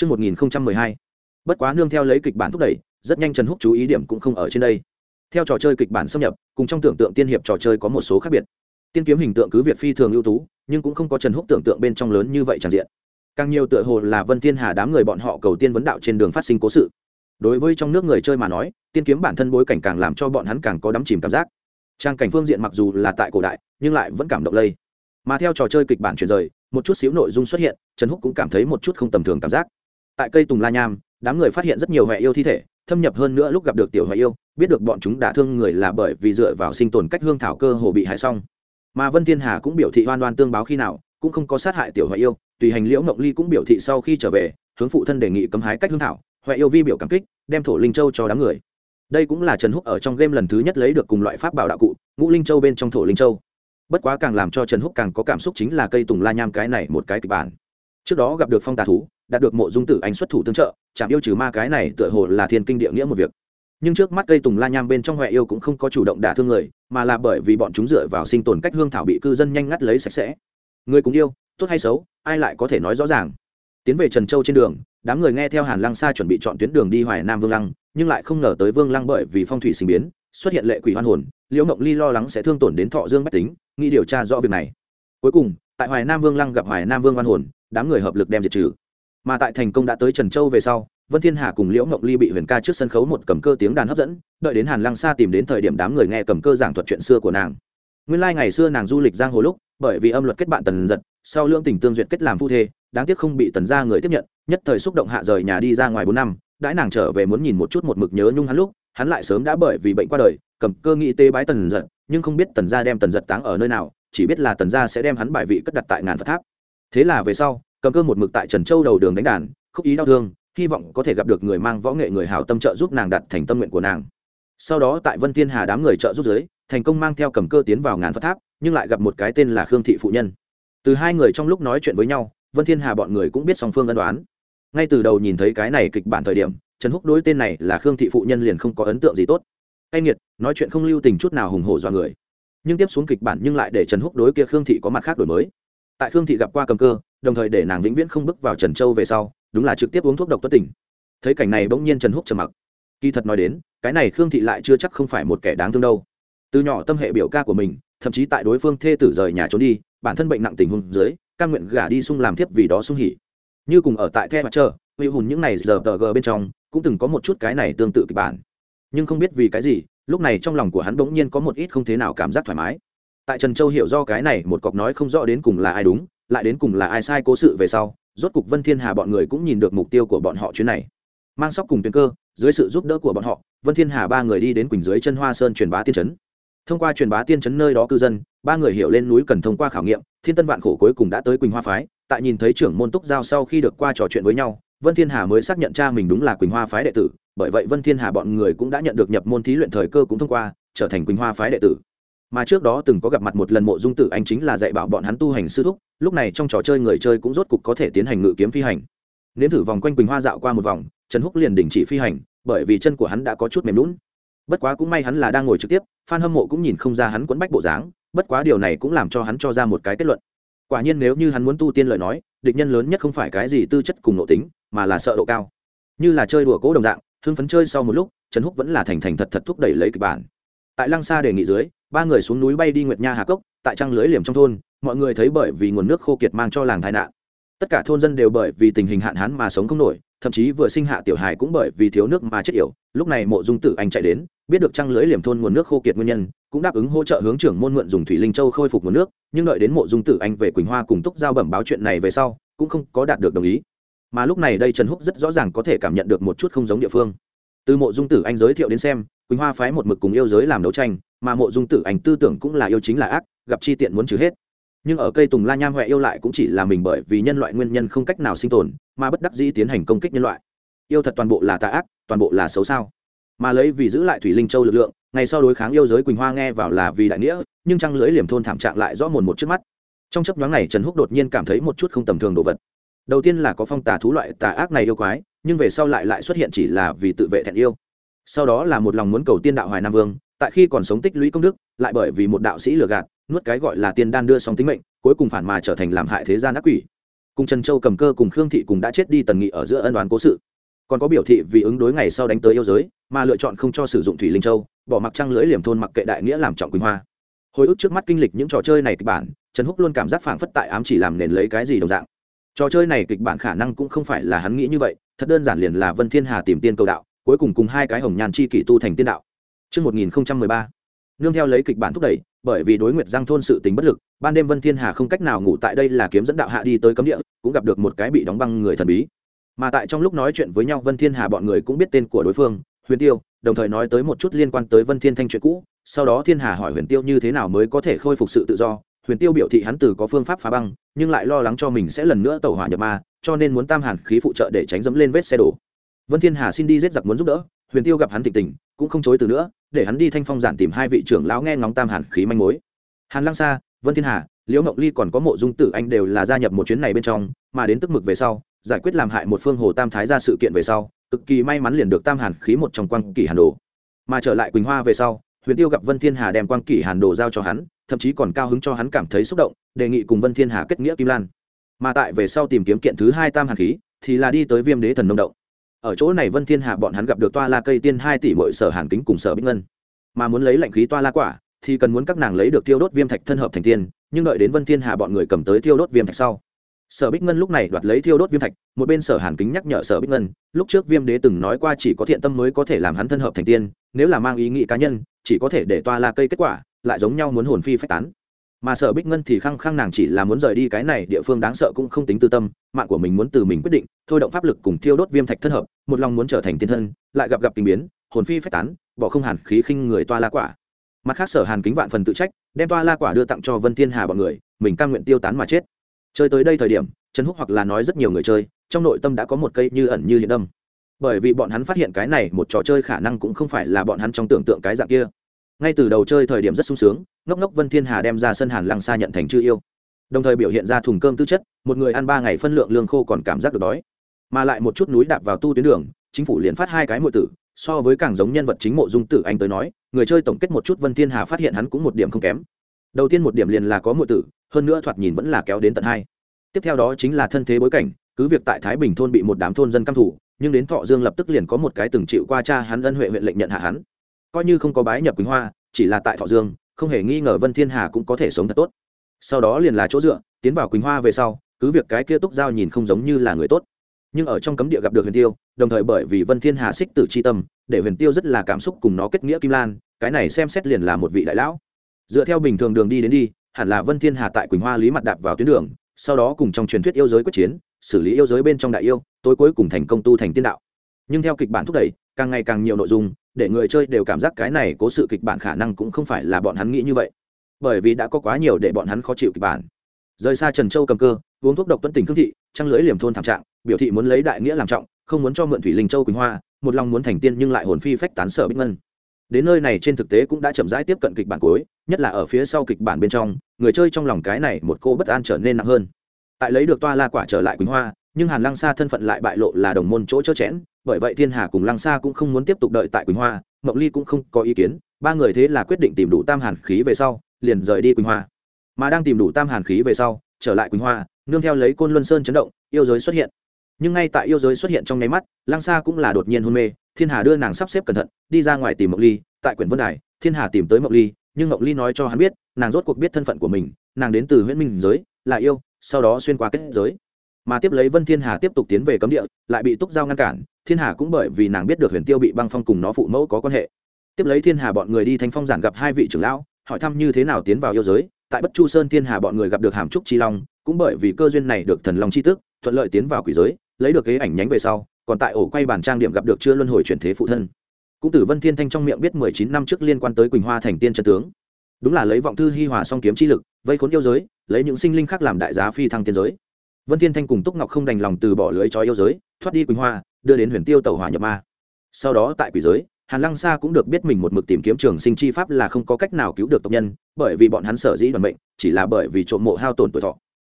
Trước 1012, bất quá nương theo lấy kịch bản thúc đẩy, rất nhanh Trần Húc chú ý điểm cũng không ở trên đây. Theo trò chơi kịch bản xâm nhập, cùng trong tưởng tượng tiên hiệp trò chơi có một số khác biệt. Tiên kiếm hình tượng cứ việc phi thường ưu tú, nhưng cũng không có Trần Húc tưởng tượng bên trong lớn như vậy chẳng diện. Càng nhiều tựa hồ là Vân Thiên Hà đám người bọn họ cầu tiên vấn đạo trên đường phát sinh cố sự. Đối với trong nước người chơi mà nói, tiên kiếm bản thân bối cảnh càng làm cho bọn hắn càng có đắm chìm cảm giác. Trang cảnh phương diện mặc dù là tại cổ đại, nhưng lại vẫn cảm động lây. Mà theo trò chơi kịch bản chuyển rời, một chút xíu nội dung xuất hiện, Trần Húc cũng cảm thấy một chút không tầm thường cảm giác. Tại cây Tùng La Nham, đám người phát hiện rất nhiều hệ yêu thi thể, thâm nhập hơn nữa lúc gặp được tiểu hệ yêu, biết được bọn chúng đã thương người là bởi vì dựa vào sinh tồn cách hương thảo cơ hồ bị hại xong. Mà Vân Thiên Hà cũng biểu thị oan oan tương báo khi nào, cũng không có sát hại tiểu hệ yêu, tùy hành Liễu Ngọc Ly cũng biểu thị sau khi trở về, hướng phụ thân đề nghị cấm hái cách hương thảo, huệ yêu vi biểu cảm kích, đem thổ linh châu cho đám người. Đây cũng là Trần Húc ở trong game lần thứ nhất lấy được cùng loại pháp bảo đạo cụ, ngũ linh châu bên trong thổ linh châu. Bất quá càng làm cho Trần Húc càng có cảm xúc chính là cây tùng la nham cái này một cái kịch bản. Trước đó gặp được phong tà thú, đạt được mộ dung tử anh xuất thủ tương trợ, chạm yêu trừ ma cái này tựa hồ là thiên kinh địa nghĩa một việc. Nhưng trước mắt cây tùng la nham bên trong huệ yêu cũng không có chủ động đả thương người mà là bởi vì bọn chúng dựa vào sinh tồn cách hương thảo bị cư dân nhanh ngắt lấy sạch sẽ. Người cũng yêu tốt hay xấu ai lại có thể nói rõ ràng. Tiến về trần châu trên đường đám người nghe theo hàn lăng xa chuẩn bị chọn tuyến đường đi hoài nam vương lăng nhưng lại không ngờ tới vương lăng bởi vì phong thủy sinh biến xuất hiện lệ quỷ hoan hồn liễu mộng ly lo lắng sẽ thương tổn đến thọ dương bách tính nghĩ điều tra rõ việc này. Cuối cùng tại hoài nam vương lăng gặp hoài nam vương hoan hồn đám người hợp lực đem diệt trừ mà tại thành công đã tới trần châu về sau, vân thiên hà cùng liễu ngọc ly bị huyền ca trước sân khấu một cầm cơ tiếng đàn hấp dẫn, đợi đến hàn lăng sa tìm đến thời điểm đám người nghe cầm cơ giảng thuật chuyện xưa của nàng. Nguyên lai ngày xưa nàng du lịch giang hồ lúc, bởi vì âm luật kết bạn tần giật, sau lưỡng tình tương duyệt kết làm phu thê, đáng tiếc không bị tần gia người tiếp nhận, nhất thời xúc động hạ rời nhà đi ra ngoài bốn năm, đãi nàng trở về muốn nhìn một chút một mực nhớ nhung hắn lúc, hắn lại sớm đã bởi vì bệnh qua đời, cầm cơ nghĩ tế bái tần giật, nhưng không biết tần gia đem tần giật táng ở nơi nào, chỉ biết là tần gia sẽ đem hắn bài vị cất đặt tại ngàn phật tháp. Thế là về sau cầm cơ một mực tại trần châu đầu đường đánh đàn, khúc ý đau thương, hy vọng có thể gặp được người mang võ nghệ người hào tâm trợ giúp nàng đặt thành tâm nguyện của nàng. Sau đó tại vân thiên hà đám người trợ giúp giới thành công mang theo cầm cơ tiến vào ngàn phật tháp, nhưng lại gặp một cái tên là khương thị phụ nhân. Từ hai người trong lúc nói chuyện với nhau, vân thiên hà bọn người cũng biết song phương ân đoán ngay từ đầu nhìn thấy cái này kịch bản thời điểm, trần húc đối tên này là khương thị phụ nhân liền không có ấn tượng gì tốt. Cay nghiệt, nói chuyện không lưu tình chút nào hùng hổ do người. Nhưng tiếp xuống kịch bản nhưng lại để trần húc đối kia khương thị có mặt khác đổi mới tại khương thị gặp qua cầm cơ, đồng thời để nàng vĩnh viễn không bước vào trần châu về sau, đúng là trực tiếp uống thuốc độc tuất tỉnh. Thấy cảnh này bỗng nhiên trần húc trầm mặc. Kỳ thật nói đến, cái này khương thị lại chưa chắc không phải một kẻ đáng thương đâu. Từ nhỏ tâm hệ biểu ca của mình, thậm chí tại đối phương thê tử rời nhà trốn đi, bản thân bệnh nặng tình huống dưới căn nguyện gả đi sung làm thiếp vì đó sung hỉ. Như cùng ở tại the mặt trơ hữu hùn những này giờ tờ g bên trong, cũng từng có một chút cái này tương tự kịch bản. Nhưng không biết vì cái gì, lúc này trong lòng của hắn bỗng nhiên có một ít không thế nào cảm giác thoải mái tại trần châu hiểu do cái này, một cọc nói không rõ đến cùng là ai đúng, lại đến cùng là ai sai cố sự về sau, rốt cục vân thiên hà bọn người cũng nhìn được mục tiêu của bọn họ chuyến này. Mang sóc cùng tuyến cơ, dưới sự giúp đỡ của bọn họ, vân thiên hà ba người đi đến quỳnh dưới chân hoa sơn truyền bá tiên trấn. Thông qua truyền bá tiên trấn nơi đó cư dân, ba người hiểu lên núi cần thông qua khảo nghiệm, thiên tân vạn khổ cuối cùng đã tới quỳnh hoa phái, tại nhìn thấy trưởng môn túc giao sau khi được qua trò chuyện với nhau, vân thiên hà mới xác nhận cha mình đúng là quỳnh hoa phái đệ tử, bởi vậy vân thiên hà bọn người cũng đã nhận được nhập môn thí luyện thời cơ cũng thông qua, trở thành quỳnh hoa phái đệ tử mà trước đó từng có gặp mặt một lần mộ dung tử anh chính là dạy bảo bọn hắn tu hành sư thúc, lúc này trong trò chơi người chơi cũng rốt cục có thể tiến hành ngự kiếm phi hành. Nếm thử vòng quanh quỳnh hoa dạo qua một vòng, trần húc liền đình chỉ phi hành, bởi vì chân của hắn đã có chút mềm lún bất quá cũng may hắn là đang ngồi trực tiếp, phan hâm mộ cũng nhìn không ra hắn quấn bách bộ dáng, bất quá điều này cũng làm cho hắn cho ra một cái kết luận. Quả nhiên nếu như hắn muốn tu tiên lời nói, địch nhân lớn nhất không phải cái gì tư chất cùng nội tính, mà là sợ độ cao. Như là chơi đùa cố đồng dạng, hưng phấn chơi sau một lúc, trần húc vẫn là thành thành thật thật thúc đẩy lấy kịch bản. Tại lăng xa đề nghị dưới ba người xuống núi bay đi nguyệt nha hà cốc tại trăng lưới liềm trong thôn mọi người thấy bởi vì nguồn nước khô kiệt mang cho làng tai nạn tất cả thôn dân đều bởi vì tình hình hạn hán mà sống không nổi thậm chí vừa sinh hạ tiểu hài cũng bởi vì thiếu nước mà chết yểu lúc này mộ dung tử anh chạy đến biết được trăng lưới liềm thôn nguồn nước khô kiệt nguyên nhân cũng đáp ứng hỗ trợ hướng trưởng môn mượn dùng thủy linh châu khôi phục nguồn nước nhưng đợi đến mộ dung tử anh về quỳnh hoa cùng túc giao bẩm báo chuyện này về sau cũng không có đạt được đồng ý mà lúc này đây trần húc rất rõ ràng có thể cảm nhận được một chút không giống địa phương từ mộ dung tử anh giới thiệu đến xem quỳnh hoa phái một mực cùng yêu giới làm đấu tranh mà mộ dung tử ảnh tư tưởng cũng là yêu chính là ác, gặp chi tiện muốn trừ hết. Nhưng ở cây tùng la nham huệ yêu lại cũng chỉ là mình bởi vì nhân loại nguyên nhân không cách nào sinh tồn, mà bất đắc dĩ tiến hành công kích nhân loại. Yêu thật toàn bộ là tà ác, toàn bộ là xấu sao. Mà lấy vì giữ lại thủy linh châu lực lượng, ngày sau đối kháng yêu giới quỳnh hoa nghe vào là vì đại nghĩa, nhưng trăng lưỡi liềm thôn thảm trạng lại rõ mồn một trước mắt. Trong chấp nhoáng này trần húc đột nhiên cảm thấy một chút không tầm thường đồ vật. Đầu tiên là có phong tà thú loại tà ác này yêu quái, nhưng về sau lại lại xuất hiện chỉ là vì tự vệ thẹn yêu. Sau đó là một lòng muốn cầu tiên đạo hoài nam vương tại khi còn sống tích lũy công đức, lại bởi vì một đạo sĩ lừa gạt, nuốt cái gọi là tiên đan đưa xong tính mệnh, cuối cùng phản mà trở thành làm hại thế gian ác quỷ. Cùng trần châu cầm cơ cùng khương thị cùng đã chết đi tần nghị ở giữa ân đoán cố sự. Còn có biểu thị vì ứng đối ngày sau đánh tới yêu giới, mà lựa chọn không cho sử dụng thủy linh châu, bỏ mặc trăng lưỡi liềm thôn mặc kệ đại nghĩa làm trọng quỳnh hoa. Hồi ức trước mắt kinh lịch những trò chơi này kịch bản, trần húc luôn cảm giác phảng phất tại ám chỉ làm nền lấy cái gì đồng dạng. Trò chơi này kịch bản khả năng cũng không phải là hắn nghĩ như vậy, thật đơn giản liền là vân thiên hà tìm tiên cầu đạo, cuối cùng cùng hai cái hồng nhàn chi kỷ tu thành tiên đạo. Trước 1013, nương theo lấy kịch bản thúc đẩy bởi vì đối nguyệt giang thôn sự tình bất lực ban đêm vân thiên hà không cách nào ngủ tại đây là kiếm dẫn đạo hạ đi tới cấm địa cũng gặp được một cái bị đóng băng người thần bí. Mà tại trong lúc nói chuyện với nhau vân thiên hà bọn người cũng biết tên của đối phương huyền tiêu đồng thời nói tới một chút liên quan tới vân thiên thanh chuyện cũ. Sau đó thiên hà hỏi huyền tiêu như thế nào mới có thể khôi phục sự tự do. Huyền tiêu biểu thị hắn từ có phương pháp phá băng nhưng lại lo lắng cho mình sẽ lần nữa tẩu hỏa nhập ma cho nên muốn tam hàn khí phụ trợ để tránh dẫm lên vết xe đổ. Vân thiên hà xin đi giết giặc muốn giúp đỡ huyền tiêu gặp hắn thịnh tình, cũng không chối từ nữa, để hắn đi thanh phong giản tìm hai vị trưởng lão nghe ngóng tam hàn khí manh mối. Hàn lăng sa, vân thiên hà, liễu ngọc ly còn có mộ dung tử anh đều là gia nhập một chuyến này bên trong, mà đến tức mực về sau, giải quyết làm hại một phương hồ tam thái ra sự kiện về sau, cực kỳ may mắn liền được tam hàn khí một trong quang kỷ hàn đồ. Mà trở lại quỳnh hoa về sau, huyền tiêu gặp vân thiên hà đem quang kỷ hàn đồ giao cho hắn, thậm chí còn cao hứng cho hắn cảm thấy xúc động, đề nghị cùng vân thiên hà kết nghĩa kim lan. Mà tại về sau tìm kiếm kiện thứ hai tam hàn khí, thì là đi tới viêm đế thần nông động ở chỗ này vân thiên hạ bọn hắn gặp được toa la cây tiên hai tỷ mỗi sở hàn kính cùng sở bích ngân. Mà muốn lấy lạnh khí toa la quả, thì cần muốn các nàng lấy được tiêu đốt viêm thạch thân hợp thành tiên, nhưng đợi đến vân thiên hạ bọn người cầm tới tiêu đốt viêm thạch sau. Sở bích ngân lúc này đoạt lấy thiêu đốt viêm thạch, một bên sở hàn kính nhắc nhở sở bích ngân, lúc trước viêm đế từng nói qua chỉ có thiện tâm mới có thể làm hắn thân hợp thành tiên, nếu là mang ý nghĩ cá nhân, chỉ có thể để toa la cây kết quả, lại giống nhau muốn hồn phi phách tán mà sở bích ngân thì khăng khăng nàng chỉ là muốn rời đi cái này địa phương đáng sợ cũng không tính tư tâm, mạng của mình muốn từ mình quyết định, thôi động pháp lực cùng thiêu đốt viêm thạch thân hợp, một lòng muốn trở thành tiên thân, lại gặp gặp tình biến, hồn phi phách tán, bỏ không hàn khí khinh người toa la quả. Mặt khác sở hàn kính vạn phần tự trách, đem toa la quả đưa tặng cho vân thiên hà bọn người, mình cam nguyện tiêu tán mà chết. Chơi tới đây thời điểm, trần húc hoặc là nói rất nhiều người chơi, trong nội tâm đã có một cây như ẩn như hiện đâm bởi vì bọn hắn phát hiện cái này một trò chơi khả năng cũng không phải là bọn hắn trong tưởng tượng cái dạng kia ngay từ đầu chơi thời điểm rất sung sướng, ngốc ngốc vân thiên hà đem ra sân hàn lăng xa nhận thành chư yêu. Đồng thời biểu hiện ra thùng cơm tư chất, một người ăn ba ngày phân lượng lương khô còn cảm giác được đói. Mà lại một chút núi đạp vào tu tuyến đường, chính phủ liền phát hai cái mộ tử, so với càng giống nhân vật chính mộ dung tử anh tới nói, người chơi tổng kết một chút vân thiên hà phát hiện hắn cũng một điểm không kém. Đầu tiên một điểm liền là có mộ tử, hơn nữa thoạt nhìn vẫn là kéo đến tận hai. Tiếp theo đó chính là thân thế bối cảnh, cứ việc tại thái bình thôn bị một đám thôn dân căm thủ nhưng đến thọ dương lập tức liền có một cái từng chịu qua cha hắn ân huệ huyện lệnh nhận hạ hắn coi như không có bái nhập quỳnh hoa, chỉ là tại thọ dương, không hề nghi ngờ vân thiên hà cũng có thể sống thật tốt. Sau đó liền là chỗ dựa, tiến vào quỳnh hoa về sau, cứ việc cái kia túc giao nhìn không giống như là người tốt, nhưng ở trong cấm địa gặp được huyền tiêu, đồng thời bởi vì vân thiên hà xích tử c h i tâm, để huyền tiêu rất là cảm xúc cùng nó kết nghĩa kim lan, cái này xem xét liền là một vị đại lão. Dựa theo bình thường đường đi đến đi, hẳn là vân thiên hà tại quỳnh hoa lý mặt đạp vào tuyến đường, sau đó cùng trong truyền thuyết yêu giới quyết chiến, xử lý yêu giới bên trong đại yêu, tối cuối cùng thành công tu thành tiên đạo nhưng theo kịch bản thúc đẩy, càng ngày càng nhiều nội dung, để người chơi đều cảm giác cái này cố sự kịch bản khả năng cũng không phải là bọn hắn nghĩ như vậy. Bởi vì đã có quá nhiều để bọn hắn khó chịu kịch bản. Rời xa trần châu cầm cơ, uống thuốc độc tuân tình cương thị, trăng lưỡi liềm thôn thảm trạng, biểu thị muốn lấy đại nghĩa làm trọng, không muốn cho mượn thủy linh châu quỳnh hoa, một lòng muốn thành tiên nhưng lại hồn phi phách tán sở bích ngân. Đến nơi này trên thực tế cũng đã chậm rãi tiếp cận kịch bản cuối, nhất là ở phía sau kịch bản bên trong, người chơi trong lòng cái này một cô bất an trở nên nặng hơn. Tại lấy được toa la quả trở lại quỳnh hoa, nhưng hàn lăng sa thân phận lại bại lộ là đồng môn chỗ chớ chẽn bởi vậy thiên hà cùng lăng sa cũng không muốn tiếp tục đợi tại quỳnh hoa, mộng ly cũng không có ý kiến, ba người thế là quyết định tìm đủ tam hàn khí về sau, liền rời đi quỳnh hoa. Mà đang tìm đủ tam hàn khí về sau, trở lại quỳnh hoa, nương theo lấy côn luân sơn chấn động, yêu giới xuất hiện. Nhưng ngay tại yêu giới xuất hiện trong nháy mắt, lăng sa cũng là đột nhiên hôn mê, thiên hà đưa nàng sắp xếp cẩn thận, đi ra ngoài tìm mộng ly, tại quyển vân đài, thiên hà tìm tới mộng ly, nhưng mộng ly nói cho hắn biết, nàng rốt cuộc biết thân phận của mình, nàng đến từ huyện minh giới, là yêu, sau đó xuyên qua kết giới mà tiếp lấy vân thiên hà tiếp tục tiến về cấm địa, lại bị túc giao ngăn cản, thiên hà cũng bởi vì nàng biết được huyền tiêu bị băng phong cùng nó phụ mẫu có quan hệ. Tiếp lấy thiên hà bọn người đi thanh phong giản gặp hai vị trưởng lão, hỏi thăm như thế nào tiến vào yêu giới. Tại bất chu sơn thiên hà bọn người gặp được hàm trúc chi long, cũng bởi vì cơ duyên này được thần long chi tức thuận lợi tiến vào quỷ giới, lấy được kế ảnh nhánh về sau, còn tại ổ quay bản trang điểm gặp được chưa luân hồi chuyển thế phụ thân. Cũng tử vân thiên thanh trong miệng biết mười chín năm trước liên quan tới quỳnh hoa thành tiên chân tướng. Đúng là lấy vọng thư hi hòa song kiếm chi lực, vây khốn yêu giới, lấy những sinh linh khác làm đại giá phi thăng tiên giới vân thiên thanh cùng túc ngọc không đành lòng từ bỏ lưới cho yêu giới, thoát đi quỳnh hoa, đưa đến huyền tiêu tàu hỏa nhập ma. Sau đó tại quỷ giới, hàn lăng sa cũng được biết mình một mực tìm kiếm trường sinh chi pháp là không có cách nào cứu được tộc nhân, bởi vì bọn hắn sở dĩ đoàn mệnh, chỉ là bởi vì trộm mộ hao tổn tuổi thọ.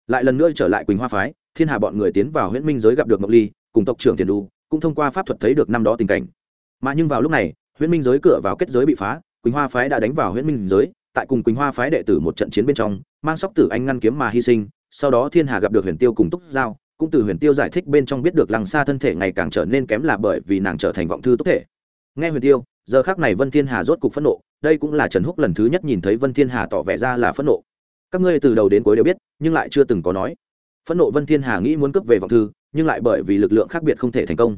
Lại lần nữa trở lại quỳnh hoa phái, thiên hà bọn người tiến vào Huyền minh giới gặp được ngọc ly, cùng tộc trưởng tiền đu cũng thông qua pháp thuật thấy được năm đó tình cảnh. Mà nhưng vào lúc này Huyền minh giới cửa vào kết giới bị phá, quỳnh hoa phái đã đánh vào Huyền minh giới, tại cùng quỳnh hoa phái đệ tử một trận chiến bên trong, mang sóc tử anh ngăn kiếm mà hy sinh sau đó thiên hà gặp được huyền tiêu cùng túc giao, cũng từ huyền tiêu giải thích bên trong biết được lăng xa thân thể ngày càng trở nên kém là bởi vì nàng trở thành vọng thư túc thể. Nghe huyền tiêu, giờ khác này vân thiên hà rốt cục phẫn nộ, đây cũng là trần húc lần thứ nhất nhìn thấy vân thiên hà tỏ vẻ ra là phẫn nộ. Các ngươi từ đầu đến cuối đều biết, nhưng lại chưa từng có nói. Phẫn nộ vân thiên hà nghĩ muốn cướp về vọng thư, nhưng lại bởi vì lực lượng khác biệt không thể thành công.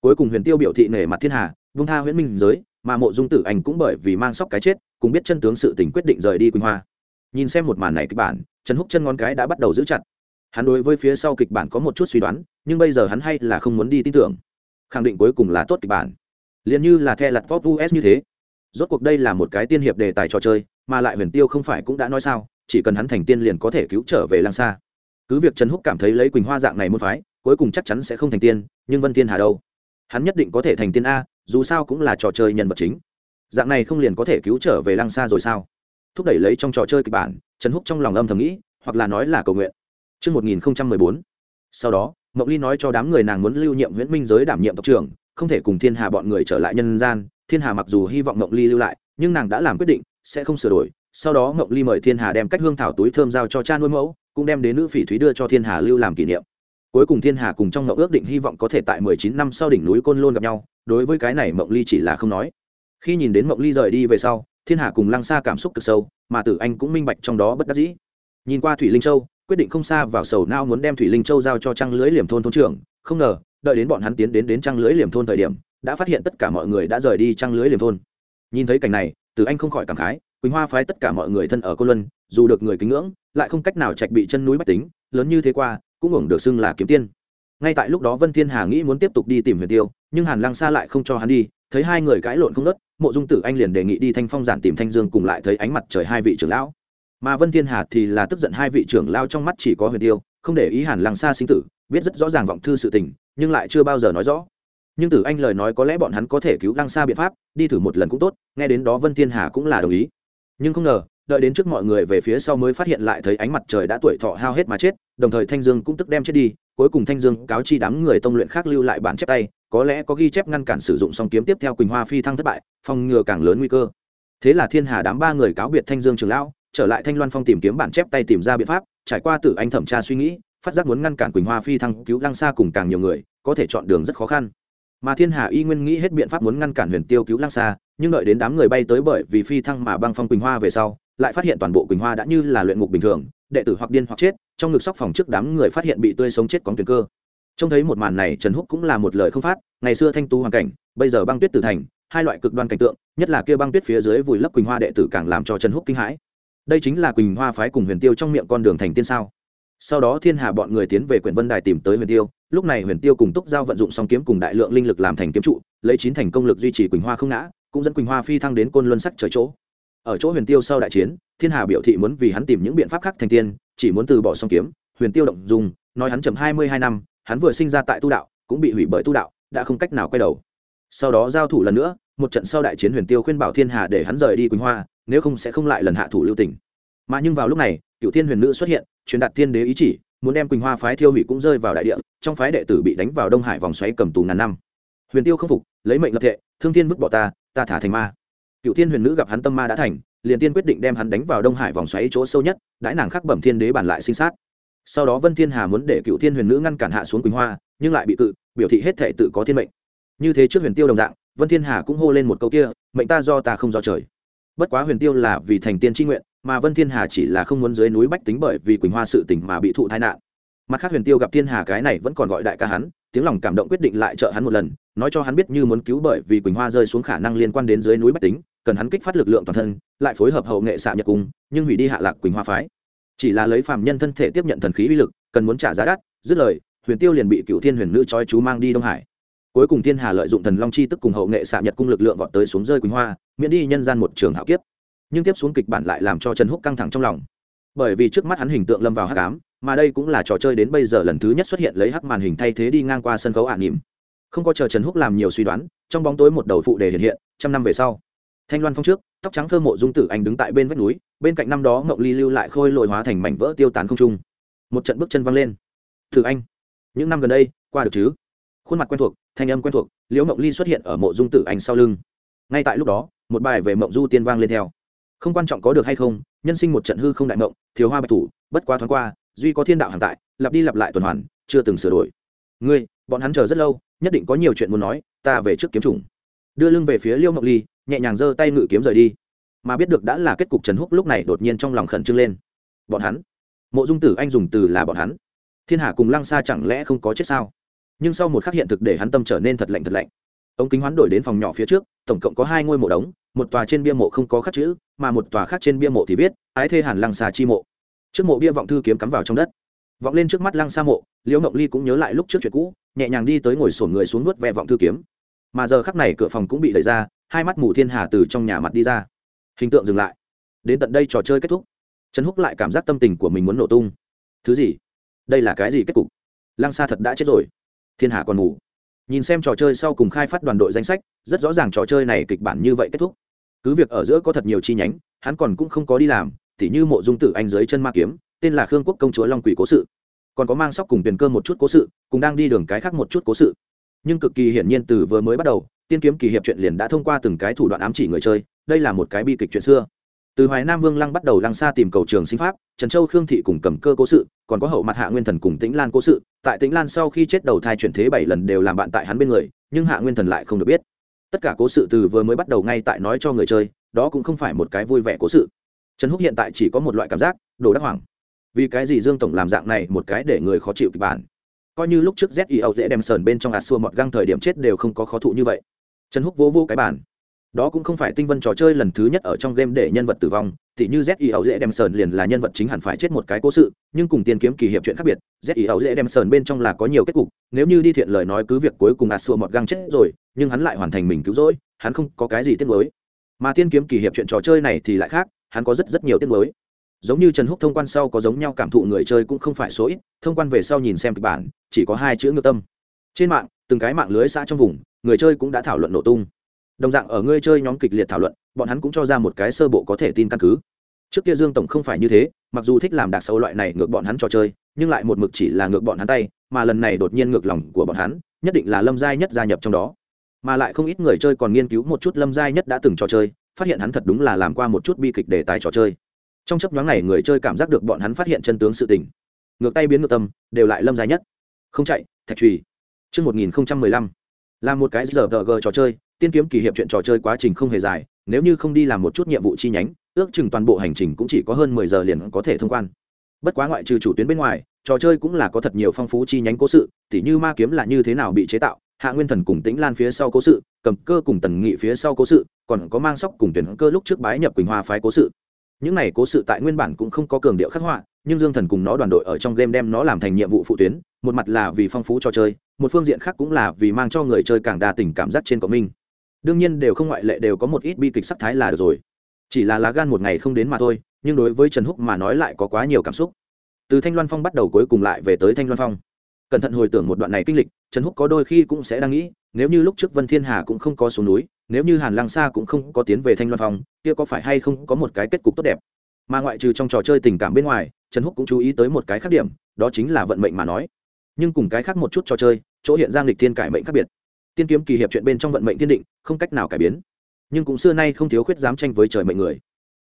Cuối cùng huyền tiêu biểu thị nể mặt thiên hà, vung tha huyễn minh giới, mà mộ dung tử anh cũng bởi vì mang sóc cái chết cũng biết chân tướng sự tình quyết định rời đi quỳnh hoa nhìn xem một màn này kịch bản, trần húc chân ngón cái đã bắt đầu giữ chặt. Hắn đối với phía sau kịch bản có một chút suy đoán, nhưng bây giờ hắn hay là không muốn đi tin tưởng. Khẳng định cuối cùng là tốt kịch bản. Liền như là the lặt pop us như thế. Rốt cuộc đây là một cái tiên hiệp đề tài trò chơi, mà lại huyền tiêu không phải cũng đã nói sao, chỉ cần hắn thành tiên liền có thể cứu trở về lang xa. Cứ việc trần húc cảm thấy lấy quỳnh hoa dạng này muôn phái, cuối cùng chắc chắn sẽ không thành tiên, nhưng vân tiên hà đâu? Hắn nhất định có thể thành tiên a, dù sao cũng là trò chơi nhân vật chính. Dạng này không liền có thể cứu trở về lang xa rồi sao? Thúc đẩy lấy trong trò chơi kịch bản trần húc trong lòng âm thầm nghĩ hoặc là nói là cầu nguyện Trước 1014. Sau đó, Mộng Ly nói cho đám người nàng muốn lưu nhiệm Nguyễn Minh giới đảm nhiệm tộc trưởng, không thể cùng Thiên Hà bọn người trở lại nhân gian. Thiên Hà mặc dù hy vọng Mộng Ly lưu lại, nhưng nàng đã làm quyết định, sẽ không sửa đổi. Sau đó Mộng Ly mời Thiên Hà đem cách hương thảo túi thơm giao cho cha nuôi mẫu, cũng đem đến nữ phỉ thúy đưa cho Thiên Hà lưu làm kỷ niệm. Cuối cùng Thiên Hà cùng trong Mộng ước định hy vọng có thể tại 19 năm sau đỉnh núi Côn Lôn gặp nhau, đối với cái này Mộng Ly chỉ là không nói. Khi nhìn đến Mộng Ly rời đi về sau, Thiên Hà cùng Lăng Sa cảm xúc cực sâu, mà Tử Anh cũng minh bạch trong đó bất đắc dĩ. Nhìn qua Thủy Linh Châu, quyết định không xa vào sầu nao muốn đem thủy linh châu giao cho trăng lưới liềm thôn thôn trưởng không ngờ đợi đến bọn hắn tiến đến đến trăng lưới liềm thôn thời điểm đã phát hiện tất cả mọi người đã rời đi trăng lưới liềm thôn nhìn thấy cảnh này Tử anh không khỏi cảm khái quỳnh hoa phái tất cả mọi người thân ở cô luân dù được người kính ngưỡng lại không cách nào trạch bị chân núi bách tính lớn như thế qua cũng ổng được xưng là kiếm tiên ngay tại lúc đó vân thiên hà nghĩ muốn tiếp tục đi tìm huyền tiêu nhưng hàn lăng xa lại không cho hắn đi thấy hai người cãi lộn không nớt mộ dung tử anh liền đề nghị đi thanh phong giản tìm thanh dương cùng lại thấy ánh mặt trời hai vị trưởng lão. Mà vân thiên hà thì là tức giận hai vị trưởng lao trong mắt chỉ có huyền tiêu, không để ý hàn lăng xa sinh tử, biết rất rõ ràng vọng thư sự tình, nhưng lại chưa bao giờ nói rõ. Nhưng tử anh lời nói có lẽ bọn hắn có thể cứu lăng xa biện pháp, đi thử một lần cũng tốt, nghe đến đó vân thiên hà cũng là đồng ý. Nhưng không ngờ, đợi đến trước mọi người về phía sau mới phát hiện lại thấy ánh mặt trời đã tuổi thọ hao hết mà chết, đồng thời thanh dương cũng tức đem chết đi, cuối cùng thanh dương cáo chi đám người tông luyện khác lưu lại bản chép tay có lẽ có ghi chép ngăn cản sử dụng song kiếm tiếp theo quỳnh hoa phi thăng thất bại, phòng ngừa càng lớn nguy cơ. Thế là thiên hà đám ba người cáo biệt thanh dương trường lão, trở lại thanh loan phong tìm kiếm bản chép tay tìm ra biện pháp, trải qua tử anh thẩm tra suy nghĩ, phát giác muốn ngăn cản quỳnh hoa phi thăng cứu lăng xa cùng càng nhiều người, có thể chọn đường rất khó khăn. Mà thiên hà y nguyên nghĩ hết biện pháp muốn ngăn cản huyền tiêu cứu lăng xa nhưng đợi đến đám người bay tới bởi vì phi thăng mà băng phong quỳnh hoa về sau, lại phát hiện toàn bộ quỳnh hoa đã như là luyện ngục bình thường, đệ tử hoặc điên hoặc chết, trong ngực sóc phòng trước đám người phát hiện bị tươi sống chết cóng tuyền cơ trông thấy một màn này, trần húc cũng là một lời không phát. Ngày xưa thanh tú hoàn cảnh, bây giờ băng tuyết tử thành, hai loại cực đoan cảnh tượng, nhất là kia băng tuyết phía dưới vùi lấp quỳnh hoa đệ tử càng làm cho trần húc kinh hãi. Đây chính là quỳnh hoa phái cùng huyền tiêu trong miệng con đường thành tiên sao? Sau đó thiên hà bọn người tiến về quyển vân đài tìm tới huyền tiêu. Lúc này huyền tiêu cùng túc giao vận dụng song kiếm cùng đại lượng linh lực làm thành kiếm trụ, lấy chín thành công lực duy trì quỳnh hoa không ngã, cũng dẫn quỳnh hoa phi thăng đến côn luân sắc trời chỗ. Ở chỗ huyền tiêu sau đại chiến, thiên hà biểu thị muốn vì hắn tìm những biện pháp khác thành tiên, chỉ muốn từ bỏ song kiếm. Huyền tiêu động dùng, nói hắn chậm hai mươi hai năm hắn vừa sinh ra tại tu đạo, cũng bị hủy bởi tu đạo, đã không cách nào quay đầu. Sau đó giao thủ lần nữa, một trận sau đại chiến huyền tiêu khuyên bảo thiên hà để hắn rời đi quỳnh hoa, nếu không sẽ không lại lần hạ thủ lưu tình. Mà nhưng vào lúc này cựu thiên huyền nữ xuất hiện, truyền đạt thiên đế ý chỉ, muốn đem quỳnh hoa phái thiêu hủy cũng rơi vào đại địa, trong phái đệ tử bị đánh vào đông hải vòng xoáy cầm tù ngàn năm. Huyền tiêu không phục, lấy mệnh lập thệ, thương thiên vứt bỏ ta ta thả thành ma. Cựu thiên huyền nữ gặp hắn tâm ma đã thành, liền tiên quyết định đem hắn đánh vào đông hải vòng xoáy chỗ sâu nhất, đãi nàng khắc bẩm thiên đế bản lại sinh sát sau đó vân thiên hà muốn để cựu thiên huyền nữ ngăn cản hạ xuống quỳnh hoa, nhưng lại bị cự, biểu thị hết thể tự có thiên mệnh. Như thế trước huyền tiêu đồng dạng, vân thiên hà cũng hô lên một câu kia, mệnh ta do ta không do trời. Bất quá huyền tiêu là vì thành tiên tri nguyện, mà vân thiên hà chỉ là không muốn dưới núi bách tính bởi vì quỳnh hoa sự tình mà bị thụ tai nạn. Mặt khác huyền tiêu gặp thiên hà cái này vẫn còn gọi đại ca hắn, tiếng lòng cảm động quyết định lại trợ hắn một lần, nói cho hắn biết như muốn cứu bởi vì quỳnh hoa rơi xuống khả năng liên quan đến dưới núi bách tính, cần hắn kích phát lực lượng toàn thân, lại phối hợp hậu nghệ xạ nhật cung, nhưng hủy đi hạ lạc quỳnh hoa phái chỉ là lấy phàm nhân thân thể tiếp nhận thần khí uy lực, cần muốn trả giá đắt, dứt lời, huyền tiêu liền bị cựu thiên huyền nữ trói chú mang đi đông hải. Cuối cùng thiên hà lợi dụng thần long chi tức cùng hậu nghệ xạ nhật cung lực lượng vọt tới xuống rơi quỳnh hoa, miễn đi nhân gian một trường hạo kiếp. Nhưng tiếp xuống kịch bản lại làm cho trần húc căng thẳng trong lòng. Bởi vì trước mắt hắn hình tượng lâm vào hắc ám, mà đây cũng là trò chơi đến bây giờ lần thứ nhất xuất hiện lấy hắc màn hình thay thế đi ngang qua sân khấu ả nỉm không có chờ trần húc làm nhiều suy đoán, trong bóng tối một đầu phụ đề hiện hiện, trăm năm về sau thanh loan phong trước, tóc trắng thơ mộ dung tử anh đứng tại bên vách núi, bên cạnh năm đó mộng ly lưu lại khôi lội hóa thành mảnh vỡ tiêu tán không trung. Một trận bước chân văng lên. Thử anh, những năm gần đây, qua được chứ? Khuôn mặt quen thuộc, thanh âm quen thuộc, liễu mộng ly xuất hiện ở mộ dung tử anh sau lưng. Ngay tại lúc đó, một bài về mộng du tiên vang lên theo. Không quan trọng có được hay không, nhân sinh một trận hư không đại mộng, thiếu hoa bạch thủ, bất quá thoáng qua, duy có thiên đạo hàng tại, lặp đi lặp lại tuần hoàn, chưa từng sửa đổi. Ngươi, bọn hắn chờ rất lâu, nhất định có nhiều chuyện muốn nói, ta về trước kiếm chủng. Đưa lưng về phía liêu ngọc ly nhẹ nhàng giơ tay ngự kiếm rời đi. Mà biết được đã là kết cục trần húc lúc này đột nhiên trong lòng khẩn trương lên. Bọn hắn? Mộ dung tử anh dùng từ là bọn hắn. Thiên hà cùng lăng xa chẳng lẽ không có chết sao? Nhưng sau một khắc hiện thực để hắn tâm trở nên thật lạnh thật lạnh. Ông kính hoán đổi đến phòng nhỏ phía trước, tổng cộng có hai ngôi mộ đống, một tòa trên bia mộ không có khắc chữ, mà một tòa khác trên bia mộ thì viết, ái thê hàn lăng xa chi mộ. Trước mộ bia vọng thư kiếm cắm vào trong đất. Vọng lên trước mắt lăng xa mộ, liễu ngọc ly cũng nhớ lại lúc trước chuyện cũ, nhẹ nhàng đi tới ngồi sổn người xuống nuốt ve vọng thư kiếm. Mà giờ khắc này cửa phòng cũng bị đẩy ra hai mắt mù thiên hà từ trong nhà mặt đi ra. Hình tượng dừng lại. Đến tận đây trò chơi kết thúc. Trần húc lại cảm giác tâm tình của mình muốn nổ tung. Thứ gì? Đây là cái gì kết cục? Lăng sa thật đã chết rồi. Thiên hà còn ngủ nhìn xem trò chơi sau cùng khai phát đoàn đội danh sách, rất rõ ràng trò chơi này kịch bản như vậy kết thúc. Cứ việc ở giữa có thật nhiều chi nhánh, hắn còn cũng không có đi làm, tỉ như mộ dung tử anh dưới chân ma kiếm, tên là khương quốc công chúa long quỷ cố sự. Còn có mang sóc cùng tiền cơ một chút cố sự, cùng đang đi đường cái khác một chút cố sự. Nhưng cực kỳ hiển nhiên từ vừa mới bắt đầu tiên kiếm kỳ hiệp chuyện liền đã thông qua từng cái thủ đoạn ám chỉ người chơi, đây là một cái bi kịch chuyện xưa. Từ hoài nam vương lăng bắt đầu lăng xa tìm cầu trường sinh pháp, trần châu, khương thị cùng cầm cơ cố sự, còn có hậu mặt hạ nguyên thần cùng tĩnh lan cố sự. Tại tĩnh lan sau khi chết đầu thai chuyển thế bảy lần đều làm bạn tại hắn bên người, nhưng hạ nguyên thần lại không được biết. Tất cả cố sự từ vừa mới bắt đầu ngay tại nói cho người chơi, đó cũng không phải một cái vui vẻ cố sự. Trần húc hiện tại chỉ có một loại cảm giác, đồ đắc hoảng. Vì cái gì dương tổng làm dạng này, một cái để người khó chịu kịch bản. Coi như lúc trước z e o dễ đem sờn bên trong ạt xua mọt găng thời điểm chết đều không có khó thụ như vậy trần húc vô vô cái bản đó cũng không phải tinh vân trò chơi lần thứ nhất ở trong game để nhân vật tử vong thì như z i ấu dễ đem sờn liền là nhân vật chính hẳn phải chết một cái cố sự, nhưng cùng tiên kiếm kỳ hiệp chuyện khác biệt, z i ấu dễ đem sờn bên trong là có nhiều kết cục, nếu như đi thiện lời nói cứ việc cuối cùng ạt xua mọt găng chết rồi, nhưng hắn lại hoàn thành mình cứu rỗi, hắn không có cái gì tiếc mới mà tiên kiếm kỳ hiệp chuyện trò chơi này thì lại khác, hắn có rất rất nhiều tiếc mới giống như trần húc thông quan sau có giống nhau cảm thụ người chơi cũng không phải số ít, thông quan về sau nhìn xem kịch bản, chỉ có hai chữ ngược tâm. Trên mạng, từng cái mạng lưới xã trong vùng người chơi cũng đã thảo luận nổ tung. Đồng dạng ở người chơi nhóm kịch liệt thảo luận bọn hắn cũng cho ra một cái sơ bộ có thể tin căn cứ. Trước kia dương tổng không phải như thế mặc dù thích làm đặc sâu loại này ngược bọn hắn trò chơi nhưng lại một mực chỉ là ngược bọn hắn tay mà lần này đột nhiên ngược lòng của bọn hắn nhất định là lâm giai nhất gia nhập trong đó. Mà lại không ít người chơi còn nghiên cứu một chút lâm giai nhất đã từng trò chơi phát hiện hắn thật đúng là làm qua một chút bi kịch để tài trò chơi. Trong chấp nhoáng này người chơi cảm giác được bọn hắn phát hiện chân tướng sự tình. Ngược tay biến ngược tâm đều lại lâm Giai nhất. Không chạy thạch trùy Trước 1015, là một cái giờ g trò chơi, tiên kiếm kỳ hiệp chuyện trò chơi quá trình không hề dài, nếu như không đi làm một chút nhiệm vụ chi nhánh, ước chừng toàn bộ hành trình cũng chỉ có hơn mười giờ liền có thể thông quan. Bất quá ngoại trừ chủ tuyến bên ngoài, trò chơi cũng là có thật nhiều phong phú chi nhánh cố sự, tỉ như ma kiếm là như thế nào bị chế tạo, hạ nguyên thần cùng tĩnh lan phía sau cố sự, cầm cơ cùng tần nghị phía sau cố sự, còn có mang sóc cùng tuyển cơ lúc trước bái nhập quỳnh hoa phái cố sự. Những này cố sự tại nguyên bản cũng không có cường điệu khắc họa, nhưng dương thần cùng nó đoàn đội ở trong game đem nó làm thành nhiệm vụ phụ tuyến, một mặt là vì phong phú trò chơi một phương diện khác cũng là vì mang cho người chơi càng đa tình cảm giác trên cộng minh. Đương nhiên đều không ngoại lệ đều có một ít bi kịch sắc thái là được rồi. Chỉ là lá gan một ngày không đến mà thôi, nhưng đối với trần húc mà nói lại có quá nhiều cảm xúc. Từ thanh loan phong bắt đầu cuối cùng lại về tới thanh loan phong. Cẩn thận hồi tưởng một đoạn này kinh lịch, trần húc có đôi khi cũng sẽ đang nghĩ, nếu như lúc trước vân thiên hà cũng không có xuống núi, nếu như hàn lăng sa cũng không có tiến về thanh loan phong, kia có phải hay không có một cái kết cục tốt đẹp? Mà ngoại trừ trong trò chơi tình cảm bên ngoài, trần húc cũng chú ý tới một cái khác điểm, đó chính là vận mệnh mà nói. Nhưng cùng cái khác một chút trò chơi chỗ hiện giang lịch thiên cải mệnh khác biệt. Tiên kiếm kỳ hiệp chuyện bên trong vận mệnh thiên định, không cách nào cải biến. Nhưng cũng xưa nay không thiếu khuyết dám tranh với trời mệnh người.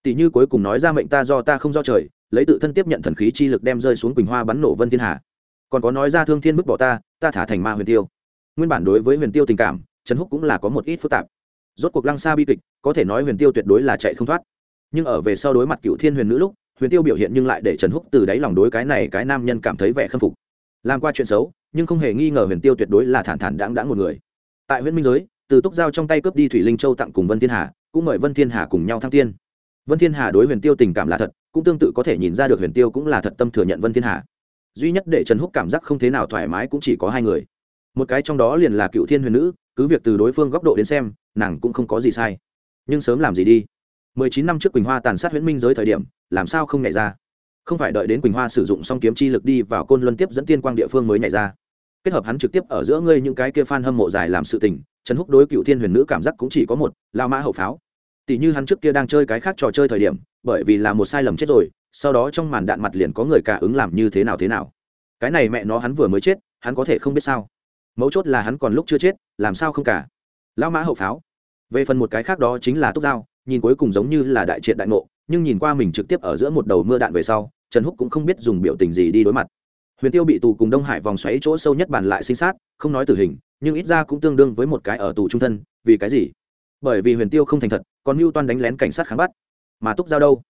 Tỷ như cuối cùng nói ra mệnh ta do ta không do trời, lấy tự thân tiếp nhận thần khí chi lực đem rơi xuống quỳnh hoa bắn nổ vân thiên hà. Còn có nói ra thương thiên bức bỏ ta ta thả thành ma huyền tiêu. Nguyên bản đối với huyền tiêu tình cảm, trần húc cũng là có một ít phức tạp. Rốt cuộc lăng xa bi kịch, có thể nói huyền tiêu tuyệt đối là chạy không thoát. Nhưng ở về sau đối mặt cựu thiên huyền nữ lúc, huyền tiêu biểu hiện nhưng lại để trần húc từ đáy lòng đối cái này cái nam nhân cảm thấy vẻ khâm phục làm qua chuyện xấu, nhưng không hề nghi ngờ huyền tiêu tuyệt đối là thản thản đáng đáng một người. Tại huyện minh giới, từ túc giao trong tay cướp đi thủy linh châu tặng cùng vân thiên hà, cũng mời vân thiên hà cùng nhau thăng tiên. Vân thiên hà đối huyền tiêu tình cảm là thật, cũng tương tự có thể nhìn ra được huyền tiêu cũng là thật tâm thừa nhận vân thiên hà. Duy nhất để trần húc cảm giác không thế nào thoải mái cũng chỉ có hai người. Một cái trong đó liền là cựu thiên huyền nữ, cứ việc từ đối phương góc độ đến xem, nàng cũng không có gì sai. Nhưng sớm làm gì đi? Mười chín năm trước quỳnh hoa tàn sát huyễn minh giới thời điểm, làm sao không nhảy ra? Không phải đợi đến quỳnh hoa sử dụng xong kiếm chi lực đi vào côn luân tiếp dẫn tiên quang địa phương mới nhảy ra. Kết hợp hắn trực tiếp ở giữa ngươi những cái kia fan hâm mộ dài làm sự tình, trần húc đối cựu thiên huyền nữ cảm giác cũng chỉ có một, lao mã hậu pháo. Tỷ như hắn trước kia đang chơi cái khác trò chơi thời điểm, bởi vì là một sai lầm chết rồi, sau đó trong màn đạn mặt liền có người cả ứng làm như thế nào thế nào. Cái này mẹ nó hắn vừa mới chết, hắn có thể không biết sao. Mấu chốt là hắn còn lúc chưa chết, làm sao không cả. Lao mã hậu pháo. Về phần một cái khác đó chính là túc giao, nhìn cuối cùng giống như là đại triệt đại ngộ nhưng nhìn qua mình trực tiếp ở giữa một đầu mưa đạn về sau, trần húc cũng không biết dùng biểu tình gì đi đối mặt. Huyền tiêu bị tù cùng đông hải vòng xoáy chỗ sâu nhất bàn lại sinh sát, không nói tử hình, nhưng ít ra cũng tương đương với một cái ở tù trung thân, vì cái gì? Bởi vì huyền tiêu không thành thật, còn mưu toan đánh lén cảnh sát kháng bắt. Mà túc giao đâu?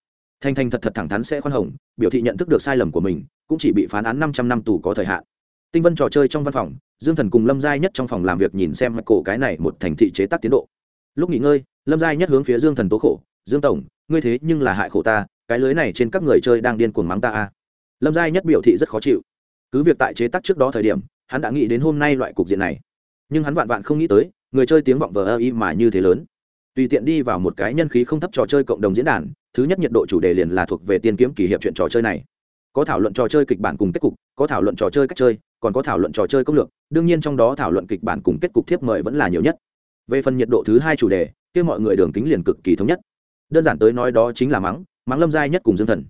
Thành thành thật thật thẳng thắn sẽ khoan hồng, biểu thị nhận thức được sai lầm của mình, cũng chỉ bị phán án năm trăm năm tù có thời hạn. Tinh vân trò chơi trong văn phòng, dương thần cùng lâm giai nhất trong phòng làm việc nhìn xem cổ cái này một thành thị chế tác tiến độ. Lúc nghỉ ngơi, lâm giai nhất hướng phía dương thần tố khổ, dương tổng ngươi thế nhưng là hại khổ ta, cái lưới này trên các người chơi đang điên cuồng mắng ta a. Lâm giai nhất biểu thị rất khó chịu. Cứ việc tại chế tác trước đó thời điểm, hắn đã nghĩ đến hôm nay loại cục diện này. Nhưng hắn vạn vạn không nghĩ tới, người chơi tiếng vọng vờ ơ y mà như thế lớn. Tùy tiện đi vào một cái nhân khí không thấp trò chơi cộng đồng diễn đàn, thứ nhất nhiệt độ chủ đề liền là thuộc về tiên kiếm kỷ hiệp chuyện trò chơi này. Có thảo luận trò chơi kịch bản cùng kết cục, có thảo luận trò chơi cách chơi, còn có thảo luận trò chơi công lược, đương nhiên trong đó thảo luận kịch bản cùng kết cục thiếp mời vẫn là nhiều nhất. Về phần nhiệt độ thứ hai chủ đề, kia mọi người đường kính liền cực kỳ thống nhất đơn giản tới nói đó chính là mắng mắng lâm giai nhất cùng dương thần.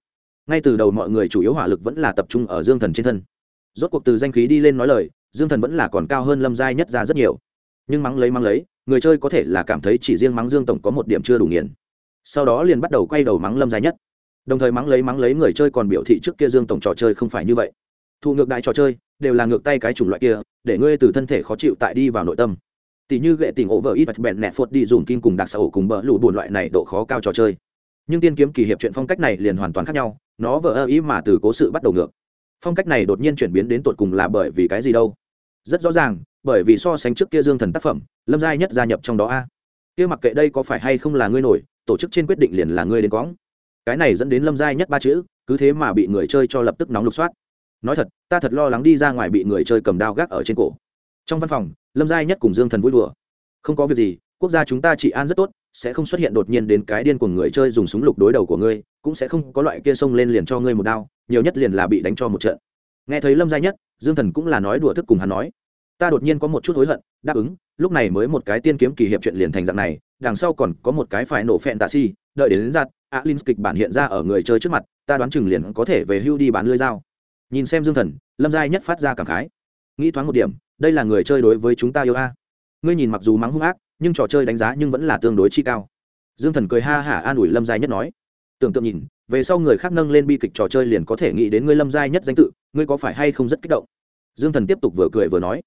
Ngay từ đầu mọi người chủ yếu hỏa lực vẫn là tập trung ở dương thần trên thân. Rốt cuộc từ danh khí đi lên nói lời, dương thần vẫn là còn cao hơn lâm giai nhất ra rất nhiều. Nhưng mắng lấy mắng lấy, người chơi có thể là cảm thấy chỉ riêng mắng dương tổng có một điểm chưa đủ nghiền. Sau đó liền bắt đầu quay đầu mắng lâm giai nhất. Đồng thời mắng lấy mắng lấy người chơi còn biểu thị trước kia dương tổng trò chơi không phải như vậy. Thụ ngược đại trò chơi, đều là ngược tay cái chủng loại kia, để ngươi từ thân thể khó chịu tại đi vào nội tâm tỷ như gệ tình ổ vợ ít bèn nẹt phốt đi dùng kim cùng đặc xã ổ cùng bỡ lụ buồn loại này độ khó cao trò chơi. Nhưng tiên kiếm kỳ hiệp chuyện phong cách này liền hoàn toàn khác nhau, nó vỡ ơ ý mà từ cố sự bắt đầu ngược. Phong cách này đột nhiên chuyển biến đến tột cùng là bởi vì cái gì đâu? Rất rõ ràng, bởi vì so sánh trước kia dương thần tác phẩm, lâm giai nhất gia nhập trong đó a. Kia mặc kệ đây có phải hay không là ngươi nổi, tổ chức trên quyết định liền là ngươi đến cóng cái này dẫn đến lâm giai nhất ba chữ, cứ thế mà bị người chơi cho lập tức nóng lục soát. Nói thật, ta thật lo lắng đi ra ngoài bị người chơi cầm đao gác ở trên cổ trong văn phòng lâm giai nhất cùng dương thần vui đùa. Không có việc gì quốc gia chúng ta trị an rất tốt sẽ không xuất hiện đột nhiên đến cái điên của người chơi dùng súng lục đối đầu của ngươi cũng sẽ không có loại kia xông lên liền cho ngươi một đao nhiều nhất liền là bị đánh cho một trận. Nghe thấy lâm giai nhất dương thần cũng là nói đùa thức cùng hắn nói. Ta đột nhiên có một chút hối hận đáp ứng lúc này mới một cái tiên kiếm kỳ hiệp chuyện liền thành dạng này đằng sau còn có một cái phải nổ phẹn tạ si đợi đến, đến giặt alin kịch bản hiện ra ở người chơi trước mặt ta đoán chừng liền có thể về hưu đi bán lưới dao. Nhìn xem dương thần lâm giai nhất phát ra cảm khái. Nghĩ thoáng một điểm đây là người chơi đối với chúng ta yêu a. Ngươi nhìn mặc dù mắng hung ác, nhưng trò chơi đánh giá nhưng vẫn là tương đối chi cao. Dương thần cười ha hả an ủi lâm giai nhất nói, tưởng tượng nhìn, về sau người khác nâng lên bi kịch trò chơi liền có thể nghĩ đến ngươi lâm giai nhất danh tự, ngươi có phải hay không rất kích động? Dương thần tiếp tục vừa cười vừa nói,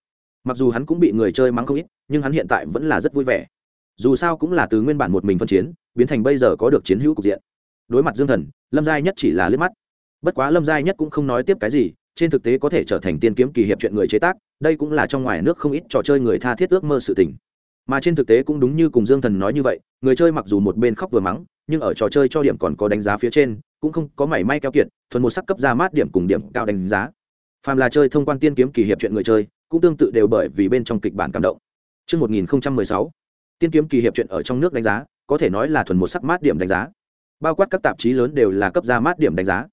mặc dù hắn cũng bị người chơi mắng không ít, nhưng hắn hiện tại vẫn là rất vui vẻ. Dù sao cũng là từ nguyên bản một mình phân chiến, biến thành bây giờ có được chiến hữu cục diện. Đối mặt dương thần, lâm giai nhất chỉ là liếc mắt. Bất quá lâm giai nhất cũng không nói tiếp cái gì trên thực tế có thể trở thành tiên kiếm kỳ hiệp chuyện người chế tác đây cũng là trong ngoài nước không ít trò chơi người tha thiết ước mơ sự tình. Mà trên thực tế cũng đúng như cùng dương thần nói như vậy người chơi mặc dù một bên khóc vừa mắng nhưng ở trò chơi cho điểm còn có đánh giá phía trên cũng không có mảy may keo kiệt thuần một sắc cấp ra mát điểm cùng điểm cao đánh giá. Phàm là chơi thông quan tiên kiếm kỳ hiệp chuyện người chơi cũng tương tự đều bởi vì bên trong kịch bản cảm động. Trước 1016, tiên kiếm kỳ hiệp chuyện ở trong nước đánh giá có thể nói là thuần một sắc mát điểm đánh giá. Bao quát các tạp chí lớn đều là cấp ra mát điểm đánh giá.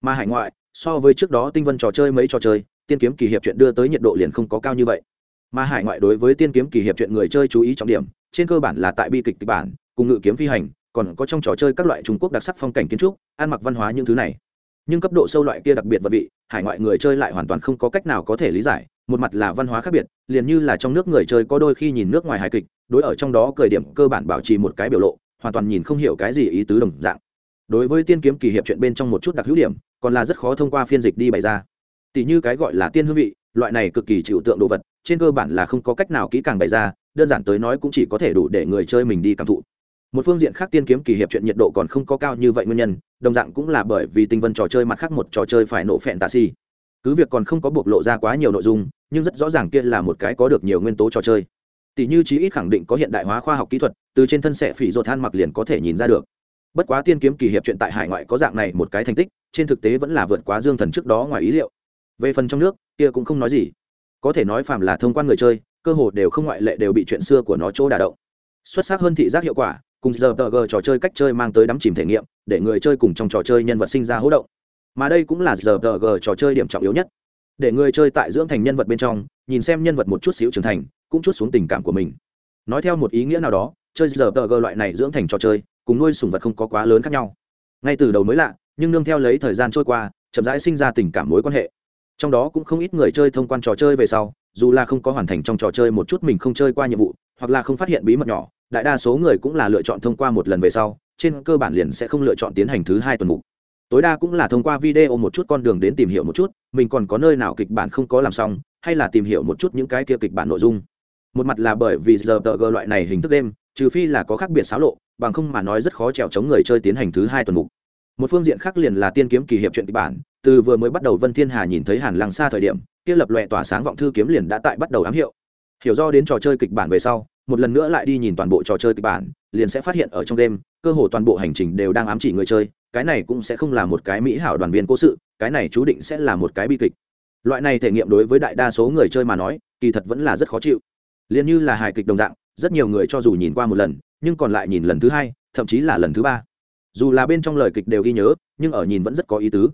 Mà hải ngoại so với trước đó tinh vân trò chơi mấy trò chơi, tiên kiếm kỳ hiệp chuyện đưa tới nhiệt độ liền không có cao như vậy. Mà hải ngoại đối với tiên kiếm kỳ hiệp chuyện người chơi chú ý trọng điểm, trên cơ bản là tại bi kịch kịch bản, cùng ngự kiếm phi hành, còn có trong trò chơi các loại trung quốc đặc sắc phong cảnh kiến trúc, ăn mặc văn hóa những thứ này. Nhưng cấp độ sâu loại kia đặc biệt vật vị, hải ngoại người chơi lại hoàn toàn không có cách nào có thể lý giải, một mặt là văn hóa khác biệt, liền như là trong nước người chơi có đôi khi nhìn nước ngoài hài kịch, đối ở trong đó cười điểm cơ bản bảo trì một cái biểu lộ, hoàn toàn nhìn không hiểu cái gì ý tứ đồng dạng. Đối với tiên kiếm kỳ hiệp chuyện bên trong một chút đặc hữu điểm còn là rất khó thông qua phiên dịch đi bày ra. Tỷ như cái gọi là tiên hương vị, loại này cực kỳ chịu tượng đồ vật, trên cơ bản là không có cách nào kỹ càng bày ra, đơn giản tới nói cũng chỉ có thể đủ để người chơi mình đi cảm thụ. Một phương diện khác tiên kiếm kỳ hiệp chuyện nhiệt độ còn không có cao như vậy nguyên nhân, đồng dạng cũng là bởi vì tinh vân trò chơi mặt khác một trò chơi phải nổ phẹn tạ si. Cứ việc còn không có bộc lộ ra quá nhiều nội dung, nhưng rất rõ ràng kia là một cái có được nhiều nguyên tố trò chơi. Tỷ như chí ít khẳng định có hiện đại hóa khoa học kỹ thuật, từ trên thân sẽ phỉ rột than mặc liền có thể nhìn ra được bất quá tiên kiếm kỳ hiệp chuyện tại hải ngoại có dạng này một cái thành tích, trên thực tế vẫn là vượt quá dương thần trước đó ngoài ý liệu. Về phần trong nước, kia cũng không nói gì. Có thể nói phàm là thông quan người chơi, cơ hồ đều không ngoại lệ đều bị chuyện xưa của nó chỗ đả động. Xuất sắc hơn thị giác hiệu quả, cùng giờ tờ g trò chơi cách chơi mang tới đắm chìm thể nghiệm, để người chơi cùng trong trò chơi nhân vật sinh ra hỗ động. Mà đây cũng là giờ tờ g trò chơi điểm trọng yếu nhất. Để người chơi tại dưỡng thành nhân vật bên trong, nhìn xem nhân vật một chút xíu trưởng thành, cũng chút xuống tình cảm của mình. Nói theo một ý nghĩa nào đó, chơi giờ tờ g loại này dưỡng thành trò chơi cùng nuôi sùng vật không có quá lớn khác nhau. Ngay từ đầu mới lạ, nhưng nương theo lấy thời gian trôi qua, chậm rãi sinh ra tình cảm mối quan hệ. Trong đó cũng không ít người chơi thông quan trò chơi về sau, dù là không có hoàn thành trong trò chơi một chút mình không chơi qua nhiệm vụ, hoặc là không phát hiện bí mật nhỏ, đại đa số người cũng là lựa chọn thông qua một lần về sau, trên cơ bản liền sẽ không lựa chọn tiến hành thứ hai tuần mục. Tối đa cũng là thông qua video một chút con đường đến tìm hiểu một chút, mình còn có nơi nào kịch bản không có làm xong, hay là tìm hiểu một chút những cái kia kịch bản nội dung. Một mặt là bởi vì giờ tờ gờ loại này hình thức đêm trừ phi là có khác biệt xáo lộ, bằng không mà nói rất khó trèo chống người chơi tiến hành thứ hai tuần mục. Một phương diện khác liền là tiên kiếm kỳ hiệp chuyện kịch bản, từ vừa mới bắt đầu vân thiên hà nhìn thấy hàn lăng xa thời điểm, kia lập loẹ tỏa sáng vọng thư kiếm liền đã tại bắt đầu ám hiệu. Hiểu do đến trò chơi kịch bản về sau, một lần nữa lại đi nhìn toàn bộ trò chơi kịch bản, liền sẽ phát hiện ở trong đêm, cơ hồ toàn bộ hành trình đều đang ám chỉ người chơi, cái này cũng sẽ không là một cái mỹ hảo đoàn viên cố sự, cái này chú định sẽ là một cái bi kịch. Loại này thể nghiệm đối với đại đa số người chơi mà nói, kỳ thật vẫn là rất khó chịu. Liền như là hài kịch đồng dạng rất nhiều người cho dù nhìn qua một lần, nhưng còn lại nhìn lần thứ hai, thậm chí là lần thứ ba. Dù là bên trong lời kịch đều ghi nhớ, nhưng ở nhìn vẫn rất có ý tứ.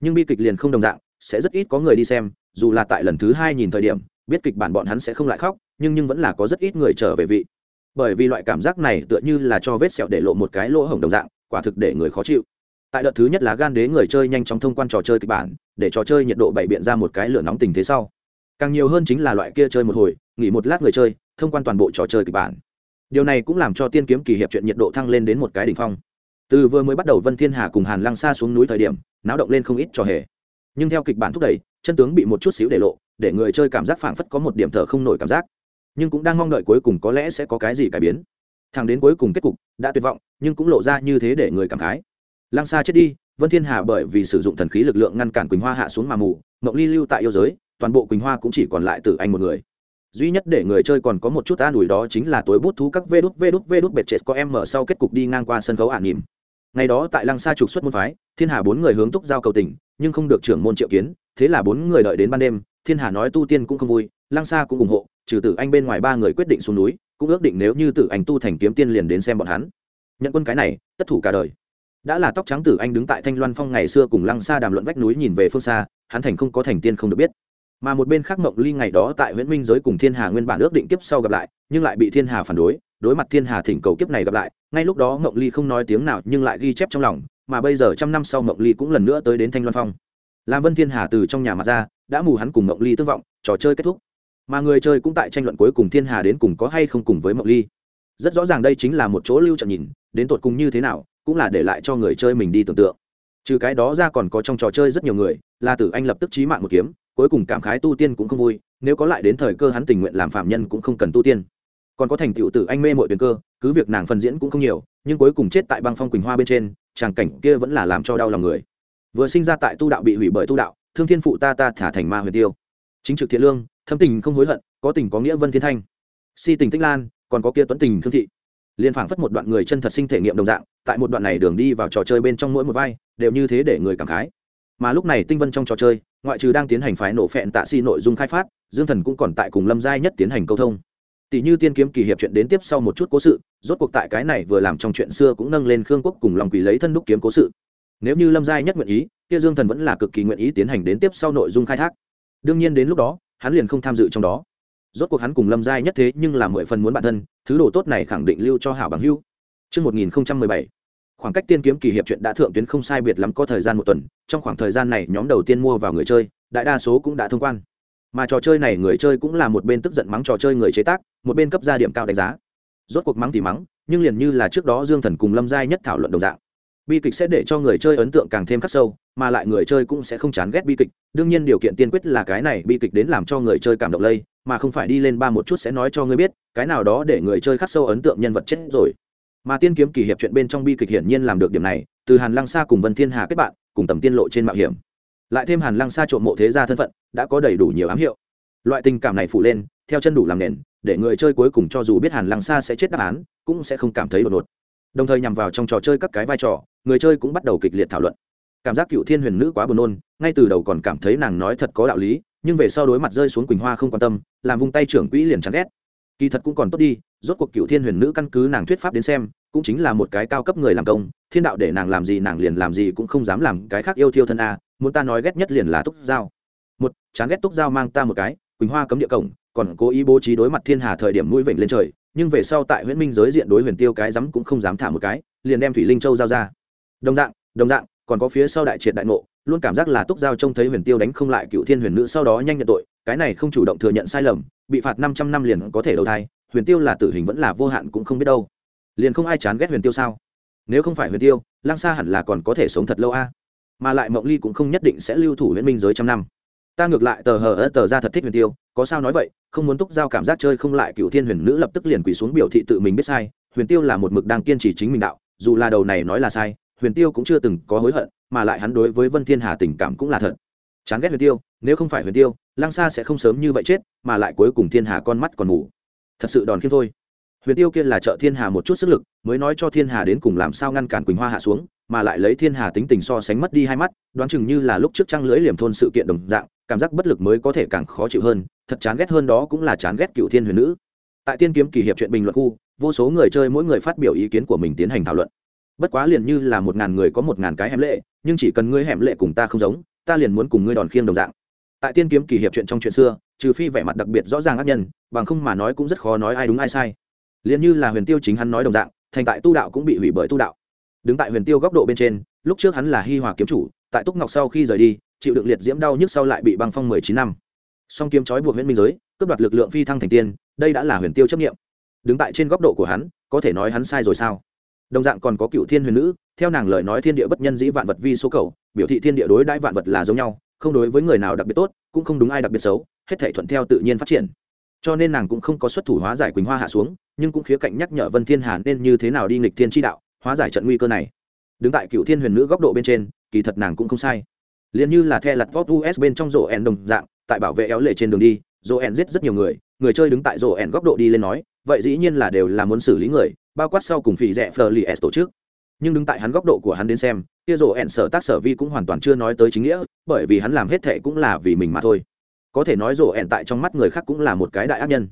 Nhưng bi kịch liền không đồng dạng, sẽ rất ít có người đi xem, dù là tại lần thứ hai nhìn thời điểm, biết kịch bản bọn hắn sẽ không lại khóc, nhưng nhưng vẫn là có rất ít người trở về vị. Bởi vì loại cảm giác này tựa như là cho vết sẹo để lộ một cái lỗ hổng đồng dạng, quả thực để người khó chịu. Tại đợt thứ nhất là gan đế người chơi nhanh chóng thông quan trò chơi kịch bản, để trò chơi nhiệt độ bày biện ra một cái lửa nóng tình thế sau. Càng nhiều hơn chính là loại kia chơi một hồi, nghỉ một lát người chơi thông quan toàn bộ trò chơi kịch bản. Điều này cũng làm cho tiên kiếm kỳ hiệp chuyện nhiệt độ thăng lên đến một cái đỉnh phong. Từ vừa mới bắt đầu vân thiên hà cùng hàn lăng xa xuống núi thời điểm, náo động lên không ít trò hề. Nhưng theo kịch bản thúc đẩy, chân tướng bị một chút xíu để lộ, để người chơi cảm giác phảng phất có một điểm thở không nổi cảm giác. Nhưng cũng đang mong đợi cuối cùng có lẽ sẽ có cái gì cải biến. Thằng đến cuối cùng kết cục đã tuyệt vọng, nhưng cũng lộ ra như thế để người cảm khái. Lăng xa chết đi, vân thiên hà bởi vì sử dụng thần khí lực lượng ngăn cản quỳnh hoa hạ xuống mà mù, mộng ly lưu tại yêu giới, toàn bộ quỳnh hoa cũng chỉ còn lại từ anh một người duy nhất để người chơi còn có một chút an ủi đó chính là tối bút thú các vê đút vê đút vê đút bệt chết có em mở sau kết cục đi ngang qua sân khấu ả nỉm ngày đó tại lăng sa trục xuất môn phái, thiên hà bốn người hướng túc giao cầu tình, nhưng không được trưởng môn triệu kiến, thế là bốn người đợi đến ban đêm, thiên hà nói tu tiên cũng không vui, lăng sa cũng ủng hộ, trừ tử anh bên ngoài ba người quyết định xuống núi, cũng ước định nếu như tử anh tu thành kiếm tiên liền đến xem bọn hắn. Nhận quân cái này, tất thủ cả đời. Đã là tóc trắng tử anh đứng tại thanh loan phong ngày xưa cùng lăng sa đàm luận vách núi nhìn về phương xa, hắn thành không có thành tiên không được biết mà một bên khác mộng ly ngày đó tại nguyễn minh giới cùng thiên hà nguyên bản ước định kiếp sau gặp lại, nhưng lại bị thiên hà phản đối đối mặt thiên hà thỉnh cầu kiếp này gặp lại, ngay lúc đó mộng ly không nói tiếng nào nhưng lại ghi chép trong lòng, mà bây giờ trăm năm sau mộng ly cũng lần nữa tới đến thanh loan phong. Làm vân thiên hà từ trong nhà mặt ra, đã mù hắn cùng mộng ly tương vọng, trò chơi kết thúc. Mà người chơi cũng tại tranh luận cuối cùng thiên hà đến cùng có hay không cùng với mộng ly. Rất rõ ràng đây chính là một chỗ lưu trận nhìn, đến tột cùng như thế nào, cũng là để lại cho người chơi mình đi tưởng tượng. Trừ cái đó ra còn có trong trò chơi rất nhiều người, là tử anh lập tức trí mạng một kiếm cuối cùng cảm khái tu tiên cũng không vui, nếu có lại đến thời cơ hắn tình nguyện làm phạm nhân cũng không cần tu tiên. Còn có thành tựu tử anh mê mọi tuyển cơ, cứ việc nàng phần diễn cũng không nhiều, nhưng cuối cùng chết tại băng phong quỳnh hoa bên trên, tràng cảnh kia vẫn là làm cho đau lòng người. Vừa sinh ra tại tu đạo bị hủy bởi tu đạo, thương thiên phụ ta ta thả thành ma huyền tiêu. Chính trực thiện lương, thâm tình không hối hận, có tình có nghĩa vân thiên thanh. Si tình tích lan, còn có kia tuấn tình thương thị. Liên phảng phất một đoạn người chân thật sinh thể nghiệm đồng dạng, tại một đoạn này đường đi vào trò chơi bên trong mỗi một vai, đều như thế để người cảm khái mà lúc này tinh vân trong trò chơi ngoại trừ đang tiến hành phái nổ phẹn tạ si nội dung khai phát dương thần cũng còn tại cùng lâm giai nhất tiến hành câu thông. Tỷ như tiên kiếm kỳ hiệp chuyện đến tiếp sau một chút cố sự rốt cuộc tại cái này vừa làm trong chuyện xưa cũng nâng lên khương quốc cùng lòng quỷ lấy thân đúc kiếm cố sự. Nếu như lâm giai nhất nguyện ý kia dương thần vẫn là cực kỳ nguyện ý tiến hành đến tiếp sau nội dung khai thác. Đương nhiên đến lúc đó hắn liền không tham dự trong đó. Rốt cuộc hắn cùng lâm giai nhất thế nhưng là mười phần muốn bản thân thứ đồ tốt này khẳng định lưu cho hảo bằng hưu Trước 1017, khoảng cách tiên kiếm kỳ hiệp chuyện đã thượng tuyến không sai biệt lắm có thời gian một tuần, trong khoảng thời gian này nhóm đầu tiên mua vào người chơi, đại đa số cũng đã thông quan. Mà trò chơi này người chơi cũng là một bên tức giận mắng trò chơi người chế tác, một bên cấp ra điểm cao đánh giá. Rốt cuộc mắng thì mắng, nhưng liền như là trước đó dương thần cùng lâm giai nhất thảo luận đồng dạng. Bi kịch sẽ để cho người chơi ấn tượng càng thêm khắc sâu, mà lại người chơi cũng sẽ không chán ghét bi kịch. Đương nhiên điều kiện tiên quyết là cái này bi kịch đến làm cho người chơi cảm động lây, mà không phải đi lên ba một chút sẽ nói cho ngươi biết, cái nào đó để người chơi khắc sâu ấn tượng nhân vật chết rồi mà tiên kiếm kỳ hiệp chuyện bên trong bi kịch hiển nhiên làm được điểm này, từ hàn lăng sa cùng vân thiên hà kết bạn, cùng tầm tiên lộ trên mạo hiểm. Lại thêm hàn lăng sa trộm mộ thế gia thân phận, đã có đầy đủ nhiều ám hiệu. Loại tình cảm này phủ lên, theo chân đủ làm nền, để người chơi cuối cùng cho dù biết hàn lăng sa sẽ chết đáp án, cũng sẽ không cảm thấy đột ngột. Đồng thời nhằm vào trong trò chơi các cái vai trò, người chơi cũng bắt đầu kịch liệt thảo luận. Cảm giác cựu thiên huyền nữ quá buồn nôn, ngay từ đầu còn cảm thấy nàng nói thật có đạo lý, nhưng về sau đối mặt rơi xuống quỳnh hoa không quan tâm, làm vung tay trưởng quỹ liền chán ghét kỳ thật cũng còn tốt đi, rốt cuộc cựu thiên huyền nữ căn cứ nàng thuyết pháp đến xem, cũng chính là một cái cao cấp người làm công, thiên đạo để nàng làm gì nàng liền làm gì cũng không dám làm cái khác yêu thiêu thân a, muốn ta nói ghét nhất liền là túc giao. Một, chán ghét túc giao mang ta một cái, quỳnh hoa cấm địa cổng, còn cố ý bố trí đối mặt thiên hà thời điểm mũi vịnh lên trời, nhưng về sau tại huyện minh giới diện đối huyền tiêu cái dám cũng không dám thả một cái, liền đem thủy linh châu giao ra. Đồng dạng đồng dạng, còn có phía sau đại triệt đại ngộ, luôn cảm giác là túc giao trông thấy huyền tiêu đánh không lại cựu thiên huyền nữ sau đó nhanh nhận tội, cái này không chủ động thừa nhận sai lầm bị phạt năm trăm năm liền có thể đầu thai, huyền tiêu là tử hình vẫn là vô hạn cũng không biết đâu. Liền không ai chán ghét huyền tiêu sao? Nếu không phải huyền tiêu lang sa hẳn là còn có thể sống thật lâu a. Mà lại mộng ly cũng không nhất định sẽ lưu thủ huyễn minh giới trăm năm. Ta ngược lại tờ hờ ớt tờ ra thật thích huyền tiêu, có sao nói vậy, không muốn túc giao cảm giác chơi không lại cựu thiên huyền nữ lập tức liền quỳ xuống biểu thị tự mình biết sai, huyền tiêu là một mực đang kiên trì chính mình đạo, dù là đầu này nói là sai, huyền tiêu cũng chưa từng có hối hận, mà lại hắn đối với vân thiên hà tình cảm cũng là thật. Chán ghét huyền tiêu, nếu không phải huyền tiêu lăng sa sẽ không sớm như vậy chết, mà lại cuối cùng thiên hà con mắt còn ngủ thật sự đòn khiêm thôi. Huyền tiêu kia là trợ thiên hà một chút sức lực, mới nói cho thiên hà đến cùng làm sao ngăn cản quỳnh hoa hạ xuống, mà lại lấy thiên hà tính tình so sánh mất đi hai mắt, đoán chừng như là lúc trước trăng lưỡi liềm thôn sự kiện đồng dạng, cảm giác bất lực mới có thể càng khó chịu hơn, thật chán ghét hơn đó cũng là chán ghét cựu thiên huyền nữ. Tại tiên kiếm kỳ hiệp chuyện bình luận khu, vô số người chơi mỗi người phát biểu ý kiến của mình tiến hành thảo luận. Bất quá liền như là một ngàn người có một ngàn cái hẻm lệ, nhưng chỉ cần ngươi hẻm lệ cùng ta không giống, ta liền muốn cùng ngươi đòn khiêng đồng dạng tại tiên kiếm kỳ hiệp chuyện trong chuyện xưa, trừ phi vẻ mặt đặc biệt rõ ràng ác nhân, bằng không mà nói cũng rất khó nói ai đúng ai sai. Liền như là huyền tiêu chính hắn nói đồng dạng, thành tại tu đạo cũng bị hủy bởi tu đạo. Đứng tại huyền tiêu góc độ bên trên, lúc trước hắn là hi hòa kiếm chủ, tại túc ngọc sau khi rời đi, chịu đựng liệt diễm đau nhức sau lại bị băng phong mười chín năm. Song kiếm trói buộc huyện minh giới, cướp đoạt lực lượng phi thăng thành tiên, đây đã là huyền tiêu chấp nghiệm đứng tại trên góc độ của hắn, có thể nói hắn sai rồi sao? Đồng dạng còn có cựu thiên huyền nữ, theo nàng lời nói thiên địa bất nhân dĩ vạn vật vi số cầu, biểu thị thiên địa đối đãi vạn vật là giống nhau không đối với người nào đặc biệt tốt, cũng không đúng ai đặc biệt xấu, hết thể thuận theo tự nhiên phát triển. Cho nên nàng cũng không có xuất thủ hóa giải quỳnh hoa hạ xuống, nhưng cũng khía cạnh nhắc nhở vân thiên hà nên như thế nào đi nghịch thiên tri đạo, hóa giải trận nguy cơ này. Đứng tại cựu thiên huyền nữ góc độ bên trên, kỳ thật nàng cũng không sai. Liền như là the lặt vót us bên trong rổ ẻn đồng dạng, tại bảo vệ éo lệ trên đường đi, rổ ẻn giết rất nhiều người người chơi đứng tại rổ ẻn góc độ đi lên nói, vậy dĩ nhiên là đều là muốn xử lý người, bao quát sau cùng phỉ rẻ phờ li s tổ chức nhưng đứng tại hắn góc độ của hắn đến xem, kia rổ ẻn sở tác sở vi cũng hoàn toàn chưa nói tới chính nghĩa, bởi vì hắn làm hết thệ cũng là vì mình mà thôi. Có thể nói rổ ẻn tại trong mắt người khác cũng là một cái đại ác nhân.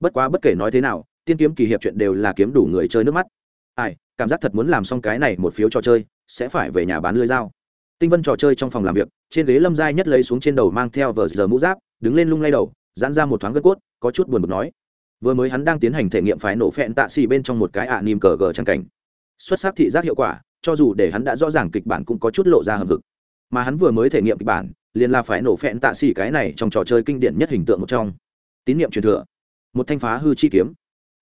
Bất quá bất kể nói thế nào, tiên kiếm kỳ hiệp chuyện đều là kiếm đủ người chơi nước mắt. Ai, cảm giác thật muốn làm xong cái này một phiếu trò chơi, sẽ phải về nhà bán lưới dao. Tinh vân trò chơi trong phòng làm việc, trên ghế lâm giai nhất lấy xuống trên đầu mang theo vờ giờ mũ giáp, đứng lên lung lay đầu, giãn ra một thoáng gân cốt, có chút buồn bực nói. Vừa mới hắn đang tiến hành thể nghiệm phái nổ phẹn tạ xì bên trong một cái ạ à nìm cờ gờ trang cảnh xuất sắc thị giác hiệu quả, cho dù để hắn đã rõ ràng kịch bản cũng có chút lộ ra hầm vực mà hắn vừa mới thể nghiệm kịch bản, liền là phải nổ phẹn tạ xỉ cái này trong trò chơi kinh điển nhất hình tượng một trong. Tín nhiệm truyền thừa. Một thanh phá hư chi kiếm.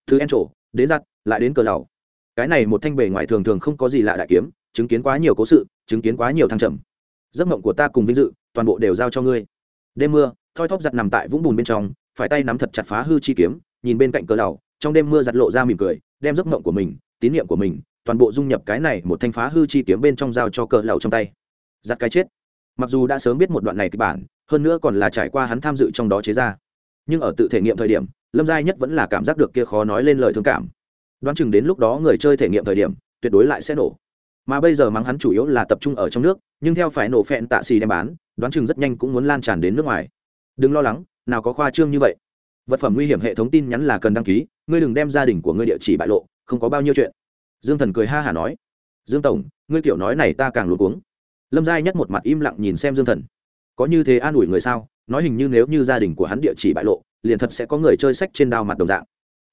Thứ en trổ, đến giặt, lại đến cờ lầu cái này một thanh bề ngoài thường thường không có gì lạ đại kiếm, chứng kiến quá nhiều cố sự, chứng kiến quá nhiều thăng trầm. Giấc mộng của ta cùng vinh dự, toàn bộ đều giao cho ngươi. Đêm mưa, thoi thóp giặt nằm tại vũng bùn bên trong, phải tay nắm thật chặt phá hư chi kiếm, nhìn bên cạnh cờ lầu trong đêm mưa giặt lộ ra mỉm cười, đem giấc mộng của mình, tín nhiệm của mình toàn bộ dung nhập cái này một thanh phá hư chi kiếm bên trong giao cho cờ lầu trong tay. Giặt cái chết. Mặc dù đã sớm biết một đoạn này kịch bản, hơn nữa còn là trải qua hắn tham dự trong đó chế ra. Nhưng ở tự thể nghiệm thời điểm, lâm giai nhất vẫn là cảm giác được kia khó nói lên lời thương cảm. Đoán chừng đến lúc đó người chơi thể nghiệm thời điểm, tuyệt đối lại sẽ nổ. Mà bây giờ mắng hắn chủ yếu là tập trung ở trong nước, nhưng theo phải nổ phẹn tạ xì đem bán, đoán chừng rất nhanh cũng muốn lan tràn đến nước ngoài. Đừng lo lắng, nào có khoa trương như vậy. Vật phẩm nguy hiểm hệ thống tin nhắn là cần đăng ký, ngươi đừng đem gia đình của ngươi địa chỉ bại lộ, không có bao nhiêu chuyện dương thần cười ha hả nói, dương tổng, ngươi kiểu nói này ta càng luôn cuống. Lâm giai nhất một mặt im lặng nhìn xem dương thần. Có như thế an ủi người sao? Nói hình như nếu như gia đình của hắn địa chỉ bại lộ, liền thật sẽ có người chơi sách trên đao mặt đồng dạng.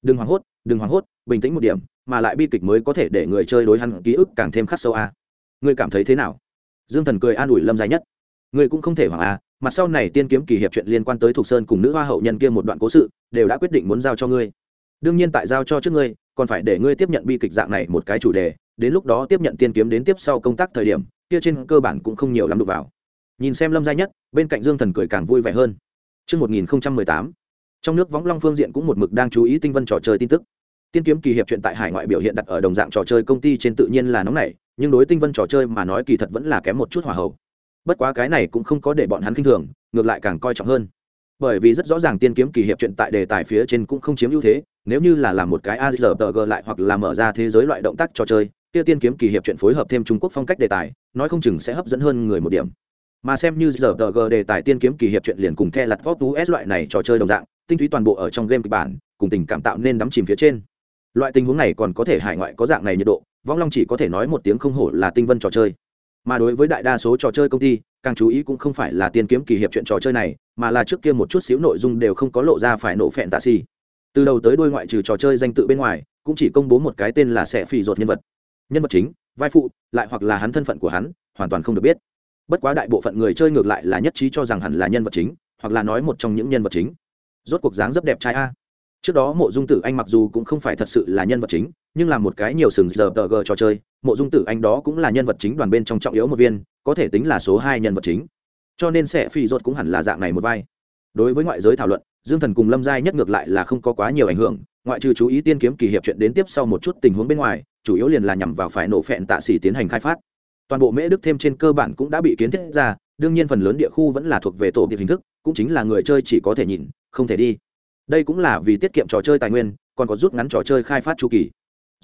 Đừng hoảng hốt, đừng hoảng hốt, bình tĩnh một điểm, mà lại bi kịch mới có thể để người chơi đối hắn ký ức càng thêm khắc sâu a. À. ngươi cảm thấy thế nào? Dương thần cười an ủi lâm dài nhất. Ngươi cũng không thể hoảng a à. mặt sau này tiên kiếm kỳ hiệp chuyện liên quan tới thục sơn cùng nữ hoa hậu nhân kia một đoạn cố sự, đều đã quyết định muốn giao cho ngươi. Đương nhiên tại giao cho trước ngươi còn phải để ngươi tiếp nhận bi kịch dạng này một cái chủ đề đến lúc đó tiếp nhận tiên kiếm đến tiếp sau công tác thời điểm kia trên cơ bản cũng không nhiều lắm đụng vào. Nhìn xem lâm gia nhất bên cạnh dương thần cười càng vui vẻ hơn. Trước 1018, trong nước võng long phương diện cũng một mực đang chú ý tinh vân trò chơi tin tức. Tiên kiếm kỳ hiệp chuyện tại hải ngoại biểu hiện đặt ở đồng dạng trò chơi công ty trên tự nhiên là nóng nảy nhưng đối tinh vân trò chơi mà nói kỳ thật vẫn là kém một chút hỏa hậu. Bất quá cái này cũng không có để bọn hắn kinh thường ngược lại càng coi trọng hơn bởi vì rất rõ ràng tiên kiếm kỳ hiệp chuyện tại đề tài phía trên cũng không chiếm ưu thế, nếu như là làm một cái azrg lại hoặc là mở ra thế giới loại động tác trò chơi, kia tiên kiếm kỳ hiệp chuyện phối hợp thêm trung quốc phong cách đề tài, nói không chừng sẽ hấp dẫn hơn người một điểm. Mà xem như giờ g đề tài tiên kiếm kỳ hiệp chuyện liền cùng the lặt vót s loại này trò chơi đồng dạng, tinh túy toàn bộ ở trong game kịch bản, cùng tình cảm tạo nên đắm chìm phía trên. Loại tình huống này còn có thể hải ngoại có dạng này nhiệt độ, vong long chỉ có thể nói một tiếng không hổ là tinh vân trò chơi. Mà đối với đại đa số trò chơi công ty càng chú ý cũng không phải là tiên kiếm kỳ hiệp chuyện trò chơi này, mà là trước kia một chút xíu nội dung đều không có lộ ra phải nổ phẹn tạ xì. Từ đầu tới đuôi ngoại trừ trò chơi danh tự bên ngoài, cũng chỉ công bố một cái tên là sẽ phì ruột nhân vật. Nhân vật chính, vai phụ, lại hoặc là hắn thân phận của hắn, hoàn toàn không được biết. Bất quá đại bộ phận người chơi ngược lại là nhất trí cho rằng hẳn là nhân vật chính, hoặc là nói một trong những nhân vật chính. Rốt cuộc dáng rất đẹp trai a. Trước đó mộ dung tử anh mặc dù cũng không phải thật sự là nhân vật chính, nhưng là một cái nhiều sừng giờ tờ gờ trò chơi, mộ dung tử anh đó cũng là nhân vật chính đoàn bên trong trọng yếu một viên có thể tính là số hai nhân vật chính. Cho nên sẽ phi rột cũng hẳn là dạng này một vai. Đối với ngoại giới thảo luận, dương thần cùng lâm giai nhất ngược lại là không có quá nhiều ảnh hưởng, ngoại trừ chú ý tiên kiếm kỳ hiệp chuyện đến tiếp sau một chút tình huống bên ngoài, chủ yếu liền là nhằm vào phải nổ phẹn tạ xỉ tiến hành khai phát. Toàn bộ mễ đức thêm trên cơ bản cũng đã bị kiến thiết ra, đương nhiên phần lớn địa khu vẫn là thuộc về tổ điệp hình thức, cũng chính là người chơi chỉ có thể nhìn, không thể đi. Đây cũng là vì tiết kiệm trò chơi tài nguyên, còn có rút ngắn trò chơi khai phát chu kỳ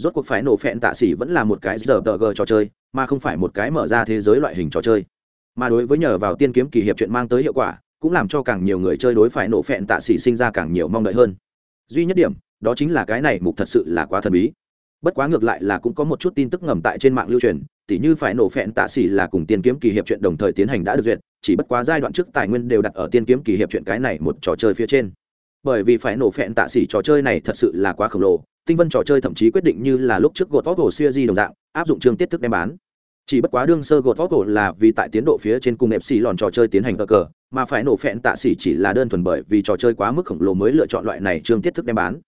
rốt cuộc phải nổ phẹn tạ xỉ vẫn là một cái giờ tờ g trò chơi, mà không phải một cái mở ra thế giới loại hình trò chơi. Mà đối với nhờ vào tiên kiếm kỳ hiệp chuyện mang tới hiệu quả, cũng làm cho càng nhiều người chơi đối phải nổ phẹn tạ xỉ sinh ra càng nhiều mong đợi hơn. Duy nhất điểm, đó chính là cái này mục thật sự là quá thần bí. Bất quá ngược lại là cũng có một chút tin tức ngầm tại trên mạng lưu truyền, tỉ như phải nổ phẹn tạ xỉ là cùng tiên kiếm kỳ hiệp chuyện đồng thời tiến hành đã được duyệt, chỉ bất quá giai đoạn trước tài nguyên đều đặt ở tiên kiếm kỳ hiệp chuyện cái này một trò chơi phía trên. Bởi vì phải nổ phẹn tạ xỉ trò chơi này thật sự là quá khổng lồ tinh vân trò chơi thậm chí quyết định như là lúc trước gột vóc hồ siêu di đồng dạng, áp dụng chương tiết thức đem bán. Chỉ bất quá đương sơ gột vóc hồ là vì tại tiến độ phía trên cùng ép xì lòn trò chơi tiến hành cờ cờ, mà phải nổ phẹn tạ xỉ chỉ là đơn thuần bởi vì trò chơi quá mức khổng lồ mới lựa chọn loại này chương tiết thức đem bán.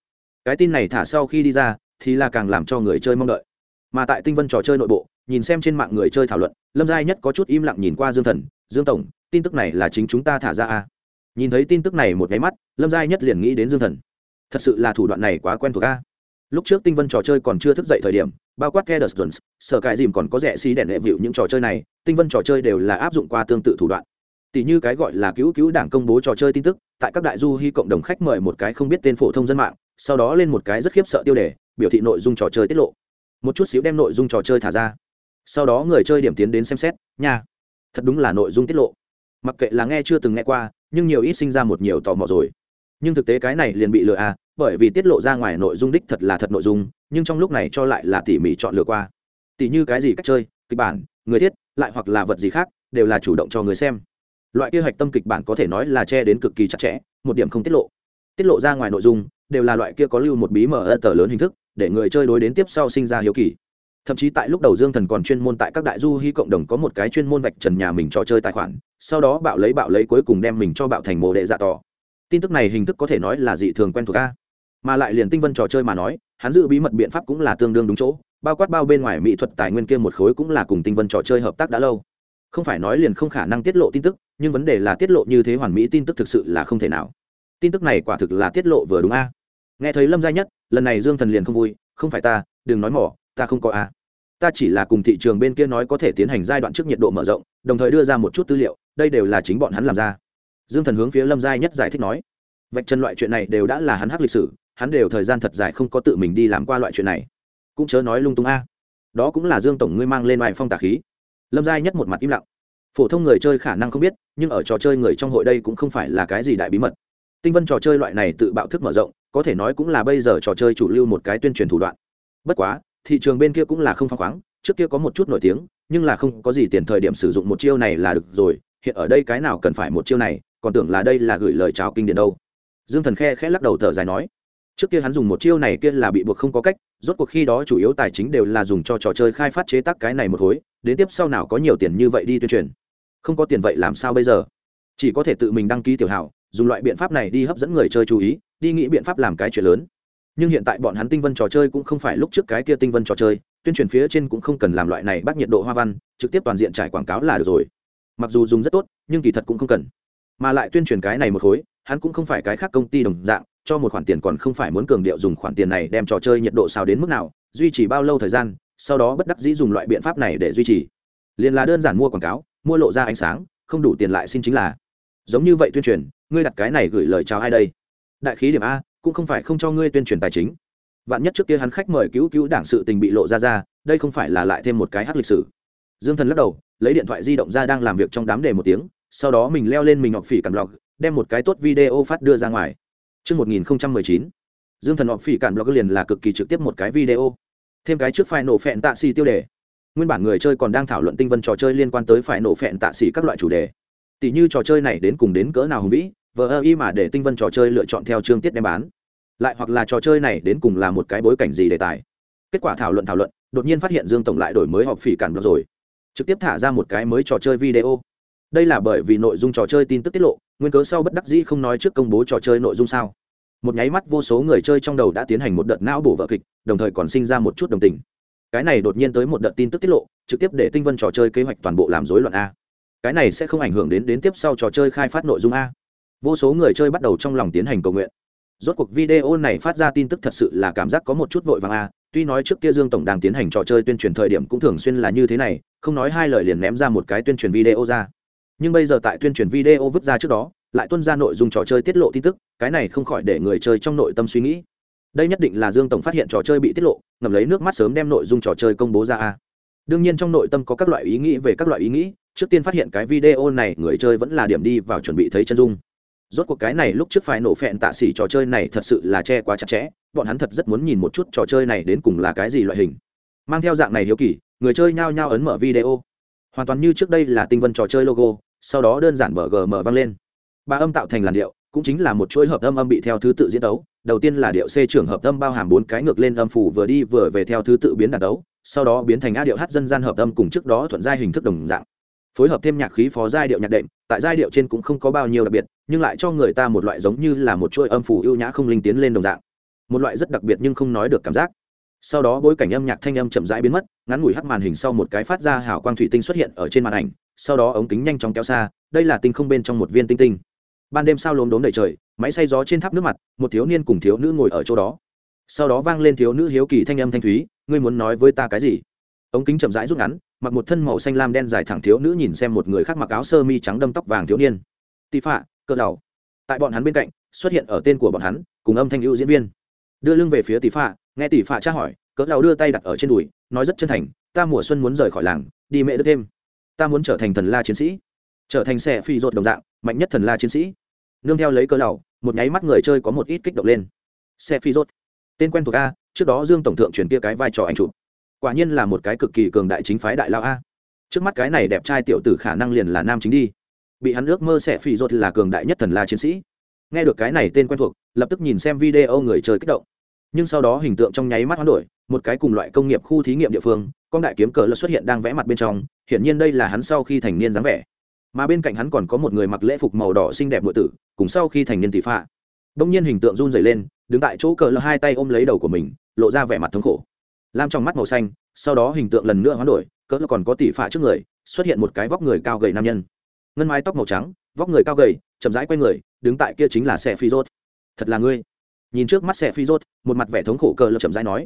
Cái tin này thả sau khi đi ra, thì là càng làm cho người chơi mong đợi. Mà tại tinh vân trò chơi nội bộ, nhìn xem trên mạng người chơi thảo luận, lâm giai nhất có chút im lặng nhìn qua dương thần, dương tổng, tin tức này là chính chúng ta thả ra a nhìn thấy tin tức này một nháy mắt, lâm giai nhất liền nghĩ đến dương thần. Thật sự là thủ đoạn này quá quen thuộc a lúc trước tinh vân trò chơi còn chưa thức dậy thời điểm, bao quát ke đờ sở cải dìm còn có rẻ xí đèn đệ vịu những trò chơi này, tinh vân trò chơi đều là áp dụng qua tương tự thủ đoạn. Tỷ như cái gọi là cứu cứu đảng công bố trò chơi tin tức, tại các đại du hy cộng đồng khách mời một cái không biết tên phổ thông dân mạng, sau đó lên một cái rất khiếp sợ tiêu đề, biểu thị nội dung trò chơi tiết lộ. Một chút xíu đem nội dung trò chơi thả ra. Sau đó người chơi điểm tiến đến xem xét, nha, thật đúng là nội dung tiết lộ. Mặc kệ là nghe chưa từng nghe qua, nhưng nhiều ít sinh ra một nhiều tò mò rồi nhưng thực tế cái này liền bị lừa à bởi vì tiết lộ ra ngoài nội dung đích thật là thật nội dung, nhưng trong lúc này cho lại là tỉ mỉ chọn lựa qua. Tỉ như cái gì cách chơi, kịch bản, người thiết, lại hoặc là vật gì khác, đều là chủ động cho người xem. Loại kế hoạch tâm kịch bản có thể nói là che đến cực kỳ chặt chẽ, một điểm không tiết lộ. Tiết lộ ra ngoài nội dung, đều là loại kia có lưu một bí mở ân tờ lớn hình thức, để người chơi đối đến tiếp sau sinh ra hiếu kỳ. Thậm chí tại lúc đầu dương thần còn chuyên môn tại các đại du hy cộng đồng có một cái chuyên môn vạch trần nhà mình cho chơi tài khoản, sau đó bạo lấy bạo lấy cuối cùng đem mình cho bạo thành mồ đệ dạ tỏ tin tức này hình thức có thể nói là dị thường quen thuộc a. Mà lại liền tinh vân trò chơi mà nói, hắn giữ bí mật biện pháp cũng là tương đương đúng chỗ, bao quát bao bên ngoài mỹ thuật tài nguyên kia một khối cũng là cùng tinh vân trò chơi hợp tác đã lâu. Không phải nói liền không khả năng tiết lộ tin tức, nhưng vấn đề là tiết lộ như thế hoàn mỹ tin tức thực sự là không thể nào. Tin tức này quả thực là tiết lộ vừa đúng a. Nghe thấy lâm gia nhất, lần này dương thần liền không vui, không phải ta, đừng nói mỏ, ta không có a. Ta chỉ là cùng thị trường bên kia nói có thể tiến hành giai đoạn trước nhiệt độ mở rộng, đồng thời đưa ra một chút tư liệu, đây đều là chính bọn hắn làm ra dương thần hướng phía lâm giai nhất giải thích nói, vạch chân loại chuyện này đều đã là hắn hắc lịch sử, hắn đều thời gian thật dài không có tự mình đi làm qua loại chuyện này. Cũng chớ nói lung tung a. Đó cũng là dương tổng ngươi mang lên ngoài phong tà khí. Lâm giai nhất một mặt im lặng. Phổ thông người chơi khả năng không biết, nhưng ở trò chơi người trong hội đây cũng không phải là cái gì đại bí mật. Tinh vân trò chơi loại này tự bạo thức mở rộng, có thể nói cũng là bây giờ trò chơi chủ lưu một cái tuyên truyền thủ đoạn. Bất quá, thị trường bên kia cũng là không phăng khoáng, trước kia có một chút nổi tiếng, nhưng là không có gì tiền thời điểm sử dụng một chiêu này là được rồi hiện ở đây cái nào cần phải một chiêu này, còn tưởng là đây là gửi lời chào kinh điển đâu. Dương thần khe khẽ lắc đầu thở dài nói, trước kia hắn dùng một chiêu này kia là bị buộc không có cách, rốt cuộc khi đó chủ yếu tài chính đều là dùng cho trò chơi khai phát chế tác cái này một khối, đến tiếp sau nào có nhiều tiền như vậy đi tuyên truyền. Không có tiền vậy làm sao bây giờ? Chỉ có thể tự mình đăng ký tiểu hảo, dùng loại biện pháp này đi hấp dẫn người chơi chú ý, đi nghĩ biện pháp làm cái chuyện lớn. Nhưng hiện tại bọn hắn tinh vân trò chơi cũng không phải lúc trước cái kia tinh vân trò chơi, tuyên truyền phía trên cũng không cần làm loại này bắt nhiệt độ hoa văn, trực tiếp toàn diện trải quảng cáo là được rồi mặc dù dùng rất tốt, nhưng kỳ thật cũng không cần. Mà lại tuyên truyền cái này một khối, hắn cũng không phải cái khác công ty đồng dạng, cho một khoản tiền còn không phải muốn cường điệu dùng khoản tiền này đem trò chơi nhiệt độ sao đến mức nào, duy trì bao lâu thời gian, sau đó bất đắc dĩ dùng loại biện pháp này để duy trì. Liền là đơn giản mua quảng cáo, mua lộ ra ánh sáng, không đủ tiền lại xin chính là. Giống như vậy tuyên truyền, ngươi đặt cái này gửi lời chào ai đây? Đại khí điểm a, cũng không phải không cho ngươi tuyên truyền tài chính. Vạn nhất trước kia hắn khách mời cứu cứu đảng sự tình bị lộ ra ra, đây không phải là lại thêm một cái hát lịch sử. Dương thần lắc đầu lấy điện thoại di động ra đang làm việc trong đám đề một tiếng sau đó mình leo lên mình họp phỉ cản blog đem một cái tốt video phát đưa ra ngoài Trước 1019, Dương thần họp phỉ cản blog liền là cực kỳ trực tiếp một cái video. Thêm cái trước phải nổ phẹn tạ xì tiêu đề. Nguyên bản người chơi còn đang thảo luận tinh vân trò chơi liên quan tới phải nổ phẹn tạ xì các loại chủ đề. Tỷ như trò chơi này đến cùng đến cỡ nào hùng vĩ, vờ ơ y mà để tinh vân trò chơi lựa chọn theo chương tiết đem bán lại hoặc là trò chơi này đến cùng là một cái bối cảnh gì đề tài kết quả thảo luận thảo luận đột nhiên phát hiện dương tổng lại đổi mới họp phỉ cản rồi trực tiếp thả ra một cái mới trò chơi video. Đây là bởi vì nội dung trò chơi tin tức tiết lộ, nguyên cớ sau bất đắc dĩ không nói trước công bố trò chơi nội dung sao. Một nháy mắt vô số người chơi trong đầu đã tiến hành một đợt não bổ vợ kịch, đồng thời còn sinh ra một chút đồng tình. Cái này đột nhiên tới một đợt tin tức tiết lộ, trực tiếp để tinh vân trò chơi kế hoạch toàn bộ làm rối loạn a. Cái này sẽ không ảnh hưởng đến đến tiếp sau trò chơi khai phát nội dung a. Vô số người chơi bắt đầu trong lòng tiến hành cầu nguyện. Rốt cuộc video này phát ra tin tức thật sự là cảm giác có một chút vội vàng a tuy nói trước kia dương tổng đang tiến hành trò chơi tuyên truyền thời điểm cũng thường xuyên là như thế này, không nói hai lời liền ném ra một cái tuyên truyền video ra. Nhưng bây giờ tại tuyên truyền video vứt ra trước đó, lại tuân ra nội dung trò chơi tiết lộ tin tức, cái này không khỏi để người chơi trong nội tâm suy nghĩ. Đây nhất định là dương tổng phát hiện trò chơi bị tiết lộ, ngầm lấy nước mắt sớm đem nội dung trò chơi công bố ra a. Đương nhiên trong nội tâm có các loại ý nghĩ về các loại ý nghĩ, trước tiên phát hiện cái video này người chơi vẫn là điểm đi vào chuẩn bị thấy chân dung rốt cuộc cái này lúc trước phải nổ phẹn tạ xỉ trò chơi này thật sự là che quá chặt chẽ, bọn hắn thật rất muốn nhìn một chút trò chơi này đến cùng là cái gì loại hình. Mang theo dạng này hiếu kỳ, người chơi nhao nhao ấn mở video. Hoàn toàn như trước đây là tinh vân trò chơi logo, sau đó đơn giản mở gm vang lên. Ba âm tạo thành làn điệu, cũng chính là một chuỗi hợp âm âm bị theo thứ tự diễn đấu. Đầu tiên là điệu c trưởng hợp âm bao hàm bốn cái ngược lên âm phủ vừa đi vừa về theo thứ tự biến đàn đấu, sau đó biến thành a điệu hát dân gian hợp âm cùng trước đó thuận giai hình thức đồng dạng. Phối hợp thêm nhạc khí phó giai điệu nhạc đệm tại giai điệu trên cũng không có bao nhiêu đặc biệt, nhưng lại cho người ta một loại giống như là một chuỗi âm phủ ưu nhã không linh tiến lên đồng dạng. Một loại rất đặc biệt nhưng không nói được cảm giác. Sau đó bối cảnh âm nhạc thanh âm chậm rãi biến mất, ngắn ngủi hắt màn hình sau một cái phát ra hào quang thủy tinh xuất hiện ở trên màn ảnh, sau đó ống kính nhanh chóng kéo xa, đây là tinh không bên trong một viên tinh tinh. Ban đêm sao lốm đốm đầy trời, máy xay gió trên tháp nước mặt, một thiếu niên cùng thiếu nữ ngồi ở chỗ đó. Sau đó vang lên thiếu nữ hiếu kỳ thanh âm thanh thúy, ngươi muốn nói với ta cái gì? Ống kính chậm rãi rút ngắn, mặc một thân màu xanh lam đen dài thẳng thiếu nữ nhìn xem một người khác mặc áo sơ mi trắng đâm tóc vàng thiếu niên. Tị phạ, cỡ đầu tại bọn hắn bên cạnh, xuất hiện ở tên của bọn hắn, cùng âm thanh hữu diễn viên. Đưa lưng về phía tỷ phạ, nghe tỷ phạ tra hỏi, cỡ đầu đưa tay đặt ở trên đùi, nói rất chân thành, ta mùa xuân muốn rời khỏi làng, đi mẹ đức thêm. Ta muốn trở thành thần la chiến sĩ. Trở thành xe phi rột đồng dạng, mạnh nhất thần la chiến sĩ. Nương theo lấy cỡ đầu một nháy mắt người chơi có một ít kích động lên. Xe phi rột tên quen thuộc a, trước đó dương tổng thượng truyền kia cái vai trò anh chụp quả nhiên là một cái cực kỳ cường đại chính phái đại lao a. Trước mắt cái này đẹp trai tiểu tử khả năng liền là nam chính đi. Bị hắn ước mơ sẽ phi rột là cường đại nhất thần la chiến sĩ. Nghe được cái này tên quen thuộc, lập tức nhìn xem video người chơi kích động. Nhưng sau đó hình tượng trong nháy mắt hoán đổi, một cái cùng loại công nghiệp khu thí nghiệm địa phương, con đại kiếm cờ lật xuất hiện đang vẽ mặt bên trong, hiển nhiên đây là hắn sau khi thành niên dáng vẻ. Mà bên cạnh hắn còn có một người mặc lễ phục màu đỏ xinh đẹp nội tử, cùng sau khi thành niên tỷ pha. đông nhiên hình tượng run dày lên, đứng tại chỗ cờ lơ hai tay ôm lấy đầu của mình, lộ ra vẻ mặt thống khổ lam trong mắt màu xanh, sau đó hình tượng lần nữa hoán đổi, cỡ còn có tỷ phạ trước người, xuất hiện một cái vóc người cao gầy nam nhân. Ngân mái tóc màu trắng, vóc người cao gầy, chậm rãi q u a y người, đứng tại kia chính là xe phi rốt. Thật là ngươi. Nhìn trước mắt xe phi rốt, một mặt vẻ thống khổ cờ lập chậm rãi nói.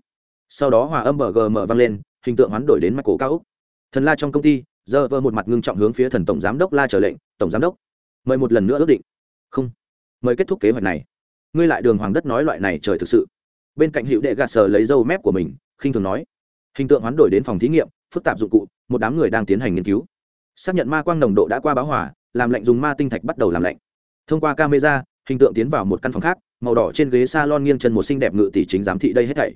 Sau đó hòa âm bờ gm vang lên, hình tượng hoán đổi đến mặt cổ cao úc. Thần la trong công ty, giờ vơ một mặt ngưng trọng hướng phía thần tổng giám đốc la trở lệnh, tổng giám đốc, mời một lần nữa ước định. Không. Mời kết thúc kế hoạch này. Ngươi lại đường hoàng đất nói loại này trời thực sự. Bên cạnh hiệu đệ gạt sờ lấy dâu mép của mình khinh thường nói. Hình tượng hoán đổi đến phòng thí nghiệm, phức tạp dụng cụ, một đám người đang tiến hành nghiên cứu. Xác nhận ma quang nồng độ đã qua báo hỏa, làm lệnh dùng ma tinh thạch bắt đầu làm lạnh. thông qua camera, hình tượng tiến vào một căn phòng khác, màu đỏ trên ghế s a lon nghiêng chân một xinh đẹp ngự tỷ chính giám thị đây hết thảy.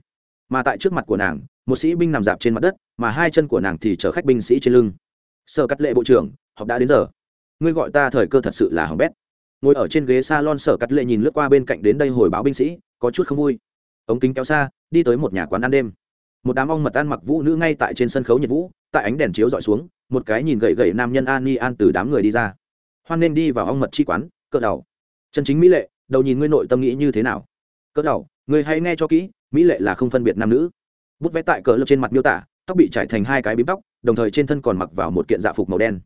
Mà tại trước mặt của nàng, một sĩ binh nằm dạp trên mặt đất, mà hai chân của nàng thì chở khách binh sĩ trên lưng. Sợ cắt lệ bộ trưởng, họp đã đến giờ. Ngươi gọi ta thời cơ thật sự là hỏng bét. Ngồi ở trên ghế s a lon sở cắt lệ nhìn lướt qua bên cạnh đến đây hồi báo binh sĩ, có chút không vui. Ống kính kéo xa, đi tới một nhà quán ăn đêm một đám ong mật ăn mặc vũ nữ ngay tại trên sân khấu nhiệt vũ, tại ánh đèn chiếu dọi xuống, một cái nhìn gậy gậy nam nhân an ni an từ đám người đi ra. Hoan nên đi vào ong mật chi quán, cỡ đầu. Chân chính mỹ lệ, đầu nhìn ngươi nội tâm nghĩ như thế nào? Cỡ đầu, người hãy nghe cho kỹ, mỹ lệ là không phân biệt nam nữ. Bút vẽ tại cỡ lập trên mặt miêu tả, tóc bị trải thành hai cái bím tóc, đồng thời trên thân còn mặc vào một kiện dạ phục màu đen.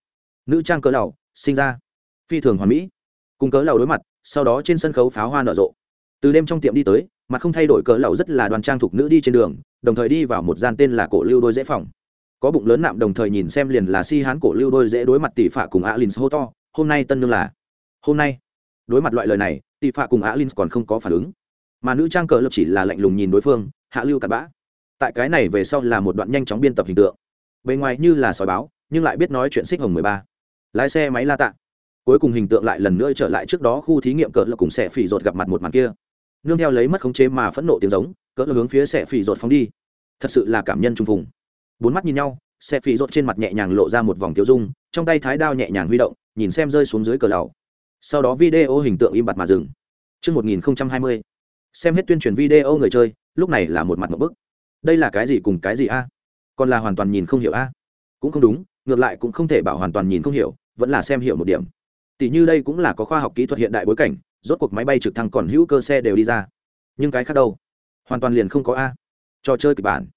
Nữ trang cỡ đầu, sinh ra. Phi thường hoàn mỹ. Cùng cỡ đầu đối mặt, sau đó trên sân khấu pháo hoa nở rộ. Từ đêm trong tiệm đi tới mặt không thay đổi cỡ lẩu rất là đoàn trang thục nữ đi trên đường, đồng thời đi vào một gian tên là cổ lưu đôi dễ phòng. Có bụng lớn nạm đồng thời nhìn xem liền là si hán cổ lưu đôi dễ đối mặt tỷ phạ cùng alin hô to, hôm nay tân nương là hôm nay? Đối mặt loại lời này, tỷ phạ cùng alin còn không có phản ứng. Mà nữ trang cờ lập chỉ là lạnh lùng nhìn đối phương, hạ lưu cặn bã. Tại cái này về sau là một đoạn nhanh chóng biên tập hình tượng. Bề ngoài như là sói báo, nhưng lại biết nói chuyện xích hồng mười ba. Lái xe máy la tạ. Cuối cùng hình tượng lại lần nữa trở lại trước đó khu thí nghiệm cỡ là cùng xe phỉ rột gặp mặt một màn kia nương theo lấy mất khống chế mà phẫn nộ tiếng giống cỡ là hướng phía xe phỉ rột phóng đi. Thật sự là cảm nhân trung vùng bốn mắt nhìn nhau xe phỉ rột trên mặt nhẹ nhàng lộ ra một vòng tiêu dung trong tay thái đao nhẹ nhàng huy động nhìn xem rơi xuống dưới cờ lầu. Sau đó video hình tượng im bặt mà dừng. Trước 1020, xem hết tuyên truyền video người chơi lúc này là một mặt một bức. Đây là cái gì cùng cái gì a? Còn là hoàn toàn nhìn không hiểu a? Cũng không đúng ngược lại cũng không thể bảo hoàn toàn nhìn không hiểu vẫn là xem hiểu một điểm. Tỷ như đây cũng là có khoa học kỹ thuật hiện đại bối cảnh rốt cuộc máy bay trực thăng còn hữu cơ xe đều đi ra. Nhưng cái khác đâu? Hoàn toàn liền không có a. Trò chơi kịch bản.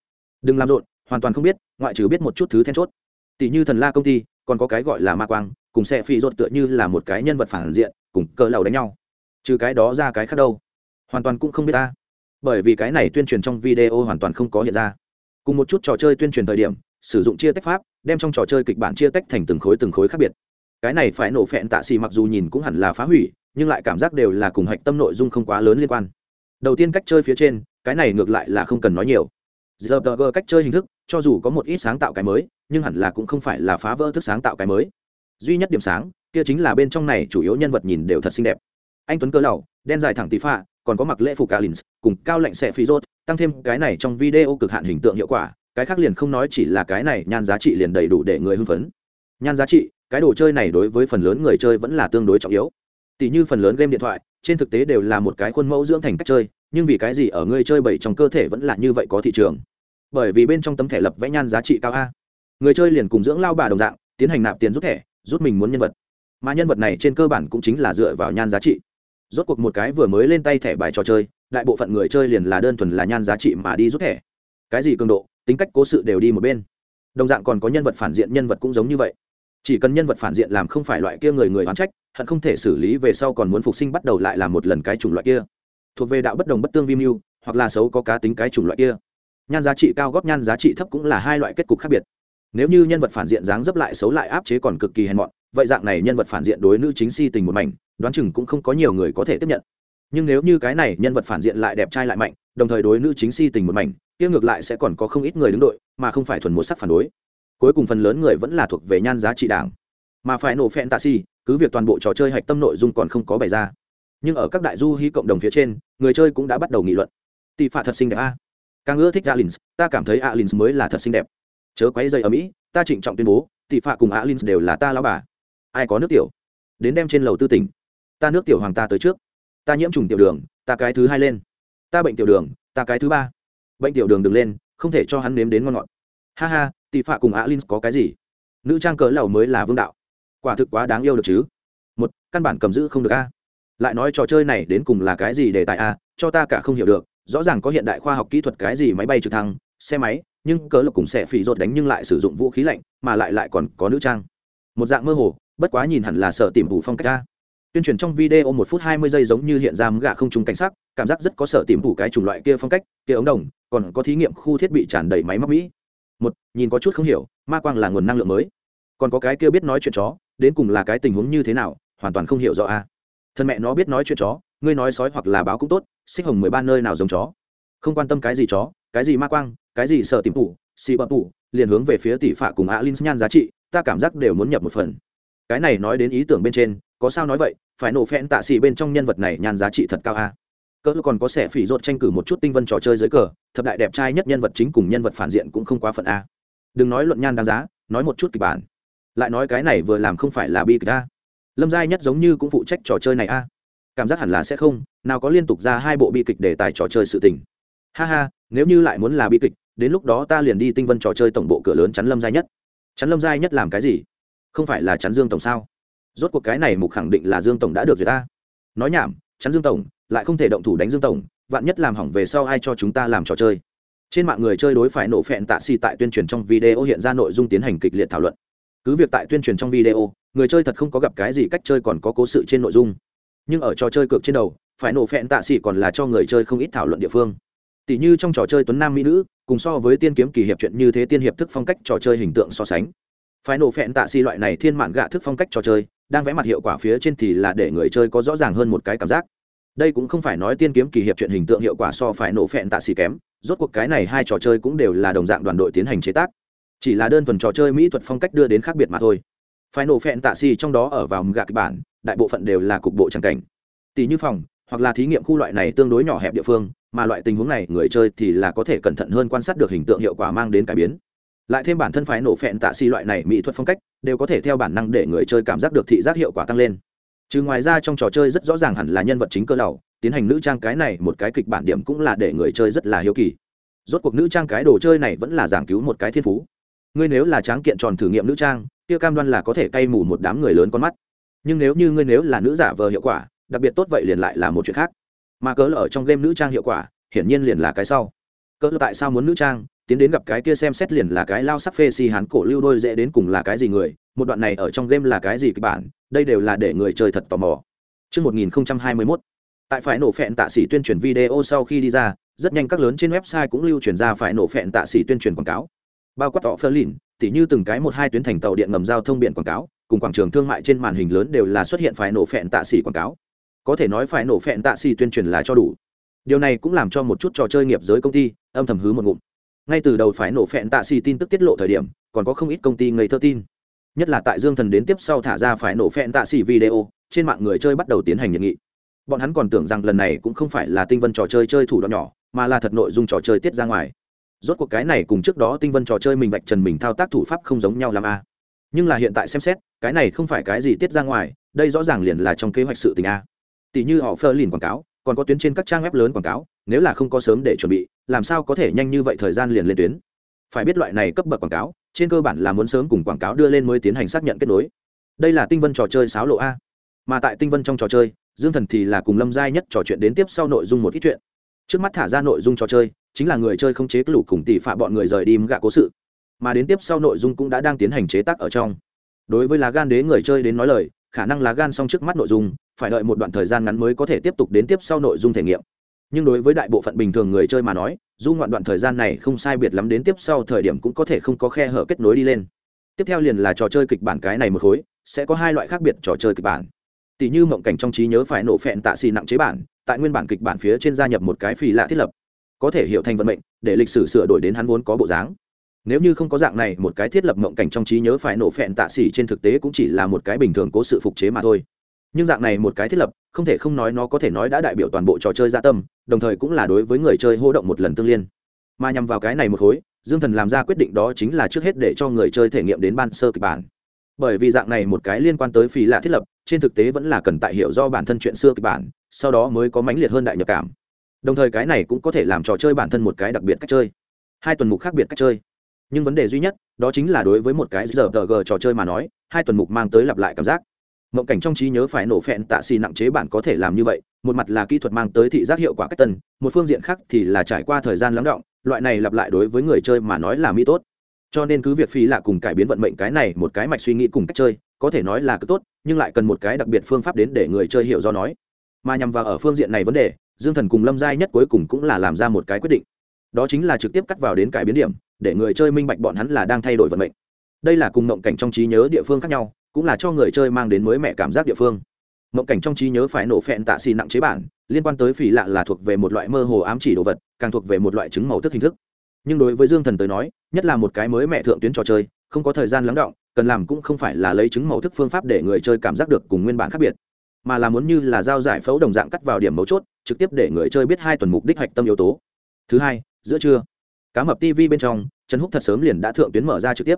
Đừng làm rộn, hoàn toàn không biết, ngoại trừ biết một chút thứ then chốt. Tỷ như thần la công ty, còn có cái gọi là ma quang, cùng xe phi rột tựa như là một cái nhân vật phản diện, cùng cỡ lầu đánh nhau. Trừ cái đó ra cái khác đâu? Hoàn toàn cũng không biết ta bởi vì cái này tuyên truyền trong video hoàn toàn không có hiện ra. Cùng một chút trò chơi tuyên truyền thời điểm, sử dụng chia tách pháp, đem trong trò chơi kịch bản chia tách thành từng khối từng khối khác biệt. Cái này phải nổ phẹn tạ xì mặc dù nhìn cũng hẳn là phá hủy nhưng lại cảm giác đều là cùng hạch tâm nội dung không quá lớn liên quan đầu tiên cách chơi phía trên cái này ngược lại là không cần nói nhiều giờ cách chơi hình thức cho dù có một ít sáng tạo cái mới nhưng hẳn là cũng không phải là phá vỡ thức sáng tạo cái mới duy nhất điểm sáng kia chính là bên trong này chủ yếu nhân vật nhìn đều thật xinh đẹp anh tuấn cơ lầu đen dài thẳng tí pha còn có mặc lễ phục Alins, cùng cao lạnh sẽ phi rốt, tăng thêm cái này trong video cực hạn hình tượng hiệu quả, cái khác liền không nói chỉ là cái này nhan giá trị liền đầy đủ để người hưng phấn. Nhan giá trị, cái đồ chơi này đối với phần lớn người chơi vẫn là tương đối trọng yếu. Tỷ như phần lớn game điện thoại, trên thực tế đều là một cái khuôn mẫu dưỡng thành cách chơi, nhưng vì cái gì ở người chơi bảy trong cơ thể vẫn là như vậy có thị trường. Bởi vì bên trong tấm thẻ lập vẽ nhan giá trị cao a. Người chơi liền cùng dưỡng lao bà đồng dạng, tiến hành nạp tiền rút thẻ, rút mình muốn nhân vật. Mà nhân vật này trên cơ bản cũng chính là dựa vào nhan giá trị rốt cuộc một cái vừa mới lên tay thẻ bài trò chơi đại bộ phận người chơi liền là đơn thuần là nhan giá trị mà đi rút thẻ cái gì cường độ tính cách cố sự đều đi một bên đồng dạng còn có nhân vật phản diện nhân vật cũng giống như vậy chỉ cần nhân vật phản diện làm không phải loại kia người người oán trách, hận không thể xử lý về sau còn muốn phục sinh bắt đầu lại làm một lần cái chủng loại kia. Thuộc về đạo bất đồng bất tương vi mưu, hoặc là xấu có cá tính cái chủng loại kia. Nhan giá trị cao góp nhan giá trị thấp cũng là hai loại kết cục khác biệt. Nếu như nhân vật phản diện dáng dấp lại xấu lại áp chế còn cực kỳ hèn mọn, vậy dạng này nhân vật phản diện đối nữ chính si tình một mảnh, đoán chừng cũng không có nhiều người có thể tiếp nhận. Nhưng nếu như cái này nhân vật phản diện lại đẹp trai lại mạnh, đồng thời đối nữ chính si tình một mảnh, kia ngược lại sẽ còn có không ít người đứng đội, mà không phải thuần một sắc phản đối cuối cùng phần lớn người vẫn là thuộc về nhan giá trị đảng. Mà phải nổ phen tạ si cứ việc toàn bộ trò chơi hạch tâm nội dung còn không có bày ra. Nhưng ở các đại du hy cộng đồng phía trên, người chơi cũng đã bắt đầu nghị luận. Tỷ phạt thật xinh đẹp a. Càng ưa thích alins, ta cảm thấy alins mới là thật xinh đẹp. Chớ quấy dây ở mỹ, ta trịnh trọng tuyên bố, tỷ phạt cùng alins đều là ta lão bà. Ai có nước tiểu? Đến đem trên lầu tư tỉnh. Ta nước tiểu hoàng ta tới trước. Ta nhiễm trùng tiểu đường, ta cái thứ hai lên. Ta bệnh tiểu đường, ta cái thứ ba. Bệnh tiểu đường đừng lên, không thể cho hắn nếm đến ngon ngọt. Ha ha tỷ phạ cùng alin có cái gì? Nữ trang cỡ lầu mới là vương đạo. Quả thực quá đáng yêu được chứ. Một, căn bản cầm giữ không được a. Lại nói trò chơi này đến cùng là cái gì để tại a, cho ta cả không hiểu được. Rõ ràng có hiện đại khoa học kỹ thuật cái gì máy bay trực thăng, xe máy, nhưng cỡ lộc cùng sẽ phỉ rột đánh nhưng lại sử dụng vũ khí lạnh, mà lại lại còn có nữ trang. Một dạng mơ hồ, bất quá nhìn hẳn là sợ tìm phủ phong cách a. Tuyên truyền trong video một phút hai mươi giây giống như hiện ra gạ không trùng cảnh sắc, cảm giác rất có sở tìm phủ cái chủng loại kia phong cách, kia ống đồng, còn có thí nghiệm khu thiết bị tràn đầy máy móc mỹ một, nhìn có chút không hiểu, ma quang là nguồn năng lượng mới. Còn có cái kia biết nói chuyện chó, đến cùng là cái tình huống như thế nào, hoàn toàn không hiểu rõ a. À. thân mẹ nó biết nói chuyện chó, ngươi nói sói hoặc là báo cũng tốt, xích hồng mười ba nơi nào giống chó. Không quan tâm cái gì chó, cái gì ma quang, cái gì sở tìm tủ, xì bập tủ, liền hướng về phía tỷ phạ cùng alin nhan giá trị, ta cảm giác đều muốn nhập một phần. Cái này nói đến ý tưởng bên trên, có sao nói vậy, phải nổ phen tạ xì bên trong nhân vật này nhan giá trị thật cao a cỡ còn có sẻ phỉ rột tranh cử một chút tinh vân trò chơi dưới cờ, thập đại đẹp trai nhất nhân vật chính cùng nhân vật phản diện cũng không quá phận a. Đừng nói luận nhan đáng giá, nói một chút kịch bản. Lại nói cái này vừa làm không phải là bi kịch a. Lâm giai nhất giống như cũng phụ trách trò chơi này a. Cảm giác hẳn là sẽ không, nào có liên tục ra hai bộ bi kịch để tài trò chơi sự tình. Ha ha, nếu như lại muốn là bi kịch, đến lúc đó ta liền đi tinh vân trò chơi tổng bộ cửa lớn chắn lâm giai nhất. Chắn lâm giai nhất làm cái gì? Không phải là chắn dương tổng sao? Rốt cuộc cái này mục khẳng định là dương tổng đã được rồi ta nói nhảm, chắn dương tổng lại không thể động thủ đánh dương tổng, vạn nhất làm hỏng về sau ai cho chúng ta làm trò chơi. Trên mạng người chơi đối phải nổ phẹn tạ xì tại tuyên truyền trong video hiện ra nội dung tiến hành kịch liệt thảo luận. Cứ việc tại tuyên truyền trong video, người chơi thật không có gặp cái gì cách chơi còn có cố sự trên nội dung. Nhưng ở trò chơi cược trên đầu, phải nổ phẹn tạ xì còn là cho người chơi không ít thảo luận địa phương. Tỷ như trong trò chơi tuấn nam mỹ nữ, cùng so với tiên kiếm kỳ hiệp chuyện như thế tiên hiệp thức phong cách trò chơi hình tượng so sánh. Phải nổ phẹn tạ xì loại này thiên mạn gạ thức phong cách trò chơi, đang vẽ mặt hiệu quả phía trên thì là để người chơi có rõ ràng hơn một cái cảm giác đây cũng không phải nói tiên kiếm kỳ hiệp chuyện hình tượng hiệu quả so phải nổ phẹn tạ xì kém, rốt cuộc cái này hai trò chơi cũng đều là đồng dạng đoàn đội tiến hành chế tác. Chỉ là đơn thuần trò chơi mỹ thuật phong cách đưa đến khác biệt mà thôi. Phải nổ phẹn tạ xì trong đó ở vào gạc kịch bản, đại bộ phận đều là cục bộ tràng cảnh. Tỷ như phòng, hoặc là thí nghiệm khu loại này tương đối nhỏ hẹp địa phương, mà loại tình huống này, người chơi thì là có thể cẩn thận hơn quan sát được hình tượng hiệu quả mang đến cải biến. Lại thêm bản thân phái nổ phẹn tạ xì loại này mỹ thuật phong cách, đều có thể theo bản năng để người chơi cảm giác được thị giác hiệu quả tăng lên chứ ngoài ra trong trò chơi rất rõ ràng hẳn là nhân vật chính cơ lầu, tiến hành nữ trang cái này một cái kịch bản điểm cũng là để người chơi rất là hiếu kỳ. Rốt cuộc nữ trang cái đồ chơi này vẫn là giảng cứu một cái thiên phú. Ngươi nếu là tráng kiện tròn thử nghiệm nữ trang, kia cam đoan là có thể cay mù một đám người lớn con mắt. Nhưng nếu như ngươi nếu là nữ giả vờ hiệu quả, đặc biệt tốt vậy liền lại là một chuyện khác. Mà cỡ ở trong game nữ trang hiệu quả, hiển nhiên liền là cái sau. Cỡ tại sao muốn nữ trang tiến đến gặp cái kia xem xét liền là cái lao sắc phê si hán cổ lưu đôi dễ đến cùng là cái gì người một đoạn này ở trong game là cái gì kịch bản đây đều là để người chơi thật tò mò. Trước 1021, tại phải nổ phẹn tạ sĩ tuyên truyền video sau khi đi ra rất nhanh các lớn trên website cũng lưu truyền ra phải nổ phẹn tạ sĩ tuyên truyền quảng cáo. Bao quát tỏ phơ lìn tỉ như từng cái một hai tuyến thành tàu điện ngầm giao thông biển quảng cáo cùng quảng trường thương mại trên màn hình lớn đều là xuất hiện phải nổ phẹn tạ sĩ quảng cáo. Có thể nói phải nổ phẹn tạ sĩ tuyên truyền là cho đủ. Điều này cũng làm cho một chút trò chơi nghiệp giới công ty âm thầm hứ một ngụm ngay từ đầu phải nổ phẹn tạ xì tin tức tiết lộ thời điểm, còn có không ít công ty ngây thơ tin. Nhất là tại dương thần đến tiếp sau thả ra phải nổ phẹn tạ xì video, trên mạng người chơi bắt đầu tiến hành nhận nghị. Bọn hắn còn tưởng rằng lần này cũng không phải là tinh vân trò chơi chơi thủ đoạn nhỏ, mà là thật nội dung trò chơi tiết ra ngoài. Rốt cuộc cái này cùng trước đó tinh vân trò chơi mình vạch trần mình thao tác thủ pháp không giống nhau làm a. Nhưng là hiện tại xem xét, cái này không phải cái gì tiết ra ngoài, đây rõ ràng liền là trong kế hoạch sự tình a. Tỷ như họ phơ lìn quảng cáo, còn có tuyến trên các trang web lớn quảng cáo nếu là không có sớm để chuẩn bị, làm sao có thể nhanh như vậy thời gian liền lên tuyến? Phải biết loại này cấp bậc quảng cáo, trên cơ bản là muốn sớm cùng quảng cáo đưa lên mới tiến hành xác nhận kết nối. Đây là tinh vân trò chơi sáo lộ a. Mà tại tinh vân trong trò chơi, dương thần thì là cùng lâm giai nhất trò chuyện đến tiếp sau nội dung một ít chuyện. Trước mắt thả ra nội dung trò chơi, chính là người chơi không chế lũ cùng tỷ phạ bọn người rời đi gạ cố sự. Mà đến tiếp sau nội dung cũng đã đang tiến hành chế tác ở trong. Đối với lá gan đế người chơi đến nói lời, khả năng lá gan xong trước mắt nội dung, phải đợi một đoạn thời gian ngắn mới có thể tiếp tục đến tiếp sau nội dung thể nghiệm nhưng đối với đại bộ phận bình thường người chơi mà nói, dù ngoạn đoạn thời gian này không sai biệt lắm đến tiếp sau thời điểm cũng có thể không có khe hở kết nối đi lên. Tiếp theo liền là trò chơi kịch bản cái này một khối, sẽ có hai loại khác biệt trò chơi kịch bản. Tỷ như mộng cảnh trong trí nhớ phải nổ phẹn tạ xì nặng chế bản, tại nguyên bản kịch bản phía trên gia nhập một cái phì lạ thiết lập. Có thể hiểu thành vận mệnh, để lịch sử sửa đổi đến hắn vốn có bộ dáng. Nếu như không có dạng này, một cái thiết lập mộng cảnh trong trí nhớ phải nổ phẹn tạ xỉ trên thực tế cũng chỉ là một cái bình thường cố sự phục chế mà thôi nhưng dạng này một cái thiết lập, không thể không nói nó có thể nói đã đại biểu toàn bộ trò chơi gia tâm, đồng thời cũng là đối với người chơi hô động một lần tương liên. Mà nhằm vào cái này một khối, dương thần làm ra quyết định đó chính là trước hết để cho người chơi thể nghiệm đến ban sơ kịch bản. Bởi vì dạng này một cái liên quan tới phí lạ thiết lập, trên thực tế vẫn là cần tại hiểu do bản thân chuyện xưa kịch bản, sau đó mới có mãnh liệt hơn đại nhập cảm. Đồng thời cái này cũng có thể làm trò chơi bản thân một cái đặc biệt cách chơi. Hai tuần mục khác biệt cách chơi. Nhưng vấn đề duy nhất, đó chính là đối với một cái giờ g trò chơi mà nói, hai tuần mục mang tới lặp lại cảm giác mộng cảnh trong trí nhớ phải nổ phẹn tạ xì nặng chế bản có thể làm như vậy, một mặt là kỹ thuật mang tới thị giác hiệu quả cách tân, một phương diện khác thì là trải qua thời gian lắng động, loại này lặp lại đối với người chơi mà nói là mỹ tốt. Cho nên cứ việc phi là cùng cải biến vận mệnh cái này một cái mạch suy nghĩ cùng cách chơi, có thể nói là cứ tốt, nhưng lại cần một cái đặc biệt phương pháp đến để người chơi hiểu do nói. Mà nhằm vào ở phương diện này vấn đề, dương thần cùng lâm giai nhất cuối cùng cũng là làm ra một cái quyết định. Đó chính là trực tiếp cắt vào đến cải biến điểm, để người chơi minh bạch bọn hắn là đang thay đổi vận mệnh. Đây là cùng ngộng cảnh trong trí nhớ địa phương khác nhau cũng là cho người chơi mang đến mới mẹ cảm giác địa phương. Mộng cảnh trong trí nhớ phải nổ phẹn tạ xì nặng chế bản, liên quan tới phỉ lạ là thuộc về một loại mơ hồ ám chỉ đồ vật, càng thuộc về một loại chứng màu thức hình thức. Nhưng đối với dương thần tới nói, nhất là một cái mới mẹ thượng tuyến trò chơi, không có thời gian lắng động cần làm cũng không phải là lấy chứng màu thức phương pháp để người chơi cảm giác được cùng nguyên bản khác biệt, mà là muốn như là giao giải phẫu đồng dạng cắt vào điểm mấu chốt, trực tiếp để người chơi biết hai tuần mục đích hạch tâm yếu tố. Thứ hai, giữa trưa, cá mập tv bên trong, trần húc thật sớm liền đã thượng tuyến mở ra trực tiếp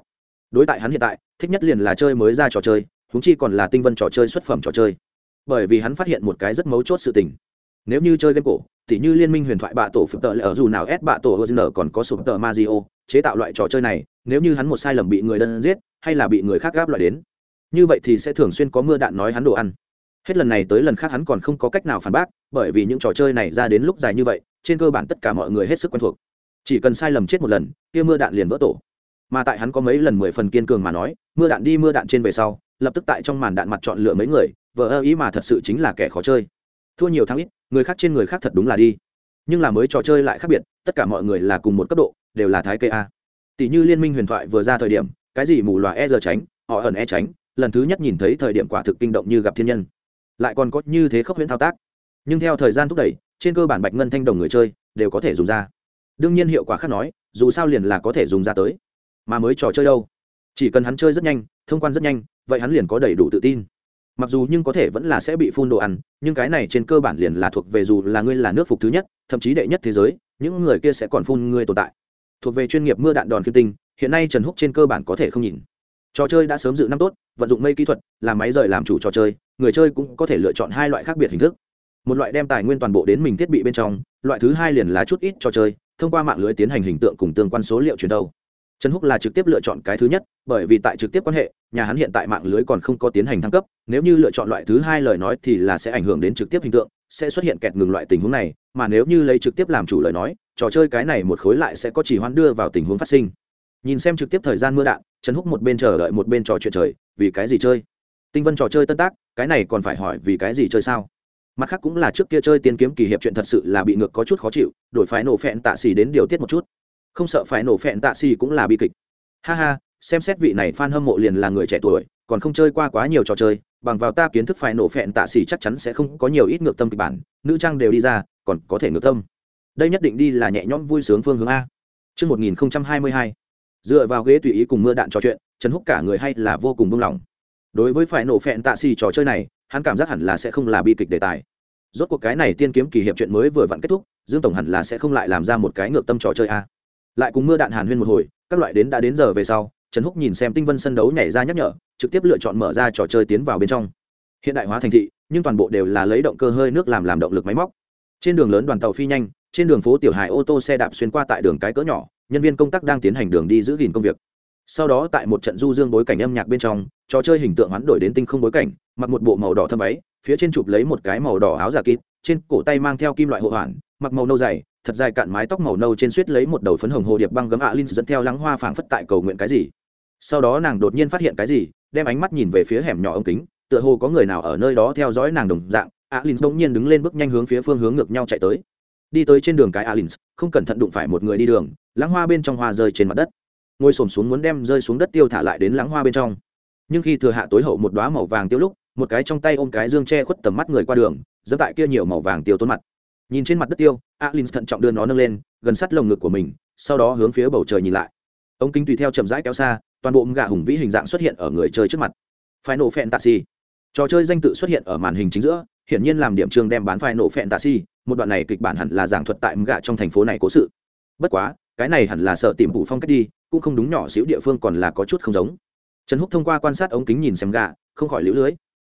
đối tại hắn hiện tại, thích nhất liền là chơi mới ra trò chơi húng chi còn là tinh vân trò chơi xuất phẩm trò chơi. Bởi vì hắn phát hiện một cái rất mấu chốt sự tình. Nếu như chơi game cổ, tỉ như liên minh huyền thoại bạ tổ phượng tợ lại ở dù nào ép bạ tổ hờ còn có sụp tợ mazio chế tạo loại trò chơi này, nếu như hắn một sai lầm bị người đơn giết, hay là bị người khác gáp loại đến, như vậy thì sẽ thường xuyên có mưa đạn nói hắn đồ ăn. Hết lần này tới lần khác hắn còn không có cách nào phản bác, bởi vì những trò chơi này ra đến lúc dài như vậy, trên cơ bản tất cả mọi người hết sức quen thuộc. Chỉ cần sai lầm chết một lần, kia mưa đạn liền vỡ tổ mà tại hắn có mấy lần mười phần kiên cường mà nói, mưa đạn đi mưa đạn trên về sau, lập tức tại trong màn đạn mặt chọn lựa mấy người vợ ơ ý mà thật sự chính là kẻ khó chơi. Thua nhiều thắng ít, người khác trên người khác thật đúng là đi. Nhưng là mới trò chơi lại khác biệt, tất cả mọi người là cùng một cấp độ, đều là thái kê a. Tỷ như liên minh huyền thoại vừa ra thời điểm, cái gì mù loà e giờ tránh, họ ẩn e tránh, lần thứ nhất nhìn thấy thời điểm quả thực kinh động như gặp thiên nhân. Lại còn có như thế khốc huyễn thao tác. Nhưng theo thời gian thúc đẩy, trên cơ bản bạch ngân thanh đồng người chơi, đều có thể dùng ra. Đương nhiên hiệu quả khác nói, dù sao liền là có thể dùng ra tới mà mới trò chơi đâu. Chỉ cần hắn chơi rất nhanh, thông quan rất nhanh, vậy hắn liền có đầy đủ tự tin. Mặc dù nhưng có thể vẫn là sẽ bị phun đồ ăn, nhưng cái này trên cơ bản liền là thuộc về dù là ngươi là nước phục thứ nhất, thậm chí đệ nhất thế giới, những người kia sẽ còn phun ngươi tồn tại. Thuộc về chuyên nghiệp mưa đạn đòn kiên tinh hiện nay trần húc trên cơ bản có thể không nhìn. Trò chơi đã sớm dự năm tốt, vận dụng mây kỹ thuật, làm máy rời làm chủ trò chơi, người chơi cũng có thể lựa chọn hai loại khác biệt hình thức. Một loại đem tài nguyên toàn bộ đến mình thiết bị bên trong, loại thứ hai liền là chút ít trò chơi, thông qua mạng lưới tiến hành hình tượng cùng tương quan số liệu truyền đầu trần húc là trực tiếp lựa chọn cái thứ nhất, bởi vì tại trực tiếp quan hệ, nhà hắn hiện tại mạng lưới còn không có tiến hành thăng cấp, nếu như lựa chọn loại thứ hai lời nói thì là sẽ ảnh hưởng đến trực tiếp hình tượng, sẽ xuất hiện kẹt ngừng loại tình huống này, mà nếu như lấy trực tiếp làm chủ lời nói, trò chơi cái này một khối lại sẽ có chỉ hoãn đưa vào tình huống phát sinh. Nhìn xem trực tiếp thời gian mưa đạn, trần húc một bên chờ đợi một bên trò chuyện trời, vì cái gì chơi? Tinh vân trò chơi tân tác, cái này còn phải hỏi vì cái gì chơi sao? Mặt khác cũng là trước kia chơi tiên kiếm kỳ hiệp chuyện thật sự là bị ngược có chút khó chịu, đổi phải nổ phẹn tạ xì đến điều tiết một chút không sợ phải nổ phẹn tạ xì cũng là bi kịch. Ha ha xem xét vị này f a n hâm mộ liền là người trẻ tuổi còn không chơi qua quá nhiều trò chơi bằng vào ta kiến thức phải nổ phẹn tạ xì chắc chắn sẽ không có nhiều ít ngược tâm kịch bản nữ trang đều đi ra còn có thể ngược tâm. Đây nhất định đi là nhẹ nhõm vui sướng phương hướng a. Trước 1022, dựa vào ghế tùy ý cùng mưa đạn trò chuyện trần húc cả người hay là vô cùng buông lỏng. Đối với phải nổ phẹn tạ xì trò chơi này hắn cảm giác hẳn là sẽ không là bi kịch đề tài. Rốt cuộc cái này tiên kiếm kỳ hiệp chuyện mới vừa vặn kết thúc dương tổng hẳn là sẽ không lại làm ra một cái ngược tâm trò chơi a lại cùng mưa đạn hàn huyên một hồi, các loại đến đã đến giờ về sau, trần húc nhìn xem tinh vân sân đấu nhảy ra nhắc nhở, trực tiếp lựa chọn mở ra trò chơi tiến vào bên trong. Hiện đại hóa thành thị, nhưng toàn bộ đều là lấy động cơ hơi nước làm làm động lực máy móc. Trên đường lớn đoàn tàu phi nhanh, trên đường phố tiểu hải ô tô xe đạp xuyên qua tại đường cái cỡ nhỏ, nhân viên công tác đang tiến hành đường đi giữ gìn công việc. Sau đó tại một trận du dương bối cảnh âm nhạc bên trong, trò chơi hình tượng hoán đổi đến tinh không bối cảnh, mặc một bộ màu đỏ thâm váy, phía trên chụp lấy một cái màu đỏ áo giả kịp trên cổ tay mang theo kim loại hộ hoàn, mặc màu nâu dày thật dài cạn mái tóc màu nâu trên suýt lấy một đầu phấn hồng hồ điệp băng gấm ạ linh dẫn theo lắng hoa phảng phất tại cầu nguyện cái gì. Sau đó nàng đột nhiên phát hiện cái gì, đem ánh mắt nhìn về phía hẻm nhỏ ống kính, tựa hồ có người nào ở nơi đó theo dõi nàng đồng dạng alin bỗng nhiên đứng lên bước nhanh hướng phía phương hướng ngược nhau chạy tới. Đi tới trên đường cái alin không cẩn thận đụng phải một người đi đường lãng hoa bên trong hoa rơi trên mặt đất. Ngồi xổm xuống muốn đem rơi xuống đất tiêu thả lại đến lãng hoa bên trong. Nhưng khi thừa hạ tối hậu một đoá màu vàng tiêu lúc, một cái trong tay ôm cái dương che khuất tầm mắt người qua đường dẫm tại kia nhiều màu vàng tiêu tốn mặt nhìn trên mặt đất tiêu, alin thận trọng đưa nó nâng lên, gần sát lồng ngực của mình, sau đó hướng phía bầu trời nhìn lại. Ống kính tùy theo chậm rãi kéo xa, toàn bộ gà hùng vĩ hình dạng xuất hiện ở người chơi trước mặt. Phai nổ phẹn tạ xì trò chơi danh tự xuất hiện ở màn hình chính giữa, hiển nhiên làm điểm trường đem bán phai nổ phẹn tạ xì một đoạn này kịch bản hẳn là giảng thuật tại gà trong thành phố này cố sự. Bất quá, cái này hẳn là sợ tìm phủ phong cách đi, cũng không đúng nhỏ xíu địa phương còn là có chút không giống. Trần húc thông qua quan sát ống kính nhìn xem gà, không khỏi lũ lưới.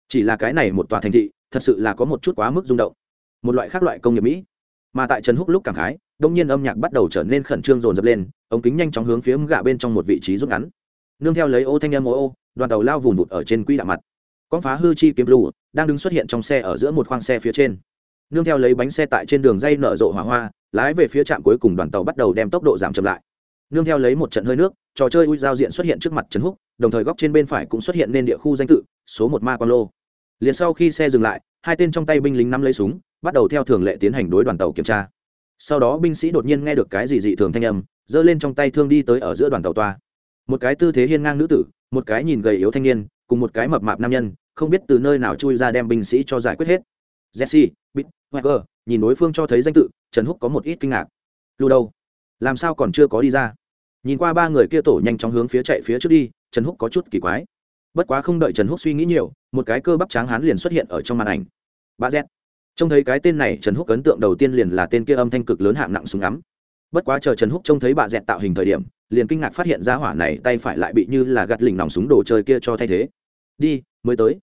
Chỉ là cái này một tòa thành thị, thật sự là có một chút quá mức rung động một loại khác loại công nghiệp mỹ. Mà tại trần húc lúc cảm khái, đông nhiên âm nhạc bắt đầu trở nên khẩn trương rồn rập lên, ống kính nhanh chóng hướng phía gạ bên trong một vị trí rút ngắn. Nương theo lấy ô thanh âm ô ô, đoàn tàu lao vùn vụt ở trên quỹ đạo mặt. Con phá hư chi kiếm lù đang đứng xuất hiện trong xe ở giữa một khoang xe phía trên. Nương theo lấy bánh xe tại trên đường dây nở rộ hỏa hoa, lái về phía trạm cuối cùng đoàn tàu bắt đầu đem tốc độ giảm chậm lại. Nương theo lấy một trận hơi nước, trò chơi ui giao diện xuất hiện trước mặt trần húc, đồng thời góc trên bên phải cũng xuất hiện nên địa khu danh tự, số một ma quan lô. Liền sau khi xe dừng lại, hai tên trong tay binh lính nắm lấy súng bắt đầu theo thường lệ tiến hành đối đoàn tàu kiểm tra. Sau đó binh sĩ đột nhiên nghe được cái gì dị thường thanh âm giơ lên trong tay thương đi tới ở giữa đoàn tàu toa. Một cái tư thế hiên ngang nữ tử một cái nhìn gầy yếu thanh niên cùng một cái mập mạp nam nhân không biết từ nơi nào chui ra đem binh sĩ cho giải quyết hết. Jesse bit Weger, nhìn đối phương cho thấy danh tự trần húc có một ít kinh ngạc. Lưu đâu? Làm sao còn chưa có đi ra? Nhìn qua ba người kia tổ nhanh chóng hướng phía chạy phía trước đi trần húc có chút kỳ quái. Bất quá không đợi trần húc suy nghĩ nhiều một cái cơ bắp tráng hán liền xuất hiện ở trong màn ảnh. Ba z trông thấy cái tên này, trần húc ấn tượng đầu tiên liền là tên kia âm thanh cực lớn hạng nặng súng ngắm. Bất quá chờ trần húc trông thấy bà dẹt tạo hình thời điểm, liền kinh ngạc phát hiện ra hỏa này tay phải lại bị như là gạt lình nòng súng đồ chơi kia cho thay thế. Đi, mới tới.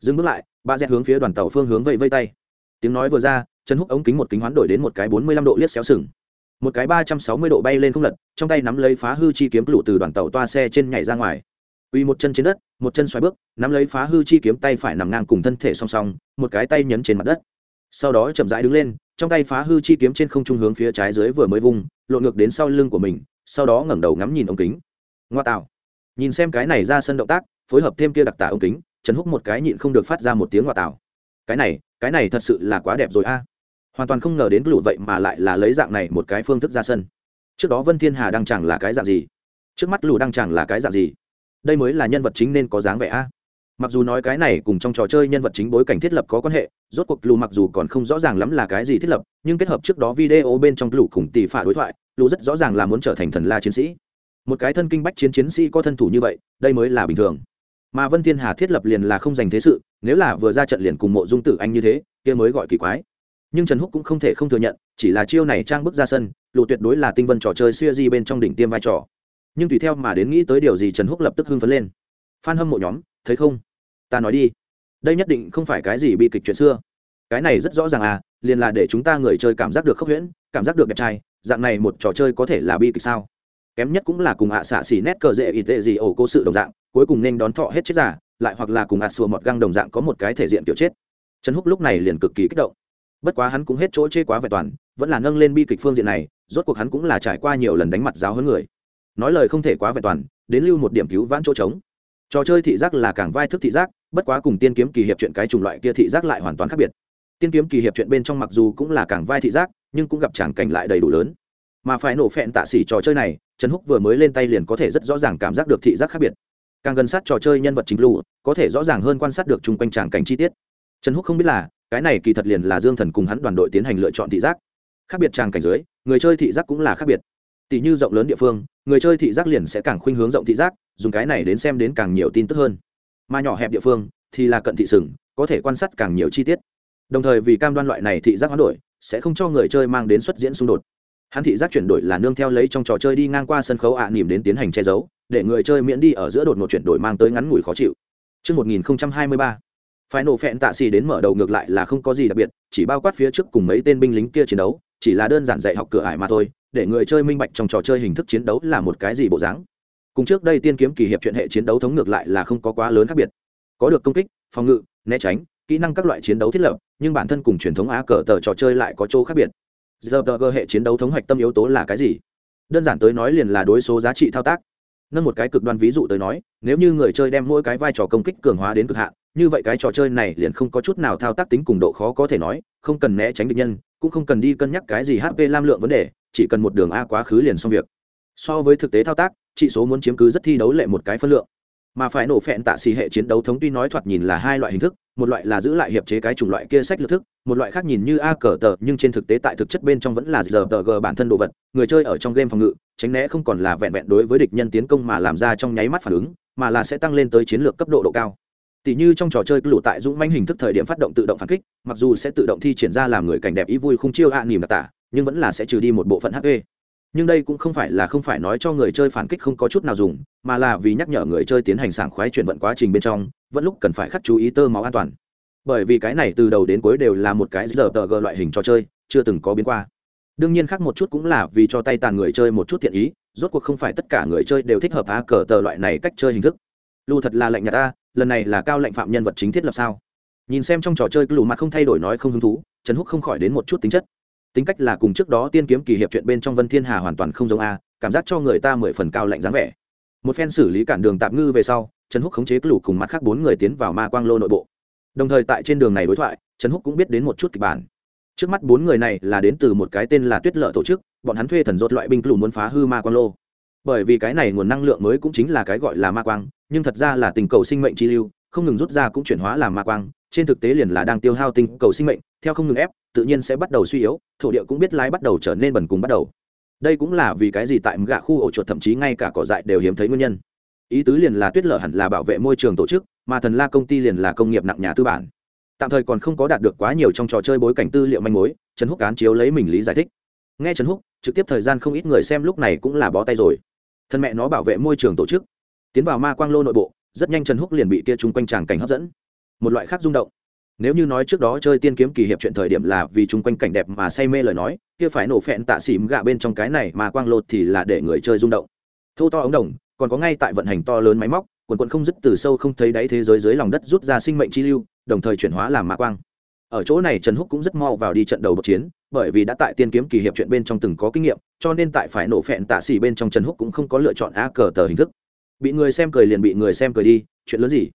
Dừng bước lại bà dẹt hướng phía đoàn tàu phương hướng vẫy vây tay. Tiếng nói vừa ra, trần húc ống kính một kính hoán đổi đến một cái bốn mươi lăm độ liếc xéo sừng. Một cái ba trăm sáu mươi độ bay lên không lật, trong tay nắm lấy phá hư chi kiếm lụ từ đoàn tàu toa xe trên nhảy ra ngoài. Uy một chân trên đất, một chân xoay bước, nắm lấy phá hư chi kiếm tay phải nằm ngang cùng thân thể song song, một cái tay nhấn trên mặt đất sau đó chậm rãi đứng lên, trong tay phá hư chi kiếm trên không trung hướng phía trái dưới vừa mới vung, lộn ngược đến sau lưng của mình, sau đó ngẩng đầu ngắm nhìn ống kính. Ngoa tạo. Nhìn xem cái này ra sân động tác, phối hợp thêm kia đặc tả ống kính, trần húc một cái nhịn không được phát ra một tiếng ngoa tạo. Cái này cái này thật sự là quá đẹp rồi a. À. Hoàn toàn không ngờ đến lụ vậy mà lại là lấy dạng này một cái phương thức ra sân. Trước đó vân thiên hà đang chẳng là cái dạng gì? Trước mắt lù đang chẳng là cái dạng gì? Đây mới là nhân vật chính nên có dáng vẻ a mặc dù nói cái này cùng trong trò chơi nhân vật chính bối cảnh thiết lập có quan hệ, rốt cuộc lù mặc dù còn không rõ ràng lắm là cái gì thiết lập, nhưng kết hợp trước đó video bên trong lù cùng tỷ phả đối thoại, lù rất rõ ràng là muốn trở thành thần la chiến sĩ. Một cái thân kinh bách chiến chiến sĩ có thân thủ như vậy, đây mới là bình thường. Mà vân thiên hà thiết lập liền là không dành thế sự, nếu là vừa ra trận liền cùng mộ dung tử anh như thế, kia mới gọi kỳ quái. Nhưng trần húc cũng không thể không thừa nhận, chỉ là chiêu này trang bước ra sân, lù tuyệt đối là tinh vân trò chơi xuya di bên trong đỉnh tiêm vai trò. Nhưng tùy theo mà đến nghĩ tới điều gì trần húc lập tức hưng phấn lên. Phan hâm mộ nhóm thấy không? Ta nói đi. Đây nhất định không phải cái gì bi kịch chuyện xưa. Cái này rất rõ ràng à liền là để chúng ta người chơi cảm giác được khốc huyễn, cảm giác được đẹp trai, dạng này một trò chơi có thể là bi kịch sao? Kém nhất cũng là cùng ạ xạ xỉ nét cờ dễ y tệ gì ổ cô sự đồng dạng, cuối cùng nên đón thọ hết chết giả lại hoặc là cùng ạt xùa mọt găng đồng dạng có một cái thể diện kiểu chết. Trần húc lúc này liền cực kỳ kích động. Bất quá hắn cũng hết chỗ chê quá vẹn toàn, vẫn là nâng lên bi kịch phương diện này, rốt cuộc hắn cũng là trải qua nhiều lần đánh mặt giáo hơn người. Nói lời không thể quá vẹn toàn, đến lưu một điểm cứu vãn chỗ trống trò chơi thị giác là càng vai thức thị giác bất quá cùng tiên kiếm kỳ hiệp chuyện cái chủng loại kia thị giác lại hoàn toàn khác biệt. Tiên kiếm kỳ hiệp chuyện bên trong mặc dù cũng là càng vai thị giác nhưng cũng gặp tràng cảnh lại đầy đủ lớn. Mà phải nổ phẹn tạ xỉ trò chơi này trần húc vừa mới lên tay liền có thể rất rõ ràng cảm giác được thị giác khác biệt. Càng gần sát trò chơi nhân vật chính Lưu, có thể rõ ràng hơn quan sát được chung quanh tràng cảnh chi tiết. Trần húc không biết là cái này kỳ thật liền là dương thần cùng hắn đoàn đội tiến hành lựa chọn thị giác. Khác biệt tràng cảnh dưới người chơi thị giác cũng là khác biệt tỷ như rộng lớn địa phương người chơi thị giác liền sẽ càng khuynh hướng rộng thị giác dùng cái này đến xem đến càng nhiều tin tức hơn. Mà nhỏ hẹp địa phương thì là cận thị sừng có thể quan sát càng nhiều chi tiết. Đồng thời vì cam đoan loại này thị giác hoán đổi sẽ không cho người chơi mang đến xuất diễn xung đột. Hắn thị giác chuyển đổi là nương theo lấy trong trò chơi đi ngang qua sân khấu ạ à nỉm đến tiến hành che giấu để người chơi miễn đi ở giữa đột một chuyển đổi mang tới ngắn ngủi khó chịu. Trước 1023, phải nổ phẹn tạ xì đến mở đầu ngược lại là không có gì đặc biệt chỉ bao quát phía trước cùng mấy tên binh lính kia chiến đấu chỉ là đơn giản dạy học cửa ải mà thôi để người chơi minh bạch trong trò chơi hình thức chiến đấu là một cái gì bộ dáng. Cùng trước đây tiên kiếm kỳ hiệp chuyện hệ chiến đấu thống ngược lại là không có quá lớn khác biệt. Có được công kích, phòng ngự, né tránh, kỹ năng các loại chiến đấu thiết lập, nhưng bản thân cùng truyền thống á cờ tờ trò chơi lại có chỗ khác biệt. Giờ tờ hệ chiến đấu thống hoạch tâm yếu tố là cái gì? Đơn giản tới nói liền là đối số giá trị thao tác. Nâng một cái cực đoan ví dụ tới nói, nếu như người chơi đem mỗi cái vai trò công kích cường hóa đến cực hạn, như vậy cái trò chơi này liền không có chút nào thao tác tính cùng độ khó có thể nói, không cần né tránh địch nhân cũng không cần đi cân nhắc cái gì hp lam lượng vấn đề, chỉ cần một đường a quá khứ liền xong việc. So với thực tế thao tác, chỉ số muốn chiếm cứ rất thi đấu lệ một cái phân lượng. Mà phải nổ phẹn tạ xì hệ chiến đấu thống tuy nói thoạt nhìn là hai loại hình thức, một loại là giữ lại hiệp chế cái chủng loại kia sách lược thức, một loại khác nhìn như a cờ tờ, nhưng trên thực tế tại thực chất bên trong vẫn là giờ tờ g bản thân đồ vật, người chơi ở trong game phòng ngự, tránh né không còn là vẹn vẹn đối với địch nhân tiến công mà làm ra trong nháy mắt phản ứng, mà là sẽ tăng lên tới chiến lược cấp độ độ cao tỷ như trong trò chơi lũ tại dũng manh hình thức thời điểm phát động tự động phản kích mặc dù sẽ tự động thi triển ra làm người cảnh đẹp ý vui không chiêu ạ à, nỉm đặc tả nhưng vẫn là sẽ trừ đi một bộ phận hp nhưng đây cũng không phải là không phải nói cho người chơi phản kích không có chút nào dùng mà là vì nhắc nhở người chơi tiến hành sảng khoái chuyển vận quá trình bên trong vẫn lúc cần phải khắc chú ý tơ máu an toàn. Bởi vì cái này từ đầu đến cuối đều là một cái giờ tờ gờ loại hình trò chơi chưa từng có biến qua. Đương nhiên khác một chút cũng là vì cho tay tàn người chơi một chút thiện ý rốt cuộc không phải tất cả người chơi đều thích hợp á cờ tờ loại này cách chơi hình thức lưu thật là lạnh nhà ta, lần này là cao lệnh phạm nhân vật chính thiết lập sao? Nhìn xem trong trò chơi lù mặt không thay đổi nói không hứng thú, trần húc không khỏi đến một chút tính chất. Tính cách là cùng trước đó tiên kiếm kỳ hiệp chuyện bên trong vân thiên hà hoàn toàn không giống a, cảm giác cho người ta mười phần cao lạnh dáng vẻ. Một phen xử lý cản đường tạm ngư về sau, trần húc khống chế lù cùng mặt khác bốn người tiến vào ma quang lô nội bộ. Đồng thời tại trên đường này đối thoại, trần húc cũng biết đến một chút kịch bản. Trước mắt bốn người này là đến từ một cái tên là tuyết lợi tổ chức, bọn hắn thuê thần dột loại binh lù muốn phá hư ma quang lô. Bởi vì cái này nguồn năng lượng mới cũng chính là cái gọi là ma quang nhưng thật ra là tình cầu sinh mệnh chi lưu, không ngừng rút ra cũng chuyển hóa làm ma quang, trên thực tế liền là đang tiêu hao tinh cầu sinh mệnh, theo không ngừng ép, tự nhiên sẽ bắt đầu suy yếu, thổ địa cũng biết lái bắt đầu trở nên bẩn cùng bắt đầu. Đây cũng là vì cái gì tại gạ khu ổ chuột thậm chí ngay cả cỏ dại đều hiếm thấy nguyên nhân. Ý tứ liền là tuyết lở hẳn là bảo vệ môi trường tổ chức, mà thần la công ty liền là công nghiệp nặng nhà tư bản. Tạm thời còn không có đạt được quá nhiều trong trò chơi bối cảnh tư liệu manh mối, trần húc cán chiếu lấy mình lý giải thích. Nghe trần húc, trực tiếp thời gian không ít người xem lúc này cũng là bó tay rồi. Thân mẹ nó bảo vệ môi trường tổ chức tiến vào ma quang lô nội bộ, rất nhanh trần húc liền bị kia chung quanh tràng cảnh hấp dẫn. Một loại khác rung động. Nếu như nói trước đó chơi tiên kiếm kỳ hiệp chuyện thời điểm là vì chung quanh cảnh đẹp mà say mê lời nói, kia phải nổ phẹn tạ xỉm gạ bên trong cái này mà quang lột thì là để người chơi rung động. Thô to ống đồng, còn có ngay tại vận hành to lớn máy móc, quần quần không dứt từ sâu không thấy đáy thế giới dưới lòng đất rút ra sinh mệnh chi lưu, đồng thời chuyển hóa làm ma quang. Ở chỗ này trần húc cũng rất mau vào đi trận đầu bậc chiến, bởi vì đã tại tiên kiếm kỳ hiệp chuyện bên trong từng có kinh nghiệm, cho nên tại phải nổ phẹn tạ xỉ bên trong trần húc cũng không có lựa chọn a cờ tờ hình thức bị người xem cười liền bị người xem cười đi, chuyện lớn gì?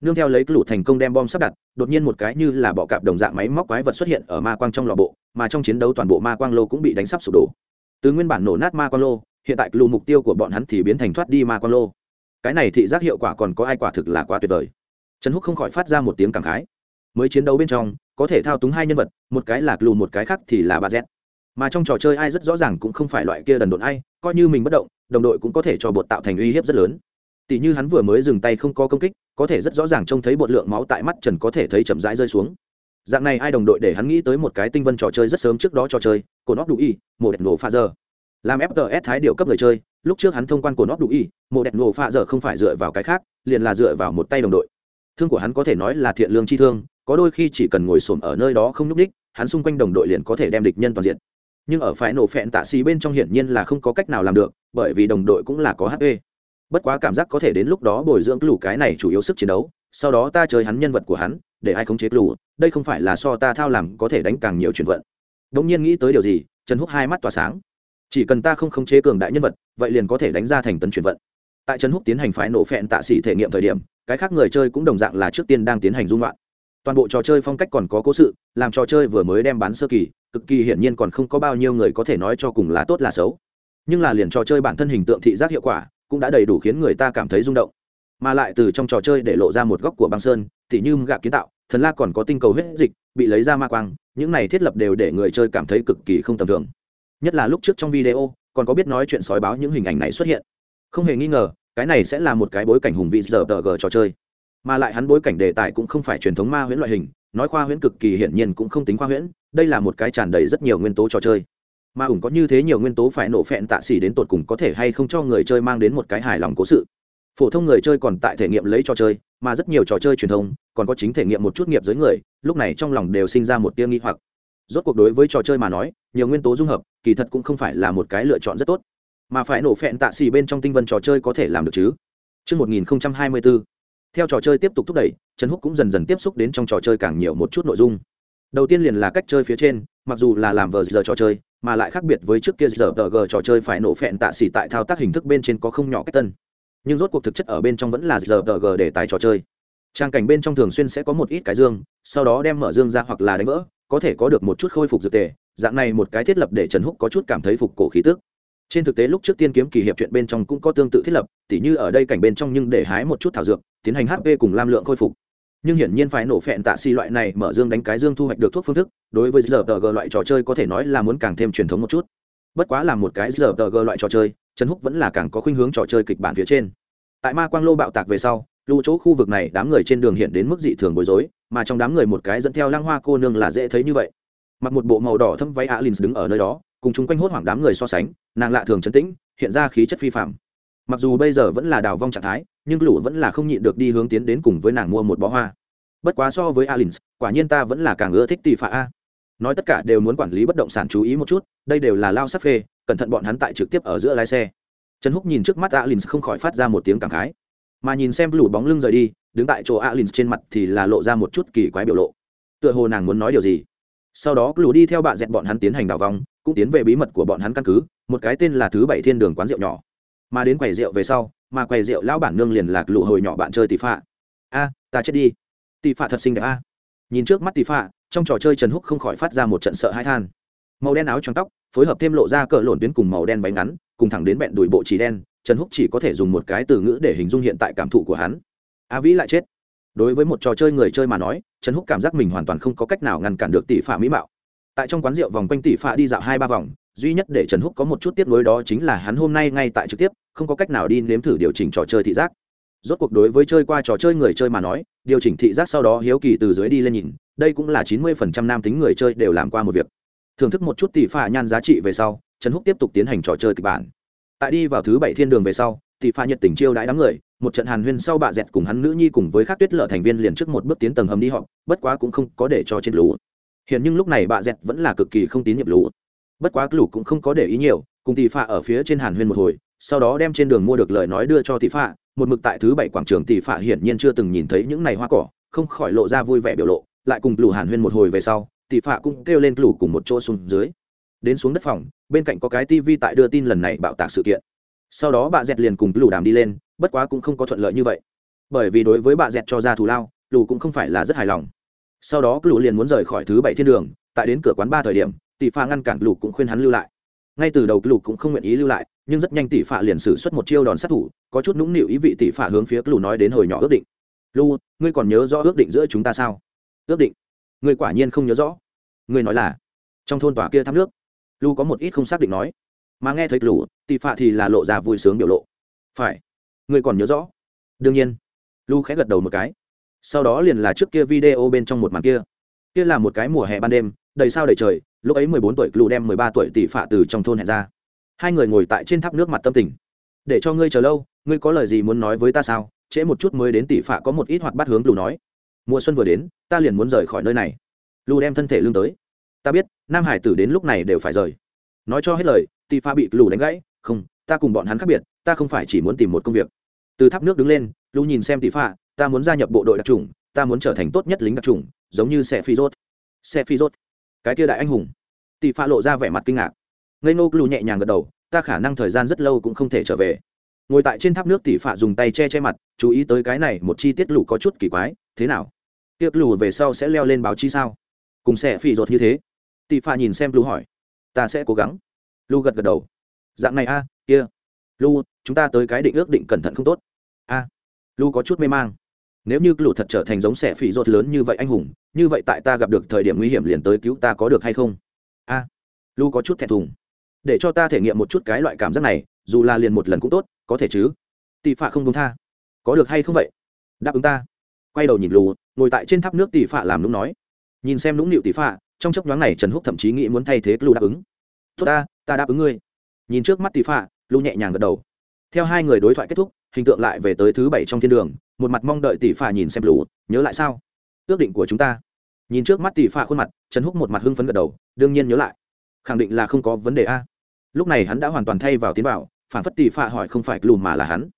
Nương theo lấy lũ thành công đem bom sắp đặt, đột nhiên một cái như là bọ cạp đồng dạng máy móc quái vật xuất hiện ở ma quang trong lò bộ, mà trong chiến đấu toàn bộ ma quang lô cũng bị đánh sắp sụp đổ. Từ nguyên bản nổ nát ma quang lô, hiện tại lù mục tiêu của bọn hắn thì biến thành thoát đi ma quang lô. Cái này thị giác hiệu quả còn có ai quả thực là quá tuyệt vời. Trần húc không khỏi phát ra một tiếng cảm khái. Mới chiến đấu bên trong, có thể thao túng hai nhân vật, một cái là lù một cái khác thì là ba z. Mà trong trò chơi ai rất rõ ràng cũng không phải loại kia đần độn ai, coi như mình bất động đồng đội cũng có thể cho bột tạo thành uy hiếp rất lớn. Tỷ như hắn vừa mới dừng tay không có công kích, có thể rất rõ ràng trông thấy bột lượng máu tại mắt trần có thể thấy chậm rãi rơi xuống. Dạng này ai đồng đội để hắn nghĩ tới một cái tinh vân trò chơi rất sớm trước đó trò chơi cồn óc đủ y một đẹp nổ pha giờ làm fts thái điều cấp người chơi, lúc trước hắn thông quan cồn óc đủ y một đẹp nổ pha giờ không phải dựa vào cái khác, liền là dựa vào một tay đồng đội. Thương của hắn có thể nói là thiện lương chi thương, có đôi khi chỉ cần ngồi xổm ở nơi đó không nhúc đích hắn xung quanh đồng đội liền có thể đem địch nhân toàn diện nhưng ở phải nổ phẹn tạ xì bên trong hiển nhiên là không có cách nào làm được, bởi vì đồng đội cũng là có hp bất quá cảm giác có thể đến lúc đó bồi dưỡng lù cái này chủ yếu sức chiến đấu, sau đó ta chơi hắn nhân vật của hắn, để ai khống chế lù đây không phải là so ta thao làm có thể đánh càng nhiều chuyển vận. Đống nhiên nghĩ tới điều gì, trần húc hai mắt tỏa sáng. Chỉ cần ta không khống chế cường đại nhân vật, vậy liền có thể đánh ra thành tấn chuyển vận. Tại trần húc tiến hành phái nổ phẹn tạ xì thể nghiệm thời điểm, cái khác người chơi cũng đồng dạng là trước tiên đang tiến hành dung loạn. Toàn bộ trò chơi phong cách còn có cố sự, làm trò chơi vừa mới đem bán sơ kỳ cực kỳ hiển nhiên còn không có bao nhiêu người có thể nói cho cùng là tốt là xấu. Nhưng là liền trò chơi bản thân hình tượng thị giác hiệu quả cũng đã đầy đủ khiến người ta cảm thấy rung động. Mà lại từ trong trò chơi để lộ ra một góc của băng sơn thì như gạ kiến tạo, thần la còn có tinh cầu huyết dịch, bị lấy ra ma quang, những này thiết lập đều để người chơi cảm thấy cực kỳ không tầm thường. Nhất là lúc trước trong video, còn có biết nói chuyện sói báo những hình ảnh này xuất hiện. Không hề nghi ngờ, cái này sẽ là một cái bối cảnh hùng vị giờ tờ g trò chơi. Mà lại hắn bối cảnh đề tài cũng không phải truyền thống ma huyễn loại hình nói khoa huyễn cực kỳ hiển nhiên cũng không tính khoa huyễn đây là một cái tràn đầy rất nhiều nguyên tố trò chơi. Mà ủng có như thế nhiều nguyên tố phải nổ phẹn tạ xỉ đến tột cùng có thể hay không cho người chơi mang đến một cái hài lòng cố sự. Phổ thông người chơi còn tại thể nghiệm lấy trò chơi mà rất nhiều trò chơi truyền thông còn có chính thể nghiệm một chút nghiệp giới người lúc này trong lòng đều sinh ra một tiêu nghi hoặc. Rốt cuộc đối với trò chơi mà nói nhiều nguyên tố dung hợp kỳ thật cũng không phải là một cái lựa chọn rất tốt. Mà phải nổ phẹn tạ xỉ bên trong tinh vân trò chơi có thể làm được chứ? Trước 1024, theo trò chơi tiếp tục thúc đẩy, trần húc cũng dần dần tiếp xúc đến trong trò chơi càng nhiều một chút nội dung. Đầu tiên liền là cách chơi phía trên, mặc dù là làm vờ giờ trò chơi, mà lại khác biệt với trước kia giờ tờ g trò chơi phải nổ phẹn tạ xỉ tại thao tác hình thức bên trên có không nhỏ cách tân. Nhưng rốt cuộc thực chất ở bên trong vẫn là giờ tờ g để tài trò chơi. Trang cảnh bên trong thường xuyên sẽ có một ít cái dương, sau đó đem mở dương ra hoặc là đánh vỡ, có thể có được một chút khôi phục dược tề. Dạng này một cái thiết lập để trần húc có chút cảm thấy phục cổ khí tức trên thực tế lúc trước tiên kiếm kỳ hiệp chuyện bên trong cũng có tương tự thiết lập, tỉ như ở đây cảnh bên trong nhưng để hái một chút thảo dược, tiến hành hp cùng lam lượng khôi phục. Nhưng hiển nhiên phải nổ phẹn tạ xi loại này mở dương đánh cái dương thu hoạch được thuốc phương thức, đối với giờ tờ g loại trò chơi có thể nói là muốn càng thêm truyền thống một chút. Bất quá là một cái giờ tờ g loại trò chơi, trần húc vẫn là càng có khuynh hướng trò chơi kịch bản phía trên. Tại ma quang lô bạo tạc về sau, lưu chỗ khu vực này đám người trên đường hiện đến mức dị thường bối rối, mà trong đám người một cái dẫn theo lang hoa cô nương là dễ thấy như vậy. Mặc một bộ màu đỏ thâm váy alin đứng ở nơi đó cùng chung quanh hốt hoảng đám người so sánh, nàng lạ thường chấn tĩnh, hiện ra khí chất phi phạm mặc dù bây giờ vẫn là đào vong trạng thái, nhưng lũ vẫn là không nhịn được đi hướng tiến đến cùng với nàng mua một bó hoa. Bất quá so với alin quả nhiên ta vẫn là càng ưa thích tỷ phạ a. Nói tất cả đều muốn quản lý bất động sản chú ý một chút, đây đều là lao sắc phê, cẩn thận bọn hắn tại trực tiếp ở giữa lái xe. Trần húc nhìn trước mắt alin không khỏi phát ra một tiếng cảm khái. Mà nhìn xem lũ bóng lưng rời đi, đứng tại chỗ alin trên mặt thì là lộ ra một chút kỳ quái biểu lộ. Tựa hồ nàng muốn nói điều gì. Sau đó lũ đi theo bạn dẹn bọn hắn tiến hành đào vong cũng tiến về bí mật của bọn hắn căn cứ, một cái tên là thứ bảy thiên đường quán rượu nhỏ. Mà đến quầy rượu về sau, mà quầy rượu lão bản nương liền lạc lụ hồi nhỏ bạn chơi tỷ phạ. A, ta chết đi. Tỷ phạ thật xinh đẹp a. Nhìn trước mắt tỷ phạ, trong trò chơi trần húc không khỏi phát ra một trận sợ hãi than. Màu đen áo trắng tóc, phối hợp thêm lộ ra cỡ lộn tuyến cùng màu đen bánh ngắn, cùng thẳng đến bẹn đùi bộ chỉ đen, trần húc chỉ có thể dùng một cái từ ngữ để hình dung hiện tại cảm thụ của hắn. A vĩ lại chết. Đối với một trò chơi người chơi mà nói, trần húc cảm giác mình hoàn toàn không có cách nào ngăn cản được tỷ phạ mỹ mạo tại trong quán rượu vòng quanh tỷ phạ đi dạo hai ba vòng, duy nhất để trần húc có một chút tiếp nối đó chính là hắn hôm nay ngay tại trực tiếp, không có cách nào đi nếm thử điều chỉnh trò chơi thị giác. Rốt cuộc đối với chơi qua trò chơi người chơi mà nói, điều chỉnh thị giác sau đó hiếu kỳ từ dưới đi lên nhìn, đây cũng là chín mươi phần trăm nam tính người chơi đều làm qua một việc. Thưởng thức một chút tỷ phạ nhan giá trị về sau, trần húc tiếp tục tiến hành trò chơi kịch bản. Tại đi vào thứ bảy thiên đường về sau, tỷ phạ nhiệt tình chiêu đãi đám người, một trận hàn huyên sau bạ dẹt cùng hắn nữ nhi cùng với các tuyết lợ thành viên liền trước một bước tiến tầng hầm đi họ bất quá cũng không có để cho trên lũ hiện nhưng lúc này bà dẹt vẫn là cực kỳ không tín nhiệm lũ. Bất quá lũ cũng không có để ý nhiều, cùng tỷ phạ ở phía trên hàn huyên một hồi, sau đó đem trên đường mua được lời nói đưa cho tỷ phạ, một mực tại thứ bảy quảng trường tỷ phạ hiển nhiên chưa từng nhìn thấy những này hoa cỏ, không khỏi lộ ra vui vẻ biểu lộ, lại cùng lũ hàn huyên một hồi về sau, tỷ phạ cũng kêu lên lũ cùng một chỗ xuống dưới. Đến xuống đất phòng, bên cạnh có cái tivi tại đưa tin lần này bạo tạc sự kiện. Sau đó bà dẹt liền cùng lũ đàm đi lên, bất quá cũng không có thuận lợi như vậy. Bởi vì đối với bà dẹt cho ra thù lao, lũ cũng không phải là rất hài lòng sau đó lũ liền muốn rời khỏi thứ bảy thiên đường, tại đến cửa quán ba thời điểm, tỷ pha ngăn cản lũ cũng khuyên hắn lưu lại. Ngay từ đầu lũ cũng không nguyện ý lưu lại, nhưng rất nhanh tỷ phạ liền xử suất một chiêu đòn sát thủ, có chút nũng nịu ý vị tỷ phạ hướng phía lũ nói đến hồi nhỏ ước định. Lu ngươi còn nhớ rõ ước định giữa chúng ta sao? Ước định? Ngươi quả nhiên không nhớ rõ. Ngươi nói là? Trong thôn tòa kia thắp nước lu có một ít không xác định nói. Mà nghe thấy lũ tỷ phạ thì là lộ ra vui sướng biểu lộ. Phải, ngươi còn nhớ rõ? Đương nhiên. Lu khẽ gật đầu một cái sau đó liền là trước kia video bên trong một màn kia. Kia là một cái mùa hè ban đêm, đầy sao đầy trời, lúc ấy mười bốn tuổi Clu đem mười ba tuổi tỷ phạ từ trong thôn hẹn ra. Hai người ngồi tại trên tháp nước mặt tâm tình. Để cho ngươi chờ lâu, ngươi có lời gì muốn nói với ta sao? Trễ một chút mới đến tỷ phạ có một ít hoạt bát hướng lù nói. Mùa xuân vừa đến, ta liền muốn rời khỏi nơi này. Lù đem thân thể lương tới. Ta biết, nam hải tử đến lúc này đều phải rời. Nói cho hết lời, tỷ phạ bị lù đánh gãy. Không, ta cùng bọn hắn khác biệt, ta không phải chỉ muốn tìm một công việc. Từ tháp nước đứng lên lu nhìn xem tỷ phạ ta muốn gia nhập bộ đội đặc trùng, ta muốn trở thành tốt nhất lính đặc trùng, giống như xe phi rốt. Xe phi rốt. Cái kia đại anh hùng. Tỷ pha lộ ra vẻ mặt kinh ngạc. Ngây nô lu nhẹ nhàng gật đầu, ta khả năng thời gian rất lâu cũng không thể trở về. Ngồi tại trên tháp nước tỷ phạ dùng tay che che mặt, chú ý tới cái này một chi tiết lù có chút kỳ quái, thế nào? Tiết lù về sau sẽ leo lên báo chi sao? Cùng xe phi rột như thế. Tỷ phạ nhìn xem lù hỏi. Ta sẽ cố gắng. Lu gật gật đầu. Dạng này a, kia. Lu chúng ta tới cái định ước định cẩn thận không tốt. A. Lu có chút mê mang nếu như lụt thật trở thành giống xẻ phỉ rột lớn như vậy anh hùng, như vậy tại ta gặp được thời điểm nguy hiểm liền tới cứu ta có được hay không? A, lu có chút thẹn thùng. Để cho ta thể nghiệm một chút cái loại cảm giác này, dù là liền một lần cũng tốt, có thể chứ? Tỷ phạ không đúng tha. Có được hay không vậy? Đáp ứng ta. Quay đầu nhìn lù ngồi tại trên tháp nước tỷ phạ làm nũng nói. Nhìn xem nũng nịu tỷ phạ, trong chấp nhoáng này trần húc thậm chí nghĩ muốn thay thế lù đáp ứng. Tốt ta ta đáp ứng ngươi. Nhìn trước mắt tỷ phạ lù nhẹ nhàng gật đầu. Theo hai người đối thoại kết thúc hình tượng lại về tới thứ bảy trong thiên đường, một mặt mong đợi tỷ phà nhìn xem lũ, nhớ lại sao? Ước định của chúng ta. Nhìn trước mắt tỷ phà khuôn mặt, trần húc một mặt hưng phấn gật đầu, đương nhiên nhớ lại. Khẳng định là không có vấn đề a. Lúc này hắn đã hoàn toàn thay vào tiến bảo phản phất tỷ phà hỏi không phải lù mà là hắn.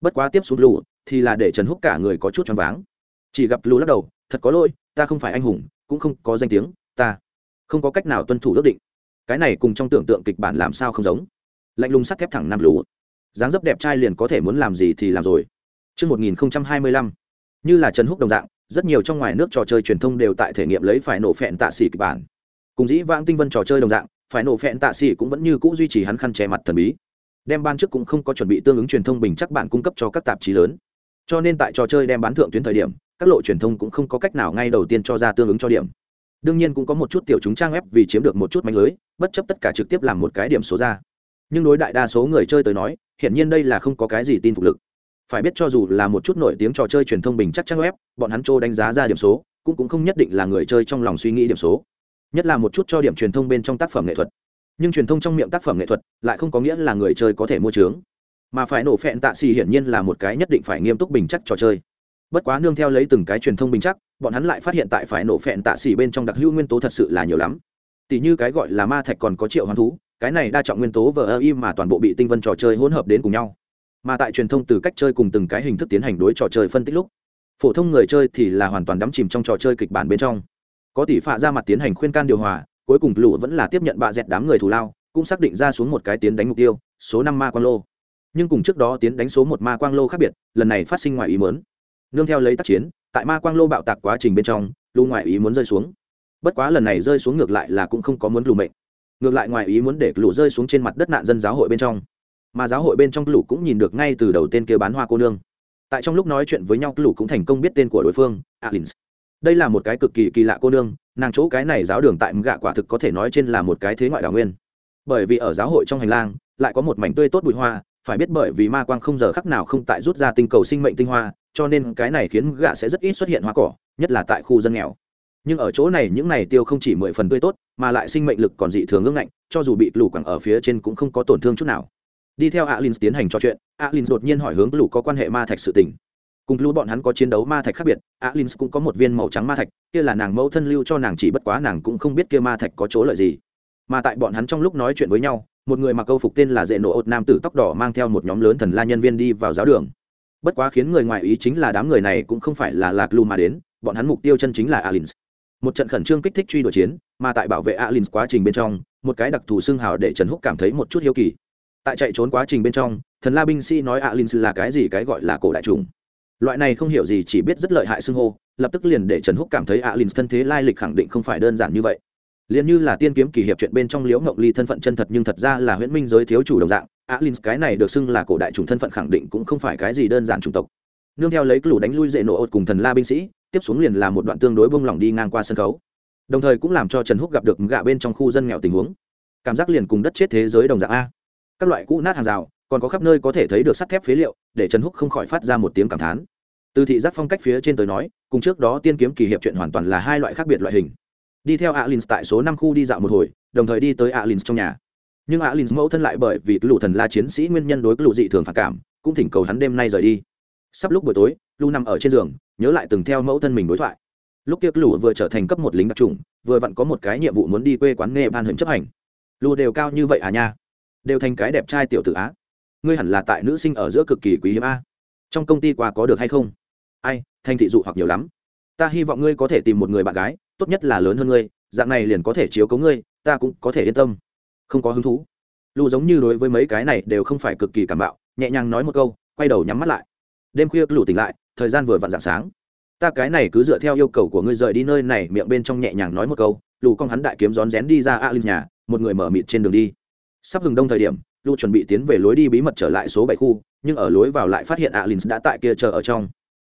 Bất quá tiếp xuống lù thì là để trần húc cả người có chút choáng váng. Chỉ gặp lù lắc đầu, thật có lỗi, ta không phải anh hùng, cũng không có danh tiếng, ta không có cách nào tuân thủ ước định. Cái này cùng trong tưởng tượng kịch bản làm sao không giống. Lạnh lùng sắt thép thẳng nam lù dáng dấp đẹp trai liền có thể muốn làm gì thì làm rồi. Trước 1025, như là Trần Húc đồng dạng, rất nhiều trong ngoài nước trò chơi truyền thông đều tại thể nghiệm lấy phải nổ phẹn tạ xỉ kịch bản. Cùng dĩ vãng tinh vân trò chơi đồng dạng, phải nổ phẹn tạ xỉ cũng vẫn như cũ duy trì hắn khăn che mặt thần bí. Đem ban trước cũng không có chuẩn bị tương ứng truyền thông bình chắc bản cung cấp cho các tạp chí lớn. Cho nên tại trò chơi đem bán thượng tuyến thời điểm các lộ truyền thông cũng không có cách nào ngay đầu tiên cho ra tương ứng cho điểm. Đương nhiên cũng có một chút tiểu chúng trang web vì chiếm được một chút manh lưới bất chấp tất cả trực tiếp làm một cái điểm số ra nhưng đối đại đa số người chơi tới nói, hiển nhiên đây là không có cái gì tin phục lực. Phải biết cho dù là một chút nổi tiếng trò chơi truyền thông bình chắc trang web, bọn hắn trô đánh giá ra điểm số, cũng cũng không nhất định là người chơi trong lòng suy nghĩ điểm số. Nhất là một chút cho điểm truyền thông bên trong tác phẩm nghệ thuật. Nhưng truyền thông trong miệng tác phẩm nghệ thuật, lại không có nghĩa là người chơi có thể mua trướng mà phải nổ phẹn tạ xì hiển nhiên là một cái nhất định phải nghiêm túc bình chắc trò chơi. Bất quá nương theo lấy từng cái truyền thông bình chắc, bọn hắn lại phát hiện tại phải nổ phẹn tạ xì bên trong đặc hữu nguyên tố thật sự là nhiều lắm. Tỷ như cái gọi là ma thạch còn có triệu hoán thú cái này đa trọng nguyên tố vờ ơ y mà toàn bộ bị tinh vân trò chơi hỗn hợp đến cùng nhau. Mà tại truyền thông từ cách chơi cùng từng cái hình thức tiến hành đối trò chơi phân tích lúc, phổ thông người chơi thì là hoàn toàn đắm chìm trong trò chơi kịch bản bên trong. Có tỷ phạ ra mặt tiến hành khuyên can điều hòa, cuối cùng lũ vẫn là tiếp nhận bạ dẹt đám người thù lao, cũng xác định ra xuống một cái tiến đánh mục tiêu, số năm ma quang lô. Nhưng cùng trước đó tiến đánh số một ma quang lô khác biệt, lần này phát sinh ngoài ý muốn. Nương theo lấy tác chiến, tại ma quang lô bạo tạc quá trình bên trong, lũ ngoài ý muốn rơi xuống. Bất quá lần này rơi xuống ngược lại là cũng không có muốn lù mệnh ngược lại ngoài ý muốn để lũ rơi xuống trên mặt đất nạn dân giáo hội bên trong. Mà giáo hội bên trong lũ cũng nhìn được ngay từ đầu tên kia bán hoa cô nương. Tại trong lúc nói chuyện với nhau, lũ cũng thành công biết tên của đối phương alins đây là một cái cực kỳ kỳ lạ cô nương, nàng chỗ cái này giáo đường tại gạ quả thực có thể nói trên là một cái thế ngoại đảo nguyên. Bởi vì ở giáo hội trong hành lang, lại có một mảnh tươi tốt bụi hoa, phải biết bởi vì ma quang không giờ khắc nào không tại rút ra tinh cầu sinh mệnh tinh hoa, cho nên cái này khiến gạ sẽ rất ít xuất hiện hoa cỏ, nhất là tại khu dân nghèo nhưng ở chỗ này những này tiêu không chỉ mười phần tươi tốt, mà lại sinh mệnh lực còn dị thường ngưng ngạnh cho dù bị lù quẳng ở phía trên cũng không có tổn thương chút nào. Đi theo alin tiến hành trò chuyện alin đột nhiên hỏi hướng lù có quan hệ ma thạch sự tình. Cùng lũ bọn hắn có chiến đấu ma thạch khác biệt alin cũng có một viên màu trắng ma thạch, kia là nàng mẫu thân lưu cho nàng chỉ bất quá nàng cũng không biết kia ma thạch có chỗ lợi gì. Mà tại bọn hắn trong lúc nói chuyện với nhau, một người mặc câu phục tên là dễ nổ ột nam tử tóc đỏ mang theo một nhóm lớn thần la nhân viên đi vào giáo đường. Bất quá khiến người ngoài ý chính là đám người này cũng không phải là lạc lù mà đến, bọn hắn mục tiêu chân chính là alin một trận khẩn trương kích thích truy đuổi chiến, mà tại bảo vệ alin quá trình bên trong, một cái đặc thù xương hào để trần húc cảm thấy một chút hiếu kỳ. Tại chạy trốn quá trình bên trong, thần la binh sĩ nói alin là cái gì cái gọi là cổ đại trùng. Loại này không hiểu gì chỉ biết rất lợi hại xưng hô, lập tức liền để trần húc cảm thấy alin thân thế lai lịch khẳng định không phải đơn giản như vậy. Liền như là tiên kiếm kỳ hiệp chuyện bên trong liễu ngộng ly thân phận chân thật nhưng thật ra là huyễn minh giới thiếu chủ đồng dạng alin cái này được xưng là cổ đại trùng thân phận khẳng định cũng không phải cái gì đơn giản chủng tộc. Nương theo lấy lũ đánh lui dễ nổ ột cùng thần la binh sĩ tiếp xuống liền là một đoạn tương đối bông lỏng đi ngang qua sân khấu. Đồng thời cũng làm cho trần húc gặp được gạ bên trong khu dân nghèo tình huống. Cảm giác liền cùng đất chết thế giới đồng dạng a. Các loại cũ nát hàng rào, còn có khắp nơi có thể thấy được sắt thép phế liệu, để trần húc không khỏi phát ra một tiếng cảm thán. Từ thị giác phong cách phía trên tới nói, cùng trước đó tiên kiếm kỳ hiệp chuyện hoàn toàn là hai loại khác biệt loại hình. Đi theo alin tại số năm khu đi dạo một hồi, đồng thời đi tới alin trong nhà. Nhưng alin mẫu thân lại bởi vì lũ thần la chiến sĩ nguyên nhân đối lũ dị thường phản cảm, cũng thỉnh cầu hắn đêm nay rời đi. Sắp lúc buổi tối lu nằm ở trên giường nhớ lại từng theo mẫu thân mình đối thoại. Lúc kia lũ vừa trở thành cấp một lính đặc trùng, vừa vặn có một cái nhiệm vụ muốn đi quê quán nghe ban huyện chấp hành. Lù đều cao như vậy à nha? Đều thành cái đẹp trai tiểu tử á. Ngươi hẳn là tại nữ sinh ở giữa cực kỳ quý hiếm a. Trong công ty qua có được hay không? Ai thanh thị dụ hoặc nhiều lắm. Ta hy vọng ngươi có thể tìm một người bạn gái, tốt nhất là lớn hơn ngươi, dạng này liền có thể chiếu cấu ngươi, ta cũng có thể yên tâm. Không có hứng thú. Lù giống như đối với mấy cái này đều không phải cực kỳ cảm bạo, nhẹ nhàng nói một câu, quay đầu nhắm mắt lại. Đêm khuya lù tỉnh lại thời gian vừa vặn dạng sáng. Ta cái này cứ dựa theo yêu cầu của ngươi rời đi nơi này, miệng bên trong nhẹ nhàng nói một câu, lù con hắn đại kiếm rón rén đi ra a linh nhà, một người mở mịt trên đường đi. Sắp hừng đông thời điểm, lù chuẩn bị tiến về lối đi bí mật trở lại số bảy khu, nhưng ở lối vào lại phát hiện alin đã tại kia chờ ở trong.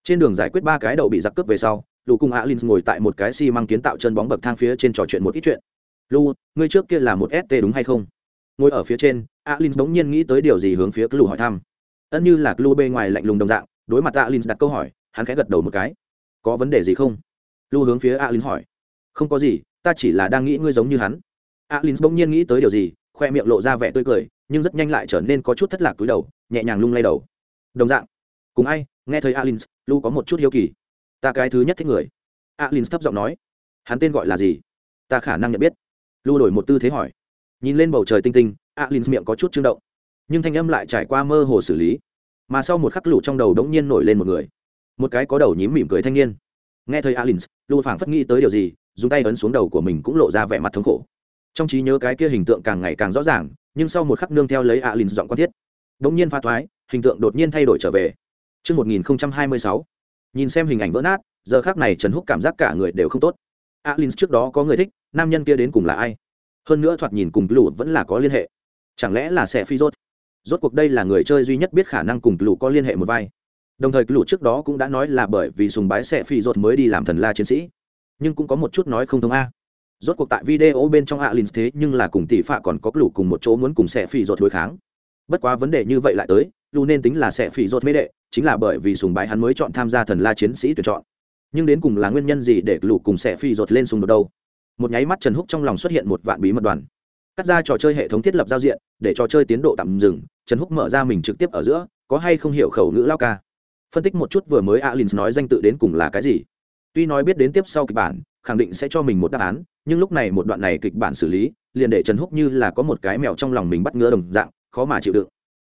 Trên đường giải quyết ba cái đầu bị giặc cướp về sau, lù cùng alin ngồi tại một cái xi măng kiến tạo chân bóng bậc thang phía trên trò chuyện một ít chuyện. Lù, ngươi trước kia là một st đúng hay không? Ngồi ở phía trên alin bỗng nhiên nghĩ tới điều gì hướng phía lù hỏi thăm. Ân như là lù bê ngoài lạnh lùng đồng dạng đối mặt alin đặt câu hỏi, hắn khẽ gật đầu một cái. Có vấn đề gì không? Lu hướng phía alin hỏi. Không có gì, ta chỉ là đang nghĩ ngươi giống như hắn. Alin bỗng nhiên nghĩ tới điều gì, khoe miệng lộ ra vẻ tươi cười, nhưng rất nhanh lại trở nên có chút thất lạc túi đầu, nhẹ nhàng lung lay đầu. Đồng dạng. Cùng ai, nghe thấy alin, lu có một chút hiếu kỳ. Ta cái thứ nhất thích người. Alin thấp giọng nói. Hắn tên gọi là gì? Ta khả năng nhận biết. Lu đổi một tư thế hỏi. Nhìn lên bầu trời tinh tinh, alin miệng có chút chưng động, nhưng thanh âm lại trải qua mơ hồ xử lý mà sau một khắc lũ trong đầu đống nhiên nổi lên một người. Một cái có đầu nhím mỉm cười thanh niên. Nghe thấy alin lũ phảng phất nghĩ tới điều gì dùng tay ấn xuống đầu của mình cũng lộ ra vẻ mặt thống khổ. Trong trí nhớ cái kia hình tượng càng ngày càng rõ ràng nhưng sau một khắc nương theo lấy alin giọng quan thiết đống nhiên pha thoái hình tượng đột nhiên thay đổi trở về. Trước 1026, nhìn xem hình ảnh vỡ nát giờ khác này trần húc cảm giác cả người đều không tốt. Alin trước đó có người thích nam nhân kia đến cùng là ai? Hơn nữa thoạt nhìn cùng lũ vẫn là có liên hệ. Chẳng lẽ là sẽ phi rốt rốt cuộc đây là người chơi duy nhất biết khả năng cùng lũ có liên hệ một vai. Đồng thời lũ trước đó cũng đã nói là bởi vì sùng bái sẽ phi rột mới đi làm thần la chiến sĩ. Nhưng cũng có một chút nói không thông a. Rốt cuộc tại video bên trong alin thế nhưng là cùng tỷ phạ còn có lũ cùng một chỗ muốn cùng sẽ phi rột đối kháng. Bất quá vấn đề như vậy lại tới lũ nên tính là sẽ phi rột mê đệ, chính là bởi vì sùng bái hắn mới chọn tham gia thần la chiến sĩ tuyển chọn. Nhưng đến cùng là nguyên nhân gì để lũ cùng sẽ phi rột lên xung đột đâu? Một nháy mắt trần húc trong lòng xuất hiện một vạn bí mật đoàn cắt ra trò chơi hệ thống thiết lập giao diện, để trò chơi tiến độ tạm dừng, trần húc mở ra mình trực tiếp ở giữa, có hay không hiểu khẩu ngữ lao ca phân tích một chút vừa mới alin nói danh tự đến cùng là cái gì. Tuy nói biết đến tiếp sau kịch bản, khẳng định sẽ cho mình một đáp án, nhưng lúc này một đoạn này kịch bản xử lý, liền để trần húc như là có một cái mèo trong lòng mình bắt ngứa đồng dạng, khó mà chịu đựng.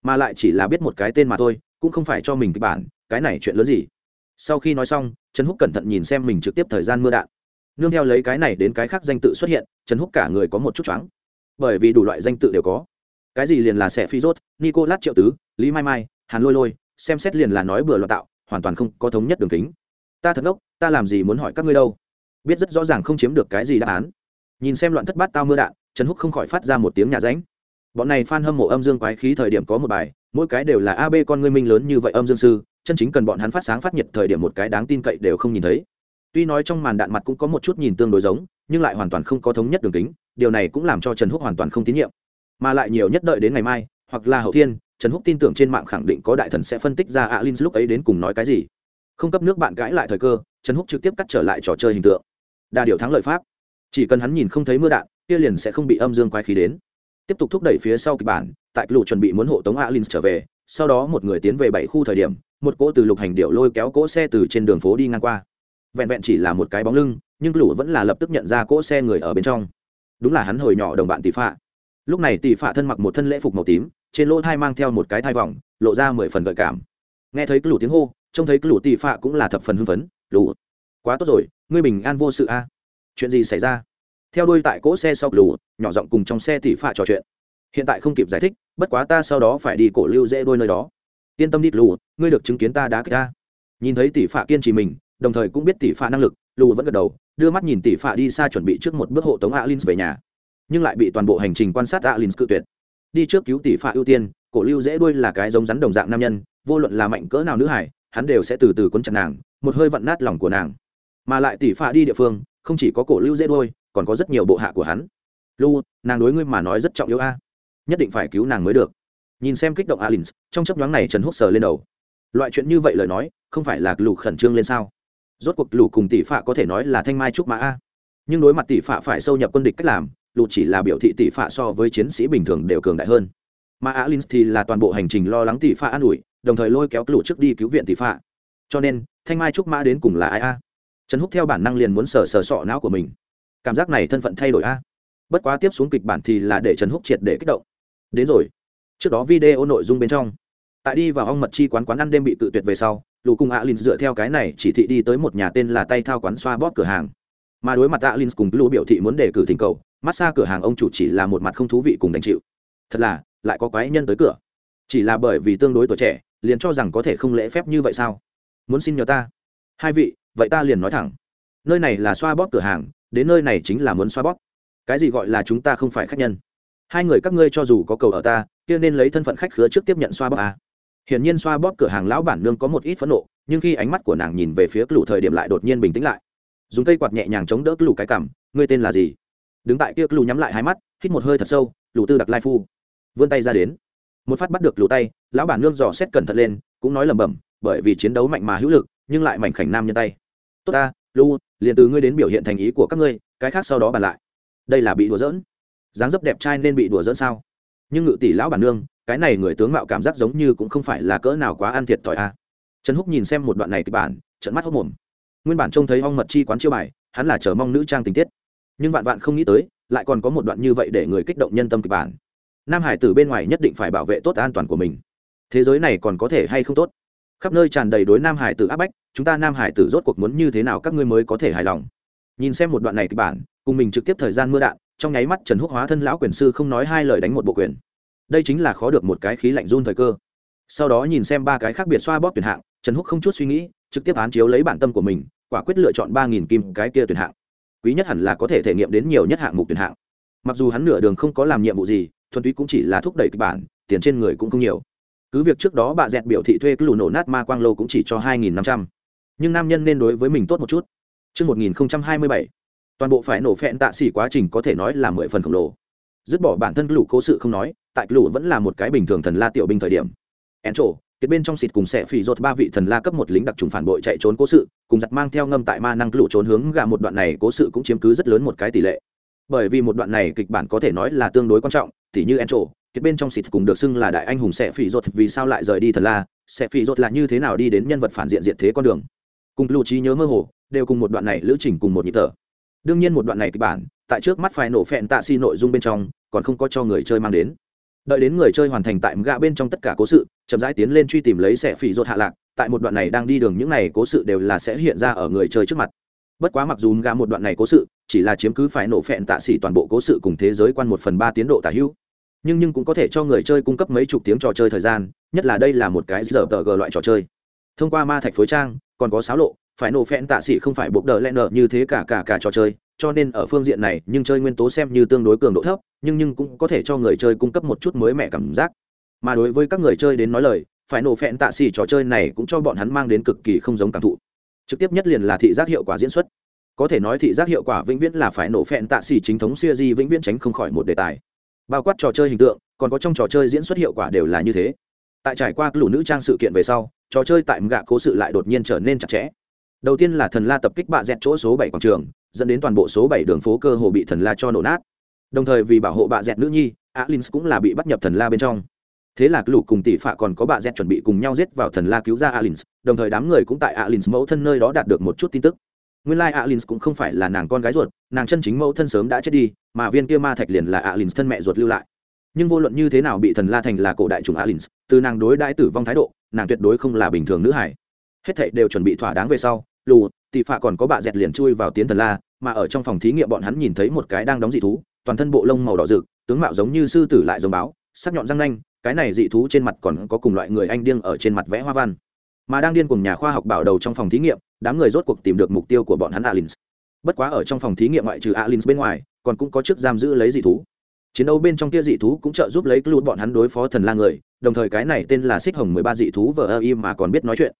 Mà lại chỉ là biết một cái tên mà thôi, cũng không phải cho mình kịch bản, cái này chuyện lớn gì? Sau khi nói xong, trần húc cẩn thận nhìn xem mình trực tiếp thời gian mưa đạn. Nương theo lấy cái này đến cái khác danh tự xuất hiện, trần húc cả người có một chút choáng bởi vì đủ loại danh tự đều có. Cái gì liền là sẻ phi rốt, nicolas triệu tứ, lý mai mai, hàn lôi lôi, xem xét liền là nói bừa loạn tạo, hoàn toàn không có thống nhất đường kính. Ta thật ngốc, ta làm gì muốn hỏi các ngươi đâu? Biết rất rõ ràng không chiếm được cái gì đáp án. Nhìn xem loạn thất bát tao mưa đạn, trần húc không khỏi phát ra một tiếng nhà ránh. Bọn này f a n hâm mộ âm dương quái khí thời điểm có một bài, mỗi cái đều là ab con ngươi minh lớn như vậy âm dương sư, chân chính cần bọn hắn phát sáng phát nhiệt thời điểm một cái đáng tin cậy đều không nhìn thấy. Tuy nói trong màn đạn mặt cũng có một chút nhìn tương đối giống nhưng lại hoàn toàn không có thống nhất đường kính, điều này cũng làm cho trần húc hoàn toàn không tín nhiệm. Mà lại nhiều nhất đợi đến ngày mai, hoặc là hậu thiên, trần húc tin tưởng trên mạng khẳng định có đại thần sẽ phân tích ra alin lúc ấy đến cùng nói cái gì. Không cấp nước bạn cãi lại thời cơ, trần húc trực tiếp cắt trở lại trò chơi hình tượng. Đa điều thắng lợi pháp. Chỉ cần hắn nhìn không thấy mưa đạn, kia liền sẽ không bị âm dương quái khí đến. Tiếp tục thúc đẩy phía sau kịch bản, tại lũ chuẩn bị muốn hộ tống alin trở về, sau đó một người tiến về bảy khu thời điểm, một cỗ từ lục hành điệu lôi kéo cỗ xe từ trên đường phố đi ngang qua vẹn vẹn chỉ là một cái bóng lưng, nhưng lũ vẫn là lập tức nhận ra cỗ xe người ở bên trong. Đúng là hắn hồi nhỏ đồng bạn tỷ phạ. Lúc này tỷ phạ thân mặc một thân lễ phục màu tím, trên lỗ thai mang theo một cái thai vòng, lộ ra mười phần gợi cảm. Nghe thấy lũ tiếng hô, trông thấy lũ tỷ phạ cũng là thập phần hưng phấn, lũ, quá tốt rồi, ngươi bình an vô sự a. Chuyện gì xảy ra? Theo đuôi tại cỗ xe sau, lũ nhỏ giọng cùng trong xe tỷ phạ trò chuyện. Hiện tại không kịp giải thích, bất quá ta sau đó phải đi cổ lưu dễ đôi nơi đó. Yên tâm đi lù ngươi được chứng kiến ta đã kích ta. Nhìn thấy tỷ phạ kiên trì mình đồng thời cũng biết tỷ phạ năng lực, lù vẫn gật đầu, đưa mắt nhìn tỷ phạ đi xa chuẩn bị trước một bước hộ tống alin về nhà. Nhưng lại bị toàn bộ hành trình quan sát alin cự tuyệt. Đi trước cứu tỷ phạ ưu tiên, cổ lưu dễ đuôi là cái giống rắn đồng dạng nam nhân, vô luận là mạnh cỡ nào nữ hải, hắn đều sẽ từ từ quấn chặt nàng, một hơi vặn nát lòng của nàng. Mà lại tỷ phạ đi địa phương, không chỉ có cổ lưu dễ đuôi, còn có rất nhiều bộ hạ của hắn. Lu nàng đối ngươi mà nói rất trọng yếu a. Nhất định phải cứu nàng mới được. Nhìn xem kích động alin trong chấp nhoáng này trần húc sờ lên đầu. Loại chuyện như vậy lời nói, không phải là lù khẩn trương lên sao? Rốt cuộc lù cùng tỷ phạ có thể nói là thanh mai trúc mã a. Nhưng đối mặt tỷ phạ phải sâu nhập quân địch cách làm lù chỉ là biểu thị tỷ phạ so với chiến sĩ bình thường đều cường đại hơn. Mà alin thì là toàn bộ hành trình lo lắng tỷ phạ an ủi, đồng thời lôi kéo lù trước đi cứu viện tỷ phạ. Cho nên, thanh mai trúc mã đến cùng là ai a? Trần húc theo bản năng liền muốn sờ sờ sọ não của mình. Cảm giác này thân phận thay đổi a. Bất quá tiếp xuống kịch bản thì là để trần húc triệt để kích động. Đến rồi. Trước đó video nội dung bên trong tại đi vào ong mật chi quán quán ăn đêm bị tự tuyệt về sau, lù cùng alin dựa theo cái này chỉ thị đi tới một nhà tên là tay thao quán xoa bóp cửa hàng. Mà đối mặt alin cùng lù biểu thị muốn đề cử thỉnh cầu massage cửa hàng ông chủ chỉ là một mặt không thú vị cùng đánh chịu. Thật là, lại có quái nhân tới cửa. Chỉ là bởi vì tương đối tuổi trẻ, liền cho rằng có thể không lễ phép như vậy sao? Muốn xin nhờ ta. Hai vị, vậy ta liền nói thẳng. Nơi này là xoa bóp cửa hàng, đến nơi này chính là muốn xoa bóp. Cái gì gọi là chúng ta không phải khách nhân? Hai người các ngươi cho dù có cầu ở ta, kia nên lấy thân phận khách khứa trước tiếp nhận xoa bóp à hiển nhiên xoa bóp cửa hàng lão bản nương có một ít phẫn nộ, nhưng khi ánh mắt của nàng nhìn về phía lũ thời điểm lại đột nhiên bình tĩnh lại. Dùng cây quạt nhẹ nhàng chống đỡ lũ cái cằm, ngươi tên là gì? Đứng tại kia lũ nhắm lại hai mắt, hít một hơi thật sâu lũ tư đặc lai phu. Vươn tay ra đến. Một phát bắt được lũ tay, lão bản nương dò xét cẩn thận lên, cũng nói lẩm bẩm, bởi vì chiến đấu mạnh mà hữu lực, nhưng lại mảnh khảnh nam nhân tay. Tốt ta lũ liền từ ngươi đến biểu hiện thành ý của các ngươi, cái khác sau đó bàn lại. Đây là bị đùa giỡn. Dáng dấp đẹp trai nên bị đùa giỡn sao? Nhưng ngự tỷ lão bản nương cái này người tướng mạo cảm giác giống như cũng không phải là cỡ nào quá ăn thiệt thòi a trần húc nhìn xem một đoạn này kịch bản trận mắt hốc mồm. Nguyên bản trông thấy ong mật chi quán chiêu bài, hắn là chờ mong nữ trang tình tiết. Nhưng vạn vạn không nghĩ tới, lại còn có một đoạn như vậy để người kích động nhân tâm kịch bản. Nam hải tử bên ngoài nhất định phải bảo vệ tốt an toàn của mình. Thế giới này còn có thể hay không tốt? Khắp nơi tràn đầy đối nam hải tử áp bách, chúng ta nam hải tử rốt cuộc muốn như thế nào các ngươi mới có thể hài lòng? Nhìn xem một đoạn này kịch bản, cùng mình trực tiếp thời gian mưa đạn, trong nháy mắt trần húc hóa thân lão quyền sư không nói hai lời đánh một bộ quyền đây chính là khó được một cái khí lạnh run thời cơ. Sau đó nhìn xem ba cái khác biệt xoa bóp tuyển hạng trần húc không chút suy nghĩ trực tiếp án chiếu lấy bản tâm của mình quả quyết lựa chọn ba nghìn kim cái kia tuyển hạng. Quý nhất hẳn là có thể thể nghiệm đến nhiều nhất hạng mục tuyển hạng. Mặc dù hắn nửa đường không có làm nhiệm vụ gì thuần túy cũng chỉ là thúc đẩy kịch bản tiền trên người cũng không nhiều. Cứ việc trước đó bà dẹt biểu thị thuê cứ lù nổ nát ma quang lô cũng chỉ cho hai nghìn năm trăm. Nhưng nam nhân nên đối với mình tốt một chút. Trước 1027, toàn bộ phải nổ phẹn tạ xỉ quá trình có thể nói là mười phần khổng lồ dứt bỏ bản thân lũ cố sự không nói, tại lũ vẫn là một cái bình thường thần la tiểu binh thời điểm. En trổ kết bên trong xịt cùng sẽ phỉ rột ba vị thần la cấp một lính đặc trùng phản bội chạy trốn cố sự, cùng giặt mang theo ngâm tại ma năng lũ trốn hướng gà một đoạn này cố sự cũng chiếm cứ rất lớn một cái tỷ lệ. Bởi vì một đoạn này kịch bản có thể nói là tương đối quan trọng, tỉ như en trổ kết bên trong xịt cùng được xưng là đại anh hùng sẽ phỉ rột vì sao lại rời đi thần la sẽ phỉ rột là như thế nào đi đến nhân vật phản diện diện thế con đường. Cùng lũ trí nhớ mơ hồ, đều cùng một đoạn này lữ trình cùng một nhịp thở. Đương nhiên một đoạn này kịch bản tại trước mắt phải nổ phẹn tạ xi nội dung bên trong, còn không có cho người chơi mang đến. Đợi đến người chơi hoàn thành tại gạ bên trong tất cả cố sự, chậm rãi tiến lên truy tìm lấy sẽ phỉ rột hạ lạc, tại một đoạn này đang đi đường những này cố sự đều là sẽ hiện ra ở người chơi trước mặt. Bất quá mặc dù gạ một đoạn này cố sự, chỉ là chiếm cứ phải nổ phẹn tạ xỉ toàn bộ cố sự cùng thế giới quan một phần ba tiến độ tả hữu. Nhưng nhưng cũng có thể cho người chơi cung cấp mấy chục tiếng trò chơi thời gian, nhất là đây là một cái giờ tờ g loại trò chơi. Thông qua ma thạch phối trang, còn có sáo lộ phải nổ phẹn tạ xỉ không phải buộc đờ len nợ như thế cả cả cả trò chơi cho nên ở phương diện này nhưng chơi nguyên tố xem như tương đối cường độ thấp, nhưng nhưng cũng có thể cho người chơi cung cấp một chút mới mẻ cảm giác. Mà đối với các người chơi đến nói lời, phải nổ phẹn tạ xỉ trò chơi này cũng cho bọn hắn mang đến cực kỳ không giống cảm thụ. Trực tiếp nhất liền là thị giác hiệu quả diễn xuất. Có thể nói thị giác hiệu quả vĩnh viễn là phải nổ phẹn tạ xỉ chính thống siêu di vĩnh viễn tránh không khỏi một đề tài. Bao quát trò chơi hình tượng, còn có trong trò chơi diễn xuất hiệu quả đều là như thế. Tại trải qua lũ nữ trang sự kiện về sau, trò chơi tại gạ cố sự lại đột nhiên trở nên chặt chẽ đầu tiên là thần la tập kích bạ dẹt chỗ số bảy quảng trường, dẫn đến toàn bộ số bảy đường phố cơ hồ bị thần la cho nổ nát. Đồng thời vì bảo hộ bạ dẹt nữ nhi alin cũng là bị bắt nhập thần la bên trong. Thế là lũ cùng tỷ phạ còn có bạ dẹt chuẩn bị cùng nhau giết vào thần la cứu ra alin đồng thời đám người cũng tại alin mẫu thân nơi đó đạt được một chút tin tức. Nguyên lai like alin cũng không phải là nàng con gái ruột, nàng chân chính mẫu thân sớm đã chết đi, mà viên kia ma thạch liền là alin thân mẹ ruột lưu lại. Nhưng vô luận như thế nào bị thần la thành là cổ đại chủng alin từ nàng đối đãi tử vong thái độ, nàng tuyệt đối không là bình thường nữ hải hết thảy đều chuẩn bị thỏa đáng về sau lù tị phạ còn có bạ dẹt liền chui vào tiến thần la, mà ở trong phòng thí nghiệm bọn hắn nhìn thấy một cái đang đóng dị thú, toàn thân bộ lông màu đỏ rực, tướng mạo giống như sư tử lại giống báo, sắc nhọn răng nanh, cái này dị thú trên mặt còn có cùng loại người anh điên ở trên mặt vẽ hoa văn. Mà đang điên cùng nhà khoa học bảo đầu trong phòng thí nghiệm, đám người rốt cuộc tìm được mục tiêu của bọn hắn alin bất quá ở trong phòng thí nghiệm ngoại trừ alin bên ngoài, còn cũng có chức giam giữ lấy dị thú. Chiến đấu bên trong kia dị thú cũng trợ giúp lấy lụt bọn hắn đối phó thần la người, đồng thời cái này tên là xích hồng mười ba dị thú vờ ơ im mà còn biết nói chuyện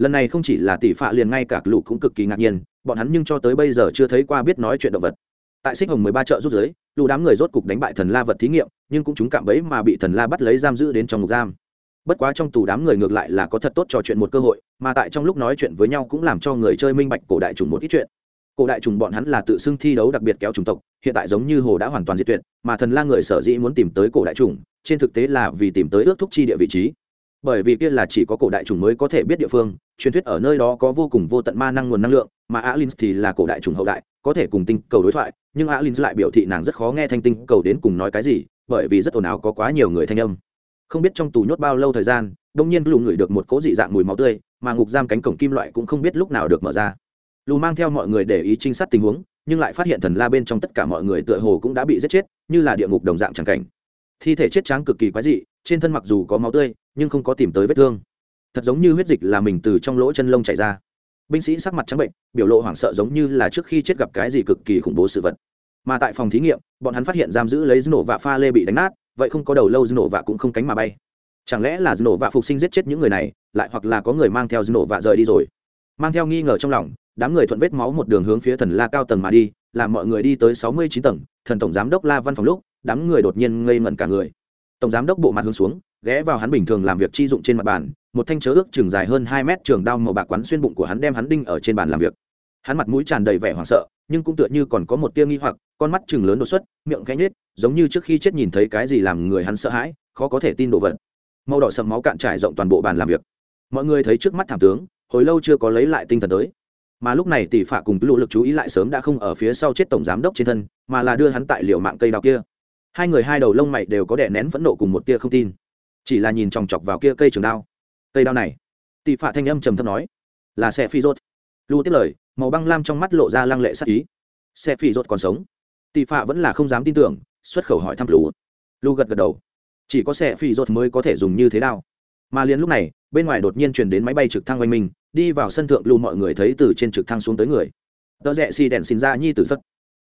lần này không chỉ là tỷ phạ liền ngay cả lũ cũng cực kỳ ngạc nhiên, bọn hắn nhưng cho tới bây giờ chưa thấy qua biết nói chuyện động vật. Tại xích hồng mười ba chợ rút giới lũ đám người rốt cục đánh bại thần la vật thí nghiệm, nhưng cũng chúng cạm bẫy mà bị thần la bắt lấy giam giữ đến trong ngục giam. Bất quá trong tù đám người ngược lại là có thật tốt trò chuyện một cơ hội, mà tại trong lúc nói chuyện với nhau cũng làm cho người chơi minh bạch cổ đại trùng một ít chuyện. Cổ đại trùng bọn hắn là tự xưng thi đấu đặc biệt kéo chủng tộc, hiện tại giống như hồ đã hoàn toàn diệt tuyệt, mà thần la người sở dĩ muốn tìm tới cổ đại trùng, trên thực tế là vì tìm tới ước thúc chi địa vị trí bởi vì kia là chỉ có cổ đại trùng mới có thể biết địa phương, truyền thuyết ở nơi đó có vô cùng vô tận ma năng nguồn năng lượng, mà alin thì là cổ đại trùng hậu đại, có thể cùng tinh cầu đối thoại, nhưng alin lại biểu thị nàng rất khó nghe thanh tinh cầu đến cùng nói cái gì, bởi vì rất ồn ào có quá nhiều người thanh âm. Không biết trong tù nhốt bao lâu thời gian, đông nhiên lù ngửi được một cỗ dị dạng mùi máu tươi, mà ngục giam cánh cổng kim loại cũng không biết lúc nào được mở ra. Lù mang theo mọi người để ý trinh sát tình huống, nhưng lại phát hiện thần la bên trong tất cả mọi người tựa hồ cũng đã bị giết chết, như là địa ngục đồng dạng tràng cảnh. Thi thể chết trắng cực kỳ quái dị, trên thân mặc dù có máu tươi nhưng không có tìm tới vết thương. Thật giống như huyết dịch là mình từ trong lỗ chân lông chảy ra. Binh sĩ sắc mặt trắng bệnh, biểu lộ hoảng sợ giống như là trước khi chết gặp cái gì cực kỳ khủng bố sự vật. Mà tại phòng thí nghiệm, bọn hắn phát hiện giam giữ lấy nổ và pha lê bị đánh nát, vậy không có đầu lâu nổ và cũng không cánh mà bay. Chẳng lẽ là nổ và phục sinh giết chết những người này, lại hoặc là có người mang theo nổ và rời đi rồi? Mang theo nghi ngờ trong lòng, đám người thuận vết máu một đường hướng phía thần la cao tầng mà đi, làm mọi người đi tới sáu mươi chín tầng, thần tổng giám đốc la văn phòng lúc, đám người đột nhiên ngây ngẩn cả người. Tổng giám đốc bộ mặt hướng xuống ghé vào hắn bình thường làm việc chi dụng trên mặt bàn, một thanh chớ ước chừng dài hơn hai mét trường đao màu bạc quắn xuyên bụng của hắn đem hắn đinh ở trên bàn làm việc. Hắn mặt mũi tràn đầy vẻ hoảng sợ, nhưng cũng tựa như còn có một tia nghi hoặc, con mắt chừng lớn đột xuất, miệng cánh nết giống như trước khi chết nhìn thấy cái gì làm người hắn sợ hãi, khó có thể tin đồ vật. Màu đỏ sầm máu cạn trải rộng toàn bộ bàn làm việc. Mọi người thấy trước mắt thảm tướng, hồi lâu chưa có lấy lại tinh thần tới. Mà lúc này tỷ phạ cùng lũ lực chú ý lại sớm đã không ở phía sau chết tổng giám đốc trên thân, mà là đưa hắn tại liều mạng cây đào kia. Hai người hai đầu lông mày đều có đè nén phẫn nộ cùng một tia không tin chỉ là nhìn chòng chọc vào kia cây trường đao. Cây đao này tỷ phạ thanh âm trầm thấp nói là xe phi rốt lưu tiếp lời màu băng lam trong mắt lộ ra lăng lệ sắc ý. Xe phi rốt còn sống? Tỷ phạ vẫn là không dám tin tưởng xuất khẩu hỏi thăm lũ lưu gật gật đầu. Chỉ có xe phi rốt mới có thể dùng như thế đao. Mà liền lúc này bên ngoài đột nhiên truyền đến máy bay trực thăng oanh mình, đi vào sân thượng lưu mọi người thấy từ trên trực thăng xuống tới người. Tờ rẽ xì đèn xin ra nhi tử phất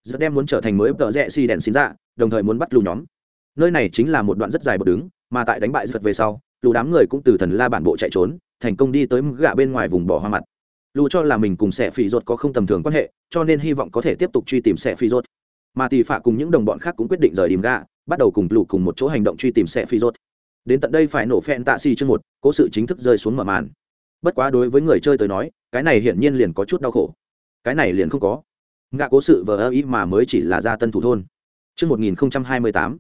rất đem muốn trở thành mới tờ rẽ xì đèn xin ra đồng thời muốn bắt lưu nhóm. Nơi này chính là một đoạn rất dài bậc đứng mà tại đánh bại giật về sau lù đám người cũng từ thần la bản bộ chạy trốn, thành công đi tới gạ bên ngoài vùng bỏ hoa mặt. Lù cho là mình cùng sẽ phi rốt có không tầm thường quan hệ, cho nên hy vọng có thể tiếp tục truy tìm sẽ phi rốt mà tỷ phạ cùng những đồng bọn khác cũng quyết định rời đìm gạ, bắt đầu cùng lù cùng một chỗ hành động truy tìm sẽ phi rốt đến tận đây phải nổ phen tạ xì chương một, cố sự chính thức rơi xuống mở màn. Bất quá đối với người chơi tới nói, cái này hiển nhiên liền có chút đau khổ. Cái này liền không có. Ngạ cố sự vờ ơ ý mà mới chỉ là gia tân thủ thôn. Chương một nghìn hai mươi tám.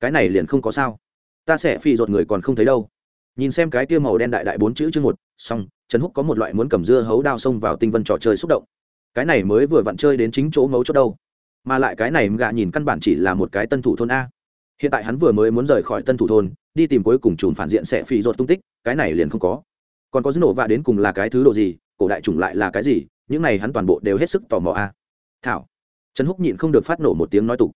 Cái này liền không có sao ta sẽ phi ruột người còn không thấy đâu. Nhìn xem cái tia màu đen đại đại bốn chữ chương một, xong, trần húc có một loại muốn cầm dưa hấu đao xông vào tinh vân trò chơi xúc động. Cái này mới vừa vặn chơi đến chính chỗ ngấu chốt đâu. Mà lại cái này gạ nhìn căn bản chỉ là một cái tân thủ thôn a. Hiện tại hắn vừa mới muốn rời khỏi tân thủ thôn, đi tìm cuối cùng chùm phản diện sẽ phi ruột tung tích, cái này liền không có. Còn có dữ nổ vạ đến cùng là cái thứ độ gì, cổ đại chủng lại là cái gì, những này hắn toàn bộ đều hết sức tò mò a. Thảo. Trần húc nhịn không được phát nổ một tiếng nói tục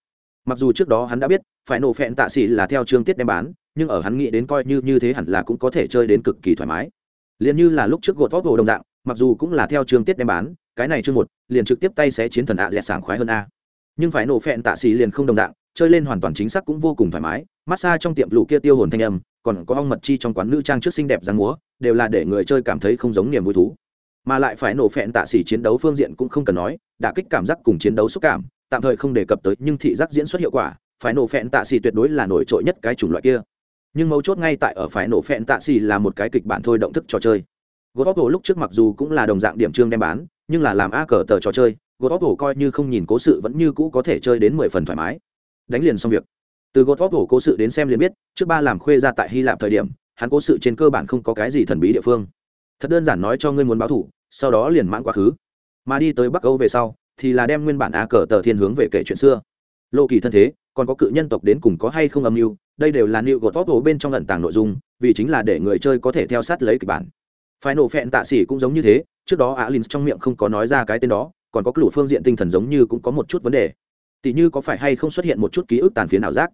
mặc dù trước đó hắn đã biết, phải nổ phẹn tạ xỉ là theo chương tiết đem bán, nhưng ở hắn nghĩ đến coi như như thế hẳn là cũng có thể chơi đến cực kỳ thoải mái. Liền như là lúc trước gột vóc hồ đồng dạng, mặc dù cũng là theo chương tiết đem bán, cái này chương một, liền trực tiếp tay sẽ chiến thần ạ dẹt sảng khoái hơn a. Nhưng phải nổ phẹn tạ xỉ liền không đồng dạng, chơi lên hoàn toàn chính xác cũng vô cùng thoải mái massage trong tiệm lũ kia tiêu hồn thanh âm, còn có ong mật chi trong quán nữ trang trước xinh đẹp dáng múa, đều là để người chơi cảm thấy không giống niềm vui thú. Mà lại phải nổ phẹn tạ xỉ chiến đấu phương diện cũng không cần nói, đả kích cảm giác cùng chiến đấu xúc cảm tạm thời không đề cập tới, nhưng thị giác diễn xuất hiệu quả phải nổ phẹn tạ xì tuyệt đối là nổi trội nhất cái chủng loại kia. Nhưng mấu chốt ngay tại ở phải nổ phẹn tạ xì là một cái kịch bản thôi động thức trò chơi. Godoppo lúc trước mặc dù cũng là đồng dạng điểm trương đem bán, nhưng là làm a cờ tờ trò chơi godoppo coi như không nhìn cố sự vẫn như cũ có thể chơi đến mười phần thoải mái. Đánh liền xong việc. Từ godoppo cố sự đến xem liền biết, trước ba làm khuê ra tại hy lạp thời điểm, hắn cố sự trên cơ bản không có cái gì thần bí địa phương. Thật đơn giản nói cho ngươi muốn báo thủ, sau đó liền mãn quá khứ. Mà đi tới bắc âu về sau thì là đem nguyên bản á cờ tờ thiên hướng về kể chuyện xưa. Lộ kỳ thân thế, còn có cự nhân tộc đến cùng có hay không âm mưu, đây đều là nịu gột vóc hồ bên trong lận tàng nội dung, vì chính là để người chơi có thể theo sát lấy kịch bản. Phải nổ phẹn tạ xỉ cũng giống như thế, trước đó alin trong miệng không có nói ra cái tên đó, còn có cửu phương diện tinh thần giống như cũng có một chút vấn đề. Tỷ như có phải hay không xuất hiện một chút ký ức tàn phiến ảo giác?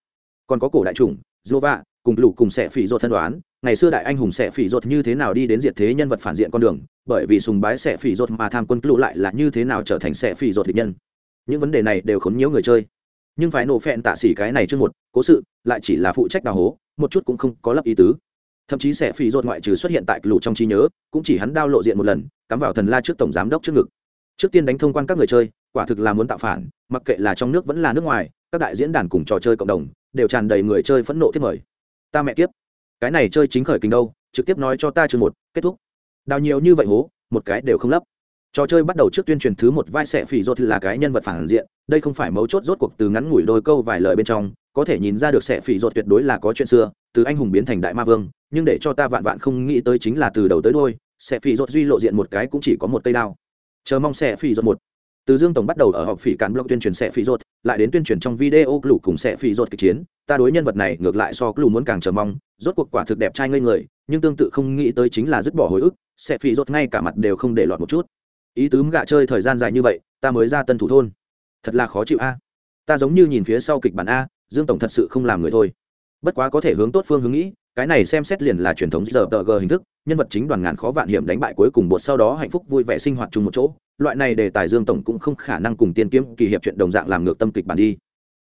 Còn có cổ đại chủng vạ cùng lũ cùng sẽ phỉ ruột thân đoán, ngày xưa đại anh hùng sẽ phỉ ruột như thế nào đi đến diệt thế nhân vật phản diện con đường, bởi vì sùng bái sẽ phỉ ruột mà tham quân lũ lại là như thế nào trở thành sẽ phỉ ruột địch nhân. Những vấn đề này đều khốn nhiễu người chơi. Nhưng phải nổ phẹn tạ xỉ cái này trước một, cố sự, lại chỉ là phụ trách đào hố, một chút cũng không có lấp ý tứ. Thậm chí sẽ phỉ ruột ngoại trừ xuất hiện tại lũ trong trí nhớ, cũng chỉ hắn đao lộ diện một lần, cắm vào thần la trước tổng giám đốc trước ngực. Trước tiên đánh thông quan các người chơi, quả thực là muốn tạo phản, mặc kệ là trong nước vẫn là nước ngoài, các đại diễn đàn cùng trò chơi cộng đồng, đều tràn đầy người chơi phẫn nộ thiết mời ta mẹ tiếp cái này chơi chính khởi kinh đâu, trực tiếp nói cho ta chương một, kết thúc. Đào nhiều như vậy hố, một cái đều không lấp. Trò chơi bắt đầu trước tuyên truyền thứ một vai xẻ phỉ rốt là cái nhân vật phản diện, đây không phải mấu chốt rốt cuộc từ ngắn ngủi đôi câu vài lời bên trong, có thể nhìn ra được xẻ phỉ rốt tuyệt đối là có chuyện xưa, từ anh hùng biến thành đại ma vương, nhưng để cho ta vạn vạn không nghĩ tới chính là từ đầu tới đôi xẻ phỉ rốt duy lộ diện một cái cũng chỉ có một cây đao. Chờ mong xẻ phỉ rốt một từ dương tổng bắt đầu ở họp phỉ cản blog tuyên truyền sẽ phỉ rột lại đến tuyên truyền trong video lù cùng sẽ phỉ rột kịch chiến. Ta đối nhân vật này ngược lại so lù muốn càng chờ mong, rốt cuộc quả thực đẹp trai ngây người, nhưng tương tự không nghĩ tới chính là dứt bỏ hồi ức sẽ phỉ rột ngay cả mặt đều không để lọt một chút. Ý tứ gạ chơi thời gian dài như vậy, ta mới ra tân thủ thôn. Thật là khó chịu a. Ta giống như nhìn phía sau kịch bản a, dương tổng thật sự không làm người thôi. Bất quá có thể hướng tốt phương hướng nghĩ, cái này xem xét liền là truyền thống giờ tờ g hình thức, nhân vật chính đoàn ngàn khó vạn hiểm đánh bại cuối cùng bột sau đó hạnh phúc vui vẻ sinh hoạt chung một chỗ loại này đề tài dương tổng cũng không khả năng cùng tiên kiếm kỳ hiệp chuyện đồng dạng làm ngược tâm kịch bản đi.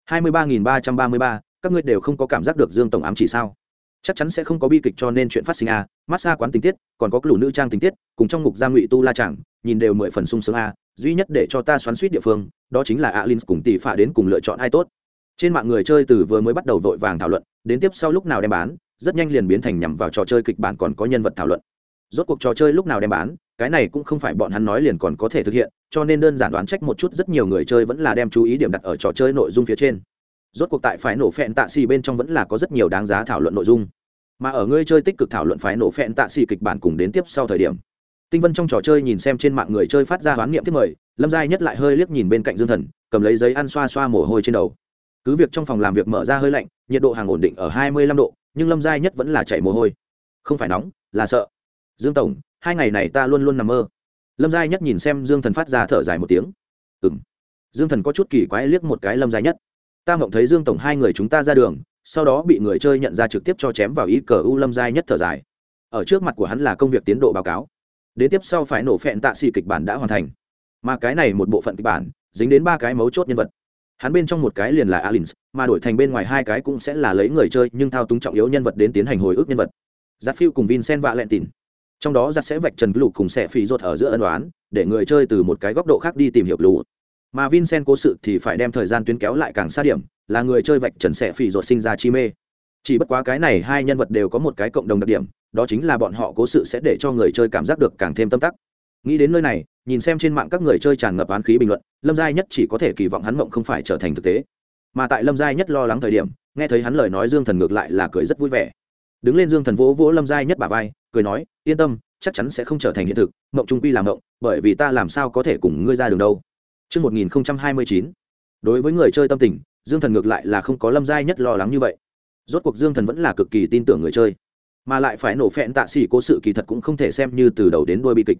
Hai mươi ba nghìn ba trăm ba mươi ba, các ngươi đều không có cảm giác được dương tổng ám chỉ sao? Chắc chắn sẽ không có bi kịch cho nên chuyện phát sinh a massage quán tình tiết, còn có lũ nữ trang tình tiết, cùng trong ngục gia ngụy tu la chẳng nhìn đều mười phần sung sướng a, duy nhất để cho ta xoắn suýt địa phương, đó chính là alin cùng tỷ phạ đến cùng lựa chọn ai tốt. Trên mạng người chơi từ vừa mới bắt đầu vội vàng thảo luận, đến tiếp sau lúc nào đem bán, rất nhanh liền biến thành nhằm vào trò chơi kịch bản còn có nhân vật thảo luận. Rốt cuộc trò chơi lúc nào đem bán cái này cũng không phải bọn hắn nói liền còn có thể thực hiện, cho nên đơn giản đoán trách một chút rất nhiều người chơi vẫn là đem chú ý điểm đặt ở trò chơi nội dung phía trên. Rốt cuộc tại phái nổ phẹn tạ xì bên trong vẫn là có rất nhiều đáng giá thảo luận nội dung. Mà ở ngươi chơi tích cực thảo luận phái nổ phẹn tạ xì kịch bản cùng đến tiếp sau thời điểm, tinh vân trong trò chơi nhìn xem trên mạng người chơi phát ra hoán niệm tiếp mời, lâm giai nhất lại hơi liếc nhìn bên cạnh dương thần, cầm lấy giấy ăn xoa xoa mồ hôi trên đầu. Cứ việc trong phòng làm việc mở ra hơi lạnh, nhiệt độ hàng ổn định ở hai mươi lăm độ, nhưng lâm giai nhất vẫn là chảy mồ hôi. Không phải nóng, là sợ. Dương tổng hai ngày này ta luôn luôn nằm mơ. Lâm gia nhất nhìn xem dương thần phát ra thở dài một tiếng. Ừ m dương thần có chút kỳ quái liếc một cái lâm gia nhất. Ta mộng thấy dương tổng hai người chúng ta ra đường, sau đó bị người chơi nhận ra trực tiếp cho chém vào ý cờ u lâm gia nhất thở dài. Ở trước mặt của hắn là công việc tiến độ báo cáo. Đến tiếp sau phải nổ phẹn tạ xì kịch bản đã hoàn thành. Mà cái này một bộ phận kịch bản, dính đến ba cái mấu chốt nhân vật. Hắn bên trong một cái liền là alin mà đổi thành bên ngoài hai cái cũng sẽ là lấy người chơi, nhưng thao túng trọng yếu nhân vật đến tiến hành hồi ức nhân vật. Giáp phiêu cùng vincent vạ lẹn tìn trong đó giặt sẽ vạch trần lục cùng sẽ phì rột ở giữa ân đoán để người chơi từ một cái góc độ khác đi tìm hiểu lũ. Mà vincent cố sự thì phải đem thời gian tuyến kéo lại càng xa điểm, là người chơi vạch trần sẽ phì rột sinh ra chi mê. Chỉ bất quá cái này hai nhân vật đều có một cái cộng đồng đặc điểm, đó chính là bọn họ cố sự sẽ để cho người chơi cảm giác được càng thêm tâm tắc. Nghĩ đến nơi này, nhìn xem trên mạng các người chơi tràn ngập án khí bình luận, lâm giai nhất chỉ có thể kỳ vọng hắn mộng không phải trở thành thực tế. Mà tại lâm giai nhất lo lắng thời điểm, nghe thấy hắn lời nói dương thần ngược lại là cười rất vui vẻ. Đứng lên dương thần vỗ vỗ lâm giai nhất bà vai cười nói yên tâm chắc chắn sẽ không trở thành hiện thực mộng trung quy làm mộng bởi vì ta làm sao có thể cùng ngươi ra đường đâu. Trước 1029, đối với người chơi tâm tình dương thần ngược lại là không có lâm giai nhất lo lắng như vậy. Rốt cuộc dương thần vẫn là cực kỳ tin tưởng người chơi mà lại phải nổ phẹn tạ xỉ cố sự kỳ thật cũng không thể xem như từ đầu đến đuôi bi kịch.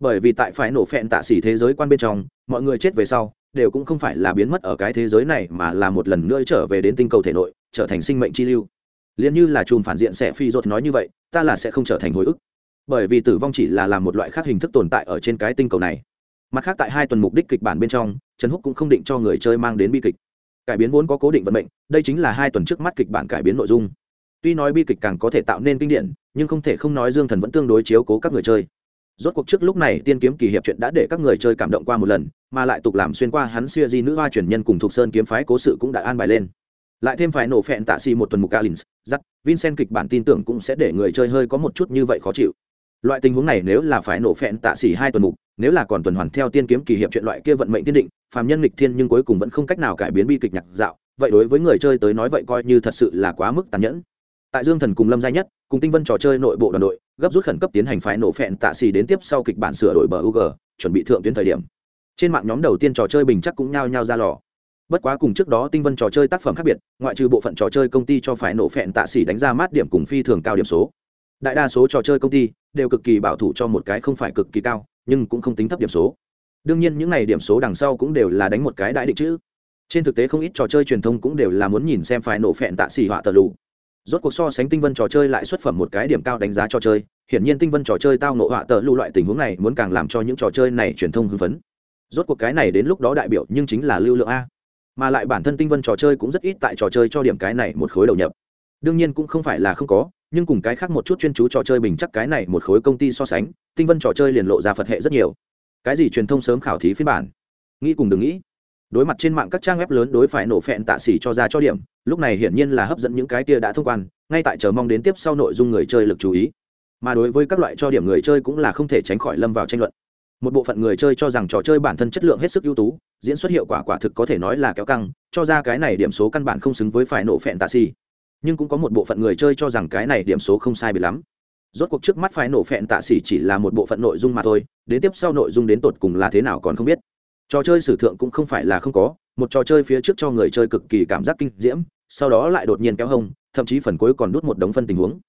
Bởi vì tại phải nổ phẹn tạ xỉ thế giới quan bên trong mọi người chết về sau đều cũng không phải là biến mất ở cái thế giới này mà là một lần nữa trở về đến tinh cầu thể nội trở thành sinh mệnh chi lưu liền như là chùm phản diện sẽ phi rột nói như vậy, ta là sẽ không trở thành hồi ức. Bởi vì tử vong chỉ là làm một loại khác hình thức tồn tại ở trên cái tinh cầu này. Mặt khác tại hai tuần mục đích kịch bản bên trong, trần húc cũng không định cho người chơi mang đến bi kịch. Cải biến vốn có cố định vận mệnh, đây chính là hai tuần trước mắt kịch bản cải biến nội dung. Tuy nói bi kịch càng có thể tạo nên kinh điển, nhưng không thể không nói dương thần vẫn tương đối chiếu cố các người chơi. Rốt cuộc trước lúc này, tiên kiếm kỳ hiệp chuyện đã để các người chơi cảm động qua một lần, mà lại tục làm xuyên qua hắn xuya di nữ hoa truyền nhân cùng thuộc sơn kiếm phái cố sự cũng đã an bài lên lại thêm phải nổ phẹn tạ xì một tuần mục alins dắt vincent kịch bản tin tưởng cũng sẽ để người chơi hơi có một chút như vậy khó chịu. Loại tình huống này nếu là phải nổ phẹn tạ xỉ hai tuần mục, nếu là còn tuần hoàn theo tiên kiếm kỳ hiệp chuyện loại kia vận mệnh tiên định, phàm nhân lịch thiên nhưng cuối cùng vẫn không cách nào cải biến bi kịch nhạc dạo, vậy đối với người chơi tới nói vậy coi như thật sự là quá mức tàn nhẫn. Tại dương thần cùng lâm gia nhất, cùng tinh vân trò chơi nội bộ đoàn đội, gấp rút khẩn cấp tiến hành phái nổ phẹn tạ xì đến tiếp sau kịch bản sửa đổi bờ ug chuẩn bị thượng tuyến thời điểm. Trên mạng nhóm đầu tiên trò chơi bình chắc cũng nhao nhao ra lò bất quá cùng trước đó tinh vân trò chơi tác phẩm khác biệt, ngoại trừ bộ phận trò chơi công ty cho phải nổ phẹn tạ xỉ đánh ra mát điểm cùng phi thường cao điểm số. Đại đa số trò chơi công ty đều cực kỳ bảo thủ cho một cái không phải cực kỳ cao, nhưng cũng không tính thấp điểm số. Đương nhiên những n à y điểm số đằng sau cũng đều là đánh một cái đại định chữ. Trên thực tế không ít trò chơi truyền thông cũng đều là muốn nhìn xem phải nổ phẹn tạ xỉ họa tờ lù. Rốt cuộc so sánh tinh vân trò chơi lại xuất phẩm một cái điểm cao đánh giá trò chơi, hiển nhiên tinh vân trò chơi tao nộ họa tờ lưu loại tình huống này muốn càng làm cho những trò chơi này truyền thông hưng phấn. Rốt cuộc cái này đến lúc đó đại biểu nhưng chính là lưu lượng a mà lại bản thân tinh vân trò chơi cũng rất ít tại trò chơi cho điểm cái này một khối đầu nhập. Đương nhiên cũng không phải là không có, nhưng cùng cái khác một chút chuyên chú trò chơi bình chắc cái này một khối công ty so sánh, tinh vân trò chơi liền lộ ra phật hệ rất nhiều. Cái gì truyền thông sớm khảo thí phiên bản? Nghĩ cùng đừng nghĩ. Đối mặt trên mạng các trang web lớn đối phải nổ phẹn tạ xỉ cho ra cho điểm, lúc này hiển nhiên là hấp dẫn những cái kia đã thông quan, ngay tại chờ mong đến tiếp sau nội dung người chơi lực chú ý. Mà đối với các loại cho điểm người chơi cũng là không thể tránh khỏi lâm vào tranh luận. Một bộ phận người chơi cho rằng trò chơi bản thân chất lượng hết sức ưu tú diễn xuất hiệu quả quả thực có thể nói là kéo căng, cho ra cái này điểm số căn bản không xứng với phải nổ phẹn tạ xì nhưng cũng có một bộ phận người chơi cho rằng cái này điểm số không sai bị lắm. Rốt cuộc trước mắt phải nổ phẹn tạ xỉ chỉ là một bộ phận nội dung mà thôi, đến tiếp sau nội dung đến tột cùng là thế nào còn không biết. Trò chơi sử thượng cũng không phải là không có, một trò chơi phía trước cho người chơi cực kỳ cảm giác kinh diễm, sau đó lại đột nhiên kéo hông, thậm chí phần cuối còn đút một đống phân tình huống.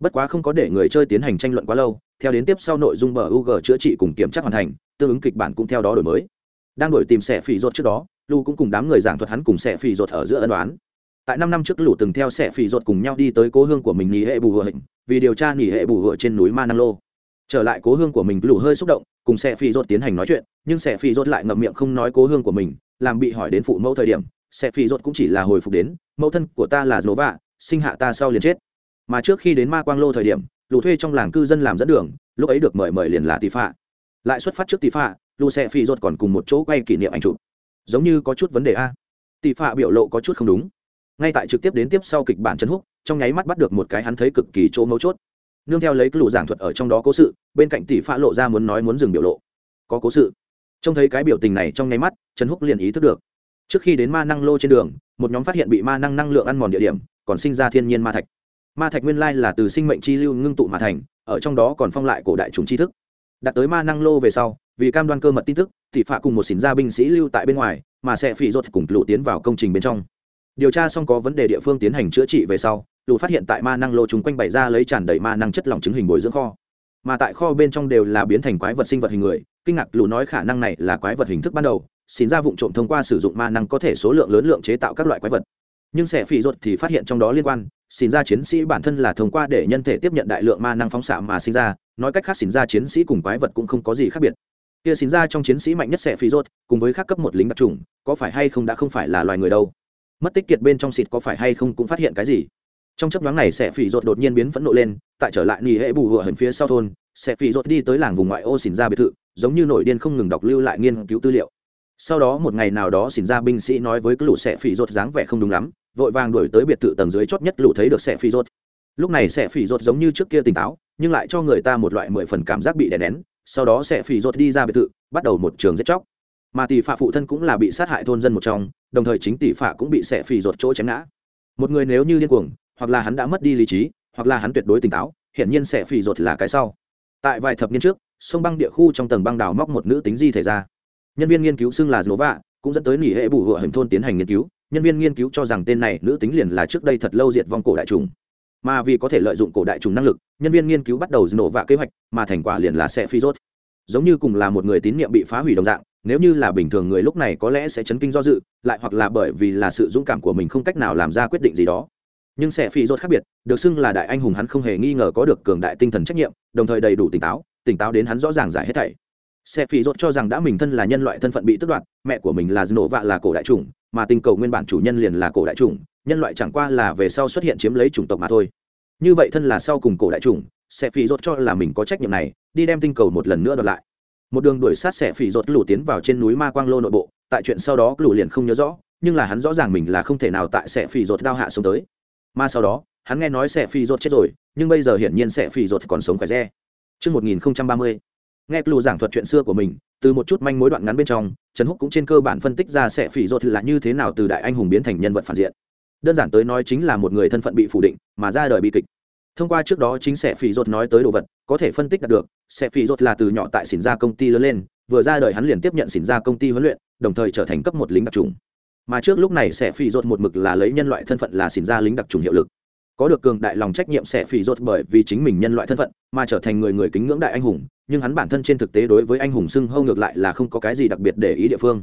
Bất quá không có để người chơi tiến hành tranh luận quá lâu, theo đến tiếp sau nội dung bờ UG chữa trị cùng kiểm tra hoàn thành, tương ứng kịch bản cũng theo đó đổi mới đang đổi tìm sẻ phỉ rột trước đó lu cũng cùng đám người giảng thuật hắn cùng sẻ phỉ rột ở giữa ân đoán tại năm năm trước lù từng theo sẻ phỉ rột cùng nhau đi tới cố hương của mình nghỉ hệ bù hựa hình vì điều tra nghỉ hệ bù hựa trên núi ma năng lô. Trở lại cố hương của mình lù hơi xúc động cùng sẻ phỉ rột tiến hành nói chuyện nhưng sẻ phỉ rột lại ngậm miệng không nói cố hương của mình làm bị hỏi đến phụ mẫu thời điểm sẻ phỉ rột cũng chỉ là hồi phục đến mẫu thân của ta là Nova, sinh hạ ta sau liền chết. Mà trước khi đến ma quang lô thời điểm lù thuê trong làng cư dân làm dẫn đường lúc ấy được mời mời liền là tỷ phạ. Lại xuất phát trước tỷ phạ lu xe phi rột còn cùng một chỗ quay kỷ niệm ảnh chụp. Giống như có chút vấn đề a. Tỷ phạ biểu lộ có chút không đúng. Ngay tại trực tiếp đến tiếp sau kịch bản chân húc trong nháy mắt bắt được một cái hắn thấy cực kỳ chỗ mấu chốt. Nương theo lấy lũ giảng thuật ở trong đó cố sự, bên cạnh tỷ phạ lộ ra muốn nói muốn dừng biểu lộ. Có cố sự. Trông thấy cái biểu tình này trong nháy mắt trần húc liền ý thức được. Trước khi đến ma năng lô trên đường, một nhóm phát hiện bị ma năng năng lượng ăn mòn địa điểm, còn sinh ra thiên nhiên ma thạch. Ma thạch nguyên lai là từ sinh mệnh chi lưu ngưng tụ mà thành, ở trong đó còn phong lại cổ đại chúng tri thức đặt tới ma năng lô về sau, vì cam đoan cơ mật tin tức thị phạ cùng một xỉn gia binh sĩ lưu tại bên ngoài, mà sẽ phỉ rột cùng lụ tiến vào công trình bên trong. Điều tra xong có vấn đề địa phương tiến hành chữa trị về sau lụ phát hiện tại ma năng lô chúng quanh bày ra lấy tràn đầy ma năng chất lỏng chứng hình bồi dưỡng kho. Mà tại kho bên trong đều là biến thành quái vật sinh vật hình người, kinh ngạc lù nói khả năng này là quái vật hình thức ban đầu xin ra vụ trộm thông qua sử dụng ma năng có thể số lượng lớn lượng chế tạo các loại quái vật nhưng sẽ phỉ ruột thì phát hiện trong đó liên quan xin ra chiến sĩ bản thân là thông qua để nhân thể tiếp nhận đại lượng ma năng phóng xạ mà sinh ra, nói cách khác xin ra chiến sĩ cùng quái vật cũng không có gì khác biệt. Kia xin ra trong chiến sĩ mạnh nhất sẽ phỉ ruột, cùng với khác cấp một lính đặc trùng có phải hay không đã không phải là loài người đâu? Mất tích kiệt bên trong xịt có phải hay không cũng phát hiện cái gì? Trong chấp nhoáng này sẽ phỉ ruột đột nhiên biến phẫn nộ lên, tại trở lại nghỉ hệ bù hựa hình phía sau thôn sẽ phỉ ruột đi tới làng vùng ngoại ô xin ra biệt thự, giống như nổi điên không ngừng đọc lưu lại nghiên cứu tư liệu sau đó một ngày nào đó xin ra binh sĩ nói với cái lũ sẽ phỉ rột dáng vẻ không đúng lắm, vội vàng đuổi tới biệt thự tầng dưới chót nhất lũ thấy được sẽ phỉ rột lúc này sẽ phỉ rột giống như trước kia tỉnh táo, nhưng lại cho người ta một loại mười phần cảm giác bị đè nén. Sau đó sẽ phỉ rột đi ra biệt thự, bắt đầu một trường giết chóc. Mà tỷ phạ phụ thân cũng là bị sát hại thôn dân một trong, đồng thời chính tỷ phạ cũng bị sẽ phỉ rột chỗ chém ngã. Một người nếu như điên cuồng, hoặc là hắn đã mất đi lý trí, hoặc là hắn tuyệt đối tỉnh táo, hiển nhiên sẽ phỉ rột là cái sau. Tại vài thập niên trước, sông băng địa khu trong tầng băng đào móc một nữ tính di thể ra nhân viên nghiên cứu xưng là Nova cũng dẫn tới nỉ hệ bù hựa hình thôn tiến hành nghiên cứu. Nhân viên nghiên cứu cho rằng tên này nữ tính liền là trước đây thật lâu diệt vong cổ đại trùng. Mà vì có thể lợi dụng cổ đại trùng năng lực, nhân viên nghiên cứu bắt đầu nổ vạ kế hoạch, mà thành quả liền là sẽ phi rốt giống như cùng là một người tín nhiệm bị phá hủy đồng dạng, nếu như là bình thường người lúc này có lẽ sẽ chấn kinh do dự, lại hoặc là bởi vì là sự dũng cảm của mình không cách nào làm ra quyết định gì đó. Nhưng sẽ phi rốt khác biệt, được xưng là đại anh hùng hắn không hề nghi ngờ có được cường đại tinh thần trách nhiệm, đồng thời đầy đủ tỉnh táo tỉnh táo đến hắn rõ ràng giải hết thảy xe phi rốt cho rằng đã mình thân là nhân loại thân phận bị tước đoạt mẹ của mình là nổ vạ là cổ đại chủng mà tinh cầu nguyên bản chủ nhân liền là cổ đại chủng nhân loại chẳng qua là về sau xuất hiện chiếm lấy chủng tộc mà thôi. Như vậy thân là sau cùng cổ đại chủng xe phi rốt cho là mình có trách nhiệm này đi đem tinh cầu một lần nữa đoạt lại. Một đường đuổi sát xe phi rốt lù tiến vào trên núi ma quang lô nội bộ tại chuyện sau đó lù liền không nhớ rõ nhưng là hắn rõ ràng mình là không thể nào tại xe phi rốt đao hạ xuống tới. Mà sau đó hắn nghe nói xe phi rốt chết rồi nhưng bây giờ hiển nhiên xe phi rốt còn sống khỏe re. Trước 1030, nghe lù giảng thuật chuyện xưa của mình, từ một chút manh mối đoạn ngắn bên trong, trần húc cũng trên cơ bản phân tích ra sẽ phỉ ruột là như thế nào từ đại anh hùng biến thành nhân vật phản diện. Đơn giản tới nói chính là một người thân phận bị phủ định, mà ra đời bi kịch. Thông qua trước đó chính sẽ phỉ ruột nói tới đồ vật, có thể phân tích đạt được, sẽ phỉ ruột là từ nhỏ tại xỉn gia công ty lớn lên, vừa ra đời hắn liền tiếp nhận xỉn gia công ty huấn luyện, đồng thời trở thành cấp một lính đặc trùng. Mà trước lúc này sẽ phỉ ruột một mực là lấy nhân loại thân phận là xỉn gia lính đặc trùng hiệu lực có được cường đại lòng trách nhiệm sẽ phỉ rột bởi vì chính mình nhân loại thân phận, mà trở thành người người kính ngưỡng đại anh hùng, nhưng hắn bản thân trên thực tế đối với anh hùng xưng hâu ngược lại là không có cái gì đặc biệt để ý địa phương.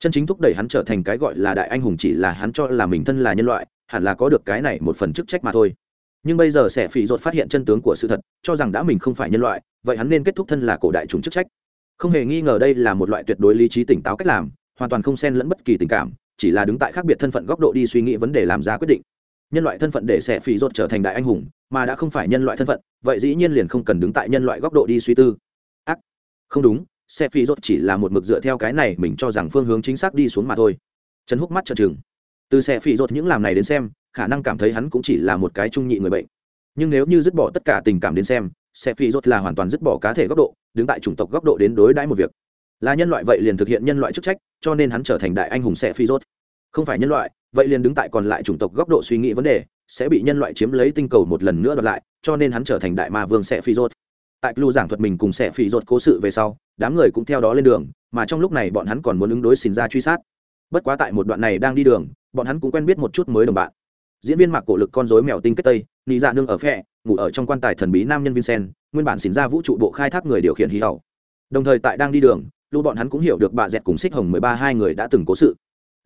Chân chính thúc đẩy hắn trở thành cái gọi là đại anh hùng chỉ là hắn cho là mình thân là nhân loại, hẳn là có được cái này một phần chức trách mà thôi. Nhưng bây giờ sẽ phỉ rột phát hiện chân tướng của sự thật, cho rằng đã mình không phải nhân loại, vậy hắn nên kết thúc thân là cổ đại chúng chức trách. Không hề nghi ngờ đây là một loại tuyệt đối lý trí tỉnh táo cách làm, hoàn toàn không xen lẫn bất kỳ tình cảm, chỉ là đứng tại khác biệt thân phận góc độ đi suy nghĩ vấn đề làm ra quyết định nhân loại thân phận để sẽ phỉ rột trở thành đại anh hùng, mà đã không phải nhân loại thân phận, vậy dĩ nhiên liền không cần đứng tại nhân loại góc độ đi suy tư. Ác. Không đúng sẽ phỉ rột chỉ là một mực dựa theo cái này mình cho rằng phương hướng chính xác đi xuống mà thôi. Trần húc mắt trợn trừng. Từ sẽ phỉ rột những làm này đến xem, khả năng cảm thấy hắn cũng chỉ là một cái trung nhị người bệnh. Nhưng nếu như dứt bỏ tất cả tình cảm đến xem sẽ phỉ rột là hoàn toàn dứt bỏ cá thể góc độ, đứng tại chủng tộc góc độ đến đối đãi một việc. Là nhân loại vậy liền thực hiện nhân loại chức trách, cho nên hắn trở thành đại anh hùng sẽ phỉ rốt không phải nhân loại, vậy liền đứng tại còn lại chủng tộc góc độ suy nghĩ vấn đề, sẽ bị nhân loại chiếm lấy tinh cầu một lần nữa đoạt lại, cho nên hắn trở thành đại ma vương sẽ phi rốt tại lưu giảng thuật mình cùng sẽ phỉ rốt cố sự về sau, đám người cũng theo đó lên đường, mà trong lúc này bọn hắn còn muốn ứng đối xin ra truy sát. Bất quá tại một đoạn này đang đi đường, bọn hắn cũng quen biết một chút mới đồng bạn. Diễn viên mặc cổ lực con rối mèo tinh kết tây, nị dạ nương ở phe ngủ ở trong quan tài thần bí nam nhân vincent, nguyên bản xin ra vũ trụ bộ khai thác người điều khiển hí hậu. Đồng thời tại đang đi đường lưu bọn hắn cũng hiểu được bà dẹt cùng xích hồng mười ba hai người đã từng cố sự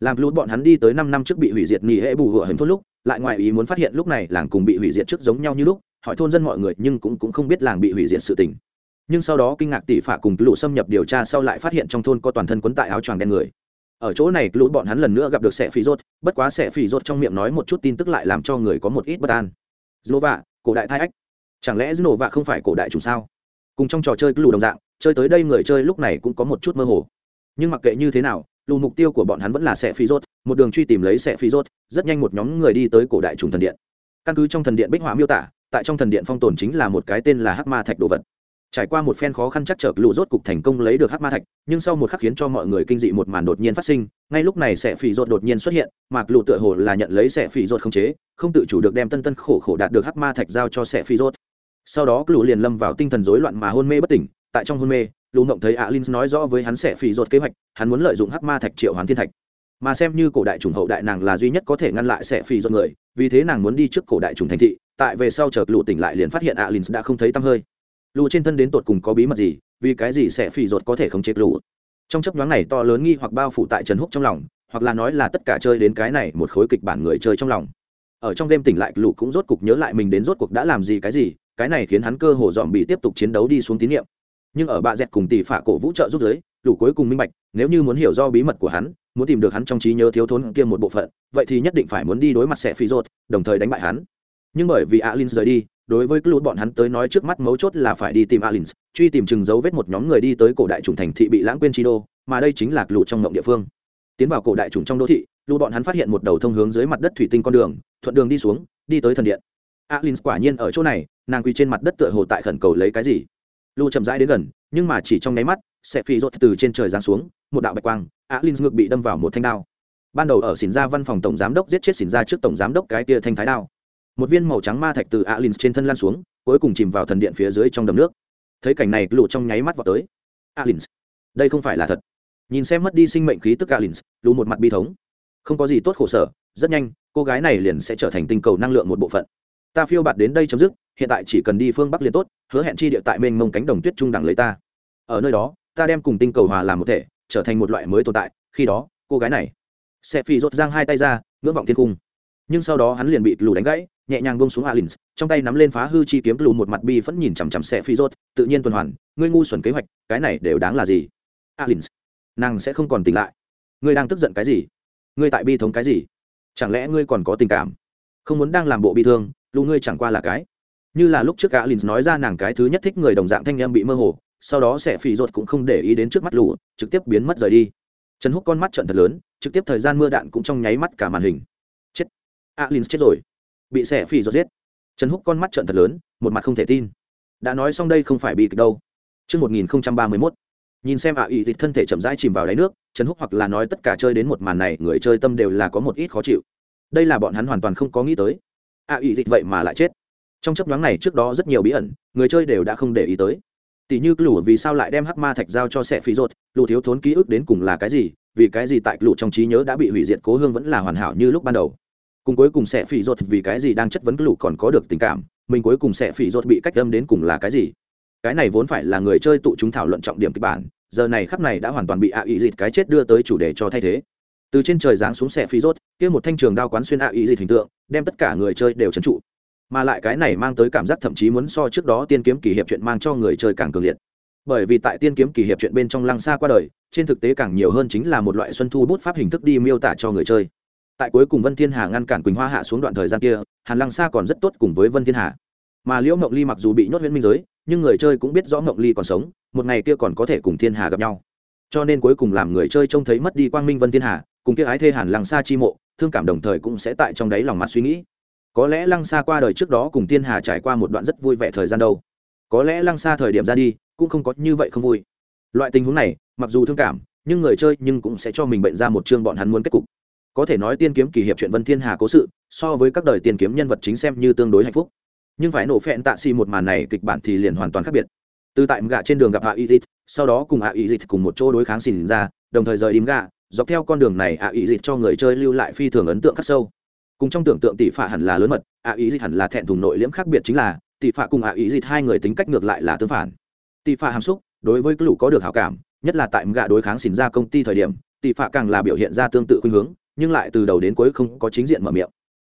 làm lũ bọn hắn đi tới năm năm trước bị hủy diệt nghỉ hệ bù hựa hình thôn lúc lại ngoài ý muốn phát hiện lúc này làng cùng bị hủy diệt trước giống nhau như lúc hỏi thôn dân mọi người nhưng cũng, cũng không biết làng bị hủy diệt sự tình. Nhưng sau đó kinh ngạc tỷ phả cùng lũ xâm nhập điều tra sau lại phát hiện trong thôn có toàn thân quấn tại áo choàng đen người. Ở chỗ này lũ bọn hắn lần nữa gặp được sẻ phỉ rốt bất quá sẻ phỉ rốt trong miệng nói một chút tin tức lại làm cho người có một ít bất an. Znova cổ đại thai ách. Chẳng lẽ znova không phải cổ đại chủ sao? Cùng trong trò chơi lũ đồng dạng chơi tới đây người chơi lúc này cũng có một chút mơ hồ. Nhưng mặc kệ như thế nào lù mục tiêu của bọn hắn vẫn là sẻ phi rốt, một đường truy tìm lấy sẻ phi rốt, rất nhanh một nhóm người đi tới cổ đại trùng thần điện. Căn cứ trong thần điện bích họa miêu tả, tại trong thần điện phong tồn chính là một cái tên là hắc ma thạch đồ vật. Trải qua một phen khó khăn chắc trở, lù rốt cục thành công lấy được hắc ma thạch, nhưng sau một khắc khiến cho mọi người kinh dị một màn đột nhiên phát sinh. Ngay lúc này sẽ phỉ rột đột nhiên xuất hiện mạc lù tựa hồ là nhận lấy sẽ phỉ rột không chế, không tự chủ được đem tân tân khổ khổ đạt được hắc ma thạch giao cho sẽ phỉ rột sau đó lù liền lâm vào tinh thần rối loạn mà hôn mê bất tỉnh, tại trong hôn mê lù ngộng thấy alin nói rõ với hắn sẽ phỉ rột kế hoạch, hắn muốn lợi dụng hắc ma thạch triệu hoán thiên thạch. Mà xem như cổ đại trùng hậu đại nàng là duy nhất có thể ngăn lại sẽ phỉ rột người, vì thế nàng muốn đi trước cổ đại trùng thành thị, tại về sau chợt lù tỉnh lại liền phát hiện alin đã không thấy tăm hơi. Lù trên thân đến tột cùng có bí mật gì, vì cái gì sẽ phỉ rột có thể không chết lù trong chấp nhoáng này to lớn nghi hoặc bao phủ tại trần húc trong lòng, hoặc là nói là tất cả chơi đến cái này một khối kịch bản người chơi trong lòng. Ở trong đêm tỉnh lại lù cũng rốt cục nhớ lại mình đến rốt cuộc đã làm gì cái gì, cái này khiến hắn cơ hồ dòm bị tiếp tục chiến đấu đi xuống tín nhiệm nhưng ở bạ dẹt cùng tỷ phả cổ vũ trợ giúp giới lù cuối cùng minh bạch, nếu như muốn hiểu do bí mật của hắn, muốn tìm được hắn trong trí nhớ thiếu thốn kia một bộ phận, vậy thì nhất định phải muốn đi đối mặt sẽ phi rột đồng thời đánh bại hắn. Nhưng bởi vì alin rời đi, đối với lũ bọn hắn tới nói trước mắt mấu chốt là phải đi tìm alin truy tìm chừng dấu vết một nhóm người đi tới cổ đại trùng thành thị bị lãng quên chi đô, mà đây chính là lũ trong ngộng địa phương. Tiến vào cổ đại trùng trong đô thị lũ bọn hắn phát hiện một đầu thông hướng dưới mặt đất thủy tinh con đường, thuận đường đi xuống, đi tới thần điện. Alin quả nhiên ở chỗ này, nàng quỳ trên mặt đất tựa hồ tại khẩn cầu lấy cái gì lũ chậm rãi đến gần, nhưng mà chỉ trong nháy mắt, sẽ phi rột từ trên trời giáng xuống, một đạo bạch quang alin ngược bị đâm vào một thanh đao. Ban đầu ở xỉn ra văn phòng tổng giám đốc giết chết xỉn ra trước tổng giám đốc cái tia thanh thái đao. Một viên màu trắng ma thạch từ alin trên thân lan xuống, cuối cùng chìm vào thần điện phía dưới trong đầm nước. Thấy cảnh này lụ trong nháy mắt vào tới. Alin đây không phải là thật. Nhìn xem mất đi sinh mệnh khí tức alin lụ một mặt bi thống. Không có gì tốt khổ sở, rất nhanh, cô gái này liền sẽ trở thành tinh cầu năng lượng một bộ phận. Ta phiêu bạt đến đây chấm dứt, hiện tại chỉ cần đi phương bắc liền tốt hứa hẹn chi địa tại mênh mông cánh đồng tuyết trung đẳng lấy ta. Ở nơi đó, ta đem cùng tinh cầu hòa làm một thể, trở thành một loại mới tồn tại. Khi đó, cô gái này sẽ phi rốt giang hai tay ra, ngưỡng vọng thiên cung. Nhưng sau đó hắn liền bị lù đánh gãy, nhẹ nhàng bông xuống alin trong tay nắm lên phá hư chi kiếm lù một mặt bi vẫn nhìn chằm chằm sẽ phi rốt tự nhiên tuần hoàn, ngươi ngu xuẩn kế hoạch, cái này đều đáng là gì? Alin nàng sẽ không còn tỉnh lại. Ngươi đang tức giận cái gì? Ngươi tại bi thống cái gì? Chẳng lẽ ngươi còn có tình cảm? Không muốn đang làm bộ bi thương, lù ngươi chẳng qua là cái như là lúc trước alin nói ra nàng cái thứ nhất thích người đồng dạng thanh em bị mơ hồ sau đó sẽ phì ruột cũng không để ý đến trước mắt lũ, trực tiếp biến mất rời đi. Trần húc con mắt trận thật lớn trực tiếp thời gian mưa đạn cũng trong nháy mắt cả màn hình. Chết. A alin chết rồi. Bị xẻ phỉ ruột giết. Trần húc con mắt trợn thật lớn một mặt không thể tin. Đã nói xong đây không phải bị kịch đâu. Trước 1031, nhìn xem ạ à ý thịt thân thể chậm rãi chìm vào đáy nước trần húc hoặc là nói tất cả chơi đến một màn này người chơi tâm đều là có một ít khó chịu. Đây là bọn hắn hoàn toàn không có nghĩ tới. Ạ à ý thịt vậy mà lại chết trong chấp nhoáng này trước đó rất nhiều bí ẩn, người chơi đều đã không để ý tới. Tỷ như lũ vì sao lại đem hắc ma thạch giao cho sẻ phí rột lũ thiếu thốn ký ức đến cùng là cái gì? Vì cái gì tại lũ trong trí nhớ đã bị hủy diệt cố hương vẫn là hoàn hảo như lúc ban đầu? Cùng cuối cùng sẽ phỉ ruột vì cái gì đang chất vấn lũ còn có được tình cảm? Mình cuối cùng sẽ phỉ ruột bị cách âm đến cùng là cái gì? Cái này vốn phải là người chơi tụ chúng thảo luận trọng điểm kịch bản, giờ này khắp này đã hoàn toàn bị ạ ý dịt cái chết đưa tới chủ đề cho thay thế. Từ trên trời giáng xuống xe phi rốt kia một thanh trường đao quán xuyên ạ ý dịt hình tượng, đem tất cả người chơi đều trấn trụ mà lại cái này mang tới cảm giác thậm chí muốn so trước đó tiên kiếm kỳ hiệp chuyện mang cho người chơi càng cường liệt. Bởi vì tại tiên kiếm kỳ hiệp chuyện bên trong lăng xa qua đời, trên thực tế càng nhiều hơn chính là một loại xuân thu bút pháp hình thức đi miêu tả cho người chơi. Tại cuối cùng vân thiên hà ngăn cản quỳnh hoa hạ xuống đoạn thời gian kia, hàn lăng xa còn rất tốt cùng với vân thiên hà. Mà liễu mộng ly mặc dù bị nhốt huyện minh giới, nhưng người chơi cũng biết rõ mộng ly còn sống, một ngày kia còn có thể cùng thiên hà gặp nhau. Cho nên cuối cùng làm người chơi trông thấy mất đi quang minh vân thiên hà, cùng kia ái thê hàn lăng xa chi mộ, thương cảm đồng thời cũng sẽ tại trong đáy lòng mặt suy nghĩ có lẽ lăng xa qua đời trước đó cùng thiên hà trải qua một đoạn rất vui vẻ thời gian đâu. Có lẽ lăng xa thời điểm ra đi, cũng không có như vậy không vui. Loại tình huống này, mặc dù thương cảm, nhưng người chơi nhưng cũng sẽ cho mình bệnh ra một chương bọn hắn muốn kết cục. Có thể nói tiên kiếm kỳ hiệp chuyện vân thiên hà cố sự, so với các đời tiên kiếm nhân vật chính xem như tương đối hạnh phúc. Nhưng phải nổ phẹn tạ xì một màn này kịch bản thì liền hoàn toàn khác biệt. Từ tại gạ trên đường gặp hạ y dịt, sau đó cùng hạ y dịt cùng một chỗ đối kháng xỉn ra, đồng thời rời đím gạ, dọc theo con đường này hạ y dịt cho người chơi lưu lại phi thường ấn tượng khắc sâu cùng trong tưởng tượng tỷ phạ hẳn là lớn mật ạ ý dịch hẳn là thẹn thùng nội liễm khác biệt chính là, tỷ phạ cùng ạ ý dịch hai người tính cách ngược lại là tương phản. Tỷ phạ hàm xúc, đối với cái lũ có được hảo cảm, nhất là tại gạ đối kháng xỉn ra công ty thời điểm, tỷ phạ càng là biểu hiện ra tương tự khuynh hướng, nhưng lại từ đầu đến cuối không có chính diện mở miệng.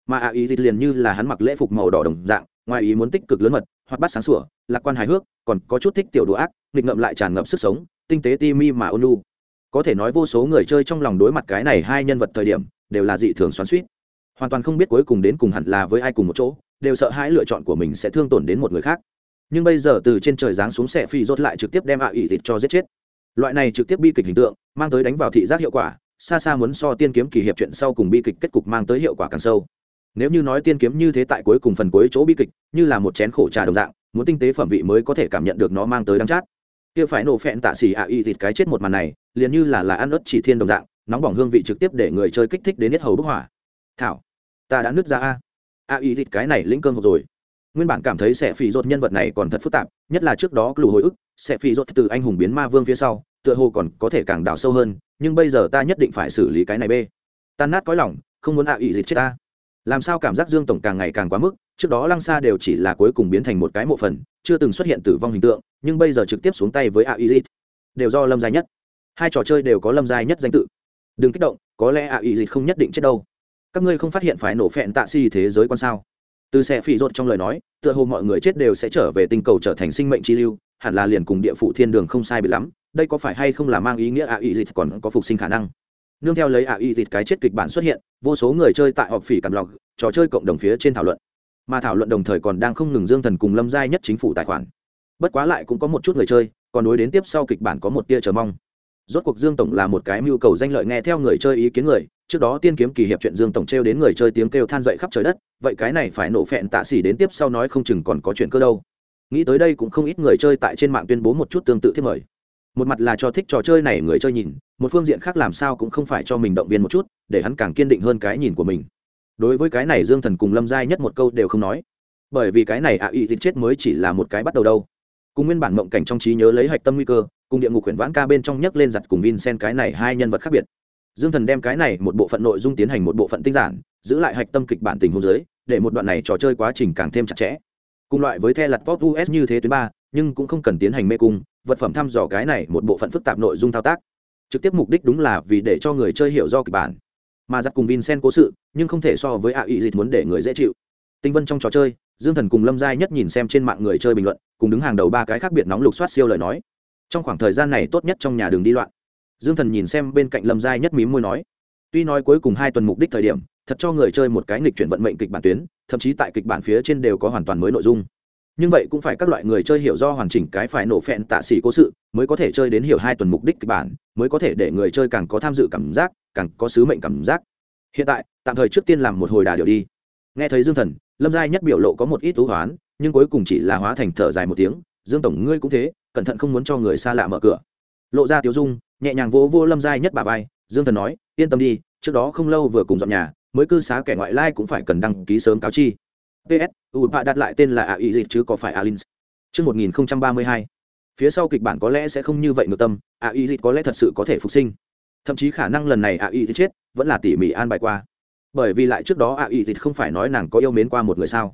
Mà ạ ý dịch liền như là hắn mặc lễ phục màu đỏ đồng dạng, ngoài ý muốn tích cực lớn mật hoặc bắt sáng sủa, lạc quan hài hước, còn có chút thích tiểu đồ ác, nghịch ngậm lại tràn ngập sức sống, tinh tế ti mi mà ôn lu có thể nói vô số người chơi trong lòng đối mặt cái này hai nhân vật thời điểm, đều là dị thường xoắn suýt hoàn toàn không biết cuối cùng đến cùng hẳn là với ai cùng một chỗ, đều sợ hãi lựa chọn của mình sẽ thương tổn đến một người khác. Nhưng bây giờ từ trên trời giáng xuống xe phi rốt lại trực tiếp đem ạ ỉ thịt cho giết chết. Loại này trực tiếp bi kịch hình tượng, mang tới đánh vào thị giác hiệu quả, xa xa muốn so tiên kiếm kỳ hiệp chuyện sau cùng bi kịch kết cục mang tới hiệu quả càng sâu. Nếu như nói tiên kiếm như thế tại cuối cùng phần cuối chỗ bi kịch, như là một chén khổ trà đồng dạng, muốn tinh tế phẩm vị mới có thể cảm nhận được nó mang tới đắng chát. Kia phải nổ phẹn tạ xỉ ạ y thịt cái chết một màn này, liền như là là ăn ớt chỉ thiên đồng dạng, nóng bỏng hương vị trực tiếp để người chơi kích thích đến hết hầu bức hỏa thảo ta đã nứt ra a. A ý thịt cái này lĩnh cơm hộp rồi. Nguyên bản cảm thấy sẽ phỉ rột nhân vật này còn thật phức tạp, nhất là trước đó lù hồi ức, sẽ phỉ rột từ anh hùng biến ma vương phía sau, tựa hồ còn có thể càng đào sâu hơn, nhưng bây giờ ta nhất định phải xử lý cái này b tan nát cõi lòng, không muốn a ý dịch chết ta. Làm sao cảm giác dương tổng càng ngày càng quá mức, trước đó lăng xa đều chỉ là cuối cùng biến thành một cái mộ phần, chưa từng xuất hiện tử vong hình tượng, nhưng bây giờ trực tiếp xuống tay với a ý dịch. Đều do lâm dài nhất. Hai trò chơi đều có lâm dài nhất danh tự. Đừng kích động, có lẽ a ý dịch không nhất định chết đâu các ngươi không phát hiện phải nổ phẹn tạ si thế giới quan sao? Từ xe phỉ rột trong lời nói, tựa hồ mọi người chết đều sẽ trở về tinh cầu trở thành sinh mệnh chi lưu, hẳn là liền cùng địa phủ thiên đường không sai bị lắm, đây có phải hay không là mang ý nghĩa ạ ý dịch còn có phục sinh khả năng? Nương theo lấy ạ ý dịch cái chết kịch bản xuất hiện, vô số người chơi tại họp phỉ cằm lọc, trò chơi cộng đồng phía trên thảo luận. Mà thảo luận đồng thời còn đang không ngừng dương thần cùng lâm giai nhất chính phủ tài khoản. Bất quá lại cũng có một chút người chơi, còn đối đến tiếp sau kịch bản có một tia chờ mong. Rốt cuộc dương tổng là một cái mưu cầu danh lợi nghe theo người chơi ý kiến người trước đó tiên kiếm kỳ hiệp chuyện dương tổng trêu đến người chơi tiếng kêu than dậy khắp trời đất, vậy cái này phải nổ phẹn tạ xỉ đến tiếp sau nói không chừng còn có chuyện cơ đâu. Nghĩ tới đây cũng không ít người chơi tại trên mạng tuyên bố một chút tương tự thiết mời. Một mặt là cho thích trò chơi này người chơi nhìn, một phương diện khác làm sao cũng không phải cho mình động viên một chút, để hắn càng kiên định hơn cái nhìn của mình. Đối với cái này dương thần cùng lâm giai nhất một câu đều không nói. Bởi vì cái này ạ à ý thịt chết mới chỉ là một cái bắt đầu đâu. Cùng nguyên bản mộng cảnh trong trí nhớ lấy hạch tâm nguy cơ, cùng địa ngục huyện vãn ca bên trong nhấc lên giặt cùng vin sen cái này hai nhân vật khác biệt dương thần đem cái này một bộ phận nội dung tiến hành một bộ phận tinh giản, giữ lại hạch tâm kịch bản tình hôn giới để một đoạn này trò chơi quá trình càng thêm chặt chẽ. Cùng loại với the lặt pop us như thế tuyến ba, nhưng cũng không cần tiến hành mê cung, vật phẩm thăm dò cái này một bộ phận phức tạp nội dung thao tác. Trực tiếp mục đích đúng là vì để cho người chơi hiểu do kịch bản. Mà giặc cùng vincent cố sự, nhưng không thể so với ạ ý dịch muốn để người dễ chịu. Tinh vân trong trò chơi, dương thần cùng lâm giai nhất nhìn xem trên mạng người chơi bình luận, cùng đứng hàng đầu ba cái khác biệt nóng lục soát siêu lời nói. Trong khoảng thời gian này tốt nhất trong nhà đường đi loạn dương thần nhìn xem bên cạnh lâm giai nhất mím môi nói, tuy nói cuối cùng hai tuần mục đích thời điểm, thật cho người chơi một cái nghịch chuyển vận mệnh kịch bản tuyến, thậm chí tại kịch bản phía trên đều có hoàn toàn mới nội dung. Nhưng vậy cũng phải các loại người chơi hiểu do hoàn chỉnh cái phải nổ phẹn tạ xỉ cố sự, mới có thể chơi đến hiểu hai tuần mục đích kịch bản, mới có thể để người chơi càng có tham dự cảm giác, càng có sứ mệnh cảm giác. Hiện tại, tạm thời trước tiên làm một hồi đà điều đi. Nghe thấy dương thần, lâm giai nhất biểu lộ có một ít thú hoán, nhưng cuối cùng chỉ là hóa thành thở dài một tiếng, dương tổng, ngươi cũng thế, cẩn thận không muốn cho người xa lạ mở cửa. Lộ ra tiếu dung nhẹ nhàng vỗ vô lâm giai nhất bà vai dương thần nói yên tâm đi trước đó không lâu vừa cùng dọn nhà mới cư xá kẻ ngoại lai cũng phải cần đăng ký sớm cáo chi. Ps u bạ đặt lại tên là a ý dịch chứ có phải alin Trước 1032, phía sau kịch bản có lẽ sẽ không như vậy ngược tâm a ý dịch có lẽ thật sự có thể phục sinh. Thậm chí khả năng lần này a ý dịch chết vẫn là tỉ mỉ an bài qua. Bởi vì lại trước đó a ý dịch không phải nói nàng có yêu mến qua một người sao.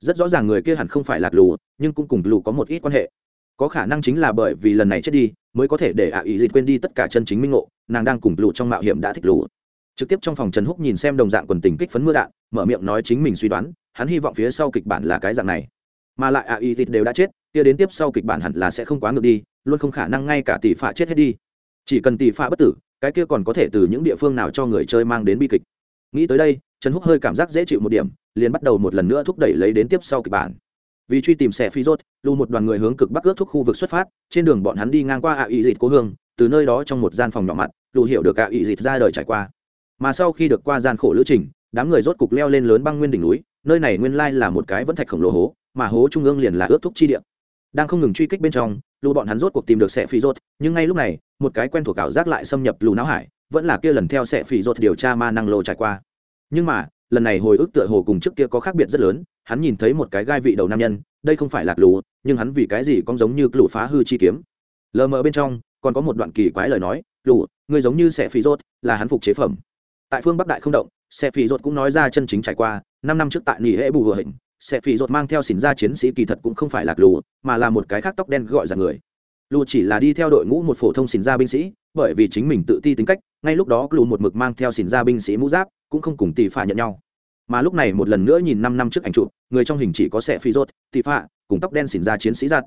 Rất rõ ràng người kia hẳn không phải lạc lù nhưng cũng cùng lù có một ít quan hệ. Có khả năng chính là bởi vì lần này chết đi mới có thể để a ý dịch quên đi tất cả chân chính minh ngộ, nàng đang cùng lù trong mạo hiểm đã thích lù. Trực tiếp trong phòng trần húc nhìn xem đồng dạng quần tình kích phấn mưa đạn, mở miệng nói chính mình suy đoán, hắn hy vọng phía sau kịch bản là cái dạng này. Mà lại a y dịch đều đã chết, kia đến tiếp sau kịch bản hẳn là sẽ không quá ngược đi, luôn không khả năng ngay cả tỷ phạ chết hết đi. Chỉ cần tỷ phạ bất tử, cái kia còn có thể từ những địa phương nào cho người chơi mang đến bi kịch. Nghĩ tới đây, trần húc hơi cảm giác dễ chịu một điểm, liền bắt đầu một lần nữa thúc đẩy lấy đến tiếp sau kịch bản vì truy tìm xe phi rốt, lưu một đoàn người hướng cực bắc ước thúc khu vực xuất phát, trên đường bọn hắn đi ngang qua ạ ý dịt cố hương, từ nơi đó trong một gian phòng nhỏ mặt, lù hiểu được ạ ý dịt ra đời trải qua. Mà sau khi được qua gian khổ lữ trình, đám người rốt cục leo lên lớn băng nguyên đỉnh núi, nơi này nguyên lai là một cái vẫn thạch khổng lồ hố, mà hố trung ương liền là ướt thúc chi địa. Đang không ngừng truy kích bên trong, lù bọn hắn rốt cuộc tìm được xe phi rốt, nhưng ngay lúc này, một cái quen thuộc ảo giác lại xâm nhập lù não hải, vẫn là kia lần theo xe phi rốt điều tra ma năng lộ trải qua. Nhưng mà, lần này hồi ức tựa hồ cùng trước kia có khác biệt rất lớn hắn nhìn thấy một cái gai vị đầu nam nhân, đây không phải là lù, nhưng hắn vì cái gì cũng giống như lù phá hư chi kiếm. Lờ mờ bên trong, còn có một đoạn kỳ quái lời nói, lù người giống như sẽ phi rốt, là hắn phục chế phẩm. Tại phương bắc đại không động sẽ phi rốt cũng nói ra chân chính trải qua, năm năm trước tại nghỉ hệ bù hựa hình sẽ phi rốt mang theo xỉn ra chiến sĩ kỳ thật cũng không phải là lù, mà là một cái khác tóc đen gọi là người. Lù chỉ là đi theo đội ngũ một phổ thông xỉn ra binh sĩ, bởi vì chính mình tự ti tính cách, ngay lúc đó lù một mực mang theo xỉn ra binh sĩ mũ giáp, cũng không cùng tỷ phà nhận nhau mà lúc này một lần nữa nhìn năm năm trước ảnh chụp, người trong hình chỉ có sẽ phi rốt, tị phạ, cùng tóc đen xỉn ra chiến sĩ giặt.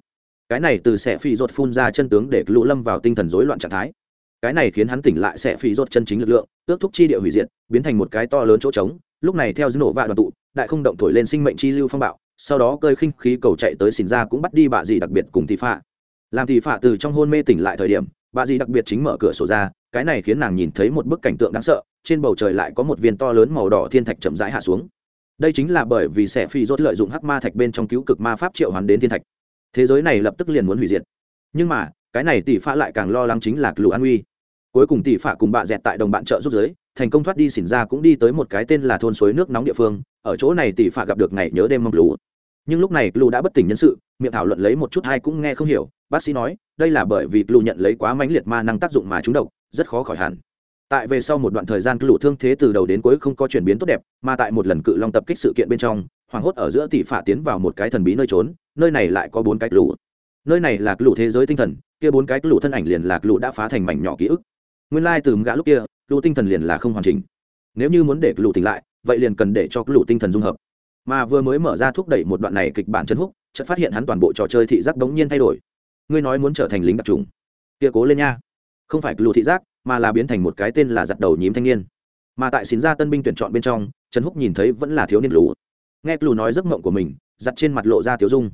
Cái này từ sẽ phi rốt phun ra chân tướng để lũ lâm vào tinh thần rối loạn trạng thái. Cái này khiến hắn tỉnh lại sẽ phi rốt chân chính lực lượng ước thúc chi địa hủy diệt, biến thành một cái to lớn chỗ trống. Lúc này theo dư nổ và đoàn tụ, đại không động thổi lên sinh mệnh chi lưu phong bạo, sau đó cơi khinh khí cầu chạy tới xỉn ra cũng bắt đi bạ gì đặc biệt cùng tị phạ. Làm tị phạ từ trong hôn mê tỉnh lại thời điểm bà dì đặc biệt chính mở cửa sổ ra, cái này khiến nàng nhìn thấy một bức cảnh tượng đáng sợ, trên bầu trời lại có một viên to lớn màu đỏ thiên thạch chậm rãi hạ xuống. Đây chính là bởi vì sẽ phi rốt lợi dụng hắc ma thạch bên trong cứu cực ma pháp triệu hoàn đến thiên thạch. Thế giới này lập tức liền muốn hủy diệt. Nhưng mà, cái này tỷ phạ lại càng lo lắng chính là lũ an uy. Cuối cùng tỷ phạ cùng bà dẹt tại đồng bạn trợ giúp giới, thành công thoát đi xỉn ra cũng đi tới một cái tên là thôn suối nước nóng địa phương. Ở chỗ này tỷ phạ gặp được ngày nhớ đêm mong lũ nhưng lúc này lù đã bất tỉnh nhân sự, miệng thảo luận lấy một chút hay cũng nghe không hiểu. Bác sĩ nói, đây là bởi vì lù nhận lấy quá mãnh liệt ma năng tác dụng mà chúng độc, rất khó khỏi hẳn. Tại về sau một đoạn thời gian lù thương thế từ đầu đến cuối không có chuyển biến tốt đẹp, mà tại một lần cự long tập kích sự kiện bên trong, hoảng hốt ở giữa tỷ phả tiến vào một cái thần bí nơi trốn, nơi này lại có bốn cái lũ nơi này là lũ thế giới tinh thần, kia bốn cái lũ thân ảnh liền là lù đã phá thành mảnh nhỏ ký ức. Nguyên lai từ gã lúc kia lũ tinh thần liền là không hoàn chỉnh. Nếu như muốn để lù tỉnh lại, vậy liền cần để cho lù tinh thần dung hợp mà vừa mới mở ra thúc đẩy một đoạn này kịch bản chân húc chợt phát hiện hắn toàn bộ trò chơi thị giác đống nhiên thay đổi. Ngươi nói muốn trở thành lính đặc trùng. Kia cố lên nha. Không phải lù thị giác, mà là biến thành một cái tên là giặt đầu nhím thanh niên. Mà tại xin ra tân binh tuyển chọn bên trong trần húc nhìn thấy vẫn là thiếu niên lù. nghe lù nói giấc mộng của mình, giặt trên mặt lộ ra thiếu dung.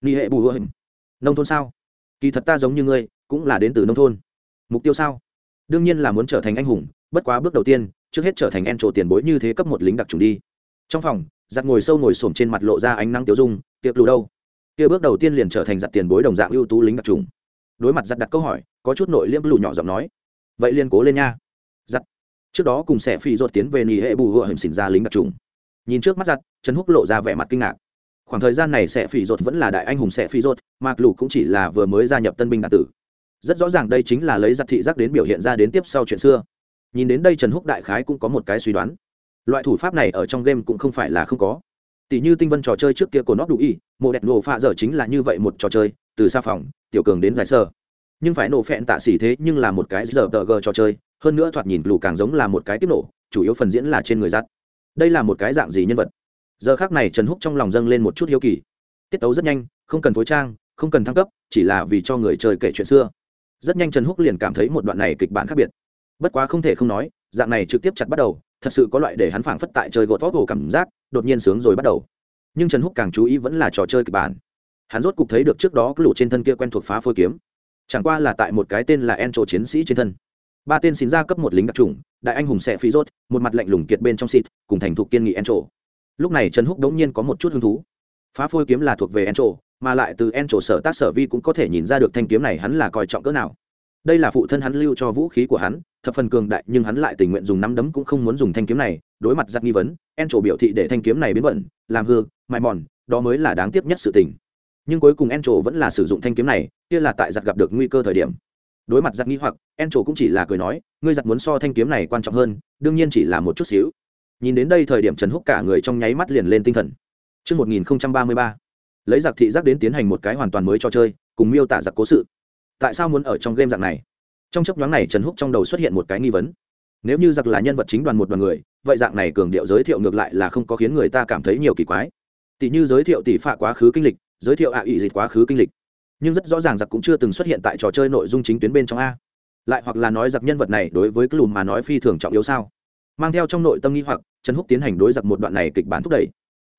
Ni hệ bù hình. Nông thôn sao? Kỳ thật ta giống như ngươi, cũng là đến từ nông thôn. Mục tiêu sao? Đương nhiên là muốn trở thành anh hùng, bất quá bước đầu tiên, trước hết trở thành en trổ tiền bối như thế cấp một lính đặc trùng đi. Trong phòng giặt ngồi sâu ngồi xổm trên mặt lộ ra ánh nắng tiêu dung, tiệc lù đâu? Kia bước đầu tiên liền trở thành giặt tiền bối đồng dạng ưu tú lính đặc trùng. Đối mặt giặt đặt câu hỏi, có chút nội liêm lù nhỏ giọng nói, vậy liên cố lên nha. Giặt. Trước đó cùng sẽ phi ruột tiến về nỉ hệ bù hựa hình xỉn ra lính đặc trùng. Nhìn trước mắt giặt, trần húc lộ ra vẻ mặt kinh ngạc. Khoảng thời gian này sẽ phi ruột vẫn là đại anh hùng sẽ phi ruột, mặc lù cũng chỉ là vừa mới gia nhập tân binh đạt tử. Rất rõ ràng đây chính là lấy giặt thị giác đến biểu hiện ra đến tiếp sau chuyện xưa. Nhìn đến đây trần húc đại khái cũng có một cái suy đoán loại thủ pháp này ở trong game cũng không phải là không có. Tỷ như tinh vân trò chơi trước kia của nó đủ y, mộ đẹp nổ pha giờ chính là như vậy một trò chơi, từ xa phòng, tiểu cường đến dài sơ. Nhưng phải nổ phẹn tạ xỉ thế nhưng là một cái giờ tờ gờ trò chơi, hơn nữa thoạt nhìn lù càng giống là một cái tiếp nổ, chủ yếu phần diễn là trên người giặt đây là một cái dạng gì nhân vật? Giờ khác này trần húc trong lòng dâng lên một chút hiếu kỳ. Tiết tấu rất nhanh, không cần phối trang, không cần thăng cấp, chỉ là vì cho người chơi kể chuyện xưa. Rất nhanh trần húc liền cảm thấy một đoạn này kịch bản khác biệt. Bất quá không thể không nói, dạng này trực tiếp chặt bắt đầu thật sự có loại để hắn phảng phất tại chơi gột vót hồ cảm giác, đột nhiên sướng rồi bắt đầu. Nhưng trần húc càng chú ý vẫn là trò chơi kịch bản. Hắn rốt cục thấy được trước đó cái lũ trên thân kia quen thuộc phá phôi kiếm. Chẳng qua là tại một cái tên là en trộ chiến sĩ trên thân. Ba tên xin ra cấp một lính đặc trùng đại anh hùng sẽ phi rốt, một mặt lạnh lùng kiệt bên trong xịt cùng thành thục kiên nghị en trộ lúc này trần húc đống nhiên có một chút hứng thú. Phá phôi kiếm là thuộc về en trộ mà lại từ en trộ sở tác sở vi cũng có thể nhìn ra được thanh kiếm này hắn là coi trọng cỡ nào đây là phụ thân hắn lưu cho vũ khí của hắn thập phần cường đại nhưng hắn lại tình nguyện dùng nắm đấm cũng không muốn dùng thanh kiếm này đối mặt giặc nghi vấn en trổ biểu thị để thanh kiếm này biến bẩn làm hư mài mòn đó mới là đáng tiếc nhất sự tình. Nhưng cuối cùng en trổ vẫn là sử dụng thanh kiếm này kia là tại giặc gặp được nguy cơ thời điểm. Đối mặt giặc nghi hoặc en trổ cũng chỉ là cười nói ngươi giặc muốn so thanh kiếm này quan trọng hơn đương nhiên chỉ là một chút xíu. Nhìn đến đây thời điểm trần húc cả người trong nháy mắt liền lên tinh thần. Trước 1033, lấy giặc thị giác đến tiến hành một cái hoàn toàn mới cho chơi cùng miêu tả giặc cố sự tại sao muốn ở trong game dạng này? Trong chấp nhoáng này, trần húc trong đầu xuất hiện một cái nghi vấn. Nếu như giặc là nhân vật chính đoàn một đoàn người, vậy dạng này cường điệu giới thiệu ngược lại là không có khiến người ta cảm thấy nhiều kỳ quái. Tỷ như giới thiệu tỷ phạ quá khứ kinh lịch, giới thiệu ạ à ỵ dịch quá khứ kinh lịch. Nhưng rất rõ ràng giặc cũng chưa từng xuất hiện tại trò chơi nội dung chính tuyến bên trong a. Lại hoặc là nói giặc nhân vật này đối với cái lùm mà nói phi thường trọng yếu sao? Mang theo trong nội tâm nghi hoặc, trần húc tiến hành đối giặc một đoạn này kịch bản thúc đẩy.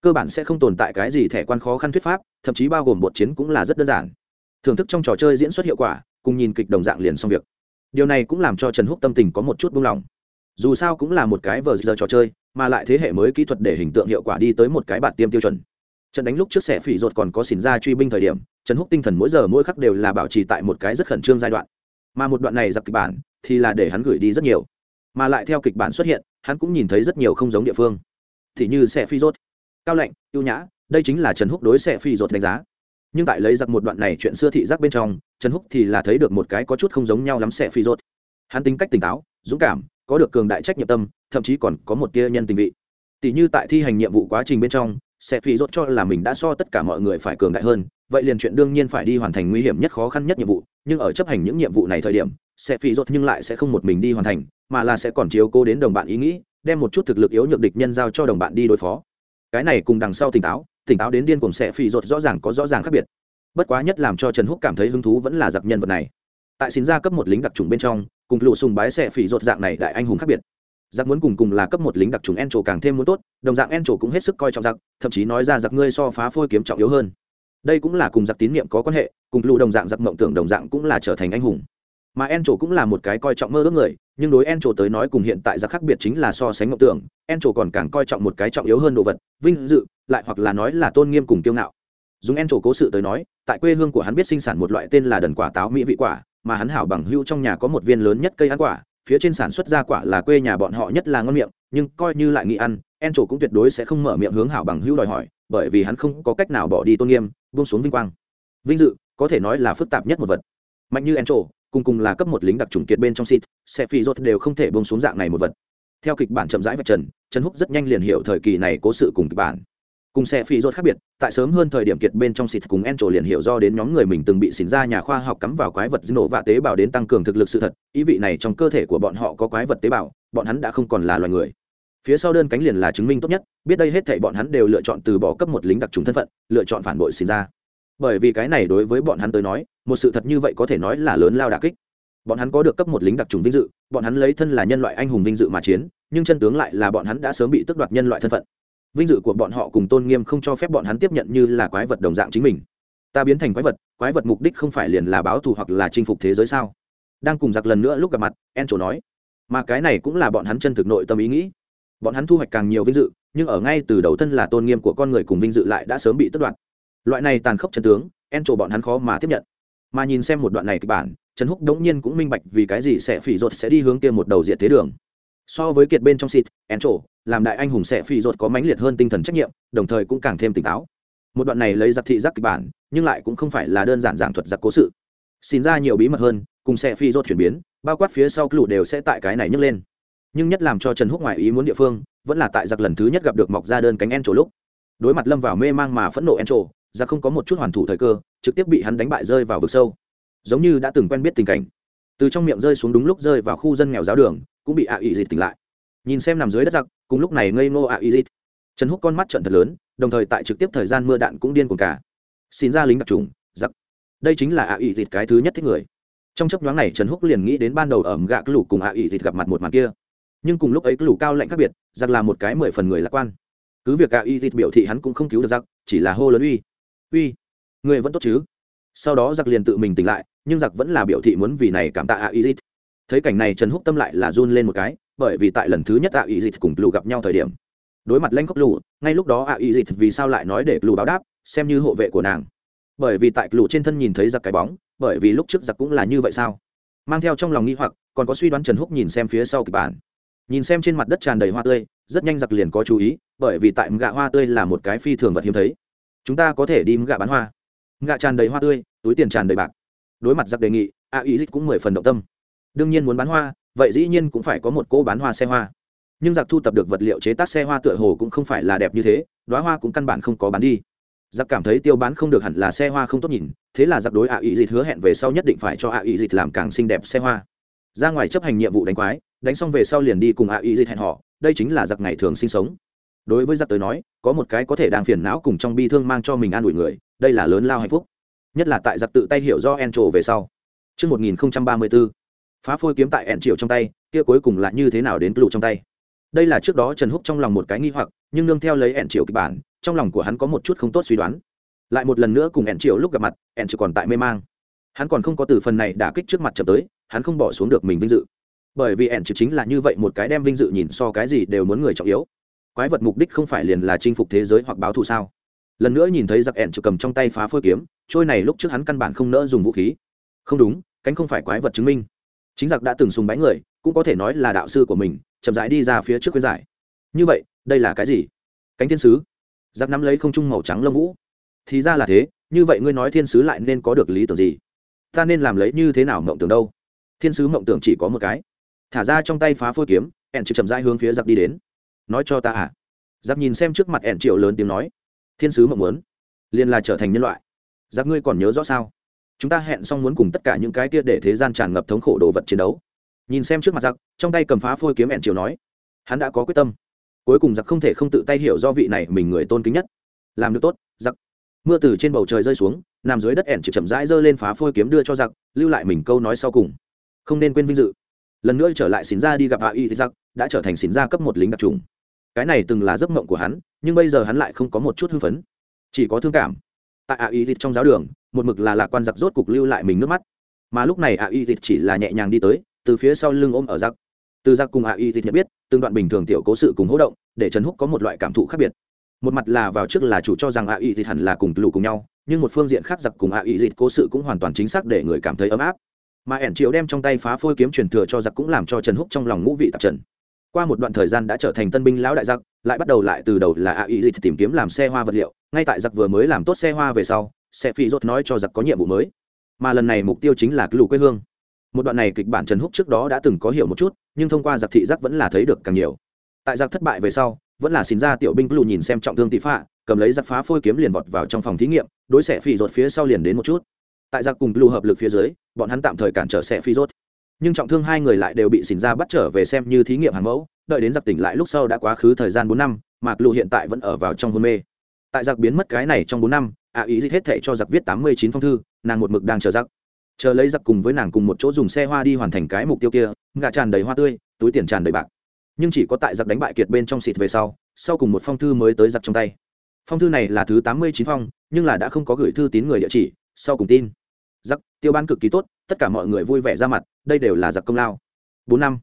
Cơ bản sẽ không tồn tại cái gì thẻ quan khó khăn thuyết pháp, thậm chí bao gồm bột chiến cũng là rất đơn giản thưởng thức trong trò chơi diễn xuất hiệu quả, cùng nhìn kịch đồng dạng liền xong việc. Điều này cũng làm cho trần húc tâm tình có một chút buông lỏng. Dù sao cũng là một cái vờ giờ trò chơi, mà lại thế hệ mới kỹ thuật để hình tượng hiệu quả đi tới một cái bản tiêm tiêu chuẩn. Trận đánh lúc trước xẻ phỉ ruột còn có xỉn ra truy binh thời điểm, trần húc tinh thần mỗi giờ mỗi khắc đều là bảo trì tại một cái rất khẩn trương giai đoạn. Mà một đoạn này giặc kịch bản, thì là để hắn gửi đi rất nhiều. Mà lại theo kịch bản xuất hiện, hắn cũng nhìn thấy rất nhiều không giống địa phương. Thì như xẻ phi rốt cao lạnh ưu nhã, đây chính là trần húc đối xẻ phi ruột đánh giá nhưng tại lấy giặc một đoạn này chuyện xưa thị giác bên trong, trần húc thì là thấy được một cái có chút không giống nhau lắm sẽ phi rốt. Hắn tính cách tỉnh táo, dũng cảm, có được cường đại trách nhiệm tâm, thậm chí còn có một tia nhân tình vị. Tỷ như tại thi hành nhiệm vụ quá trình bên trong, sẽ phi rốt cho là mình đã so tất cả mọi người phải cường đại hơn, vậy liền chuyện đương nhiên phải đi hoàn thành nguy hiểm nhất khó khăn nhất nhiệm vụ, nhưng ở chấp hành những nhiệm vụ này thời điểm, sẽ phi rốt nhưng lại sẽ không một mình đi hoàn thành, mà là sẽ còn chiếu cố đến đồng bạn ý nghĩ, đem một chút thực lực yếu nhược địch nhân giao cho đồng bạn đi đối phó. Cái này cùng đằng sau tỉnh táo tỉnh táo đến điên cuồng sẽ phi rột rõ ràng có rõ ràng khác biệt. Bất quá nhất làm cho trần húc cảm thấy hứng thú vẫn là giặc nhân vật này. Tại xin ra cấp một lính đặc trùng bên trong, cùng lụ sùng bái sẽ phỉ rột dạng này đại anh hùng khác biệt. Giặc muốn cùng cùng là cấp một lính đặc trùng en trổ càng thêm muốn tốt, đồng dạng en trổ cũng hết sức coi trọng giặc, thậm chí nói ra giặc ngươi so phá phôi kiếm trọng yếu hơn. Đây cũng là cùng giặc tín nhiệm có quan hệ, cùng lụ đồng dạng giặc mộng tưởng đồng dạng cũng là trở thành anh hùng mà en trổ cũng là một cái coi trọng mơ ước người, nhưng đối en trổ tới nói cùng hiện tại giặc khác biệt chính là so sánh ngọc tưởng en trổ còn càng coi trọng một cái trọng yếu hơn đồ vật, vinh dự, lại hoặc là nói là tôn nghiêm cùng kiêu ngạo. Dùng en trổ cố sự tới nói, tại quê hương của hắn biết sinh sản một loại tên là đần quả táo mỹ vị quả, mà hắn hảo bằng hữu trong nhà có một viên lớn nhất cây ăn quả, phía trên sản xuất ra quả là quê nhà bọn họ nhất là ngon miệng, nhưng coi như lại nghĩ ăn en trổ cũng tuyệt đối sẽ không mở miệng hướng hảo bằng hữu đòi hỏi, bởi vì hắn không có cách nào bỏ đi tôn nghiêm, buông xuống vinh quang. Vinh dự, có thể nói là phức tạp nhất một vật. Mạnh như en trổ cùng cùng là cấp một lính đặc trùng kiệt bên trong xịt xe phi rốt đều không thể buông xuống dạng này một vật. Theo kịch bản chậm rãi vạch trần trần húc rất nhanh liền hiểu thời kỳ này cố sự cùng kịch bản. Cùng xe phi rốt khác biệt, tại sớm hơn thời điểm kiệt bên trong xịt cùng en trổ liền hiểu do đến nhóm người mình từng bị xỉn ra nhà khoa học cắm vào quái vật nổ và tế bào đến tăng cường thực lực sự thật, ý vị này trong cơ thể của bọn họ có quái vật tế bào, bọn hắn đã không còn là loài người. Phía sau đơn cánh liền là chứng minh tốt nhất, biết đây hết thảy bọn hắn đều lựa chọn từ bỏ cấp một lính đặc trùng thân phận, lựa chọn phản bội xỉn ra. Bởi vì cái này đối với bọn hắn tới nói một sự thật như vậy có thể nói là lớn lao đà kích. Bọn hắn có được cấp một lính đặc trùng vinh dự, bọn hắn lấy thân là nhân loại anh hùng vinh dự mà chiến, nhưng chân tướng lại là bọn hắn đã sớm bị tước đoạt nhân loại thân phận. Vinh dự của bọn họ cùng tôn nghiêm không cho phép bọn hắn tiếp nhận như là quái vật đồng dạng chính mình. Ta biến thành quái vật quái vật mục đích không phải liền là báo thù hoặc là chinh phục thế giới sao? Đang cùng giặc lần nữa lúc gặp mặt, en trổ nói. Mà cái này cũng là bọn hắn chân thực nội tâm ý nghĩ. Bọn hắn thu hoạch càng nhiều vinh dự, nhưng ở ngay từ đầu thân là tôn nghiêm của con người cùng vinh dự lại đã sớm bị tước đoạt. Loại này tàn khốc chân tướng, en trổ bọn hắn khó mà tiếp nhận mà nhìn xem một đoạn này kịch bản, trần húc đống nhiên cũng minh bạch vì cái gì sẽ phỉ ruột sẽ đi hướng kia một đầu diện thế đường. So với kiệt bên trong xịt en trổ làm đại anh hùng sẽ Phỉ ruột có mãnh liệt hơn tinh thần trách nhiệm, đồng thời cũng càng thêm tỉnh táo. Một đoạn này lấy giặc thị giác kịch bản, nhưng lại cũng không phải là đơn giản giảng thuật giặc cố sự. Xin ra nhiều bí mật hơn, cùng sẽ Phỉ ruột chuyển biến, bao quát phía sau lũ đều sẽ tại cái này nhấc lên. Nhưng nhất làm cho trần húc ngoại ý muốn địa phương, vẫn là tại giặc lần thứ nhất gặp được mọc ra đơn cánh en trổ lúc. Đối mặt lâm vào mê mang mà phẫn nộ en trổ ra không có một chút hoàn thủ thời cơ, trực tiếp bị hắn đánh bại rơi vào vực sâu. Giống như đã từng quen biết tình cảnh. Từ trong miệng rơi xuống đúng lúc rơi vào khu dân nghèo giáo đường, cũng bị ạ à ỵ dịt tỉnh lại. Nhìn xem nằm dưới đất giặc, cùng lúc này ngây ngô ạ à ỵ dịt. Trần húc con mắt trận thật lớn, đồng thời tại trực tiếp thời gian mưa đạn cũng điên cuồng cả. Xin ra lính đặc trùng, giặc. Đây chính là ạ à ỵ dịt cái thứ nhất thích người. Trong chấp nhoáng này, trần húc liền nghĩ đến ban đầu ẩm gạ cứ cùng ạ ỵ dịt gặp mặt một màn kia. Nhưng cùng lúc ấy cứ cao lạnh khác biệt, giặc là một cái mười phần người lạc quan. Cứ việc ạ ỵ dịt biểu thị hắn cũng không cứu được giặc, chỉ là hô lớn uy uy, người vẫn tốt chứ? Sau đó giặc liền tự mình tỉnh lại, nhưng giặc vẫn là biểu thị muốn vì này cảm tạ ạ ỵ dịt thấy cảnh này trần húc tâm lại là run lên một cái, bởi vì tại lần thứ nhất ạ ý dịch cùng lù gặp nhau thời điểm, đối mặt lanh khóc lù ngay lúc đó ạ ý dịch vì sao lại nói để lù báo đáp, xem như hộ vệ của nàng. Bởi vì tại lù trên thân nhìn thấy giặc cái bóng, bởi vì lúc trước giặc cũng là như vậy sao? Mang theo trong lòng nghi hoặc, còn có suy đoán trần húc nhìn xem phía sau kịch bản. Nhìn xem trên mặt đất tràn đầy hoa tươi, rất nhanh giặc liền có chú ý, bởi vì tại gạ hoa tươi là một cái phi thường vật hiếm thấy chúng ta có thể đi gạ bán hoa. Gạ tràn đầy hoa tươi, túi tiền tràn đầy bạc. Đối mặt giặc đề nghị, a ý dịch cũng mười phần động tâm. Đương nhiên muốn bán hoa, vậy dĩ nhiên cũng phải có một cô bán hoa xe hoa. Nhưng giặc thu tập được vật liệu chế tác xe hoa tựa hồ cũng không phải là đẹp như thế đoá hoa cũng căn bản không có bán đi. Giặc cảm thấy tiêu bán không được hẳn là xe hoa không tốt nhìn, thế là giặc đối ạ à ý dịch hứa hẹn về sau nhất định phải cho ạ à ý dịch làm càng xinh đẹp xe hoa. Ra ngoài chấp hành nhiệm vụ đánh quái, đánh xong về sau liền đi cùng ạ à ý dịch hẹn họ đây chính là giặc ngày thường sinh sống đối với giặc tới nói có một cái có thể đang phiền não cùng trong bi thương mang cho mình an ủi người đây là lớn lao hạnh phúc. Nhất là tại giặc tự tay hiểu do en trổ về sau. Trước 1034, phá phôi kiếm tại ẹn triệu trong tay kia cuối cùng là như thế nào đến lụ trong tay? Đây là trước đó trần húc trong lòng một cái nghi hoặc nhưng nương theo lấy ẹn triệu kịch bản trong lòng của hắn có một chút không tốt suy đoán. Lại một lần nữa cùng ẹn triệu lúc gặp mặt ẹn triệu còn tại mê mang. Hắn còn không có từ phần này đả kích trước mặt chậm tới hắn không bỏ xuống được mình vinh dự. Bởi vì ẹn triệu chính là như vậy một cái đem vinh dự nhìn so cái gì đều muốn người trọng yếu quái vật mục đích không phải liền là chinh phục thế giới hoặc báo thù sao? Lần nữa nhìn thấy giặc ẹn trực cầm trong tay phá phôi kiếm, trôi này lúc trước hắn căn bản không nỡ dùng vũ khí. Không đúng, cánh không phải quái vật chứng minh. Chính giặc đã từng sùng bái người, cũng có thể nói là đạo sư của mình, chậm rãi đi ra phía trước khuyên giải. Như vậy, đây là cái gì? Cánh thiên sứ. Giặc nắm lấy không trung màu trắng lông vũ. Thì ra là thế, như vậy ngươi nói thiên sứ lại nên có được lý tưởng gì? Ta nên làm lấy như thế nào mộng tưởng đâu? Thiên sứ mộng tưởng chỉ có một cái. Thả ra trong tay phá phôi kiếm ẻn chịu chậm rãi hướng phía giặc đi đến nói cho ta à? Giặc nhìn xem trước mặt ẻn triệu lớn tiếng nói. Thiên sứ mộng muốn, liền là trở thành nhân loại. Giặc ngươi còn nhớ rõ sao? Chúng ta hẹn xong muốn cùng tất cả những cái kia để thế gian tràn ngập thống khổ đồ vật chiến đấu. Nhìn xem trước mặt giặc, trong tay cầm phá phôi kiếm ẻn triệu nói. Hắn đã có quyết tâm. Cuối cùng giặc không thể không tự tay hiểu do vị này mình người tôn kính nhất. Làm được tốt, giặc. Mưa từ trên bầu trời rơi xuống, nằm dưới đất ẻn chịu chậm rãi giơ lên phá phôi kiếm đưa cho giặc, lưu lại mình câu nói sau cùng. Không nên quên vinh dự. Lần nữa trở lại xín ra đi gặp hạ y thì giặc đã trở thành xỉn ra cấp một lính đặc trùng. Cái này từng là giấc mộng của hắn, nhưng bây giờ hắn lại không có một chút hưng phấn. Chỉ có thương cảm. Tại ạ y thịt trong giáo đường, một mực là lạc quan giặc rốt cục lưu lại mình nước mắt. Mà lúc này ạ y thịt chỉ là nhẹ nhàng đi tới, từ phía sau lưng ôm ở giặc. Từ giặc cùng ạ y thịt nhận biết, từng đoạn bình thường tiểu cố sự cùng hỗ động, để trần húc có một loại cảm thụ khác biệt. Một mặt là vào trước là chủ cho rằng ạ y thịt hẳn là cùng lù cùng nhau, nhưng một phương diện khác giặc cùng ạ y thịt cố sự cũng hoàn toàn chính xác để người cảm thấy ấm áp. Mà ẻn triệu đem trong tay phá phôi kiếm truyền thừa cho giặc cũng làm cho trần húc trong lòng ngũ vị tạp trần qua một đoạn thời gian đã trở thành tân binh lão đại giặc, lại bắt đầu lại từ đầu là a ý dịch tìm kiếm làm xe hoa vật liệu, ngay tại giặc vừa mới làm tốt xe hoa về sau xe phi rốt nói cho giặc có nhiệm vụ mới. Mà lần này mục tiêu chính là lù quê hương. Một đoạn này kịch bản trần húc trước đó đã từng có hiểu một chút, nhưng thông qua giặc thị giác vẫn là thấy được càng nhiều. Tại giặc thất bại về sau, vẫn là xin ra tiểu binh lù nhìn xem trọng thương tỷ phạ, cầm lấy giặc phá phôi kiếm liền vọt vào trong phòng thí nghiệm, đối xẻ phi rột phía sau liền đến một chút. Tại giặc cùng lù hợp lực phía dưới, bọn hắn tạm thời cản trở xẻ phi rốt nhưng trọng thương hai người lại đều bị xỉn ra bắt trở về xem như thí nghiệm hàng mẫu, đợi đến giặc tỉnh lại lúc sau đã quá khứ thời gian bốn năm mà lụ hiện tại vẫn ở vào trong hôn mê. Tại giặc biến mất cái này trong bốn năm ạ ý dịch hết thệ cho giặc viết tám mươi chín phong thư, nàng một mực đang chờ giặc. Chờ lấy giặc cùng với nàng cùng một chỗ dùng xe hoa đi hoàn thành cái mục tiêu kia ngã tràn đầy hoa tươi, túi tiền tràn đầy bạc. Nhưng chỉ có tại giặc đánh bại kiệt bên trong xịt về sau sau cùng một phong thư mới tới giặc trong tay. Phong thư này là thứ tám mươi chín phong, nhưng là đã không có gửi thư tín người địa chỉ, sau cùng tin. Giặc, tiêu ban cực kỳ tốt, tất cả mọi người vui vẻ ra mặt đây đều là giặc công lao. Bốn năm,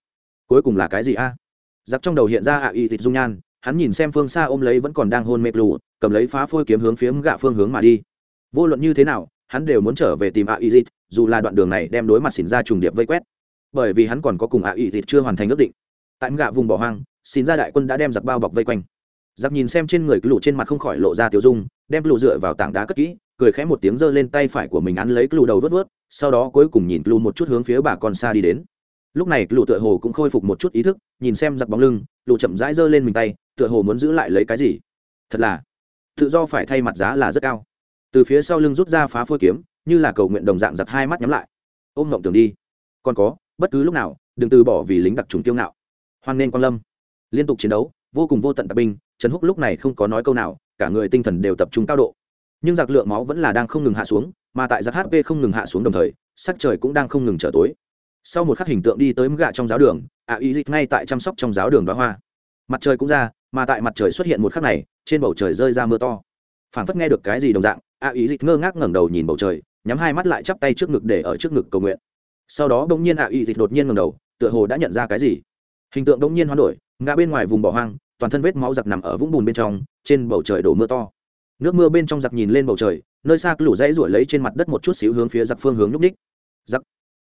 cuối cùng là cái gì a? Giặc trong đầu hiện ra ạ y thịt dung nhan, hắn nhìn xem phương xa ôm lấy vẫn còn đang hôn mê lù cầm lấy phá phôi kiếm hướng phía gạ phương hướng mà đi. Vô luận như thế nào, hắn đều muốn trở về tìm ạ y thịt, dù là đoạn đường này đem đối mặt xỉn ra trùng điệp vây quét. Bởi vì hắn còn có cùng ạ y thịt chưa hoàn thành ước định. Tại gạ vùng bỏ hoang, xỉn ra đại quân đã đem giặc bao bọc vây quanh. Giặc nhìn xem trên người lù trên mặt không khỏi lộ ra tiểu dung đem lù dựa vào tảng đá cất kỹ, cười khẽ một tiếng giơ lên tay phải của mình ăn lấy lù đầu vớt vớt, sau đó cuối cùng nhìn lù một chút hướng phía bà con xa đi đến. Lúc này lù tựa hồ cũng khôi phục một chút ý thức, nhìn xem giặc bóng lưng lù chậm rãi giơ lên mình tay, tựa hồ muốn giữ lại lấy cái gì. Thật là, tự do phải thay mặt giá là rất cao. Từ phía sau lưng rút ra phá phôi kiếm, như là cầu nguyện đồng dạng giặc hai mắt nhắm lại. Ôm ngộng tưởng đi. Còn có, bất cứ lúc nào, đừng từ bỏ vì lính đặc trùng tiêu ngạo. Hoan nên quan lâm. Liên tục chiến đấu, vô cùng vô tận tạp binh, trần húc lúc này không có nói câu nào cả người tinh thần đều tập trung cao độ. Nhưng giặc lượng máu vẫn là đang không ngừng hạ xuống mà tại giặc hp không ngừng hạ xuống đồng thời sắc trời cũng đang không ngừng trở tối. Sau một khắc hình tượng đi tới gạ trong giáo đường ạ à, ý dịch ngay tại chăm sóc trong giáo đường đoá hoa. Mặt trời cũng ra mà tại mặt trời xuất hiện một khắc này trên bầu trời rơi ra mưa to. Phảng phất nghe được cái gì đồng dạng ạ à, ý dịch ngơ ngác ngẩng đầu nhìn bầu trời nhắm hai mắt lại chắp tay trước ngực để ở trước ngực cầu nguyện. Sau đó bỗng nhiên ạ à, ý dịch đột nhiên ngẩng đầu tựa hồ đã nhận ra cái gì. Hình tượng bỗng nhiên hoán đổi ngã bên ngoài vùng bỏ hoang toàn thân vết máu giặc nằm ở vũng bùn bên trong, trên bầu trời đổ mưa to. Nước mưa bên trong giặc nhìn lên bầu trời, nơi xa lũ dãy ruổi lấy trên mặt đất một chút xíu hướng phía giặc phương hướng nhúc ních giặc.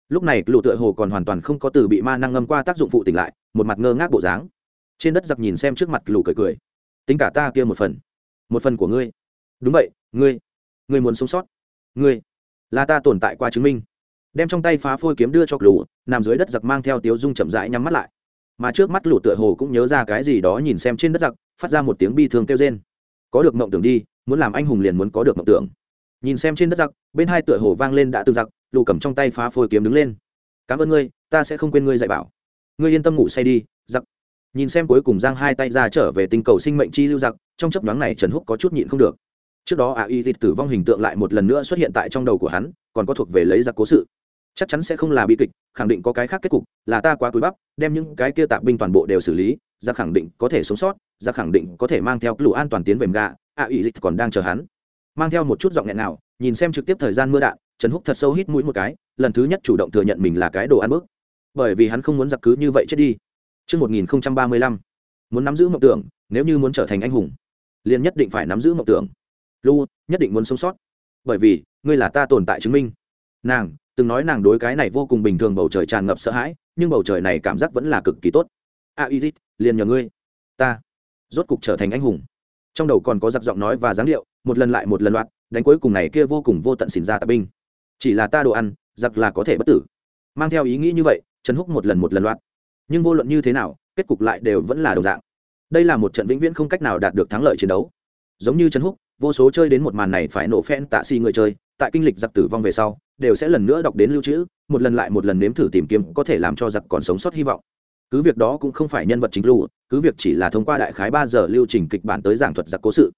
Lúc này lũ tựa hồ còn hoàn toàn không có từ bị ma năng ngâm qua tác dụng phụ tỉnh lại, một mặt ngơ ngác bộ dáng. Trên đất giặc nhìn xem trước mặt lũ cười cười. Tính cả ta kia một phần. Một phần của ngươi. Đúng vậy, ngươi. Ngươi muốn sống sót. Ngươi. Là ta tồn tại qua chứng minh. Đem trong tay phá phôi kiếm đưa cho lũ nằm dưới đất giặc mang theo tiếu dung chậm rãi nhắm mắt lại mà trước mắt lũ tựa hồ cũng nhớ ra cái gì đó nhìn xem trên đất giặc, phát ra một tiếng bi thương kêu rên. Có được mộng tưởng đi, muốn làm anh hùng liền muốn có được mộng tưởng. Nhìn xem trên đất giặc, bên hai tựa hồ vang lên đã từng giặc lũ cầm trong tay phá phôi kiếm đứng lên. Cảm ơn ngươi, ta sẽ không quên ngươi, dạy bảo. Ngươi yên tâm ngủ say đi, giặc. Nhìn xem cuối cùng giang hai tay ra trở về tinh cầu sinh mệnh chi lưu giặc, trong chấp nhoáng này trần húc có chút nhịn không được. Trước đó a y thịt tử vong hình tượng lại một lần nữa xuất hiện tại trong đầu của hắn, còn có thuộc về lấy giặc cố sự chắc chắn sẽ không là bi kịch khẳng định có cái khác kết cục là ta quá túi bắp đem những cái kia tạp binh toàn bộ đều xử lý ra khẳng định có thể sống sót ra khẳng định có thể mang theo lũ an toàn tiến về gạ ạ ủy dịch còn đang chờ hắn. Mang theo một chút giọng nghẹn nào nhìn xem trực tiếp thời gian mưa đạn trần húc thật sâu hít mũi một cái lần thứ nhất chủ động thừa nhận mình là cái đồ ăn bước bởi vì hắn không muốn giặc cứ như vậy chết đi. Trước 1035, muốn nắm giữ mộng tưởng nếu như muốn trở thành anh hùng liền nhất định phải nắm giữ mộng tưởng. Lu nhất định muốn sống sót. Bởi vì ngươi là ta tồn tại chứng minh. Nàng từng nói nàng đối cái này vô cùng bình thường bầu trời tràn ngập sợ hãi nhưng bầu trời này cảm giác vẫn là cực kỳ tốt. A à, y liền nhờ ngươi. Ta. Rốt cục trở thành anh hùng. Trong đầu còn có giặc giọng nói và dáng điệu một lần lại một lần loạt đánh cuối cùng này kia vô cùng vô tận xỉn ra tạ binh. Chỉ là ta đồ ăn giặc là có thể bất tử. Mang theo ý nghĩ như vậy trần húc một lần một lần loạt nhưng vô luận như thế nào kết cục lại đều vẫn là đồng dạng. Đây là một trận vĩnh viễn không cách nào đạt được thắng lợi chiến đấu. Giống như trần húc vô số chơi đến một màn này phải nổ phen tạ xì người chơi, tại kinh lịch giặc tử vong về sau, đều sẽ lần nữa đọc đến lưu trữ, một lần lại một lần nếm thử tìm kiếm có thể làm cho giặc còn sống sót hy vọng. Cứ việc đó cũng không phải nhân vật chính lưu, cứ việc chỉ là thông qua đại khái ba giờ lưu trình kịch bản tới giảng thuật giặc cố sự.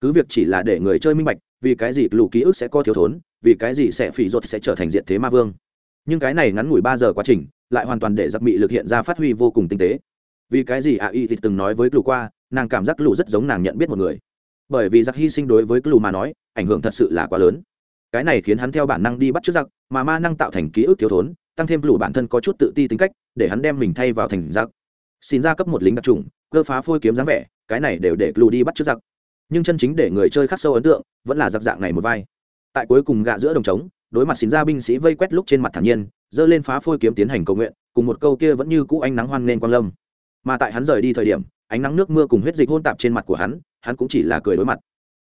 Cứ việc chỉ là để người chơi minh bạch, vì cái gì lù ký ức sẽ có thiếu thốn, vì cái gì sẽ phỉ ruột sẽ trở thành diện thế ma vương. Nhưng cái này ngắn ngủi ba giờ quá trình, lại hoàn toàn để giặc bị lực hiện ra phát huy vô cùng tinh tế. Vì cái gì a y thì từng nói với lù qua, nàng cảm giác lù rất giống nàng nhận biết một người bởi vì giặc hy sinh đối với Clu mà nói, ảnh hưởng thật sự là quá lớn. Cái này khiến hắn theo bản năng đi bắt trước giặc mà ma năng tạo thành ký ức thiếu thốn, tăng thêm Clu bản thân có chút tự ti tính cách, để hắn đem mình thay vào thành giặc xin ra cấp một lính đặc trùng, cơ phá phôi kiếm dáng vẻ, cái này đều để Clu đi bắt trước giặc nhưng chân chính để người chơi khắc sâu ấn tượng, vẫn là giặc dạng này một vai. Tại cuối cùng gạ giữa đồng trống, đối mặt xin ra binh sĩ vây quét lúc trên mặt thản nhiên, giơ lên phá phôi kiếm tiến hành cầu nguyện, cùng một câu kia vẫn như cũ ánh nắng hoan nên quang lâm. Mà tại hắn rời đi thời điểm, ánh nắng nước mưa cùng huyết dịch hôn tạp trên mặt của hắn hắn cũng chỉ là cười đối mặt.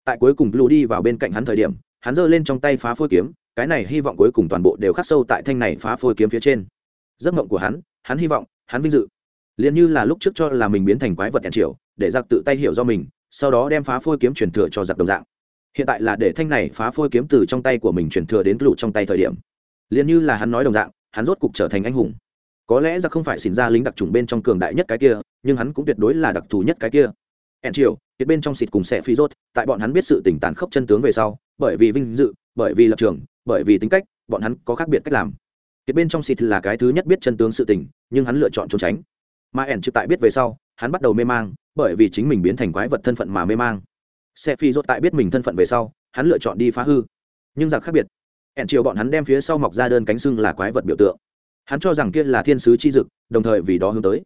Tại cuối cùng Blue đi vào bên cạnh hắn thời điểm, hắn giơ lên trong tay phá phôi kiếm, cái này hy vọng cuối cùng toàn bộ đều khắc sâu tại thanh này phá phôi kiếm phía trên. Giấc mộng của hắn hắn hy vọng, hắn vinh dự. Liền như là lúc trước cho là mình biến thành quái vật đèn triều để giặc tự tay hiểu do mình, sau đó đem phá phôi kiếm truyền thừa cho giặc đồng dạng. Hiện tại là để thanh này phá phôi kiếm từ trong tay của mình truyền thừa đến lụ trong tay thời điểm. Liền như là hắn nói đồng dạng, hắn rốt cục trở thành anh hùng. Có lẽ giặc không phải xỉn ra lính đặc trùng bên trong cường đại nhất cái kia, nhưng hắn cũng tuyệt đối là đặc thù nhất cái kia ẻn triều kiệt bên trong xịt cùng sẽ phi rốt, tại bọn hắn biết sự tỉnh tàn khốc chân tướng về sau, bởi vì vinh dự, bởi vì lập trường, bởi vì tính cách, bọn hắn có khác biệt cách làm. Kiệt bên trong xịt là cái thứ nhất biết chân tướng sự tình, nhưng hắn lựa chọn trốn tránh. Mà ẻn trực tại biết về sau, hắn bắt đầu mê mang, bởi vì chính mình biến thành quái vật thân phận mà mê mang. Xe phi rốt tại biết mình thân phận về sau, hắn lựa chọn đi phá hư. Nhưng giặc khác biệt, ẻn chiều bọn hắn đem phía sau mọc ra đơn cánh xưng là quái vật biểu tượng. Hắn cho rằng kia là thiên sứ chi dực, đồng thời vì đó hướng tới.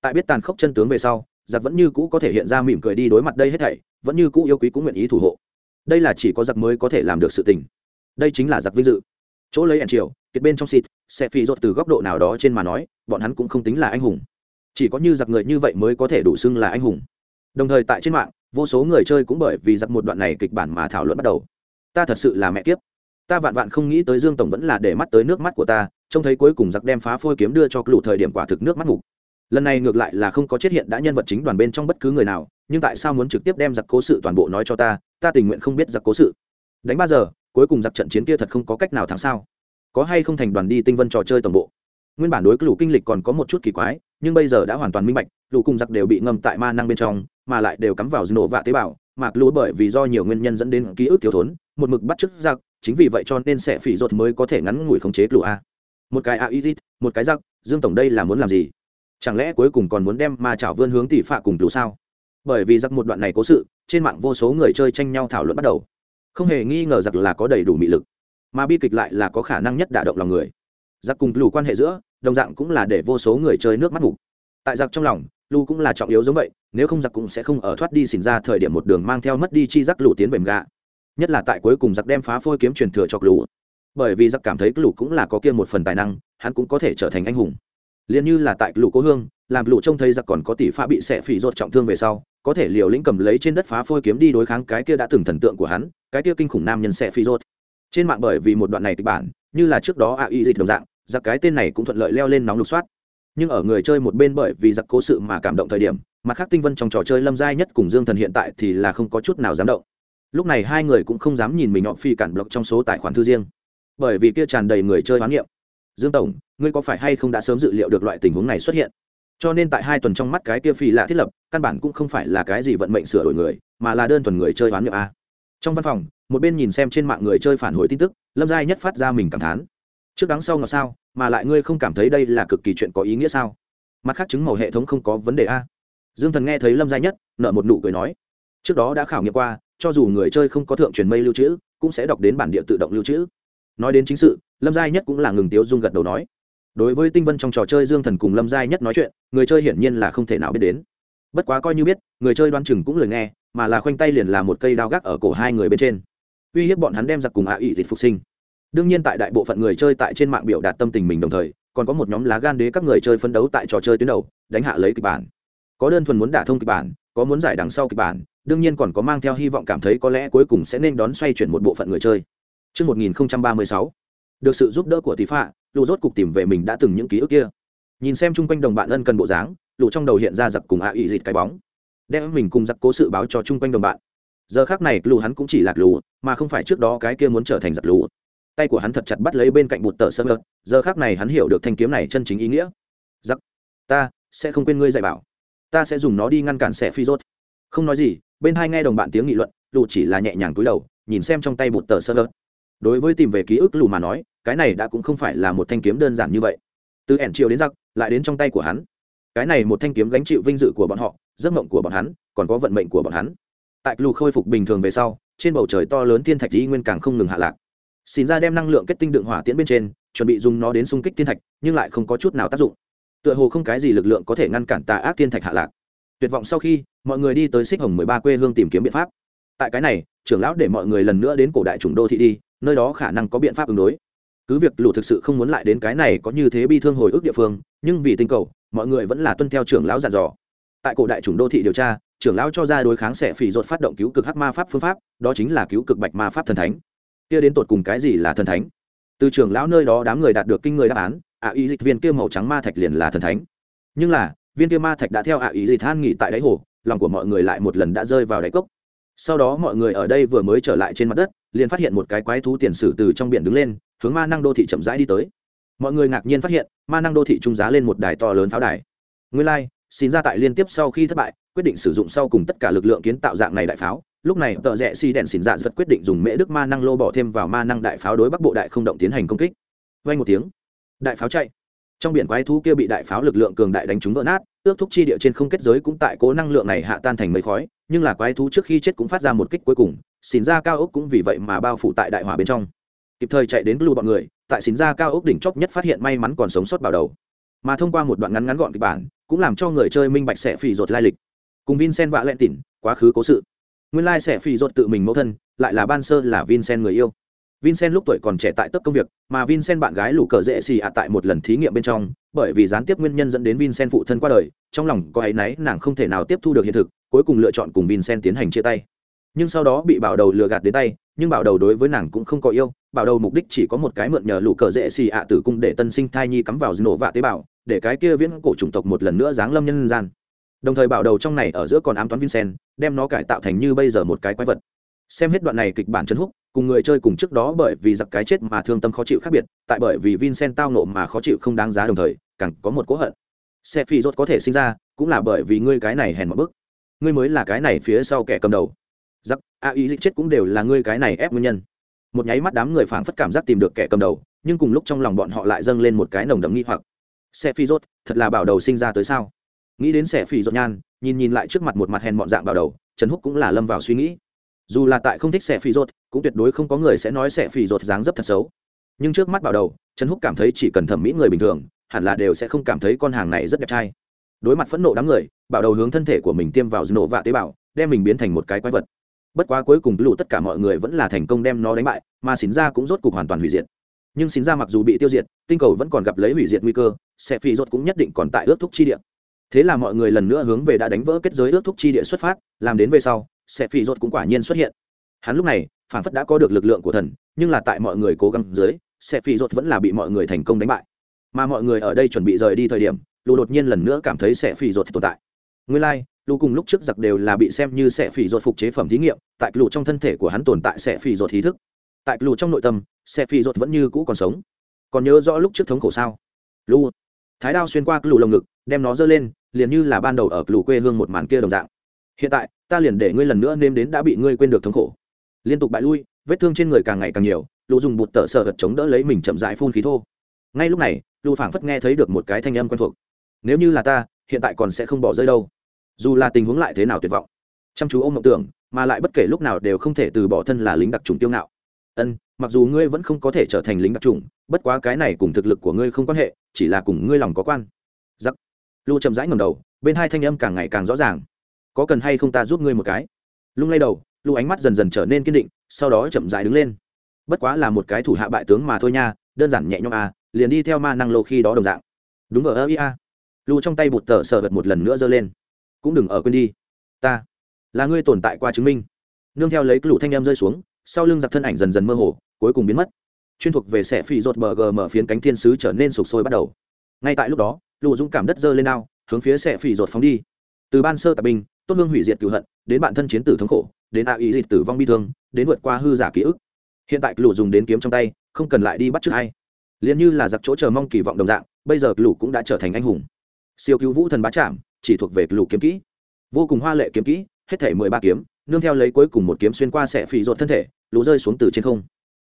Tại biết tàn khốc chân tướng về sau giặc vẫn như cũ có thể hiện ra mỉm cười đi đối mặt đây hết thảy, vẫn như cũ yêu quý cũng nguyện ý thủ hộ. Đây là chỉ có giặc mới có thể làm được sự tình. Đây chính là giặc vinh dự. Chỗ lấy ẻn chiều, kiệt bên trong xịt, sẽ phi rột từ góc độ nào đó trên mà nói, bọn hắn cũng không tính là anh hùng. Chỉ có như giặc người như vậy mới có thể đủ xưng là anh hùng. Đồng thời tại trên mạng, vô số người chơi cũng bởi vì giặc một đoạn này kịch bản mà thảo luận bắt đầu. Ta thật sự là mẹ kiếp. Ta vạn vạn không nghĩ tới dương tổng vẫn là để mắt tới nước mắt của ta, trông thấy cuối cùng giặc đem phá phôi kiếm đưa cho lụ thời điểm quả thực nước mắt mục lần này ngược lại là không có chết hiện đã nhân vật chính đoàn bên trong bất cứ người nào, nhưng tại sao muốn trực tiếp đem giặc cố sự toàn bộ nói cho ta ta tình nguyện không biết giặc cố sự. Đánh ba giờ, cuối cùng giặc trận chiến kia thật không có cách nào thắng sao? Có hay không thành đoàn đi tinh vân trò chơi tổng bộ? Nguyên bản đối lũ kinh lịch còn có một chút kỳ quái, nhưng bây giờ đã hoàn toàn minh bạch, lũ cùng giặc đều bị ngâm tại ma năng bên trong, mà lại đều cắm vào nổ vạ tế bào mạc lũ bởi vì do nhiều nguyên nhân dẫn đến ký ức thiếu thốn, một mực bắt chước giặc, chính vì vậy cho nên sẽ phỉ ruột mới có thể ngắn ngủi khống chế lũ a. Một cái a izit một cái giặc, dương tổng đây là muốn làm gì? Chẳng lẽ cuối cùng còn muốn đem ma chảo vươn hướng tỷ phạ cùng lũ sao? Bởi vì giặc một đoạn này cố sự, trên mạng vô số người chơi tranh nhau thảo luận bắt đầu. Không hề nghi ngờ giặc là có đầy đủ mị lực, mà bi kịch lại là có khả năng nhất đả động lòng người. Giặc cùng lù quan hệ giữa, đồng dạng cũng là để vô số người chơi nước mắt ngủ. tại giặc trong lòng, lù cũng là trọng yếu giống vậy, nếu không giặc cũng sẽ không ở thoát đi xỉn ra thời điểm một đường mang theo mất đi chi giặc lù tiến bềm gạ. Nhất là tại cuối cùng giặc đem phá phôi kiếm truyền thừa cho lù. Bởi vì giặc cảm thấy lù cũng là có kia một phần tài năng, hắn cũng có thể trở thành anh hùng liền như là tại lũ cố hương, làm lũ trông thấy giặc còn có tỷ pha bị xẻ phỉ rột trọng thương về sau, có thể liều lĩnh cầm lấy trên đất phá phôi kiếm đi đối kháng cái kia đã từng thần tượng của hắn, cái kia kinh khủng nam nhân xẻ phỉ rột trên mạng bởi vì một đoạn này kịch bản, như là trước đó a y dịch đồng dạng, giặc cái tên này cũng thuận lợi leo lên nóng lục soát. Nhưng ở người chơi một bên bởi vì giặc cố sự mà cảm động thời điểm, mặt khác tinh vân trong trò chơi lâm giai nhất cùng dương thần hiện tại thì là không có chút nào dám động. Lúc này hai người cũng không dám nhìn mình họ phi cản block trong số tài khoản thư riêng. Bởi vì kia tràn đầy người chơi hoán niệm dương tổng, ngươi có phải hay không đã sớm dự liệu được loại tình huống này xuất hiện? Cho nên tại hai tuần trong mắt cái kia phi lạ thiết lập, căn bản cũng không phải là cái gì vận mệnh sửa đổi người, mà là đơn thuần người chơi hoán nhậu a. Trong văn phòng, một bên nhìn xem trên mạng người chơi phản hồi tin tức, lâm giai nhất phát ra mình cảm thán. Trước đắng sau ngọt sao, mà lại ngươi không cảm thấy đây là cực kỳ chuyện có ý nghĩa sao? Mặt khác chứng màu hệ thống không có vấn đề a. Dương thần nghe thấy lâm giai nhất nợ một nụ cười nói, trước đó đã khảo nghiệm qua, cho dù người chơi không có thượng truyền mây lưu trữ, cũng sẽ đọc đến bản địa tự động lưu trữ. Nói đến chính sự lâm giai nhất cũng là ngừng tiếu dung gật đầu nói. Đối với tinh vân trong trò chơi dương thần cùng lâm giai nhất nói chuyện người chơi hiển nhiên là không thể nào biết đến. Bất quá coi như biết người chơi đoan chừng cũng lời nghe mà là khoanh tay liền là một cây đao gác ở cổ hai người bên trên. Uy hiếp bọn hắn đem giặc cùng ạ ỵ dịch phục sinh. Đương nhiên tại đại bộ phận người chơi tại trên mạng biểu đạt tâm tình mình đồng thời còn có một nhóm lá gan đế các người chơi phấn đấu tại trò chơi tuyến đầu đánh hạ lấy kịch bản. Có đơn thuần muốn đả thông kịch bản có muốn giải đằng sau kịch bản đương nhiên còn có mang theo hy vọng cảm thấy có lẽ cuối cùng sẽ nên đón xoay chuyển một bộ phận người chơi. Trước 1036, được sự giúp đỡ của tỷ phạ lù rốt cục tìm về mình đã từng những ký ức kia. Nhìn xem chung quanh đồng bạn ân cần bộ dáng lù trong đầu hiện ra giặc cùng ạ à ỵ dịt cái bóng. Đem mình cùng giặc cố sự báo cho chung quanh đồng bạn. Giờ khác này lù hắn cũng chỉ lạc lù mà không phải trước đó cái kia muốn trở thành giặc lù tay của hắn thật chặt bắt lấy bên cạnh bụt tờ sơ ngợt. Giờ khác này hắn hiểu được thanh kiếm này chân chính ý nghĩa. Giặc, ta sẽ không quên ngươi dạy bảo. Ta sẽ dùng nó đi ngăn cản xẻ phi rốt. Không nói gì, bên hai nghe đồng bạn tiếng nghị luận lù chỉ là nhẹ nhàng túi đầu, nhìn xem trong tay bụt tờ sơ ngợt. Đối với tìm về ký ức lù mà nói cái này đã cũng không phải là một thanh kiếm đơn giản như vậy. Từ ẻn triều đến giặc, lại đến trong tay của hắn. Cái này một thanh kiếm gánh chịu vinh dự của bọn họ, giấc mộng của bọn hắn, còn có vận mệnh của bọn hắn. Tại lù khôi phục bình thường về sau, trên bầu trời to lớn thiên thạch y nguyên càng không ngừng hạ lạc. Xin ra đem năng lượng kết tinh đựng hỏa tiễn bên trên, chuẩn bị dùng nó đến xung kích thiên thạch, nhưng lại không có chút nào tác dụng. Tựa hồ không cái gì lực lượng có thể ngăn cản tà ác thiên thạch hạ lạc. Tuyệt vọng sau khi, mọi người đi tới xích hồng mười ba quê hương tìm kiếm biện pháp. Tại cái này, trưởng lão để mọi người lần nữa đến cổ đại chủng đô thị đi, nơi đó khả năng có biện pháp ứng đối cứ việc lù thực sự không muốn lại đến cái này có như thế bi thương hồi ức địa phương, nhưng vì tinh cầu, mọi người vẫn là tuân theo trưởng lão dặn dò. Tại cổ đại chủng đô thị điều tra, trưởng lão cho ra đối kháng sẽ phỉ dột phát động cứu cực hắc ma pháp phương pháp, đó chính là cứu cực bạch ma pháp thần thánh. Kia đến tột cùng cái gì là thần thánh? Từ trưởng lão nơi đó đám người đạt được kinh người đáp án, ạ ý dịch viên kia màu trắng ma thạch liền là thần thánh. Nhưng là, viên kia ma thạch đã theo ạ ý dịch than nghỉ tại đáy hồ, lòng của mọi người lại một lần đã rơi vào đáy cốc sau đó mọi người ở đây vừa mới trở lại trên mặt đất liền phát hiện một cái quái thú tiền sử từ trong biển đứng lên hướng ma năng đô thị chậm rãi đi tới. Mọi người ngạc nhiên phát hiện ma năng đô thị trung giá lên một đài to lớn pháo đài. Nguyên lai、like, xin ra tại liên tiếp sau khi thất bại quyết định sử dụng sau cùng tất cả lực lượng kiến tạo dạng này đại pháo. Lúc này tợ rẽ si đèn xỉn dạ giật quyết định dùng mễ đức ma năng lô bỏ thêm vào ma năng đại pháo đối bắc bộ đại không động tiến hành công kích. Vay một tiếng đại pháo chạy trong biển quái thú kia bị đại pháo lực lượng cường đại đánh trúng vỡ nát, ước thúc chi địa trên không kết giới cũng tại cố năng lượng này hạ tan thành mấy khói, nhưng là quái thú trước khi chết cũng phát ra một kích cuối cùng, xỉn ra cao ốc cũng vì vậy mà bao phủ tại đại hỏa bên trong. Kịp thời chạy đến lù bọn người, tại xỉn ra cao ốc đỉnh chóp nhất phát hiện may mắn còn sống sót vào đầu. Mà thông qua một đoạn ngắn ngắn gọn kịch bản, cũng làm cho người chơi minh bạch sẽ phỉ ruột lai lịch. Cùng vincent vạ lẹn tỉn, quá khứ cố sự. Nguyên lai sẽ phỉ ruột tự mình mẫu thân, lại là ban sơ là vincent người yêu vincent lúc tuổi còn trẻ tại tất công việc, mà vincent bạn gái lũ cờ dễ xì ạ tại một lần thí nghiệm bên trong, bởi vì gián tiếp nguyên nhân dẫn đến vincent phụ thân qua đời, trong lòng có ấy nấy nàng không thể nào tiếp thu được hiện thực, cuối cùng lựa chọn cùng vincent tiến hành chia tay. Nhưng sau đó bị bảo đầu lừa gạt đến tay, nhưng bảo đầu đối với nàng cũng không có yêu, bảo đầu mục đích chỉ có một cái mượn nhờ lũ cờ dễ xì ạ tử cung để tân sinh thai nhi cắm vào nổ vạ tế bào, để cái kia viễn cổ chủng tộc một lần nữa giáng lâm nhân gian. Đồng thời bảo đầu trong này ở giữa còn ám toán vincent, đem nó cải tạo thành như bây giờ một cái quái vật. Xem hết đoạn này kịch bản chân húc cùng người chơi cùng trước đó bởi vì giặc cái chết mà thương tâm khó chịu khác biệt, tại bởi vì vincent tao nộ mà khó chịu không đáng giá đồng thời, càng có một cố hận. Xe phi rốt có thể sinh ra, cũng là bởi vì ngươi cái này hèn một bức. Ngươi mới là cái này phía sau kẻ cầm đầu. Giặc, a ý dịch chết cũng đều là ngươi cái này ép nguyên nhân. Một nháy mắt đám người phảng phất cảm giác tìm được kẻ cầm đầu, nhưng cùng lúc trong lòng bọn họ lại dâng lên một cái nồng đậm nghi hoặc. Xe phi rốt, thật là bảo đầu sinh ra tới sao? Nghĩ đến xe phi rốt nhan, nhìn nhìn lại trước mặt một mặt hèn mọn dạng bảo đầu, trần húc cũng là lâm vào suy nghĩ dù là tại không thích xẻ phi rột, cũng tuyệt đối không có người sẽ nói xẻ phi rột dáng dấp thật xấu. Nhưng trước mắt bảo đầu, trần húc cảm thấy chỉ cần thẩm mỹ người bình thường, hẳn là đều sẽ không cảm thấy con hàng này rất đẹp trai. Đối mặt phẫn nộ đám người, bảo đầu hướng thân thể của mình tiêm vào nổ vạ tế bào, đem mình biến thành một cái quái vật. Bất quá cuối cùng lũ tất cả mọi người vẫn là thành công đem nó đánh bại, mà xín ra cũng rốt cục hoàn toàn hủy diệt. Nhưng xín ra mặc dù bị tiêu diệt, tinh cầu vẫn còn gặp lấy hủy diệt nguy cơ sẽ phi rốt cũng nhất định còn tại ước thúc chi địa. Thế là mọi người lần nữa hướng về đã đánh vỡ kết giới ước thúc chi địa xuất phát, làm đến về sau sẽ phi rốt cũng quả nhiên xuất hiện. Hắn lúc này phản phất đã có được lực lượng của thần nhưng là tại mọi người cố gắng dưới sẽ phi rốt vẫn là bị mọi người thành công đánh bại. Mà mọi người ở đây chuẩn bị rời đi thời điểm lù đột nhiên lần nữa cảm thấy sẽ phi rốt tồn tại. Nguyên lai、like, lù cùng lúc trước giặc đều là bị xem như sẽ phỉ rốt phục chế phẩm thí nghiệm tại lù trong thân thể của hắn tồn tại sẽ phỉ rốt ý thức. Tại lù trong nội tâm sẽ phỉ rốt vẫn như cũ còn sống. Còn nhớ rõ lúc trước thống khổ sao? Lù thái đao xuyên qua lù lồng ngực đem nó giơ lên liền như là ban đầu ở lù quê hương một màn kia đồng dạng hiện tại, ta liền để ngươi lần nữa nêm đến đã bị ngươi quên được thống khổ. Liên tục bại lui, vết thương trên người càng ngày càng nhiều lù dùng bụt tợ sợ vật chống đỡ lấy mình chậm dại phun khí thô. Ngay lúc này lù phảng phất nghe thấy được một cái thanh âm quen thuộc. Nếu như là ta, hiện tại còn sẽ không bỏ rơi đâu. Dù là tình huống lại thế nào tuyệt vọng, chăm chú ôm mộng tưởng, mà lại bất kể lúc nào đều không thể từ bỏ thân là lính đặc trùng tiêu ngạo. Ân, mặc dù ngươi vẫn không có thể trở thành lính đặc trùng bất quá cái này cùng thực lực của ngươi không quan hệ, chỉ là cùng ngươi lòng có quan. Giặc lu chậm rãi ngầm đầu, bên hai thanh âm càng ngày càng rõ ràng có cần hay không ta giúp ngươi một cái? Lung lay đầu lưu ánh mắt dần dần trở nên kiên định, sau đó chậm rãi đứng lên. Bất quá là một cái thủ hạ bại tướng mà thôi nha, đơn giản nhẹ nhõm à liền đi theo ma năng lô khi đó đồng dạng. Đúng vờ ơ ia lu trong tay bụt tờ sờ vật một lần nữa giơ lên. Cũng đừng ở quên đi. Ta là ngươi tồn tại qua chứng minh. Nương theo lấy lũ thanh em rơi xuống, sau lưng giặc thân ảnh dần dần mơ hồ, cuối cùng biến mất. Chuyên thuộc về sẻ phi rột bờ gờ mở phiến cánh thiên sứ trở nên sụp sôi bắt đầu. Ngay tại lúc đó, lũ dũng cảm đất dơ lên ao hướng phía sẻ phi rột phóng đi. Từ ban sơ tạp binh tốt hương hủy diệt cựu hận, đến bản thân chiến tử thống khổ, đến a ý dịch tử vong bi thương, đến vượt qua hư giả ký ức. Hiện tại lũ dùng đến kiếm trong tay, không cần lại đi bắt chước hay liền như là giặc chỗ chờ mong kỳ vọng đồng dạng, bây giờ lũ cũng đã trở thành anh hùng. Siêu cứu vũ thần bá trạm chỉ thuộc về lũ kiếm kỹ. Vô cùng hoa lệ kiếm kỹ, hết thể mười ba kiếm, nương theo lấy cuối cùng một kiếm xuyên qua sẽ phì rột thân thể, lũ rơi xuống từ trên không.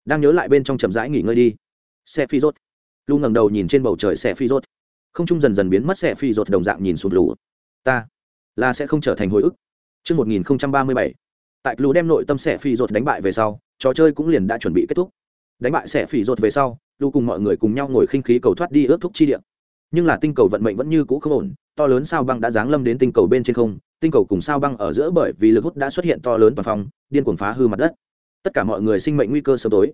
Đang nhớ lại bên trong chậm rãi nghỉ ngơi đi. Xe phi rột. Lũ ngẩng đầu nhìn trên bầu trời xe phi rột. Không trung dần dần biến mất xe phi rột đồng dạng nhìn xuống lũ. Ta là sẽ không trở thành hồi ức. Trước 1037, tại lũ đem nội tâm xẻ phi rốt đánh bại về sau trò chơi cũng liền đã chuẩn bị kết thúc. Đánh bại xẻ phi rốt về sau lu cùng mọi người cùng nhau ngồi khinh khí cầu thoát đi ước thúc chi địa. Nhưng là tinh cầu vận mệnh vẫn như cũ không ổn to lớn sao băng đã giáng lâm đến tinh cầu bên trên không tinh cầu cùng sao băng ở giữa bởi vì lực hút đã xuất hiện to lớn toàn phòng điên cuồng phá hư mặt đất. Tất cả mọi người sinh mệnh nguy cơ sớm tối.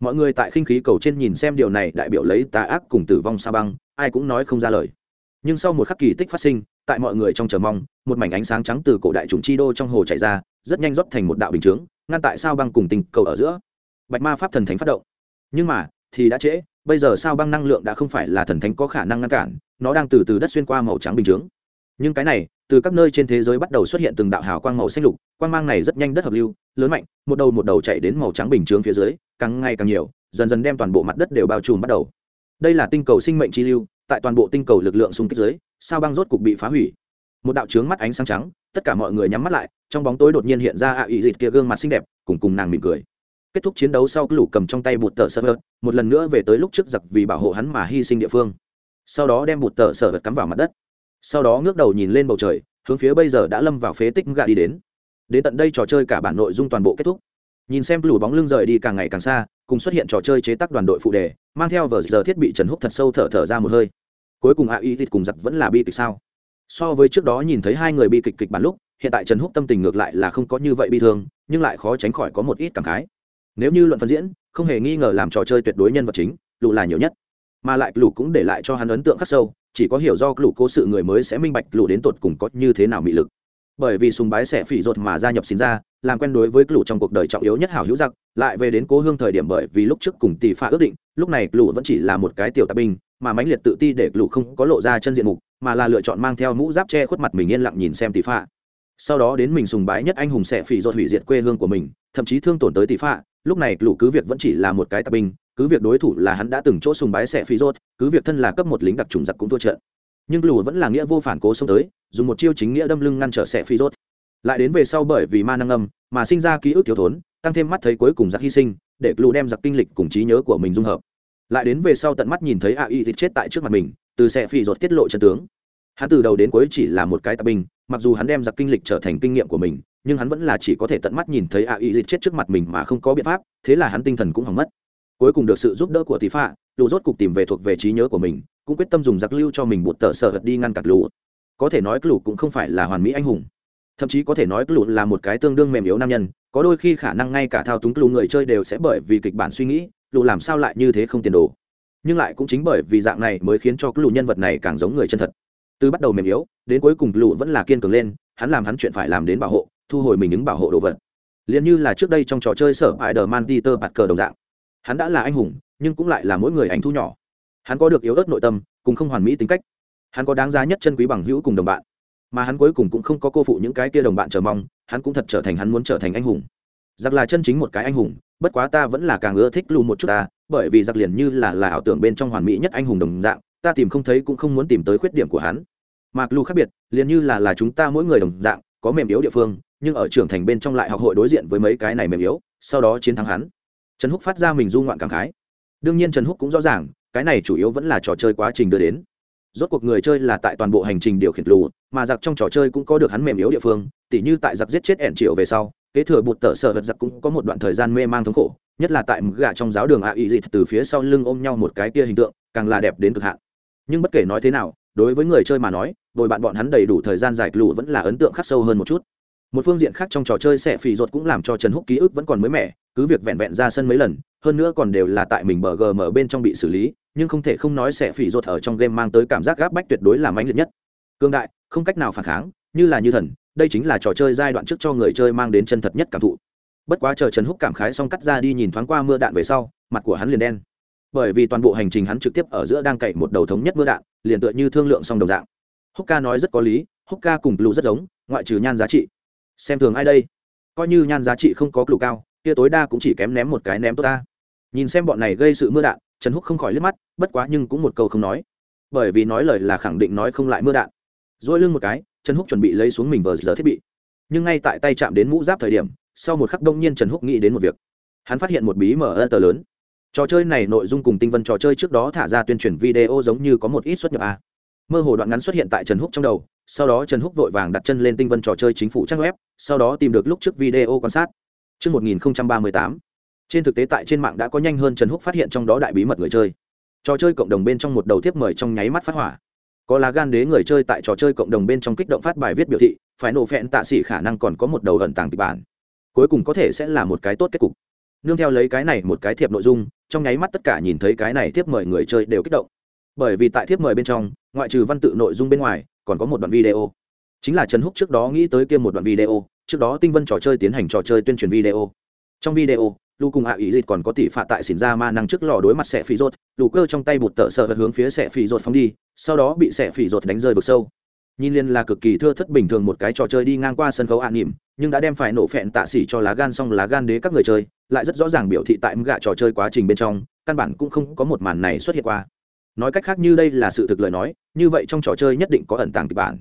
Mọi người tại khinh khí cầu trên nhìn xem điều này đại biểu lấy tà ác cùng tử vong sao băng ai cũng nói không ra lời. Nhưng sau một khắc kỳ tích phát sinh tại mọi người trong chờ mong, một mảnh ánh sáng trắng từ cổ đại trùng chi đô trong hồ chảy ra, rất nhanh rót thành một đạo bình chướng, ngăn tại sao băng cùng tinh cầu ở giữa. Bạch ma pháp thần thánh phát động. Nhưng mà, thì đã trễ, bây giờ sao băng năng lượng đã không phải là thần thánh có khả năng ngăn cản, nó đang từ từ đất xuyên qua màu trắng bình chướng. Nhưng cái này, từ các nơi trên thế giới bắt đầu xuất hiện từng đạo hào quang màu xanh lục, quang mang này rất nhanh đất hợp lưu, lớn mạnh, một đầu một đầu chạy đến màu trắng bình chướng phía dưới, càng ngày càng nhiều, dần dần đem toàn bộ mặt đất đều bao trùm bắt đầu. Đây là tinh cầu sinh mệnh chi lưu, tại toàn bộ tinh cầu lực lượng xung kích dưới sao băng rốt cục bị phá hủy? Một đạo trướng mắt ánh sáng trắng, tất cả mọi người nhắm mắt lại, trong bóng tối đột nhiên hiện ra ạ à ý dịt kia gương mặt xinh đẹp, cùng cùng nàng mỉm cười. Kết thúc chiến đấu sau, lũ cầm trong tay bụt tờ sợ hớt một lần nữa về tới lúc trước giặc vì bảo hộ hắn mà hy sinh địa phương. Sau đó đem bụt tờ sợ hớt cắm vào mặt đất. Sau đó ngước đầu nhìn lên bầu trời, hướng phía bây giờ đã lâm vào phế tích gà đi đến. Đến tận đây trò chơi cả bản nội dung toàn bộ kết thúc. Nhìn xem lũ bóng lưng rời đi càng ngày càng xa, cùng xuất hiện trò chơi chế tác đoàn đội phụ đề, mang theo vở giờ thiết bị trần húc thật sâu thở thở ra một hơi cuối cùng a y thịt cùng giặc vẫn là bi kịch sao? So với trước đó nhìn thấy hai người bi kịch kịch bản lúc, hiện tại trần húc tâm tình ngược lại là không có như vậy bi thương, nhưng lại khó tránh khỏi có một ít cảm khái. Nếu như luận phân diễn, không hề nghi ngờ làm trò chơi tuyệt đối nhân vật chính lù là nhiều nhất. Mà lại lù cũng để lại cho hắn ấn tượng khắc sâu, chỉ có hiểu do lù cố sự người mới sẽ minh bạch lù đến tột cùng có như thế nào mị lực. Bởi vì sùng bái sẽ phỉ ruột mà gia nhập xin ra làm quen đối với lù trong cuộc đời trọng yếu nhất hảo hữu giặc, lại về đến cố hương thời điểm bởi vì lúc trước cùng tỷ phạ ước định, lúc này lù vẫn chỉ là một cái tiểu tạp binh mà mãnh liệt tự ti để lù không có lộ ra chân diện mục, mà là lựa chọn mang theo mũ giáp che khuất mặt mình yên lặng nhìn xem tỷ pha sau đó đến mình sùng bái nhất anh hùng sẽ phỉ dột hủy diệt quê hương của mình, thậm chí thương tổn tới tỷ pha lúc này lù cứ việc vẫn chỉ là một cái tạp binh, cứ việc đối thủ là hắn đã từng chỗ sùng bái sẽ phỉ dột cứ việc thân là cấp một lính đặc trùng giặc cũng thua trận. Nhưng lù vẫn là nghĩa vô phản cố xông tới, dùng một chiêu chính nghĩa đâm lưng ngăn trở sẽ phỉ rốt lại đến về sau bởi vì ma năng âm, mà sinh ra ký ức thiếu thốn, tăng thêm mắt thấy cuối cùng giặc hy sinh, để lù đem giặc kinh lịch cùng trí nhớ của mình dung hợp lại đến về sau tận mắt nhìn thấy a y thịt chết tại trước mặt mình, từ xe phi ruột tiết lộ chân tướng. Hắn từ đầu đến cuối chỉ là một cái tạp binh, mặc dù hắn đem giặc kinh lịch trở thành kinh nghiệm của mình, nhưng hắn vẫn là chỉ có thể tận mắt nhìn thấy a y thịt chết trước mặt mình mà không có biện pháp, thế là hắn tinh thần cũng hỏng mất. Cuối cùng được sự giúp đỡ của tỷ phạ, lù rốt cục tìm về thuộc về trí nhớ của mình, cũng quyết tâm dùng giặc lưu cho mình một tờ sợ hật đi ngăn cặt lù. Có thể nói lù cũng không phải là hoàn mỹ anh hùng. Thậm chí có thể nói lù là một cái tương đương mềm yếu nam nhân, có đôi khi khả năng ngay cả thao túng lù người chơi đều sẽ bởi vì kịch bản suy nghĩ lù làm sao lại như thế không tiền đồ? Nhưng lại cũng chính bởi vì dạng này mới khiến cho lù nhân vật này càng giống người chân thật. Từ bắt đầu mềm yếu, đến cuối cùng lù vẫn là kiên cường lên, hắn làm hắn chuyện phải làm đến bảo hộ, thu hồi mình ứng bảo hộ đồ vật. Liền như là trước đây trong trò chơi sở hại đờ man peter bạt cờ đồng dạng. Hắn đã là anh hùng, nhưng cũng lại là mỗi người ảnh thu nhỏ. Hắn có được yếu ớt nội tâm, cùng không hoàn mỹ tính cách. Hắn có đáng giá nhất chân quý bằng hữu cùng đồng bạn. Mà hắn cuối cùng cũng không có cô phụ những cái kia đồng bạn chờ mong, hắn cũng thật trở thành hắn muốn trở thành anh hùng giặc là chân chính một cái anh hùng, bất quá ta vẫn là càng ưa thích lù một chút ta, bởi vì giặc liền như là là ảo tưởng bên trong hoàn mỹ nhất anh hùng đồng dạng, ta tìm không thấy cũng không muốn tìm tới khuyết điểm của hắn. Mặc lù khác biệt, liền như là là chúng ta mỗi người đồng dạng, có mềm yếu địa phương, nhưng ở trưởng thành bên trong lại học hội đối diện với mấy cái này mềm yếu, sau đó chiến thắng hắn. Trần húc phát ra mình du ngoạn cảm khái. Đương nhiên trần húc cũng rõ ràng, cái này chủ yếu vẫn là trò chơi quá trình đưa đến. Rốt cuộc người chơi là tại toàn bộ hành trình điều khiển lù mà giặc trong trò chơi cũng có được hắn mềm yếu địa phương, tỉ như tại giặc giết chết ẻn triệu về sau kế thừa bụt tở sở vật giặc cũng có một đoạn thời gian mê mang thống khổ, nhất là tại gà trong giáo đường a ý dịt từ phía sau lưng ôm nhau một cái kia hình tượng, càng là đẹp đến cực hạn. Nhưng bất kể nói thế nào, đối với người chơi mà nói đội bạn bọn hắn đầy đủ thời gian giải lụ vẫn là ấn tượng khắc sâu hơn một chút. Một phương diện khác trong trò chơi sẽ phì ruột cũng làm cho trần húc ký ức vẫn còn mới mẻ, cứ việc vẹn vẹn ra sân mấy lần, hơn nữa còn đều là tại mình bờ gm bên trong bị xử lý, nhưng không thể không nói sẽ phì ruột ở trong game mang tới cảm giác gáp bách tuyệt đối là mãnh liệt nhất. Cương đại, không cách nào phản kháng, như là như thần đây chính là trò chơi giai đoạn trước cho người chơi mang đến chân thật nhất cảm thụ. Bất quá chờ trần húc cảm khái xong cắt ra đi nhìn thoáng qua mưa đạn về sau, mặt của hắn liền đen. Bởi vì toàn bộ hành trình hắn trực tiếp ở giữa đang cậy một đầu thống nhất mưa đạn, liền tựa như thương lượng xong đồng dạng. Húc ca nói rất có lý, húc ca cùng lũ rất giống, ngoại trừ nhan giá trị. Xem thường ai đây? Coi như nhan giá trị không có lũ cao, kia tối đa cũng chỉ kém ném một cái ném tốt ta. Nhìn xem bọn này gây sự mưa đạn, trần húc không khỏi liếc mắt, bất quá nhưng cũng một câu không nói. Bởi vì nói lời là khẳng định nói không lại mưa đạn. Dỗi lưng một cái trần húc chuẩn bị lấy xuống mình vờ giờ thiết bị. Nhưng ngay tại tay chạm đến mũ giáp thời điểm sau một khắc đông nhiên trần húc nghĩ đến một việc. Hắn phát hiện một bí mở ơ tờ lớn. Trò chơi này nội dung cùng tinh vân trò chơi trước đó thả ra tuyên truyền video giống như có một ít xuất nhập a mơ hồ đoạn ngắn xuất hiện tại trần húc trong đầu sau đó trần húc vội vàng đặt chân lên tinh vân trò chơi chính phủ trang web sau đó tìm được lúc trước video quan sát. Trước 1038, trên thực tế tại trên mạng đã có nhanh hơn trần húc phát hiện trong đó đại bí mật người chơi. Trò chơi cộng đồng bên trong một đầu tiếp mời trong nháy mắt phát hỏa có lá gan đế người chơi tại trò chơi cộng đồng bên trong kích động phát bài viết biểu thị, phải nổ phẹn tạ xỉ khả năng còn có một đầu ẩn tàng kịch bản. Cuối cùng có thể sẽ là một cái tốt kết cục. Nương theo lấy cái này một cái thiệp nội dung, trong nháy mắt tất cả nhìn thấy cái này tiếp mời người chơi đều kích động. Bởi vì tại thiếp mời bên trong, ngoại trừ văn tự nội dung bên ngoài, còn có một đoạn video. Chính là trần húc trước đó nghĩ tới kia một đoạn video, trước đó tinh vân trò chơi tiến hành trò chơi tuyên truyền video. Trong video lu cùng hạ ý dịt còn có tỷ phạ tại xỉn ra ma năng trước lò đối mặt xẻ phì rột lù cơ trong tay bụt tợ sợ hướng phía xẻ phì rột phóng đi, sau đó bị xẻ phì rột đánh rơi vực sâu. Nhìn liên là cực kỳ thưa thất bình thường một cái trò chơi đi ngang qua sân khấu an nỉm, nhưng đã đem phải nổ phẹn tạ xỉ cho lá gan xong lá gan đế các người chơi, lại rất rõ ràng biểu thị tại gạ trò chơi quá trình bên trong, căn bản cũng không có một màn này xuất hiện qua. Nói cách khác như đây là sự thực lời nói, như vậy trong trò chơi nhất định có ẩn tàng kịch bản.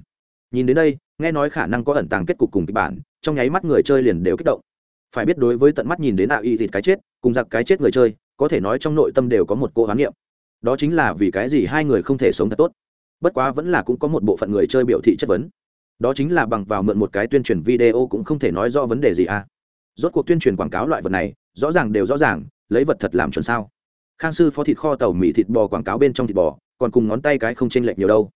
Nhìn đến đây, nghe nói khả năng có ẩn tàng kết cục cùng kịch bản, trong nháy mắt người chơi liền đều kích động phải biết đối với tận mắt nhìn đến ạ y thịt cái chết, cùng giặc cái chết người chơi, có thể nói trong nội tâm đều có một cô hoán niệm. Đó chính là vì cái gì hai người không thể sống thật tốt. Bất quá vẫn là cũng có một bộ phận người chơi biểu thị chất vấn. Đó chính là bằng vào mượn một cái tuyên truyền video cũng không thể nói rõ vấn đề gì à. Rốt cuộc tuyên truyền quảng cáo loại vật này, rõ ràng đều rõ ràng, lấy vật thật làm chuẩn sao? Khang sư phó thịt kho tàu mì thịt bò quảng cáo bên trong thịt bò, còn cùng ngón tay cái không chênh lệch nhiều đâu.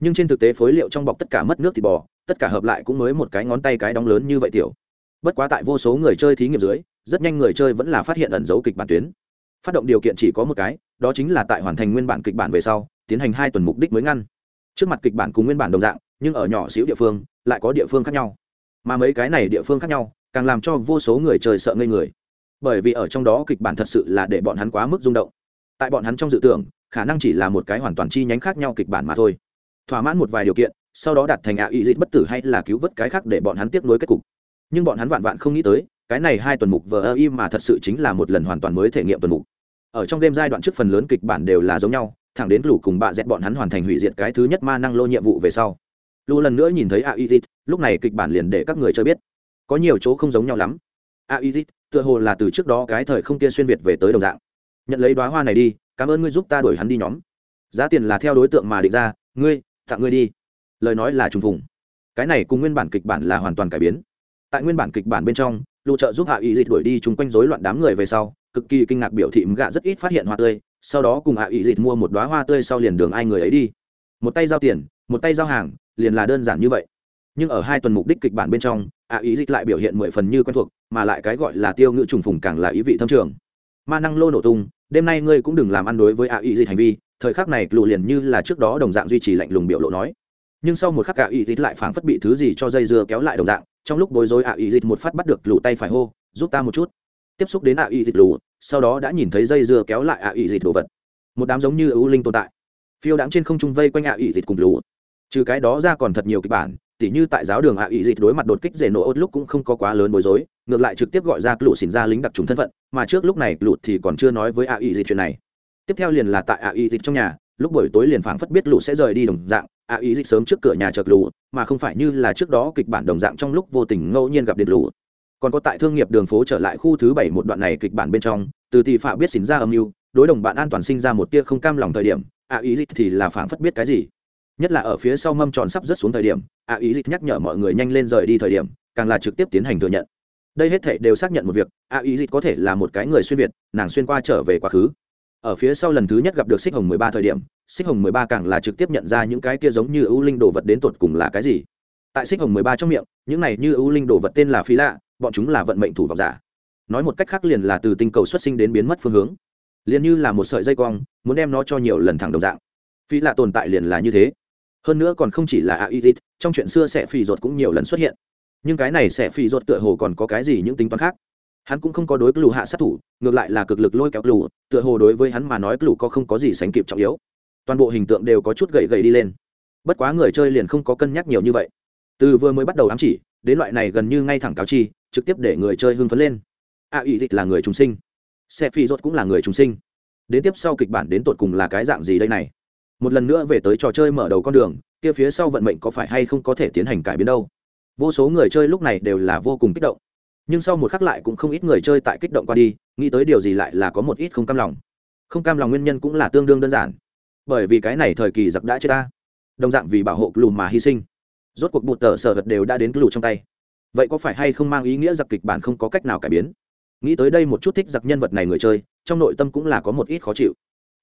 Nhưng trên thực tế phối liệu trong bọc tất cả mất nước thịt bò, tất cả hợp lại cũng mới một cái ngón tay cái đóng lớn như vậy tiểu bất quá tại vô số người chơi thí nghiệm dưới, rất nhanh người chơi vẫn là phát hiện ẩn dấu kịch bản tuyến. Phát động điều kiện chỉ có một cái, đó chính là tại hoàn thành nguyên bản kịch bản về sau, tiến hành hai tuần mục đích mới ngăn. Trước mặt kịch bản cùng nguyên bản đồng dạng, nhưng ở nhỏ xíu địa phương, lại có địa phương khác nhau. Mà mấy cái này địa phương khác nhau, càng làm cho vô số người chơi sợ ngây người. Bởi vì ở trong đó kịch bản thật sự là để bọn hắn quá mức rung động. Tại bọn hắn trong dự tưởng, khả năng chỉ là một cái hoàn toàn chi nhánh khác nhau kịch bản mà thôi. Thỏa mãn một vài điều kiện, sau đó đặt thành ạ ý dịch bất tử hay là cứu vớt cái khác để bọn hắn tiếp nối kết cục nhưng bọn hắn vạn vạn không nghĩ tới, cái này hai tuần mục vờ ơ im mà thật sự chính là một lần hoàn toàn mới thể nghiệm tuần mục. Ở trong game giai đoạn trước phần lớn kịch bản đều là giống nhau, thẳng đến lũ cùng bạ dẹt bọn hắn hoàn thành hủy diệt cái thứ nhất ma năng lô nhiệm vụ về sau. Lũ lần nữa nhìn thấy a izit lúc này kịch bản liền để các người cho biết. Có nhiều chỗ không giống nhau lắm. A izit tựa hồ là từ trước đó cái thời không kia xuyên việt về tới đồng dạng. Nhận lấy đoá hoa này đi, cảm ơn ngươi giúp ta đuổi hắn đi nhóm. Giá tiền là theo đối tượng mà định ra, ngươi, tặng ngươi đi. Lời nói là trùng phùng. Cái này cùng nguyên bản kịch bản là hoàn toàn cải biến tại nguyên bản kịch bản bên trong lụ trợ giúp hạ ý dịch đuổi đi chung quanh rối loạn đám người về sau, cực kỳ kinh ngạc biểu thị gạ rất ít phát hiện hoa tươi, sau đó cùng hạ ý dịch mua một đoá hoa tươi sau liền đường ai người ấy đi. Một tay giao tiền, một tay giao hàng, liền là đơn giản như vậy. Nhưng ở hai tuần mục đích kịch bản bên trong, hạ ý dịch lại biểu hiện mười phần như quen thuộc, mà lại cái gọi là tiêu ngữ trùng phùng càng là ý vị thâm trường. Ma năng lô nổ tung, đêm nay ngươi cũng đừng làm ăn đối với hạ ý dịch hành vi, thời khắc này lụ liền như là trước đó đồng dạng duy trì lạnh lùng biểu lộ nói. Nhưng sau một khắc hạ ý dịch lại phảng phất bị thứ gì cho dây dưa kéo lại đồng dạng trong lúc bối rối ạ ý dịch một phát bắt được lù tay phải hô, giúp ta một chút. Tiếp xúc đến ạ ý dịch lù, sau đó đã nhìn thấy dây dưa kéo lại ạ ý dịch đồ vật. Một đám giống như ưu linh tồn tại. Phiêu đáng trên không trung vây quanh ạ ý dịch cùng lù. Trừ cái đó ra còn thật nhiều kịch bản, tỉ như tại giáo đường ạ ý dịch đối mặt đột kích rể nổ ốt lúc cũng không có quá lớn bối rối, ngược lại trực tiếp gọi ra lù xỉn ra lính đặc trùng thân phận, mà trước lúc này lụt thì còn chưa nói với ạ ý dịch chuyện này. Tiếp theo liền là tại ạ ý dịch trong nhà lúc buổi tối liền phảng phất biết lũ sẽ rời đi đồng dạng ạ ý dịch sớm trước cửa nhà chợt lũ, mà không phải như là trước đó kịch bản đồng dạng trong lúc vô tình ngẫu nhiên gặp điện lũ. còn có tại thương nghiệp đường phố trở lại khu thứ bảy một đoạn này kịch bản bên trong từ tỷ phạ biết xỉn ra âm mưu đối đồng bạn an toàn sinh ra một tia không cam lòng thời điểm ạ ý dịch thì là phảng phất biết cái gì. Nhất là ở phía sau mâm tròn sắp rớt xuống thời điểm ạ ý dịch nhắc nhở mọi người nhanh lên rời đi thời điểm càng là trực tiếp tiến hành thừa nhận. Đây hết thể đều xác nhận một việc ạ ý dịch có thể là một cái người xuyên việt nàng xuyên qua trở về quá khứ ở phía sau lần thứ nhất gặp được xích hồng mười ba thời điểm, xích hồng mười ba càng là trực tiếp nhận ra những cái kia giống như ưu linh đồ vật đến tột cùng là cái gì. Tại xích hồng mười ba trong miệng, những này như ưu linh đồ vật tên là phi lạ, bọn chúng là vận mệnh thủ vọng giả. Nói một cách khác liền là từ tinh cầu xuất sinh đến biến mất phương hướng. Liền như là một sợi dây cong, muốn đem nó cho nhiều lần thẳng đồng dạng. Phi lạ tồn tại liền là như thế. Hơn nữa còn không chỉ là a y dít, trong chuyện xưa sẽ phì ruột cũng nhiều lần xuất hiện. Nhưng cái này sẽ phì ruột tựa hồ còn có cái gì những tính toán khác? Hắn cũng không có đối lù hạ sát thủ, ngược lại là cực lực lôi kéo lù tựa hồ đối với hắn mà nói lù có không có gì sánh kịp trọng yếu. Toàn bộ hình tượng đều có chút gậy gậy đi lên. Bất quá người chơi liền không có cân nhắc nhiều như vậy. Từ vừa mới bắt đầu ám chỉ, đến loại này gần như ngay thẳng cáo chi, trực tiếp để người chơi hưng phấn lên. A ý dịch là người trùng sinh. Xe phi rốt cũng là người trùng sinh. Đến tiếp sau kịch bản đến tột cùng là cái dạng gì đây này? Một lần nữa về tới trò chơi mở đầu con đường, kia phía sau vận mệnh có phải hay không có thể tiến hành cải biến đâu? Vô số người chơi lúc này đều là vô cùng kích động nhưng sau một khắc lại cũng không ít người chơi tại kích động qua đi nghĩ tới điều gì lại là có một ít không cam lòng. Không cam lòng nguyên nhân cũng là tương đương đơn giản. Bởi vì cái này thời kỳ giặc đã chết ta. Đồng dạng vì bảo hộ lùm mà hy sinh. Rốt cuộc bụt tờ sở vật đều đã đến lù trong tay. Vậy có phải hay không mang ý nghĩa giặc kịch bản không có cách nào cải biến? Nghĩ tới đây một chút thích giặc nhân vật này người chơi trong nội tâm cũng là có một ít khó chịu.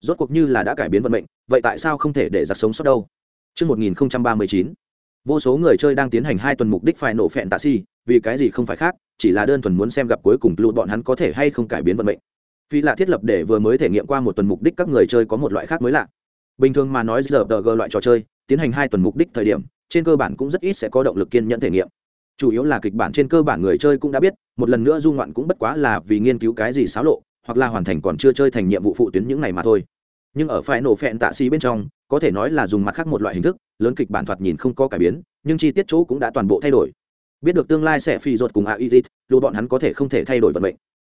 Rốt cuộc như là đã cải biến vận mệnh vậy tại sao không thể để giặc sống sót đâu? Trước 1039, vô số người chơi đang tiến hành hai tuần mục đích phải nổ phẹn tạ si vì cái gì không phải khác, chỉ là đơn thuần muốn xem gặp cuối cùng lụt bọn hắn có thể hay không cải biến vận mệnh. Vì là thiết lập để vừa mới thể nghiệm qua một tuần mục đích các người chơi có một loại khác mới lạ. Bình thường mà nói giờ tờ g loại trò chơi, tiến hành hai tuần mục đích thời điểm, trên cơ bản cũng rất ít sẽ có động lực kiên nhẫn thể nghiệm. Chủ yếu là kịch bản trên cơ bản người chơi cũng đã biết, một lần nữa du ngoạn cũng bất quá là vì nghiên cứu cái gì xáo lộ, hoặc là hoàn thành còn chưa chơi thành nhiệm vụ phụ tuyến những này mà thôi. Nhưng ở phải nổ phẹn tạ xì bên trong, có thể nói là dùng mặt khác một loại hình thức, lớn kịch bản thoạt nhìn không có cải biến, nhưng chi tiết chỗ cũng đã toàn bộ thay đổi biết được tương lai sẽ phi ruột cùng a izit dù bọn hắn có thể không thể thay đổi vận mệnh.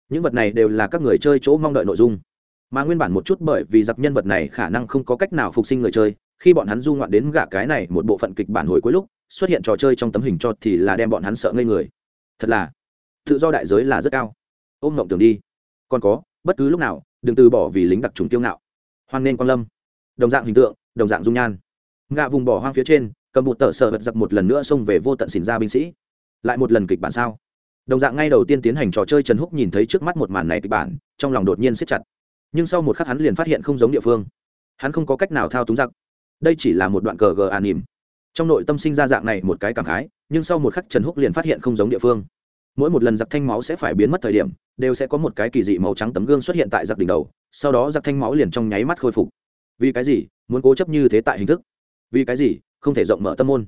Những vật này đều là các người chơi chỗ mong đợi nội dung. Mà nguyên bản một chút bởi vì giặc nhân vật này khả năng không có cách nào phục sinh người chơi, khi bọn hắn du ngoạn đến gạ cái này một bộ phận kịch bản hồi cuối lúc, xuất hiện trò chơi trong tấm hình cho thì là đem bọn hắn sợ ngây người. Thật là, tự do đại giới là rất cao. Ôm ngộng tưởng đi. Còn có, bất cứ lúc nào, đừng từ bỏ vì lính đặc trùng tiêu ngạo. Hoan nên quan lâm. Đồng dạng hình tượng, đồng dạng dung nhan. Ngạ vùng bỏ hoang phía trên, cầm một tờ sợ vật giặc một lần nữa xông về vô tận xỉn ra binh sĩ lại một lần kịch bản sao? Đồng dạng ngay đầu tiên tiến hành trò chơi trần húc nhìn thấy trước mắt một màn này kịch bản, trong lòng đột nhiên siết chặt. Nhưng sau một khắc hắn liền phát hiện không giống địa phương. Hắn không có cách nào thao túng giặc. Đây chỉ là một đoạn cờ gờ an nỉm. Trong nội tâm sinh ra dạng này một cái cảm khái, nhưng sau một khắc trần húc liền phát hiện không giống địa phương. Mỗi một lần giặc thanh máu sẽ phải biến mất thời điểm, đều sẽ có một cái kỳ dị màu trắng tấm gương xuất hiện tại giặc đỉnh đầu, sau đó giặc thanh máu liền trong nháy mắt khôi phục. Vì cái gì? Muốn cố chấp như thế tại hình thức. Vì cái gì? Không thể rộng mở tâm môn.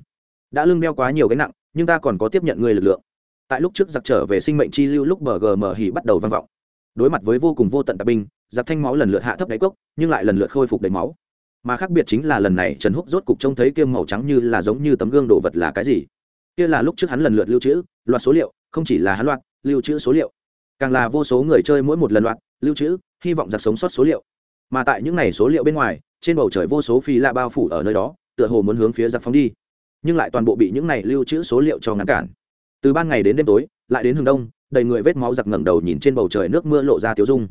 Đã lưng đeo quá nhiều cái nặng nhưng ta còn có tiếp nhận người lực lượng. Tại lúc trước giặc trở về sinh mệnh chi lưu lúc bờ gm hỉ bắt đầu vang vọng. Đối mặt với vô cùng vô tận tạp binh, giặc thanh máu lần lượt hạ thấp đáy cốc, nhưng lại lần lượt khôi phục đầy máu. Mà khác biệt chính là lần này trần húc rốt cục trông thấy kiêm màu trắng như là giống như tấm gương đồ vật là cái gì. Kia là lúc trước hắn lần lượt lưu trữ, loạt số liệu, không chỉ là hắn loạt, lưu trữ số liệu. Càng là vô số người chơi mỗi một lần loạt, lưu trữ, hy vọng giặc sống sót số liệu. Mà tại những n à y số liệu bên ngoài, trên bầu trời vô số phi la bao phủ ở nơi đó, tựa hồ muốn hướng phía giặc phóng đi nhưng lại toàn bộ bị những này lưu trữ số liệu cho ngăn cản. Từ ban ngày đến đêm tối, lại đến hừng đông, đầy người vết máu giặc ngẩng đầu nhìn trên bầu trời nước mưa lộ ra tiếu dung.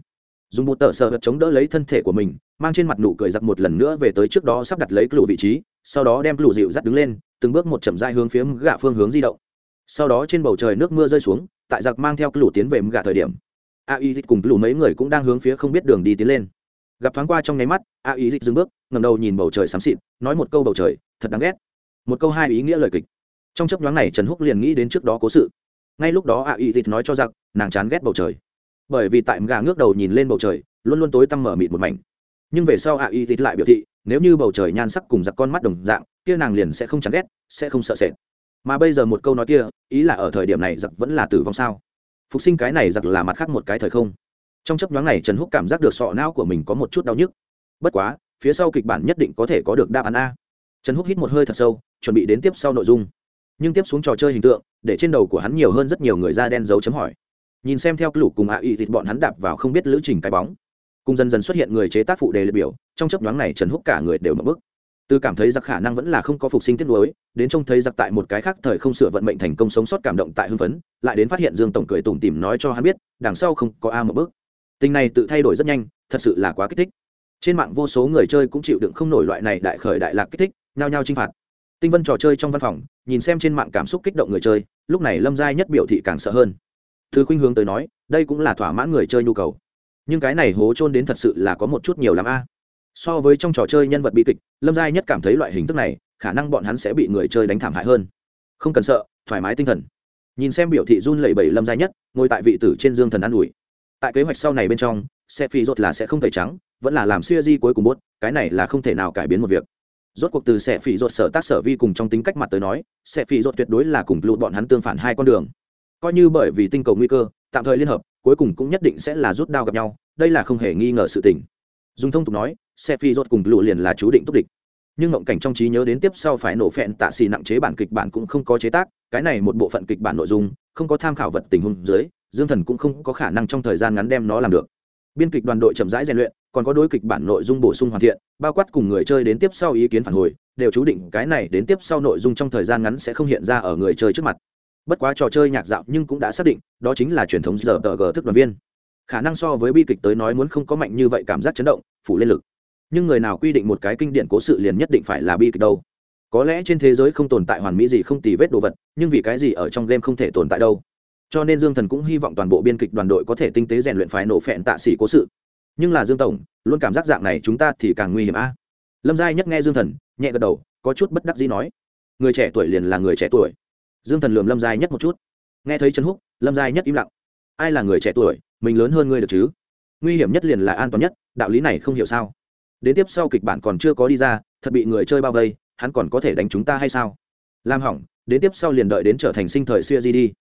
Dùng bút tờ sợ vật chống đỡ lấy thân thể của mình, mang trên mặt nụ cười giặc một lần nữa về tới trước đó sắp đặt lấy lũ vị trí, sau đó đem lũ dịu dắt đứng lên, từng bước một chậm dai hướng phía gạ phương hướng di động. Sau đó trên bầu trời nước mưa rơi xuống, tại giặc mang theo lũ tiến về gạ thời điểm. A y dịch cùng lũ mấy người cũng đang hướng phía không biết đường đi tiến lên. Gặp thoáng qua trong nháy mắt, a y dịch dừng bước ngầm đầu nhìn bầu trời xám xịt, nói một câu bầu trời, thật đáng ghét một câu hai ý nghĩa lời kịch. Trong chấp nhoáng này, trần húc liền nghĩ đến trước đó cố sự. Ngay lúc đó, a y nói cho giặc nàng chán ghét bầu trời. Bởi vì tại gà ngước đầu nhìn lên bầu trời, luôn luôn tối tăm mở mịt một mảnh. Nhưng về sau, a y thịt lại biểu thị, nếu như bầu trời nhan sắc cùng giặc con mắt đồng dạng, kia nàng liền sẽ không chán ghét, sẽ không sợ sệt. Mà bây giờ một câu nói kia, ý là ở thời điểm này giặc vẫn là tử vong sao? Phục sinh cái này giặc là mặt khác một cái thời không. Trong chấp nhoáng này, trần húc cảm giác được sọ não của mình có một chút đau nhức. Bất quá, phía sau kịch bản nhất định có thể có được đáp án a trần húc hít một hơi thật sâu, chuẩn bị đến tiếp sau nội dung. Nhưng tiếp xuống trò chơi hình tượng, để trên đầu của hắn nhiều hơn rất nhiều người da đen dấu chấm hỏi. Nhìn xem theo lũ cùng ạ y thịt bọn hắn đạp vào không biết lữ trình cái bóng. Cùng dần dần xuất hiện người chế tác phụ đề liệt biểu, trong chấp nhoáng này trần húc cả người đều mất bức. Từ cảm thấy giặc khả năng vẫn là không có phục sinh tiết lối đến trông thấy giặc tại một cái khác thời không sửa vận mệnh thành công sống sót cảm động tại hưng phấn, lại đến phát hiện dương tổng cười tủm tìm nói cho hắn biết, đằng sau không có a một bước tình này tự thay đổi rất nhanh, thật sự là quá kích thích trên mạng vô số người chơi cũng chịu đựng không nổi loại này đại khởi đại lạc kích thích, nhao nhao chinh phạt. Tinh vân trò chơi trong văn phòng, nhìn xem trên mạng cảm xúc kích động người chơi, lúc này lâm giai nhất biểu thị càng sợ hơn. Thứ khuynh hướng tới nói, đây cũng là thỏa mãn người chơi nhu cầu. Nhưng cái này hố trôn đến thật sự là có một chút nhiều lắm a. So với trong trò chơi nhân vật bi kịch, lâm giai nhất cảm thấy loại hình thức này, khả năng bọn hắn sẽ bị người chơi đánh thảm hại hơn. Không cần sợ, thoải mái tinh thần. Nhìn xem biểu thị run lẩy bẩy lâm giai nhất, ngồi tại vị tử trên dương thần an ủi. Tại kế hoạch sau này bên trong xe phi rột là sẽ không tẩy trắng vẫn là làm siêu di cuối cùng bốt cái này là không thể nào cải biến một việc. Rốt cuộc từ sẽ phỉ ruột sở tác sở vi cùng trong tính cách mặt tới nói sẽ phỉ ruột tuyệt đối là cùng lụt bọn hắn tương phản hai con đường. Coi như bởi vì tinh cầu nguy cơ, tạm thời liên hợp, cuối cùng cũng nhất định sẽ là rút đao gặp nhau, đây là không hề nghi ngờ sự tình. Dùng thông tục nói sẽ phi ruột cùng lụt liền là chú định túc địch. Nhưng ngộng cảnh trong trí nhớ đến tiếp sau phải nổ phẹn tạ xì nặng chế bản kịch bản cũng không có chế tác, cái này một bộ phận kịch bản nội dung, không có tham khảo vật tình huống dưới, dương thần cũng không có khả năng trong thời gian ngắn đem nó làm được. Biên kịch đoàn đội chậm rãi rèn luyện còn có đối kịch bản nội dung bổ sung hoàn thiện, bao quát cùng người chơi đến tiếp sau ý kiến phản hồi, đều chú định cái này đến tiếp sau nội dung trong thời gian ngắn sẽ không hiện ra ở người chơi trước mặt. Bất quá trò chơi nhạc dạo nhưng cũng đã xác định, đó chính là truyền thống giờ tờ g thức đoàn viên. Khả năng so với bi kịch tới nói muốn không có mạnh như vậy cảm giác chấn động, phủ lên lực. Nhưng người nào quy định một cái kinh điển cố sự liền nhất định phải là bi kịch đâu. Có lẽ trên thế giới không tồn tại hoàn mỹ gì không tì vết đồ vật, nhưng vì cái gì ở trong game không thể tồn tại đâu. Cho nên dương thần cũng hy vọng toàn bộ biên kịch đoàn đội có thể tinh tế rèn luyện phái nổ phẹn tạ xỉ cố sự nhưng là dương tổng, luôn cảm giác dạng này chúng ta thì càng nguy hiểm a. Lâm giai nhất nghe dương thần, nhẹ gật đầu, có chút bất đắc dĩ nói. Người trẻ tuổi liền là người trẻ tuổi. Dương thần lườm lâm giai nhất một chút. Nghe thấy trần húc, lâm giai nhất im lặng. Ai là người trẻ tuổi, mình lớn hơn ngươi được chứ? Nguy hiểm nhất liền là an toàn nhất, đạo lý này không hiểu sao. Đến tiếp sau kịch bản còn chưa có đi ra, thật bị người chơi bao vây, hắn còn có thể đánh chúng ta hay sao? Làm hỏng, đến tiếp sau liền đợi đến trở thành sinh thời xuya di đi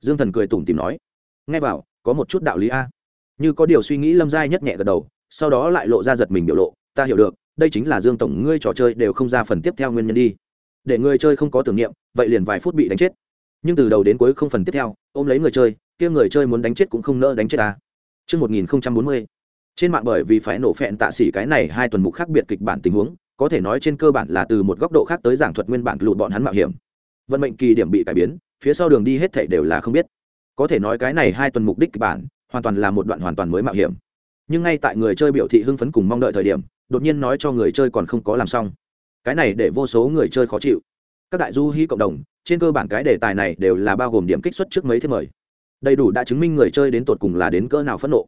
dương thần cười tủm tìm nói. Nghe vào, có một chút đạo lý a như có điều suy nghĩ lâm giai nhất nhẹ gật đầu sau đó lại lộ ra giật mình biểu lộ ta hiểu được đây chính là dương tổng ngươi trò chơi đều không ra phần tiếp theo nguyên nhân đi. Để người chơi không có tưởng niệm vậy liền vài phút bị đánh chết. Nhưng từ đầu đến cuối không phần tiếp theo ôm lấy người chơi kia người chơi muốn đánh chết cũng không nỡ đánh chết ta. Trước 1040, trên mạng bởi vì phải nổ phẹn tạ xỉ cái này hai tuần mục khác biệt kịch bản tình huống có thể nói trên cơ bản là từ một góc độ khác tới giảng thuật nguyên bản lụt bọn hắn mạo hiểm. Vận mệnh kỳ điểm bị cải biến phía sau đường đi hết thảy đều là không biết. Có thể nói cái này hai tuần mục đích kịch bản hoàn toàn là một đoạn hoàn toàn mới mạo hiểm. Nhưng ngay tại người chơi biểu thị hưng phấn cùng mong đợi thời điểm, đột nhiên nói cho người chơi còn không có làm xong. Cái này để vô số người chơi khó chịu. Các đại du hí cộng đồng, trên cơ bản cái đề tài này đều là bao gồm điểm kích xuất trước mấy thế mời. Đầy đủ đã chứng minh người chơi đến tột cùng là đến cỡ nào phẫn nộ.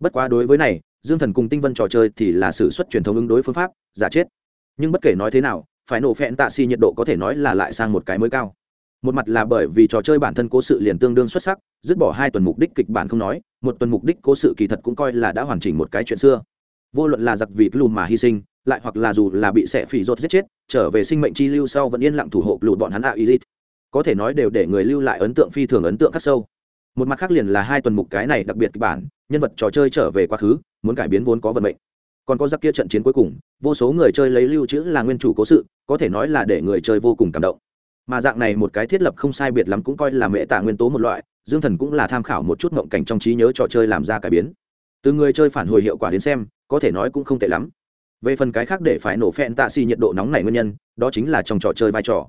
Bất quá đối với này, dương thần cùng tinh vân trò chơi thì là sự xuất truyền thống ứng đối phương pháp, giả chết. Nhưng bất kể nói thế nào, phải nổ phẹn tạ xì nhiệt độ có thể nói là lại sang một cái mới cao. Một mặt là bởi vì trò chơi bản thân cố sự liền tương đương xuất sắc, dứt bỏ hai tuần mục đích kịch bản không nói một tuần mục đích cố sự kỳ thật cũng coi là đã hoàn chỉnh một cái chuyện xưa. Vô luận là giặc vì lùm mà hy sinh, lại hoặc là dù là bị xẻ phỉ rột giết chết, trở về sinh mệnh chi lưu sau vẫn yên lặng thủ hộ lụt bọn hắn ạ à có thể nói đều để người lưu lại ấn tượng phi thường ấn tượng khắc sâu. Một mặt khác liền là hai tuần mục cái này đặc biệt kịch bản, nhân vật trò chơi trở về quá khứ, muốn cải biến vốn có vận mệnh. Còn có giặc kia trận chiến cuối cùng, vô số người chơi lấy lưu trữ là nguyên chủ cố sự, có thể nói là để người chơi vô cùng cảm động. Mà dạng này một cái thiết lập không sai biệt lắm cũng coi là mễ tạ nguyên tố một loại dương thần cũng là tham khảo một chút mộng cảnh trong trí nhớ trò chơi làm ra cải biến. Từ người chơi phản hồi hiệu quả đến xem, có thể nói cũng không tệ lắm. Về phần cái khác để phải nổ phẹn tạ xì nhiệt độ nóng này nguyên nhân, đó chính là trong trò chơi vai trò.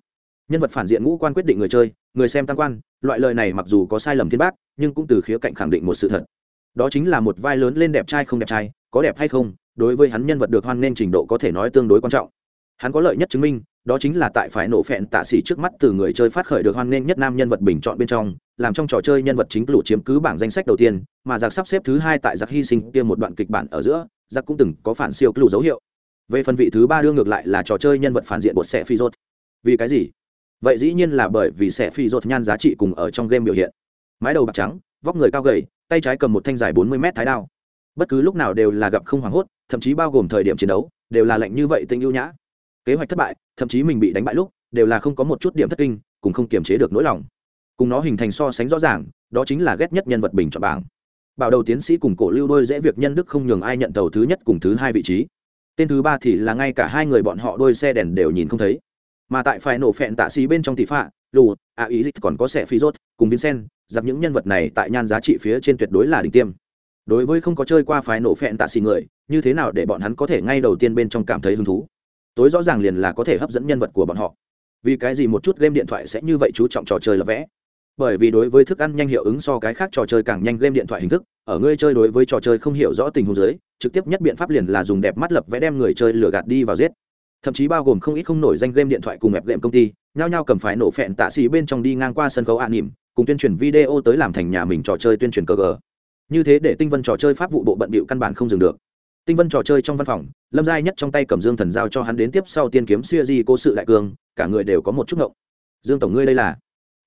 Nhân vật phản diện ngũ quan quyết định người chơi, người xem tăng quan, loại lời này mặc dù có sai lầm thiên bác, nhưng cũng từ khía cạnh khẳng định một sự thật. Đó chính là một vai lớn lên đẹp trai không đẹp trai, có đẹp hay không, đối với hắn nhân vật được hoan nghênh trình độ có thể nói tương đối quan trọng. Hắn có lợi nhất chứng minh, đó chính là tại phải nổ phẹn tạ xỉ trước mắt từ người chơi phát khởi được hoan nghênh nhất nam nhân vật bình chọn bên trong làm trong trò chơi nhân vật chính lũ chiếm cứ bảng danh sách đầu tiên, mà giặc sắp xếp thứ hai tại giặc hy sinh kia một đoạn kịch bản ở giữa, giặc cũng từng có phản siêu lũ dấu hiệu. Về phần vị thứ ba đưa ngược lại là trò chơi nhân vật phản diện bột xe phi rốt. Vì cái gì? Vậy dĩ nhiên là bởi vì xe phi rốt nhan giá trị cùng ở trong game biểu hiện. Mái đầu bạc trắng, vóc người cao gầy, tay trái cầm một thanh dài bốn mươi mét thái đao. Bất cứ lúc nào đều là gặp không hoảng hốt, thậm chí bao gồm thời điểm chiến đấu, đều là lạnh như vậy tình ưu nhã. Kế hoạch thất bại, thậm chí mình bị đánh bại lúc, đều là không có một chút điểm thất kinh, cùng không kiềm chế được nỗi lòng cùng nó hình thành so sánh rõ ràng, đó chính là ghét nhất nhân vật bình chọn bảng. Bảo đầu tiến sĩ cùng cổ lưu đôi dễ việc nhân đức không nhường ai nhận tàu thứ nhất cùng thứ hai vị trí. Tên thứ ba thì là ngay cả hai người bọn họ đôi xe đèn đều nhìn không thấy. Mà tại phải nổ phẹn tạ xí bên trong tỷ phạ, lù, a ý dịch còn có xe phi rốt, cùng vincent dập những nhân vật này tại nhan giá trị phía trên tuyệt đối là đỉnh tiêm. Đối với không có chơi qua phái nổ phẹn tạ xì người, như thế nào để bọn hắn có thể ngay đầu tiên bên trong cảm thấy hứng thú? Tối rõ ràng liền là có thể hấp dẫn nhân vật của bọn họ. Vì cái gì một chút game điện thoại sẽ như vậy chú trọng trò chơi là vẽ? Bởi vì đối với thức ăn nhanh hiệu ứng so cái khác trò chơi càng nhanh game điện thoại hình thức, ở ngươi chơi đối với trò chơi không hiểu rõ tình huống giới trực tiếp nhất biện pháp liền là dùng đẹp mắt lập vẽ đem người chơi lừa gạt đi vào giết. Thậm chí bao gồm không ít không nổi danh game điện thoại cùng ép game công ty, nhao nhao cầm phải nổ phẹn tạ xì bên trong đi ngang qua sân khấu an nỉm, cùng tuyên truyền video tới làm thành nhà mình trò chơi tuyên truyền cơ gờ. Như thế để tinh vân trò chơi pháp vụ bộ bận bịu căn bản không dừng được. Tinh vân trò chơi trong văn phòng, lâm giai nhất trong tay cầm dương thần giao cho hắn đến tiếp sau tiên kiếm siêu di cố sự đại cương, cả người đều có một chút ngộng. Dương tổng ngươi đây là?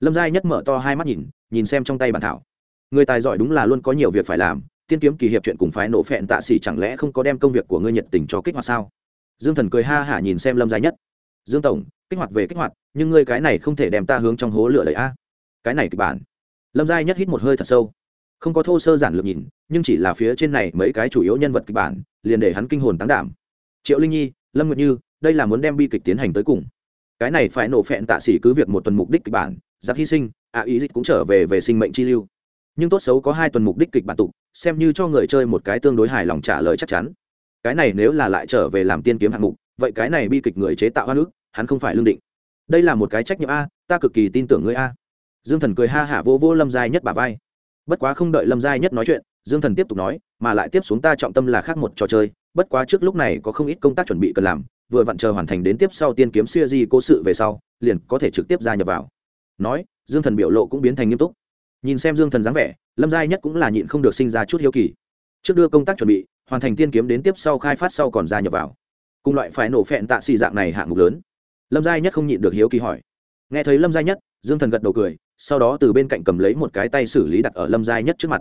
Lâm giai nhất mở to hai mắt nhìn nhìn xem trong tay bản thảo. Người tài giỏi đúng là luôn có nhiều việc phải làm, tiên kiếm kỳ hiệp chuyện cùng phái nổ phẹn tạ xỉ chẳng lẽ không có đem công việc của ngươi nhiệt tình cho kích hoạt sao? Dương thần cười ha hả nhìn xem lâm giai nhất. Dương tổng, kích hoạt về kích hoạt, nhưng ngươi cái này không thể đem ta hướng trong hố lửa đầy a. Cái này kịch bản. Lâm giai nhất hít một hơi thật sâu. Không có thô sơ giản lược nhìn, nhưng chỉ là phía trên này mấy cái chủ yếu nhân vật kịch bản, liền để hắn kinh hồn tán đảm. Triệu linh nhi, lâm nguyệt như, đây là muốn đem bi kịch tiến hành tới cùng. Cái này phải nổ phẹn tạ xỉ cứ việc một tuần mục đích kịch bản giặc hy sinh ạ ý dịch cũng trở về về sinh mệnh chi lưu. Nhưng tốt xấu có hai tuần mục đích kịch bản tục, xem như cho người chơi một cái tương đối hài lòng trả lời chắc chắn. Cái này nếu là lại trở về làm tiên kiếm hạng mục, vậy cái này bi kịch người chế tạo hoa nước hắn không phải lương định. Đây là một cái trách nhiệm a, ta cực kỳ tin tưởng ngươi a. Dương thần cười ha hả vô vô lâm giai nhất bà vai. Bất quá không đợi lâm giai nhất nói chuyện, dương thần tiếp tục nói, mà lại tiếp xuống ta trọng tâm là khác một trò chơi, bất quá trước lúc này có không ít công tác chuẩn bị cần làm, vừa vặn chờ hoàn thành đến tiếp sau tiên kiếm siêu di cố sự về sau, liền có thể trực tiếp gia nhập vào nói, dương thần biểu lộ cũng biến thành nghiêm túc. Nhìn xem dương thần dáng vẻ, lâm giai nhất cũng là nhịn không được sinh ra chút hiếu kỳ. Trước đưa công tác chuẩn bị, hoàn thành tiên kiếm đến tiếp sau khai phát sau còn gia nhập vào. Cùng loại phải nổ phẹn tạ xì dạng này hạng mục lớn. Lâm giai nhất không nhịn được hiếu kỳ hỏi. Nghe thấy lâm giai nhất, dương thần gật đầu cười, sau đó từ bên cạnh cầm lấy một cái tay xử lý đặt ở lâm giai nhất trước mặt.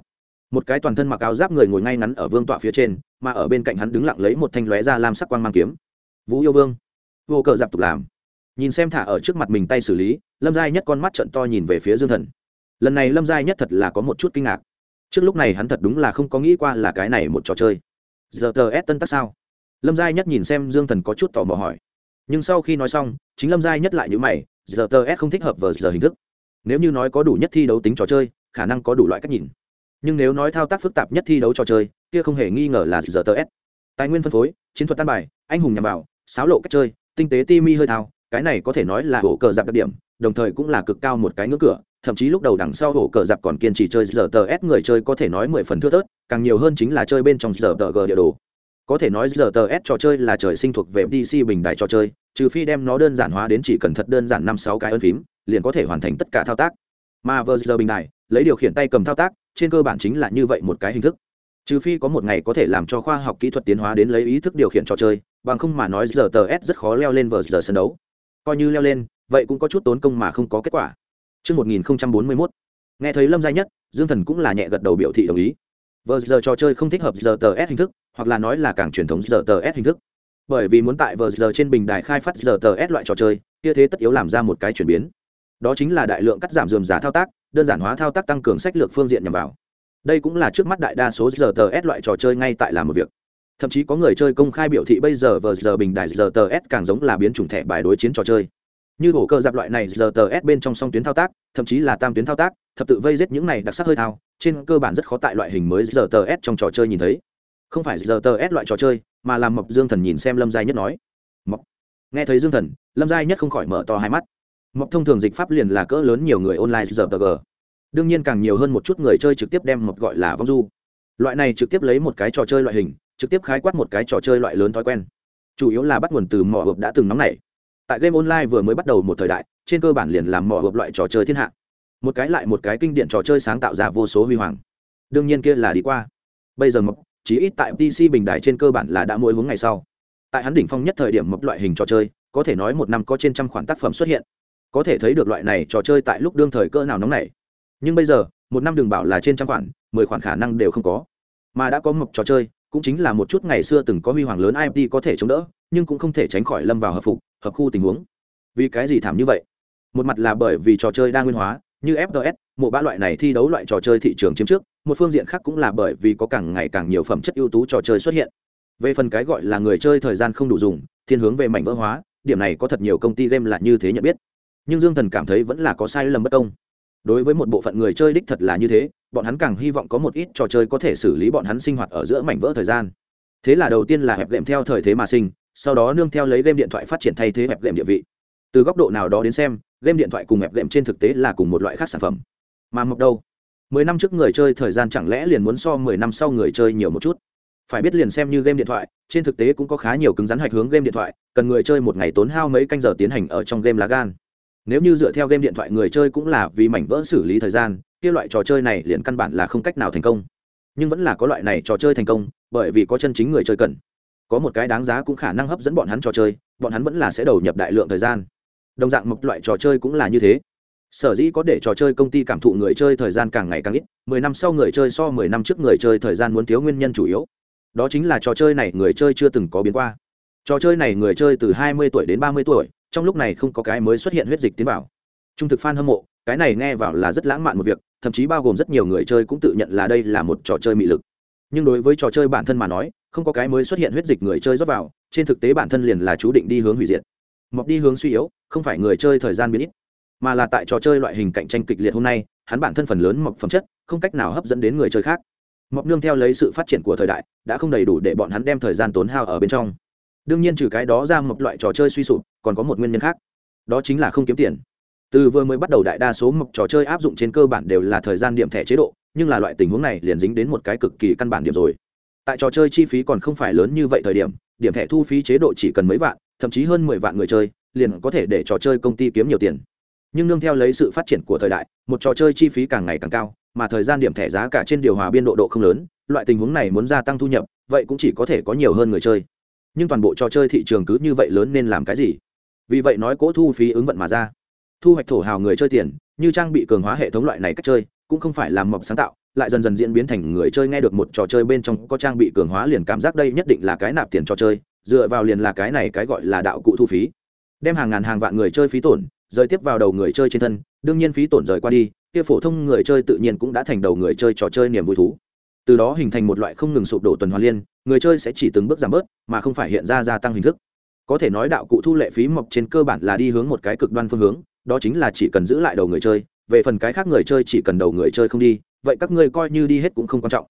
Một cái toàn thân mặc áo giáp người ngồi ngay ngắn ở vương tọa phía trên, mà ở bên cạnh hắn đứng lặng lấy một thanh lóe ra làm sắc quang mang kiếm. Vũ yêu vương. Vô cờ dạp tục làm nhìn xem thả ở trước mặt mình tay xử lý, lâm giai nhất con mắt trận to nhìn về phía dương thần. Lần này lâm giai nhất thật là có một chút kinh ngạc. Trước lúc này hắn thật đúng là không có nghĩ qua là cái này một trò chơi. Giờ tờ s tân tắc sao? Lâm giai nhất nhìn xem dương thần có chút tò mò hỏi. Nhưng sau khi nói xong, chính lâm giai nhất lại nhữ mày, giờ tờ s không thích hợp vờ giờ hình thức. Nếu như nói có đủ nhất thi đấu tính trò chơi, khả năng có đủ loại cách nhìn. Nhưng nếu nói thao tác phức tạp nhất thi đấu trò chơi, kia không hề nghi ngờ là giờ tờ s. Tài nguyên phân phối, chiến thuật tan bài, anh hùng nhằm vào sáo lộ cách chơi, tinh tế ti mi hơi thao cái này có thể nói là hổ cờ dạp đặc điểm, đồng thời cũng là cực cao một cái ngưỡng cửa, thậm chí lúc đầu đằng sau hổ cờ dạp còn kiên trì chơi giờ tờ s, người chơi có thể nói mười phần thưa thớt, càng nhiều hơn chính là chơi bên trong giờ tờ g địa đồ. Có thể nói giờ tờ s trò chơi là trời sinh thuộc về dc bình đại trò chơi, trừ phi đem nó đơn giản hóa đến chỉ cần thật đơn giản năm sáu cái ân phím, liền có thể hoàn thành tất cả thao tác. Mà vờ giờ bình đại lấy điều khiển tay cầm thao tác, trên cơ bản chính là như vậy một cái hình thức. Trừ phi có một ngày có thể làm cho khoa học kỹ thuật tiến hóa đến lấy ý thức điều khiển trò chơi, bằng không mà nói giờ tờ s rất khó leo lên vờ giờ sân đấu coi như leo lên vậy cũng có chút tốn công mà không có kết quả. Trước 1041, nghe thấy lâm gia nhất dương thần cũng là nhẹ gật đầu biểu thị đồng ý. Vờ giờ trò chơi không thích hợp giờ tờ s hình thức hoặc là nói là càng truyền thống giờ tờ s hình thức. Bởi vì muốn tại vờ giờ trên bình đài khai phát giờ tờ s loại trò chơi kia thế tất yếu làm ra một cái chuyển biến. Đó chính là đại lượng cắt giảm dườm giá thao tác đơn giản hóa thao tác tăng cường sách lược phương diện nhằm vào. Đây cũng là trước mắt đại đa số giờ tờ s loại trò chơi ngay tại làm một việc thậm chí có người chơi công khai biểu thị bây giờ vờ giờ bình đài giờ tờ s càng giống là biến chủng thẻ bài đối chiến trò chơi. Như hổ cơ dạp loại này giờ tờ s bên trong song tuyến thao tác, thậm chí là tam tuyến thao tác, thập tự vây giết những này đặc sắc hơi thao, trên cơ bản rất khó tại loại hình mới giờ tờ s trong trò chơi nhìn thấy. Không phải giờ tờ s loại trò chơi, mà làm mập dương thần nhìn xem lâm giai nhất nói. Mập nghe thấy dương thần, lâm giai nhất không khỏi mở to hai mắt. Mập thông thường dịch pháp liền là cỡ lớn nhiều người online giờ tờ g. Đương nhiên càng nhiều hơn một chút người chơi trực tiếp đem mập gọi là vong du. Loại này trực tiếp lấy một cái trò chơi loại hình trực tiếp khái quát một cái trò chơi loại lớn thói quen. Chủ yếu là bắt nguồn từ mỏ hộp đã từng nóng nảy. Tại game online vừa mới bắt đầu một thời đại, trên cơ bản liền làm mỏ hộp loại trò chơi thiên hạ. Một cái lại một cái kinh điển trò chơi sáng tạo ra vô số huy hoàng. Đương nhiên kia là đi qua. Bây giờ mập chỉ ít tại pc bình đại trên cơ bản là đã mỗi hướng ngày sau. Tại hắn đỉnh phong nhất thời điểm mập loại hình trò chơi, có thể nói một năm có trên trăm khoản tác phẩm xuất hiện. Có thể thấy được loại này trò chơi tại lúc đương thời cỡ nào nóng nảy. Nhưng bây giờ, một năm đừng bảo là trên trăm khoản, mười khoản khả năng đều không có. Mà đã có mập trò chơi cũng chính là một chút ngày xưa từng có huy hoàng lớn imt có thể chống đỡ, nhưng cũng không thể tránh khỏi lâm vào hợp phục, hợp khu tình huống. Vì cái gì thảm như vậy? Một mặt là bởi vì trò chơi đa nguyên hóa, như fts một ba loại này thi đấu loại trò chơi thị trường chiếm trước, một phương diện khác cũng là bởi vì có càng ngày càng nhiều phẩm chất ưu tú trò chơi xuất hiện. Về phần cái gọi là người chơi thời gian không đủ dùng, thiên hướng về mảnh vỡ hóa, điểm này có thật nhiều công ty game là như thế nhận biết. Nhưng dương thần cảm thấy vẫn là có sai lầm bất công. Đối với một bộ phận người chơi đích thật là như thế bọn hắn càng hy vọng có một ít trò chơi có thể xử lý bọn hắn sinh hoạt ở giữa mảnh vỡ thời gian. Thế là đầu tiên là hẹp lệm theo thời thế mà sinh, sau đó nương theo lấy game điện thoại phát triển thay thế hẹp lệm địa vị. Từ góc độ nào đó đến xem, game điện thoại cùng hẹp lệm trên thực tế là cùng một loại khác sản phẩm. Mà mộc đâu? Mười năm trước người chơi thời gian chẳng lẽ liền muốn so mười năm sau người chơi nhiều một chút? Phải biết liền xem như game điện thoại, trên thực tế cũng có khá nhiều cứng rắn hạch hướng game điện thoại, cần người chơi một ngày tốn hao mấy canh giờ tiến hành ở trong game lá gan. Nếu như dựa theo game điện thoại người chơi cũng là vì mảnh vỡ xử lý thời gian kia loại trò chơi này liền căn bản là không cách nào thành công. Nhưng vẫn là có loại này trò chơi thành công, bởi vì có chân chính người chơi cần. Có một cái đáng giá cũng khả năng hấp dẫn bọn hắn trò chơi, bọn hắn vẫn là sẽ đầu nhập đại lượng thời gian. Đồng dạng một loại trò chơi cũng là như thế. Sở dĩ có để trò chơi công ty cảm thụ người chơi thời gian càng ngày càng ít, mười năm sau người chơi so mười năm trước người chơi thời gian muốn thiếu nguyên nhân chủ yếu. Đó chính là trò chơi này người chơi chưa từng có biến qua. Trò chơi này người chơi từ hai mươi tuổi đến ba mươi tuổi, trong lúc này không có cái mới xuất hiện huyết dịch tiến vào trung thực fan hâm mộ, cái này nghe vào là rất lãng mạn một việc, thậm chí bao gồm rất nhiều người chơi cũng tự nhận là đây là một trò chơi mị lực. Nhưng đối với trò chơi bản thân mà nói, không có cái mới xuất hiện huyết dịch người chơi rót vào, trên thực tế bản thân liền là chú định đi hướng hủy diệt. Mọc đi hướng suy yếu, không phải người chơi thời gian biến ít, mà là tại trò chơi loại hình cạnh tranh kịch liệt hôm nay, hắn bản thân phần lớn mọc phẩm chất, không cách nào hấp dẫn đến người chơi khác. Mọc nương theo lấy sự phát triển của thời đại, đã không đầy đủ để bọn hắn đem thời gian tốn hao ở bên trong. Đương nhiên trừ cái đó ra một loại trò chơi suy sụp, còn có một nguyên nhân khác. Đó chính là không kiếm tiền từ vừa mới bắt đầu đại đa số mộc trò chơi áp dụng trên cơ bản đều là thời gian điểm thẻ chế độ, nhưng là loại tình huống này liền dính đến một cái cực kỳ căn bản điểm rồi. Tại trò chơi chi phí còn không phải lớn như vậy thời điểm điểm thẻ thu phí chế độ chỉ cần mấy vạn, thậm chí hơn mười vạn người chơi, liền có thể để trò chơi công ty kiếm nhiều tiền. Nhưng nương theo lấy sự phát triển của thời đại, một trò chơi chi phí càng ngày càng cao, mà thời gian điểm thẻ giá cả trên điều hòa biên độ độ không lớn, loại tình huống này muốn gia tăng thu nhập, vậy cũng chỉ có thể có nhiều hơn người chơi. Nhưng toàn bộ trò chơi thị trường cứ như vậy lớn nên làm cái gì? Vì vậy nói cố thu phí ứng vận mà ra thu hoạch thổ hào người chơi tiền, như trang bị cường hóa hệ thống loại này cách chơi, cũng không phải làm mộc sáng tạo, lại dần dần diễn biến thành người chơi nghe được một trò chơi bên trong có trang bị cường hóa liền cảm giác đây nhất định là cái nạp tiền trò chơi, dựa vào liền là cái này cái gọi là đạo cụ thu phí. Đem hàng ngàn hàng vạn người chơi phí tổn rơi tiếp vào đầu người chơi trên thân, đương nhiên phí tổn rời qua đi, kia phổ thông người chơi tự nhiên cũng đã thành đầu người chơi trò chơi niềm vui thú. Từ đó hình thành một loại không ngừng sụp đổ tuần hoàn liên, người chơi sẽ chỉ từng bước giảm bớt, mà không phải hiện ra gia tăng hình thức. Có thể nói đạo cụ thu lệ phí mộc trên cơ bản là đi hướng một cái cực đoan phương hướng đó chính là chỉ cần giữ lại đầu người chơi, về phần cái khác người chơi chỉ cần đầu người chơi không đi, vậy các ngươi coi như đi hết cũng không quan trọng.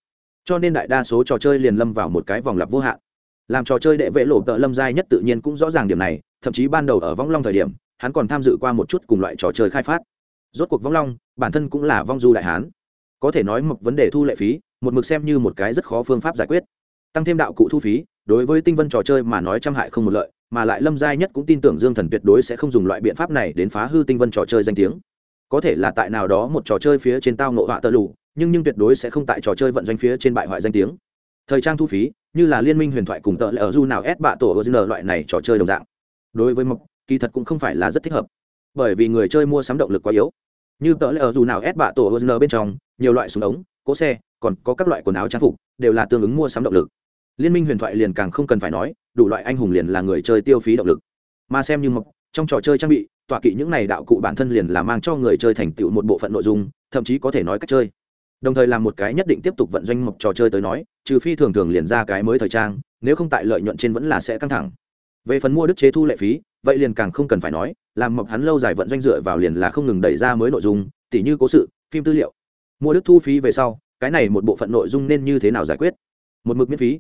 Cho nên đại đa số trò chơi liền lâm vào một cái vòng lặp vô hạn. Làm trò chơi đệ vệ lộ tợ lâm giai nhất tự nhiên cũng rõ ràng điểm này, thậm chí ban đầu ở vong long thời điểm, hắn còn tham dự qua một chút cùng loại trò chơi khai phát. Rốt cuộc vong long, bản thân cũng là vong du đại hán. Có thể nói một vấn đề thu lệ phí, một mực xem như một cái rất khó phương pháp giải quyết. Tăng thêm đạo cụ thu phí, đối với tinh vân trò chơi mà nói trăm hại không một lợi mà lại lâm giai nhất cũng tin tưởng dương thần tuyệt đối sẽ không dùng loại biện pháp này đến phá hư tinh vân trò chơi danh tiếng. Có thể là tại nào đó một trò chơi phía trên tao ngộ họa tơ lụ, nhưng nhưng tuyệt đối sẽ không tại trò chơi vận doanh phía trên bại hoại danh tiếng. Thời trang thu phí, như là liên minh huyền thoại cùng tợ lệ du nào ép bạ tổ ở loại này trò chơi đồng dạng. Đối với mộc, kỳ thật cũng không phải là rất thích hợp. Bởi vì người chơi mua sắm động lực quá yếu. Như tợ lệ du dù nào ép bạ tổ ở bên trong, nhiều loại súng ống, cỗ xe, còn có các loại quần áo trang phục, đều là tương ứng mua sắm động lực. Liên minh huyền thoại liền càng không cần phải nói đủ loại anh hùng liền là người chơi tiêu phí động lực. Mà xem như mộc trong trò chơi trang bị, tọa kỵ những này đạo cụ bản thân liền là mang cho người chơi thành tựu một bộ phận nội dung, thậm chí có thể nói cách chơi. Đồng thời làm một cái nhất định tiếp tục vận doanh mộc trò chơi tới nói, trừ phi thường thường liền ra cái mới thời trang, nếu không tại lợi nhuận trên vẫn là sẽ căng thẳng. Về phần mua đức chế thu lệ phí, vậy liền càng không cần phải nói, làm mộc hắn lâu dài vận doanh dựa vào liền là không ngừng đẩy ra mới nội dung, tỉ như cố sự, phim tư liệu. Mua đức thu phí về sau, cái này một bộ phận nội dung nên như thế nào giải quyết? Một mực miễn phí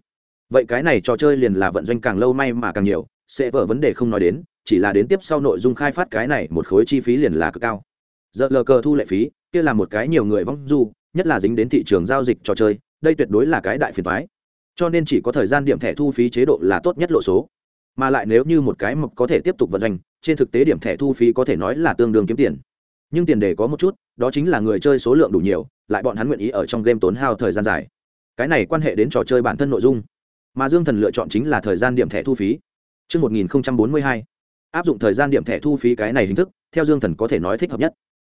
vậy cái này trò chơi liền là vận doanh càng lâu may mà càng nhiều, sẽ vở vấn đề không nói đến, chỉ là đến tiếp sau nội dung khai phát cái này một khối chi phí liền là cực cao. Giờ lờ cờ thu lệ phí, kia là một cái nhiều người vong du, nhất là dính đến thị trường giao dịch trò chơi, đây tuyệt đối là cái đại phiền toái. Cho nên chỉ có thời gian điểm thẻ thu phí chế độ là tốt nhất lộ số. Mà lại nếu như một cái mộc có thể tiếp tục vận doanh, trên thực tế điểm thẻ thu phí có thể nói là tương đương kiếm tiền. Nhưng tiền đề có một chút, đó chính là người chơi số lượng đủ nhiều, lại bọn hắn nguyện ý ở trong game tốn hao thời gian dài. Cái này quan hệ đến trò chơi bản thân nội dung mà dương thần lựa chọn chính là thời gian điểm thẻ thu phí. Trước 1042, áp dụng thời gian điểm thẻ thu phí cái này hình thức theo dương thần có thể nói thích hợp nhất.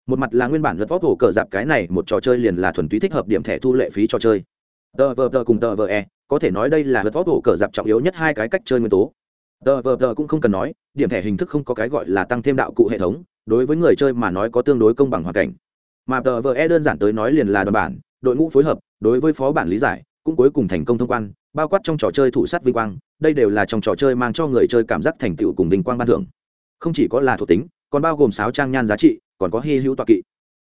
Một mặt là nguyên bản lật vóc hổ cờ dạp cái này một trò chơi liền là thuần túy thích hợp điểm thẻ thu lệ phí trò chơi. Tờ vờ tờ cùng tờ vờ e có thể nói đây là lật vóc hổ cờ dạp trọng yếu nhất hai cái cách chơi nguyên tố. Tờ vờ tờ cũng không cần nói điểm thẻ hình thức không có cái gọi là tăng thêm đạo cụ hệ thống đối với người chơi mà nói có tương đối công bằng hoàn cảnh. Mà tờ vờ e đơn giản tới nói liền là đoàn bản đội ngũ phối hợp đối với phó bản lý giải cũng cuối cùng thành công thông quan bao quát trong trò chơi thủ sát vinh quang, đây đều là trong trò chơi mang cho người chơi cảm giác thành tựu cùng vinh quang ban thưởng. Không chỉ có là thuộc tính, còn bao gồm sáo trang nhan giá trị, còn có hy hữu tọa kỵ.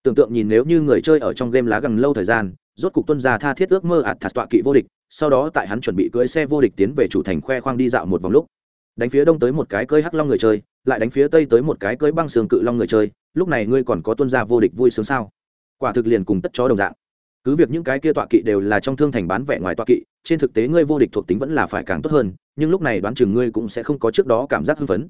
Tưởng tượng nhìn nếu như người chơi ở trong game lá gần lâu thời gian, rốt cục tuân ra tha thiết ước mơ ạt thạt tọa kỵ vô địch, sau đó tại hắn chuẩn bị cưỡi xe vô địch tiến về chủ thành khoe khoang đi dạo một vòng lúc, đánh phía đông tới một cái cơi hắc long người chơi, lại đánh phía tây tới một cái cơi băng sương cự long người chơi, lúc này ngươi còn có tuân ra vô địch vui sướng sao? Quả thực liền cùng tất chó đồng dạng. Cứ việc những cái kia tọa kỵ đều là trong thương thành bán vẻ ngoài tọa kỵ trên thực tế ngươi vô địch thuộc tính vẫn là phải càng tốt hơn, nhưng lúc này đoán chừng ngươi cũng sẽ không có trước đó cảm giác hưng phấn.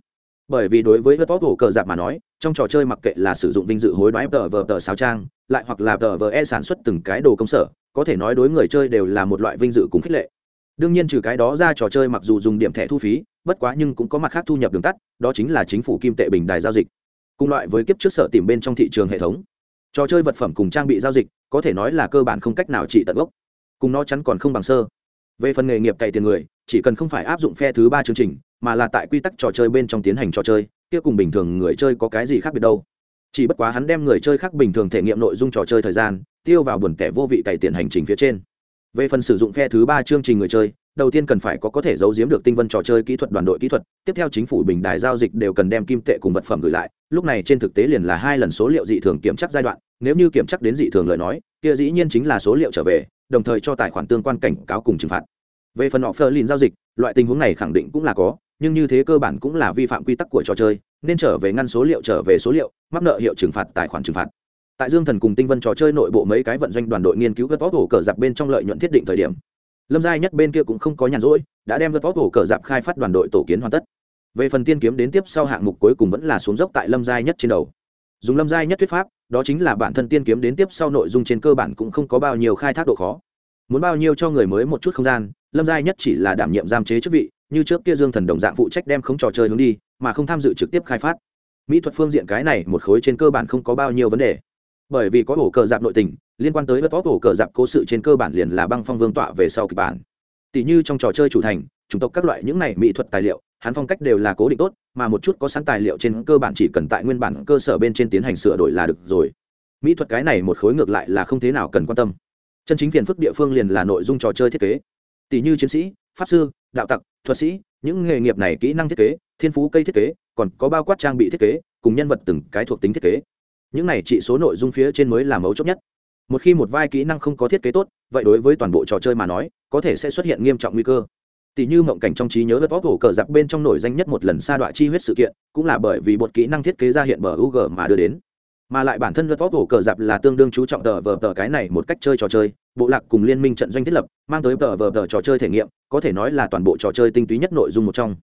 Bởi vì đối với hớt tốt hổ cờ giặc mà nói, trong trò chơi mặc kệ là sử dụng vinh dự hối đoái tờ vờ tờ sao trang, lại hoặc là tờ vờ e sản xuất từng cái đồ công sở, có thể nói đối người chơi đều là một loại vinh dự cùng khích lệ. Đương nhiên trừ cái đó ra trò chơi mặc dù dùng điểm thẻ thu phí, bất quá nhưng cũng có mặt khác thu nhập đường tắt, đó chính là chính phủ kim tệ bình đài giao dịch. Cùng loại với kiếp trước sở tìm bên trong thị trường hệ thống, trò chơi vật phẩm cùng trang bị giao dịch, có thể nói là cơ bản không cách nào trị tận gốc. Cùng nó chắn còn không bằng sơ về phần nghề nghiệp cày tiền người, chỉ cần không phải áp dụng phe thứ ba chương trình, mà là tại quy tắc trò chơi bên trong tiến hành trò chơi, kia cùng bình thường người chơi có cái gì khác biệt đâu? Chỉ bất quá hắn đem người chơi khác bình thường thể nghiệm nội dung trò chơi thời gian, tiêu vào buồn kẻ vô vị cày tiền hành trình phía trên. Về phần sử dụng phe thứ ba chương trình người chơi, đầu tiên cần phải có có thể giấu giếm được tinh vân trò chơi kỹ thuật đoàn đội kỹ thuật, tiếp theo chính phủ bình đài giao dịch đều cần đem kim tệ cùng vật phẩm gửi lại, lúc này trên thực tế liền là hai lần số liệu dị thường kiểm chắc giai đoạn, nếu như kiểm chắc đến dị thường lời nói, kia dĩ nhiên chính là số liệu trở về đồng thời cho tài khoản tương quan cảnh cáo cùng trừng phạt. Về phần họ phơ lìn giao dịch, loại tình huống này khẳng định cũng là có, nhưng như thế cơ bản cũng là vi phạm quy tắc của trò chơi, nên trở về ngăn số liệu trở về số liệu, mắc nợ hiệu trừng phạt, tài khoản trừng phạt. Tại dương thần cùng tinh vân trò chơi nội bộ mấy cái vận doanh đoàn đội nghiên cứu vớt vót hổ cờ giặc bên trong lợi nhuận thiết định thời điểm, lâm giai nhất bên kia cũng không có nhàn rỗi, đã đem vớt vót hổ cờ giặc khai phát đoàn đội tổ kiến hoàn tất. Về phần tiên kiếm đến tiếp sau hạng mục cuối cùng vẫn là xuống dốc tại lâm giai nhất trên đầu. Dùng lâm giai nhất thuyết pháp đó chính là bản thân tiên kiếm đến tiếp sau nội dung trên cơ bản cũng không có bao nhiêu khai thác độ khó. Muốn bao nhiêu cho người mới một chút không gian, lâm giai nhất chỉ là đảm nhiệm giam chế chức vị, như trước kia dương thần đồng dạng phụ trách đem không trò chơi hướng đi, mà không tham dự trực tiếp khai phát. Mỹ thuật phương diện cái này một khối trên cơ bản không có bao nhiêu vấn đề. Bởi vì có ổ cờ dạp nội tình, liên quan tới bất ổ cờ dạp cố sự trên cơ bản liền là băng phong vương tọa về sau kịch bản. Tỷ như trong trò chơi chủ thành chủng tộc các loại những này mỹ thuật tài liệu, hắn phong cách đều là cố định tốt, mà một chút có sẵn tài liệu trên cơ bản chỉ cần tại nguyên bản cơ sở bên trên tiến hành sửa đổi là được rồi. Mỹ thuật cái này một khối ngược lại là không thế nào cần quan tâm. Chân chính phiền phức địa phương liền là nội dung trò chơi thiết kế. Tỷ như chiến sĩ, pháp sư, đạo tặc, thuật sĩ, những nghề nghiệp này kỹ năng thiết kế, thiên phú cây thiết kế, còn có bao quát trang bị thiết kế, cùng nhân vật từng cái thuộc tính thiết kế. Những này chỉ số nội dung phía trên mới là mấu chốt nhất. Một khi một vai kỹ năng không có thiết kế tốt, vậy đối với toàn bộ trò chơi mà nói, có thể sẽ xuất hiện nghiêm trọng nguy cơ tỷ như mộng cảnh trong trí nhớ Vớt vóc hổ cờ giặc bên trong nổi danh nhất một lần sa đoạn chi huyết sự kiện, cũng là bởi vì một kỹ năng thiết kế ra hiện bờ ug mà đưa đến. Mà lại bản thân Vớt vóc hổ cờ giặc là tương đương chú trọng tờ vờ tờ cái này một cách chơi trò chơi, bộ lạc cùng liên minh trận doanh thiết lập, mang tới tờ vờ tờ trò chơi thể nghiệm, có thể nói là toàn bộ trò chơi tinh túy nhất nội dung một trong.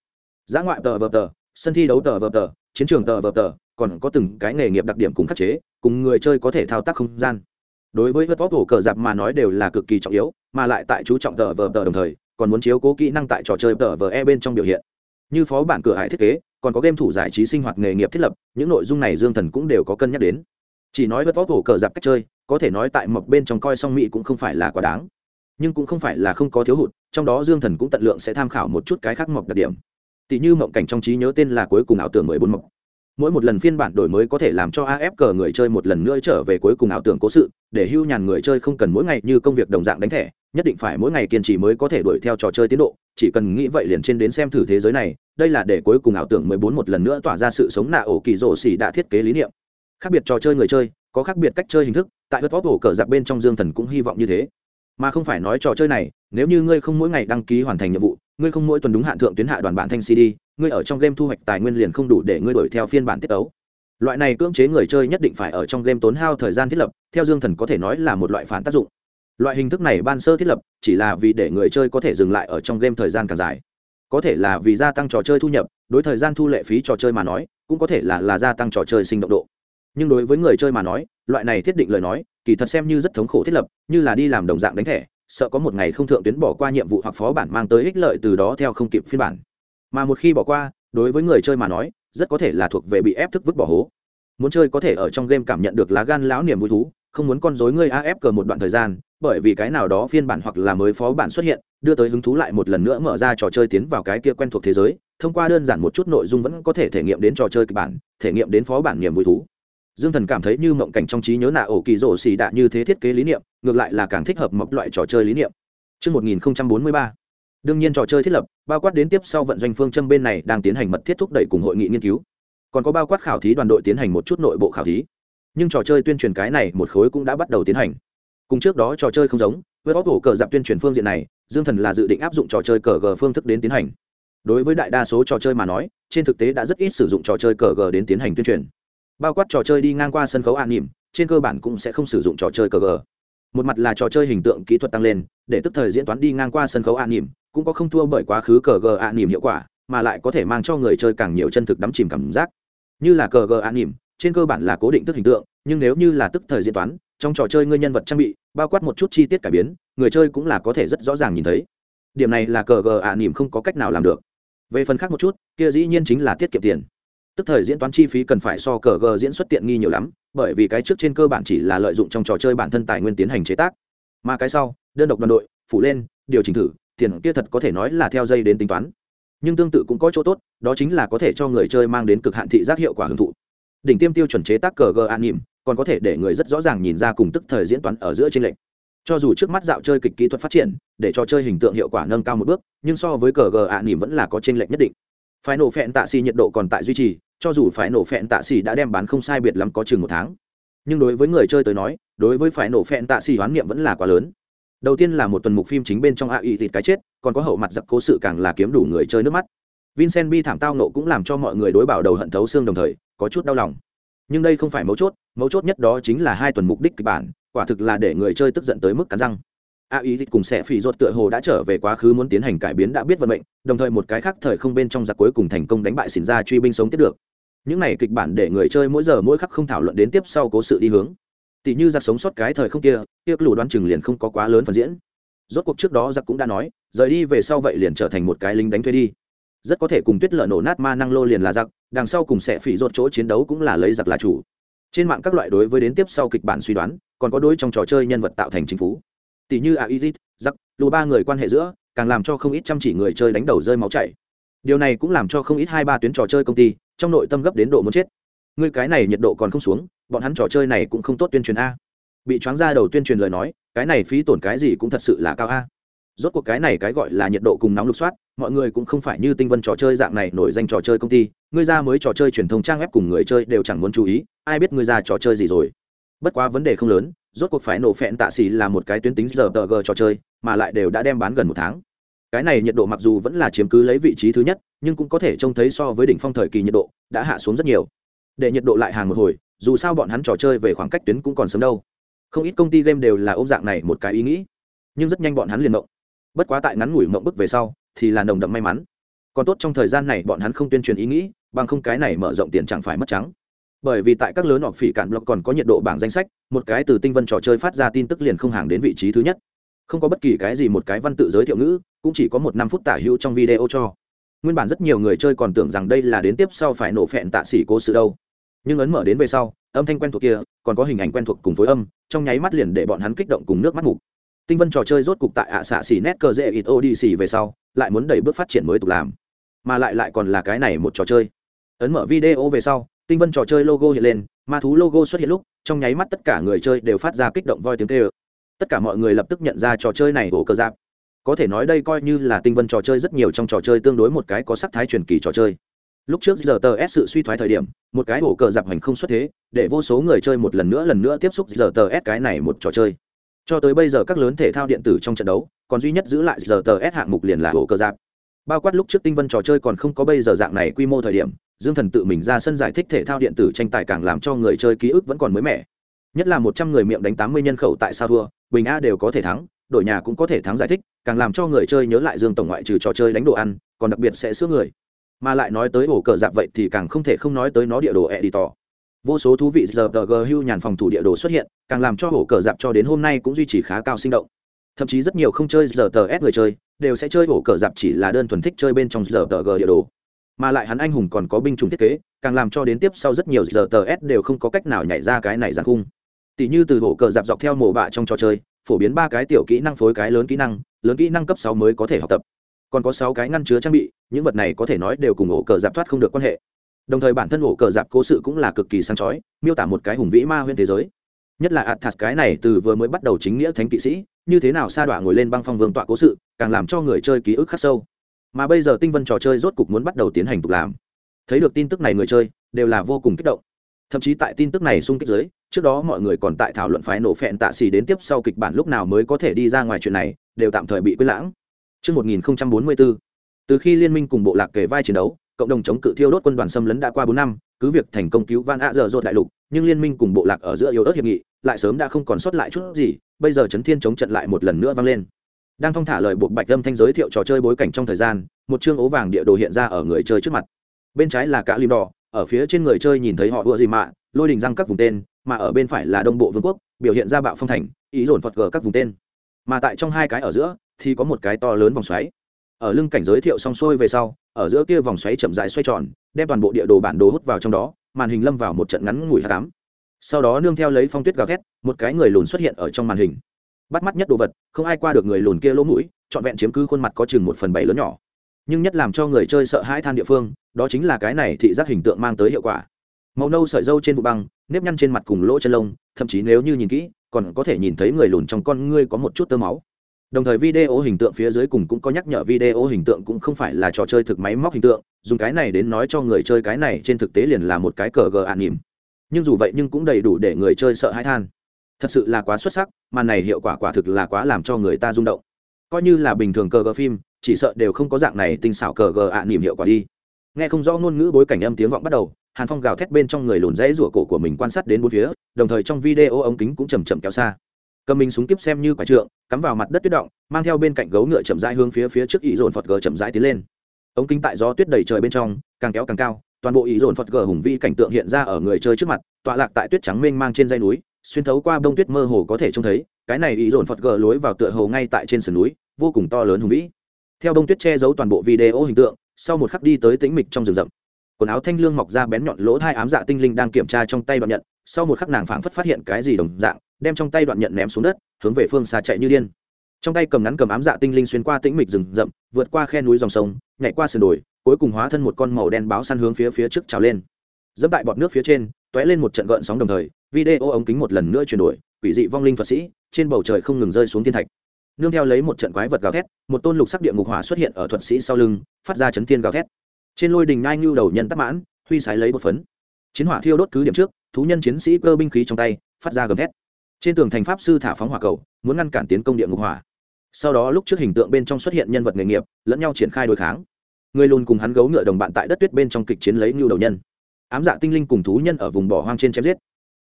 Giã ngoại tờ vờ tờ, sân thi đấu tờ vờ tờ, chiến trường tờ vờ tờ, còn có từng cái nghề nghiệp đặc điểm cùng khắc chế, cùng người chơi có thể thao tác không gian. Đối với Vớt vóc hổ cờ giặc mà nói đều là cực kỳ trọng yếu, mà lại tại chú trọng tờ vờ tờ đồng thời còn muốn chiếu cố kỹ năng tại trò chơi tờ vờ e bên trong biểu hiện. Như phó bản cửa hải thiết kế, còn có game thủ giải trí sinh hoạt nghề nghiệp thiết lập, những nội dung này dương thần cũng đều có cân nhắc đến. Chỉ nói với vóc hổ cờ dạp cách chơi, có thể nói tại mộc bên trong coi song mỹ cũng không phải là quá đáng. Nhưng cũng không phải là không có thiếu hụt, trong đó dương thần cũng tận lượng sẽ tham khảo một chút cái khác mộc đặc điểm. Tỷ như mộng cảnh trong trí nhớ tên là cuối cùng ảo tưởng mười bốn mộc mỗi một lần phiên bản đổi mới có thể làm cho af cờ người chơi một lần nữa trở về cuối cùng ảo tưởng cố sự, để hưu nhàn người chơi không cần mỗi ngày như công việc đồng dạng đánh thẻ, nhất định phải mỗi ngày kiên trì mới có thể đuổi theo trò chơi tiến độ, chỉ cần nghĩ vậy liền trên đến xem thử thế giới này, đây là để cuối cùng ảo tưởng mười bốn một lần nữa tỏa ra sự sống nạ ổ kỳ rổ xỉ đã thiết kế lý niệm. Khác biệt trò chơi người chơi, có khác biệt cách chơi hình thức, tại hớt vót ổ cờ giặc bên trong dương thần cũng hy vọng như thế. Mà không phải nói trò chơi này, nếu như ngươi không mỗi ngày đăng ký hoàn thành nhiệm vụ, ngươi không mỗi tuần đúng hạn thượng tuyến hạ đoàn bản thanh cd ngươi ở trong game thu hoạch tài nguyên liền không đủ để ngươi đổi theo phiên bản tiết ấu loại này cưỡng chế người chơi nhất định phải ở trong game tốn hao thời gian thiết lập, theo dương thần có thể nói là một loại phản tác dụng. Loại hình thức này ban sơ thiết lập, chỉ là vì để người chơi có thể dừng lại ở trong game thời gian càng dài. Có thể là vì gia tăng trò chơi thu nhập, đối thời gian thu lệ phí trò chơi mà nói, cũng có thể là là gia tăng trò chơi sinh động độ. Nhưng đối với người chơi mà nói, loại này thiết định lời nói, kỳ thật xem như rất thống khổ thiết lập, như là đi làm đồng dạng đánh thẻ, sợ có một ngày không thượng tuyến bỏ qua nhiệm vụ hoặc phó bản mang tới ích lợi từ đó theo không kịp phiên bản mà một khi bỏ qua đối với người chơi mà nói rất có thể là thuộc về bị ép thức vứt bỏ hố. Muốn chơi có thể ở trong game cảm nhận được lá gan lão niềm vui thú không muốn con dối ngươi af cờ một đoạn thời gian bởi vì cái nào đó phiên bản hoặc là mới phó bản xuất hiện đưa tới hứng thú lại một lần nữa mở ra trò chơi tiến vào cái kia quen thuộc thế giới thông qua đơn giản một chút nội dung vẫn có thể thể nghiệm đến trò chơi kịch bản thể nghiệm đến phó bản niềm vui thú. Dương thần cảm thấy như mộng cảnh trong trí nhớ nạ ổ kỳ rổ xì đạ như thế thiết kế lý niệm ngược lại là càng thích hợp mọc loại trò chơi lý niệm. Trước 1043, đương nhiên trò chơi thiết lập, bao quát đến tiếp sau vận doanh phương châm bên này đang tiến hành mật thiết thúc đẩy cùng hội nghị nghiên cứu. Còn có bao quát khảo thí đoàn đội tiến hành một chút nội bộ khảo thí. Nhưng trò chơi tuyên truyền cái này một khối cũng đã bắt đầu tiến hành. Cùng trước đó trò chơi không giống, với góc hổ cờ dạp tuyên truyền phương diện này, dương thần là dự định áp dụng trò chơi cờ g phương thức đến tiến hành. Đối với đại đa số trò chơi mà nói, trên thực tế đã rất ít sử dụng trò chơi cờ g đến tiến hành tuyên truyền. Bao quát trò chơi đi ngang qua sân khấu an nỉm, trên cơ bản cũng sẽ không sử dụng trò chơi cờ g. Một mặt là trò chơi hình tượng kỹ thuật tăng lên để tức thời diễn toán đi ngang qua sân khấu an nỉm, cũng có không thua bởi quá khứ cờ gờ an nỉm hiệu quả, mà lại có thể mang cho người chơi càng nhiều chân thực đắm chìm cảm giác. Như là cờ gờ an nỉm, trên cơ bản là cố định tức hình tượng, nhưng nếu như là tức thời diễn toán, trong trò chơi ngươi nhân vật trang bị, bao quát một chút chi tiết cải biến, người chơi cũng là có thể rất rõ ràng nhìn thấy. Điểm này là cờ gờ ạ nỉm không có cách nào làm được. Về phần khác một chút, kia dĩ nhiên chính là tiết kiệm tiền. Tức thời diễn toán chi phí cần phải so cờ gờ diễn xuất tiện nghi nhiều lắm, bởi vì cái trước trên cơ bản chỉ là lợi dụng trong trò chơi bản thân tài nguyên tiến hành chế tác. Mà cái sau đơn độc đoàn đội, phủ lên, điều chỉnh thử, tiền kia thật có thể nói là theo dây đến tính toán. Nhưng tương tự cũng có chỗ tốt, đó chính là có thể cho người chơi mang đến cực hạn thị giác hiệu quả hưởng thụ. Đỉnh tiêm tiêu chuẩn chế tác cờ gờ an nỉm, còn có thể để người rất rõ ràng nhìn ra cùng tức thời diễn toán ở giữa trên lệnh cho dù trước mắt dạo chơi kịch kỹ thuật phát triển, để cho chơi hình tượng hiệu quả nâng cao một bước, nhưng so với cờ gờ an nỉm vẫn là có t r ê n lệch nhất định. Phải nổ phẹn tạ xì nhiệt độ còn tại duy trì, cho dù phải nổ phẹn tạ xì đã đem bán không sai biệt lắm có chừng một tháng. Nhưng đối với người chơi tới nói, đối với phải nổ phẹn tạ xì hoán niệm vẫn là quá lớn đầu tiên là một tuần mục phim chính bên trong a ỵ thịt cái chết, còn có hậu mặt giặc cố sự càng là kiếm đủ người chơi nước mắt. Vincent bi thảm tao nộ cũng làm cho mọi người đối bảo đầu hận thấu xương đồng thời, có chút đau lòng. Nhưng đây không phải mấu chốt mấu chốt nhất đó chính là hai tuần mục đích kịch bản, quả thực là để người chơi tức giận tới mức cắn răng. A ý cùng sẽ phỉ ruột tựa hồ đã trở về quá khứ muốn tiến hành cải biến đã biết vận mệnh, đồng thời một cái khác thời không bên trong giặc cuối cùng thành công đánh bại xỉn ra truy binh sống tiếp được. Những này kịch bản để người chơi mỗi giờ mỗi khắc không thảo luận đến tiếp sau cố sự đi hướng tỷ như giặc sống sót cái thời không kia kia lù đoán chừng liền không có quá lớn phần diễn. Rốt cuộc trước đó giặc cũng đã nói, rời đi về sau vậy liền trở thành một cái lính đánh thuê đi. Rất có thể cùng tuyết lợ nổ nát ma năng lô liền là giặc, đằng sau cùng sẽ phỉ rốt chỗ chiến đấu cũng là lấy giặc là chủ. Trên mạng các loại đối với đến tiếp sau kịch bản suy đoán, còn có đối trong trò chơi nhân vật tạo thành chính phủ. Tỷ như aizit giặc, lù ba người quan hệ giữa, càng làm cho không ít chăm chỉ người chơi đánh đầu rơi máu chảy. Điều này cũng làm cho không ít hai ba tuyến trò chơi công ty, trong nội tâm gấp đến độ muốn chết người cái này nhiệt độ còn không xuống, bọn hắn trò chơi này cũng không tốt tuyên truyền a. Bị choáng ra đầu tuyên truyền lời nói, cái này phí tổn cái gì cũng thật sự là cao a. Rốt cuộc cái này cái gọi là nhiệt độ cùng nóng lục soát, mọi người cũng không phải như tinh vân trò chơi dạng này nổi danh trò chơi công ty, ngươi ra mới trò chơi truyền thông trang web cùng người chơi đều chẳng muốn chú ý, ai biết ngươi ra trò chơi gì rồi. Bất quá vấn đề không lớn, rốt cuộc phải nổ phẹn tạ xì là một cái tuyến tính giờ tờ g trò chơi, mà lại đều đã đem bán gần một tháng. Cái này nhiệt độ mặc dù vẫn là chiếm cứ lấy vị trí thứ nhất, nhưng cũng có thể trông thấy so với đỉnh phong thời kỳ nhiệt độ, đã hạ xuống rất nhiều để nhiệt độ lại hàng một hồi, dù sao bọn hắn trò chơi về khoảng cách tuyến cũng còn sớm đâu. Không ít công ty game đều là ôm dạng này một cái ý nghĩ, nhưng rất nhanh bọn hắn liền mộng. Bất quá tại ngắn ngủi mộng bức về sau, thì là nồng đậm may mắn. Còn tốt trong thời gian này bọn hắn không tuyên truyền ý nghĩ, bằng không cái này mở rộng tiền chẳng phải mất trắng. Bởi vì tại các lớn họp phỉ cạn blog còn có nhiệt độ bảng danh sách, một cái từ tinh vân trò chơi phát ra tin tức liền không hàng đến vị trí thứ nhất. Không có bất kỳ cái gì một cái văn tự giới thiệu ngữ, cũng chỉ có một năm phút tả hữu trong video cho. Nguyên bản rất nhiều người chơi còn tưởng rằng đây là đến tiếp sau phải nổ phẹn tạ xỉ cố sự đâu nhưng ấn mở đến về sau, âm thanh quen thuộc kia, còn có hình ảnh quen thuộc cùng phối âm, trong nháy mắt liền để bọn hắn kích động cùng nước mắt mục tinh vân trò chơi rốt cục tại ạ xạ xỉ nét cờ dễ ít ô đi xỉ về sau, lại muốn đẩy bước phát triển mới tục làm. Mà lại lại còn là cái này một trò chơi. Ấn mở video về sau, tinh vân trò chơi logo hiện lên, ma thú logo xuất hiện lúc, trong nháy mắt tất cả người chơi đều phát ra kích động voi tiếng kêu. Tất cả mọi người lập tức nhận ra trò chơi này ổ cơ giáp. Có thể nói đây coi như là tinh vân trò chơi rất nhiều trong trò chơi tương đối một cái có sắc thái truyền kỳ trò chơi lúc trước giờ tờ s sự suy thoái thời điểm, một cái ổ cờ dạp hành không xuất thế, để vô số người chơi một lần nữa lần nữa tiếp xúc giờ tờ s cái này một trò chơi. Cho tới bây giờ các lớn thể thao điện tử trong trận đấu, còn duy nhất giữ lại giờ tờ s hạng mục liền là ổ cờ dạp bao quát lúc trước tinh vân trò chơi còn không có bây giờ dạng này quy mô thời điểm, dương thần tự mình ra sân giải thích thể thao điện tử tranh tài càng làm cho người chơi ký ức vẫn còn mới mẻ. Nhất là một trăm người miệng đánh tám mươi nhân khẩu tại sao thua, bình a đều có thể thắng, đội nhà cũng có thể thắng giải thích, càng làm cho người chơi nhớ lại dương tổng ngoại trừ trò chơi đánh đồ ăn, còn đặc biệt sẽ sữa người mà lại nói tới ổ cờ dạp vậy thì càng không thể không nói tới nó địa đồ editor. Vô số thú vị giờ tờ g hưu nhàn phòng thủ địa đồ xuất hiện, càng làm cho ổ cờ dạp cho đến hôm nay cũng duy trì khá cao sinh động. Thậm chí rất nhiều không chơi giờ tờ s người chơi, đều sẽ chơi ổ cờ dạp chỉ là đơn thuần thích chơi bên trong giờ tờ g địa đồ. Mà lại hắn anh hùng còn có binh chủng thiết kế, càng làm cho đến tiếp sau rất nhiều giờ tờ s đều không có cách nào nhảy ra cái này giàn khung. Tỷ như từ ổ cờ dạp dọc theo mổ bạ trong trò chơi, phổ biến ba cái tiểu kỹ năng phối cái lớn kỹ năng, lớn kỹ năng cấp sáu mới có thể học tập còn có sáu cái ngăn chứa trang bị, những vật này có thể nói đều cùng ổ cờ dạp thoát không được quan hệ. Đồng thời bản thân ổ cờ dạp cố sự cũng là cực kỳ sáng chói, miêu tả một cái hùng vĩ ma huyên thế giới. Nhất là athas cái này từ vừa mới bắt đầu chính nghĩa thánh kỵ sĩ, như thế nào sa đọa ngồi lên băng phong vương tọa cố sự, càng làm cho người chơi ký ức khắc sâu. Mà bây giờ tinh vân trò chơi rốt cục muốn bắt đầu tiến hành tục làm. Thấy được tin tức này người chơi, đều là vô cùng kích động. Thậm chí tại tin tức này xung kích giới trước đó mọi người còn tại thảo luận phái nổ phẹn tạ xì đến tiếp sau kịch bản lúc nào mới có thể đi ra ngoài chuyện này, đều tạm thời bị quên lãng. Trước 1044, từ khi liên minh cùng bộ lạc kề vai chiến đấu cộng đồng chống cự thiêu đốt quân đoàn xâm lấn đã qua bốn năm cứ việc thành công cứu van a giờ rốt đại lục nhưng liên minh cùng bộ lạc ở giữa yếu ớt hiệp nghị lại sớm đã không còn sót lại chút gì bây giờ chấn thiên chống trận lại một lần nữa vang lên. Đang thong thả lời buộc bạch âm thanh giới thiệu trò chơi bối cảnh trong thời gian một chương ố vàng địa đồ hiện ra ở người chơi trước mặt. Bên trái là cả lim đỏ ở phía trên người chơi nhìn thấy họ đua gì mạ lôi đình răng các vùng tên mà ở bên phải là đông bộ vương quốc biểu hiện ra bạo phong thành ý dồn phật gờ các vùng tên. Mà tại trong hai cái ở giữa thì có một cái to lớn vòng xoáy. Ở lưng cảnh giới thiệu xong xuôi về sau, ở giữa kia vòng xoáy chậm rãi xoay tròn, đem toàn bộ địa đồ bản đồ hút vào trong đó, màn hình lâm vào một trận ngắn ngủi hạ cám sau đó nương theo lấy phong tuyết gào thét, một cái người lùn xuất hiện ở trong màn hình. Bắt mắt nhất đồ vật, không ai qua được người lùn kia lỗ mũi, trọn vẹn chiếm cứ khuôn mặt có chừng một phần bảy lớn nhỏ. Nhưng nhất làm cho người chơi sợ hãi than địa phương, đó chính là cái này thị giác hình tượng mang tới hiệu quả. Màu nâu sợi dâu trên vụ băng, nếp nhăn trên mặt cùng lỗ chân lông, thậm chí nếu như nhìn kỹ, còn có thể nhìn thấy người lùn trong con ngươi có một chút tơ máu đồng thời video hình tượng phía dưới cùng cũng có nhắc nhở video hình tượng cũng không phải là trò chơi thực máy móc hình tượng, dùng cái này đến nói cho người chơi cái này trên thực tế liền là một cái cờ gờ ạn nỉm nhưng dù vậy nhưng cũng đầy đủ để người chơi sợ hãi than. Thật sự là quá xuất sắc màn này hiệu quả quả thực là quá làm cho người ta rung động. Coi như là bình thường cờ gờ phim, chỉ sợ đều không có dạng này tinh xảo cờ gờ ạn nỉm hiệu quả đi. Nghe không rõ ngôn ngữ bối cảnh âm tiếng vọng bắt đầu, hàn phong gào thét bên trong người lùn rẽ rủa cổ của mình quan sát đến bốn phía, đồng thời trong video ống kính cũng chầm chậm kéo xa cầm mình súng kíp xem như quả trượng, cắm vào mặt đất tuyết động, mang theo bên cạnh gấu ngựa chậm rãi hướng phía phía trước ý dồn phật gờ chậm rãi tiến lên. Ống kính tại gió tuyết đầy trời bên trong, càng kéo càng cao, toàn bộ ý dồn phật gờ hùng vi cảnh tượng hiện ra ở người chơi trước mặt, tọa lạc tại tuyết trắng mênh mang trên dây núi, xuyên thấu qua bông tuyết mơ hồ có thể trông thấy, cái này ý dồn phật gờ lối vào tựa hồ ngay tại trên sườn núi, vô cùng to lớn hùng vĩ. Theo bông tuyết che giấu toàn bộ video hình tượng, sau một khắc đi tới tĩnh mịch trong rừng rậm. Quần áo thanh lương mọc ra bén nhọn lỗ hai ám dạ tinh linh đang kiểm tra trong tay đoạn nhận, sau một khắc nàng phảng phất phát hiện cái gì đồng dạng đem trong tay đoạn nhận ném xuống đất, hướng về phương xa chạy như điên. Trong tay cầm ngắn cầm ám dạ tinh linh xuyên qua tĩnh mịch rừng rậm, vượt qua khe núi dòng sông, nhảy qua sườn đồi, cuối cùng hóa thân một con màu đen báo săn hướng phía phía trước trào lên. Dẫm tại bọt nước phía trên t ó é lên một trận gợn sóng đồng thời, video ống kính một lần nữa chuyển đổi, quỷ dị vong linh thuật sĩ, trên bầu trời không ngừng rơi xuống thiên thạch. Nương theo lấy một trận quái vật gào thét, một tôn lục sắc địa ngục hỏa xuất hiện ở thuật sĩ sau lưng, phát ra chấn thiên gào thét. Trên lôi đình ngai ngưu đầu nhân tắc mãn, huy sái lấy một phấn. Chiến hỏa thiêu đốt cứ điểm trước, thú nhân chiến sĩ cơ binh khí trong tay, phát ra gầm thét trên tường thành pháp sư thả phóng hỏa cầu, muốn ngăn cản tiến công địa ngục hỏa. Sau đó lúc trước hình tượng bên trong xuất hiện nhân vật nghề nghiệp, lẫn nhau triển khai đối kháng. Người lùn cùng hắn gấu ngựa đồng bạn tại đất tuyết bên trong kịch chiến lấy ngưu đầu nhân. Ám dạ tinh linh cùng thú nhân ở vùng bỏ hoang trên chém giết.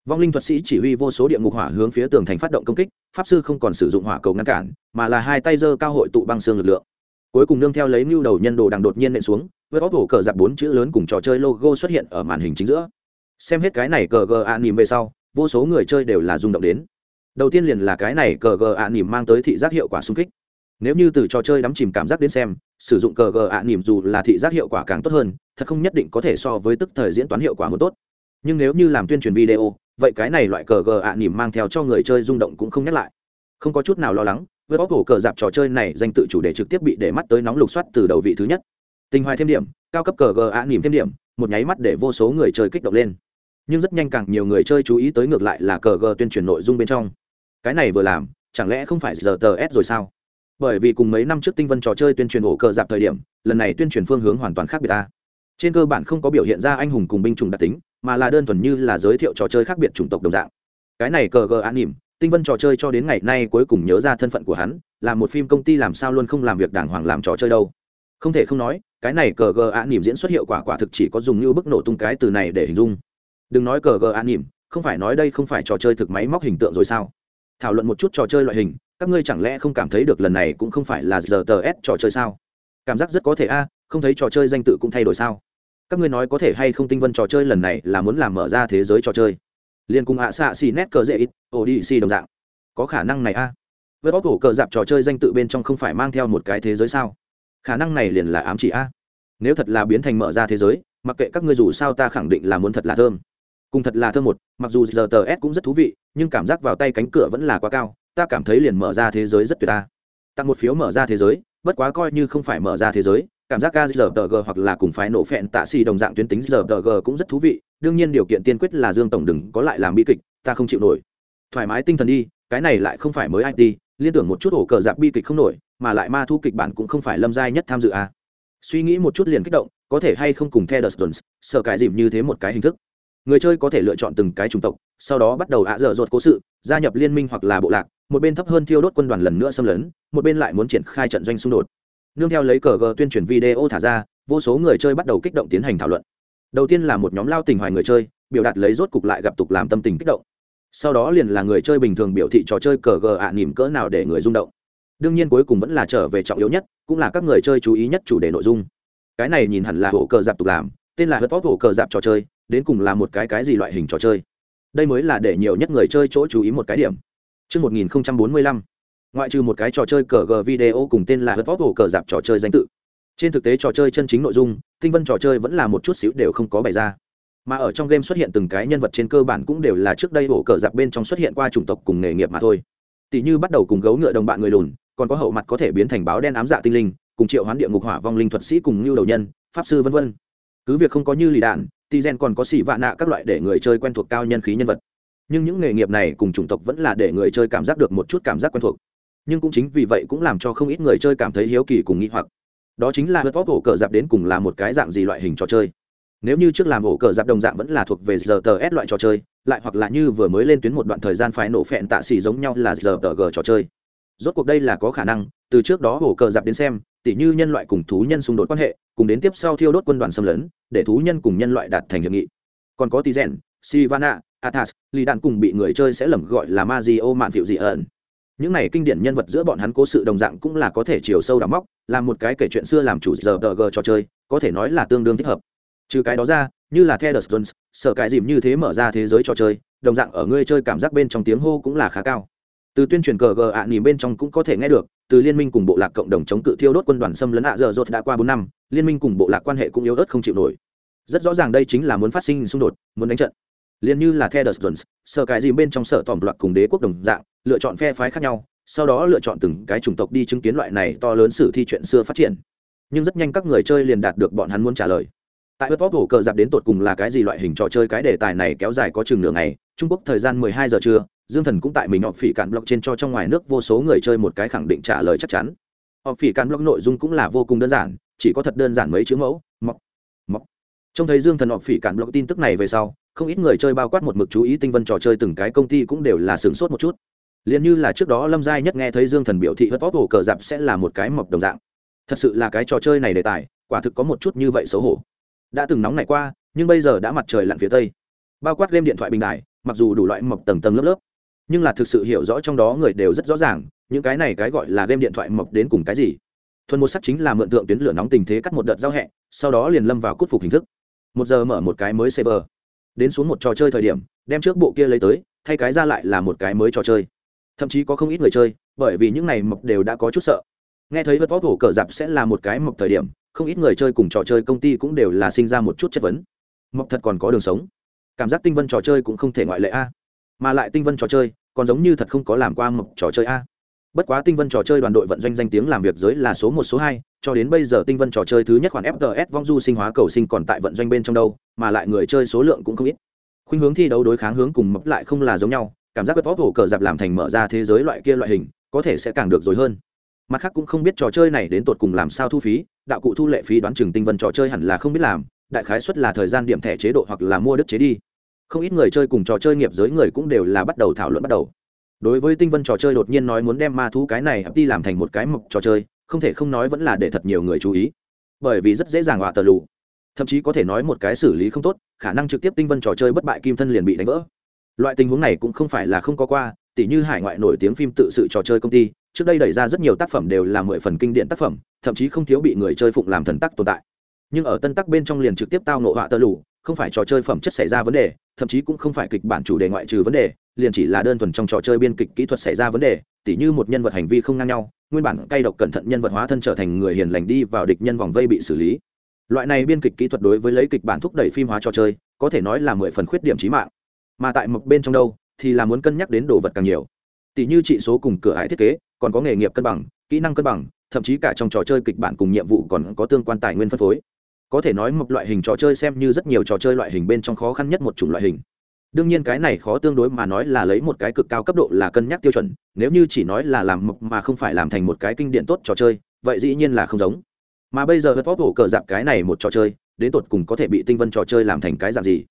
Vong linh thuật sĩ chỉ huy vô số địa ngục hỏa hướng phía tường thành phát động công kích, pháp sư không còn sử dụng hỏa cầu ngăn cản, mà là hai tay giơ cao hội tụ băng xương lực lượng. Cuối cùng nương theo lấy ngưu đầu nhân đồ đằng đột nhiên nện xuống, với góp hổ cờ giặc bốn chữ lớn cùng trò chơi logo xuất hiện ở màn hình chính giữa. Xem hết cái này cờ gờ an nỉm về sau vô số người chơi đều là rung động đến. Đầu tiên liền là cái này cờ gờ ạ nỉm mang tới thị giác hiệu quả sung kích. Nếu như từ trò chơi đắm chìm cảm giác đến xem, sử dụng cờ gờ ạ nỉm dù là thị giác hiệu quả càng tốt hơn, thật không nhất định có thể so với tức thời diễn toán hiệu quả một tốt. Nhưng nếu như làm tuyên truyền video, vậy cái này loại cờ gờ ạ nỉm mang theo cho người chơi rung động cũng không nhắc lại. Không có chút nào lo lắng, với bóc hổ cờ dạp trò chơi này danh tự chủ đề trực tiếp bị để mắt tới nóng lục soát từ đầu vị thứ nhất. Tình hoài thêm điểm, cao cấp cờ gờ ạ nỉm thêm điểm, một nháy mắt để vô số người chơi kích động lên nhưng rất nhanh càng nhiều người chơi chú ý tới ngược lại là cờ gờ tuyên truyền nội dung bên trong. Cái này vừa làm, chẳng lẽ không phải giờ tờ s rồi sao? Bởi vì cùng mấy năm trước tinh vân trò chơi tuyên truyền ổ cờ dạp thời điểm, lần này tuyên truyền phương hướng hoàn toàn khác biệt ta. Trên cơ bản không có biểu hiện ra anh hùng cùng binh chủng đặc tính, mà là đơn thuần như là giới thiệu trò chơi khác biệt chủng tộc đồng dạng. Cái này cờ gờ an nỉm, tinh vân trò chơi cho đến ngày nay cuối cùng nhớ ra thân phận của hắn, là một phim công ty làm sao luôn không làm việc đàng hoàng làm trò chơi đâu. Không thể không nói, cái này cờ gờ an nỉm diễn xuất hiệu quả quả thực chỉ có dùng như bức nổ tung cái từ này để hình dung đừng nói cờ gờ an nỉm, không phải nói đây không phải trò chơi thực máy móc hình tượng rồi sao? Thảo luận một chút trò chơi loại hình, các ngươi chẳng lẽ không cảm thấy được lần này cũng không phải là giờ tờ s trò chơi sao? Cảm giác rất có thể a, không thấy trò chơi danh tự cũng thay đổi sao? Các ngươi nói có thể hay không tinh vân trò chơi lần này là muốn làm mở ra thế giới trò chơi? Liên cùng ạ xạ xì nét cờ dễ ít ổ đi xì đồng dạng. Có khả năng này a. Với bóp cổ cờ dạp trò chơi danh tự bên trong không phải mang theo một cái thế giới sao? Khả năng này liền là ám chỉ a. Nếu thật là biến thành mở ra thế giới, mặc kệ các ngươi dù sao ta khẳng định là muốn thật là thơm cùng thật là thơm một mặc dù giờ tờ s cũng rất thú vị nhưng cảm giác vào tay cánh cửa vẫn là quá cao ta cảm thấy liền mở ra thế giới rất tuyệt ta tặng một phiếu mở ra thế giới bất quá coi như không phải mở ra thế giới cảm giác giờ tớ g hoặc là cùng phái nổ phẹn tạ xì đồng dạng tuyến tính giờ tớ g cũng rất thú vị, đương nhiên điều kiện tiên quyết là Dương tổng đừng có lại làm bi kịch, ta không chịu nổi. Thoải mái tinh thần đi, cái này lại không phải mới IT, liên tưởng một chút ổ cờ dạp bi kịch không nổi, mà lại ma thu kịch bản cũng không phải lâm giai nhất tham dự à. Suy nghĩ một chút liền kích động, có thể hay không cùng The Dustons, sợ cái dìm như thế một cái hình thức. Người chơi có thể lựa chọn từng cái chủng tộc, sau đó bắt đầu ạ dở dột cố sự, gia nhập liên minh hoặc là bộ lạc, một bên thấp hơn thiêu đốt quân đoàn lần nữa xâm lấn, một bên lại muốn triển khai trận doanh xung đột. Nương theo lấy cờ g tuyên truyền video thả ra vô số người chơi bắt đầu kích động tiến hành thảo luận. Đầu tiên là một nhóm lao tình hoài người chơi biểu đạt lấy rốt cục lại gặp tục làm tâm tình kích động. Sau đó liền là người chơi bình thường biểu thị trò chơi cờ g ạ à cỡ nào để người rung động. Đương nhiên cuối cùng vẫn là trở về trọng yếu nhất cũng là các người chơi chú ý nhất chủ đề nội dung. Cái này nhìn hẳn là hổ cờ dạp tục làm tên là hớt vóc hổ cờ dạp trò chơi đến cùng là một cái cái gì loại hình trò chơi? Đây mới là để nhiều nhất người chơi chỗ chú ý một cái điểm. Trước 1045, ngoại trừ một cái trò chơi cờ g video cùng tên là hớt vóc hồ cờ dạp trò chơi danh tự. Trên thực tế trò chơi chân chính nội dung tinh vân trò chơi vẫn là một chút xíu đều không có bày ra. Mà ở trong game xuất hiện từng cái nhân vật trên cơ bản cũng đều là trước đây hổ cờ dạp bên trong xuất hiện qua chủng tộc cùng nghề nghiệp mà thôi. Tỷ như bắt đầu cùng gấu ngựa đồng bạn người lùn còn có hậu mặt có thể biến thành báo đen ám dạ tinh linh cùng triệu hoán địa ngục hỏa vong linh thuật sĩ cùng lưu đầu nhân pháp sư vân vân. cứ việc không có như lì đạn thì gen còn có xỉ vạ nạ các loại để người chơi quen thuộc cao nhân khí nhân vật. Nhưng những nghề nghiệp này cùng chủng tộc vẫn là để người chơi cảm giác được một chút cảm giác quen thuộc. Nhưng cũng chính vì vậy cũng làm cho không ít người chơi cảm thấy hiếu kỳ cùng nghĩ hoặc. Đó chính là hớt vóc ổ cờ dạp đến cùng là một cái dạng gì loại hình trò chơi? Nếu như trước làm ổ cờ dạp đồng dạng vẫn là thuộc về giờ tờ s loại trò chơi, lại hoặc là như vừa mới lên tuyến một đoạn thời gian phải nổ phẹn tạ xỉ giống nhau là giờ tờ g trò chơi rốt cuộc đây là có khả năng từ trước đó hổ cờ dạp đến xem tỉ như nhân loại cùng thú nhân xung đột quan hệ cùng đến tiếp sau thiêu đốt quân đoàn xâm lấn để thú nhân cùng nhân loại đạt thành hiệp nghị. Còn có tí rèn sivana athas lì đạn cùng bị người chơi sẽ lầm gọi là ma di ô mạn phiệu dị ẩn. Những này kinh điển nhân vật giữa bọn hắn cố sự đồng dạng cũng là có thể chiều sâu đắm móc làm một cái kể chuyện xưa làm chủ giờ tờ g trò chơi có thể nói là tương đương thích hợp. Trừ cái đó ra như là The Jones, sở cái dìm như thế mở ra thế giới trò chơi, đồng dạng ở ngươi chơi cảm giác bên trong tiếng hô cũng là khá cao. Từ tuyên truyền cờ gờ ạ nỉ bên trong cũng có thể nghe được, từ liên minh cùng bộ lạc cộng đồng chống cự thiêu đốt quân đoàn xâm lấn ạ giờ dột đã qua bốn năm, liên minh cùng bộ lạc quan hệ cũng yếu ớt không chịu nổi. Rất rõ ràng đây chính là muốn phát sinh xung đột, muốn đánh trận. Liên như là The Jones, sở cái gì bên trong sở tòm loạt cùng đế quốc đồng dạng, lựa chọn phe phái khác nhau, sau đó lựa chọn từng cái chủng tộc đi chứng kiến loại này to lớn sử thi chuyện xưa phát triển. Nhưng rất nhanh các người chơi liền đạt được bọn hắn muốn trả lời tại hớt vót hổ cờ dạp đến tột cùng là cái gì loại hình trò chơi cái đề tài này kéo dài có chừng nửa ngày trung quốc thời gian mười hai giờ trưa dương thần cũng tại mình họ phỉ cản blog trên cho trong ngoài nước vô số người chơi một cái khẳng định trả lời chắc chắn. Họ phỉ cản blog nội dung cũng là vô cùng đơn giản, chỉ có thật đơn giản mấy chữ mẫu, mọc mọc. Trông thấy dương thần họ phỉ cản blog tin tức này về sau, không ít người chơi bao quát một mực chú ý tinh vân trò chơi từng cái công ty cũng đều là sửng sốt một chút. Liền như là trước đó lâm giai nhất nghe thấy dương thần biểu thị hớt vót hồ cờ dạp sẽ là một cái mọc đồng dạng. Thật sự là cái trò chơi này đề tài, quả thực có một chút như vậy xấu hổ. Đã từng nóng này qua, nhưng bây giờ đã mặt trời lặn phía tây. Bao quát game điện thoại bình đại mặc dù đủ loại mọc tầng tầng lớp lớp nhưng là thực sự hiểu rõ trong đó người đều rất rõ ràng, những cái này cái gọi là game điện thoại mộc đến cùng cái gì. Thuần một sắc chính là mượn tượng tuyến lửa nóng tình thế cắt một đợt giao hẹ, sau đó liền lâm vào cút phục hình thức. Một giờ mở một cái mới server đến xuống một trò chơi thời điểm, đem trước bộ kia lấy tới, thay cái ra lại là một cái mới trò chơi. Thậm chí có không ít người chơi, bởi vì những này mộc đều đã có chút sợ. Nghe thấy vật vóc hổ cờ dạp sẽ là một cái mộc thời điểm, không ít người chơi cùng trò chơi công ty cũng đều là sinh ra một chút chất vấn. Mộc thật còn có đường sống. Cảm giác tinh vân trò chơi cũng không thể ngoại lệ a mà lại tinh vân trò chơi, còn giống như thật không có làm qua mộc trò chơi a. Bất quá tinh vân trò chơi đoàn đội vận doanh danh tiếng làm việc giới là số một, số hai, cho đến bây giờ tinh vân trò chơi thứ nhất khoản fts vong du sinh hóa cầu sinh còn tại vận doanh bên trong đâu, mà lại người chơi số lượng cũng không ít. Khuynh hướng thi đấu đối kháng hướng cùng mập lại không là giống nhau, cảm giác bất vóc hổ cờ dạp làm thành mở ra thế giới loại kia loại hình, có thể sẽ càng được rồi hơn. Mặt khác cũng không biết trò chơi này đến tột cùng làm sao thu phí, đạo cụ thu lệ phí đoán chừng tinh vân trò chơi hẳn là không biết làm, đại khái suất là thời gian điểm thẻ chế độ hoặc là mua đức chế đi không ít người chơi cùng trò chơi nghiệp giới người cũng đều là bắt đầu thảo luận bắt đầu. Đối với tinh vân trò chơi đột nhiên nói muốn đem ma thú cái này đi làm thành một cái mộc trò chơi, không thể không nói vẫn là để thật nhiều người chú ý. Bởi vì rất dễ dàng họa tờ lù. Thậm chí có thể nói một cái xử lý không tốt, khả năng trực tiếp tinh vân trò chơi bất bại kim thân liền bị đánh vỡ. Loại tình huống này cũng không phải là không có qua, tỉ như hải ngoại nổi tiếng phim tự sự trò chơi công ty, trước đây đẩy ra rất nhiều tác phẩm đều là mười phần kinh điển tác phẩm, thậm chí không thiếu bị người chơi phụng làm thần tắc tồn tại. Nhưng ở tân tắc bên trong liền trực tiếp tao nộ họa tơ lù không phải trò chơi phẩm chất xảy ra vấn đề, thậm chí cũng không phải kịch bản chủ đề ngoại trừ vấn đề, liền chỉ là đơn thuần trong trò chơi biên kịch kỹ thuật xảy ra vấn đề, tỉ như một nhân vật hành vi không ngang nhau, nguyên bản cay độc cẩn thận nhân vật hóa thân trở thành người hiền lành đi vào địch nhân vòng vây bị xử lý. Loại này biên kịch kỹ thuật đối với lấy kịch bản thúc đẩy phim hóa trò chơi, có thể nói là mười phần khuyết điểm trí mạng. Mà tại một bên trong đâu, thì là muốn cân nhắc đến đồ vật càng nhiều. Tỷ như trị số cùng cửa ải thiết kế, còn có nghề nghiệp cân bằng, kỹ năng cân bằng, thậm chí cả trong trò chơi kịch bản cùng nhiệm vụ còn có tương quan tài nguyên phân phối có thể nói một loại hình trò chơi xem như rất nhiều trò chơi loại hình bên trong khó khăn nhất một chủng loại hình. Đương nhiên cái này khó tương đối mà nói là lấy một cái cực cao cấp độ là cân nhắc tiêu chuẩn, nếu như chỉ nói là làm mộc mà không phải làm thành một cái kinh điển tốt trò chơi, vậy dĩ nhiên là không giống. Mà bây giờ hớt vót hổ cờ dạp cái này một trò chơi, đến tột cùng có thể bị tinh vân trò chơi làm thành cái dạng gì?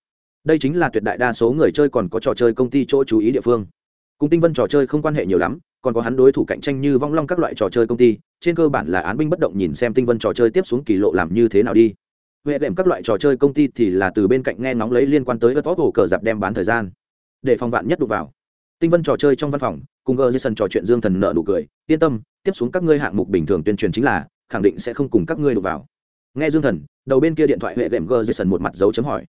Đây chính là tuyệt đại đa số người chơi còn có trò chơi công ty chỗ chú ý địa phương. Cùng tinh vân trò chơi không quan hệ nhiều lắm, còn có hắn đối thủ cạnh tranh như vong long các loại trò chơi công ty, trên cơ bản là án binh bất động nhìn xem tinh vân trò chơi tiếp xuống kỳ lộ làm như thế nào đi huệ đệm các loại trò chơi công ty thì là từ bên cạnh nghe ngóng lấy liên quan tới ớt vót hồ cờ dạp đem bán thời gian. Để phòng vạn nhất đụng vào. Tinh vân trò chơi trong văn phòng, cùng gờ jason trò chuyện dương thần nợ nụ cười, yên tâm, tiếp xuống các ngươi hạng mục bình thường tuyên truyền chính là, khẳng định sẽ không cùng các ngươi đụng vào. Nghe dương thần, đầu bên kia điện thoại huệ đệm gờ jason một mặt dấu chấm hỏi,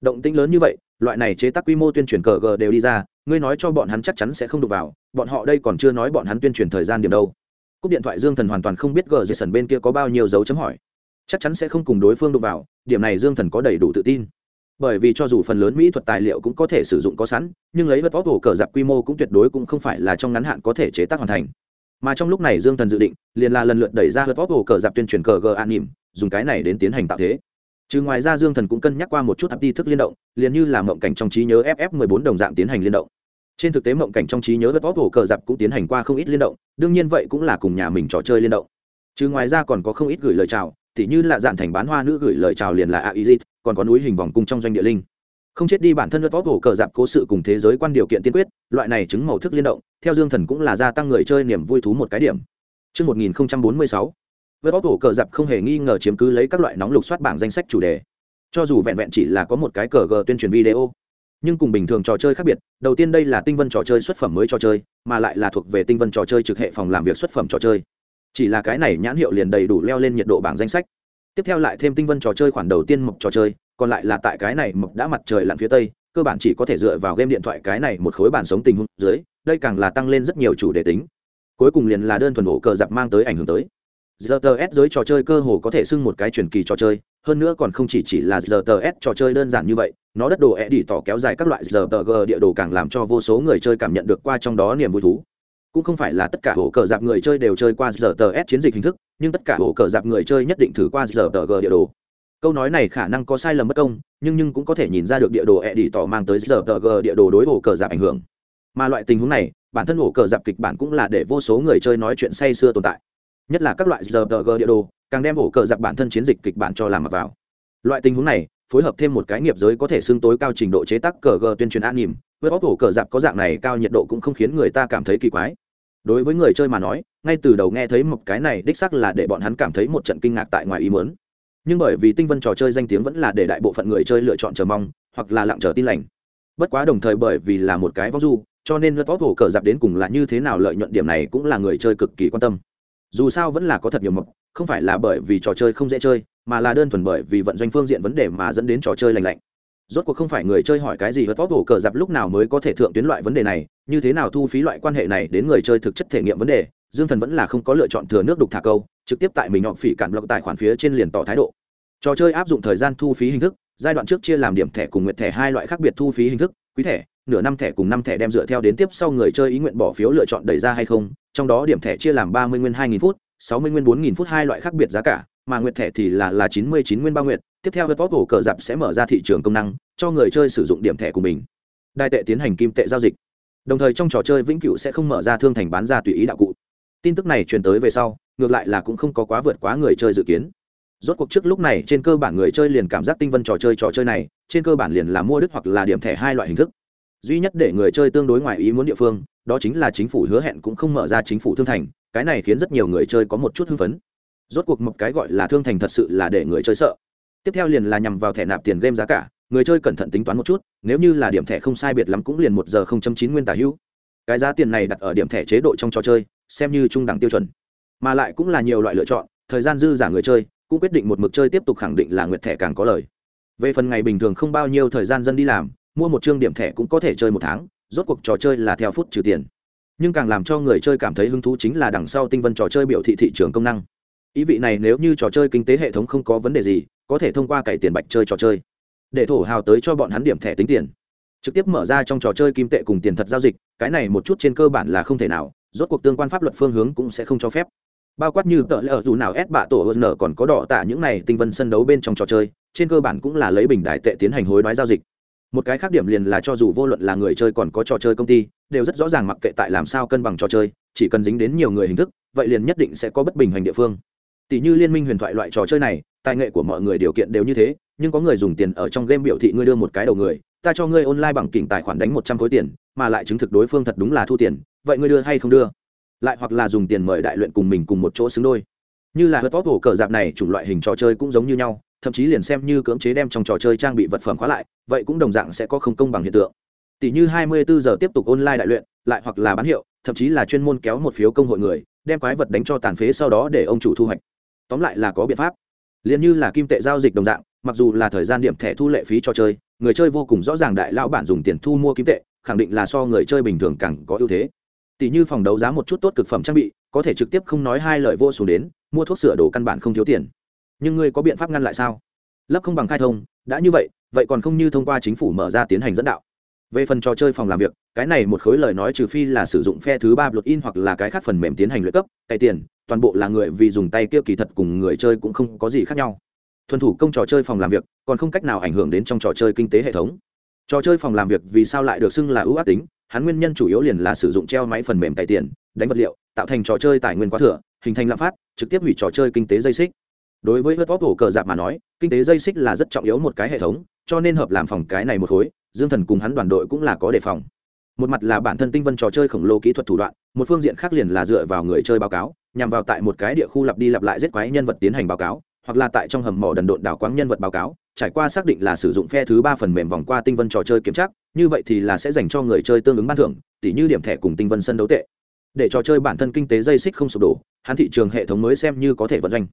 động tĩnh lớn như vậy, loại này chế tác quy mô tuyên truyền cờ g đều đi ra, ngươi nói cho bọn hắn chắc chắn sẽ không đụng vào, bọn họ đây còn chưa nói bọn hắn tuyên truyền thời gian điểm đâu. Cúp điện thoại dương thần hoàn toàn không biết gờ jason bên kia có bao nhiêu dấu chấm hỏi chắc chắn sẽ không cùng đối phương đụng vào, điểm này dương thần có đầy đủ tự tin. Bởi vì cho dù phần lớn mỹ thuật tài liệu cũng có thể sử dụng có sẵn, nhưng lấy vật vóc hổ cờ dạp quy mô cũng tuyệt đối cũng không phải là trong ngắn hạn có thể chế tác hoàn thành. Mà trong lúc này dương thần dự định, liền là lần lượt đẩy ra vật vóc hồ cờ dạp tuyên truyền cờ gờ an nỉm, dùng cái này đến tiến hành tạo thế. Trừ ngoài ra dương thần cũng cân nhắc qua một chút hạp ti thức liên động, liền như là mộng cảnh trong trí nhớ ff 14 đồng dạng tiến hành liên động. Trên thực tế mộng cảnh trong trí nhớ vật vóc hồ cờ dạp cũng tiến hành qua không ít liên động, đương nhiên vậy cũng là cùng nhà mình trò chơi liên động. Trừ ngoài ra còn có không ít gửi lời chào tỉ như là dạn thành bán hoa nữ gửi lời chào liền là a izit còn có núi hình vòng cung trong doanh địa linh. Không chết đi bản thân đất vóc hổ cờ dạp cố sự cùng thế giới quan điều kiện tiên quyết loại này chứng màu thức liên động theo dương thần cũng là gia tăng người chơi niềm vui thú một cái điểm. Trước 1046, vớt vóc cổ cờ dạp không hề nghi ngờ chiếm cứ lấy các loại nóng lục soát bảng danh sách chủ đề. Cho dù vẹn vẹn chỉ là có một cái cờ gờ tuyên truyền video nhưng cùng bình thường trò chơi khác biệt đầu tiên đây là tinh vân trò chơi xuất phẩm mới trò chơi mà lại là thuộc về tinh vân trò chơi trực hệ phòng làm việc xuất phẩm trò chơi chỉ là cái này nhãn hiệu liền đầy đủ leo lên nhiệt độ bảng danh sách. Tiếp theo lại thêm tinh vân trò chơi khoản đầu tiên mộc trò chơi còn lại là tại cái này mộc đã mặt trời lặn phía tây cơ bản chỉ có thể dựa vào game điện thoại cái này một khối bản sống tình huống dưới đây càng là tăng lên rất nhiều chủ đề tính. Cuối cùng liền là đơn thuần ổ cờ giặc mang tới ảnh hưởng tới. RTS giới trò chơi cơ hồ có thể xưng một cái truyền kỳ trò chơi, hơn nữa còn không chỉ chỉ là RTS trò chơi đơn giản như vậy, nó đất đồ e ẻ đi tỏ kéo dài các loại RPG địa đồ càng làm cho vô số người chơi cảm nhận được qua trong đó niềm vui thú cũng không phải là tất cả hổ cờ dạp người chơi đều chơi qua giờ tờ s chiến dịch hình thức, nhưng tất cả hổ cờ dạp người chơi nhất định thử qua giờ tờ g địa đồ. Câu nói này khả năng có sai lầm bất công, nhưng nhưng cũng có thể nhìn ra được địa đồ e đi tỏ mang tới giờ tờ g địa đồ đối hổ cờ dạp ảnh hưởng. Mà loại tình huống này, bản thân hổ cờ dạp kịch bản cũng là để vô số người chơi nói chuyện say xưa tồn tại. Nhất là các loại giờ tờ g địa đồ, càng đem hổ cờ dạp bản thân chiến dịch kịch bản cho làm mặc vào. Loại tình huống này phối hợp thêm một cái nghiệp giới có thể xưng tối cao trình độ chế tác cờ g tuyên truyền an nhìm với bóc hổ cờ dạp có dạng này cao nhiệt độ cũng không khiến người ta cảm thấy kỳ quái. Đối với người chơi mà nói, ngay từ đầu nghe thấy một cái này đích sắc là để bọn hắn cảm thấy một trận kinh ngạc tại ngoài ý muốn. Nhưng bởi vì tinh vân trò chơi danh tiếng vẫn là để đại bộ phận người chơi lựa chọn chờ mong, hoặc là lặng chờ tin lành. Bất quá đồng thời bởi vì là một cái vóc du, cho nên lượt vóc hổ cờ dạp đến cùng là như thế nào lợi nhuận điểm này cũng là người chơi cực kỳ quan tâm. Dù sao vẫn là có thật nhiều mộc không phải là bởi vì trò chơi không dễ chơi mà là đơn thuần bởi vì vận doanh phương diện vấn đề mà dẫn đến trò chơi lành lạnh. Rốt cuộc không phải người chơi hỏi cái gì hớt vóc hổ cờ dạp lúc nào mới có thể thượng tuyến loại vấn đề này, như thế nào thu phí loại quan hệ này đến người chơi thực chất thể nghiệm vấn đề, dương thần vẫn là không có lựa chọn thừa nước đục thả câu, trực tiếp tại mình họ phỉ cản lộc tài khoản phía trên liền tỏ thái độ. Trò chơi áp dụng thời gian thu phí hình thức, giai đoạn trước chia làm điểm thẻ cùng nguyệt thẻ hai loại khác biệt thu phí hình thức, quý thẻ, nửa năm thẻ cùng năm thẻ đem dựa theo đến tiếp sau người chơi ý nguyện bỏ phiếu lựa chọn đẩy ra hay không, trong đó điểm thẻ chia làm ba mươi nguyên hai nghìn phút, sáu mươi nguyên bốn nghìn phút hai loại khác biệt giá cả mà nguyệt thẻ thì là là chín mươi chín nguyên ba nguyệt. Tiếp theo top cổ cờ dạp sẽ mở ra thị trường công năng, cho người chơi sử dụng điểm thẻ của mình. Đại tệ tiến hành kim tệ giao dịch. Đồng thời trong trò chơi vĩnh cửu sẽ không mở ra thương thành bán ra tùy ý đạo cụ. Tin tức này truyền tới về sau, ngược lại là cũng không có quá vượt quá người chơi dự kiến. Rốt cuộc trước lúc này, trên cơ bản người chơi liền cảm giác tinh vân trò chơi trò chơi này, trên cơ bản liền là mua đức hoặc là điểm thẻ hai loại hình thức. Duy nhất để người chơi tương đối ngoài ý muốn địa phương, đó chính là chính phủ hứa hẹn cũng không mở ra chính phủ thương thành, cái này khiến rất nhiều người chơi có một chút hưng phấn rốt cuộc một cái gọi là thương thành thật sự là để người chơi sợ. Tiếp theo liền là nhằm vào thẻ nạp tiền game giá cả, người chơi cẩn thận tính toán một chút, nếu như là điểm thẻ không sai biệt lắm cũng liền một giờ không chấm chín nguyên tả hữu. Cái giá tiền này đặt ở điểm thẻ chế độ trong trò chơi, xem như trung đẳng tiêu chuẩn. Mà lại cũng là nhiều loại lựa chọn, thời gian dư giả người chơi, cũng quyết định một mực chơi tiếp tục khẳng định là nguyệt thẻ càng có lời. Về phần ngày bình thường không bao nhiêu thời gian dân đi làm, mua một chương điểm thẻ cũng có thể chơi một tháng, rốt cuộc trò chơi là theo phút trừ tiền. Nhưng càng làm cho người chơi cảm thấy hứng thú chính là đằng sau tinh vân trò chơi biểu thị thị trường công năng ý vị này nếu như trò chơi kinh tế hệ thống không có vấn đề gì, có thể thông qua cày tiền bạch chơi trò chơi. Để thổ hào tới cho bọn hắn điểm thẻ tính tiền. Trực tiếp mở ra trong trò chơi kim tệ cùng tiền thật giao dịch, cái này một chút trên cơ bản là không thể nào, rốt cuộc tương quan pháp luật phương hướng cũng sẽ không cho phép. Bao quát như tợ lỡ dù nào ép bạ tổ hơn nở còn có đỏ tạ những này tinh vân sân đấu bên trong trò chơi, trên cơ bản cũng là lấy bình đại tệ tiến hành hối đoái giao dịch. Một cái khác điểm liền là cho dù vô luận là người chơi còn có trò chơi công ty, đều rất rõ ràng mặc kệ tại làm sao cân bằng trò chơi, chỉ cần dính đến nhiều người hình thức, vậy liền nhất định sẽ có bất bình hành địa phương tỷ như liên minh huyền thoại loại trò chơi này, tài nghệ của mọi người điều kiện đều như thế, nhưng có người dùng tiền ở trong game biểu thị ngươi đưa một cái đầu người, ta cho ngươi online bằng kỉnh tài khoản đánh một trăm khối tiền, mà lại chứng thực đối phương thật đúng là thu tiền, vậy ngươi đưa hay không đưa? Lại hoặc là dùng tiền mời đại luyện cùng mình cùng một chỗ xứng đôi. Như là hớt tóp hổ cờ dạp này, chủng loại hình trò chơi cũng giống như nhau, thậm chí liền xem như cưỡng chế đem trong trò chơi trang bị vật phẩm khóa lại, vậy cũng đồng dạng sẽ có không công bằng hiện tượng. Tỷ như hai mươi bốn giờ tiếp tục online đại luyện, lại hoặc là bán hiệu, thậm chí là chuyên môn kéo một phiếu công hội người, đem quái vật đánh cho tàn phế sau đó để ông chủ thu hoạch tóm lại là có biện pháp. Liền như là kim tệ giao dịch đồng dạng, mặc dù là thời gian điểm thẻ thu lệ phí cho chơi, người chơi vô cùng rõ ràng đại lão bản dùng tiền thu mua kim tệ, khẳng định là so người chơi bình thường càng có ưu thế. Tỷ như phòng đấu giá một chút tốt cực phẩm trang bị, có thể trực tiếp không nói hai lời vô xuống đến, mua thuốc sửa đồ căn bản không thiếu tiền. Nhưng ngươi có biện pháp ngăn lại sao? Lấp không bằng khai thông, đã như vậy vậy còn không như thông qua chính phủ mở ra tiến hành dẫn đạo. Về phần trò chơi phòng làm việc, cái này một khối lời nói trừ phi là sử dụng phe thứ ba in hoặc là cái khác phần mềm tiến hành luyện cấp, cày tiền toàn bộ là người vì dùng tay kia kỳ thật cùng người chơi cũng không có gì khác nhau. Thuần thủ công trò chơi phòng làm việc, còn không cách nào ảnh hưởng đến trong trò chơi kinh tế hệ thống. Trò chơi phòng làm việc vì sao lại được xưng là ưu ác tính? Hắn nguyên nhân chủ yếu liền là sử dụng treo máy phần mềm cày tiền, đánh vật liệu, tạo thành trò chơi tài nguyên quá thừa, hình thành lạm phát, trực tiếp hủy trò chơi kinh tế dây xích. Đối với hớt vót hổ cờ dạp mà nói, kinh tế dây xích là rất trọng yếu một cái hệ thống, cho nên hợp làm phòng cái này một khối, dương thần cùng hắn đoàn đội cũng là có đề phòng. Một mặt là bản thân tinh vân trò chơi khổng lồ kỹ thuật thủ đoạn, một phương diện khác liền là dựa vào người chơi báo cáo nhằm vào tại một cái địa khu lặp đi lặp lại giết quái nhân vật tiến hành báo cáo, hoặc là tại trong hầm mỏ đần độn đảo quáng nhân vật báo cáo, trải qua xác định là sử dụng phe thứ ba phần mềm vòng qua tinh vân trò chơi kiểm tra, như vậy thì là sẽ dành cho người chơi tương ứng ban thưởng tỷ như điểm thẻ cùng tinh vân sân đấu tệ. Để trò chơi bản thân kinh tế dây xích không sụp đổ, hắn thị trường hệ thống mới xem như có thể vận doanh.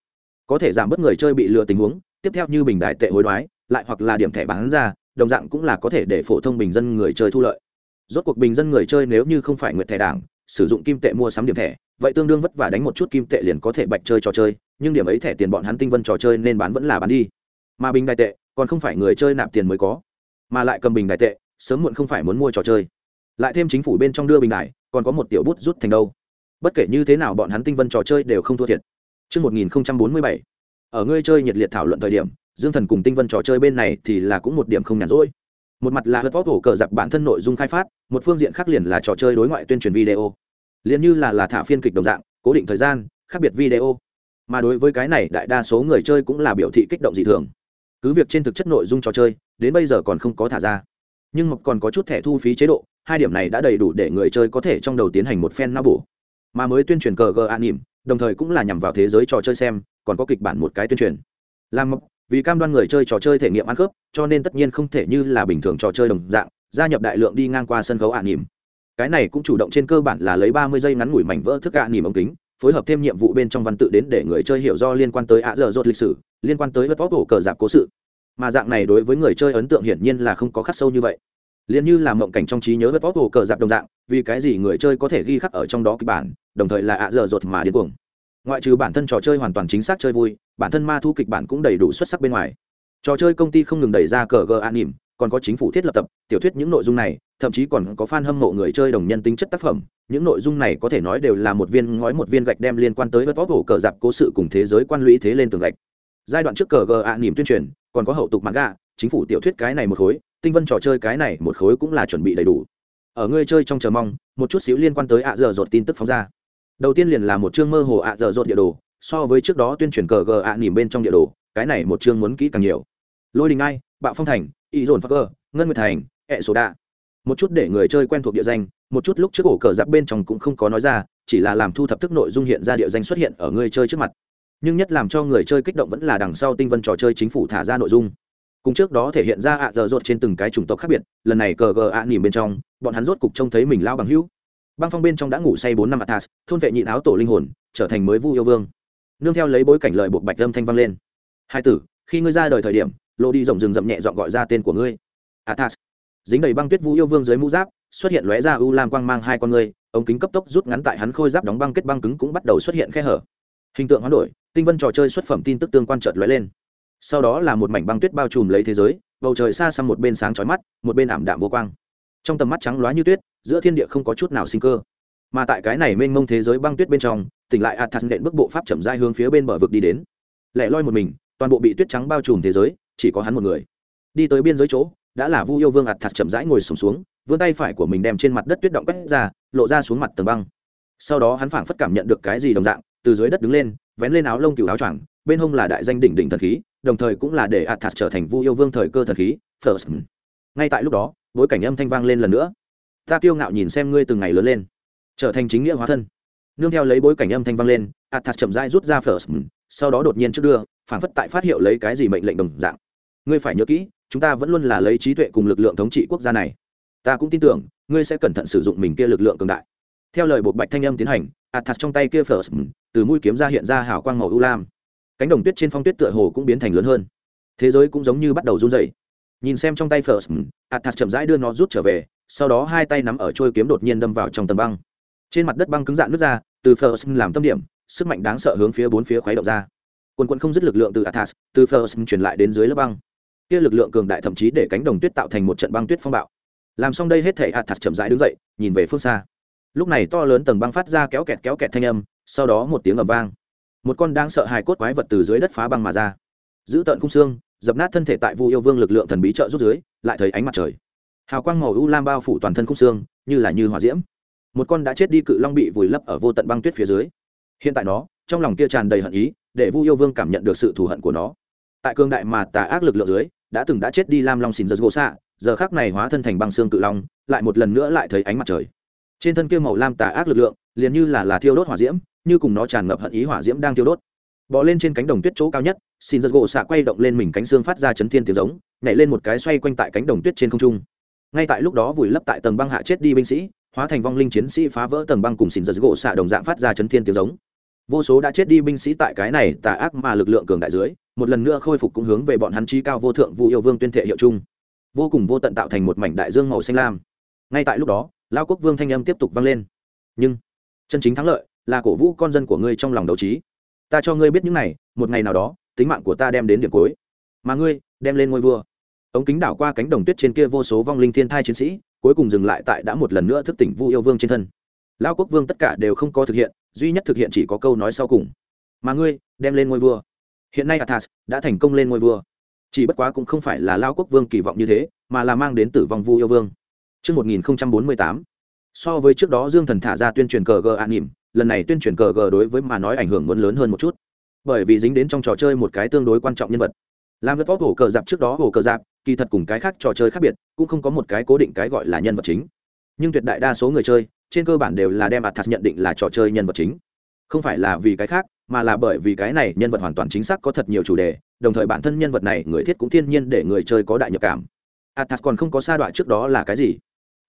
Có thể giảm bớt người chơi bị lừa tình huống, tiếp theo như bình đại tệ hối đoái, lại hoặc là điểm thẻ bán ra, đồng dạng cũng là có thể để phổ thông bình dân người chơi thu lợi. Rốt cuộc bình dân người chơi nếu như không phải nguyện thẻ đảng sử dụng kim tệ mua sắm điểm thẻ vậy tương đương vất vả đánh một chút kim tệ liền có thể bạch chơi trò chơi nhưng điểm ấy thẻ tiền bọn hắn tinh vân trò chơi nên bán vẫn là bán đi. Mà bình đại tệ còn không phải người chơi nạp tiền mới có. Mà lại cầm bình đại tệ sớm muộn không phải muốn mua trò chơi. Lại thêm chính phủ bên trong đưa bình đại còn có một tiểu bút rút thành đâu. Bất kể như thế nào bọn hắn tinh vân trò chơi đều không thua thiệt. Trước 1047, ở ngươi chơi nhiệt liệt thảo luận thời điểm dương thần cùng tinh vân trò chơi bên này thì là cũng một điểm không nhàn rỗi một mặt là hớt vót hổ cờ giặc bản thân nội dung khai phát, một phương diện khác liền là trò chơi đối ngoại tuyên truyền video. Liền như là là thả phiên kịch đồng dạng, cố định thời gian, khác biệt video. Mà đối với cái này, đại đa số người chơi cũng là biểu thị kích động dị thường. Cứ việc trên thực chất nội dung trò chơi, đến bây giờ còn không có thả ra. Nhưng mộc còn có chút thẻ thu phí chế độ, hai điểm này đã đầy đủ để người chơi có thể trong đầu tiến hành một phen nao bổ. Mà mới tuyên truyền cờ gờ an nỉm, đồng thời cũng là nhằm vào thế giới trò chơi xem, còn có kịch bản một cái tuyên truyền. Làm mộc vì cam đoan người chơi trò chơi thể nghiệm ăn khớp, cho nên tất nhiên không thể như là bình thường trò chơi đồng dạng, gia nhập đại lượng đi ngang qua sân khấu ả nỉm. Cái này cũng chủ động trên cơ bản là lấy ba mươi giây ngắn ngủi mảnh vỡ thức ả nỉm ống kính, phối hợp thêm nhiệm vụ bên trong văn tự đến để người chơi hiểu do liên quan tới ạ dở dột lịch sử, liên quan tới vớt vóc cổ cờ giạc cố sự. Mà dạng này đối với người chơi ấn tượng hiển nhiên là không có khắc sâu như vậy. Liền như là mộng cảnh trong trí nhớ vớt vóc cổ cờ giạc đồng dạng, vì cái gì người chơi có thể ghi khắc ở trong đó kịch bản, đồng thời là ạ dở dột mà điên cuồng ngoại trừ bản thân trò chơi hoàn toàn chính xác chơi vui, bản thân ma thu kịch bản cũng đầy đủ xuất sắc bên ngoài. Trò chơi công ty không ngừng đẩy ra cờ gờ an nỉm, còn có chính phủ thiết lập tập, tiểu thuyết những nội dung này, thậm chí còn có fan hâm mộ người chơi đồng nhân tính chất tác phẩm. Những nội dung này có thể nói đều là một viên ngói một viên gạch đem liên quan tới vớt vóc hổ cờ dạp cố sự cùng thế giới quan lũy thế lên tường gạch. Giai đoạn trước cờ gờ ạ nỉm tuyên truyền, còn có hậu tục mặt gà chính phủ tiểu thuyết cái này một khối, tinh vân trò chơi cái này một khối cũng là chuẩn bị đầy đủ. Ở người chơi trong chờ mong, một chút xíu liên quan tới ạ dở dột tin tức phóng ra đầu tiên liền là một chương mơ hồ ạ dở dột địa đồ, so với trước đó tuyên truyền cờ gờ ạ nỉm bên trong địa đồ, cái này một chương muốn kỹ càng nhiều. Lôi đình ai, bạo phong thành, y dồn phác cơ ngân nguyệt thành, ẹ số đa một chút để người chơi quen thuộc địa danh, một chút lúc trước ổ cờ giặc bên trong cũng không có nói ra, chỉ là làm thu thập thức nội dung hiện ra địa danh xuất hiện ở người chơi trước mặt. Nhưng nhất làm cho người chơi kích động vẫn là đằng sau tinh vân trò chơi chính phủ thả ra nội dung. Cùng trước đó thể hiện ra ạ dở dột trên từng cái chủng tộc khác biệt, lần này cờ gờ ạ nỉm bên trong, bọn hắn rốt cục trông thấy mình lao bằng hữu băng phong bên trong đã ngủ say bốn năm athas thôn vệ nhịn áo tổ linh hồn, trở thành mới vu yêu vương. Nương theo lấy bối cảnh lời buộc bạch âm thanh vang lên. Hai tử, khi ngươi ra đời thời điểm, lộ đi rộng rừng rậm nhẹ dọn gọi ra tên của ngươi. Athas dính đầy băng tuyết vũ yêu vương dưới mũ giáp, xuất hiện lóe ra u lam quang mang hai con ngươi, ống kính cấp tốc rút ngắn tại hắn khôi giáp đóng băng kết băng cứng cũng bắt đầu xuất hiện khe hở. Hình tượng hoán đổi, tinh vân trò chơi xuất phẩm tin tức tương quan chợt lóe lên. Sau đó là một mảnh băng tuyết bao trùm lấy thế giới, bầu trời xa xăm một bên sáng chói mắt, một bên ảm đạm vô quang. Trong tầm mắt trắng loá như tuyết giữa thiên địa không có chút nào sinh cơ. Mà tại cái này mênh mông thế giới băng tuyết bên trong tỉnh lại athas nện bước bộ pháp chậm dai hướng phía bên bờ vực đi đến. Lẻ loi một mình toàn bộ bị tuyết trắng bao trùm thế giới chỉ có hắn một người. Đi tới biên giới chỗ đã là vu yêu vương athas chậm rãi ngồi sùng xuống, xuống vươn tay phải của mình đem trên mặt đất tuyết động quét ra lộ ra xuống mặt tầng băng. Sau đó hắn phảng phất cảm nhận được cái gì đồng dạng từ dưới đất đứng lên vén lên áo lông cựu áo choàng bên hông là đại danh đỉnh đỉnh thần khí đồng thời cũng là để athas trở thành vu yêu vương thời cơ thần khí first. Ngay tại lúc đó bối cảnh âm thanh vang lên lần nữa ta kiêu ngạo nhìn xem ngươi từng ngày lớn lên. Trở thành chính nghĩa hóa thân. Nương theo lấy bối cảnh âm thanh vang lên, athas chậm rãi rút ra first sau đó đột nhiên trước đưa phảng phất tại phát hiệu lấy cái gì mệnh lệnh đồng dạng. Ngươi phải nhớ kỹ, chúng ta vẫn luôn là lấy trí tuệ cùng lực lượng thống trị quốc gia này. Ta cũng tin tưởng, ngươi sẽ cẩn thận sử dụng mình kia lực lượng cường đại. Theo lời bộ bạch thanh âm tiến hành, athas trong tay kia first từ mũi kiếm ra hiện ra hào quang màu u lam. Cánh đồng tuyết trên phong tuyết tựa hồ cũng biến thành lớn hơn. Thế giới cũng giống như bắt đầu run dày nhìn xem trong tay first athas chậm rãi đưa nó rút trở về sau đó hai tay nắm ở trôi kiếm đột nhiên đâm vào trong tầng băng. Trên mặt đất băng cứng dạn nước ra, từ first làm tâm điểm, sức mạnh đáng sợ hướng phía bốn phía khuấy động ra. Quân quân không dứt lực lượng từ athas từ first truyền lại đến dưới lớp băng. Kia lực lượng cường đại thậm chí để cánh đồng tuyết tạo thành một trận băng tuyết phong bạo. Làm xong đây hết thể hạt thật chậm rãi đứng dậy, nhìn về phương xa. Lúc này to lớn tầng băng phát ra kéo kẹt kéo kẹt thanh âm, sau đó một tiếng ầm vang. Một con đang sợ hài cốt quái vật từ dưới đất phá băng mà ra. Giữ tợn khung xương, dập nát thân thể tại vu yêu vương lực lượng thần bí trợ rút dưới, lại thấy ánh mặt trời hào quang màu u lam bao phủ toàn thân khung xương, như là như hỏa diễm. Một con đã chết đi cự long bị vùi lấp ở vô tận băng tuyết phía dưới. Hiện tại nó, trong lòng kia tràn đầy hận ý, để vu yêu vương cảm nhận được sự thù hận của nó. Tại cương đại mà tà ác lực lượng dưới, đã từng đã chết đi lam long xin giật gỗ xạ giờ khác này hóa thân thành băng xương cự long, lại một lần nữa lại thấy ánh mặt trời. Trên thân kia màu lam tà ác lực lượng, liền như là là thiêu đốt hỏa diễm, như cùng nó tràn ngập hận ý hỏa diễm đang thiêu đốt. Bò lên trên cánh đồng tuyết chỗ cao nhất, xin giật gỗ xạ quay động lên mình cánh xương phát ra chấn thiên tiếng giống, nhảy lên một cái xoay quanh tại cánh đồng tuyết trên không trung ngay tại lúc đó vùi lấp tại tầng băng hạ chết đi binh sĩ, hóa thành vong linh chiến sĩ phá vỡ tầng băng cùng xin giật gỗ xạ đồng dạng phát ra chấn thiên tiếng giống. Vô số đã chết đi binh sĩ tại cái này tà ác mà lực lượng cường đại dưới, một lần nữa khôi phục cũng hướng về bọn hắn trí cao vô thượng vu yêu vương tuyên thệ hiệu chung. Vô cùng vô tận tạo thành một mảnh đại dương màu xanh lam. Ngay tại lúc đó, lao quốc vương thanh âm tiếp tục vang lên. Nhưng, chân chính thắng lợi là cổ vũ con dân của ngươi trong lòng đấu trí. Ta cho ngươi biết những này, một ngày nào đó, tính mạng của ta đem đến điểm cuối. Mà ngươi, đem lên ngôi vua ống kính đảo qua cánh đồng tuyết trên kia vô số vong linh thiên thai chiến sĩ cuối cùng dừng lại tại đã một lần nữa thức tỉnh vu yêu vương trên thân. Lao quốc vương tất cả đều không có thực hiện duy nhất thực hiện chỉ có câu nói sau cùng. Mà ngươi đem lên ngôi vua. Hiện nay athas đã thành công lên ngôi vua. Chỉ bất quá cũng không phải là lao quốc vương kỳ vọng như thế mà là mang đến tử vong vu yêu vương. Trước 1048, so với trước đó dương thần thả ra tuyên truyền cờ g an nỉm lần này tuyên truyền cờ g đối với mà nói ảnh hưởng muốn lớn hơn một chút. Bởi vì dính đến trong trò chơi một cái tương đối quan trọng nhân vật. Làm vật tốt hổ cờ dạp trước đó hổ cờ dạp kỳ thật cùng cái khác trò chơi khác biệt, cũng không có một cái cố định cái gọi là nhân vật chính. Nhưng tuyệt đại đa số người chơi, trên cơ bản đều là đem athas nhận định là trò chơi nhân vật chính. Không phải là vì cái khác, mà là bởi vì cái này nhân vật hoàn toàn chính xác có thật nhiều chủ đề, đồng thời bản thân nhân vật này người thiết cũng thiên nhiên để người chơi có đại nhập cảm. Athas còn không có sa đoạn trước đó là cái gì?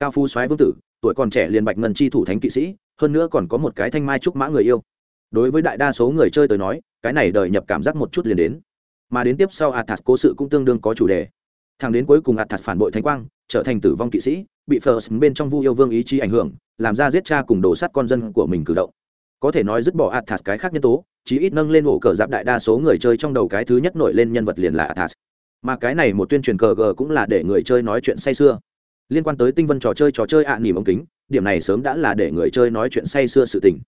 Cao phu soái vương tử, tuổi còn trẻ liền bạch ngân chi thủ thánh kỵ sĩ, hơn nữa còn có một cái thanh mai trúc mã người yêu. Đối với đại đa số người chơi tới nói, cái này đời nhập cảm giác một chút liền đến. Mà đến tiếp sau athas cố sự cũng tương đương có chủ đề thằng đến cuối cùng athas phản bội thánh quang trở thành tử vong kỵ sĩ bị First bên trong Vu yêu vương ý chí ảnh hưởng, làm ra giết cha cùng đổ sát con dân của mình cử động. Có thể nói dứt bỏ Athas cái khác nhân tố, chí ít nâng lên ổ cờ giáp đại đa số người chơi trong đầu cái thứ nhất nổi lên nhân vật liền là Athas. Mà cái này một tuyên truyền cờ g cũng là để người chơi nói chuyện say xưa. Liên quan tới tinh vân trò chơi trò chơi ạ à nỉm ống kính, điểm này sớm đã là để người chơi nói chuyện say xưa sự tình.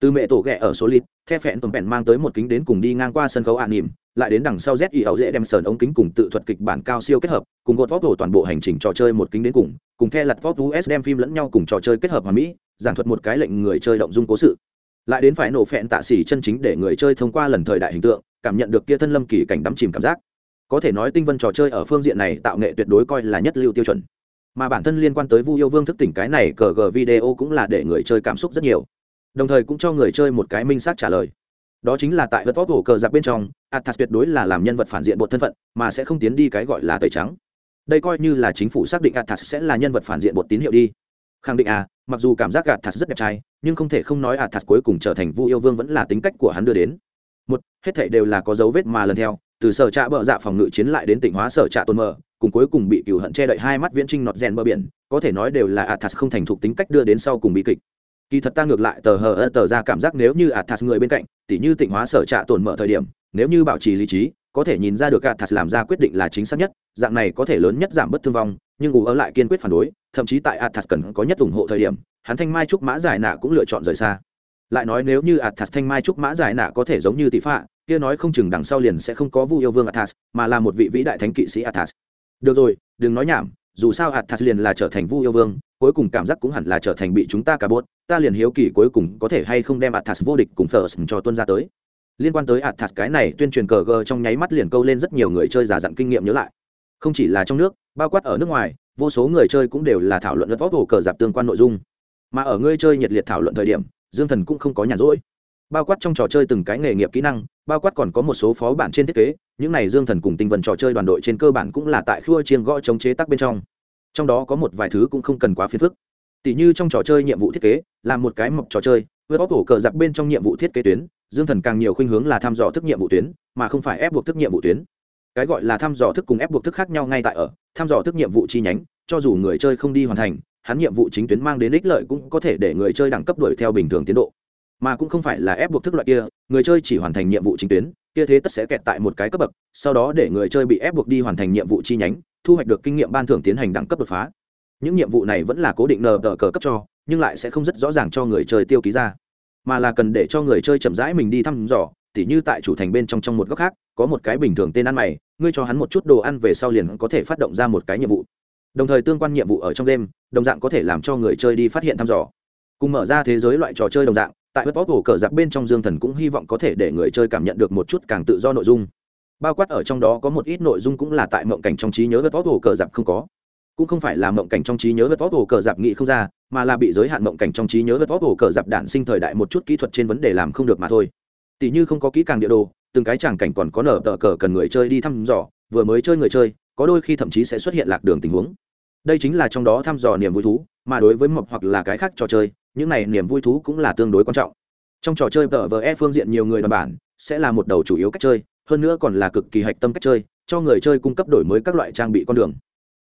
Từ mẹ tổ ghẹ ở số lít, the phẹn tồn bèn mang tới một kính đến cùng đi ngang qua sân khấu ạ à nỉm, lại đến đằng sau Z ảo dễ đem sờn ống kính cùng tự thuật kịch bản cao siêu kết hợp, cùng gột vót toàn bộ hành trình trò chơi một kính đến cùng, cùng theo lật vót us đem phim lẫn nhau cùng trò chơi kết hợp hòa mỹ, giảng thuật một cái lệnh người chơi động dung cố sự. Lại đến phải nổ phẹn tạ xỉ chân chính để người chơi thông qua lần thời đại hình tượng, cảm nhận được kia thân lâm kỳ cảnh đắm chìm cảm giác. Có thể nói tinh vân trò chơi ở phương diện này tạo nghệ tuyệt đối coi là nhất lưu tiêu chuẩn. Mà bản thân liên quan tới Vu yêu vương thức tỉnh cái này cờ g video cũng là để người chơi cảm xúc rất nhiều. Đồng thời cũng cho người chơi một cái minh xác trả lời đó chính là tại vật vót hổ cờ giặc bên trong, athas tuyệt đối là làm nhân vật phản diện bột thân phận, mà sẽ không tiến đi cái gọi là tẩy trắng. Đây coi như là chính phủ xác định athas sẽ là nhân vật phản diện bột tín hiệu đi. Khẳng định à mặc dù cảm giác athas rất đẹp trai, nhưng không thể không nói athas cuối cùng trở thành vu yêu vương vẫn là tính cách của hắn đưa đến. Một, hết thảy đều là có dấu vết mà lần theo, từ sở trạ bợ dạ phòng ngự chiến lại đến tỉnh hóa sở trạ tôn mờ, cùng cuối cùng bị cựu hận che đậy hai mắt viễn trinh nọt rèn bờ biển, có thể nói đều là athas không thành thục tính cách đưa đến sau cùng bị kịch kỳ thật ta ngược lại tờ hờ tờ ra cảm giác nếu như athas người bên cạnh, tỉ như tịnh hóa sở trạ tổn mở thời điểm, nếu như bảo trì lý trí, có thể nhìn ra được athas làm ra quyết định là chính xác nhất, dạng này có thể lớn nhất giảm bớt thương vong, nhưng ủ ở lại kiên quyết phản đối, thậm chí tại athas cần có nhất ủng hộ thời điểm, hắn thanh mai trúc mã giải nạ cũng lựa chọn rời xa. Lại nói nếu như athas thanh mai trúc mã giải nạ có thể giống như tỷ phạ, kia nói không chừng đằng sau liền sẽ không có vu yêu vương athas, mà là một vị vĩ đại thánh kỵ sĩ athas. Được rồi, đừng nói nhảm, dù sao athas liền là trở thành vu yêu vương, cuối cùng cảm giác cũng hẳn là trở thành bị chúng ta cả bốt ta liền hiếu kỳ cuối cùng có thể hay không đem athas vô địch cùng first cho tuân ra tới. Liên quan tới athas cái này tuyên truyền cờ gờ trong nháy mắt liền câu lên rất nhiều người chơi giả dặn kinh nghiệm nhớ lại. Không chỉ là trong nước, bao quát ở nước ngoài, vô số người chơi cũng đều là thảo luận đất vóc cờ dạp tương quan nội dung. Mà ở người chơi nhiệt liệt thảo luận thời điểm, dương thần cũng không có nhàn rỗi. Bao quát trong trò chơi từng cái nghề nghiệp kỹ năng, bao quát còn có một số phó bản trên thiết kế, những này dương thần cùng tinh vân trò chơi đoàn đội trên cơ bản cũng là tại khua chiêng gõ chống chế tác bên trong. Trong đó có một vài thứ cũng không cần quá phiền phức. Tỷ như trong trò chơi nhiệm vụ thiết kế là một cái mộc trò chơi vượt bóc hổ cờ giặc bên trong nhiệm vụ thiết kế tuyến, dương thần càng nhiều khuynh hướng là thăm dò thức nhiệm vụ tuyến, mà không phải ép buộc thức nhiệm vụ tuyến. Cái gọi là thăm dò thức cùng ép buộc thức khác nhau ngay tại ở, thăm dò thức nhiệm vụ chi nhánh, cho dù người chơi không đi hoàn thành, hắn nhiệm vụ chính tuyến mang đến ích lợi cũng có thể để người chơi đẳng cấp đuổi theo bình thường tiến độ. Mà cũng không phải là ép buộc thức loại kia, người chơi chỉ hoàn thành nhiệm vụ chính tuyến, kia thế tất sẽ kẹt tại một cái cấp bậc, sau đó để người chơi bị ép buộc đi hoàn thành nhiệm vụ chi nhánh, thu hoạch được kinh nghiệm ban thưởng tiến hành đẳng cấp đột phá. Những nhiệm vụ này vẫn là cố định nờ tờ cờ cấp cho nhưng lại sẽ không rất rõ ràng cho người chơi tiêu ký ra. Mà là cần để cho người chơi chậm rãi mình đi thăm dò, tỉ như tại chủ thành bên trong trong một góc khác, có một cái bình thường tên ăn mày, ngươi cho hắn một chút đồ ăn về sau liền có thể phát động ra một cái nhiệm vụ. Đồng thời tương quan nhiệm vụ ở trong đêm đồng dạng có thể làm cho người chơi đi phát hiện thăm dò. Cùng mở ra thế giới loại trò chơi đồng dạng, tại web ổ cờ giặc bên trong dương thần cũng hy vọng có thể để người chơi cảm nhận được một chút càng tự do nội dung. Bao quát ở trong đó có một ít nội dung cũng là tại mộng cảnh trong trí nhớ web ổ cờ giặc không có cũng không phải là mộng cảnh trong trí nhớ web ổ cờ giặc nghị không ra, mà là bị giới hạn mộng cảnh trong trí nhớ web ổ cờ giặc đản sinh thời đại một chút kỹ thuật trên vấn đề làm không được mà thôi. Tỷ như không có kỹ càng địa đồ, từng cái tràng cảnh còn có nở tờ cờ cần người chơi đi thăm dò, vừa mới chơi người chơi, có đôi khi thậm chí sẽ xuất hiện lạc đường tình huống. Đây chính là trong đó thăm dò niềm vui thú, mà đối với mộc hoặc là cái khác trò chơi, những này niềm vui thú cũng là tương đối quan trọng. Trong trò chơi tờ vờ e phương diện nhiều người đoàn bản, sẽ là một đầu chủ yếu cách chơi, hơn nữa còn là cực kỳ hạch tâm cách chơi, cho người chơi cung cấp đổi mới các loại trang bị con đường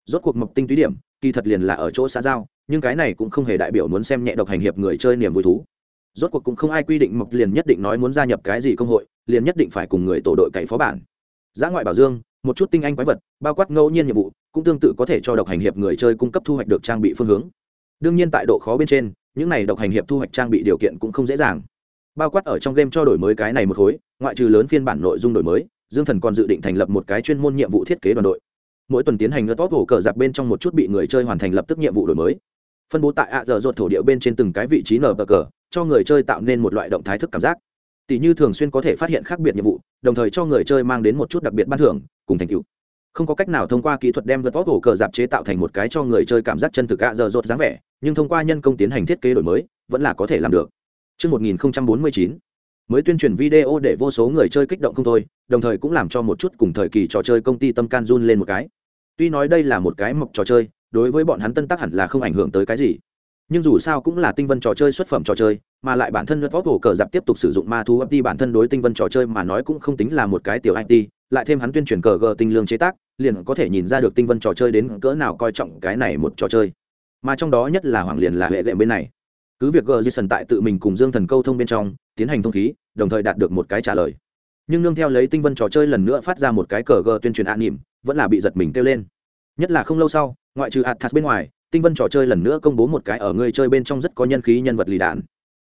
rốt cuộc mộc tinh túy điểm, kỳ thật liền là ở chỗ xã giao, nhưng cái này cũng không hề đại biểu muốn xem nhẹ độc hành hiệp người chơi niềm vui thú. Rốt cuộc cũng không ai quy định mộc liền nhất định nói muốn gia nhập cái gì công hội, liền nhất định phải cùng người tổ đội cậy phó bản. Giã ngoại bảo dương, một chút tinh anh quái vật, bao quát ngẫu nhiên nhiệm vụ, cũng tương tự có thể cho độc hành hiệp người chơi cung cấp thu hoạch được trang bị phương hướng. Đương nhiên tại độ khó bên trên, những này độc hành hiệp thu hoạch trang bị điều kiện cũng không dễ dàng. Bao quát ở trong game cho đổi mới cái này một khối, ngoại trừ lớn phiên bản nội dung đổi mới, dương thần còn dự định thành lập một cái chuyên môn nhiệm vụ thiết kế đoàn đội mỗi tuần tiến hành ngất tốt hổ cờ giặc bên trong một chút bị người chơi hoàn thành lập tức nhiệm vụ đổi mới. Phân bố tại ạ dở dột thổ địa bên trên từng cái vị trí nở bờ cờ cho người chơi tạo nên một loại động thái thức cảm giác. Tỷ như thường xuyên có thể phát hiện khác biệt nhiệm vụ đồng thời cho người chơi mang đến một chút đặc biệt ban thưởng cùng thành tựu. Không có cách nào thông qua kỹ thuật đem gật vót hổ cờ dạp chế tạo thành một cái cho người chơi cảm giác chân thực ạ dở dột dáng vẻ nhưng thông qua nhân công tiến hành thiết kế đổi mới vẫn là có thể làm được. Trước 1049, mới tuyên truyền video để vô số người chơi kích động không thôi đồng thời cũng làm cho một chút cùng thời kỳ trò chơi công ty tâm can run lên một cái tuy nói đây là một cái mộc trò chơi, đối với bọn hắn tân tác hẳn là không ảnh hưởng tới cái gì. Nhưng dù sao cũng là tinh vân trò chơi xuất phẩm trò chơi, mà lại bản thân luật vóc hồ cờ dạp tiếp tục sử dụng ma thu ấp đi bản thân đối tinh vân trò chơi mà nói cũng không tính là một cái tiểu it lại thêm hắn tuyên truyền cờ gờ tinh lương chế tác, liền có thể nhìn ra được tinh vân trò chơi đến cỡ nào coi trọng cái này một trò chơi. Mà trong đó nhất là hoàng liền là hệ lệ bên này. Cứ việc gờ jason tại tự mình cùng dương thần câu thông bên trong, tiến hành thông khí, đồng thời đạt được một cái trả lời. Nhưng nương theo lấy tinh vân trò chơi lần nữa phát ra một cái cờ gờ tuyên truyền an nỉm vẫn là bị giật mình kêu lên. Nhất là không lâu sau, ngoại trừ athas bên ngoài, tinh vân trò chơi lần nữa công bố một cái ở người chơi bên trong rất có nhân khí nhân vật lì đạn.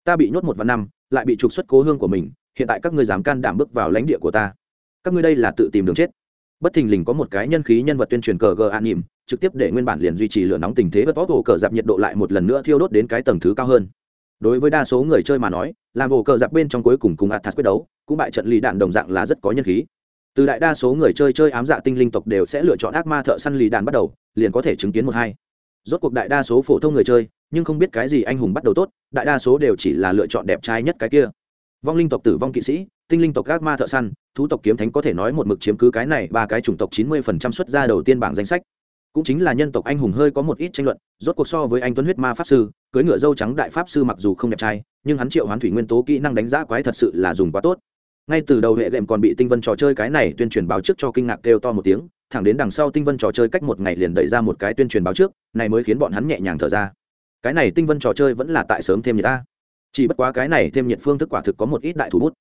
Ta bị nhốt một vạn năm, lại bị trục xuất cố hương của mình, hiện tại các ngươi dám can đảm bước vào lãnh địa của ta. Các ngươi đây là tự tìm đường chết. Bất thình lình có một cái nhân khí nhân vật tuyên truyền cờ gờ an nỉm trực tiếp để nguyên bản liền duy trì lửa nóng tình thế vật vót ổ cờ dạp nhiệt độ lại một lần nữa thiêu đốt đến cái tầng thứ cao hơn. Đối với đa số người chơi mà nói, làm ổ cờ dạp bên trong cuối cùng cùng athas quyết đấu, cũng bại trận lì đạn đồng dạng là rất có nhân khí từ đại đa số người chơi chơi ám dạ tinh linh tộc đều sẽ lựa chọn ác ma thợ săn lì đạn bắt đầu, liền có thể chứng kiến một hai. Rốt cuộc đại đa số phổ thông người chơi, nhưng không biết cái gì anh hùng bắt đầu tốt, đại đa số đều chỉ là lựa chọn đẹp trai nhất cái kia. Vong linh tộc tử vong kỵ sĩ, tinh linh tộc ác ma thợ săn, thú tộc kiếm thánh có thể nói một mực chiếm cứ cái này ba cái chủng tộc chín mươi phần trăm xuất ra đầu tiên bảng danh sách. Cũng chính là nhân tộc anh hùng hơi có một ít tranh luận, rốt cuộc so với anh tuấn huyết ma pháp sư cưới ngựa dâu trắng đại pháp sư mặc dù không đẹp trai, nhưng hắn triệu hoán thủy nguyên tố kỹ năng đánh giá quái thật sự là dùng quá tốt ngay từ đầu hệ đệm còn bị tinh vân trò chơi cái này tuyên truyền báo trước cho kinh ngạc kêu to một tiếng, thẳng đến đằng sau tinh vân trò chơi cách một ngày liền đẩy ra một cái tuyên truyền báo trước, này mới khiến bọn hắn nhẹ nhàng thở ra. Cái này tinh vân trò chơi vẫn là tại sớm thêm nhiệt ta. Chỉ bất quá cái này thêm nhiệt phương thức quả thực có một ít đại thủ bút.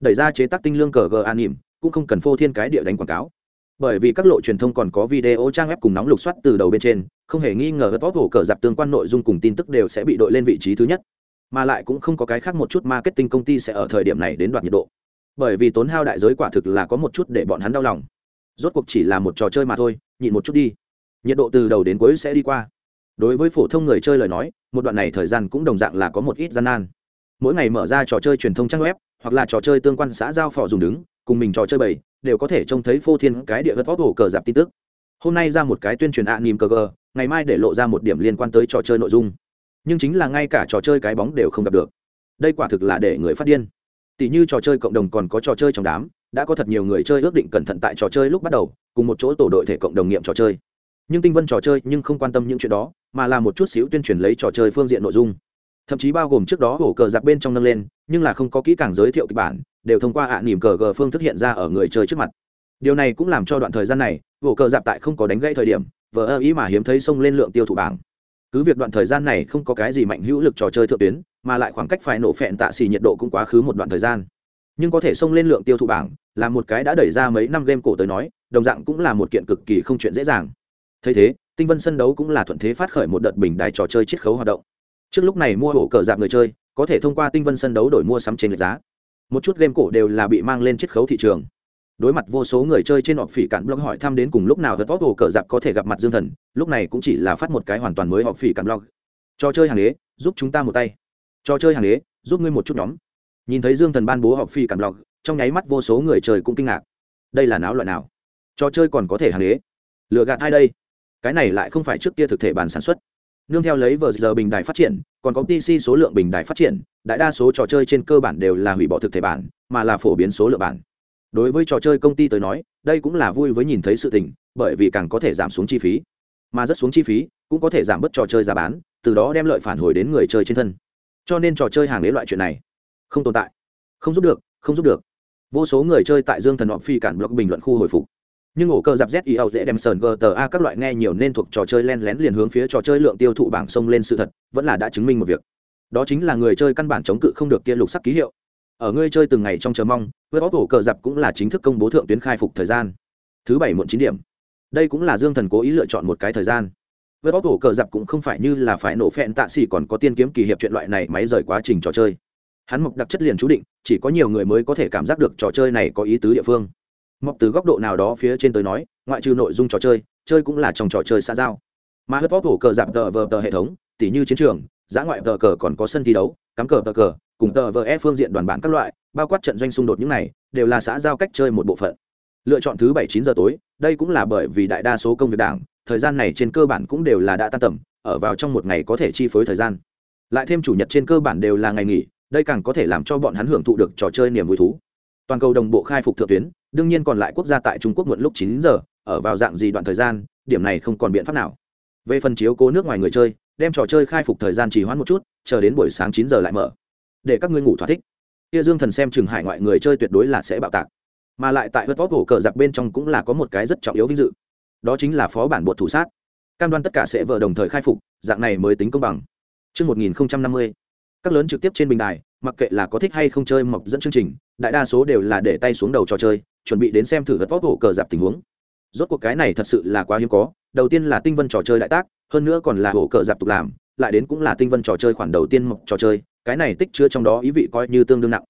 Đẩy ra chế tác tinh lương cờ gờ an nỉm, cũng không cần phô thiên cái địa đánh quảng cáo. Bởi vì các lộ truyền thông còn có video trang web cùng nóng lục soát từ đầu bên trên, không hề nghi ngờ gấp hổ cờ dạp tương quan nội dung cùng tin tức đều sẽ bị đội lên vị trí thứ nhất. Mà lại cũng không có cái khác một chút marketing công ty sẽ ở thời điểm này đến đoạt nhiệt độ bởi vì tốn hao đại giới quả thực là có một chút để bọn hắn đau lòng. Rốt cuộc chỉ là một trò chơi mà thôi, nhịn một chút đi. Nhiệt độ từ đầu đến cuối sẽ đi qua. Đối với phổ thông người chơi lời nói, một đoạn này thời gian cũng đồng dạng là có một ít gian nan. Mỗi ngày mở ra trò chơi truyền thông trang web, hoặc là trò chơi tương quan xã giao phò dùng đứng, cùng mình trò chơi bảy đều có thể trông thấy phô thiên cái địa vật vóc hổ cờ giạp tin tức. Hôm nay ra một cái tuyên truyền ạ à nìm cờ gờ ngày mai để lộ ra một điểm liên quan tới trò chơi nội dung. Nhưng chính là ngay cả trò chơi cái bóng đều không gặp được. Đây quả thực là để người phát điên tỷ như trò chơi cộng đồng còn có trò chơi trong đám, đã có thật nhiều người chơi ước định cẩn thận tại trò chơi lúc bắt đầu, cùng một chỗ tổ đội thể cộng đồng nghiệm trò chơi. Nhưng tinh vân trò chơi nhưng không quan tâm những chuyện đó, mà là một chút xíu tuyên truyền lấy trò chơi phương diện nội dung. Thậm chí bao gồm trước đó hổ cờ giặc bên trong nâng lên, nhưng là không có kỹ càng giới thiệu kịch bản, đều thông qua ạ à nỉm cờ gờ phương thức hiện ra ở người chơi trước mặt. Điều này cũng làm cho đoạn thời gian này hổ cờ giặc tại không có đánh gãy thời điểm, vờ ơ ý mà hiếm thấy xông lên lượng tiêu thụ bảng cứ việc đoạn thời gian này không có cái gì mạnh hữu lực trò chơi thượng tuyến, mà lại khoảng cách phải nổ phẹn tạ xì nhiệt độ cũng quá khứ một đoạn thời gian. Nhưng có thể xông lên lượng tiêu thụ bảng, là một cái đã đẩy ra mấy năm game cổ tới nói, đồng dạng cũng là một kiện cực kỳ không chuyện dễ dàng. Thấy thế, tinh vân sân đấu cũng là thuận thế phát khởi một đợt bình đài trò chơi chiết khấu hoạt động. Trước lúc này mua hổ cờ dạp người chơi, có thể thông qua tinh vân sân đấu đổi mua sắm trên lệch giá. Một chút game cổ đều là bị mang lên chiết khấu thị trường đối mặt vô số người chơi trên họp phỉ cản blog hỏi thăm đến cùng lúc nào hớt vót ổ cờ dạp có thể gặp mặt dương thần, lúc này cũng chỉ là phát một cái hoàn toàn mới họp phỉ cản blog. Trò chơi hàng đế giúp chúng ta một tay. Trò chơi hàng đế giúp ngươi một chút nhóm. Nhìn thấy dương thần ban bố họp phỉ cản blog, trong nháy mắt vô số người chơi cũng kinh ngạc. Đây là náo loại nào? Trò chơi còn có thể hàng đế lừa gạt ai đây? Cái này lại không phải trước kia thực thể bàn sản xuất. Nương theo lấy vờ giờ bình đài phát triển, còn có pc số lượng bình đài phát triển, đại đa số trò chơi trên cơ bản đều là hủy bỏ thực thể bản, mà là phổ biến số lượng bản đối với trò chơi công ty tới nói, đây cũng là vui với nhìn thấy sự tình, bởi vì càng có thể giảm xuống chi phí. Mà rất xuống chi phí, cũng có thể giảm bớt trò chơi giá bán, từ đó đem lợi phản hồi đến người chơi trên thân. Cho nên trò chơi hàng đế loại chuyện này, không tồn tại. Không giúp được, không giúp được. Vô số người chơi tại dương thần họ phi cản blog bình luận khu hồi phục. Nhưng ổ cơ dạp zio dễ đem sờn gta các loại nghe nhiều nên thuộc trò chơi len lén liền hướng phía trò chơi lượng tiêu thụ bảng sông lên sự thật, vẫn là đã chứng minh một việc. Đó chính là người chơi căn bản chống cự không được kia lục sắc ký hiệu ở ngươi chơi từng ngày trong chờ mong với bóp cổ cờ dạp cũng là chính thức công bố thượng tuyến khai phục thời gian. Thứ bảy muộn chín điểm. Đây cũng là dương thần cố ý lựa chọn một cái thời gian. Với bóp cổ cờ dạp cũng không phải như là phải nổ phẹn tạ xỉ còn có tiên kiếm kỳ hiệp chuyện loại này máy rời quá trình trò chơi. Hắn mộc đặc chất liền chú định, chỉ có nhiều người mới có thể cảm giác được trò chơi này có ý tứ địa phương. Mọc từ góc độ nào đó phía trên tới nói, ngoại trừ nội dung trò chơi chơi cũng là trong trò chơi xa giao. Mà hớt vóc hổ cờ giảm tờ vờ tờ hệ thống, tỉ như chiến trường giã ngoại tờ cờ còn có sân thi đấu, cắm cờ tờ cờ, cùng tờ vờ e phương diện đoàn bản các loại, bao quát trận doanh xung đột những này, đều là xã giao cách chơi một bộ phận. Lựa chọn thứ bảy chín giờ tối, đây cũng là bởi vì đại đa số công việc đảng, thời gian này trên cơ bản cũng đều là đã tan tầm, ở vào trong một ngày có thể chi phối thời gian. Lại thêm chủ nhật trên cơ bản đều là ngày nghỉ, đây càng có thể làm cho bọn hắn hưởng thụ được trò chơi niềm vui thú. Toàn cầu đồng bộ khai phục thượng tuyến, đương nhiên còn lại quốc gia tại trung quốc muộn lúc chín giờ, ở vào dạng gì đoạn thời gian, điểm này không còn biện pháp nào. Về phần chiếu cố nước ngoài người chơi đem trò chơi khai phục thời gian trì hoãn một chút chờ đến buổi sáng chín giờ lại mở. Để các ngươi ngủ thỏa thích. Kia dương thần xem chừng hải ngoại người chơi tuyệt đối là sẽ bạo tạc. Mà lại tại hớt vóc hổ cờ giặc bên trong cũng là có một cái rất trọng yếu vinh dự. Đó chính là phó bản bột thủ sát. Cam đoan tất cả sẽ vợ đồng thời khai phục dạng này mới tính công bằng. Trước 1050, các lớn trực tiếp trên bình đài mặc kệ là có thích hay không chơi mộc dẫn chương trình đại đa số đều là để tay xuống đầu trò chơi chuẩn bị đến xem thử hớt vóc hổ cờ giặc tình huống rốt cuộc cái này thật sự là quá hiếm có, đầu tiên là tinh vân trò chơi đại tác, hơn nữa còn là hổ cờ dạp tục làm, lại đến cũng là tinh vân trò chơi khoản đầu tiên mộc trò chơi, cái này tích chứa trong đó ý vị coi như tương đương nặng.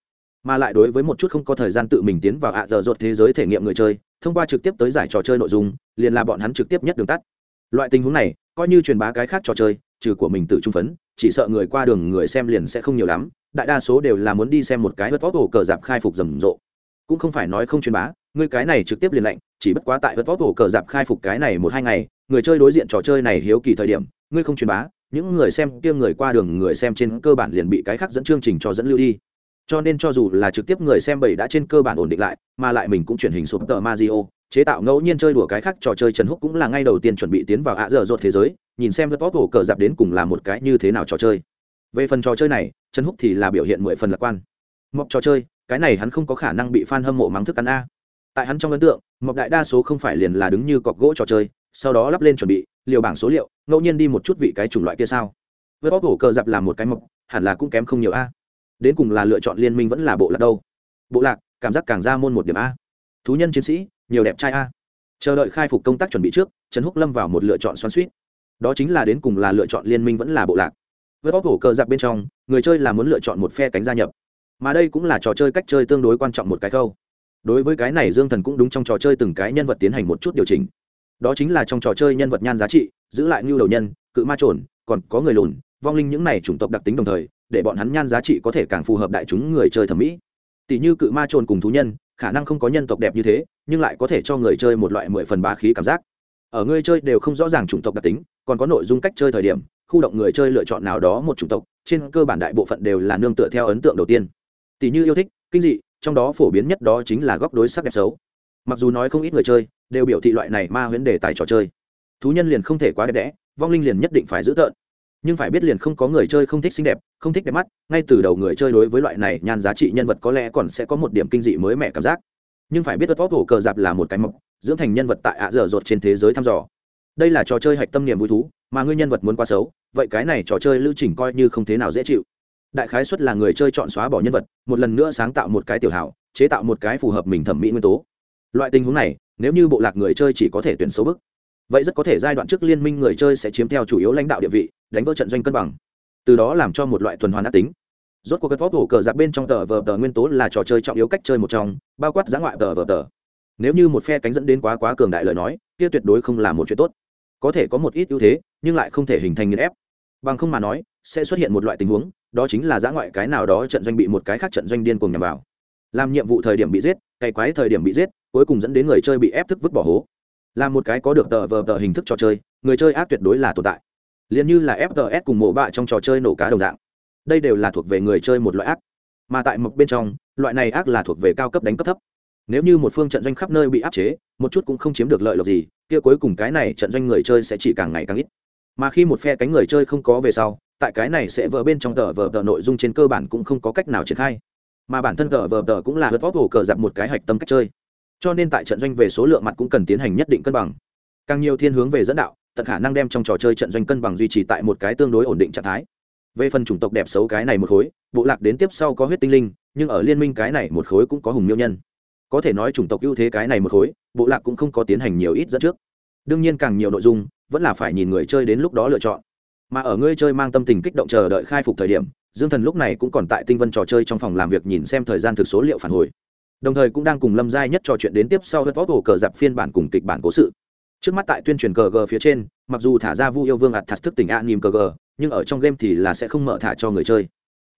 Mà lại đối với một chút không có thời gian tự mình tiến vào ạ giờ rột thế giới thể nghiệm người chơi, thông qua trực tiếp tới giải trò chơi nội dung, liền là bọn hắn trực tiếp nhất đường tắt. Loại tình huống này, coi như truyền bá cái khác trò chơi, trừ của mình tự trung phấn, chỉ sợ người qua đường người xem liền sẽ không nhiều lắm, đại đa số đều là muốn đi xem một cái hớt vót ổ cờ dạp khai phục rầm rộ. Cũng không phải nói không truyền bá ngươi cái này trực tiếp liền lạnh, chỉ bất quá tại hớt vót ổ cờ dạp khai phục cái này một hai ngày, người chơi đối diện trò chơi này hiếu kỳ thời điểm, ngươi không truyền bá, những người xem kia người qua đường người xem trên cơ bản liền bị cái khác dẫn chương trình cho dẫn lưu đi. Cho nên cho dù là trực tiếp người xem bảy đã trên cơ bản ổn định lại, mà lại mình cũng chuyển hình sụp tờ Mario, chế tạo ngẫu nhiên chơi đùa cái khác trò chơi Trần Húc cũng là ngay đầu tiên chuẩn bị tiến vào ạ dở dột thế giới, nhìn xem top ổ cờ dạp đến cùng là một cái như thế nào trò chơi. Về phần trò chơi này, trần húc thì là biểu hiện mười phần lạc quan. Mọc trò chơi, cái này hắn không có khả năng bị f a n hâm mộ mắng thức ăn a tại hắn trong ấn tượng mọc đại đa số không phải liền là đứng như cọc gỗ trò chơi, sau đó lắp lên chuẩn bị, liều bảng số liệu, ngẫu nhiên đi một chút vị cái chủng loại kia sao? Với bóp hổ cờ dập làm một cái mộc, hẳn là cũng kém không nhiều a. Đến cùng là lựa chọn liên minh vẫn là bộ lạc đâu? Bộ lạc, cảm giác càng ra môn một điểm a. Thú nhân chiến sĩ, nhiều đẹp trai a. Chờ đợi khai phục công tác chuẩn bị trước, trần húc lâm vào một lựa chọn xoắn suýt. Đó chính là đến cùng là lựa chọn liên minh vẫn là bộ lạc. Với bóp hổ cờ giặc bên trong, người chơi là muốn lựa chọn một phe cánh gia nhập. Mà đây cũng là trò chơi cách chơi tương đối quan trọng một cái khâu đối với cái này dương thần cũng đúng trong trò chơi từng cái nhân vật tiến hành một chút điều chỉnh. Đó chính là trong trò chơi nhân vật nhan giá trị, giữ lại ngưu đầu nhân, cự ma trồn, còn có người lùn, vong linh những này chủng tộc đặc tính đồng thời, để bọn hắn nhan giá trị có thể càng phù hợp đại chúng người chơi thẩm mỹ. Tỷ như cự ma trồn cùng thú nhân, khả năng không có nhân tộc đẹp như thế, nhưng lại có thể cho người chơi một loại mười phần bá khí cảm giác. Ở người chơi đều không rõ ràng chủng tộc đặc tính, còn có nội dung cách chơi thời điểm, khu động người chơi lựa chọn nào đó một chủng tộc, trên cơ bản đại bộ phận đều là nương tựa theo ấn tượng đầu tiên. Tỷ như yêu thích, kinh dị trong đó phổ biến nhất đó chính là góc đối sắc đẹp xấu. Mặc dù nói không ít người chơi đều biểu thị loại này ma huyễn đề tài trò chơi. Thú nhân liền không thể quá đẹp đẽ, vong linh liền nhất định phải giữ tợn. Nhưng phải biết liền không có người chơi không thích xinh đẹp, không thích đẹp mắt, ngay từ đầu người chơi đối với loại này nhan giá trị nhân vật có lẽ còn sẽ có một điểm kinh dị mới mẻ cảm giác. Nhưng phải biết tất tốt hổ cờ dạp là một cái mộc, dưỡng thành nhân vật tại ạ dở dột trên thế giới thăm dò. Đây là trò chơi hạch tâm niềm vui thú, mà ngươi nhân vật muốn quá xấu, vậy cái này trò chơi lưu trình coi như không thế nào dễ chịu đại khái xuất là người chơi chọn xóa bỏ nhân vật, một lần nữa sáng tạo một cái tiểu hảo chế tạo một cái phù hợp mình thẩm mỹ nguyên tố. Loại tình huống này, nếu như bộ lạc người chơi chỉ có thể tuyển xấu bức, vậy rất có thể giai đoạn trước liên minh người chơi sẽ chiếm theo chủ yếu lãnh đạo địa vị, đánh vỡ trận doanh cân bằng. Từ đó làm cho một loại tuần hoàn ác tính. Rốt cuộc cất vóc hổ cờ giặc bên trong tờ vờ tờ nguyên tố là trò chơi trọng yếu cách chơi một trong, bao quát giã ngoại tờ vờ tờ. Nếu như một phe cánh dẫn đến quá quá cường đại lời nói, kia tuyệt đối không là một chuyện tốt. Có thể có một ít ưu thế, nhưng lại không thể hình thành nghiền ép. Bằng không mà nói, sẽ xuất hiện một loại tình huống đó chính là giã ngoại cái nào đó trận doanh bị một cái khác trận doanh điên cuồng nhằm vào. Làm nhiệm vụ thời điểm bị giết, cày quái thời điểm bị giết, cuối cùng dẫn đến người chơi bị ép thức vứt bỏ hố. Là một cái có được tờ vờ tờ hình thức trò chơi, người chơi ác tuyệt đối là tồn tại. Liền như là fts cùng mộ bạ trong trò chơi nổ cá đồng dạng. Đây đều là thuộc về người chơi một loại ác. Mà tại mộc bên trong, loại này ác là thuộc về cao cấp đánh cấp thấp. Nếu như một phương trận doanh khắp nơi bị áp chế, một chút cũng không chiếm được lợi lộc gì, kia cuối cùng cái này trận doanh người chơi sẽ chỉ càng ngày càng ít mà khi một phe cánh người chơi không có về sau, tại cái này sẽ vỡ bên trong tờ vờ tờ nội dung trên cơ bản cũng không có cách nào triển khai. Mà bản thân tờ vờ tờ cũng là hớt vóc hồ cờ dạp một cái hạch tâm cách chơi. Cho nên tại trận doanh về số lượng mặt cũng cần tiến hành nhất định cân bằng. Càng nhiều thiên hướng về dẫn đạo, tận khả năng đem trong trò chơi trận doanh cân bằng duy trì tại một cái tương đối ổn định trạng thái. Về phần chủng tộc đẹp xấu cái này một khối, bộ lạc đến tiếp sau có huyết tinh linh, nhưng ở liên minh cái này một khối cũng có hùng miêu nhân. Có thể nói chủng tộc ưu thế cái này một khối, bộ lạc cũng không có tiến hành nhiều ít dẫn trước. Đương nhiên càng nhiều nội dung vẫn là phải nhìn người chơi đến lúc đó lựa chọn. Mà ở ngươi chơi mang tâm tình kích động chờ đợi khai phục thời điểm, dương thần lúc này cũng còn tại tinh vân trò chơi trong phòng làm việc nhìn xem thời gian thực số liệu phản hồi. Đồng thời cũng đang cùng lâm giai nhất trò chuyện đến tiếp sau hớt vót hồ cờ dạp phiên bản cùng kịch bản cố sự. Trước mắt tại tuyên truyền cờ g phía trên, mặc dù thả ra vu yêu vương ạt thật thức tỉnh a nìm cờ g, nhưng ở trong game thì là sẽ không mở thả cho người chơi.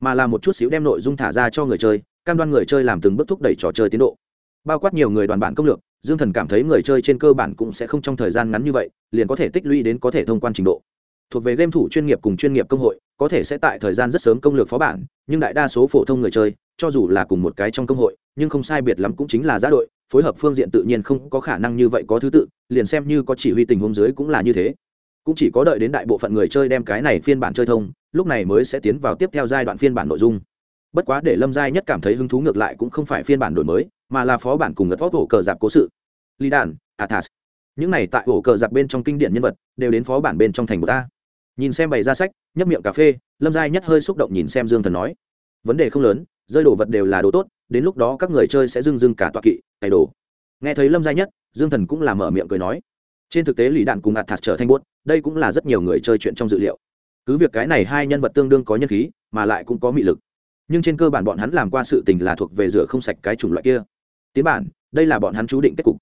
Mà là một chút xíu đem nội dung thả ra cho người chơi, cam đoan người chơi làm từng bước thúc đẩy trò chơi tiến độ. Bao quát nhiều người đoàn bản công lược dương thần cảm thấy người chơi trên cơ bản cũng sẽ không trong thời gian ngắn như vậy, liền có thể tích lũy đến có thể thông quan trình độ. Thuộc về game thủ chuyên nghiệp cùng chuyên nghiệp công hội, có thể sẽ tại thời gian rất sớm công lược phó bản, nhưng đại đa số phổ thông người chơi, cho dù là cùng một cái trong công hội, nhưng không sai biệt lắm cũng chính là giá đội, phối hợp phương diện tự nhiên không có khả năng như vậy có thứ tự, liền xem như có chỉ huy tình huống dưới cũng là như thế. Cũng chỉ có đợi đến đại bộ phận người chơi đem cái này phiên bản chơi thông, lúc này mới sẽ tiến vào tiếp theo giai đoạn phiên bản nội dung. Bất quá để lâm giai nhất cảm thấy hứng thú ngược lại cũng không phải phiên bản đổi mới mà là phó bản cùng ngật vót ổ cờ giặc cố sự. Li đàn athas. Những này tại ổ cờ giặc bên trong kinh điển nhân vật, đều đến phó bản bên trong thành của ta nhìn xem bày ra sách, nhấp miệng cà phê, lâm giai nhất hơi xúc động nhìn xem dương thần nói. Vấn đề không lớn, rơi đồ vật đều là đồ tốt, đến lúc đó các người chơi sẽ dưng dưng cả tọa kỵ, cày đồ. Nghe thấy lâm giai nhất, dương thần cũng làm mở miệng cười nói. Trên thực tế lì đạn cùng athas trở thành buốt, đây cũng là rất nhiều người chơi chuyện trong dự liệu. Cứ việc cái này hai nhân vật tương đương có nhân khí, mà lại cũng có mị lực. Nhưng trên cơ bản bọn hắn làm qua sự tình là thuộc về rửa không sạch cái chủng loại kia tiến bản đây là bọn hắn chú định kết cục.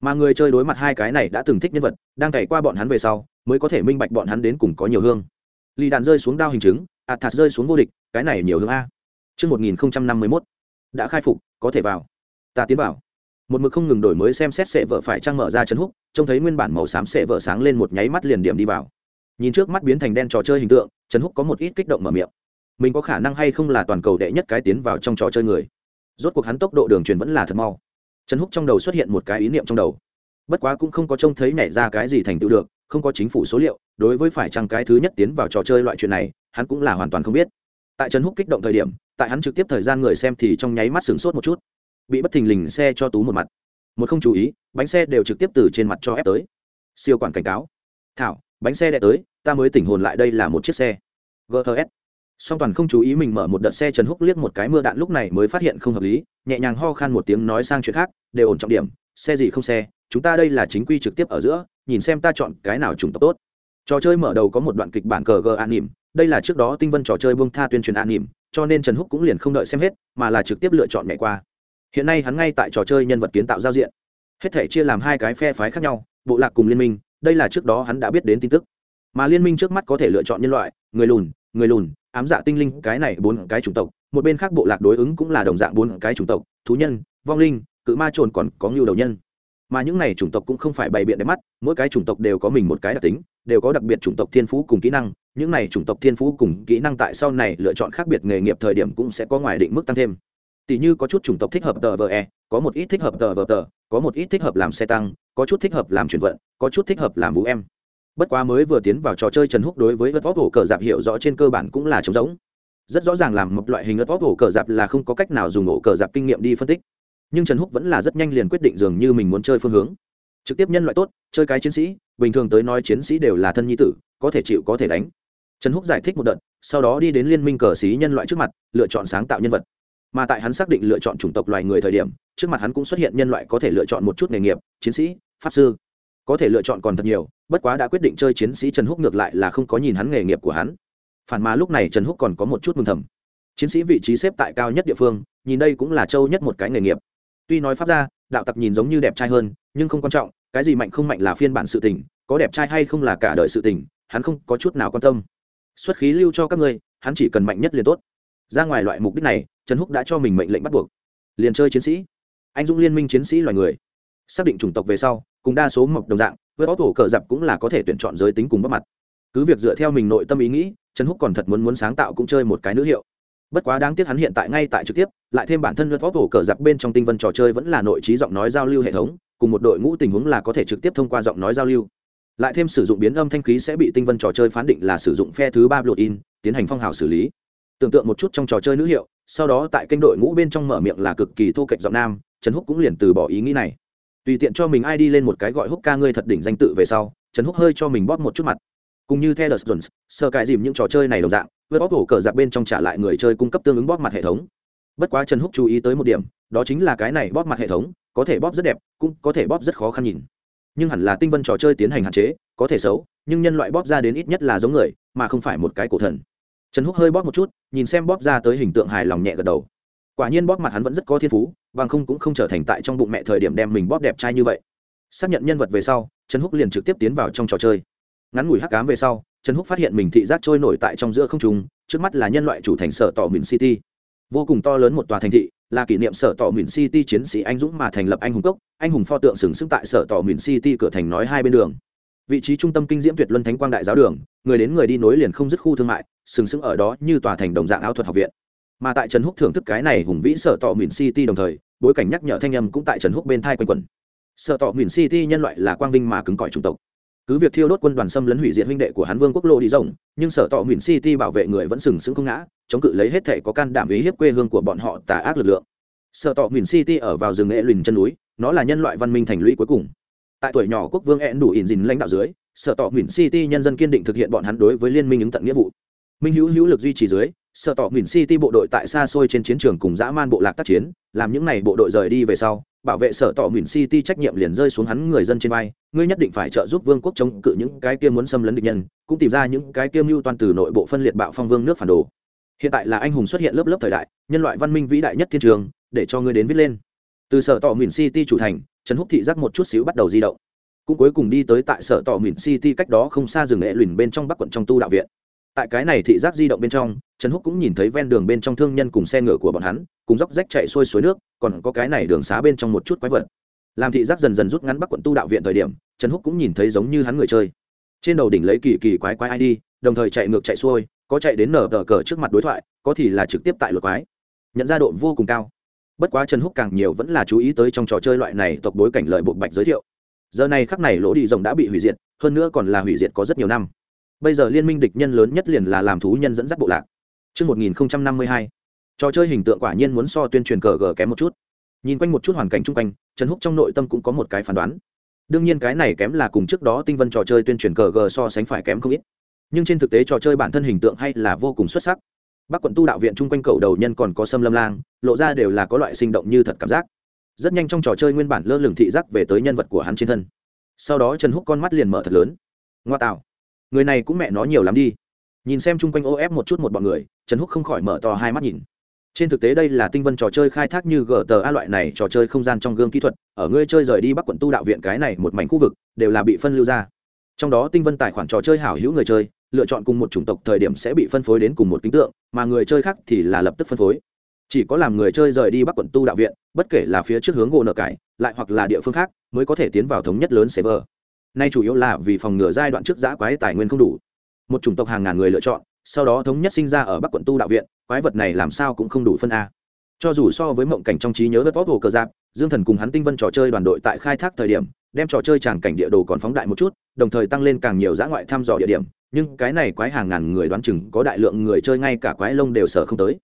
Mà người chơi đối mặt hai cái này đã từng thích nhân vật đang cày qua bọn hắn về sau mới có thể minh bạch bọn hắn đến cùng có nhiều hương. Lì đạn rơi xuống đao hình chứng athas rơi xuống vô địch cái này nhiều hương a. Trước 1051, đã khai phục có thể vào. Ta tiến vào. Một mực không ngừng đổi mới xem xét sệ vợ phải trang mở ra chấn húc trông thấy nguyên bản màu xám sệ vợ sáng lên một nháy mắt liền điểm đi vào. Nhìn trước mắt biến thành đen trò chơi hình tượng trần húc có một ít kích động mở miệng. Mình có khả năng hay không là toàn cầu đệ nhất cái tiến vào trong trò chơi người? Rốt cuộc hắn tốc độ đường truyền vẫn là thật mau. Trần húc trong đầu xuất hiện một cái ý niệm trong đầu. Bất quá cũng không có trông thấy nhảy ra cái gì thành tựu được, không có chính phủ số liệu, đối với phải chăng cái thứ nhất tiến vào trò chơi loại chuyện này, hắn cũng là hoàn toàn không biết. Tại trần húc kích động thời điểm, tại hắn trực tiếp thời gian người xem thì trong nháy mắt sửng sốt một chút. Bị bất thình lình xe cho tú một mặt. Một không chú ý, bánh xe đều trực tiếp từ trên mặt cho ép tới. Siêu quản cảnh cáo. Thảo, bánh xe đẻ tới, ta mới tỉnh hồn lại đây là một chiếc xe. Gts song toàn không chú ý mình mở một đợt xe trần húc liếc một cái mưa đạn lúc này mới phát hiện không hợp lý, nhẹ nhàng ho khan một tiếng nói sang chuyện khác, đều ổn trọng điểm, xe gì không xe, chúng ta đây là chính quy trực tiếp ở giữa, nhìn xem ta chọn cái nào trùng tộc tốt. Trò chơi mở đầu có một đoạn kịch bản cờ gờ an nỉm, đây là trước đó tinh vân trò chơi bông tha tuyên truyền an nỉm, cho nên trần húc cũng liền không đợi xem hết, mà là trực tiếp lựa chọn nhảy qua. Hiện nay hắn ngay tại trò chơi nhân vật kiến tạo giao diện. Hết thể chia làm hai cái phe phái khác nhau, bộ lạc cùng liên minh, đây là trước đó hắn đã biết đến tin tức. Mà liên minh trước mắt có thể lựa chọn nhân loại, người lùn người lùn, ám dạ tinh linh, cái này bốn cái chủng tộc, một bên khác bộ lạc đối ứng cũng là đồng dạng bốn cái chủng tộc, thú nhân, vong linh, cự ma trồn còn có ngưu đầu nhân. Mà những này chủng tộc cũng không phải bày biện đẹp mắt, mỗi cái chủng tộc đều có mình một cái đặc tính, đều có đặc biệt chủng tộc thiên phú cùng kỹ năng, những này chủng tộc thiên phú cùng kỹ năng tại sau này lựa chọn khác biệt nghề nghiệp thời điểm cũng sẽ có ngoài định mức tăng thêm. Tỷ như có chút chủng tộc thích hợp tờ vờ e có một ít thích hợp tờ vờ tờ, có một ít thích hợp làm xe tăng, có chút thích hợp làm chuyển vận, có chút thích hợp làm vũ em bất quá mới vừa tiến vào trò chơi trần húc đối với ớt vóc hổ cờ dạp hiểu rõ trên cơ bản cũng là trống giống rất rõ ràng làm một loại hình ớt vóc hổ cờ dạp là không có cách nào dùng ổ cờ dạp kinh nghiệm đi phân tích. Nhưng trần húc vẫn là rất nhanh liền quyết định dường như mình muốn chơi phương hướng. Trực tiếp nhân loại tốt, chơi cái chiến sĩ, bình thường tới nói chiến sĩ đều là thân nhi tử, có thể chịu có thể đánh. Trần húc giải thích một đợt, sau đó đi đến liên minh cờ xí nhân loại trước mặt, lựa chọn sáng tạo nhân vật. Mà tại hắn xác định lựa chọn chủng tộc loài người thời điểm, trước mặt hắn cũng xuất hiện nhân loại có thể lựa chọn một chút nghề nghiệp, chiến sĩ, pháp sư có thể lựa chọn còn thật nhiều, bất quá đã quyết định chơi chiến sĩ trần húc ngược lại là không có nhìn hắn nghề nghiệp của hắn. Phản mà lúc này trần húc còn có một chút mừng thầm. Chiến sĩ vị trí xếp tại cao nhất địa phương, nhìn đây cũng là châu nhất một cái nghề nghiệp. Tuy nói pháp ra đạo tặc nhìn giống như đẹp trai hơn, nhưng không quan trọng, cái gì mạnh không mạnh là phiên bản sự tình, có đẹp trai hay không là cả đời sự tình, hắn không có chút nào quan tâm. Xuất khí lưu cho các ngươi, hắn chỉ cần mạnh nhất liền tốt. Ra ngoài loại mục đích này, trần húc đã cho mình mệnh lệnh bắt buộc. Liền chơi chiến sĩ. Anh dũng liên minh chiến sĩ loài người. Xác định chủng tộc về sau cùng đa số mộc đồng dạng, với bóc tổ cờ dạp cũng là có thể tuyển chọn giới tính cùng bắt mặt. Cứ việc dựa theo mình nội tâm ý nghĩ, trần húc còn thật muốn muốn sáng tạo cũng chơi một cái nữ hiệu. Bất quá đáng tiếc hắn hiện tại ngay tại trực tiếp, lại thêm bản thân luật vóc hổ cờ dạp bên trong tinh vân trò chơi vẫn là nội trí giọng nói giao lưu hệ thống, cùng một đội ngũ tình huống là có thể trực tiếp thông qua giọng nói giao lưu. Lại thêm sử dụng biến âm thanh khí sẽ bị tinh vân trò chơi phán định là sử dụng phe thứ ba blood in tiến hành phong hào xử lý. Tưởng tượng một chút trong trò chơi nữ hiệu, sau đó tại kênh đội ngũ bên trong mở miệng là cực kỳ thô kệch giọng nam, trần húc cũng liền từ bỏ ý nghĩ này tùy tiện cho mình ai đi lên một cái gọi húc ca ngươi thật đỉnh danh tự về sau, trần húc hơi cho mình bóp một chút mặt. Cùng như theo đợt jones sơ cài dìm những trò chơi này đồng dạng vừa bóp hổ cờ giặc bên trong trả lại người chơi cung cấp tương ứng bóp mặt hệ thống. Bất quá trần húc chú ý tới một điểm, đó chính là cái này bóp mặt hệ thống, có thể bóp rất đẹp, cũng có thể bóp rất khó khăn nhìn. Nhưng hẳn là tinh vân trò chơi tiến hành hạn chế, có thể xấu, nhưng nhân loại bóp ra đến ít nhất là giống người, mà không phải một cái cổ thần. Trần húc hơi bóp một chút, nhìn xem bóp ra tới hình tượng hài lòng nhẹ gật đầu. Quả nhiên bóp mặt hắn vẫn rất có thiên phú bằng không cũng không trở thành tại trong bụng mẹ thời điểm đem mình bóp đẹp trai như vậy. Xác nhận nhân vật về sau trần húc liền trực tiếp tiến vào trong trò chơi. Ngắn ngủi hắc cám về sau trần húc phát hiện mình thị giác trôi nổi tại trong giữa không trung, trước mắt là nhân loại chủ thành sở tỏ mìn city. Vô cùng to lớn một tòa thành thị là kỷ niệm sở tỏ mìn city chiến sĩ anh dũng mà thành lập anh hùng cốc anh hùng pho tượng sừng sững tại sở tỏ mìn city cửa thành nói hai bên đường. Vị trí trung tâm kinh diễm tuyệt luân thánh quang đại giáo đường người đến người đi nối liền không dứt khu thương mại sừng sững ở đó như tòa thành đồng dạng áo thuật học viện mà tại trần húc thưởng thức cái này hùng vĩ sở tỏ mìn city đồng thời, bối cảnh nhắc nhở thanh âm cũng tại trần húc bên thai quanh quẩn. Sở tỏ mìn city nhân loại là quang vinh mà cứng cỏi chủng tộc. Cứ việc thiêu đốt quân đoàn xâm lấn hủy diệt huynh đệ của hắn vương quốc lộ đi rộng nhưng sở tỏ mìn city bảo vệ người vẫn sừng sững không ngã, chống cự lấy hết thể có can đảm ý hiếp quê hương của bọn họ tà ác lực lượng. Sở tỏ mìn city ở vào rừng nghệ lùn chân núi, nó là nhân loại văn minh thành lũy cuối cùng. Tại tuổi nhỏ quốc vương ed đủ ỉn dìn lãnh đạo dưới, sở tỏ mìn city nhân dân kiên định thực hiện bọn hắn đối với liên minh ứng tận nghĩa vụ. Minh hữu hữu lực duy trì dưới sở tỏ mìn city bộ đội tại xa xôi trên chiến trường cùng dã man bộ lạc tác chiến, làm những n à y bộ đội rời đi về sau, bảo vệ sở tỏ mìn city trách nhiệm liền rơi xuống hắn người dân trên vai, ngươi nhất định phải trợ giúp vương quốc chống cự những cái kia muốn xâm lấn địch nhân, cũng tìm ra những cái kia mưu toàn từ nội bộ phân liệt bạo phong vương nước phản đồ. Hiện tại là anh hùng xuất hiện lớp lớp thời đại, nhân loại văn minh vĩ đại nhất thiên trường, để cho ngươi đến viết lên. Từ sở tỏ mìn city chủ thành, trần húc thị giác một chút xíu bắt đầu di động. Cũng cuối cùng đi tới tại sở tỏ mìn city cách đó không xa rừng nghệ lùn bên trong bắc quận trong tu đạo viện tại cái này thị giác di động bên trong, trần húc cũng nhìn thấy ven đường bên trong thương nhân cùng xe ngựa của bọn hắn, cùng dốc rách chạy xuôi suối nước, còn có cái này đường xá bên trong một chút quái vật. Làm thị giác dần dần rút ngắn bắc quận tu đạo viện thời điểm, trần húc cũng nhìn thấy giống như hắn người chơi. Trên đầu đỉnh lấy kỳ kỳ quái quái id đồng thời chạy ngược chạy xuôi, có chạy đến nở tờ cờ trước mặt đối thoại, có thì là trực tiếp tại luật quái. Nhận ra độ vô cùng cao. Bất quá trần húc càng nhiều vẫn là chú ý tới trong trò chơi loại này tộc bối cảnh lợi bộ bạch giới thiệu. Giờ này khắc này lỗ đi rồng đã bị hủy diệt, hơn nữa còn là hủy diệt có rất nhiều năm bây giờ liên minh địch nhân lớn nhất liền là làm thú nhân dẫn dắt bộ lạc. Trước 1052, trò chơi hình tượng quả nhiên muốn so tuyên truyền cờ gờ kém một chút. Nhìn quanh một chút hoàn cảnh chung quanh trần húc trong nội tâm cũng có một cái phán đoán. Đương nhiên cái này kém là cùng trước đó tinh vân trò chơi tuyên truyền cờ gờ so sánh phải kém không ít. Nhưng trên thực tế trò chơi bản thân hình tượng hay là vô cùng xuất sắc. Bắc quận tu đạo viện chung quanh cầu đầu nhân còn có sâm lâm lang lộ ra đều là có loại sinh động như thật cảm giác. Rất nhanh trong trò chơi nguyên bản lơ lửng thị giác về tới nhân vật của hắn trên thân. Sau đó trần húc con mắt liền mở thật lớn. Ngoa tạo người này cũng mẹ nó nhiều lắm đi. Nhìn xem chung quanh ô ép một chút một bọn người, trần húc không khỏi mở to hai mắt nhìn. Trên thực tế đây là tinh vân trò chơi khai thác như gta loại này trò chơi không gian trong gương kỹ thuật, ở ngươi chơi rời đi bắc quận tu đạo viện cái này một mảnh khu vực, đều là bị phân lưu ra. Trong đó tinh vân tài khoản trò chơi hảo hữu người chơi, lựa chọn cùng một chủng tộc thời điểm sẽ bị phân phối đến cùng một kính tượng, mà người chơi khác thì là lập tức phân phối. Chỉ có làm người chơi rời đi bắc quận tu đạo viện, bất kể là phía trước hướng gỗ nợ cải, lại hoặc là địa phương khác, mới có thể tiến vào thống nhất lớn server nay chủ yếu là vì phòng ngừa giai đoạn trước giã quái tài nguyên không đủ. Một chủng tộc hàng ngàn người lựa chọn, sau đó thống nhất sinh ra ở bắc quận tu đạo viện, quái vật này làm sao cũng không đủ phân a. Cho dù so với mộng cảnh trong trí nhớ đất tốt hồ cờ giáp dương thần cùng hắn tinh vân trò chơi đoàn đội tại khai thác thời điểm, đem trò chơi tràng cảnh địa đồ còn phóng đại một chút, đồng thời tăng lên càng nhiều giã ngoại thăm dò địa điểm, nhưng cái này quái hàng ngàn người đoán chừng có đại lượng người chơi ngay cả quái lông đều sở không tới.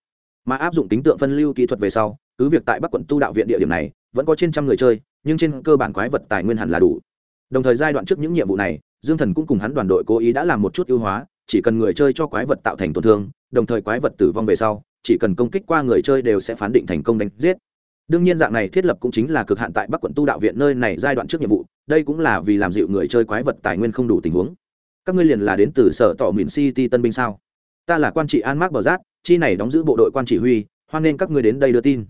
Mà áp dụng tính tượng phân lưu kỹ thuật về sau, cứ việc tại bắc quận tu đạo viện địa điểm này, vẫn có trên trăm người chơi, nhưng trên cơ bản quái vật tài nguyên hẳn là đủ đồng thời giai đoạn trước những nhiệm vụ này, dương thần cũng cùng hắn đoàn đội cố ý đã làm một chút ưu hóa, chỉ cần người chơi cho quái vật tạo thành tổn thương, đồng thời quái vật tử vong về sau, chỉ cần công kích qua người chơi đều sẽ phán định thành công đánh giết. Đương nhiên dạng này thiết lập cũng chính là cực hạn tại bắc quận tu đạo viện nơi này giai đoạn trước nhiệm vụ, đây cũng là vì làm dịu người chơi quái vật tài nguyên không đủ tình huống. Các ngươi liền là đến từ sở tỏ miền city tân binh sao? Ta là quan trị an mark bờ giác, chi này đóng giữ bộ đội quan chỉ huy, hoan nên các ngươi đến đây đưa tin.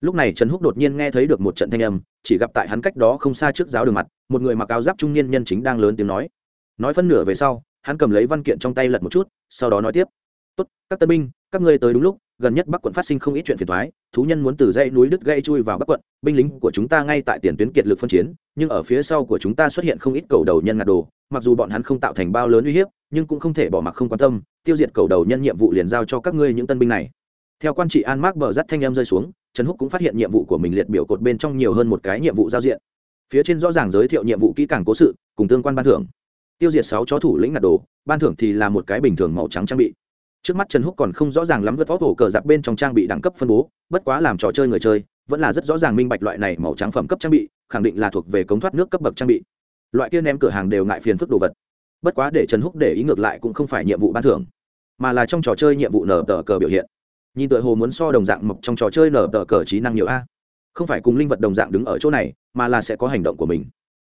Lúc này trần húc đột nhiên nghe thấy được một trận thanh âm chỉ gặp tại hắn cách đó không xa trước giáo đường mặt, một người mặc áo giáp trung niên nhân chính đang lớn tiếng nói. Nói phân nửa về sau, hắn cầm lấy văn kiện trong tay lật một chút, sau đó nói tiếp. Tốt, các tân binh, các ngươi tới đúng lúc, gần nhất bắc quận phát sinh không ít chuyện phiền thoái thú nhân muốn từ dãy núi đứt gây chui vào bắc quận, binh lính của chúng ta ngay tại tiền tuyến kiệt lực phân chiến, nhưng ở phía sau của chúng ta xuất hiện không ít cầu đầu nhân ngạt đồ, mặc dù bọn hắn không tạo thành bao lớn uy hiếp, nhưng cũng không thể bỏ mặc không quan tâm, tiêu diệt cầu đầu nhân nhiệm vụ liền giao cho các ngươi những tân binh này. Theo quan trị an mark bờ dắt thanh em rơi xuống trần húc cũng phát hiện nhiệm vụ của mình liệt biểu cột bên trong nhiều hơn một cái nhiệm vụ giao diện. Phía trên rõ ràng giới thiệu nhiệm vụ kỹ càng cố sự, cùng tương quan ban thưởng. Tiêu diệt sáu chó thủ lĩnh ngạt đồ, ban thưởng thì là một cái bình thường màu trắng trang bị. Trước mắt trần húc còn không rõ ràng lắm gật vóc hổ cờ giặc bên trong trang bị đẳng cấp phân bố, bất quá làm trò chơi người chơi, vẫn là rất rõ ràng minh bạch loại này màu trắng phẩm cấp trang bị, khẳng định là thuộc về cống thoát nước cấp bậc trang bị. Loại kia ném cửa hàng đều ngại phiền phức đồ vật. Bất quá để trần húc để ý ngược lại cũng không phải nhiệm vụ ban thưởng, mà là trong trò chơi nhiệm vụ nở tờ cờ biểu hiện nhìn tựa hồ muốn so đồng dạng mộc trong trò chơi nở tờ cờ trí năng nhiều a. Không phải cùng linh vật đồng dạng đứng ở chỗ này, mà là sẽ có hành động của mình.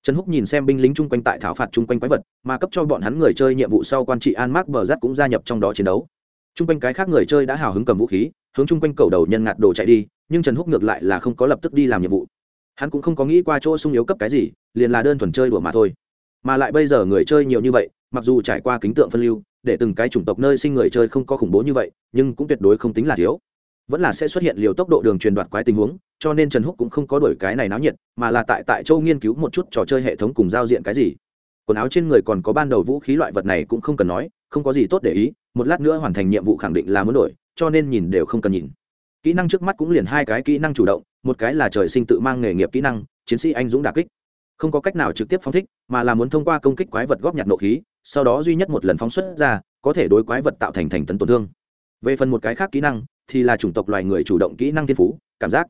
Trần húc nhìn xem binh lính chung quanh tại thảo phạt chung quanh quái vật, mà cấp cho bọn hắn người chơi nhiệm vụ sau quan trị an mark bờ rắt cũng gia nhập trong đó chiến đấu. Chung quanh cái khác người chơi đã hào hứng cầm vũ khí, hướng chung quanh cầu đầu nhân ngạt đồ chạy đi, nhưng trần húc ngược lại là không có lập tức đi làm nhiệm vụ. Hắn cũng không có nghĩ qua chỗ sung yếu cấp cái gì, liền là đơn thuần chơi đùa mà thôi. Mà lại bây giờ người chơi nhiều như vậy mặc dù trải qua kính tượng phân lưu, để từng cái chủng tộc nơi sinh người chơi không có khủng bố như vậy, nhưng cũng tuyệt đối không tính là thiếu. Vẫn là sẽ xuất hiện liều tốc độ đường truyền đoạt quái tình huống, cho nên trần húc cũng không có đổi cái này náo nhiệt, mà là tại tại châu nghiên cứu một chút trò chơi hệ thống cùng giao diện cái gì. Quần áo trên người còn có ban đầu vũ khí loại vật này cũng không cần nói, không có gì tốt để ý, một lát nữa hoàn thành nhiệm vụ khẳng định là muốn đổi, cho nên nhìn đều không cần nhìn. Kỹ năng trước mắt cũng liền hai cái kỹ năng chủ động, một cái là trời sinh tự mang nghề nghiệp kỹ năng, chiến sĩ anh dũng đà kích. Không có cách nào trực tiếp phóng thích, mà là muốn thông qua công kích quái vật góp nhặt nộ khí sau đó duy nhất một lần phóng xuất ra, có thể đối quái vật tạo thành thành tấn tổn thương. Về phần một cái khác kỹ năng, thì là chủng tộc loài người chủ động kỹ năng thiên phú, cảm giác.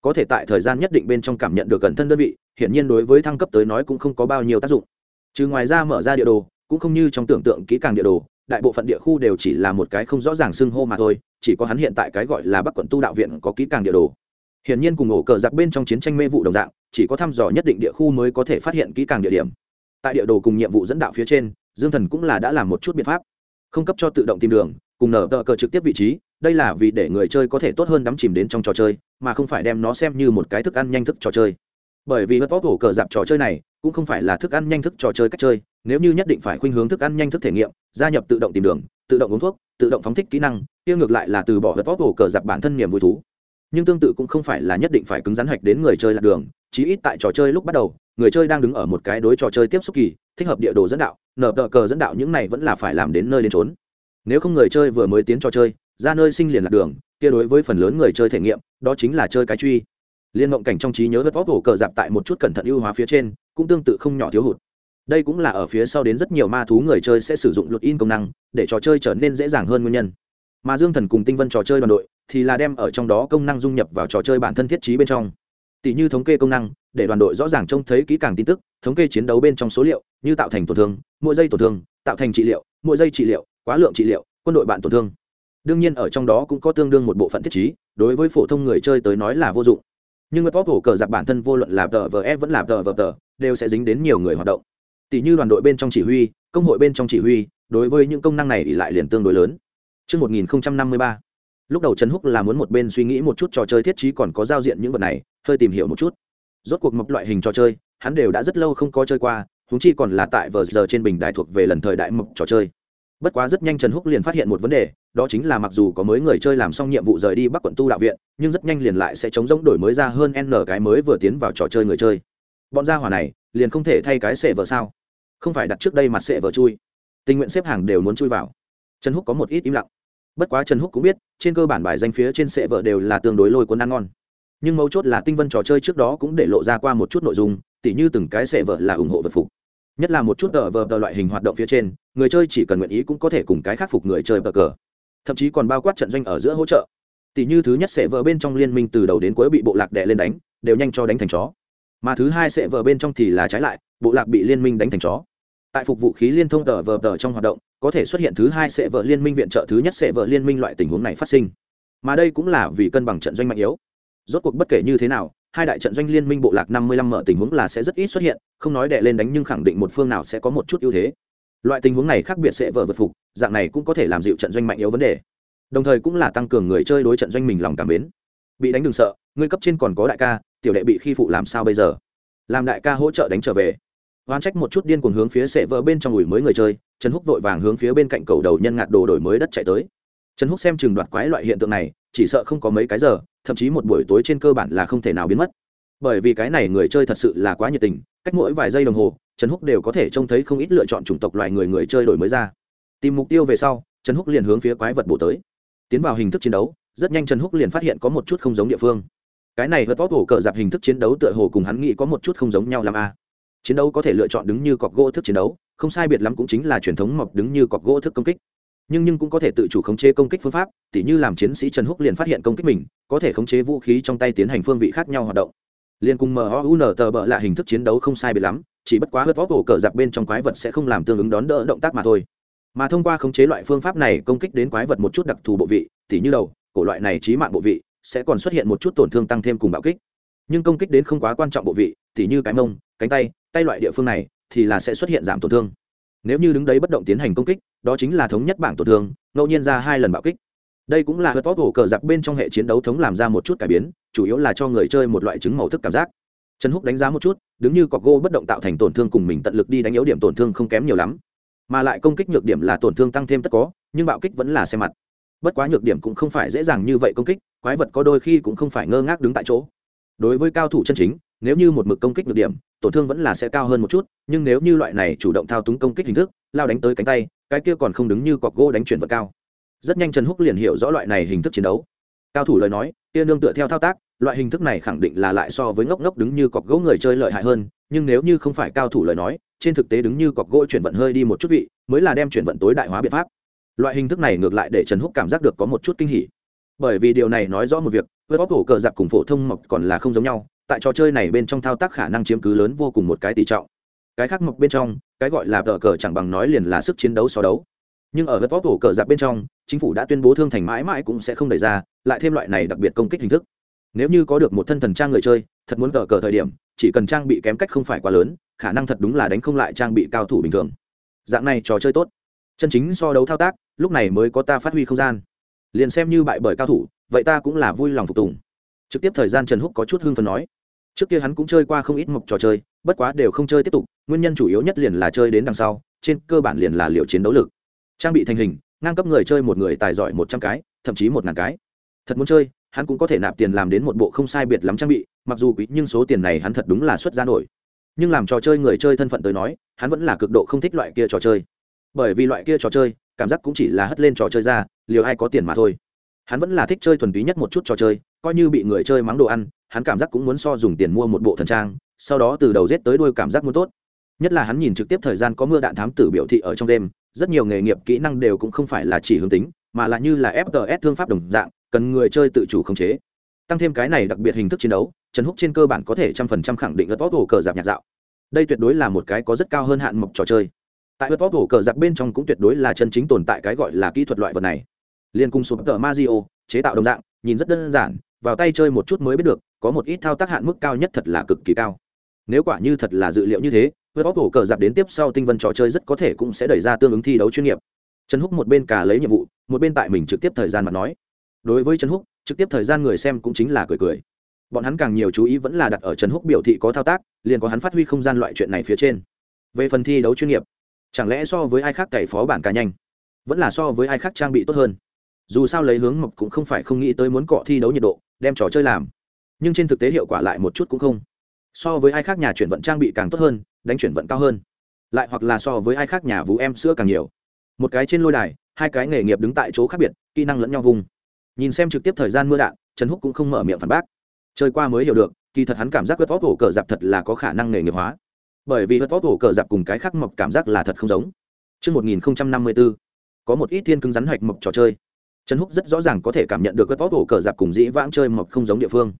Có thể tại thời gian nhất định bên trong cảm nhận được gần thân đơn vị, hiển nhiên đối với thăng cấp tới nói cũng không có bao nhiêu tác dụng. Trừ ngoài ra mở ra địa đồ, cũng không như trong tưởng tượng kỹ càng địa đồ, đại bộ phận địa khu đều chỉ là một cái không rõ ràng xưng hô mà thôi, chỉ có hắn hiện tại cái gọi là bắc quận tu đạo viện có kỹ càng địa đồ. Hiển nhiên cùng ổ cờ giặc bên trong chiến tranh mê vụ đồng dạng, chỉ có thăm dò nhất định địa khu mới có thể phát hiện kỹ càng địa điểm. Tại địa đồ cùng nhiệm vụ dẫn đạo phía trên dương thần cũng là đã làm một chút biện pháp. Không cấp cho tự động tìm đường, cùng nở tờ cờ trực tiếp vị trí, đây là vì để người chơi có thể tốt hơn đắm chìm đến trong trò chơi, mà không phải đem nó xem như một cái thức ăn nhanh thức trò chơi. Bởi vì hớt vóc hổ cờ dạp trò chơi này, cũng không phải là thức ăn nhanh thức trò chơi cách chơi, nếu như nhất định phải khuynh hướng thức ăn nhanh thức thể nghiệm, gia nhập tự động tìm đường, tự động uống thuốc, tự động phóng thích kỹ năng, kia ngược lại là từ bỏ hớt vóc hổ cờ dạp bản thân niềm vui thú. Nhưng tương tự cũng không phải là nhất định phải cứng rắn hạch đến người chơi lạc đường, chí ít tại trò chơi lúc bắt đầu, người chơi đang đứng ở một cái đối trò chơi tiếp xúc kỳ, thích hợp địa đồ dẫn đạo nở tờ cờ dẫn đạo những này vẫn là phải làm đến nơi đến trốn nếu không người chơi vừa mới tiến trò chơi, ra nơi sinh liền lạc đường, kia đối với phần lớn người chơi thể nghiệm, đó chính là chơi cái truy. Liên mộng cảnh trong trí nhớ vớt vóc hổ cờ dạp tại một chút cẩn thận ưu hóa phía trên, cũng tương tự không nhỏ thiếu hụt. Đây cũng là ở phía sau đến rất nhiều ma thú người chơi sẽ sử dụng luật in công năng, để trò chơi trở nên dễ dàng hơn nguyên nhân. Mà dương thần cùng tinh vân trò chơi đoàn đội, thì là đem ở trong đó công năng dung nhập vào trò chơi bản thân thiết trí bên trong. Tỷ như thống kê công năng, để đoàn đội rõ ràng trông thấy kỹ càng tin tức, thống kê chiến đấu bên trong số liệu, như tạo thành tổn thương mỗi giây tổn thương tạo thành trị liệu mỗi giây trị liệu quá lượng trị liệu quân đội bạn tổn thương. Đương nhiên ở trong đó cũng có tương đương một bộ phận thiết trí đối với phổ thông người chơi tới nói là vô dụng. Nhưng ngất vóc hổ cờ giặc bản thân vô luận là tờ vờ ép vẫn là tờ vờ tờ đều sẽ dính đến nhiều người hoạt động. Tỷ như đoàn đội bên trong chỉ huy công hội bên trong chỉ huy đối với những công năng này thì lại liền tương đối lớn. Trước 1053, lúc đầu trần húc là muốn một bên suy nghĩ một chút trò chơi thiết trí còn có giao diện những vật này hơi tìm hiểu một chút. Rốt cuộc mập loại hình trò chơi hắn đều đã rất lâu không có chơi qua huống chi còn là tại vờ giờ trên bình đài thuộc về lần thời đại mộc trò chơi. Bất quá rất nhanh trần húc liền phát hiện một vấn đề, đó chính là mặc dù có mới người chơi làm xong nhiệm vụ rời đi bắc quận tu đạo viện, nhưng rất nhanh liền lại sẽ chống giống đổi mới ra hơn n cái mới vừa tiến vào trò chơi người chơi. Bọn gia hỏa này, liền không thể thay cái sệ vợ sao? Không phải đặt trước đây mặt sệ vợ chui. Tình nguyện xếp hàng đều muốn chui vào. Trần húc có một ít im lặng. Bất quá trần húc cũng biết, trên cơ bản bài danh phía trên sệ vợ đều là tương đối lôi cuốn ăn ngon. Nhưng mấu chốt là tinh vân trò chơi trước đó cũng để lộ ra qua một chút nội dung tỉ như từng cái sẽ vợ là ủng hộ vật phục. Nhất là một chút tờ vờ tờ loại hình hoạt động phía trên, người chơi chỉ cần nguyện ý cũng có thể cùng cái khắc phục người chơi bờ cờ. Thậm chí còn bao quát trận doanh ở giữa hỗ trợ. Tỷ như thứ nhất sẽ vờ bên trong liên minh từ đầu đến cuối bị bộ lạc đè lên đánh, đều nhanh cho đánh thành chó. Mà thứ hai sẽ vờ bên trong thì là trái lại, bộ lạc bị liên minh đánh thành chó. Tại phục vụ khí liên thông tờ vờ tờ trong hoạt động, có thể xuất hiện thứ hai sẽ vợ liên minh viện trợ, thứ nhất sẽ vợ liên minh loại tình huống này phát sinh. Mà đây cũng là vì cân bằng trận doanh mạnh yếu. Rốt cuộc bất kể như thế nào hai đại trận doanh liên minh bộ lạc năm mươi lăm mở tình huống là sẽ rất ít xuất hiện, không nói đệ lên đánh nhưng khẳng định một phương nào sẽ có một chút ưu thế. Loại tình huống này khác biệt sẽ vợ vượt phục, dạng này cũng có thể làm dịu trận doanh mạnh yếu vấn đề. Đồng thời cũng là tăng cường người chơi đối trận doanh mình lòng cảm mến. Bị đánh đừng sợ, người cấp trên còn có đại ca, tiểu đệ bị khi phụ làm sao bây giờ? Làm đại ca hỗ trợ đánh trở về. Oan trách một chút điên cuồng hướng phía sệ vỡ bên trong ủi mới người chơi, trần húc vội vàng hướng phía bên cạnh cầu đầu nhân ngạt đồ đổi mới đất chạy tới. Trần húc xem chừng đoạt quái loại hiện tượng này, chỉ sợ không có mấy cái giờ thậm chí một buổi tối trên cơ bản là không thể nào biến mất. Bởi vì cái này người chơi thật sự là quá nhiệt tình, cách mỗi vài giây đồng hồ, trần húc đều có thể trông thấy không ít lựa chọn chủng tộc loài người người chơi đổi mới ra. Tìm mục tiêu về sau, trần húc liền hướng phía quái vật bổ tới. Tiến vào hình thức chiến đấu, rất nhanh trần húc liền phát hiện có một chút không giống địa phương. Cái này vật vót hổ cờ dạp hình thức chiến đấu tựa hồ cùng hắn nghĩ có một chút không giống nhau làm a. Chiến đấu có thể lựa chọn đứng như cọc gỗ thức chiến đấu, không sai biệt lắm cũng chính là truyền thống mọc đứng như cọc gỗ thức công kích nhưng nhưng cũng có thể tự chủ khống chế công kích phương pháp, tỉ như làm chiến sĩ trần húc liền phát hiện công kích mình, có thể khống chế vũ khí trong tay tiến hành phương vị khác nhau hoạt động. Liền cùng mun tờ bợ là hình thức chiến đấu không sai biệt lắm, chỉ bất quá hớt vóc cổ cờ giặc bên trong quái vật sẽ không làm tương ứng đón đỡ động tác mà thôi. Mà thông qua khống chế loại phương pháp này công kích đến quái vật một chút đặc thù bộ vị, tỉ như đầu, cổ loại này trí mạng bộ vị, sẽ còn xuất hiện một chút tổn thương tăng thêm cùng bạo kích. Nhưng công kích đến không quá quan trọng bộ vị, tỉ như cái mông, cánh tay tay loại địa phương này thì là sẽ xuất hiện giảm tổn thương. Nếu như đứng đấy bất động tiến hành công kích đó chính là thống nhất bảng tổn thương, ngẫu nhiên ra hai lần bạo kích. Đây cũng là hớt vót cổ cờ giặc bên trong hệ chiến đấu thống làm ra một chút cải biến, chủ yếu là cho người chơi một loại chứng màu thức cảm giác. Trần húc đánh giá một chút, đứng như cọc gô bất động tạo thành tổn thương cùng mình tận lực đi đánh yếu điểm tổn thương không kém nhiều lắm. Mà lại công kích nhược điểm là tổn thương tăng thêm tất có, nhưng bạo kích vẫn là xe mặt. Bất quá nhược điểm cũng không phải dễ dàng như vậy công kích, quái vật có đôi khi cũng không phải ngơ ngác đứng tại chỗ. Đối với cao thủ chân chính, nếu như một mực công kích nhược điểm, tổn thương vẫn là sẽ cao hơn một chút, nhưng nếu như loại này chủ động thao túng công kích hình thức, lao đánh tới cánh tay cái kia còn không đứng như cọc gỗ đánh chuyển vật cao. Rất nhanh trần húc liền hiểu rõ loại này hình thức chiến đấu. Cao thủ lời nói, kia nương tựa theo thao tác, loại hình thức này khẳng định là lại so với ngốc ngốc đứng như cọc gỗ người chơi lợi hại hơn, nhưng nếu như không phải cao thủ lời nói, trên thực tế đứng như cọc gỗ chuyển vận hơi đi một chút vị, mới là đem chuyển vận tối đại hóa biện pháp. Loại hình thức này ngược lại để trần húc cảm giác được có một chút kinh hỉ. Bởi vì điều này nói rõ một việc, với bóp hổ cờ giặc cùng phổ thông mộc còn là không giống nhau, tại trò chơi này bên trong thao tác khả năng chiếm cứ lớn vô cùng một cái tỷ trọng cái khác mộc bên trong, cái gọi là tờ cờ chẳng bằng nói liền là sức chiến đấu so đấu. Nhưng ở vật vóc hổ cờ giặc bên trong, chính phủ đã tuyên bố thương thành mãi mãi cũng sẽ không đẩy ra, lại thêm loại này đặc biệt công kích hình thức. Nếu như có được một thân thần trang người chơi, thật muốn cờ cờ thời điểm, chỉ cần trang bị kém cách không phải quá lớn, khả năng thật đúng là đánh không lại trang bị cao thủ bình thường. Dạng này trò chơi tốt. Chân chính so đấu thao tác, lúc này mới có ta phát huy không gian. Liền xem như bại bởi cao thủ, vậy ta cũng là vui lòng phục tùng. Trực tiếp thời gian trần húc có chút hưng phần nói. Trước kia hắn cũng chơi qua không ít mộc trò chơi, bất quá đều không chơi tiếp tục nguyên nhân chủ yếu nhất liền là chơi đến đằng sau, trên cơ bản liền là liệu chiến đấu lực. Trang bị thành hình, ngang cấp người chơi một người tài giỏi một trăm cái, thậm chí một ngàn cái. Thật muốn chơi, hắn cũng có thể nạp tiền làm đến một bộ không sai biệt lắm trang bị, mặc dù quý, nhưng số tiền này hắn thật đúng là xuất ra nổi. Nhưng làm trò chơi người chơi thân phận tới nói, hắn vẫn là cực độ không thích loại kia trò chơi. Bởi vì loại kia trò chơi, cảm giác cũng chỉ là hất lên trò chơi ra, liều ai có tiền mà thôi. Hắn vẫn là thích chơi thuần túy nhất một chút trò chơi, coi như bị người chơi mắng đồ ăn, hắn cảm giác cũng muốn so dùng tiền mua một bộ thần trang, sau đó từ đầu rết tới đuôi cảm giác muốn tốt nhất là hắn nhìn trực tiếp thời gian có mưa đạn thám tử biểu thị ở trong đêm, rất nhiều nghề nghiệp kỹ năng đều cũng không phải là chỉ hướng tính, mà là như là fts thương pháp đồng dạng, cần người chơi tự chủ khống chế. Tăng thêm cái này đặc biệt hình thức chiến đấu, trần húc trên cơ bản có thể trăm phần trăm khẳng định ớt vót hồ cờ giặc nhạc dạo. Đây tuyệt đối là một cái có rất cao hơn hạn mộc trò chơi. Tại ớt vót hồ cờ giặc bên trong cũng tuyệt đối là chân chính tồn tại cái gọi là kỹ thuật loại vật này. Liên cung sụp tờ mazio chế tạo đồng dạng, nhìn rất đơn giản, vào tay chơi một chút mới biết được, có một ít thao tác hạn mức cao nhất thật là cực kỳ cao. Nếu quả như thật là dự liệu như thế với bóp cổ cờ dạp đến tiếp sau tinh vân trò chơi rất có thể cũng sẽ đẩy ra tương ứng thi đấu chuyên nghiệp. Trần húc một bên cả lấy nhiệm vụ, một bên tại mình trực tiếp thời gian mà nói. Đối với trần húc, trực tiếp thời gian người xem cũng chính là cười cười. Bọn hắn càng nhiều chú ý vẫn là đặt ở trần húc biểu thị có thao tác, liền có hắn phát huy không gian loại chuyện này phía trên. Về phần thi đấu chuyên nghiệp, chẳng lẽ so với ai khác cày phó bản cá nhanh? Vẫn là so với ai khác trang bị tốt hơn? Dù sao lấy hướng mộc cũng không phải không nghĩ tới muốn cọ thi đấu nhiệt độ, đem trò chơi làm. Nhưng trên thực tế hiệu quả lại một chút cũng không. So với ai khác nhà chuyển vận trang bị càng tốt hơn đánh chuyển vận cao hơn. Lại hoặc là so với ai khác nhà vũ em sữa càng nhiều. Một cái trên lôi đài hai cái nghề nghiệp đứng tại chỗ khác biệt kỹ năng lẫn nhau vùng. Nhìn xem trực tiếp thời gian mưa đạn trần húc cũng không mở miệng phản bác. Chơi qua mới hiểu được kỳ thật hắn cảm giác vớt vót hổ cờ dạp thật là có khả năng nghề nghiệp hóa. Bởi vì vớt vót hổ cờ dạp cùng cái khác mộc cảm giác là thật không giống. Trước 1054, có một ít thiên cứng rắn hoạch mộc trò chơi. Trần húc rất rõ ràng có thể cảm nhận được vớt vót hổ cờ dạp cùng dĩ vãng chơi mộc không giống địa phương.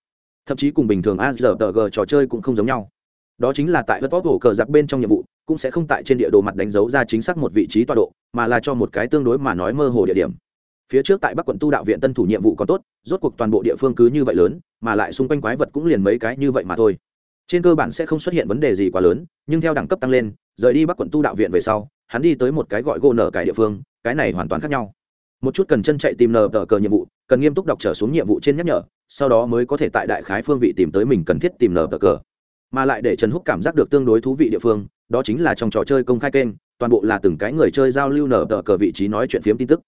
Thậm chí cùng bình thường azrg trò chơi cũng không giống nhau đó chính là tại hớt vóc hổ cờ giặc bên trong nhiệm vụ, cũng sẽ không tại trên địa đồ mặt đánh dấu ra chính xác một vị trí tọa độ, mà là cho một cái tương đối mà nói mơ hồ địa điểm. Phía trước tại bắc quận tu đạo viện tân thủ nhiệm vụ còn tốt, rốt cuộc toàn bộ địa phương cứ như vậy lớn, mà lại xung quanh quái vật cũng liền mấy cái như vậy mà thôi. Trên cơ bản sẽ không xuất hiện vấn đề gì quá lớn, nhưng theo đẳng cấp tăng lên, rời đi bắc quận tu đạo viện về sau, hắn đi tới một cái gọi gỗ nở cải địa phương, cái này hoàn toàn khác nhau. Một chút cần chân chạy tìm nở tờ cờ nhiệm vụ, cần nghiêm túc đọc trở xuống nhiệm vụ trên nhắc nhở, sau đó mới có thể tại đại khái phương vị tìm tới mình cần thiết tìm nở tờ cờ mà lại để trần húc cảm giác được tương đối thú vị địa phương, đó chính là trong trò chơi công khai kênh, toàn bộ là từng cái người chơi giao lưu nở tờ cờ vị trí nói chuyện phiếm tin tức.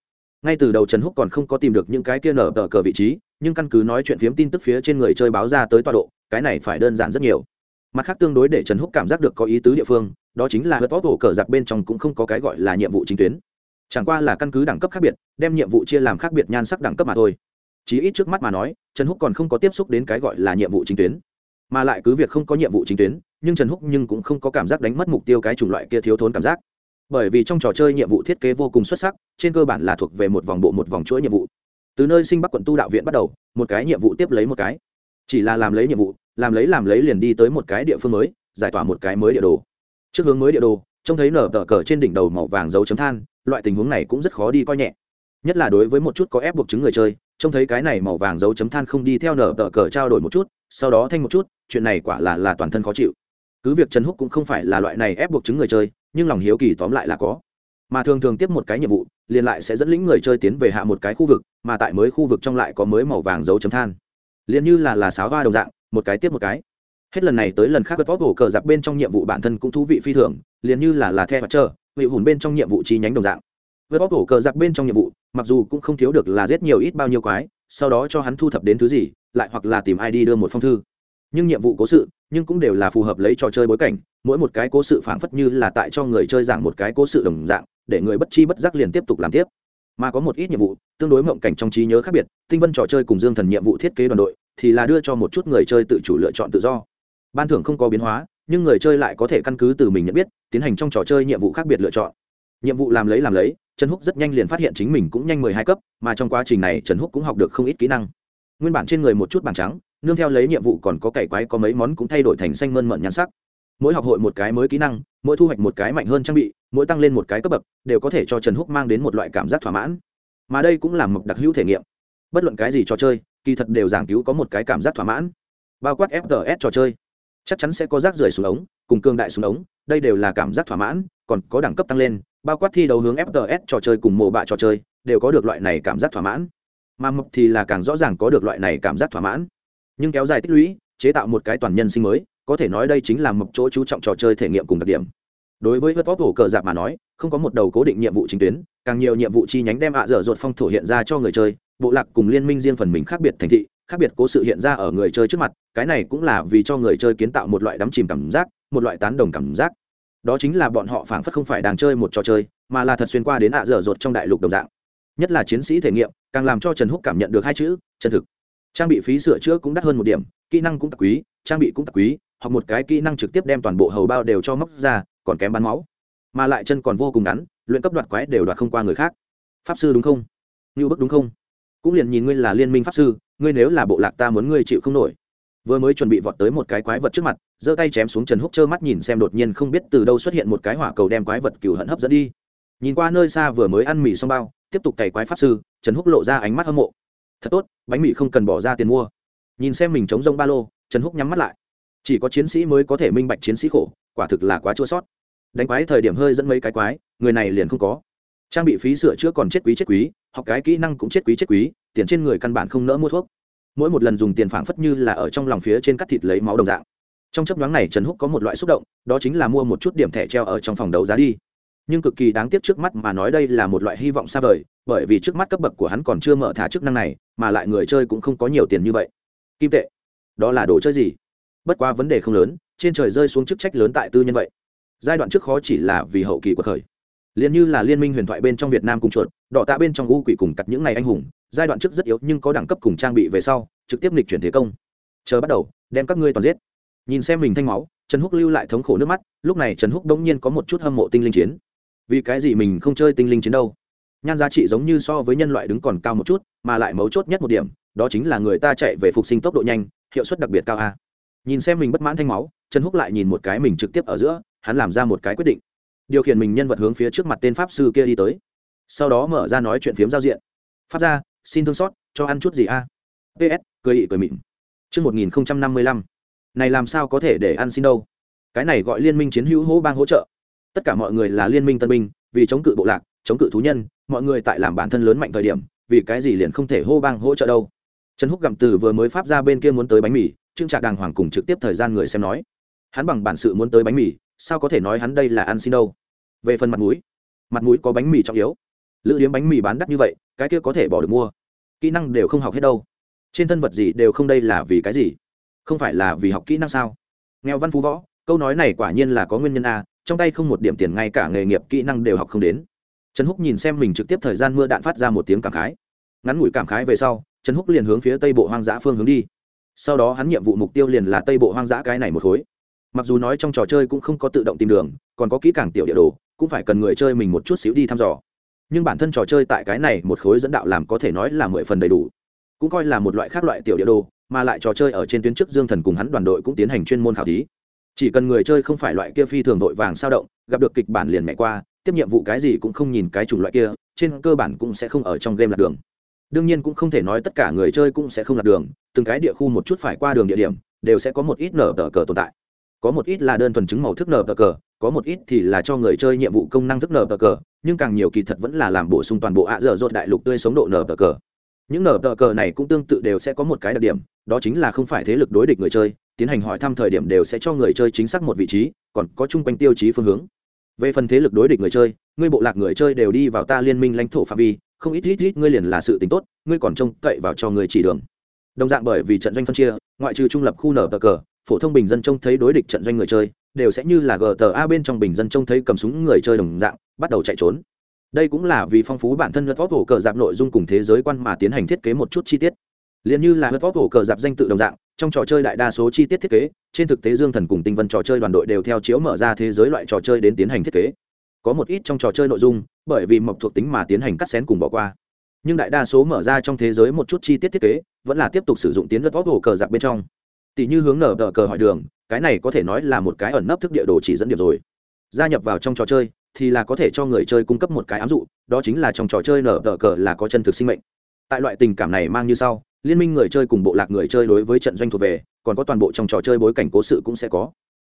Ngay từ đầu trần húc còn không có tìm được những cái kia nở tờ cờ vị trí, nhưng căn cứ nói chuyện phiếm tin tức phía trên người chơi báo ra tới tọa độ, cái này phải đơn giản rất nhiều. Mặt khác tương đối để trần húc cảm giác được có ý tứ địa phương, đó chính là hớt vót hổ cờ giặc bên trong cũng không có cái gọi là nhiệm vụ chính tuyến. Chẳng qua là căn cứ đẳng cấp khác biệt, đem nhiệm vụ chia làm khác biệt nhan sắc đẳng cấp mà thôi. Chí ít trước mắt mà nói, trần húc còn không có tiếp xúc đến cái gọi là nhiệm vụ chính tuyến mà lại cứ việc không có nhiệm vụ chính tuyến, nhưng trần húc nhưng cũng không có cảm giác đánh mất mục tiêu cái chủng loại kia thiếu thốn cảm giác. Bởi vì trong trò chơi nhiệm vụ thiết kế vô cùng xuất sắc, trên cơ bản là thuộc về một vòng bộ một vòng chuỗi nhiệm vụ. Từ nơi sinh bắc quận tu đạo viện bắt đầu, một cái nhiệm vụ tiếp lấy một cái. Chỉ là làm lấy nhiệm vụ, làm lấy làm lấy liền đi tới một cái địa phương mới, giải tỏa một cái mới địa đồ. Trước hướng mới địa đồ, trông thấy nở tờ cờ trên đỉnh đầu màu vàng dấu chấm than, loại tình huống này cũng rất khó đi coi nhẹ. Nhất là đối với một chút có ép buộc chứng người chơi, trông thấy cái này màu vàng dấu chấm than không đi theo nở tờ cờ trao đổi một chút sau đó thanh một chút, chuyện này quả là là toàn thân khó chịu. Cứ việc trần húc cũng không phải là loại này ép buộc chứng người chơi, nhưng lòng hiếu kỳ tóm lại là có. Mà thường thường tiếp một cái nhiệm vụ, liền lại sẽ dẫn lĩnh người chơi tiến về hạ một cái khu vực, mà tại mới khu vực trong lại có mới màu vàng dấu chấm than. Liền như là là sáo va đồng dạng, một cái tiếp một cái. Hết lần này tới lần khác vót hổ cờ giặc bên trong nhiệm vụ bản thân cũng thú vị phi thường, liền như là là the mặt trơ vị hùn bên trong nhiệm vụ chi nhánh đồng dạng vớt bóp cổ cờ giặc bên trong nhiệm vụ, mặc dù cũng không thiếu được là giết nhiều ít bao nhiêu quái, sau đó cho hắn thu thập đến thứ gì, lại hoặc là tìm ai đi đưa một phong thư. Nhưng nhiệm vụ cố sự, nhưng cũng đều là phù hợp lấy trò chơi bối cảnh, mỗi một cái cố sự phảng phất như là tại cho người chơi giảng một cái cố sự đồng dạng, để người bất chi bất giác liền tiếp tục làm tiếp. Mà có một ít nhiệm vụ, tương đối mộng cảnh trong trí nhớ khác biệt, tinh vân trò chơi cùng dương thần nhiệm vụ thiết kế đoàn đội, thì là đưa cho một chút người chơi tự chủ lựa chọn tự do. Ban thưởng không có biến hóa, nhưng người chơi lại có thể căn cứ từ mình nhận biết, tiến hành trong trò chơi nhiệm vụ khác biệt lựa chọn nhiệm vụ làm lấy làm lấy, trần húc rất nhanh liền phát hiện chính mình cũng nhanh mười hai cấp, mà trong quá trình này trần húc cũng học được không ít kỹ năng. Nguyên bản trên người một chút bảng trắng, nương theo lấy nhiệm vụ còn có cày quái có mấy món cũng thay đổi thành xanh mơn mận nhan sắc. Mỗi học hội một cái mới kỹ năng, mỗi thu hoạch một cái mạnh hơn trang bị, mỗi tăng lên một cái cấp bậc, đều có thể cho trần húc mang đến một loại cảm giác thỏa mãn. Mà đây cũng là một đặc hữu thể nghiệm. Bất luận cái gì trò chơi, kỳ thật đều giảng cứu có một cái cảm giác thỏa mãn. Bao quát fts trò chơi. Chắc chắn sẽ có rác rưởi xuống ống, cùng cương đại xuống ống, đây đều là cảm giác thỏa mãn, còn có đẳng cấp tăng lên bao quát thi đấu hướng fts trò chơi cùng mộ bạ trò chơi, đều có được loại này cảm giác thỏa mãn. Mà mập thì là càng rõ ràng có được loại này cảm giác thỏa mãn. Nhưng kéo dài tích lũy, chế tạo một cái toàn nhân sinh mới, có thể nói đây chính là mập chỗ chú trọng trò chơi thể nghiệm cùng đặc điểm. Đối với vớt vót hổ cờ dạp mà nói, không có một đầu cố định nhiệm vụ chính tuyến, càng nhiều nhiệm vụ chi nhánh đem ạ dở dột phong thổ hiện ra cho người chơi, bộ lạc cùng liên minh riêng phần mình khác biệt thành thị, khác biệt cố sự hiện ra ở người chơi trước mặt, cái này cũng là vì cho người chơi kiến tạo một loại đắm chìm cảm giác, một loại tán đồng cảm giác đó chính là bọn họ phảng phất không phải đang chơi một trò chơi, mà là thật xuyên qua đến ạ dở dột trong đại lục đồng dạng. Nhất là chiến sĩ thể nghiệm, càng làm cho trần húc cảm nhận được hai chữ, chân thực. Trang bị phí sửa chữa cũng đắt hơn một điểm, kỹ năng cũng tặc quý, trang bị cũng tặc quý, hoặc một cái kỹ năng trực tiếp đem toàn bộ hầu bao đều cho móc ra, còn kém bán máu. Mà lại chân còn vô cùng ngắn, luyện cấp đoạt quái đều đoạt không qua người khác. Pháp sư đúng không? Như bức đúng không? Cũng liền nhìn ngươi là liên minh pháp sư, ngươi nếu là bộ lạc ta muốn ngươi chịu không nổi vừa mới chuẩn bị vọt tới một cái quái vật trước mặt, giơ tay chém xuống trần húc trơ mắt nhìn xem đột nhiên không biết từ đâu xuất hiện một cái hỏa cầu đem quái vật cừu hận hấp dẫn đi. Nhìn qua nơi xa vừa mới ăn mì xong bao, tiếp tục cày quái pháp sư, trần húc lộ ra ánh mắt hâm mộ. Thật tốt, bánh mì không cần bỏ ra tiền mua. Nhìn xem mình chống rông ba lô, trần húc nhắm mắt lại. Chỉ có chiến sĩ mới có thể minh bạch chiến sĩ khổ, quả thực là quá chua sót. Đánh quái thời điểm hơi dẫn mấy cái quái, người này liền không có. Trang bị phí sửa chữa còn chết quý chết quý, học cái kỹ năng cũng chết quý chết quý, tiền trên người căn bản không nỡ mua thuốc mỗi một lần dùng tiền phảng phất như là ở trong lòng phía trên cắt thịt lấy máu đồng dạng. Trong chấp nhoáng này, trần húc có một loại xúc động, đó chính là mua một chút điểm thẻ treo ở trong phòng đấu giá đi. Nhưng cực kỳ đáng tiếc trước mắt mà nói đây là một loại hy vọng xa vời, bởi vì trước mắt cấp bậc của hắn còn chưa mở thả chức năng này, mà lại người chơi cũng không có nhiều tiền như vậy. Kim tệ, đó là đồ chơi gì? Bất qua vấn đề không lớn, trên trời rơi xuống chức trách lớn tại tư nhân vậy. Giai đoạn trước khó chỉ là vì hậu kỳ của thời. Liền như là liên minh huyền thoại bên trong việt nam cùng chuột, đỏ tạ bên trong u quỷ cùng cặt những ngày anh hùng giai đoạn trước rất yếu nhưng có đẳng cấp cùng trang bị về sau, trực tiếp lịch chuyển thế công. Chờ bắt đầu, đem các ngươi toàn giết. Nhìn xem mình thanh máu, trần húc lưu lại thống khổ nước mắt, lúc này trần húc đ ỗ n g nhiên có một chút hâm mộ tinh linh chiến. Vì cái gì mình không chơi tinh linh chiến đâu? Nhan giá trị giống như so với nhân loại đứng còn cao một chút, mà lại mấu chốt nhất một điểm, đó chính là người ta chạy về phục sinh tốc độ nhanh, hiệu suất đặc biệt cao a. Nhìn xem mình bất mãn thanh máu, trần húc lại nhìn một cái mình trực tiếp ở giữa, hắn làm ra một cái quyết định. Điều khiển mình nhân vật hướng phía trước mặt tên pháp sư kia đi tới. Sau đó mở ra nói chuyện phiếm giao diện. Phát ra xin thương xót cho ăn chút gì a? Ps cười ị cười mịn. Trước 1055, này làm sao có thể để ăn xin đâu? Cái này gọi liên minh chiến hữu hỗ bang hỗ trợ. Tất cả mọi người là liên minh tân binh vì chống cự bộ lạc chống cự thú nhân mọi người tại làm bản thân lớn mạnh thời điểm vì cái gì liền không thể hô bang hỗ trợ đâu? Trần húc gặm từ vừa mới pháp ra bên kia muốn tới bánh mì trương trạc đàng hoàng cùng trực tiếp thời gian người xem nói. Hắn bằng bản sự muốn tới bánh mì sao có thể nói hắn đây là ăn xin đâu? Về phần mặt mũi mặt mũi có bánh mì trọng yếu lữ điếm bánh mì bán đắt như vậy, cái kia có thể bỏ được mua. Kỹ năng đều không học hết đâu. Trên thân vật gì đều không đây là vì cái gì? Không phải là vì học kỹ năng sao? Nghèo văn phú võ, câu nói này quả nhiên là có nguyên nhân a, trong tay không một điểm tiền ngay cả nghề nghiệp kỹ năng đều học không đến. Trần húc nhìn xem mình trực tiếp thời gian mưa đạn phát ra một tiếng cảm khái. Ngắn ngủi cảm khái về sau, trần húc liền hướng phía tây bộ hoang dã phương hướng đi. Sau đó hắn nhiệm vụ mục tiêu liền là tây bộ hoang dã cái này một khối. Mặc dù nói trong trò chơi cũng không có tự động tìm đường, còn có kỹ càng tiểu địa đồ, cũng phải cần người chơi mình một chút xíu đi thăm dò nhưng bản thân trò chơi tại cái này một khối dẫn đạo làm có thể nói là mười phần đầy đủ. Cũng coi là một loại khác loại tiểu địa đồ, mà lại trò chơi ở trên tuyến trước dương thần cùng hắn đoàn đội cũng tiến hành chuyên môn khảo thí. Chỉ cần người chơi không phải loại kia phi thường vội vàng sao động, gặp được kịch bản liền mẹ qua, tiếp nhiệm vụ cái gì cũng không nhìn cái chủng loại kia, trên cơ bản cũng sẽ không ở trong game lạc đường. Đương nhiên cũng không thể nói tất cả người chơi cũng sẽ không lạc đường, từng cái địa khu một chút phải qua đường địa điểm, đều sẽ có một ít nở tờ cờ tồn tại. Có một ít là đơn thuần chứng màu thức nở tờ cờ có một ít thì là cho người chơi nhiệm vụ công năng thức nở tờ cờ, nhưng càng nhiều kỳ thật vẫn là làm bổ sung toàn bộ ạ dở dột đại lục tươi sống độ nở tờ cờ. Những nở tờ cờ này cũng tương tự đều sẽ có một cái đặc điểm, đó chính là không phải thế lực đối địch người chơi, tiến hành hỏi thăm thời điểm đều sẽ cho người chơi chính xác một vị trí, còn có chung quanh tiêu chí phương hướng. Về phần thế lực đối địch người chơi, ngươi bộ lạc người chơi đều đi vào ta liên minh lãnh thổ phạm vi, không ít ít ít ngươi liền là sự tính tốt, ngươi còn trông cậy vào cho người chỉ đường. Đồng dạng bởi vì trận doanh phân chia, ngoại trừ trung lập khu nở cờ, phổ thông bình dân trông thấy đối địch trận doanh người chơi đều sẽ như là gta bên trong bình dân trông thấy cầm súng người chơi đồng dạng, bắt đầu chạy trốn. Đây cũng là vì phong phú bản thân hớt vót hổ cờ dạp nội dung cùng thế giới quan mà tiến hành thiết kế một chút chi tiết. Liền như là hớt vót hổ cờ dạp danh tự đồng dạng, trong trò chơi đại đa số chi tiết thiết kế, trên thực tế dương thần cùng tinh vân trò chơi đoàn đội đều theo chiếu mở ra thế giới loại trò chơi đến tiến hành thiết kế. Có một ít trong trò chơi nội dung, bởi vì mộc thuộc tính mà tiến hành cắt xén cùng bỏ qua. Nhưng đại đa số mở ra trong thế giới một chút chi tiết thiết kế, vẫn là tiếp tục sử dụng tiến luật vóc hồ cờ giặc bên trong tỷ như hướng nở tờ cờ hỏi đường, cái này có thể nói là một cái ẩn nấp thức địa đồ chỉ dẫn điểm rồi. Gia nhập vào trong trò chơi thì là có thể cho người chơi cung cấp một cái ám dụ, đó chính là trong trò chơi nở tờ cờ là có chân thực sinh mệnh. Tại loại tình cảm này mang như sau, liên minh người chơi cùng bộ lạc người chơi đối với trận doanh thuộc về, còn có toàn bộ trong trò chơi bối cảnh cố sự cũng sẽ có.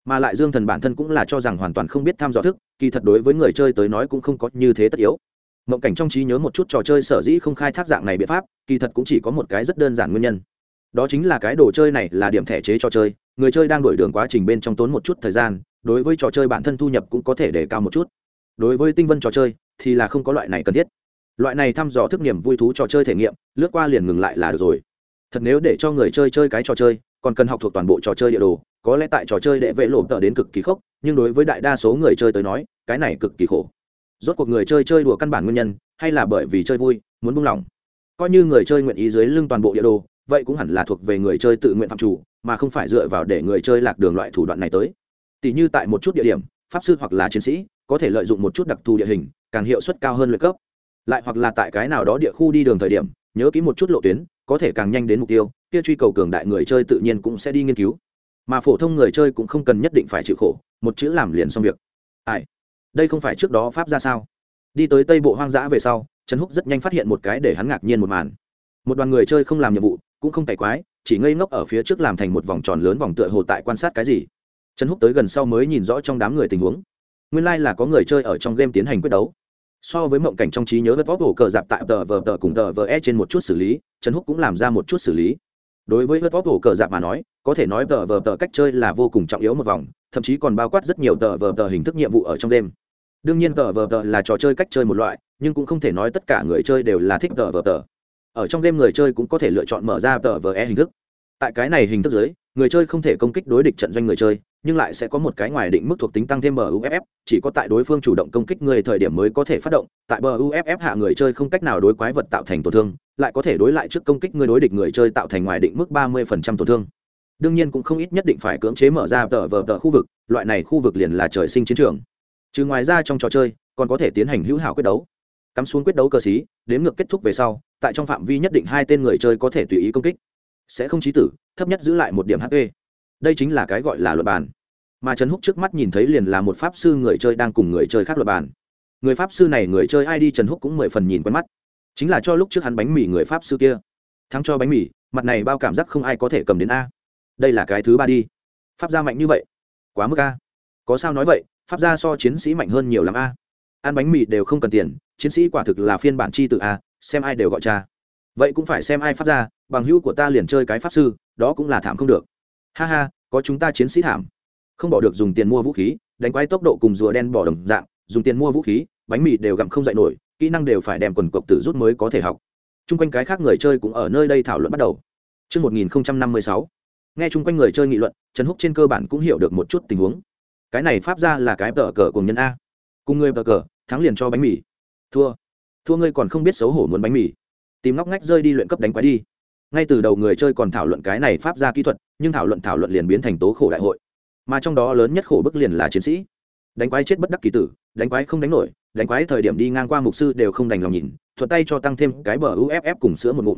Mà lại dương thần bản thân cũng là cho rằng hoàn toàn không biết tham dò thức, kỳ thật đối với người chơi tới nói cũng không có như thế tất yếu. Mộng cảnh trong trí nhớ một chút trò chơi sở dĩ không khai thác dạng này biện pháp, kỳ thật cũng chỉ có một cái rất đơn giản nguyên nhân đó chính là cái đồ chơi này là điểm thẻ chế trò chơi, người chơi đang đổi đường quá trình bên trong tốn một chút thời gian, đối với trò chơi bản thân thu nhập cũng có thể để cao một chút. Đối với tinh vân trò chơi, thì là không có loại này cần thiết. Loại này thăm dò thức niềm vui thú trò chơi thể nghiệm, lướt qua liền ngừng lại là được rồi. Thật nếu để cho người chơi chơi cái trò chơi, còn cần học thuộc toàn bộ trò chơi địa đồ, có lẽ tại trò chơi đệ vệ lộ tờ đến cực kỳ khốc, nhưng đối với đại đa số người chơi tới nói, cái này cực kỳ khổ. Rốt cuộc người chơi chơi đùa căn bản nguyên nhân, hay là bởi vì chơi vui, muốn buông lỏng. Coi như người chơi nguyện ý dưới lưng toàn bộ địa đồ vậy cũng hẳn là thuộc về người chơi tự nguyện phạm chủ, mà không phải dựa vào để người chơi lạc đường loại thủ đoạn này tới. Tỷ như tại một chút địa điểm, pháp sư hoặc là chiến sĩ có thể lợi dụng một chút đặc thù địa hình, càng hiệu suất cao hơn luyện cấp. Lại hoặc là tại cái nào đó địa khu đi đường thời điểm, nhớ kỹ một chút lộ tuyến, có thể càng nhanh đến mục tiêu, kia truy cầu cường đại người chơi tự nhiên cũng sẽ đi nghiên cứu. Mà phổ thông người chơi cũng không cần nhất định phải chịu khổ, một chữ làm liền xong việc. Ai? Đây không phải trước đó pháp ra sao? Đi tới tây bộ hoang dã về sau, trần húc rất nhanh phát hiện một cái để hắn ngạc nhiên một màn. Một đoàn người chơi không làm nhiệm vụ cũng không cày quái, chỉ ngây ngốc ở phía trước làm thành một vòng tròn lớn vòng tựa hồ tại quan sát cái gì. Trần húc tới gần sau mới nhìn rõ trong đám người tình huống. Nguyên lai、like、là có người chơi ở trong game tiến hành quyết đấu. So với mộng cảnh trong trí nhớ vật vóc hồ cờ dạp tại tờ vờ tờ cùng tờ vờ e trên một chút xử lý, trần húc cũng làm ra một chút xử lý. Đối với vật vóc hồ cờ dạp mà nói, có thể nói tờ vờ tờ cách chơi là vô cùng trọng yếu một vòng, thậm chí còn bao quát rất nhiều tờ vờ tờ hình thức nhiệm vụ ở trong đêm đương nhiên tờ vờ tờ là trò chơi cách chơi một loại, nhưng cũng không thể nói tất cả người chơi đều là thích tờ vờ tờ ở trong game người chơi cũng có thể lựa chọn mở ra tờ vờ e hình thức. Tại cái này hình thức dưới, người chơi không thể công kích đối địch trận doanh người chơi, nhưng lại sẽ có một cái ngoài định mức thuộc tính tăng thêm muff chỉ có tại đối phương chủ động công kích người thời điểm mới có thể phát động. Tại muff hạ người chơi không cách nào đối quái vật tạo thành tổn thương, lại có thể đối lại trước công kích người đối địch người chơi tạo thành ngoài định mức ba mươi tổn thương. Đương nhiên cũng không ít nhất định phải cưỡng chế mở ra tờ vờ tờ khu vực, loại này khu vực liền là trời sinh chiến trường. Trừ ngoài ra trong trò chơi, còn có thể tiến hành hữu hảo quyết đấu cắm xuống quyết đấu cờ xí đếm ngược kết thúc về sau, tại trong phạm vi nhất định hai tên người chơi có thể tùy ý công kích. Sẽ không trí tử, thấp nhất giữ lại một điểm hp đây chính là cái gọi là luật bàn. Mà trần húc trước mắt nhìn thấy liền là một pháp sư người chơi đang cùng người chơi khác luật bàn. Người pháp sư này người chơi ai đi trần húc cũng mười phần nhìn quen mắt. Chính là cho lúc trước hắn bánh mì người pháp sư kia. Thắng cho bánh mì, mặt này bao cảm giác không ai có thể cầm đến a. Đây là cái thứ ba đi. Pháp gia mạnh như vậy. Quá mức a. Có sao nói vậy, pháp gia so chiến sĩ mạnh hơn nhiều lắm a. Ăn bánh mì đều không cần tiền chiến sĩ quả thực là phiên bản chi tự a xem ai đều gọi cha. Vậy cũng phải xem ai phát ra. bằng hữu của ta liền chơi cái pháp sư đó cũng là thảm không được. Ha ha có chúng ta chiến sĩ thảm. Không bỏ được dùng tiền mua vũ khí đánh quái tốc độ cùng rùa đen bỏ đồng dạng dùng tiền mua vũ khí bánh mì đều gặm không dạy nổi kỹ năng đều phải đem quần cộc tử rút mới có thể học. Chung quanh cái khác người chơi cũng ở nơi đây thảo luận bắt đầu. Trước 1056, nghe chung quanh người chơi nghị luận trần húc trên cơ bản cũng hiểu được một chút tình huống. Cái này pháp ra là cái tờ cờ cùng nhân a. Cùng người tờ cờ thắng liền cho bánh mì thua. Thua ngươi còn không biết xấu hổ muốn bánh mì. Tìm ngóc ngách rơi đi luyện cấp đánh quái đi. Ngay từ đầu người chơi còn thảo luận cái này pháp ra kỹ thuật, nhưng thảo luận thảo luận liền biến thành tố khổ đại hội. Mà trong đó lớn nhất khổ bức liền là chiến sĩ. Đánh quái chết bất đắc kỳ tử, đánh quái không đánh nổi, đánh quái thời điểm đi ngang qua mục sư đều không đành lòng nhìn, thuận tay cho tăng thêm cái bờ uff cùng sữa một ngụm.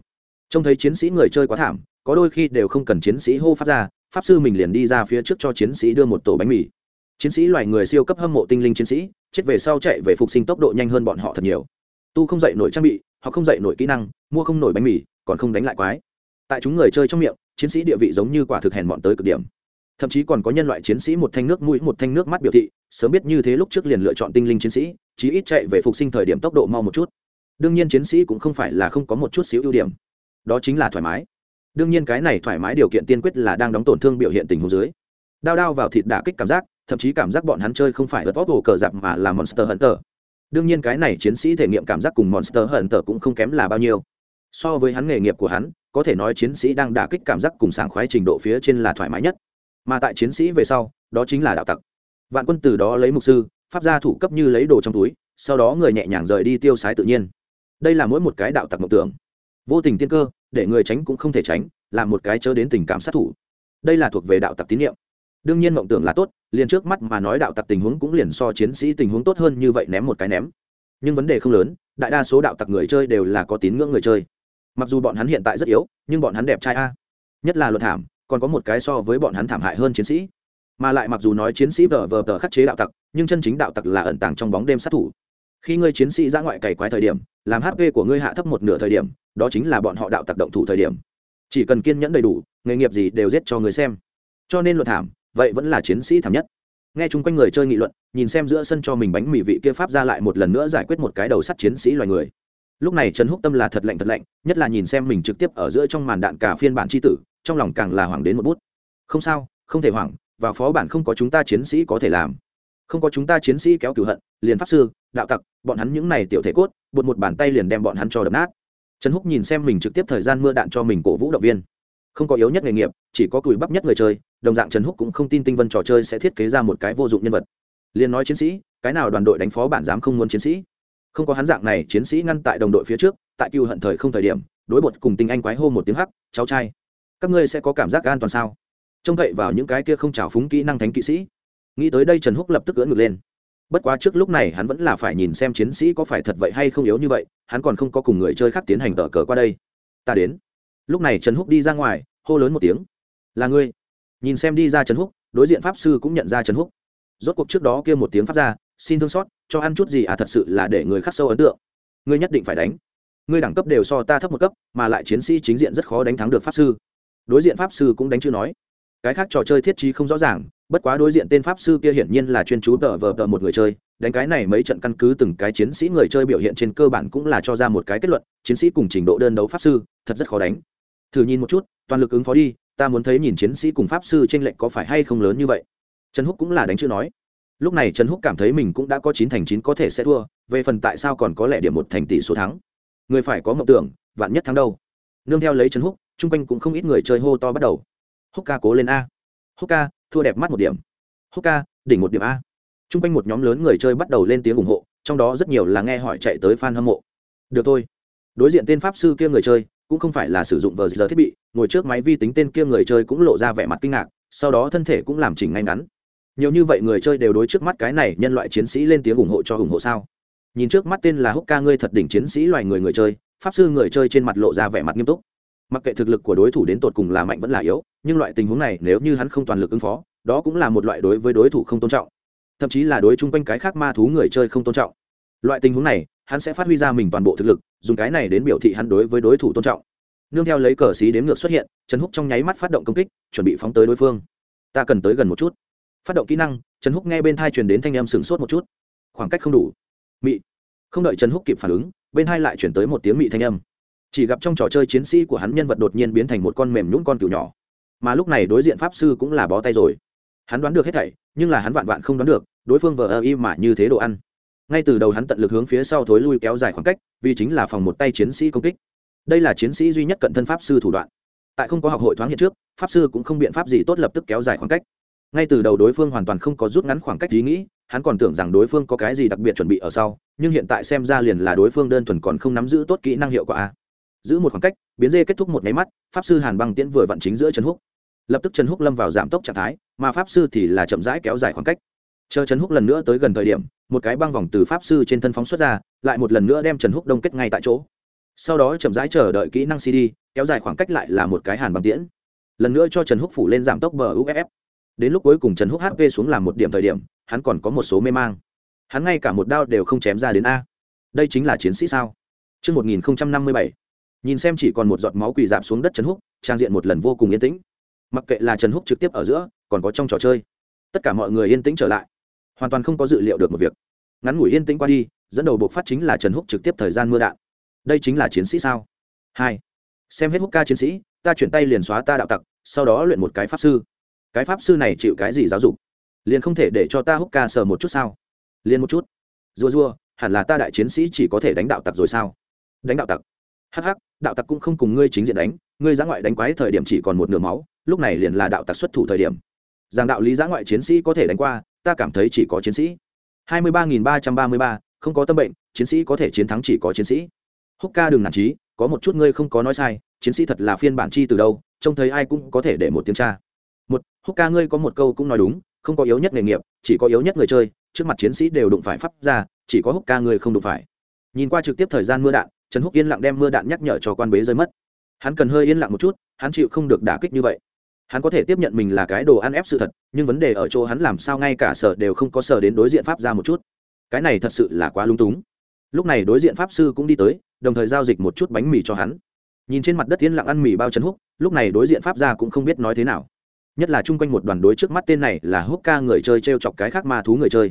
Trông thấy chiến sĩ người chơi quá thảm, có đôi khi đều không cần chiến sĩ hô pháp ra pháp sư mình liền đi ra phía trước cho chiến sĩ đưa một tổ bánh mì chiến sĩ loài người siêu cấp hâm mộ tinh linh chiến sĩ, chết về sau chạy về phục sinh tốc độ nhanh hơn bọn họ thật nhiều. Tu không dạy nổi trang bị họ không dạy nổi kỹ năng, mua không nổi bánh mì, còn không đánh lại quái. Tại chúng người chơi trong miệng, chiến sĩ địa vị giống như quả thực hèn bọn tới cực điểm. Thậm chí còn có nhân loại chiến sĩ một thanh nước mũi, một thanh nước mắt biểu thị, sớm biết như thế lúc trước liền lựa chọn tinh linh chiến sĩ, chí ít chạy về phục sinh thời điểm tốc độ mau một chút. Đương nhiên chiến sĩ cũng không phải là không có một chút xíu ưu điểm. Đó chính là thoải mái. Đương nhiên cái này thoải mái điều kiện tiên quyết là đang đóng tổn thương biểu hiện tình huống dưới. Đao đao vào thịt đả kích cảm giác thậm chí cảm giác bọn hắn chơi không phải ở top hồ cờ giặc mà là monster hunter. Đương nhiên cái này chiến sĩ thể nghiệm cảm giác cùng monster hunter cũng không kém là bao nhiêu. So với hắn nghề nghiệp của hắn, có thể nói chiến sĩ đang đả kích cảm giác cùng sảng khoái trình độ phía trên là thoải mái nhất. Mà tại chiến sĩ về sau, đó chính là đạo tặc. Vạn quân từ đó lấy mục sư, pháp gia thủ cấp như lấy đồ trong túi, sau đó người nhẹ nhàng rời đi tiêu sái tự nhiên. Đây là mỗi một cái đạo tặc mộng tưởng. Vô tình tiên cơ, để người tránh cũng không thể tránh, là một cái chớ đến tình cảm sát thủ. Đây là thuộc về đạo tặc tín nhiệm đương nhiên mộng tưởng là tốt, liền trước mắt mà nói đạo tặc tình huống cũng liền so chiến sĩ tình huống tốt hơn như vậy ném một cái ném. Nhưng vấn đề không lớn, đại đa số đạo tặc người chơi đều là có tín ngưỡng người chơi. Mặc dù bọn hắn hiện tại rất yếu, nhưng bọn hắn đẹp trai a. Nhất là luật thảm, còn có một cái so với bọn hắn thảm hại hơn chiến sĩ. Mà lại mặc dù nói chiến sĩ vờ vờ tờ khắc chế đạo tặc, nhưng chân chính đạo tặc là ẩn tàng trong bóng đêm sát thủ. Khi ngươi chiến sĩ ra ngoại cày quái thời điểm, làm hp của ngươi hạ thấp một nửa thời điểm, đó chính là bọn họ đạo tặc động thủ thời điểm. Chỉ cần kiên nhẫn đầy đủ, nghề nghiệp gì đều giết cho người xem. Cho nên luật thảm vậy vẫn là chiến sĩ thảm nhất. Nghe chung quanh người chơi nghị luận, nhìn xem giữa sân cho mình bánh mì vị kia pháp ra lại một lần nữa giải quyết một cái đầu sắt chiến sĩ loài người. Lúc này trần húc tâm là thật lạnh thật lạnh, nhất là nhìn xem mình trực tiếp ở giữa trong màn đạn cả phiên bản c h i tử, trong lòng càng là hoảng đến một bút. Không sao, không thể hoảng và phó bản không có chúng ta chiến sĩ có thể làm. Không có chúng ta chiến sĩ kéo cửu hận, liền pháp sư, đạo tặc, bọn hắn những này tiểu thể cốt bột một bàn tay liền đem bọn hắn cho đập nát. Trần húc nhìn xem mình trực tiếp thời gian mưa đạn cho mình cổ vũ động viên. Không có yếu nhất nghề nghiệp, chỉ có cùi bắp nhất người chơi đồng dạng trần húc cũng không tin tinh vân trò chơi sẽ thiết kế ra một cái vô dụng nhân vật. Liền nói chiến sĩ, cái nào đoàn đội đánh phó bản dám không muốn chiến sĩ? Không có hắn dạng này, chiến sĩ ngăn tại đồng đội phía trước, tại cựu hận thời không thời điểm, đối bột cùng Tinh anh quái hô một tiếng hắc, cháu trai, các ngươi sẽ có cảm giác an toàn sao? Trông cậy vào những cái kia không trào phúng kỹ năng thánh kỵ sĩ. Nghĩ tới đây trần húc lập tức cưỡn ngược lên. Bất quá trước lúc này hắn vẫn là phải nhìn xem chiến sĩ có phải thật vậy hay không yếu như vậy, hắn còn không có cùng người chơi khác tiến hành tờ cờ qua đây. Ta đến. Lúc này trần húc đi ra ngoài, hô lớn một tiếng. Là ngươi nhìn xem đi ra trần húc, đối diện pháp sư cũng nhận ra trần húc. Rốt cuộc trước đó kia một tiếng pháp ra, xin thương xót, cho ăn chút gì à thật sự là để người khắc sâu ấn tượng. Ngươi nhất định phải đánh. Ngươi đẳng cấp đều so ta thấp một cấp, mà lại chiến sĩ chính diện rất khó đánh thắng được pháp sư. Đối diện pháp sư cũng đánh chưa nói. Cái khác trò chơi thiết trí không rõ ràng, bất quá đối diện tên pháp sư kia hiển nhiên là chuyên chú tờ vờ tờ một người chơi, đánh cái này mấy trận căn cứ từng cái chiến sĩ người chơi biểu hiện trên cơ bản cũng là cho ra một cái kết luận, chiến sĩ cùng trình độ đơn đấu pháp sư, thật rất khó đánh. Thử nhìn một chút, toàn lực ứng phó đi ta muốn thấy nhìn chiến sĩ cùng pháp sư t r ê n có phải hay không lớn như vậy? Trần húc cũng là đánh chữ nói. Lúc này trần húc cảm thấy mình cũng đã có chín thành chín có thể sẽ thua, về phần tại sao còn có lẽ điểm một thành tỷ số thắng? Người phải có mộng tưởng, vạn nhất thắng đâu? Nương theo lấy trần húc, chung quanh cũng không ít người chơi hô to bắt đầu. Húc ca cố lên a. Húc ca, thua đẹp mắt một điểm. Húc ca, đỉnh một điểm a. Chung quanh một nhóm lớn người chơi bắt đầu lên tiếng ủng hộ, trong đó rất nhiều là nghe hỏi chạy tới f a n hâm mộ. Được thôi. Đối diện tên pháp sư kia người chơi cũng không phải là sử dụng vờ giờ thiết bị, ngồi trước máy vi tính tên kia người chơi cũng lộ ra vẻ mặt kinh ngạc, sau đó thân thể cũng làm chỉnh ngay ngắn. Nhiều như vậy người chơi đều đối trước mắt cái này nhân loại chiến sĩ lên tiếng ủng hộ cho ủng hộ sao? Nhìn trước mắt tên là húc ca ngươi thật đỉnh chiến sĩ loài người người chơi, pháp sư người chơi trên mặt lộ ra vẻ mặt nghiêm túc. Mặc kệ thực lực của đối thủ đến tột cùng là mạnh vẫn là yếu, nhưng loại tình huống này nếu như hắn không toàn lực ứng phó, đó cũng là một loại đối với đối thủ không tôn trọng. Thậm chí là đối chung quanh cái khác ma thú người chơi không tôn trọng. Loại tình huống này hắn sẽ phát huy ra mình toàn bộ thực lực, dùng cái này đến biểu thị hắn đối với đối thủ tôn trọng. Nương theo lấy cờ xí đếm ngược xuất hiện, trần húc trong nháy mắt phát động công kích, chuẩn bị phóng tới đối phương. Ta cần tới gần một chút. Phát động kỹ năng, trần húc nghe bên thai truyền đến thanh em sửng sốt một chút. Khoảng cách không đủ. Mị. Không đợi trần húc kịp phản ứng, bên hai lại chuyển tới một tiếng mị thanh âm. Chỉ gặp trong trò chơi chiến sĩ của hắn nhân vật đột nhiên biến thành một con mềm nhún con cừu nhỏ. Mà lúc này đối diện pháp sư cũng là bó tay rồi. Hắn đoán được hết thảy, nhưng là hắn vạn vạn không đoán được, đối phương vờ ơ y mà như thế đồ ăn ngay từ đầu hắn tận lực hướng phía sau thối lui kéo dài khoảng cách, vì chính là phòng một tay chiến sĩ công kích. Đây là chiến sĩ duy nhất cận thân pháp sư thủ đoạn. Tại không có học hội thoáng hiện trước, pháp sư cũng không biện pháp gì tốt lập tức kéo dài khoảng cách. Ngay từ đầu đối phương hoàn toàn không có rút ngắn khoảng cách ý nghĩ, hắn còn tưởng rằng đối phương có cái gì đặc biệt chuẩn bị ở sau, nhưng hiện tại xem ra liền là đối phương đơn thuần còn không nắm giữ tốt kỹ năng hiệu quả. A. giữ một khoảng cách, biến dê kết thúc một máy mắt, pháp sư hàn băng tiễn vừa vặn chính giữa trần húc lập tức trần húc lâm vào giảm tốc trạng thái, mà pháp sư thì là chậm rãi kéo dài khoảng cách chờ trần húc lần nữa tới gần thời điểm một cái băng vòng từ pháp sư trên thân phóng xuất ra lại một lần nữa đem trần húc đông kết ngay tại chỗ. Sau đó chậm rãi chờ đợi kỹ năng cd kéo dài khoảng cách lại là một cái hàn băng tiễn. Lần nữa cho trần húc phủ lên giảm tốc bờ uff đến lúc cuối cùng trần húc hp xuống làm một điểm thời điểm hắn còn có một số mê mang. Hắn ngay cả một đao đều không chém ra đến a. Đây chính là chiến sĩ sao? Trước 1057, nhìn xem chỉ còn một giọt máu quỳ dạp xuống đất trần húc trang diện một lần vô cùng yên tĩnh. Mặc kệ là trần húc trực tiếp ở giữa còn có trong trò chơi. Tất cả mọi người yên tĩnh trở lại hoàn toàn không có dự liệu được một việc. Ngắn ngủi yên tĩnh qua đi, dẫn đầu buộc phát chính là trần húc trực tiếp thời gian mưa đạn. Đây chính là chiến sĩ sao? Hai. Xem hết húc ca chiến sĩ, ta chuyển tay liền xóa ta đạo tặc, sau đó luyện một cái pháp sư. Cái pháp sư này chịu cái gì giáo dục? Liền không thể để cho ta húc ca sờ một chút sao? Liền một chút. Rua rua, hẳn là ta đại chiến sĩ chỉ có thể đánh đạo tặc rồi sao? Đánh đạo tặc. Hh đạo tặc cũng không cùng ngươi chính diện đánh, ngươi giã ngoại đánh quái thời điểm chỉ còn một nửa máu, lúc này liền là đạo tặc xuất thủ thời điểm. Rằng đạo lý giã ngoại chiến sĩ có thể đánh qua ta cảm thấy chỉ có chiến sĩ. hai mươi ba nghìn ba trăm ba mươi ba, không có tâm bệnh, chiến sĩ có thể chiến thắng chỉ có chiến sĩ. Húc ca đừng nản trí có một chút ngươi không có nói sai, chiến sĩ thật là phiên bản chi từ đâu, trông thấy ai cũng có thể để một tiếng cha. Một, húc ca ngươi có một câu cũng nói đúng, không có yếu nhất nghề nghiệp, chỉ có yếu nhất người chơi, trước mặt chiến sĩ đều đụng phải pháp ra, chỉ có húc ca ngươi không đụng phải. Nhìn qua trực tiếp thời gian mưa đạn, trần húc yên lặng đem mưa đạn nhắc nhở cho quan bế rơi mất. Hắn cần hơi yên lặng một chút, hắn chịu không được đả kích như vậy hắn có thể tiếp nhận mình là cái đồ ăn ép sự thật, nhưng vấn đề ở chỗ hắn làm sao ngay cả sở đều không có sở đến đối diện pháp ra một chút. Cái này thật sự là quá lung túng. Lúc này đối diện pháp sư cũng đi tới, đồng thời giao dịch một chút bánh mì cho hắn. Nhìn trên mặt đất yên lặng ăn mì bao chân húc, lúc này đối diện pháp ra cũng không biết nói thế nào. Nhất là chung quanh một đoàn đối trước mắt tên này là húc ca người chơi t r e o chọc cái khác ma thú người chơi.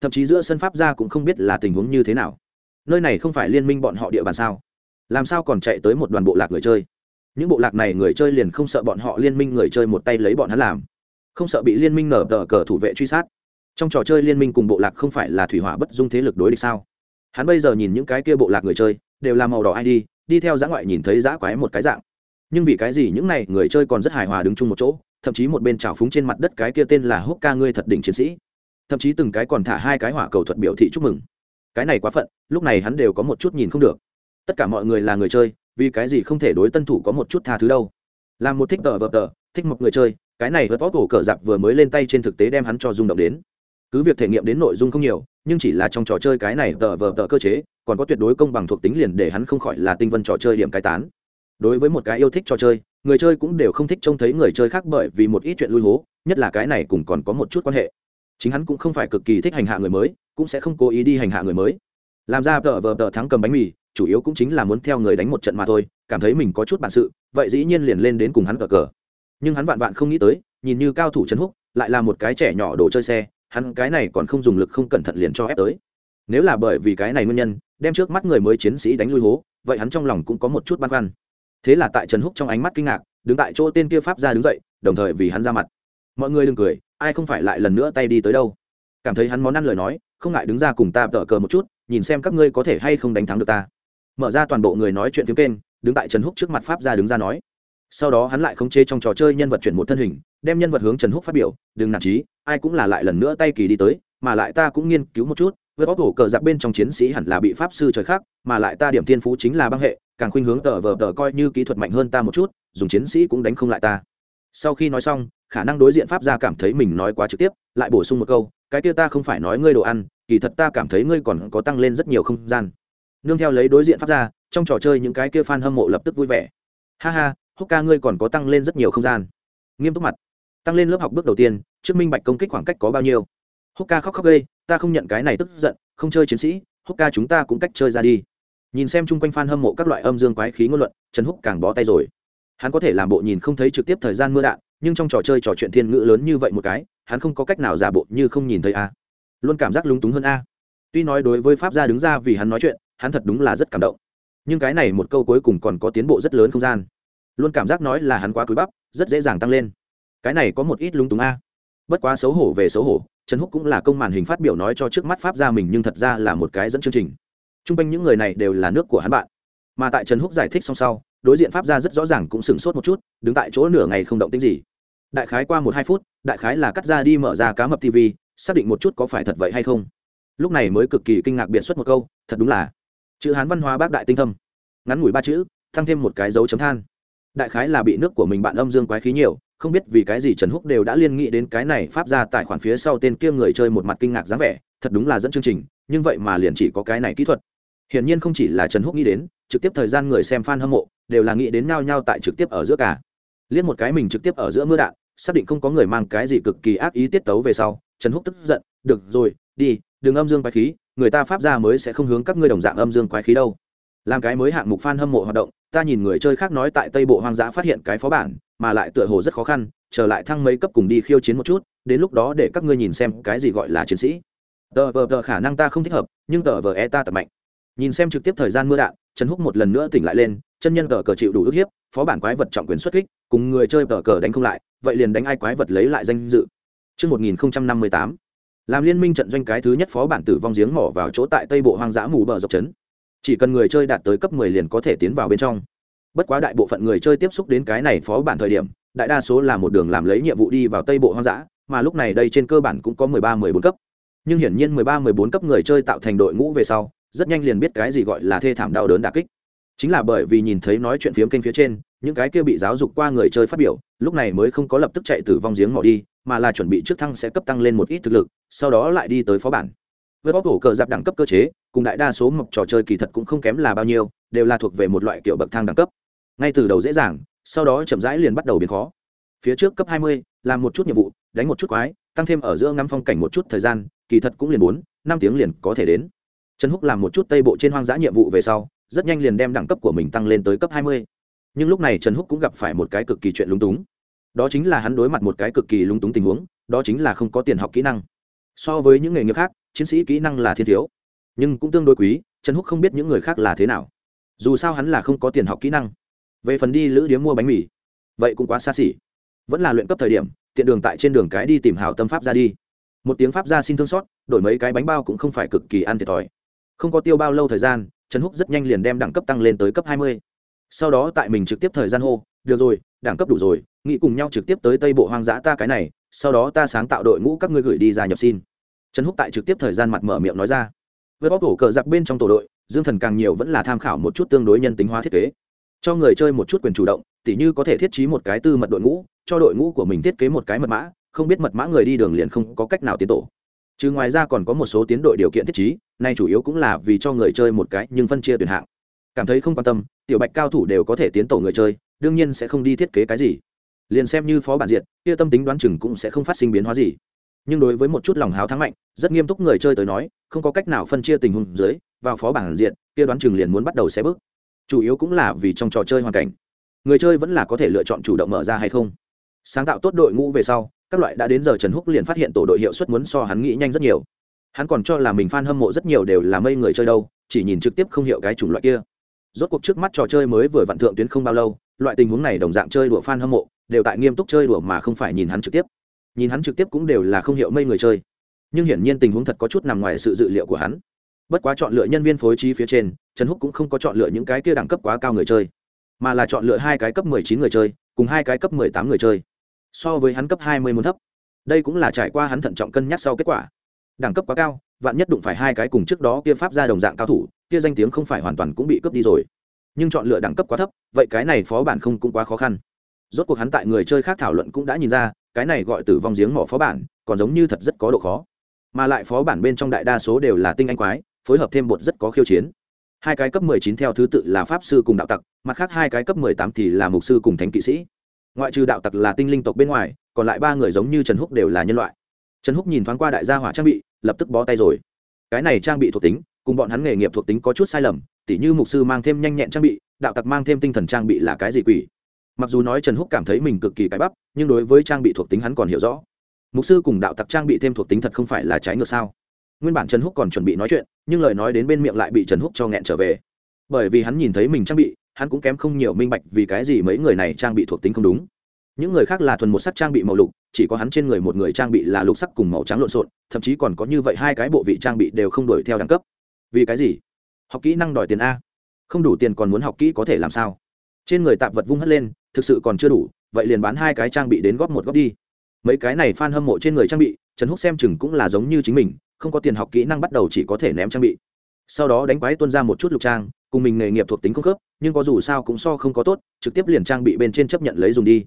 Thậm chí giữa sân pháp ra cũng không biết là tình huống như thế nào. Nơi này không phải liên minh bọn họ địa bàn sao? Làm sao còn chạy tới một đoàn bộ lạc người chơi? Những bộ lạc này người chơi liền không sợ bọn họ liên minh người chơi một tay lấy bọn hắn làm. Không sợ bị liên minh nở tờ cờ thủ vệ truy sát. Trong trò chơi liên minh cùng bộ lạc không phải là thủy hỏa bất dung thế lực đối địch sao? Hắn bây giờ nhìn những cái kia bộ lạc người chơi, đều là màu đỏ id đi theo giã ngoại nhìn thấy giã quái một cái dạng. Nhưng vì cái gì những này người chơi còn rất hài hòa đứng chung một chỗ, thậm chí một bên trào phúng trên mặt đất cái kia tên là húc ca ngươi thật đỉnh chiến sĩ. Thậm chí từng cái còn thả hai cái hỏa cầu thuật biểu thị chúc mừng. Cái này quá phận, lúc này hắn đều có một chút nhìn không được. Tất cả mọi người là người chơi vì cái gì không thể đối tân thủ có một chút tha thứ đâu. Làm một thích tờ vợp tờ, thích một người chơi, cái này vớt vót cổ cờ dạp vừa mới lên tay trên thực tế đem hắn cho rung động đến. Cứ việc thể nghiệm đến nội dung không nhiều, nhưng chỉ là trong trò chơi cái này tờ vờ tờ cơ chế, còn có tuyệt đối công bằng thuộc tính liền để hắn không khỏi là tinh vân trò chơi điểm cai tán. Đối với một cái yêu thích trò chơi, người chơi cũng đều không thích trông thấy người chơi khác bởi vì một ít chuyện lui hố, nhất là cái này cũng còn có một chút quan hệ. Chính hắn cũng không phải cực kỳ thích hành hạ người mới, cũng sẽ không cố ý đi hành hạ người mới. Làm ra tờ vờ tờ thắng cầm bánh mì chủ yếu cũng chính là muốn theo người đánh một trận mà thôi, cảm thấy mình có chút bản sự, vậy dĩ nhiên liền lên đến cùng hắn cờ cờ. Nhưng hắn vạn vạn không nghĩ tới, nhìn như cao thủ trấn húc, lại là một cái trẻ nhỏ đồ chơi xe, hắn cái này còn không dùng lực không cẩn thận liền cho ép tới. Nếu là bởi vì cái này nguyên nhân, đem trước mắt người mới chiến sĩ đánh lui hố, vậy hắn trong lòng cũng có một chút băn khoăn. Thế là tại trần húc trong ánh mắt kinh ngạc, đứng tại chỗ tên kia pháp ra đứng dậy, đồng thời vì hắn ra mặt. Mọi người đừng cười, ai không phải lại lần nữa tay đi tới đâu. Cảm thấy hắn món ăn lời nói, không ngại đứng ra cùng ta tờ cờ một chút, nhìn xem các ngươi có thể hay không đánh thắng được ta mở ra toàn bộ người nói chuyện phiếm kênh, đứng tại trần húc trước mặt pháp ra đứng ra nói. Sau đó hắn lại khống chế trong trò chơi nhân vật chuyển một thân hình, đem nhân vật hướng trần húc phát biểu, đừng nản trí, ai cũng là lại lần nữa tay kỳ đi tới, mà lại ta cũng nghiên cứu một chút, với bóc hổ cờ giặc bên trong chiến sĩ hẳn là bị pháp sư trời khác, mà lại ta điểm thiên phú chính là băng hệ, càng khuynh hướng tờ vờ tờ coi như kỹ thuật mạnh hơn ta một chút, dùng chiến sĩ cũng đánh không lại ta. Sau khi nói xong, khả năng đối diện pháp gia cảm thấy mình nói quá trực tiếp, lại bổ sung một câu, cái kia ta không phải nói ngươi đồ ăn, kỳ thật ta cảm thấy ngươi còn có tăng lên rất nhiều không gian nương theo lấy đối diện phát ra, trong trò chơi những cái kia fan hâm mộ lập tức vui vẻ. Ha ha, húc ca ngươi còn có tăng lên rất nhiều không gian. Nghiêm túc mặt. Tăng lên lớp học bước đầu tiên, trước minh bạch công kích khoảng cách có bao nhiêu. Húc ca khóc khóc gây ta không nhận cái này tức giận, không chơi chiến sĩ, húc ca chúng ta cũng cách chơi ra đi. Nhìn xem chung quanh f a n hâm mộ các loại âm dương quái khí ngôn luận, trần húc càng bó tay rồi. Hắn có thể làm bộ nhìn không thấy trực tiếp thời gian mưa đạn, nhưng trong trò chơi trò chuyện thiên ngữ lớn như vậy một cái, hắn không có cách nào giả bộ như không nhìn thấy a. Luôn cảm giác lúng túng hơn a. Tuy nói đối với pháp gia đứng ra vì hắn nói chuyện hắn thật đúng là rất cảm động. Nhưng cái này một câu cuối cùng còn có tiến bộ rất lớn không gian. Luôn cảm giác nói là hắn quá cúi bắp, rất dễ dàng tăng lên. Cái này có một ít lúng túng a. Bất quá xấu hổ về xấu hổ, trần húc cũng là công màn hình phát biểu nói cho trước mắt pháp gia mình nhưng thật ra là một cái dẫn chương trình. T r u n g quanh những người này đều là nước của hắn bạn. Mà tại trần húc giải thích xong sau, đối diện pháp gia rất rõ ràng cũng sửng sốt một chút, đứng tại chỗ nửa ngày không động tính gì. Đại khái qua một hai phút, đại khái là cắt ra đi mở ra cá mập tv xác định một chút có phải thật vậy hay không. Lúc này mới cực kỳ kinh ngạc biện xuất một câu, thật đúng là chữ hán văn hóa bác đại tinh thâm. Ngắn ngủi ba chữ tăng thêm một cái dấu chấm than. Đại khái là bị nước của mình bạn âm dương quái khí nhiều, không biết vì cái gì trần húc đều đã liên nghĩ đến cái này pháp ra tài khoản phía sau tên kia người chơi một mặt kinh ngạc dáng vẻ, thật đúng là dẫn chương trình, nhưng vậy mà liền chỉ có cái này kỹ thuật. Hiển nhiên không chỉ là trần húc nghĩ đến, trực tiếp thời gian người xem f a n hâm mộ, đều là nghĩ đến nhau nhau tại trực tiếp ở giữa cả. Liên một cái mình trực tiếp ở giữa mưa đạn, xác định không có người mang cái gì cực kỳ ác ý tiết tấu về sau, trần húc tức giận, được rồi, đi, đừng âm dương quái khí người ta pháp gia mới sẽ không hướng các ngươi đồng dạng âm dương quái khí đâu. Làm cái mới hạng mục fan hâm mộ hoạt động ta nhìn người chơi khác nói tại tây bộ hoang dã phát hiện cái phó bản mà lại tựa hồ rất khó khăn trở lại thăng mấy cấp cùng đi khiêu chiến một chút đến lúc đó để các ngươi nhìn xem cái gì gọi là chiến sĩ. Tờ vờ tờ khả năng ta không thích hợp nhưng tờ vờ e ta tập mạnh. Nhìn xem trực tiếp thời gian mưa đạn trần húc một lần nữa tỉnh lại lên chân nhân tờ cờ chịu đủ ức hiếp phó bản quái vật trọng quyền xuất kích cùng người chơi tờ cờ đánh không lại vậy liền đánh ai quái vật lấy lại danh dự. Trước 1058, làm liên minh trận doanh cái thứ nhất phó bản tử vong giếng mỏ vào chỗ tại tây bộ hoang dã mù bờ dọc trấn. Chỉ cần người chơi đạt tới cấp 10 liền có thể tiến vào bên trong. Bất quá đại bộ phận người chơi tiếp xúc đến cái này phó bản thời điểm, đại đa số là một đường làm lấy nhiệm vụ đi vào tây bộ hoang dã, mà lúc này đây trên cơ bản cũng có 13 14 cấp. Nhưng hiển nhiên 13 14 cấp người chơi tạo thành đội ngũ về sau, rất nhanh liền biết cái gì gọi là thê thảm đau đớn đả kích. Chính là bởi vì nhìn thấy nói chuyện phiếm kênh phía trên những cái kia bị giáo dục qua người chơi phát biểu, lúc này mới không có lập tức chạy tử vong giếng mỏ đi, mà là chuẩn bị trước thăng sẽ cấp tăng lên một ít thực lực, sau đó lại đi tới phó bản. Với bóc hổ cờ giáp đẳng cấp cơ chế, cùng đại đa số mộc trò chơi kỳ thật cũng không kém là bao nhiêu, đều là thuộc về một loại kiểu bậc thang đẳng cấp. Ngay từ đầu dễ dàng, sau đó chậm rãi liền bắt đầu biến khó. Phía trước cấp hai mươi, làm một chút nhiệm vụ, đánh một chút quái, tăng thêm ở giữa ngắm phong cảnh một chút thời gian, kỳ thật cũng liền bốn, năm tiếng liền có thể đến. Trần húc làm một chút tây bộ trên hoang dã nhiệm vụ về sau, rất nhanh liền đem đẳng cấp của mình tăng lên tới cấp hai mươi nhưng lúc này trần húc cũng gặp phải một cái cực kỳ chuyện lúng túng. đó chính là hắn đối mặt một cái cực kỳ lúng túng tình huống, đó chính là không có tiền học kỹ năng. so với những nghề nghiệp khác, chiến sĩ kỹ năng là thiên thiếu. nhưng cũng tương đối quý, trần húc không biết những người khác là thế nào. dù sao hắn là không có tiền học kỹ năng. về phần đi lữ điếm mua bánh mì, vậy cũng quá xa xỉ. vẫn là luyện cấp thời điểm, tiện đường tại trên đường cái đi tìm hào tâm pháp ra đi. một tiếng pháp ra xin thương xót, đổi mấy cái bánh bao cũng không phải cực kỳ ăn thiệt thòi. không có tiêu bao lâu thời gian, trần húc rất nhanh liền đem đẳng cấp tăng lên tới cấp hai mươi sau đó tại mình trực tiếp thời gian hô, được rồi, đẳng cấp đủ rồi, nghĩ cùng nhau trực tiếp tới tây bộ hoang dã ta cái này, sau đó ta sáng tạo đội ngũ các ngươi gửi đi ra nhập xin. Trần húc tại trực tiếp thời gian mặt mở miệng nói ra. Với bóc cổ cờ giặc bên trong tổ đội, dương thần càng nhiều vẫn là tham khảo một chút tương đối nhân tính hóa thiết kế. Cho người chơi một chút quyền chủ động, tỉ như có thể thiết trí một cái tư mật đội ngũ, cho đội ngũ của mình thiết kế một cái mật mã, không biết mật mã người đi đường liền không có cách nào tiến tổ. Chứ ngoài ra còn có một số tiến đội điều kiện thiết trí, nay chủ yếu cũng là vì cho người chơi một cái nhưng phân chia tuyển hạng cảm thấy không quan tâm, tiểu bạch cao thủ đều có thể tiến tổ người chơi, đương nhiên sẽ không đi thiết kế cái gì. Liền xem như phó bản diện kia tâm tính đoán chừng cũng sẽ không phát sinh biến hóa gì. Nhưng đối với một chút lòng háo thắng mạnh, rất nghiêm túc người chơi tới nói, không có cách nào phân chia tình huống dưới, vào phó bản diện kia đoán chừng liền muốn bắt đầu xé bước. Chủ yếu cũng là vì trong trò chơi hoàn cảnh. Người chơi vẫn là có thể lựa chọn chủ động mở ra hay không. Sáng tạo tốt đội ngũ về sau, các loại đã đến giờ trần húc liền phát hiện tổ đội hiệu suất muốn so hắn nghĩ nhanh rất nhiều. Hắn còn cho là mình f a n hâm mộ rất nhiều đều là mây người chơi đâu, chỉ nhìn trực tiếp không hiểu cái chủng loại kia rốt cuộc trước mắt trò chơi mới vừa vặn thượng tuyến không bao lâu, loại tình huống này đồng dạng chơi đùa fan hâm mộ, đều tại nghiêm túc chơi đùa mà không phải nhìn hắn trực tiếp. Nhìn hắn trực tiếp cũng đều là không hiểu mây người chơi. Nhưng hiển nhiên tình huống thật có chút nằm ngoài sự dự liệu của hắn. Bất quá chọn lựa nhân viên phối trí phía trên, trần húc cũng không có chọn lựa những cái kia đẳng cấp quá cao người chơi, mà là chọn lựa hai cái cấp mười chín người chơi, cùng hai cái cấp mười tám người chơi. So với hắn cấp hai mươi môn thấp. Đây cũng là trải qua hắn thận trọng cân nhắc sau kết quả. Đẳng cấp quá cao vạn nhất đụng phải hai cái cùng trước đó kia pháp ra đồng dạng cao thủ, kia danh tiếng không phải hoàn toàn cũng bị cướp đi rồi. Nhưng chọn lựa đẳng cấp quá thấp, vậy cái này phó bản không cũng quá khó khăn. Rốt cuộc hắn tại người chơi khác thảo luận cũng đã nhìn ra, cái này gọi tử vong giếng mỏ phó bản, còn giống như thật rất có độ khó. Mà lại phó bản bên trong đại đa số đều là tinh anh quái, phối hợp thêm bột rất có khiêu chiến. Hai cái cấp 19 theo thứ tự là pháp sư cùng đạo tặc, mặt khác hai cái cấp 18 thì là mục sư cùng thánh kỵ sĩ. Ngoại trừ đạo tặc là tinh linh tộc bên ngoài, còn lại ba người giống như trần húc đều là nhân loại. Trần húc nhìn thoáng qua đại gia hỏa trang bị lập tức bó tay rồi. Cái này trang bị thuộc tính, cùng bọn hắn nghề nghiệp thuộc tính có chút sai lầm, tỉ như mục sư mang thêm nhanh nhẹn trang bị, đạo tặc mang thêm tinh thần trang bị là cái gì quỷ? Mặc dù nói trần húc cảm thấy mình cực kỳ cái bắp, nhưng đối với trang bị thuộc tính hắn còn hiểu rõ. Mục sư cùng đạo tặc trang bị thêm thuộc tính thật không phải là trái ngược sao? Nguyên bản trần húc còn chuẩn bị nói chuyện, nhưng lời nói đến bên miệng lại bị trần húc cho nghẹn trở về. Bởi vì hắn nhìn thấy mình trang bị, hắn cũng kém không nhiều minh bạch vì cái gì mấy người này trang bị thuộc tính không đúng những người khác là thuần một sắc trang bị màu lục, chỉ có hắn trên người một người trang bị là lục sắc cùng màu trắng lộn xộn, thậm chí còn có như vậy hai cái bộ vị trang bị đều không đuổi theo đẳng cấp. Vì cái gì? Học kỹ năng đòi tiền a. Không đủ tiền còn muốn học kỹ có thể làm sao? Trên người tạp vật vung hất lên, thực sự còn chưa đủ, vậy liền bán hai cái trang bị đến góp một góp đi. Mấy cái này f a n hâm mộ trên người trang bị, trần húc xem chừng cũng là giống như chính mình, không có tiền học kỹ năng bắt đầu chỉ có thể ném trang bị. Sau đó đánh quái tuân ra một chút lục trang, cùng mình nghề nghiệp thuộc tính không khớp, nhưng có dù sao cũng so không có tốt, trực tiếp liền trang bị bên trên chấp nhận lấy dùng đi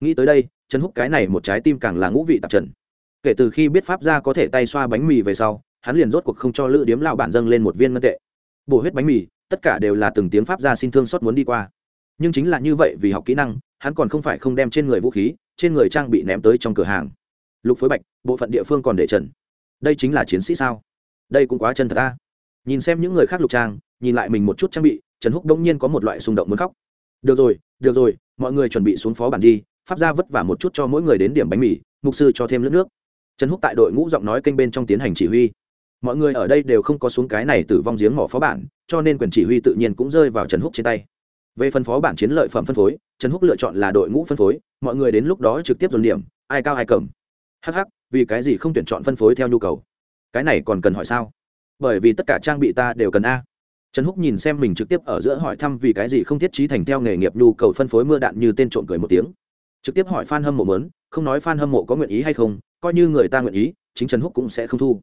nghĩ tới đây, trần húc cái này một trái tim càng là ngũ vị tạp trần. Kể từ khi biết pháp ra có thể tay xoa bánh mì về sau, hắn liền rốt cuộc không cho lữ điếm lao bản dâng lên một viên ngân tệ. Bổ huyết bánh mì, tất cả đều là từng tiếng pháp ra xin thương xót muốn đi qua. Nhưng chính là như vậy vì học kỹ năng, hắn còn không phải không đem trên người vũ khí, trên người trang bị ném tới trong cửa hàng. Lục phối bạch, bộ phận địa phương còn để trần. Đây chính là chiến sĩ sao? Đây cũng quá chân thật ta. Nhìn xem những người khác lục trang, nhìn lại mình một chút trang bị, trần húc đông nhiên có một loại xung động muốn khóc. Được rồi được rồi, mọi người chuẩn bị xuống phó bản đi pháp ra vất vả một chút cho mỗi người đến điểm bánh mì, mục sư cho thêm nước nước. Trần húc tại đội ngũ giọng nói kênh bên trong tiến hành chỉ huy. Mọi người ở đây đều không có xuống cái này tử vong giếng mỏ phó bản, cho nên quyền chỉ huy tự nhiên cũng rơi vào trần húc trên tay. Về phân phó bản chiến lợi phẩm phân phối, trần húc lựa chọn là đội ngũ phân phối, mọi người đến lúc đó trực tiếp dồn điểm, ai cao ai cầm. Hh vì cái gì không tuyển chọn phân phối theo nhu cầu? Cái này còn cần hỏi sao? Bởi vì tất cả trang bị ta đều cần a. Trần húc nhìn xem mình trực tiếp ở giữa hỏi thăm vì cái gì không thiết trí thành theo nghề nghiệp nhu cầu phân phối mưa đạn như tên trộm cười một tiếng trực tiếp hỏi f a n hâm mộ mớn, không nói f a n hâm mộ có nguyện ý hay không, coi như người ta nguyện ý, chính trần húc cũng sẽ không thu.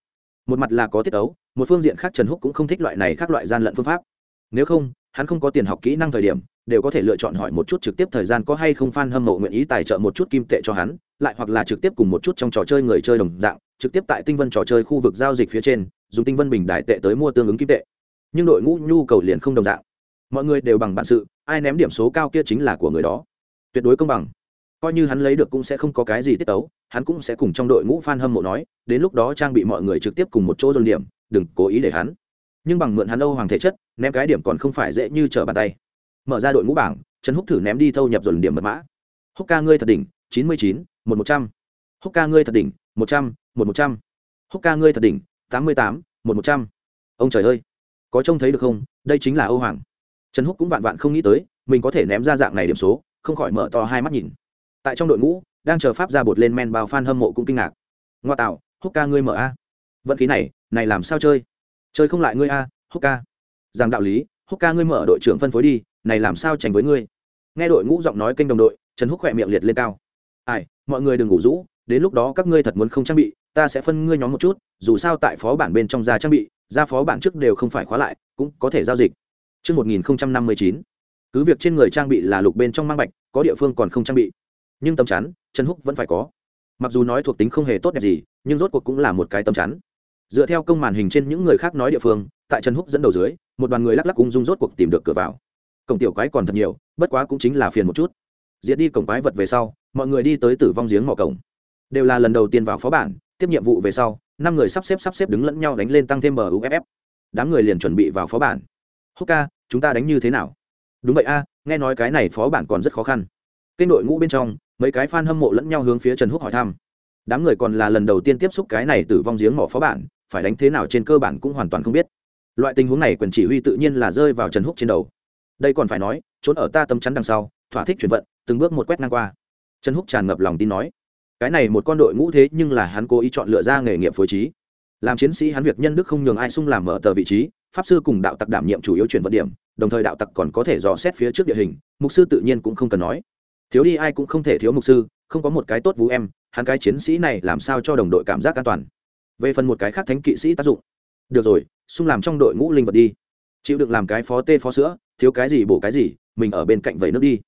Một mặt là có tiết ấu, một phương diện khác trần húc cũng không thích loại này khác loại gian lận phương pháp. Nếu không, hắn không có tiền học kỹ năng thời điểm, đều có thể lựa chọn hỏi một chút trực tiếp thời gian có hay không f a n hâm mộ nguyện ý tài trợ một chút kim tệ cho hắn, lại hoặc là trực tiếp cùng một chút trong trò chơi người chơi đồng dạng, trực tiếp tại tinh vân trò chơi khu vực giao dịch phía trên, dùng tinh vân bình đại tệ tới mua tương ứng kim tệ. Nhưng đội ngũ nhu cầu liền không đồng dạng. Mọi người đều bằng bản sự, ai ném điểm số cao kia chính là của người đó. Tuyệt đối công bằng coi như hắn lấy được cũng sẽ không có cái gì tiết tấu, hắn cũng sẽ cùng trong đội ngũ f a n hâm mộ nói, đến lúc đó trang bị mọi người trực tiếp cùng một chỗ dồn điểm, đừng cố ý để hắn. Nhưng bằng mượn hắn âu hoàng thể chất, ném cái điểm còn không phải dễ như trở bàn tay. Mở ra đội ngũ bảng, trần húc thử ném đi thâu nhập dồn điểm mật mã. Húc ca ngươi thật đỉnh, chín mươi chín, một một trăm. Húc ca ngươi thật đỉnh, một trăm, một một trăm. Húc ca ngươi thật đỉnh, tám mươi tám, một một trăm. Ông trời ơi, có trông thấy được không? Đây chính là âu hoàng. Trần húc cũng vạn vạn không nghĩ tới, mình có thể ném ra dạng này điểm số, không khỏi mở to hai mắt nhìn tại trong đội ngũ đang chờ pháp ra bột lên men bao fan hâm mộ cũng kinh ngạc. Ngoa tạo húc ca ngươi mở a. Vận khí này này làm sao chơi? Chơi không lại ngươi a húc ca. Rằng đạo lý húc ca ngươi mở đội trưởng phân phối đi này làm sao tránh với ngươi? Nghe đội ngũ giọng nói kênh đồng đội trần húc khỏe miệng liệt lên cao. Ai mọi người đừng ngủ rũ đến lúc đó các ngươi thật muốn không trang bị ta sẽ phân ngươi nhóm một chút dù sao tại phó bản bên trong ra trang bị ra phó bản trước đều không phải khóa lại cũng có thể giao dịch. Trước 1059, cứ việc trên người trang bị là lục bên trong mang bạch có địa phương còn không trang bị nhưng tâm chắn trần húc vẫn phải có. Mặc dù nói thuộc tính không hề tốt đẹp gì, nhưng rốt cuộc cũng là một cái tâm chắn. Dựa theo công màn hình trên những người khác nói địa phương, tại trần húc dẫn đầu dưới, một đoàn người lắc lắc ung dung rốt cuộc tìm được cửa vào. Cổng tiểu quái còn thật nhiều, bất quá cũng chính là phiền một chút. Diệt đi cổng quái vật về sau, mọi người đi tới tử vong giếng mỏ cổng. Đều là lần đầu tiên vào phó bản, tiếp nhiệm vụ về sau, năm người sắp xếp sắp xếp đứng lẫn nhau đánh lên tăng thêm bờ uff đám người liền chuẩn bị vào phó bản. Húc ca, chúng ta đánh như thế nào? Đúng vậy a, nghe nói cái này phó bản còn rất khó khăn kênh đội ngũ bên trong, mấy cái fan hâm mộ lẫn nhau hướng phía trần húc hỏi thăm. Đám người còn là lần đầu tiên tiếp xúc cái này từ vong giếng mỏ phó bản, phải đánh thế nào trên cơ bản cũng hoàn toàn không biết. Loại tình huống này quyền chỉ huy tự nhiên là rơi vào trần húc trên đầu. Đây còn phải nói, trốn ở ta tâm chắn đằng sau, thỏa thích chuyển vận, từng bước một quét ngang qua. Trần húc tràn ngập lòng tin nói, cái này một con đội ngũ thế nhưng là hắn cố ý chọn lựa ra nghề nghiệp phối trí. Làm chiến sĩ hắn việc nhân đức không nhường ai sung làm mở tờ vị trí, pháp sư cùng đạo tặc đảm nhiệm chủ yếu chuyển vận điểm, đồng thời đạo tặc còn có thể dò xét phía trước địa hình, mục sư tự nhiên cũng không cần nói thiếu đi ai cũng không thể thiếu mục sư, không có một cái tốt vũ em, hắn cái chiến sĩ này làm sao cho đồng đội cảm giác an toàn. Về phần một cái khác thánh kỵ sĩ tác dụng. Được rồi, xung làm trong đội ngũ linh vật đi. Chịu được làm cái phó tê phó sữa, thiếu cái gì bổ cái gì, mình ở bên cạnh vẩy nước đi.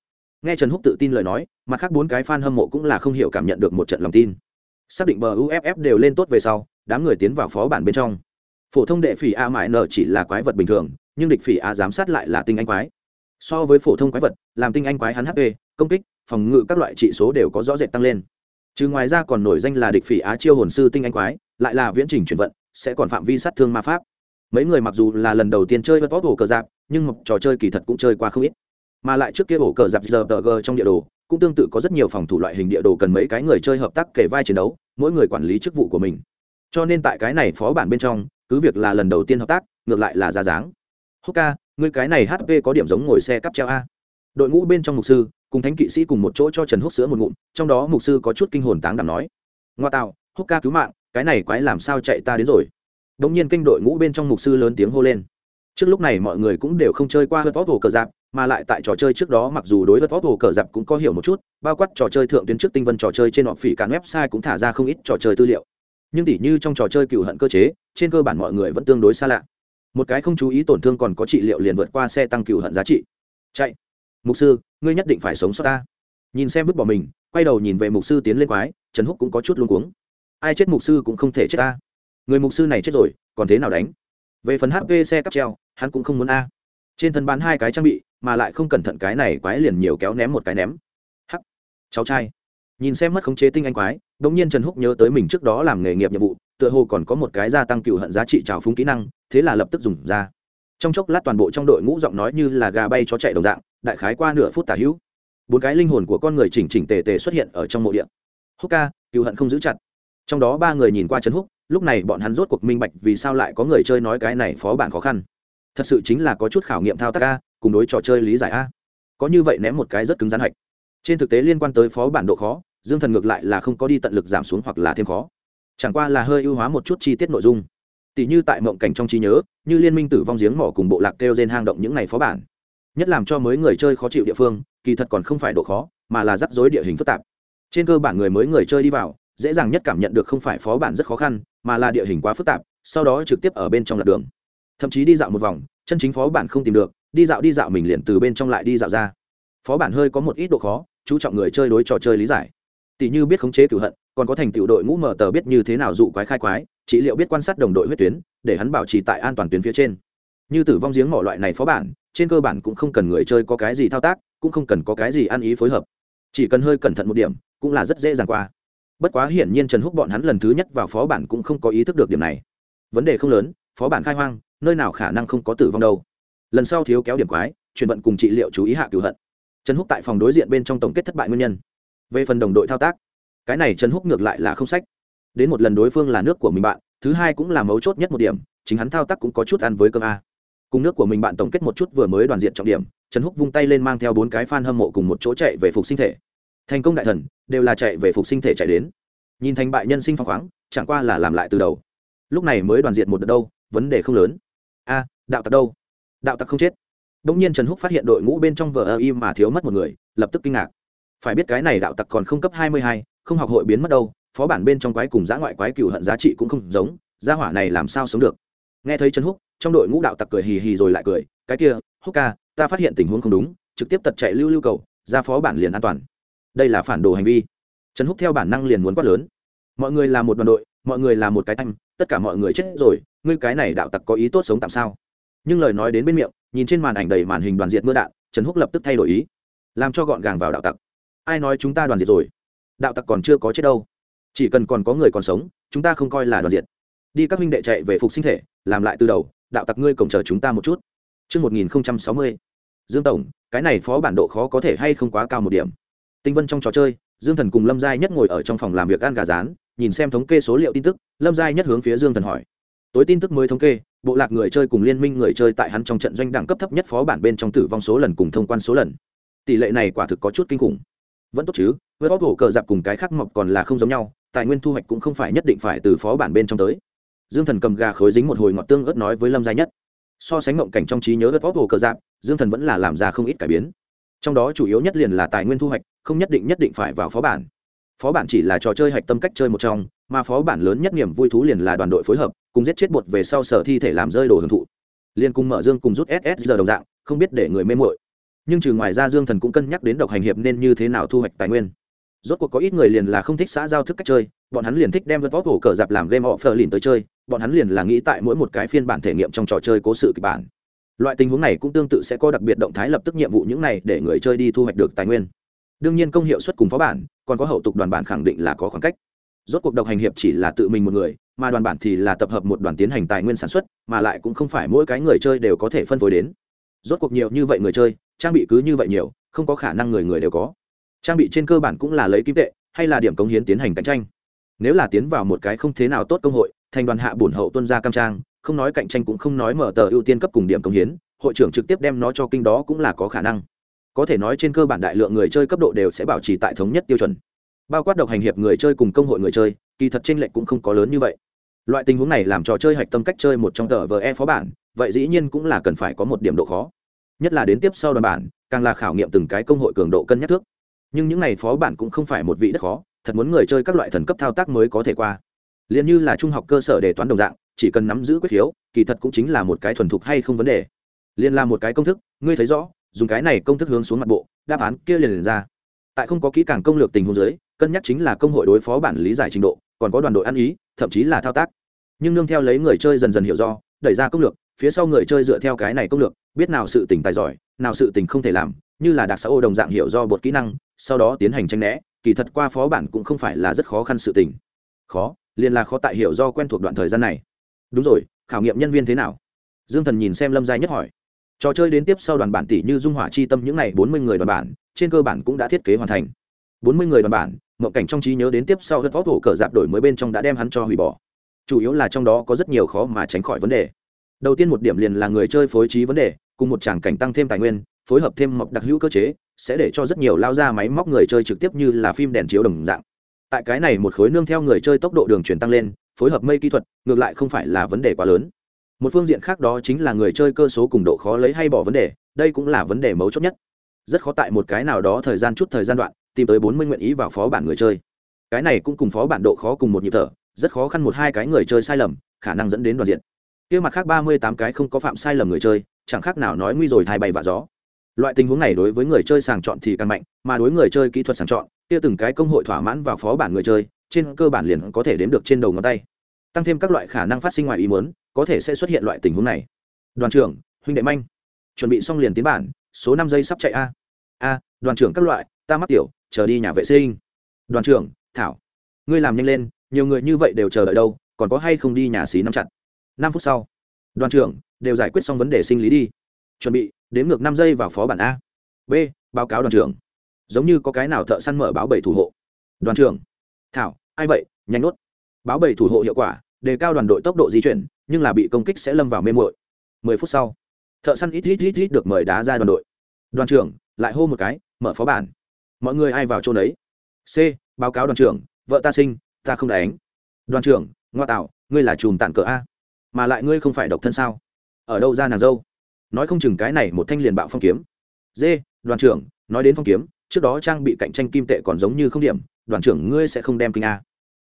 Nghe trần húc tự tin lời nói, mặt khác bốn cái f a n hâm mộ cũng là không hiểu cảm nhận được một trận lòng tin. Xác định bờ uff đều lên tốt về sau, đám người tiến vào phó bản bên trong. Phổ thông đệ phỉ a mãi n chỉ là quái vật bình thường, nhưng địch phỉ a giám sát lại là tinh anh quái. So với phổ thông quái vật, làm tinh anh quái hắn hp công kích phòng ngự các loại trị số đều có rõ rệt tăng lên. Chứ ngoài ra còn nổi danh là địch phỉ á chiêu hồn sư tinh anh quái lại là viễn trình chuyển vận sẽ còn phạm vi sát thương ma pháp. Mấy người mặc dù là lần đầu tiên chơi vật ổ cờ giáp nhưng một trò chơi kỳ thật cũng chơi qua không ít. Mà lại trước kia ổ cờ giáp giờ tờ g trong địa đồ cũng tương tự có rất nhiều phòng thủ loại hình địa đồ cần mấy cái người chơi hợp tác kể vai chiến đấu mỗi người quản lý chức vụ của mình. Cho nên tại cái này phó bản bên trong cứ việc là lần đầu tiên hợp tác ngược lại là ra dáng. Hoka, ngươi cái này hp có điểm giống ngồi xe cắp treo a. Đội ngũ bên trong mục sư cùng thánh kỵ sĩ cùng một chỗ cho trần húc sữa một ngụm, trong đó mục sư có chút kinh hồn táng đảm nói, ngoa tạo ca cứu mạng, cái này quái làm sao chạy ta đến rồi? Đ ỗ n g nhiên kênh đội ngũ bên trong mục sư lớn tiếng hô lên. Trước lúc này mọi người cũng đều không chơi qua hớt vót hồ cờ dạp mà lại tại trò chơi trước đó mặc dù đối hớt vót hồ cờ dạp cũng có hiểu một chút, bao quát trò chơi thượng tuyến trước tinh vân trò chơi trên họ phỉ cản website cũng thả ra không ít trò chơi tư liệu. Nhưng tỉ như trong trò chơi cựu hận cơ chế, trên cơ bản mọi người vẫn tương đối xa lạ. Một cái không chú ý tổn thương còn có trị liệu liền vượt qua xe tăng cựu hận giá trị. Chạy mục sư, ngươi nhất định phải sống sót ta. Nhìn xem vứt bỏ mình, quay đầu nhìn về mục sư tiến lên quái, trần húc cũng có chút luôn cuống. Ai chết mục sư cũng không thể chết ta. Người mục sư này chết rồi, còn thế nào đánh? Về phần hp xe cắp treo, hắn cũng không muốn a. Trên thân bán hai cái trang bị, mà lại không cẩn thận cái này quái liền nhiều kéo ném một cái ném. Hắc. Cháu trai. Nhìn xem mất khống chế tinh anh quái đ ỗ n g nhiên trần húc nhớ tới mình trước đó làm nghề nghiệp nhiệm vụ, tựa hồ còn có một cái gia tăng cựu hận giá trị trào phúng kỹ năng, thế là lập tức dùng ra. Trong chốc lát toàn bộ trong đội ngũ giọng nói như là gà bay cho chạy đồng dạng đại khái qua nửa phút tả hữu. Bốn cái linh hồn của con người chỉnh chỉnh tề tề xuất hiện ở trong mộ điện húc ca cựu hận không giữ chặt. Trong đó ba người nhìn qua trấn húc, lúc này bọn hắn rốt cuộc minh bạch vì sao lại có người chơi nói cái này phó bản khó khăn. Thật sự chính là có chút khảo nghiệm thao tác a, cùng đối trò chơi lý giải a. Có như vậy ném một cái rất cứng rắn hạch. Trên thực tế liên quan tới phó bản độ khó, dương thần ngược lại là không có đi tận lực giảm xuống hoặc là thêm khó. Chẳng qua là hơi ưu hóa một chút chi tiết nội dung. Tỷ như tại mộng cảnh trong trí nhớ, như liên minh tử vong giếng mỏ cùng bộ lạc kêu trên hang động những ngày phó bản nhất làm cho mới người chơi khó chịu địa phương, kỳ thật còn không phải độ khó, mà là rắc rối địa hình phức tạp. Trên cơ bản người mới người chơi đi vào, dễ dàng nhất cảm nhận được không phải phó bản rất khó khăn, mà là địa hình quá phức tạp, sau đó trực tiếp ở bên trong lạc đường. Thậm chí đi dạo một vòng, chân chính phó bản không tìm được, đi dạo đi dạo mình liền từ bên trong lại đi dạo ra. Phó bản hơi có một ít độ khó, chú trọng người chơi đối trò chơi lý giải. Tỷ như biết khống chế cửu hận, còn có thành tựu đội ngũ mở tờ biết như thế nào dụ quái khai quái, trị liệu biết quan sát đồng đội huyết tuyến, để hắn bảo trì tại an toàn tuyến phía trên như tử vong giếng mỏ loại này phó bản, trên cơ bản cũng không cần người chơi có cái gì thao tác, cũng không cần có cái gì ăn ý phối hợp. Chỉ cần hơi cẩn thận một điểm, cũng là rất dễ dàng qua. Bất quá hiển nhiên trần húc bọn hắn lần thứ nhất vào phó bản cũng không có ý thức được điểm này. Vấn đề không lớn, phó bản khai hoang, nơi nào khả năng không có tử vong đâu. Lần sau thiếu kéo điểm quái, chuyển vận cùng trị liệu chú ý hạ cửu hận. Trần húc tại phòng đối diện bên trong tổng kết thất bại nguyên nhân. Về phần đồng đội thao tác, cái này trần húc ngược lại là không sách. Đến một lần đối phương là nước của mình bạn, thứ hai cũng là mấu chốt nhất một điểm, chính hắn thao tác cũng có chút ăn với cơm a cùng nước của mình bạn tổng kết một chút vừa mới đoàn diện trọng điểm, trần húc vung tay lên mang theo bốn cái f a n hâm mộ cùng một chỗ chạy về phục sinh thể. Thành công đại thần, đều là chạy về phục sinh thể chạy đến. Nhìn thành bại nhân sinh phong khoáng, chẳng qua là làm lại từ đầu. Lúc này mới đoàn diện một đợt đâu, vấn đề không lớn. A, đạo tặc đâu? Đạo tặc không chết. Đông nhiên trần húc phát hiện đội ngũ bên trong vở ơ im mà thiếu mất một người, lập tức kinh ngạc. Phải biết cái này đạo tặc còn không cấp hai mươi hai, không học hội biến mất đâu, phó bản bên trong quái cùng giã ngoại quái cựu hận giá trị cũng không giống, gia hỏa này làm sao sống được? Nghe thấy trần húc trong đội ngũ đạo tặc cười hì hì rồi lại cười, cái kia, húc ca, ta phát hiện tình huống không đúng, trực tiếp tật chạy lưu lưu cầu, ra phó bản liền an toàn. Đây là phản đồ hành vi. Trần húc theo bản năng liền muốn quát lớn. Mọi người là một đoàn đội, mọi người là một cái tanh, tất cả mọi người chết rồi, ngươi cái này đạo tặc có ý tốt sống tạm sao? Nhưng lời nói đến bên miệng, nhìn trên màn ảnh đầy màn hình đoàn diệt mưa đạn, trần húc lập tức thay đổi ý. Làm cho gọn gàng vào đạo tặc. Ai nói chúng ta đoàn diệt rồi? Đạo tặc còn chưa có chết đâu. Chỉ cần còn có người còn sống, chúng ta không coi là đoàn diệt. Đi các huynh đệ chạy về phục sinh thể, làm lại từ đầu đạo tặc ngươi cổng chờ chúng ta một chút Trước 1060, Dương Tổng, cái này phó bản độ khó có thể hay không quá cao một điểm. Tinh Vân trong trò chơi, Dương Thần cùng Lâm Giai Nhất ngồi ở trong phòng làm việc ăn gà rán, nhìn xem thống kê số liệu tin tức, Lâm Giai Nhất hướng phía Dương Thần hỏi. Tối tin tức mới thống kê, bộ lạc người chơi cùng liên minh người chơi tại hắn trong trận doanh đẳng cấp thấp nhất phó bản bên trong tử vong số lần cùng thông quan số lần. Tỷ lệ này quả thực có chút kinh khủng. Vẫn tốt chứ, với bóc hổ cờ dạp cùng cái khác mọc còn là không giống nhau, tài nguyên thu hoạch cũng không phải nhất định phải từ phó bản bên trong tới. Dương Thần cầm gà khối dính một hồi ngọt tương ớt nói với Lâm Gia Nhất. So sánh mộng cảnh trong trí nhớ ớt vóc hồ cờ dạp, Dương Thần vẫn là làm ra không ít cải biến. Trong đó chủ yếu nhất liền là tài nguyên thu hoạch, không nhất định nhất định phải vào phó bản. Phó bản chỉ là trò chơi hạch tâm cách chơi một trong mà phó bản lớn nhất niềm vui thú liền là đoàn đội phối hợp cùng giết chết bột về sau sở thi thể làm rơi đồ hưởng thụ. Liên cùng mở dương cùng rút ss giờ đồng dạng không biết để người mê mội nhưng trừ ngoài ra dương thần cũng cân nhắc đến độc hành hiệp nên như thế nào thu hoạch tài nguyên. Rốt cuộc có ít người liền là không thích xã giao thức cách chơi bọn hắn liền thích đem vượt vóc hổ cờ dạp làm game offer lìn tới chơi bọn hắn liền là nghĩ tại mỗi một cái phiên bản thể nghiệm trong trò chơi cố sự kịch bản. Loại tình huống này cũng tương tự sẽ có đặc biệt động thái lập tức nhiệm vụ những này để người chơi đi thu hoạch được tài nguyên. Đương nhiên công hiệu suất cùng phó bản, còn có hậu tục đoàn bản khẳng định là có khoảng cách. Rốt cuộc độc hành hiệp chỉ là tự mình một người, mà đoàn bản thì là tập hợp một đoàn tiến hành tài nguyên sản xuất, mà lại cũng không phải mỗi cái người chơi đều có thể phân phối đến. Rốt cuộc nhiều như vậy người chơi, trang bị cứ như vậy nhiều, không có khả năng người người đều có. Trang bị trên cơ bản cũng là lấy kim tệ, hay là điểm cống hiến tiến hành cạnh tranh. Nếu là tiến vào một cái không thế nào tốt công hội thành đoàn hạ bổn hậu tuân ra cam trang, không nói cạnh tranh cũng không nói mở tờ ưu tiên cấp cùng điểm công hiến, hội trưởng trực tiếp đem nó cho kinh đó cũng là có khả năng. Có thể nói trên cơ bản đại lượng người chơi cấp độ đều sẽ bảo trì tại thống nhất tiêu chuẩn. Bao quát độc hành hiệp người chơi cùng công hội người chơi, kỳ thật tranh lệch cũng không có lớn như vậy. Loại tình huống này làm trò chơi hạch tâm cách chơi một trong tờ vờ e phó bản, vậy dĩ nhiên cũng là cần phải có một điểm độ khó. Nhất là đến tiếp sau đoàn bản, càng là khảo nghiệm từng cái công hội cường độ cân nhắc thước. Nhưng những này phó bản cũng không phải một vị đất khó, thật muốn người chơi các loại thần cấp thao tác mới có thể qua liền như là trung học cơ sở để toán đồng dạng, chỉ cần nắm giữ quyết khiếu, kỳ thật cũng chính là một cái thuần thục hay không vấn đề. Liền là một cái công thức, ngươi thấy rõ, dùng cái này công thức hướng xuống mặt bộ, đáp án kia liền liền ra. Tại không có kỹ càng công lược tình huống giới cân nhắc chính là công hội đối phó bản lý giải trình độ, còn có đoàn đội ăn ý, thậm chí là thao tác. Nhưng nương theo lấy người chơi dần dần hiểu do, đẩy ra công lược, phía sau người chơi dựa theo cái này công lược, biết nào sự tỉnh tài giỏi, nào sự tình không thể làm, như là đặc xã ô đồng dạng hiểu do bột kỹ năng, sau đó tiến hành tranh né, kỳ thật qua phó bản cũng không phải là rất khó khăn sự tình. Khó liền là khó tại hiểu do quen thuộc đoạn thời gian này. Đúng rồi, khảo nghiệm nhân viên thế nào? Dương thần nhìn xem lâm giai nhất hỏi. Trò chơi đến tiếp sau đoàn bản tỷ như dung hỏa chi tâm những n à y bốn mươi người đoàn bản, trên cơ bản cũng đã thiết kế hoàn thành. Bốn mươi người đoàn bản, mộng cảnh trong trí nhớ đến tiếp sau hớt vóc hổ cờ dạp đổi mới bên trong đã đem hắn cho hủy bỏ. Chủ yếu là trong đó có rất nhiều khó mà tránh khỏi vấn đề. Đầu tiên một điểm liền là người chơi phối trí vấn đề, cùng một tràng cảnh tăng thêm tài nguyên, phối hợp thêm mọc đặc hữu cơ chế, sẽ để cho rất nhiều lao ra máy móc người chơi trực tiếp như là phim đèn chiếu đồng dạng tại cái này một khối nương theo người chơi tốc độ đường truyền tăng lên, phối hợp mây kỹ thuật, ngược lại không phải là vấn đề quá lớn. Một phương diện khác đó chính là người chơi cơ số cùng độ khó lấy hay bỏ vấn đề, đây cũng là vấn đề mấu chốt nhất. Rất khó tại một cái nào đó thời gian chút thời gian đoạn, tìm tới bốn mươi nguyện ý vào phó bản người chơi. Cái này cũng cùng phó bản độ khó cùng một nhịp thở, rất khó khăn một hai cái người chơi sai lầm, khả năng dẫn đến đoàn diện. Kia mặt khác ba mươi tám cái không có phạm sai lầm người chơi, chẳng khác nào nói nguy rồi thai bay và gió. Loại tình huống này đối với người chơi sàng chọn thì càng mạnh, mà đối người chơi kỹ thuật sàng chọn kia từng cái công hội thỏa mãn vào phó bản người chơi, trên cơ bản liền có thể đếm được trên đầu ngón tay. Tăng thêm các loại khả năng phát sinh ngoài ý muốn, có thể sẽ xuất hiện loại tình huống này. Đoàn trưởng, huynh đệ manh. Chuẩn bị xong liền tiến bản, số năm giây sắp chạy a. A, đoàn trưởng các loại, ta mắc tiểu, chờ đi nhà vệ sinh. Đoàn trưởng, thảo. Ngươi làm nhanh lên, nhiều người như vậy đều chờ đợi đâu, còn có hay không đi nhà xí nắm chặt? Năm phút sau. Đoàn trưởng, đều giải quyết xong vấn đề sinh lý đi. Chuẩn bị, đếm ngược năm giây vào phó bản a. B, báo cáo đoàn trưởng giống như có cái nào thợ săn mở báo bảy thủ hộ. Đoàn trưởng. Thảo, ai vậy? Nhanh nuốt báo bảy thủ hộ hiệu quả, đề cao đoàn đội tốc độ di chuyển, nhưng là bị công kích sẽ lâm vào mê mội mười phút sau, thợ săn ít ít ít ít được mời đá ra đoàn đội. Đoàn trưởng, lại hô một cái, mở phó bản. Mọi người ai vào chỗ đấy c, báo cáo đoàn trưởng, vợ ta sinh, ta không đánh. Đoàn trưởng, ngoa tạo, ngươi là chùm tản cỡ a. Mà lại ngươi không phải độc thân sao? Ở đâu ra nàng dâu? Nói không chừng cái này một thanh liền bạo phong kiếm. D, đoàn trưởng, nói đến phong kiếm trước đó trang bị cạnh tranh kim tệ còn giống như không điểm, đoàn trưởng ngươi sẽ không đem kinh a.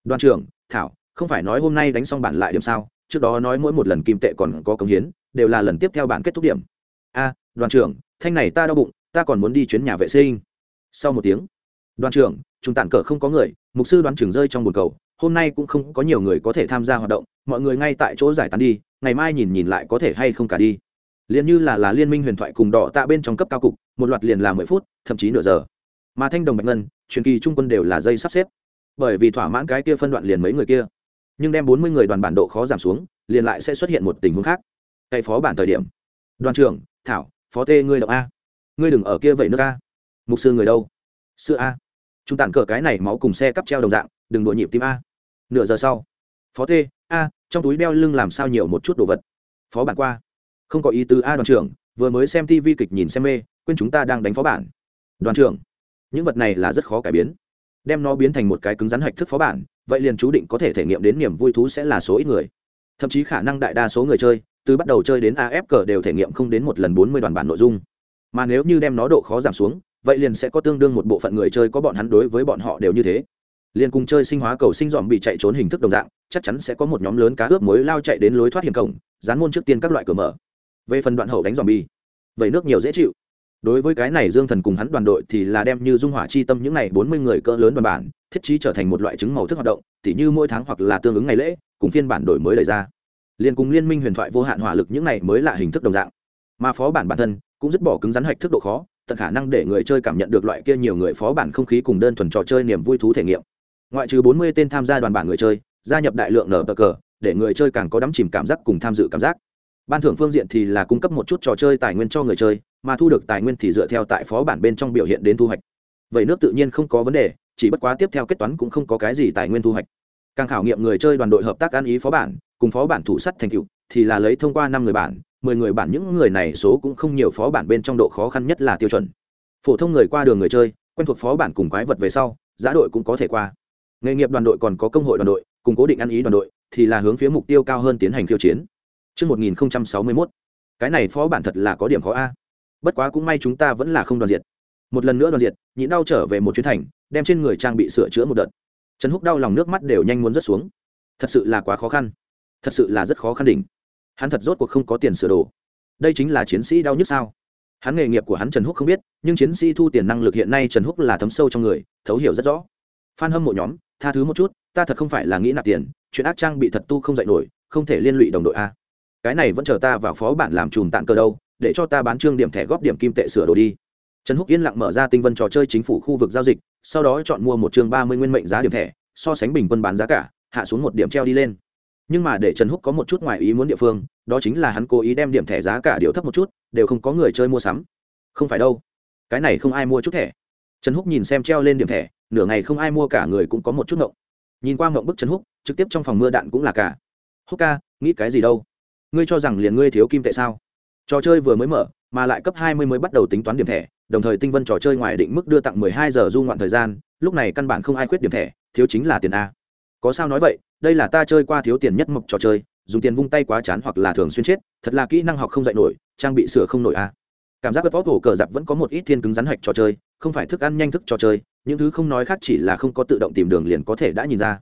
Đoàn trưởng, thảo, không phải nói hôm nay đánh xong bản lại điểm sao, trước đó nói mỗi một lần kim tệ còn có công hiến, đều là lần tiếp theo bản kết thúc điểm. A, đoàn trưởng, thanh này ta đau bụng, ta còn muốn đi chuyến nhà vệ sinh. Sau một tiếng, đoàn trưởng chúng tản cờ không có người, mục sư đoàn trưởng rơi trong bồn cầu, hôm nay cũng không có nhiều người có thể tham gia hoạt động, mọi người ngay tại chỗ giải tán đi, ngày mai nhìn nhìn lại có thể hay không cả đi liền như là là liên minh huyền thoại cùng đỏ tạ bên trong cấp cao cục, một loạt liền là mười phút, thậm chí nửa giờ. Mà thanh đồng bạch ngân, truyền kỳ trung quân đều là dây sắp xếp. Bởi vì thỏa mãn cái kia phân đoạn liền mấy người kia. Nhưng đem bốn mươi người đoàn bản độ khó giảm xuống, liền lại sẽ xuất hiện một tình huống khác. Cậy phó bản thời điểm. Đoàn trưởng, thảo, phó tê ngươi động a. Ngươi đừng ở kia vậy nước a. Mục sư người đâu? Sư a. Chúng tàn cờ cái này máu cùng xe cắp treo đồng dạng, đừng đội nhịp tim a. Nửa giờ sau. Phó tê, a, trong túi đeo lưng làm sao nhiều một chút đồ vật? Phó bản qua không có ý tứ a đoàn trưởng, vừa mới xem tv kịch nhìn xem mê, quên chúng ta đang đánh phó bản. Đoàn trưởng, những vật này là rất khó cải biến. Đem nó biến thành một cái cứng rắn hạch thức phó bản, vậy liền chú định có thể thể nghiệm đến niềm vui thú sẽ là số ít người. Thậm chí khả năng đại đa số người chơi, từ bắt đầu chơi đến af cờ đều thể nghiệm không đến một lần bốn mươi đoàn bản nội dung. Mà nếu như đem nó độ khó giảm xuống, vậy liền sẽ có tương đương một bộ phận người chơi có bọn hắn đối với bọn họ đều như thế. Liền cùng chơi sinh hóa cầu sinh dòm bị chạy trốn hình thức đồng dạng, chắc chắn sẽ có một nhóm lớn cá ướp mối lao chạy đến lối thoát hiểm cổng, dán môn trước tiên các loại cửa mở về phần đoạn hậu đánh dòm bi. Vậy nước nhiều dễ chịu. Đối với cái này dương thần cùng hắn đoàn đội thì là đem như dung hỏa chi tâm những này bốn mươi người cỡ lớn đoàn bản, thiết trí trở thành một loại chứng màu thức hoạt động, tỉ như mỗi tháng hoặc là tương ứng ngày lễ, cùng phiên bản đổi mới đ ra. Liền cùng liên minh huyền thoại vô hạn hỏa lực những này mới là hình thức đồng dạng. Mà phó bản bản thân cũng dứt bỏ cứng rắn hạch thức độ khó, tận khả năng để người chơi cảm nhận được loại kia nhiều người phó bản không khí cùng đơn thuần trò chơi niềm vui thú thể nghiệm. Ngoại trừ bốn mươi tên tham gia đoàn bản người chơi, gia nhập đại lượng nở bờ cờ, để người chơi càng có đắm chìm cảm giác cùng tham dự cảm giác ban thưởng phương diện thì là cung cấp một chút trò chơi tài nguyên cho người chơi, mà thu được tài nguyên thì dựa theo tại phó bản bên trong biểu hiện đến thu hoạch. Vậy nước tự nhiên không có vấn đề, chỉ bất quá tiếp theo kết toán cũng không có cái gì tài nguyên thu hoạch. Càng khảo nghiệm người chơi đoàn đội hợp tác ăn ý phó bản, cùng phó bản thủ sắt thành cựu thì là lấy thông qua năm người bản, mười người bản những người này số cũng không nhiều phó bản bên trong độ khó khăn nhất là tiêu chuẩn. Phổ thông người qua đường người chơi, quen thuộc phó bản cùng quái vật về sau, giá đội cũng có thể qua. Nghề nghiệp đoàn đội còn có công hội đoàn đội, cùng cố định ăn ý đoàn đội, thì là hướng phía mục tiêu cao hơn tiến hành khiêu chiến. Trước 1061, cái này phó bản thật là có điểm khó A. Bất quá cũng may chúng ta vẫn là không đoàn diệt. Một lần nữa đoàn diệt, nhịn đau trở về một chuyến thành, đem trên người trang bị sửa chữa một đợt. Trần Húc đau lòng nước mắt đều nhanh muốn rớt xuống. Thật sự là quá khó khăn. Thật sự là rất khó khăn đỉnh. Hắn thật rốt cuộc không có tiền sửa đồ. Đây chính là chiến sĩ đau nhức sao? Hắn nghề nghiệp của hắn Trần Húc không biết, nhưng chiến sĩ thu tiền năng lực hiện nay Trần Húc là thấm sâu trong người, thấu hiểu rất rõ. Phan hâm mộ nhóm, tha thứ một chút, ta thật không phải là nghĩ nạp tiền, chuyện ác trang bị thật tu không dạy nổi, không thể liên lụy đồng đội a cái này vẫn chờ ta vào phó bản làm chùm tạng cơ đâu, để cho ta bán trương điểm thẻ góp điểm kim tệ sửa đồ đi. Trần húc yên lặng mở ra tinh vân trò chơi chính phủ khu vực giao dịch, sau đó chọn mua một chương ba mươi nguyên mệnh giá điểm thẻ, so sánh bình quân bán giá cả, hạ xuống một điểm treo đi lên. Nhưng mà để trần húc có một chút ngoài ý muốn địa phương, đó chính là hắn cố ý đem điểm thẻ giá cả điều thấp một chút, đều không có người chơi mua sắm. Không phải đâu, cái này không ai mua chút thẻ. Trần húc nhìn xem treo lên điểm thẻ, nửa ngày không ai mua cả người cũng có một chút ngộng. Nhìn qua ngộng bức trần húc, trực tiếp trong phòng mưa đạn cũng là cả. Húc ca, nghĩ cái gì đâu? Ngươi cho rằng liền ngươi thiếu kim tệ sao? Trò chơi vừa mới mở, mà lại cấp hai mươi mới bắt đầu tính toán điểm thẻ, đồng thời tinh vân trò chơi ngoài định mức đưa tặng mười hai giờ du ngoạn thời gian, lúc này căn bản không ai khuyết điểm thẻ, thiếu chính là tiền a. Có sao nói vậy, đây là ta chơi qua thiếu tiền nhất mộc trò chơi, dùng tiền vung tay quá chán hoặc là thường xuyên chết, thật là kỹ năng học không dạy nổi, trang bị sửa không nổi a. Cảm giác bất võ hổ cờ giặc vẫn có một ít thiên cứng rắn hạch trò chơi, không phải thức ăn nhanh thức trò chơi, những thứ không nói khác chỉ là không có tự động tìm đường liền có thể đã nhìn ra.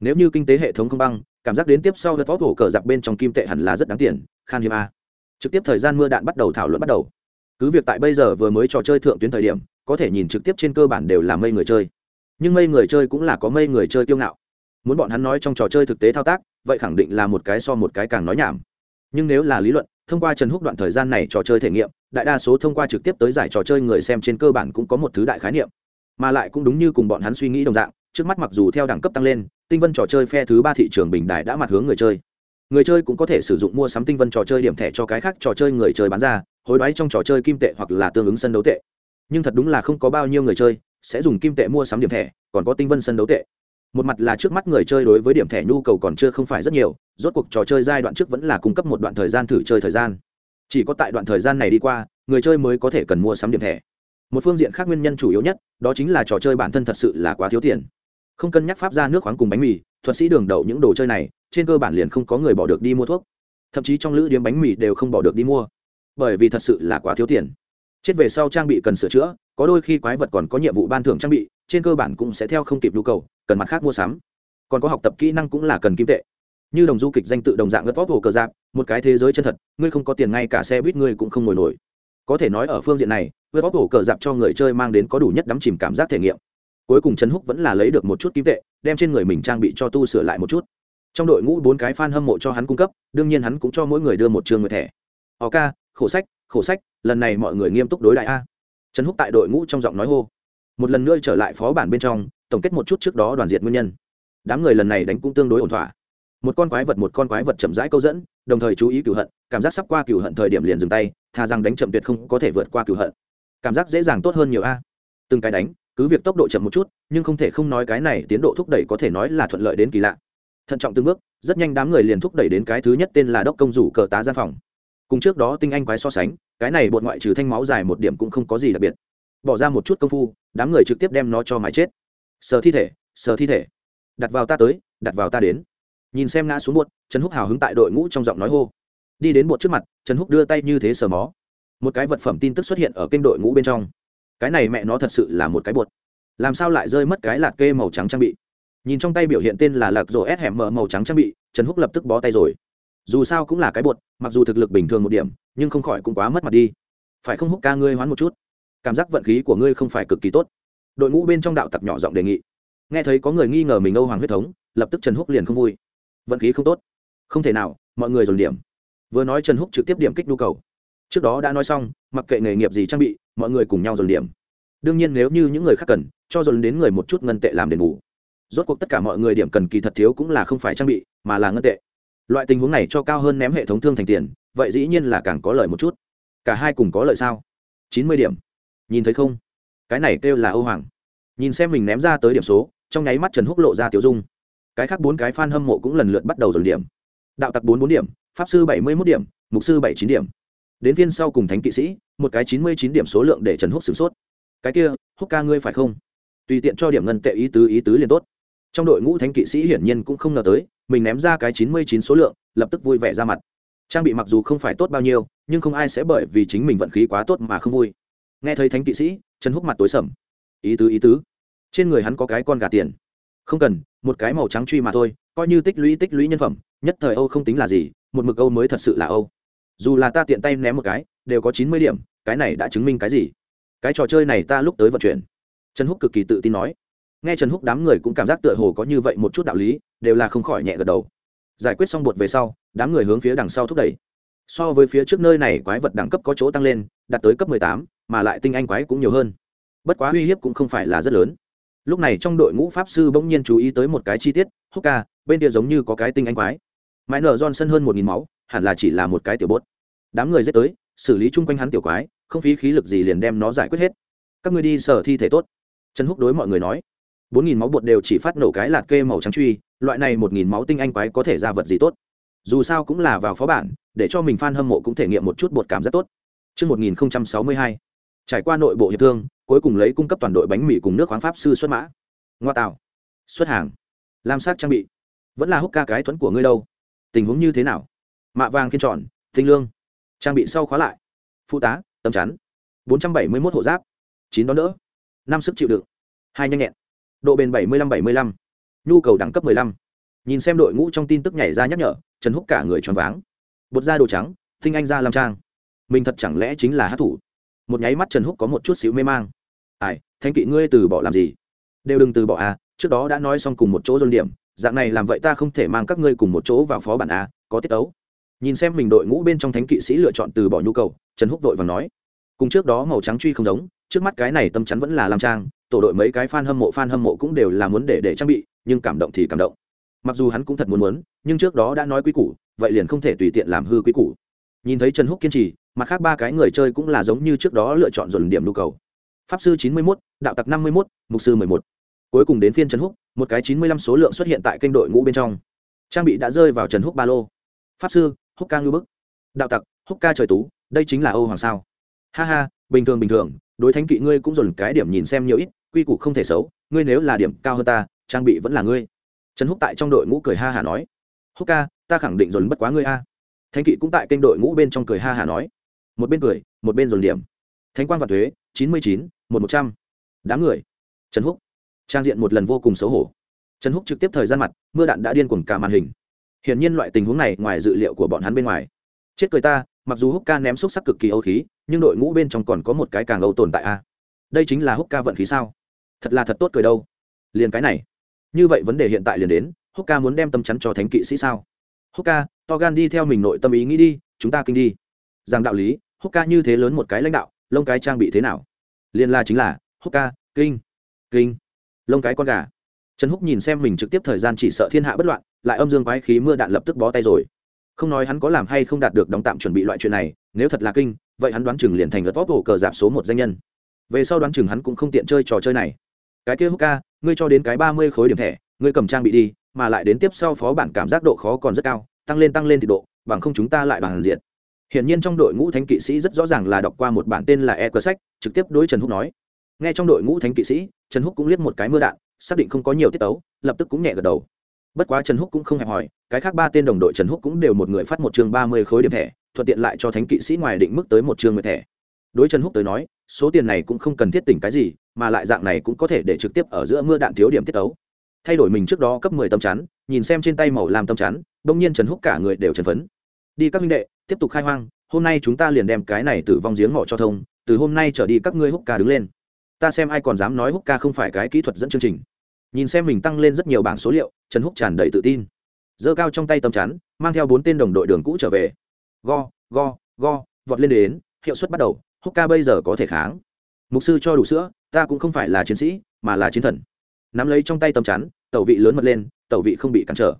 Nếu như kinh tế hệ thống không băng cảm giác đến tiếp sau vật vót cổ cờ giặc bên trong kim tệ hẳn là rất đáng tiền, khan hiếm a. Trực tiếp thời gian mưa đạn bắt đầu thảo luận bắt đầu. Cứ việc tại bây giờ vừa mới trò chơi thượng tuyến thời điểm, có thể nhìn trực tiếp trên cơ bản đều là mây người chơi. Nhưng mây người chơi cũng là có mây người chơi kiêu ngạo. Muốn bọn hắn nói trong trò chơi thực tế thao tác, vậy khẳng định là một cái so một cái càng nói nhảm. Nhưng nếu là lý luận, thông qua trần húc đoạn thời gian này trò chơi thể nghiệm, đại đa số thông qua trực tiếp tới giải trò chơi người xem trên cơ bản cũng có một thứ đại khái niệm. Mà lại cũng đúng như cùng bọn hắn suy nghĩ đồng dạng, trước mắt mặc dù theo đẳng cấp tăng lên tinh vân trò chơi phe thứ ba thị trường bình đại đã mặt hướng người chơi. Người chơi cũng có thể sử dụng mua sắm tinh vân trò chơi điểm thẻ cho cái khác trò chơi người chơi bán ra, hối đoái trong trò chơi kim tệ hoặc là tương ứng sân đấu tệ. Nhưng thật đúng là không có bao nhiêu người chơi sẽ dùng kim tệ mua sắm điểm thẻ, còn có tinh vân sân đấu tệ. Một mặt là trước mắt người chơi đối với điểm thẻ nhu cầu còn chưa không phải rất nhiều, rốt cuộc trò chơi giai đoạn trước vẫn là cung cấp một đoạn thời gian thử chơi thời gian. Chỉ có tại đoạn thời gian này đi qua, người chơi mới có thể cần mua sắm điểm thẻ. Một phương diện khác nguyên nhân chủ yếu nhất, đó chính là trò chơi bản thân thật sự là quá thiếu tiền không cân nhắc pháp ra nước khoáng cùng bánh mì, thuật sĩ đường đậu những đồ chơi này, trên cơ bản liền không có người bỏ được đi mua thuốc. Thậm chí trong lữ điếm bánh mì đều không bỏ được đi mua. Bởi vì thật sự là quá thiếu tiền. Chết về sau trang bị cần sửa chữa, có đôi khi quái vật còn có nhiệm vụ ban thưởng trang bị, trên cơ bản cũng sẽ theo không kịp nhu cầu, cần mặt khác mua sắm. Còn có học tập kỹ năng cũng là cần kim tệ. Như đồng du kịch danh tự đồng dạng ngất vóc hồ cờ giáp, một cái thế giới chân thật, ngươi không có tiền ngay cả xe buýt ngươi cũng không ngồi nổi. Có thể nói ở phương diện này vớt vóc hồ cờ giáp cho người chơi mang đến có đủ nhất đắm chìm cảm giác thể nghiệm cuối cùng trần húc vẫn là lấy được một chút kim tệ, đem trên người mình trang bị cho tu sửa lại một chút. Trong đội ngũ bốn cái f a n hâm mộ cho hắn cung cấp, đương nhiên hắn cũng cho mỗi người đưa một trường người thẻ. Ok, khổ sách khổ sách, lần này mọi người nghiêm túc đối đại a. Trần húc tại đội ngũ trong giọng nói hô. Một lần nữa trở lại phó bản bên trong, tổng kết một chút trước đó đoàn diệt nguyên nhân. Đám người lần này đánh cũng tương đối ổn thỏa. Một con quái vật một con quái vật chậm rãi câu dẫn, đồng thời chú ý cửu hận, cảm giác sắp qua cửu hận thời điểm liền dừng tay, thà rằng đánh chậm tuyệt không có thể vượt qua cửu hận. Cảm giác dễ dàng tốt hơn nhiều a. Từng cái đánh cứ việc tốc độ chậm một chút, nhưng không thể không nói cái này tiến độ thúc đẩy có thể nói là thuận lợi đến kỳ lạ. Thận trọng từng bước, rất nhanh đám người liền thúc đẩy đến cái thứ nhất tên là đốc công rủ cờ tá gian phòng. Cùng trước đó tinh anh quái so sánh, cái này bột ngoại trừ thanh máu dài một điểm cũng không có gì đặc biệt. Bỏ ra một chút công phu, đám người trực tiếp đem nó cho mái chết. Sờ thi thể, sờ thi thể. Đặt vào ta tới, đặt vào ta đến. Nhìn xem ngã xuống bột, trần húc hào hứng tại đội ngũ trong giọng nói hô. Đi đến bột trước mặt, trần húc đưa tay như thế sờ mó. Một cái vật phẩm tin tức xuất hiện ở kênh đội ngũ bên trong cái này mẹ nó thật sự là một cái bột. Làm sao lại rơi mất cái lạc kê màu trắng trang bị? Nhìn trong tay biểu hiện tên là lạc rổ s hẻm mở màu trắng trang bị, trần húc lập tức bó tay rồi. Dù sao cũng là cái bột, mặc dù thực lực bình thường một điểm, nhưng không khỏi cũng quá mất mặt đi. Phải không húc ca ngươi hoán một chút? Cảm giác vận khí của ngươi không phải cực kỳ tốt. Đội ngũ bên trong đạo tặc nhỏ giọng đề nghị. Nghe thấy có người nghi ngờ mình âu hoàng huyết thống, lập tức trần húc liền không vui. Vận khí không tốt. Không thể nào, mọi người dồn điểm. Vừa nói trần húc trực tiếp điểm kích nhu cầu trước đó đã nói xong, mặc kệ nghề nghiệp gì trang bị, mọi người cùng nhau dồn điểm. Đương nhiên nếu như những người khác cần, cho dồn đến người một chút ngân tệ làm đền bù. Rốt cuộc tất cả mọi người điểm cần kỳ thật thiếu cũng là không phải trang bị, mà là ngân tệ. Loại tình huống này cho cao hơn ném hệ thống thương thành tiền, vậy dĩ nhiên là càng có lợi một chút. Cả hai cùng có lợi sao? Chín mươi điểm. Nhìn thấy không? Cái này kêu là âu hoàng. Nhìn xem mình ném ra tới điểm số, trong nháy mắt trần húc lộ ra tiểu dung. Cái khác bốn cái f a n hâm mộ cũng lần lượt bắt đầu dồn điểm. Đạo tặc bốn bốn điểm, pháp sư bảy mươi mốt điểm, mục sư bảy chín điểm đến phiên sau cùng thánh kỵ sĩ, một cái chín mươi chín điểm số lượng để trần húc sửng sốt. Cái kia, húc ca ngươi phải không? Tùy tiện cho điểm ngân tệ ý tứ ý tứ liền tốt. Trong đội ngũ thánh kỵ sĩ hiển nhiên cũng không ngờ tới, mình ném ra cái chín mươi chín số lượng, lập tức vui vẻ ra mặt. Trang bị mặc dù không phải tốt bao nhiêu, nhưng không ai sẽ bởi vì chính mình vận khí quá tốt mà không vui. Nghe thấy thánh kỵ sĩ, trần húc mặt tối sầm. Ý tứ ý tứ. Trên người hắn có cái con gà tiền. Không cần, một cái màu trắng truy mà thôi, coi như tích lũy tích lũy nhân phẩm, nhất thời âu không tính là gì, một mực âu mới thật sự là âu dù là ta tiện tay ném một cái, đều có chín mươi điểm, cái này đã chứng minh cái gì? Cái trò chơi này ta lúc tới vận chuyển. Trần húc cực kỳ tự tin nói. Nghe trần húc đám người cũng cảm giác tựa hồ có như vậy một chút đạo lý, đều là không khỏi nhẹ gật đầu. Giải quyết xong bột về sau, đám người hướng phía đằng sau thúc đẩy. So với phía trước nơi này, quái vật đẳng cấp có chỗ tăng lên, đạt tới cấp mười tám, mà lại tinh anh quái cũng nhiều hơn. Bất quá uy hiếp cũng không phải là rất lớn. Lúc này trong đội ngũ pháp sư bỗng nhiên chú ý tới một cái chi tiết, húc ca, bên kia giống như có cái tinh anh quái. Mãi nở sân hơn một nghìn máu hẳn là chỉ là một cái tiểu bốt. Đám người dết tới xử lý chung quanh hắn tiểu quái không phí khí lực gì liền đem nó giải quyết hết. Các ngươi đi sở thi thể tốt. Trần húc đối mọi người nói. Bốn nghìn máu bột đều chỉ phát nổ cái lạt kê màu trắng truy loại này một nghìn máu tinh anh quái có thể ra vật gì tốt? Dù sao cũng là vào phó bản để cho mình f a n hâm mộ cũng thể nghiệm một chút bột cảm rất tốt. Trước 1062, trải qua nội bộ hiệp thương cuối cùng lấy cung cấp toàn đội bánh mì cùng nước khoáng pháp sư xuất mã. Ngoa tạo. Xuất hàng. Lam sát trang bị. Vẫn là hút ca cái thuẫn của ngươi đâu? Tình huống như thế nào? Mạ vàng kiên tròn, tinh lương. Trang bị sau khóa lại. Phụ tá tầm chắn. bốn trăm bảy mươi một hộ giáp. Chín đón đỡ. Năm sức chịu đựng. Hai nhanh nhẹn. Độ bền bảy mươi lăm bảy mươi lăm. Nhu cầu đẳng cấp mười lăm. Nhìn xem đội ngũ trong tin tức nhảy ra nhắc nhở, trần húc cả người choáng bột da đồ trắng, tinh anh ra làm trang. Mình thật chẳng lẽ chính là hát thủ? Một nháy mắt trần húc có một chút xíu mê mang. Ai thanh kỵ ngươi từ bỏ làm gì? Đều đừng từ bỏ à trước đó đã nói xong cùng một chỗ dồn điểm. Dạng này làm vậy ta không thể mang các ngươi cùng một chỗ vào phó bản à? có tiết ấu nhìn xem mình đội ngũ bên trong thánh kỵ sĩ lựa chọn từ bỏ nhu cầu, trần húc vội và nói, cùng trước đó màu trắng truy không giống, trước mắt cái này tâm chắn vẫn là Lam trang, tổ đội mấy cái f a n hâm mộ f a n hâm mộ cũng đều là muốn để để trang bị, nhưng cảm động thì cảm động. Mặc dù hắn cũng thật muốn muốn, nhưng trước đó đã nói quy củ, vậy liền không thể tùy tiện làm hư quy củ. Nhìn thấy trần húc kiên trì, mặt khác ba cái người chơi cũng là giống như trước đó lựa chọn dồn điểm nhu cầu. Pháp sư chín mươi mốt, đạo tặc năm mươi mốt, mục sư mười một. Cuối cùng đến phiên trần húc, một cái chín mươi lăm số lượng xuất hiện tại kênh đội ngũ bên trong. Trang bị đã rơi vào trần húc ba lô. Pháp sư húc ca ngư bức. Đạo tặc, húc ca trời tú, đây chính là âu hoàng sao? Ha ha, bình thường bình thường, đối thánh kỵ ngươi cũng dồn cái điểm nhìn xem nhiều ít, quy củ không thể xấu, ngươi nếu là điểm cao hơn ta, trang bị vẫn là ngươi. Trần húc tại trong đội ngũ cười ha hà nói. Húc ca, ta khẳng định dồn bất quá ngươi a. Thánh kỵ cũng tại kênh đội ngũ bên trong cười ha hà nói. Một bên cười, một bên dồn điểm. Thánh quan và thuế, chín mươi chín, một một trăm. Đám người. Trần húc. Trang diện một lần vô cùng xấu hổ. Trần húc trực tiếp thời gian mặt, mưa đạn đã điên cuồng cả màn hình hiển nhiên loại tình huống này ngoài dự liệu của bọn hắn bên ngoài. Chết cười ta, mặc dù húc ca ném xúc sắc cực kỳ âu khí, nhưng đội ngũ bên trong còn có một cái càng âu tồn tại a. Đây chính là húc ca vận khí sao? Thật là thật tốt cười đâu. Liền cái này. Như vậy vấn đề hiện tại liền đến, húc ca muốn đem tâm chắn cho thánh kỵ sĩ sao? Húc ca, to gan đi theo mình nội tâm ý nghĩ đi, chúng ta kinh đi. Rằng đạo lý, húc ca như thế lớn một cái lãnh đạo, lông cái trang bị thế nào? Liên la chính là, húc ca, kinh kinh. Lông cái con gà trần húc nhìn xem mình trực tiếp thời gian chỉ sợ thiên hạ bất loạn lại âm dương quái khí mưa đạn lập tức bó tay rồi. Không nói hắn có làm hay không đạt được đóng tạm chuẩn bị loại chuyện này nếu thật là kinh vậy hắn đoán chừng liền thành lượt vóc ổ cờ giảm số một danh nhân. Về sau đoán chừng hắn cũng không tiện chơi trò chơi này. Cái kia húc ca ngươi cho đến cái ba mươi khối điểm thẻ ngươi cầm trang bị đi mà lại đến tiếp sau phó bản cảm giác độ khó còn rất cao tăng lên tăng lên thì độ bằng không chúng ta lại bằng diện. Hiển nhiên trong đội ngũ thánh kỵ sĩ rất rõ ràng là đọc qua một bản tên là E Cơ sách, trực tiếp đối Trần Húc nói. Nghe trong đội ngũ thánh kỵ sĩ, Trần Húc cũng liếc một cái mưa đạn, xác định không có nhiều tiết tấu, lập tức cũng nhẹ gật đầu. Bất quá Trần Húc cũng không hẹp hỏi, cái khác ba tên đồng đội Trần Húc cũng đều một người phát một chương mươi khối điểm thẻ, thuận tiện lại cho thánh kỵ sĩ ngoài định mức tới một chương mười thẻ. Đối Trần Húc tới nói, số tiền này cũng không cần thiết tỉnh cái gì, mà lại dạng này cũng có thể để trực tiếp ở giữa mưa đạn thiếu điểm tiết tấu. Thay đổi mình trước đó cấp mười tâm chắn, nhìn xem trên tay màu làm tâm chắn, đông nhiên Trần Húc cả người đều trần phấn. Đi các minh đệ, tiếp tục khai hoang, hôm nay chúng ta liền đem cái này tử vong giếng mỏ cho thông từ hôm nay trở đi các ngươi húc ca đứng lên ta xem ai còn dám nói húc ca không phải cái kỹ thuật dẫn chương trình. Nhìn xem mình tăng lên rất nhiều bảng số liệu, trần húc tràn đầy tự tin. Giơ cao trong tay tầm chắn, mang theo bốn tên đồng đội đường cũ trở về. Go go go, vọt lên đến, hiệu suất bắt đầu, húc ca bây giờ có thể kháng. Mục sư cho đủ sữa, ta cũng không phải là chiến sĩ, mà là chiến thần. Nắm lấy trong tay tầm chắn, tẩu vị lớn mật lên, tẩu vị không bị cản trở.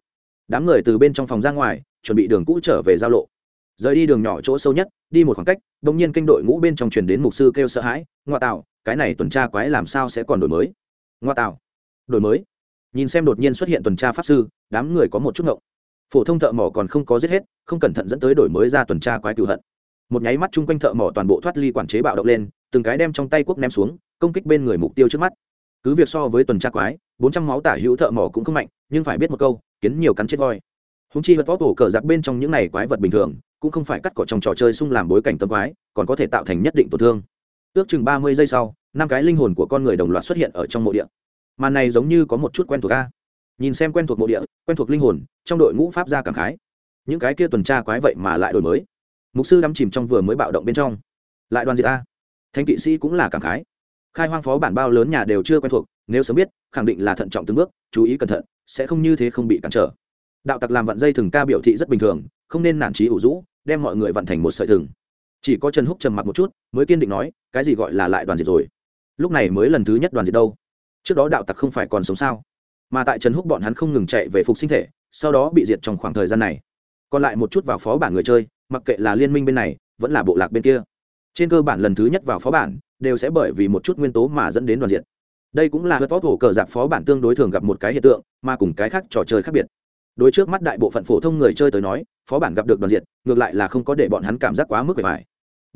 Đám người từ bên trong phòng ra ngoài, chuẩn bị đường cũ trở về giao lộ. Rời đi đường nhỏ chỗ sâu nhất, đi một khoảng cách đ ỗ n g nhiên kênh đội ngũ bên trong truyền đến mục sư kêu sợ hãi, ngoại tạo cái này tuần tra quái làm sao sẽ còn đổi mới? Ngoa tạo. Đổi mới. Nhìn xem đột nhiên xuất hiện tuần tra pháp sư, đám người có một chút ngộng. Phổ thông thợ mỏ còn không có giết hết, không cẩn thận dẫn tới đổi mới ra tuần tra quái cựu hận. Một nháy mắt chung quanh thợ mỏ toàn bộ thoát ly quản chế bạo động lên, từng cái đem trong tay quốc ném xuống, công kích bên người mục tiêu trước mắt. Cứ việc so với tuần tra quái, bốn trăm máu tả hữu thợ mỏ cũng không mạnh, nhưng phải biết một câu, kiến nhiều cắn chết voi. Húng chi vật vót cổ cờ giặc bên trong những này quái vật bình thường, cũng không phải cắt cỏ trong trò chơi xung làm bối cảnh tâm quái, còn có thể tạo thành nhất định tổn thương ước chừng ba mươi giây sau, năm cái linh hồn của con người đồng loạt xuất hiện ở trong mộ địa. Màn này giống như có một chút quen thuộc ga. nhìn xem quen thuộc mộ địa, quen thuộc linh hồn, trong đội ngũ pháp gia cảm khái. Những cái kia tuần tra quái vậy mà lại đổi mới. Mục sư đắm chìm trong vừa mới bạo động bên trong. Lại đoàn diệt a. Thanh kỵ sĩ cũng là cảm khái. Khai hoang phó bản bao lớn nhà đều chưa quen thuộc, nếu sớm biết, khẳng định là thận trọng từng bước, chú ý cẩn thận, sẽ không như thế không bị cản trở. Đạo tặc làm vặn dây thừng ca biểu thị rất bình thường, không nên nản trí ủ rũ, đem mọi người vặn thành một sợi thừng chỉ có trần húc trầm mặc một chút, mới kiên định nói, cái gì gọi là lại đoàn diệt rồi? Lúc này mới lần thứ nhất đoàn diệt đâu? Trước đó đạo tặc không phải còn sống sao? Mà tại trần húc bọn hắn không ngừng chạy về phục sinh thể, sau đó bị diệt trong khoảng thời gian này. Còn lại một chút vào phó bản người chơi, mặc kệ là liên minh bên này, vẫn là bộ lạc bên kia. Trên cơ bản lần thứ nhất vào phó bản, đều sẽ bởi vì một chút nguyên tố mà dẫn đến đoàn diệt. Đây cũng là hớt vót hổ cờ dạp phó bản tương đối thường gặp một cái hiện tượng, mà cùng cái khác trò chơi khác biệt. Đối trước mắt đại bộ phận phổ thông người chơi tới nói, phó bản gặp được đoàn diệt, ngược lại là không có để bọn hắn cảm giác quá mức bề bài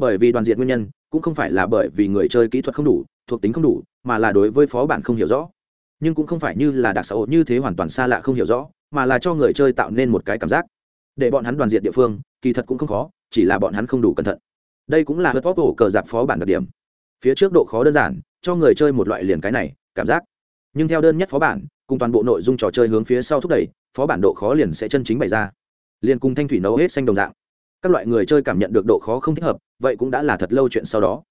bởi vì đoàn diện nguyên nhân, cũng không phải là bởi vì người chơi kỹ thuật không đủ, thuộc tính không đủ, mà là đối với phó bản không hiểu rõ. Nhưng cũng không phải như là đặc xã hội như thế hoàn toàn xa lạ không hiểu rõ, mà là cho người chơi tạo nên một cái cảm giác. Để bọn hắn đoàn diện địa phương, kỳ thật cũng không khó, chỉ là bọn hắn không đủ cẩn thận. Đây cũng là hớt vóc ổ cờ giặc phó bản đặc điểm. Phía trước độ khó đơn giản, cho người chơi một loại liền cái này, cảm giác. Nhưng theo đơn nhất phó bản, cùng toàn bộ nội dung trò chơi hướng phía sau thúc đẩy, phó bản độ khó liền sẽ chân chính bày ra. Liền cùng thanh thủy nấu hết xanh đồng dạng. Các loại người chơi cảm nhận được độ khó không thích hợp vậy cũng đã là thật lâu chuyện sau đó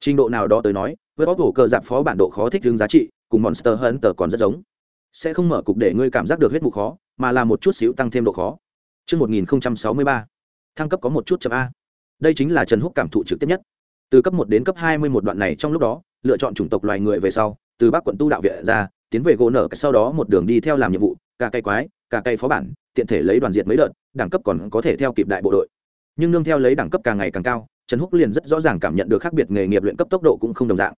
trình độ nào đó tới nói với bóp hổ cờ giảm phó bản độ khó thích hướng giá trị cùng monster hunter còn rất giống sẽ không mở cục để ngươi cảm giác được hết mục khó mà là một chút xíu tăng thêm độ khó Trước 1063, thăng cấp có một chút chậm A. Đây chính là Trần Húc cảm thụ trực tiếp nhất. Từ cấp 1 đến cấp 21 đoạn này trong lúc đó, lựa chọn chủng tộc loài người về sau, từ Bắc quận tu đạo viện ra, tiến về gỗ nở sau đó một đường đi theo làm nhiệm vụ, cả cây quái, cả cây phó bản, tiện thể lấy đoàn diệt mấy đợt, đẳng cấp còn có thể theo kịp đại bộ đội. Nhưng nương theo lấy đẳng cấp càng ngày càng cao, Trần Húc liền rất rõ ràng cảm nhận được khác biệt nghề nghiệp luyện cấp tốc độ cũng không đồng dạng.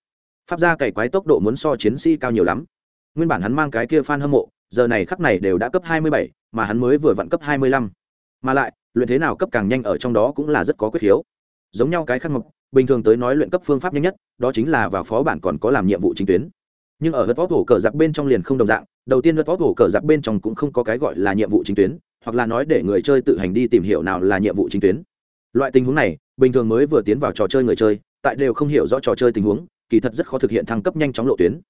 Pháp gia cày quái tốc độ muốn so chiến sĩ cao nhiều lắm. Nguyên bản hắn mang cái kia fan hâm mộ, giờ này khắc này đều đã cấp 27, mà hắn mới vừa vặn cấp 25. Mà lại, luyện thế nào cấp càng nhanh ở trong đó cũng là rất có quyết hiếu. Giống nhau cái khắc mộc, bình thường tới nói luyện cấp phương pháp nhanh nhất, đó chính là vào phó bản còn có làm nhiệm vụ chính tuyến nhưng ở hớt võ hổ cờ giặc bên trong liền không đồng dạng đầu tiên hớt võ hổ cờ giặc bên trong cũng không có cái gọi là nhiệm vụ chính tuyến hoặc là nói để người chơi tự hành đi tìm hiểu nào là nhiệm vụ chính tuyến loại tình huống này, bình thường mới vừa tiến vào trò chơi người chơi, tại đều không hiểu rõ trò chơi tình huống, kỳ thật rất khó thực hiện thăng cấp nhanh chóng lộ tuyến.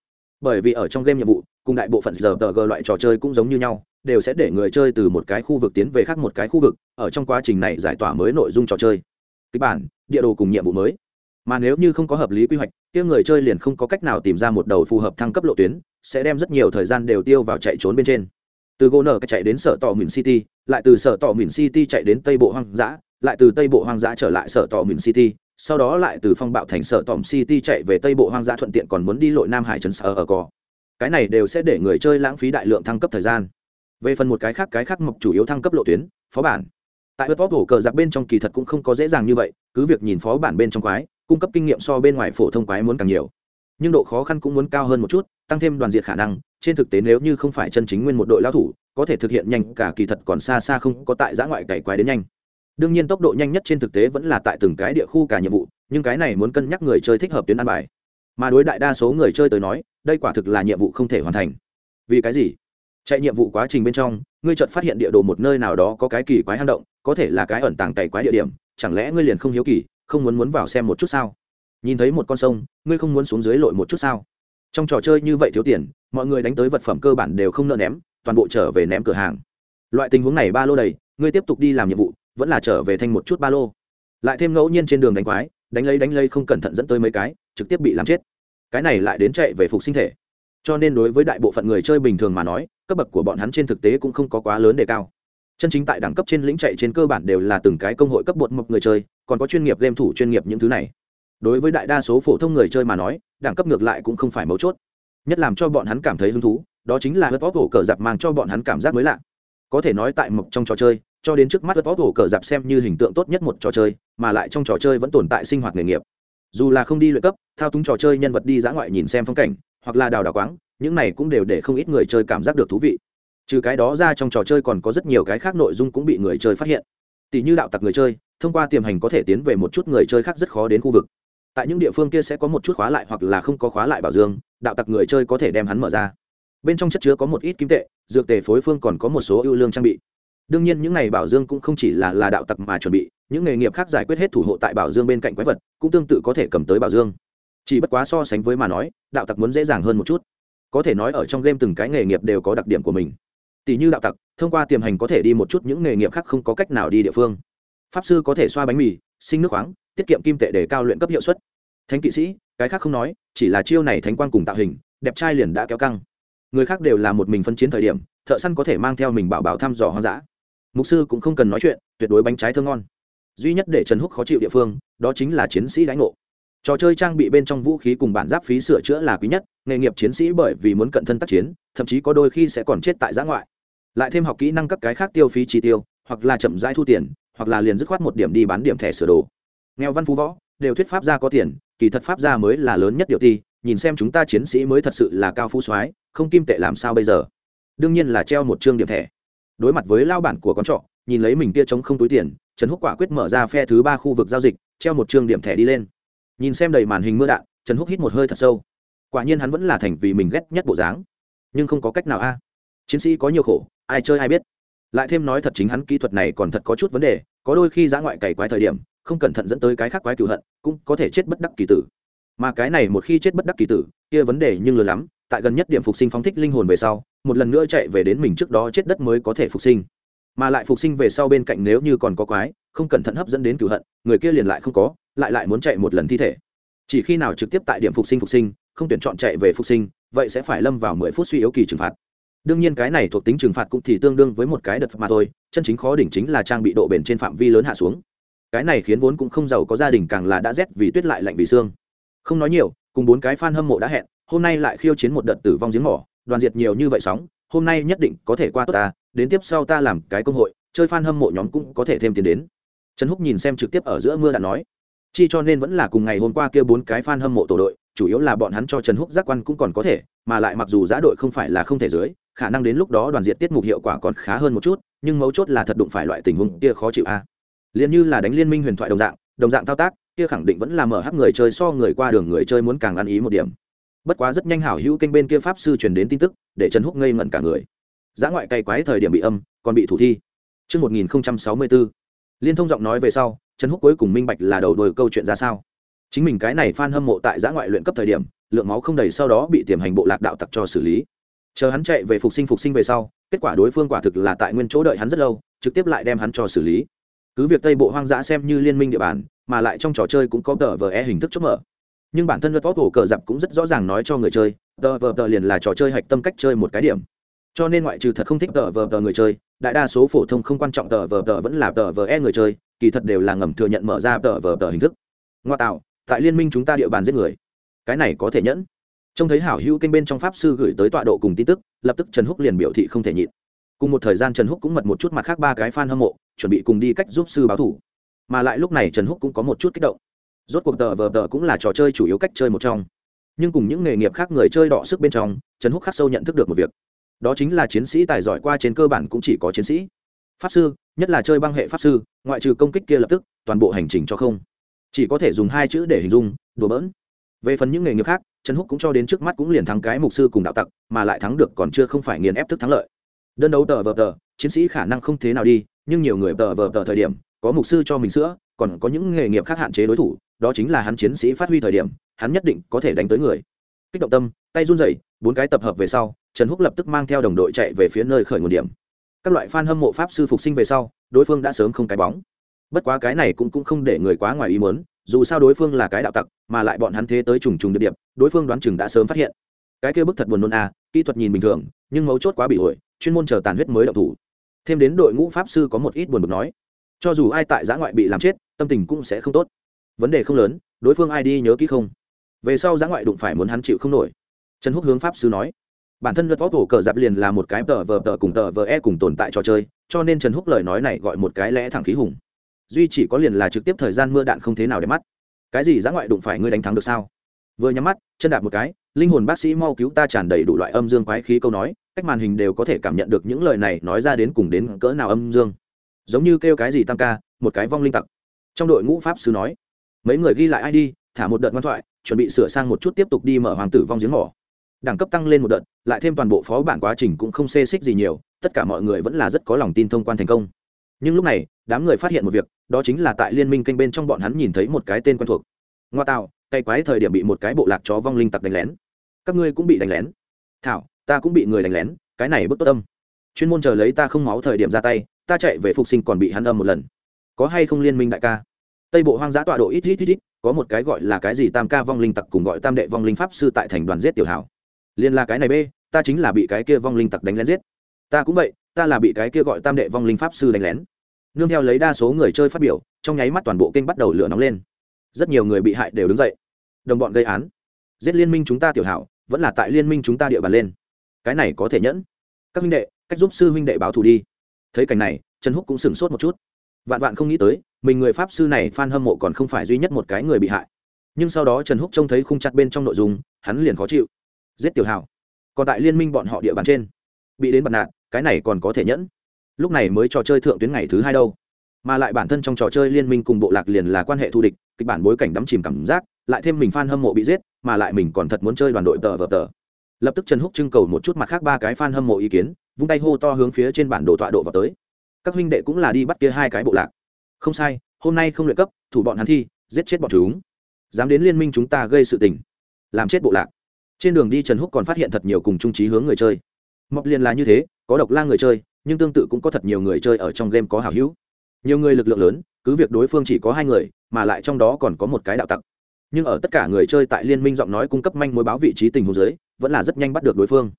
Bởi vì ở trong game nhiệm vụ, cùng đại bộ phận giờ tờ g loại trò chơi cũng giống như nhau, đều sẽ để người chơi từ một cái khu vực tiến về khác một cái khu vực, ở trong quá trình này giải tỏa mới nội dung trò chơi. Kịch bản, địa đồ cùng nhiệm vụ mới. Mà nếu như không có hợp lý quy hoạch, kia người chơi liền không có cách nào tìm ra một đầu phù hợp thăng cấp lộ tuyến, sẽ đem rất nhiều thời gian đều tiêu vào chạy trốn bên trên. Từ gỗ nở chạy đến sở tỏ mìn city, lại từ sở tỏ mìn city chạy đến tây bộ hoang dã lại từ tây bộ hoang dã trở lại sở tỏ mìn city, sau đó lại từ phong bạo thành sở tỏm city chạy về tây bộ hoang dã thuận tiện còn muốn đi lội nam hải trấn sở ở cò cái này đều sẽ để người chơi lãng phí đại lượng thăng cấp thời gian. Về phần một cái khác cái khác mộc chủ yếu thăng cấp lộ tuyến, phó bản. Tại hớt vót hổ cờ giặc bên trong kỳ thật cũng không có dễ dàng như vậy, cứ việc nhìn phó bản bên trong quái, cung cấp kinh nghiệm so bên ngoài phổ thông quái muốn càng nhiều. Nhưng độ khó khăn cũng muốn cao hơn một chút, tăng thêm đoàn diệt khả năng, trên thực tế nếu như không phải chân chính nguyên một đội lao thủ, có thể thực hiện nhanh cả kỳ thật còn xa xa không có tại giã ngoại cày quái đến nhanh đương nhiên tốc độ nhanh nhất trên thực tế vẫn là tại từng cái địa khu cả nhiệm vụ, nhưng cái này muốn cân nhắc người chơi thích hợp tuyến an bài. Mà đối đại đa số người chơi tới nói, đây quả thực là nhiệm vụ không thể hoàn thành. Vì cái gì? Chạy nhiệm vụ quá trình bên trong, ngươi chợt phát hiện địa đồ một nơi nào đó có cái kỳ quái hang động, có thể là cái ẩn tàng cày quái địa điểm, chẳng lẽ ngươi liền không hiếu kỳ, không muốn muốn vào xem một chút sao? Nhìn thấy một con sông, ngươi không muốn xuống dưới lội một chút sao? Trong trò chơi như vậy thiếu tiền, mọi người đánh tới vật phẩm cơ bản đều không nợ ném, toàn bộ trở về ném cửa hàng. Loại tình huống này ba lô đầy, ngươi tiếp tục đi làm nhiệm vụ vẫn là trở về thành một chút ba lô. Lại thêm ngẫu nhiên trên đường đánh quái, đánh lấy đánh lấy không cẩn thận dẫn tới mấy cái, trực tiếp bị làm chết. Cái này lại đến chạy về phục sinh thể. Cho nên đối với đại bộ phận người chơi bình thường mà nói, cấp bậc của bọn hắn trên thực tế cũng không có quá lớn đề cao. Chân chính tại đẳng cấp trên lĩnh chạy trên cơ bản đều là từng cái công hội cấp bột mộc người chơi, còn có chuyên nghiệp game thủ chuyên nghiệp những thứ này. Đối với đại đa số phổ thông người chơi mà nói, đẳng cấp ngược lại cũng không phải mấu chốt. Nhất làm cho bọn hắn cảm thấy hứng thú, đó chính là hớt vóc hổ cờ giặc mang cho bọn hắn cảm giác mới lạ có thể nói tại mộc trong trò chơi, cho đến trước mắt hớt võ hổ cờ dạp xem như hình tượng tốt nhất một trò chơi, mà lại trong trò chơi vẫn tồn tại sinh hoạt nghề nghiệp. Dù là không đi luyện cấp, thao túng trò chơi nhân vật đi dã ngoại nhìn xem phong cảnh, hoặc là đào đào quáng, những này cũng đều để không ít người chơi cảm giác được thú vị. Trừ cái đó ra trong trò chơi còn có rất nhiều cái khác nội dung cũng bị người chơi phát hiện. Tỷ như đạo tặc người chơi, thông qua tiềm hành có thể tiến về một chút người chơi khác rất khó đến khu vực. Tại những địa phương kia sẽ có một chút khóa lại hoặc là không có khóa lại bảo dương, đạo tặc người chơi có thể đem hắn mở ra bên trong chất chứa có một ít kim tệ, dược tề phối phương còn có một số ưu lương trang bị. Đương nhiên những n à y bảo dương cũng không chỉ là là đạo tặc mà chuẩn bị, những nghề nghiệp khác giải quyết hết thủ hộ tại bảo dương bên cạnh quái vật, cũng tương tự có thể cầm tới bảo dương. Chỉ bất quá so sánh với mà nói, đạo tặc muốn dễ dàng hơn một chút. Có thể nói ở trong game từng cái nghề nghiệp đều có đặc điểm của mình. Tỷ như đạo tặc, thông qua tiềm hành có thể đi một chút những nghề nghiệp khác không có cách nào đi địa phương. Pháp sư có thể xoa bánh mì, sinh nước khoáng, tiết kiệm kim tệ để cao luyện cấp hiệu suất. Thánh kỵ sĩ, cái khác không nói, chỉ là chiêu này thánh quan cùng tạo hình, đẹp trai liền đã kéo căng người khác đều là một mình phân chiến thời điểm, thợ săn có thể mang theo mình bảo bảo thăm dò hoang dã. Mục sư cũng không cần nói chuyện, tuyệt đối bánh trái thơ ngon. Duy nhất để trần húc khó chịu địa phương, đó chính là chiến sĩ đánh ngộ. Trò chơi trang bị bên trong vũ khí cùng bản giáp phí sửa chữa là quý nhất, nghề nghiệp chiến sĩ bởi vì muốn cận thân tác chiến, thậm chí có đôi khi sẽ còn chết tại giã ngoại. Lại thêm học kỹ năng các cái khác tiêu phí chi tiêu, hoặc là chậm rãi thu tiền, hoặc là liền dứt khoát một điểm đi bán điểm thẻ sửa đồ. Nghèo văn phú võ, đều thuyết pháp gia có tiền, kỳ thật pháp gia mới là lớn nhất điều ti, nhìn xem chúng ta chiến sĩ mới thật sự là cao phú soái không kim tệ làm sao bây giờ? Đương nhiên là treo một chương điểm thẻ. Đối mặt với lao bản của con trọ, nhìn lấy mình kia trống không túi tiền, trần húc quả quyết mở ra phe thứ ba khu vực giao dịch, treo một chương điểm thẻ đi lên. Nhìn xem đầy màn hình mưa đạn, trần húc hít một hơi thật sâu. Quả nhiên hắn vẫn là thành vì mình ghét nhất bộ dáng. Nhưng không có cách nào a. À. Chiến sĩ có nhiều khổ, ai chơi ai biết. Lại thêm nói thật chính hắn kỹ thuật này còn thật có chút vấn đề, có đôi khi giã ngoại cày quái thời điểm, không cẩn thận dẫn tới cái khác quái cựu hận, cũng có thể chết bất đắc kỳ tử. Mà cái này một khi chết bất đắc kỳ tử, kia vấn đề nhưng lớn lắm tại gần nhất điểm phục sinh phóng thích linh hồn về sau, một lần nữa chạy về đến mình trước đó chết đất mới có thể phục sinh. Mà lại phục sinh về sau bên cạnh nếu như còn có quái, không cẩn thận hấp dẫn đến cửu hận, người kia liền lại không có, lại lại muốn chạy một lần thi thể. Chỉ khi nào trực tiếp tại điểm phục sinh phục sinh, không tuyển chọn chạy về phục sinh, vậy sẽ phải lâm vào mười phút suy yếu kỳ trừng phạt. Đương nhiên cái này thuộc tính trừng phạt cũng thì tương đương với một cái đợt mà thôi, chân chính khó đỉnh chính là trang bị độ bền trên phạm vi lớn hạ xuống. Cái này khiến vốn cũng không giàu có gia đình càng là đã rét vì tuyết lại lạnh vì xương. Không nói nhiều, cùng bốn cái fan hâm mộ đã hẹn hôm nay lại khiêu chiến một đợt tử vong giếng mỏ, đoàn diệt nhiều như vậy sóng, hôm nay nhất định có thể qua tốt ta, đến tiếp sau ta làm cái công hội, chơi fan hâm mộ nhóm cũng có thể thêm tiền đến trần húc nhìn xem trực tiếp ở giữa mưa đã nói, chi cho nên vẫn là cùng ngày hôm qua kia bốn cái fan hâm mộ tổ đội, chủ yếu là bọn hắn cho trần húc giác quan cũng còn có thể, mà lại mặc dù giá đội không phải là không thể dưới, khả năng đến lúc đó đoàn diện tiết mục hiệu quả còn khá hơn một chút, nhưng mấu chốt là thật đụng phải loại tình huống kia khó chịu a à. liền như là đánh liên minh huyền thoại đồng dạng đồng dạng thao tác, kia khẳng định vẫn là mở hắc người chơi so người qua đường người chơi muốn càng ăn ý một điểm bất quá rất nhanh hảo hữu kênh bên kia pháp sư truyền đến tin tức để trần húc ngây ngẩn cả người. Giá ngoại cày quái thời điểm bị âm còn bị thủ thi. Trước 1064, liên thông giọng nói về sau trần húc cuối cùng minh bạch là đầu đuôi câu chuyện ra sao. Chính mình cái này f hâm mộ tại giã ngoại luyện cấp thời điểm lượng máu không đầy sau đó bị tiềm hành bộ lạc đạo tặc cho xử lý. Chờ hắn chạy về phục sinh phục sinh về sau kết quả đối phương quả thực là tại nguyên chỗ đợi hắn rất lâu trực tiếp lại đem hắn cho xử lý. Cứ việc tây bộ hoang dã xem như liên minh địa bàn mà lại trong trò chơi cũng có tờ vờ e hình thức chốt mở nhưng bản thân luật vót hổ cờ dạp cũng rất rõ ràng nói cho người chơi, tờ vờ tờ liền là trò chơi hạch tâm cách chơi một cái điểm. Cho nên ngoại trừ thật không thích tờ vờ tờ người chơi, đại đa số phổ thông không quan trọng tờ vờ tờ vẫn là tờ vờ e người chơi, kỳ thật đều là ngầm thừa nhận mở ra tờ vờ tờ hình thức. Ngoa tạo, tại liên minh chúng ta địa bàn giết người. Cái này có thể nhẫn. Trông thấy hảo hữu kênh bên trong pháp sư gửi tới tọa độ cùng tin tức, lập tức trần húc liền biểu thị không thể nhịn. Cùng một thời gian trần húc cũng mật một chút mặt khác ba cái f a n hâm mộ, chuẩn bị cùng đi cách giúp sư báo thủ. Mà lại lúc này trần húc cũng có một chút kích động rốt cuộc tờ vờ tờ cũng là trò chơi chủ yếu cách chơi một trong. Nhưng cùng những nghề nghiệp khác người chơi đọ sức bên trong, trần húc khắc sâu nhận thức được một việc. Đó chính là chiến sĩ tài giỏi qua trên cơ bản cũng chỉ có chiến sĩ. Pháp sư, nhất là chơi băng hệ pháp sư, ngoại trừ công kích kia lập tức, toàn bộ hành trình cho không. Chỉ có thể dùng hai chữ để hình dung, đùa bỡn. Về phần những nghề nghiệp khác, trần húc cũng cho đến trước mắt cũng liền thắng cái mục sư cùng đạo tặc, mà lại thắng được còn chưa không phải nghiền ép thức thắng lợi. Đơn đấu tờ vờ tờ, chiến sĩ khả năng không thế nào đi, nhưng nhiều người tờ vờ tờ thời điểm, có mục sư cho mình sữa còn có những nghề nghiệp khác hạn chế đối thủ đó chính là hắn chiến sĩ phát huy thời điểm hắn nhất định có thể đánh tới người. Kích động tâm tay run rẩy bốn cái tập hợp về sau trần húc lập tức mang theo đồng đội chạy về phía nơi khởi nguồn điểm. Các loại fan hâm mộ pháp sư phục sinh về sau đối phương đã sớm không cái bóng. Bất quá cái này cũng cũng không để người quá ngoài ý muốn dù sao đối phương là cái đạo tặc mà lại bọn hắn thế tới trùng trùng địa điểm, đối phương đoán chừng đã sớm phát hiện. Cái kia bức thật buồn nôn à kỹ thuật nhìn bình thường nhưng mấu chốt quá bị ổi chuyên môn chờ tàn huyết mới đậu thủ. Thêm đến đội ngũ pháp sư có một ít buồn bực nói cho dù ai tại giã ngoại bị làm chết, tâm tình cũng sẽ không tốt. Vấn đề không lớn, đối phương ai đi nhớ kỹ không? Về sau giã ngoại đụng phải muốn hắn chịu không nổi. Trần húc hướng pháp sư nói, bản thân luật võ cổ cờ dạp liền là một cái tờ vờ tờ cùng tờ vờ e cùng tồn tại trò chơi, cho nên trần húc lời nói này gọi một cái lẽ thẳng khí hùng. Duy chỉ có liền là trực tiếp thời gian mưa đạn không thế nào để mắt. Cái gì giã ngoại đụng phải ngươi đánh thắng được sao? Vừa nhắm mắt, chân đạp một cái, linh hồn bác sĩ mau cứu ta tràn đầy đủ loại âm dương quái khí câu nói, cách màn hình đều có thể cảm nhận được những lời này nói ra đến cùng đến cỡ nào âm dương giống như kêu cái gì tam ca, một cái vong linh tặc. Trong đội ngũ pháp sư nói, mấy người ghi lại id thả một đợt ngoan thoại, chuẩn bị sửa sang một chút tiếp tục đi mở hoàng tử vong giếng mỏ. Đẳng cấp tăng lên một đợt, lại thêm toàn bộ phó bản quá trình cũng không xê xích gì nhiều, tất cả mọi người vẫn là rất có lòng tin thông quan thành công. Nhưng lúc này, đám người phát hiện một việc, đó chính là tại liên minh kênh bên trong bọn hắn nhìn thấy một cái tên quen thuộc. Ngoa tạo, cây quái thời điểm bị một cái bộ lạc chó vong linh tặc đánh lén. Các ngươi cũng bị đánh lén. Thảo, ta cũng bị người đánh lén, cái này bức tốt tâm. Chuyên môn chờ lấy ta không máu thời điểm ra tay ta chạy về phục sinh còn bị hắn âm một lần. Có hay không liên minh đại ca? Tây bộ hoang dã tọa độ ít ít ít ít, có một cái gọi là cái gì tam ca vong linh tặc cùng gọi tam đệ vong linh pháp sư tại thành đoàn giết tiểu hảo. Liên là cái này b ta chính là bị cái kia vong linh tặc đánh lén giết. Ta cũng vậy, ta là bị cái kia gọi tam đệ vong linh pháp sư đánh lén. Nương theo lấy đa số người chơi phát biểu, trong nháy mắt toàn bộ kênh bắt đầu lửa nóng lên. Rất nhiều người bị hại đều đứng dậy. Đồng bọn gây án. Giết liên minh chúng ta tiểu hảo, vẫn là tại liên minh chúng ta địa bàn lên. Cái này có thể nhẫn. Các huynh đệ, cách giúp sư huynh đệ báo thù đi thấy cảnh này, trần húc cũng sửng sốt một chút. Vạn vạn không nghĩ tới, mình người pháp sư này f a n hâm mộ còn không phải duy nhất một cái người bị hại. Nhưng sau đó trần húc trông thấy khung chặt bên trong nội dung, hắn liền khó chịu. Giết tiểu hảo còn tại liên minh bọn họ địa bàn trên. Bị đến bật nạn cái này còn có thể nhẫn. Lúc này mới trò chơi thượng tuyến ngày thứ hai đâu. Mà lại bản thân trong trò chơi liên minh cùng bộ lạc liền là quan hệ thù địch, kịch bản bối cảnh đắm chìm cảm giác, lại thêm mình f a n hâm mộ bị giết, mà lại mình còn thật muốn chơi đoàn đội tờ vờ tờ. Lập tức trần húc trưng cầu một chút mặt khác ba cái f a n hâm mộ ý kiến vung tay hô to hướng phía trên bản đồ tọa độ vào tới. Các huynh đệ cũng là đi bắt kia hai cái bộ lạc. Không sai, hôm nay không luyện cấp, thủ bọn hắn thi, giết chết bọn chúng. Dám đến liên minh chúng ta gây sự tình. Làm chết bộ lạc. Trên đường đi trần húc còn phát hiện thật nhiều cùng trung trí hướng người chơi. Mọc liền là như thế, có độc la người chơi, nhưng tương tự cũng có thật nhiều người chơi ở trong game có hảo hữu. Nhiều người lực lượng lớn, cứ việc đối phương chỉ có hai người, mà lại trong đó còn có một cái đạo tặc. Nhưng ở tất cả người chơi tại liên minh giọng nói cung cấp manh mối báo vị trí tình hồ dưới, vẫn là rất nhanh bắt được đối phương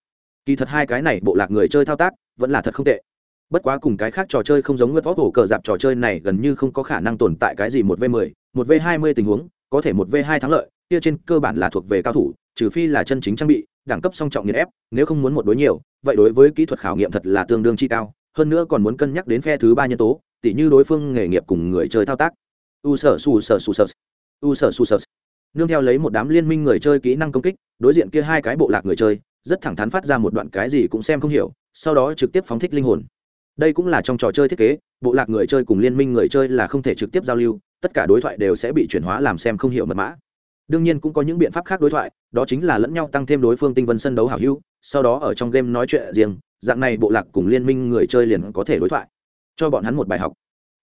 kỳ thật hai cái này bộ lạc người chơi thao tác vẫn là thật không tệ. Bất quá cùng cái khác trò chơi không giống ngất võ cổ cờ dạp trò chơi này gần như không có khả năng tồn tại cái gì một v 10 một v 20 tình huống, có thể một v 2 thắng lợi, kia trên cơ bản là thuộc về cao thủ, trừ phi là chân chính trang bị, đẳng cấp song trọng nghiền ép, nếu không muốn một đối nhiều, vậy đối với kỹ thuật khảo nghiệm thật là tương đương chi cao, hơn nữa còn muốn cân nhắc đến phe thứ ba nhân tố, tỉ như đối phương nghề nghiệp cùng người chơi thao tác. U sở su sở su sở. U sở su sở. Nương theo lấy một đám liên minh người chơi kỹ năng công kích, đối diện kia hai cái bộ lạc người chơi rất thẳng thắn phát ra một đoạn cái gì cũng xem không hiểu, sau đó trực tiếp phóng thích linh hồn. Đây cũng là trong trò chơi thiết kế, bộ lạc người chơi cùng liên minh người chơi là không thể trực tiếp giao lưu, tất cả đối thoại đều sẽ bị chuyển hóa làm xem không hiểu mật mã. Đương nhiên cũng có những biện pháp khác đối thoại, đó chính là lẫn nhau tăng thêm đối phương tinh vân sân đấu hảo hữu, sau đó ở trong game nói chuyện riêng, dạng này bộ lạc cùng liên minh người chơi liền có thể đối thoại. Cho bọn hắn một bài học.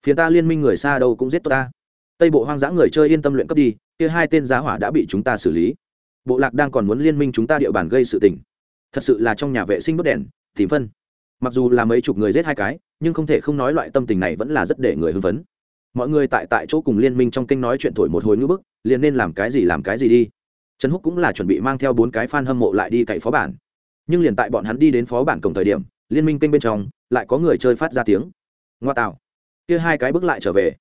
Phía ta liên minh người xa đâu cũng giết tôi ta. Tây bộ hoang dã người chơi yên tâm luyện cấp đi, kia hai tên giá hỏa đã bị chúng ta xử lý. Bộ lạc đang còn muốn liên minh chúng ta địa bàn gây sự tình thật sự là trong nhà vệ sinh đốt đèn, tìm phân. Mặc dù là mấy chục người giết hai cái, nhưng không thể không nói loại tâm tình này vẫn là rất để người hưng phấn. Mọi người tại tại chỗ cùng liên minh trong kênh nói chuyện thổi một hồi ngữ bức, liền nên làm cái gì làm cái gì đi. Trần húc cũng là chuẩn bị mang theo bốn cái f a n hâm mộ lại đi cậy phó bản. Nhưng liền tại bọn hắn đi đến phó bản cổng thời điểm, liên minh kênh bên trong, lại có người chơi phát ra tiếng. Ngoa tạo. Kia hai cái bước lại trở về,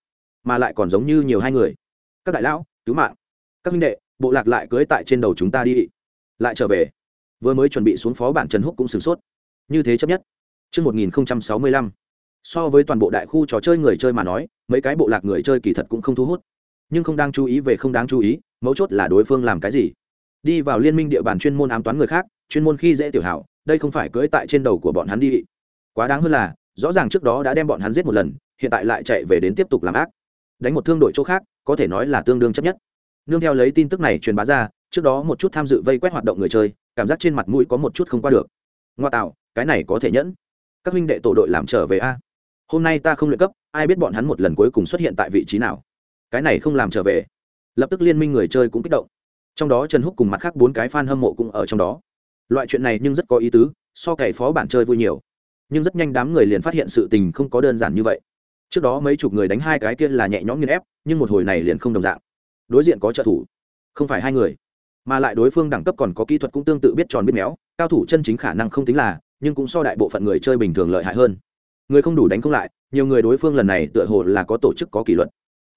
mà lại còn giống như nhiều hai người. Các đại lão, cứu mạng. Các minh đệ, bộ lạc lại cưới tại trên đầu chúng ta đi. Lại trở về vừa mới chuẩn bị xuống phó bản trần húc cũng sửng sốt. Như thế chấp nhất. Trước 1065, so với toàn bộ đại khu trò chơi người chơi mà nói mấy cái bộ lạc người chơi kỳ thật cũng không thu hút. Nhưng không đang chú ý về không đáng chú ý mấu chốt là đối phương làm cái gì. Đi vào liên minh địa bàn chuyên môn ám toán người khác chuyên môn khi dễ tiểu hảo đây không phải cưỡi tại trên đầu của bọn hắn đi. Quá đáng hơn là rõ ràng trước đó đã đem bọn hắn giết một lần hiện tại lại chạy về đến tiếp tục làm ác. Đánh một thương đội chỗ khác có thể nói là tương đương chấp nhất. Nương theo lấy tin tức này truyền bá ra trước đó một chút tham dự vây quét hoạt động người chơi cảm giác trên mặt mũi có một chút không qua được. Ngoa tạo, cái này có thể nhẫn. Các huynh đệ tổ đội làm trở về a. Hôm nay ta không luyện cấp, ai biết bọn hắn một lần cuối cùng xuất hiện tại vị trí nào. Cái này không làm trở về. Lập tức liên minh người chơi cũng kích động. Trong đó trần húc cùng mặt khác bốn cái f a n hâm mộ cũng ở trong đó. Loại chuyện này nhưng rất có ý tứ, so cày phó bản chơi vui nhiều. Nhưng rất nhanh đám người liền phát hiện sự tình không có đơn giản như vậy. Trước đó mấy chục người đánh hai cái kia là nhẹ nhõm nghiên ép, nhưng một hồi này liền không đồng dạng. Đối diện có trợ thủ. Không phải hai người mà lại đối phương đẳng cấp còn có kỹ thuật cũng tương tự biết tròn biết méo, cao thủ chân chính khả năng không tính là, nhưng cũng so đại bộ phận người chơi bình thường lợi hại hơn. Người không đủ đánh không lại, nhiều người đối phương lần này tựa hồ là có tổ chức có kỷ luật.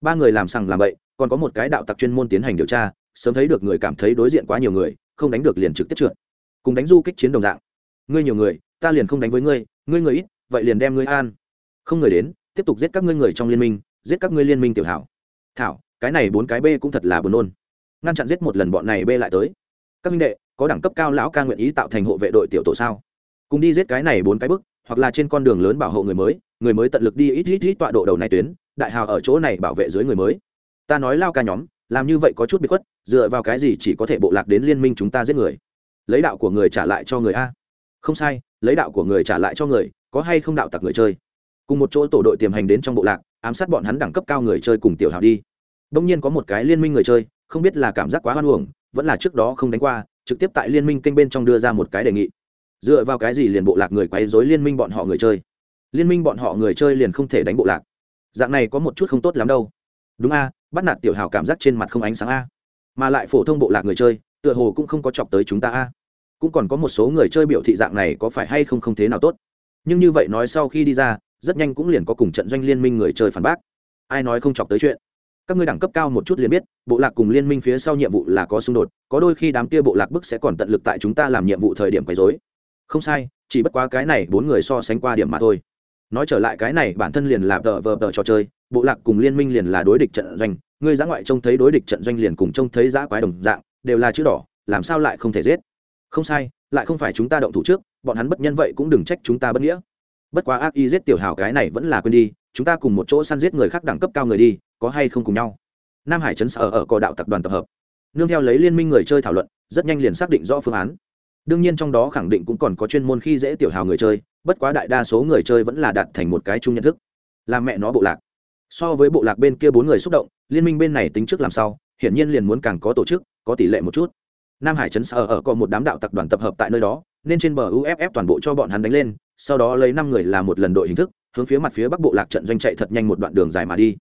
Ba người làm sằng làm bậy, còn có một cái đạo tặc chuyên môn tiến hành điều tra, sớm thấy được người cảm thấy đối diện quá nhiều người, không đánh được liền trực tiếp trượt. Cùng đánh du kích chiến đồng dạng. Ngươi nhiều người, ta liền không đánh với ngươi ngươi người ít, vậy liền đem ngươi an. Không người đến, tiếp tục giết các ngươi người trong liên minh, giết các ngươi liên minh tiểu hảo. Thảo, cái này bốn cái b cũng thật là buồn nôn ngăn chặn giết một lần bọn này bê lại tới. Các minh đệ, có đẳng cấp cao lão ca nguyện ý tạo thành hộ vệ đội tiểu tổ sao? Cùng đi giết cái này bốn cái bức, hoặc là trên con đường lớn bảo hộ người mới người mới tận lực đi ít ít ít tọa độ đầu này tuyến, đại hào ở chỗ này bảo vệ dưới người mới. Ta nói lao ca nhóm, làm như vậy có chút bị khuất, dựa vào cái gì chỉ có thể bộ lạc đến liên minh chúng ta giết người? Lấy đạo của người trả lại cho người a. Không sai, lấy đạo của người trả lại cho người, có hay không đạo tặc người chơi? Cùng một chỗ tổ đội tiềm hành đến trong bộ lạc, ám sát bọn hắn đẳng cấp cao người chơi cùng tiểu hào đi. Đông nhiên có một cái liên minh người chơi không biết là cảm giác quá hoan uổng, vẫn là trước đó không đánh qua, trực tiếp tại liên minh kênh bên trong đưa ra một cái đề nghị. Dựa vào cái gì liền bộ lạc người quấy dối liên minh bọn họ người chơi? Liên minh bọn họ người chơi liền không thể đánh bộ lạc. Dạng này có một chút không tốt lắm đâu. Đúng a, bắt nạt tiểu hào cảm giác trên mặt không ánh sáng a. Mà lại phổ thông bộ lạc người chơi, tựa hồ cũng không có chọc tới chúng ta a. Cũng còn có một số người chơi biểu thị dạng này có phải hay không không thế nào tốt. Nhưng như vậy nói sau khi đi ra, rất nhanh cũng liền có cùng trận doanh liên minh người chơi phản bác. Ai nói không chọc tới chuyện? Các ngươi đẳng cấp cao một chút liền biết, bộ lạc cùng liên minh phía sau nhiệm vụ là có xung đột, có đôi khi đám kia bộ lạc bức sẽ còn tận lực tại chúng ta làm nhiệm vụ thời điểm quấy dối không sai, chỉ bất quá cái này bốn người so sánh qua điểm mà thôi. Nói trở lại cái này, bản thân liền là tờ vờ tờ trò chơi, bộ lạc cùng liên minh liền là đối địch trận doanh, ngươi giã ngoại trông thấy đối địch trận doanh liền cùng trông thấy giã quái đồng dạng, đều là chữ đỏ, làm sao lại không thể giết? Không sai, lại không phải chúng ta động thủ trước, bọn hắn bất nhân vậy cũng đừng trách chúng ta bất nghĩa. Bất quá ác y giết tiểu hào cái này vẫn là quên đi, chúng ta cùng một chỗ săn giết người khác đẳng cấp cao người đi có hay không cùng nhau. Nam hải chấn sở ở cò đạo tập đoàn tập hợp. Nương theo lấy liên minh người chơi thảo luận, rất nhanh liền xác định rõ phương án. Đương nhiên trong đó khẳng định cũng còn có chuyên môn khi dễ tiểu hào người chơi, bất quá đại đa số người chơi vẫn là đạt thành một cái chung nhận thức. Làm mẹ nó bộ lạc. So với bộ lạc bên kia bốn người xúc động, liên minh bên này tính trước làm sao, hiển nhiên liền muốn càng có tổ chức, có tỷ lệ một chút. Nam hải chấn sở ở có một đám đạo tập đoàn tập hợp tại nơi đó, nên trên bờ uff toàn bộ cho bọn hắn đánh lên, sau đó lấy năm người làm một lần đội hình thức, hướng phía mặt phía bắc bộ lạc trận doanh chạy thật nhanh một đoạn đường dài mà đi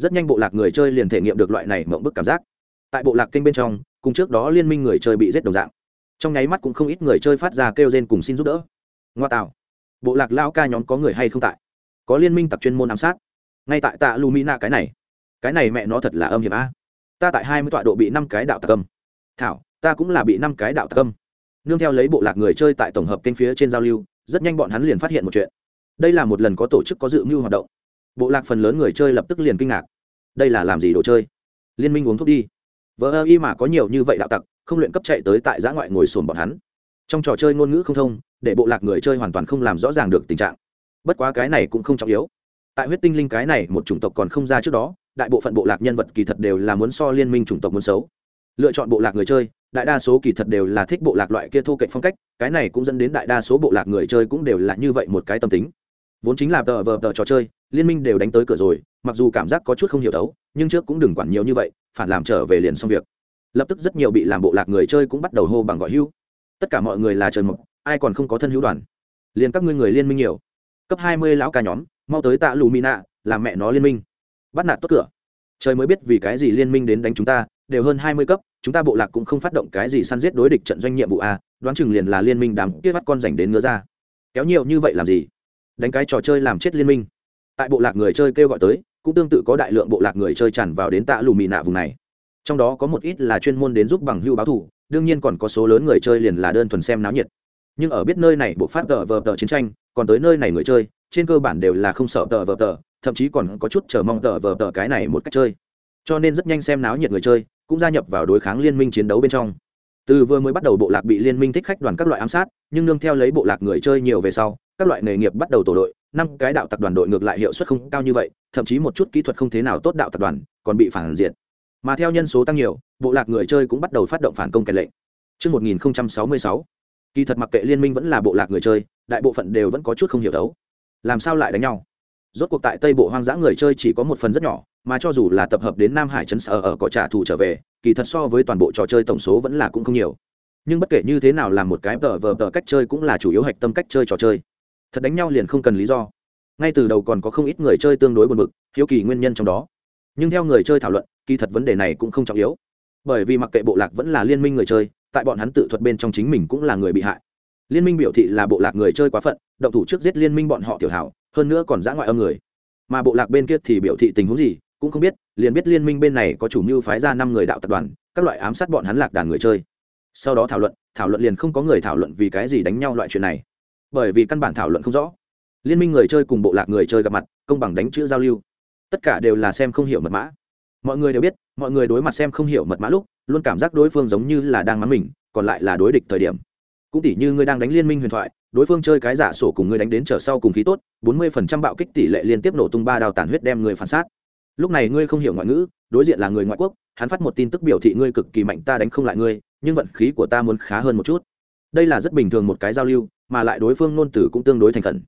rất nhanh bộ lạc người chơi liền thể nghiệm được loại này mộng bức cảm giác. Tại bộ lạc kênh bên trong, cùng trước đó liên minh người chơi bị giết đồng dạng. Trong nháy mắt cũng không ít người chơi phát ra kêu rên cùng xin giúp đỡ. Ngoa tạo. Bộ lạc lao ca nhóm có người hay không tại? Có liên minh tặc chuyên môn ám sát. Ngay tại tạ lumina cái này. Cái này mẹ nó thật là âm hiểm a. Ta tại hai mươi tọa độ bị năm cái đạo tặc âm. Thảo, ta cũng là bị năm cái đạo tặc âm. Nương theo lấy bộ lạc người chơi tại tổng hợp kênh phía trên giao lưu, rất nhanh bọn hắn liền phát hiện một chuyện. Đây là một lần có tổ chức có dự mưu hoạt động bộ lạc phần lớn người chơi lập tức liền kinh ngạc. Đây là làm gì đồ chơi? Liên minh uống thuốc đi. Vợ ơ y mà có nhiều như vậy đạo tặc, không luyện cấp chạy tới tại giã ngoại ngồi sồn bọn hắn. Trong trò chơi ngôn ngữ không thông, để bộ lạc người chơi hoàn toàn không làm rõ ràng được tình trạng. Bất quá cái này cũng không trọng yếu. Tại huyết tinh linh cái này, một chủng tộc còn không ra trước đó, đại bộ phận bộ lạc nhân vật kỳ thật đều là muốn so liên minh chủng tộc muốn xấu. Lựa chọn bộ lạc người chơi, đại đa số kỳ thật đều là thích bộ lạc loại kia thô cạnh phong cách, cái này cũng dẫn đến đại đa số bộ lạc người chơi cũng đều là như vậy một cái tâm tính. Vốn chính là tờ vờ tờ trò chơi liên minh đều đánh tới cửa rồi, mặc dù cảm giác có chút không hiểu đấu, nhưng trước cũng đừng quản nhiều như vậy, phản làm trở về liền xong việc. Lập tức rất nhiều bị làm bộ lạc người chơi cũng bắt đầu hô bằng gọi hưu. Tất cả mọi người là trời mộc ai còn không có thân hữu đoàn? Liền các ngươi người liên minh nhiều. Cấp hai mươi lão ca nhóm, mau tới tạ lù mỹ nạ làm mẹ nó liên minh. Bắt nạt tốt cửa. Trời mới biết vì cái gì liên minh đến đánh chúng ta, đều hơn hai mươi cấp, chúng ta bộ lạc cũng không phát động cái gì săn giết đối địch trận doanh nhiệm vụ a, đoán chừng liền là liên minh đám kia bắt con dành đến ngứa ra. Kéo nhiều như vậy làm gì? Đánh cái trò chơi làm chết liên minh tại bộ lạc người chơi kêu gọi tới, cũng tương tự có đại lượng bộ lạc người chơi tràn vào đến tạ lù mì nạ vùng này. Trong đó có một ít là chuyên môn đến giúp bằng hưu báo thủ, đương nhiên còn có số lớn người chơi liền là đơn thuần xem náo nhiệt. Nhưng ở biết nơi này bộ phát tờ vờ tờ chiến tranh, còn tới nơi này người chơi, trên cơ bản đều là không sợ tờ vờ tờ, thậm chí còn có chút chờ mong tờ vờ tờ cái này một cách chơi. Cho nên rất nhanh xem náo nhiệt người chơi, cũng gia nhập vào đối kháng liên minh chiến đấu bên trong từ vừa mới bắt đầu bộ lạc bị liên minh thích khách đoàn các loại ám sát nhưng nương theo lấy bộ lạc người chơi nhiều về sau các loại nghề nghiệp bắt đầu tổ đội năm cái đạo tập đoàn đội ngược lại hiệu suất không cao như vậy thậm chí một chút kỹ thuật không thế nào tốt đạo tập đoàn còn bị phản diện mà theo nhân số tăng nhiều bộ lạc người chơi cũng bắt đầu phát động phản công kèn lệnh. Trước 1066, kỳ thật mặc kệ liên minh vẫn là bộ lạc người chơi đại bộ phận đều vẫn có chút không hiểu đấu làm sao lại đánh nhau? Rốt cuộc tại tây bộ hoang dã người chơi chỉ có một phần rất nhỏ, mà cho dù là tập hợp đến nam hải chấn sở ở có trả thù trở về, kỳ thật so với toàn bộ trò chơi tổng số vẫn là cũng không nhiều. Nhưng bất kể như thế nào làm một cái tờ vờ tờ cách chơi cũng là chủ yếu hạch tâm cách chơi trò chơi. Thật đánh nhau liền không cần lý do. Ngay từ đầu còn có không ít người chơi tương đối buồn bực, hiếu kỳ nguyên nhân trong đó. Nhưng theo người chơi thảo luận, kỳ thật vấn đề này cũng không trọng yếu. Bởi vì mặc kệ bộ lạc vẫn là liên minh người chơi, tại bọn hắn tự thuật bên trong chính mình cũng là người bị hại liên minh biểu thị là bộ lạc người chơi quá phận, động thủ trước giết liên minh bọn họ tiểu hảo, hơn nữa còn giã ngoại âm người. Mà bộ lạc bên kia thì biểu thị tình huống gì, cũng không biết, liền biết liên minh bên này có chủ mưu phái ra năm người đạo tập đoàn, các loại ám sát bọn hắn lạc đàn người chơi. Sau đó thảo luận thảo luận liền không có người thảo luận vì cái gì đánh nhau loại chuyện này. Bởi vì căn bản thảo luận không rõ. Liên minh người chơi cùng bộ lạc người chơi gặp mặt, công bằng đánh chữ giao lưu. Tất cả đều là xem không hiểu mật mã. Mọi người đều biết, mọi người đối mặt xem không hiểu mật mã lúc, luôn cảm giác đối phương giống như là đang mắng mình, còn lại là đối địch thời điểm cũng tỉ như ngươi đang đánh liên minh huyền thoại, đối phương chơi cái giả sổ cùng ngươi đánh đến trở sau cùng khí tốt, bốn mươi phần trăm bạo kích tỷ lệ liên tiếp nổ tung ba đào tàn huyết đem người phản sát. Lúc này ngươi không hiểu ngoại ngữ, đối diện là người ngoại quốc, hắn phát một tin tức biểu thị ngươi cực kỳ mạnh, ta đánh không lại ngươi, nhưng vận khí của ta muốn khá hơn một chút. Đây là rất bình thường một cái giao lưu, mà lại đối phương ngôn từ cũng tương đối thành khẩn.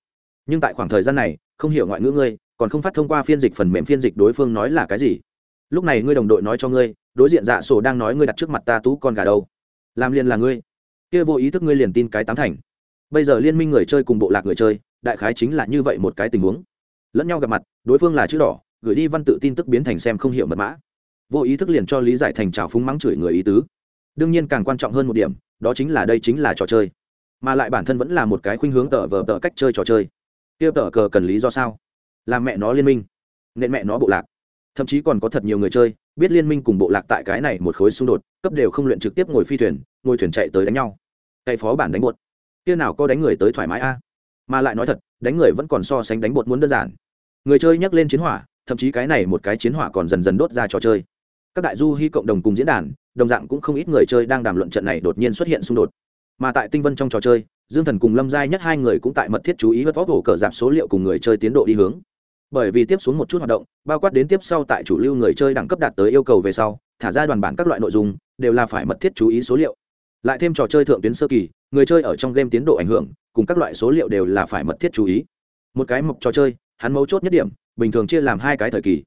Nhưng tại khoảng thời gian này, không hiểu ngoại ngữ ngươi, còn không phát thông qua phiên dịch phần mềm phiên dịch đối phương nói là cái gì. Lúc này ngươi đồng đội nói cho ngươi, đối diện dạ sổ đang nói ngươi đặt trước mặt ta tú con gà đâu. Làm liền là ngươi kia vô ý thức ngươi liền tin cái tám thành. Bây giờ liên minh người chơi cùng bộ lạc người chơi, đại khái chính là như vậy một cái tình huống. Lẫn nhau gặp mặt, đối phương là chữ đỏ, gửi đi văn tự tin tức biến thành xem không hiểu mật mã. Vô ý thức liền cho lý giải thành trào phúng mắng chửi người ý tứ. Đương nhiên càng quan trọng hơn một điểm, đó chính là đây chính là trò chơi. Mà lại bản thân vẫn là một cái khuynh hướng tờ vờ tờ cách chơi trò chơi. Kia tờ cờ cần lý do sao? Làm mẹ nó liên minh, nên mẹ nó bộ lạc. Thậm chí còn có thật nhiều người chơi, biết liên minh cùng bộ lạc tại cái này một khối xung đột, cấp đều không luyện trực tiếp ngồi phi thuyền, ngồi thuyền chạy tới đánh nhau cậy phó bản đánh bột. Kia nào có đánh người tới thoải mái a? Mà lại nói thật, đánh người vẫn còn so sánh đánh bột muốn đơn giản. Người chơi nhắc lên chiến hỏa, thậm chí cái này một cái chiến hỏa còn dần dần đốt ra trò chơi. Các đại du hy cộng đồng cùng diễn đàn, đồng dạng cũng không ít người chơi đang đàm luận trận này đột nhiên xuất hiện xung đột. Mà tại tinh vân trong trò chơi, dương thần cùng lâm giai nhất hai người cũng tại mật thiết chú ý vớt vóc hổ cờ giảm số liệu cùng người chơi tiến độ đi hướng. Bởi vì tiếp xuống một chút hoạt động, bao quát đến tiếp sau tại chủ lưu người chơi đẳng cấp đạt tới yêu cầu về sau, thả ra đoàn bản các loại nội dung, đều là phải mật thiết chú ý số liệu lại thêm trò chơi thượng tuyến sơ kỳ, người chơi ở trong game tiến độ ảnh hưởng, cùng các loại số liệu đều là phải mật thiết chú ý. Một cái mộc trò chơi, hắn mấu chốt nhất điểm, bình thường chia làm hai cái thời kỳ.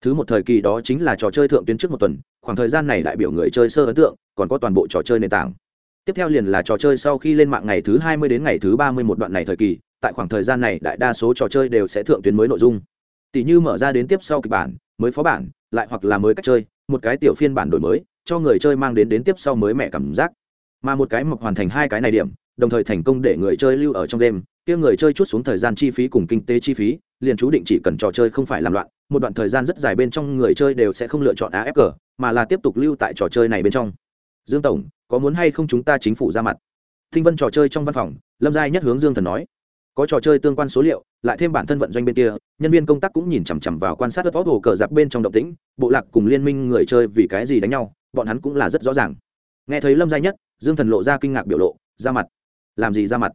Thứ một thời kỳ đó chính là trò chơi thượng tuyến trước một tuần, khoảng thời gian này đại biểu người chơi sơ ấn tượng, còn có toàn bộ trò chơi nền tảng. Tiếp theo liền là trò chơi sau khi lên mạng ngày thứ hai mươi đến ngày thứ ba mươi một đoạn này thời kỳ, tại khoảng thời gian này đại đa số trò chơi đều sẽ thượng tuyến mới nội dung. Tỷ như mở ra đến tiếp sau kịch bản, mới phó bản, lại hoặc là mới cách chơi, một cái tiểu phiên bản đổi mới, cho người chơi mang đến đến tiếp sau mới mẹ cảm giác mà một cái mọc hoàn thành hai cái này điểm, đồng thời thành công để người chơi lưu ở trong đêm kia người chơi chút xuống thời gian chi phí cùng kinh tế chi phí, liền chú định chỉ cần trò chơi không phải làm loạn, một đoạn thời gian rất dài bên trong người chơi đều sẽ không lựa chọn afg mà là tiếp tục lưu tại trò chơi này bên trong. Dương tổng, có muốn hay không chúng ta chính phủ ra mặt? Thinh vân trò chơi trong văn phòng, lâm giai nhất hướng dương thần nói. Có trò chơi tương quan số liệu, lại thêm bản thân vận doanh bên kia, nhân viên công tác cũng nhìn chằm chằm vào quan sát đất võ hồ cờ giặc bên trong động tĩnh, bộ lạc cùng liên minh người chơi vì cái gì đánh nhau, bọn hắn cũng là rất rõ ràng nghe thấy lâm gia nhất, dương thần lộ ra kinh ngạc biểu lộ, ra mặt. Làm gì ra mặt?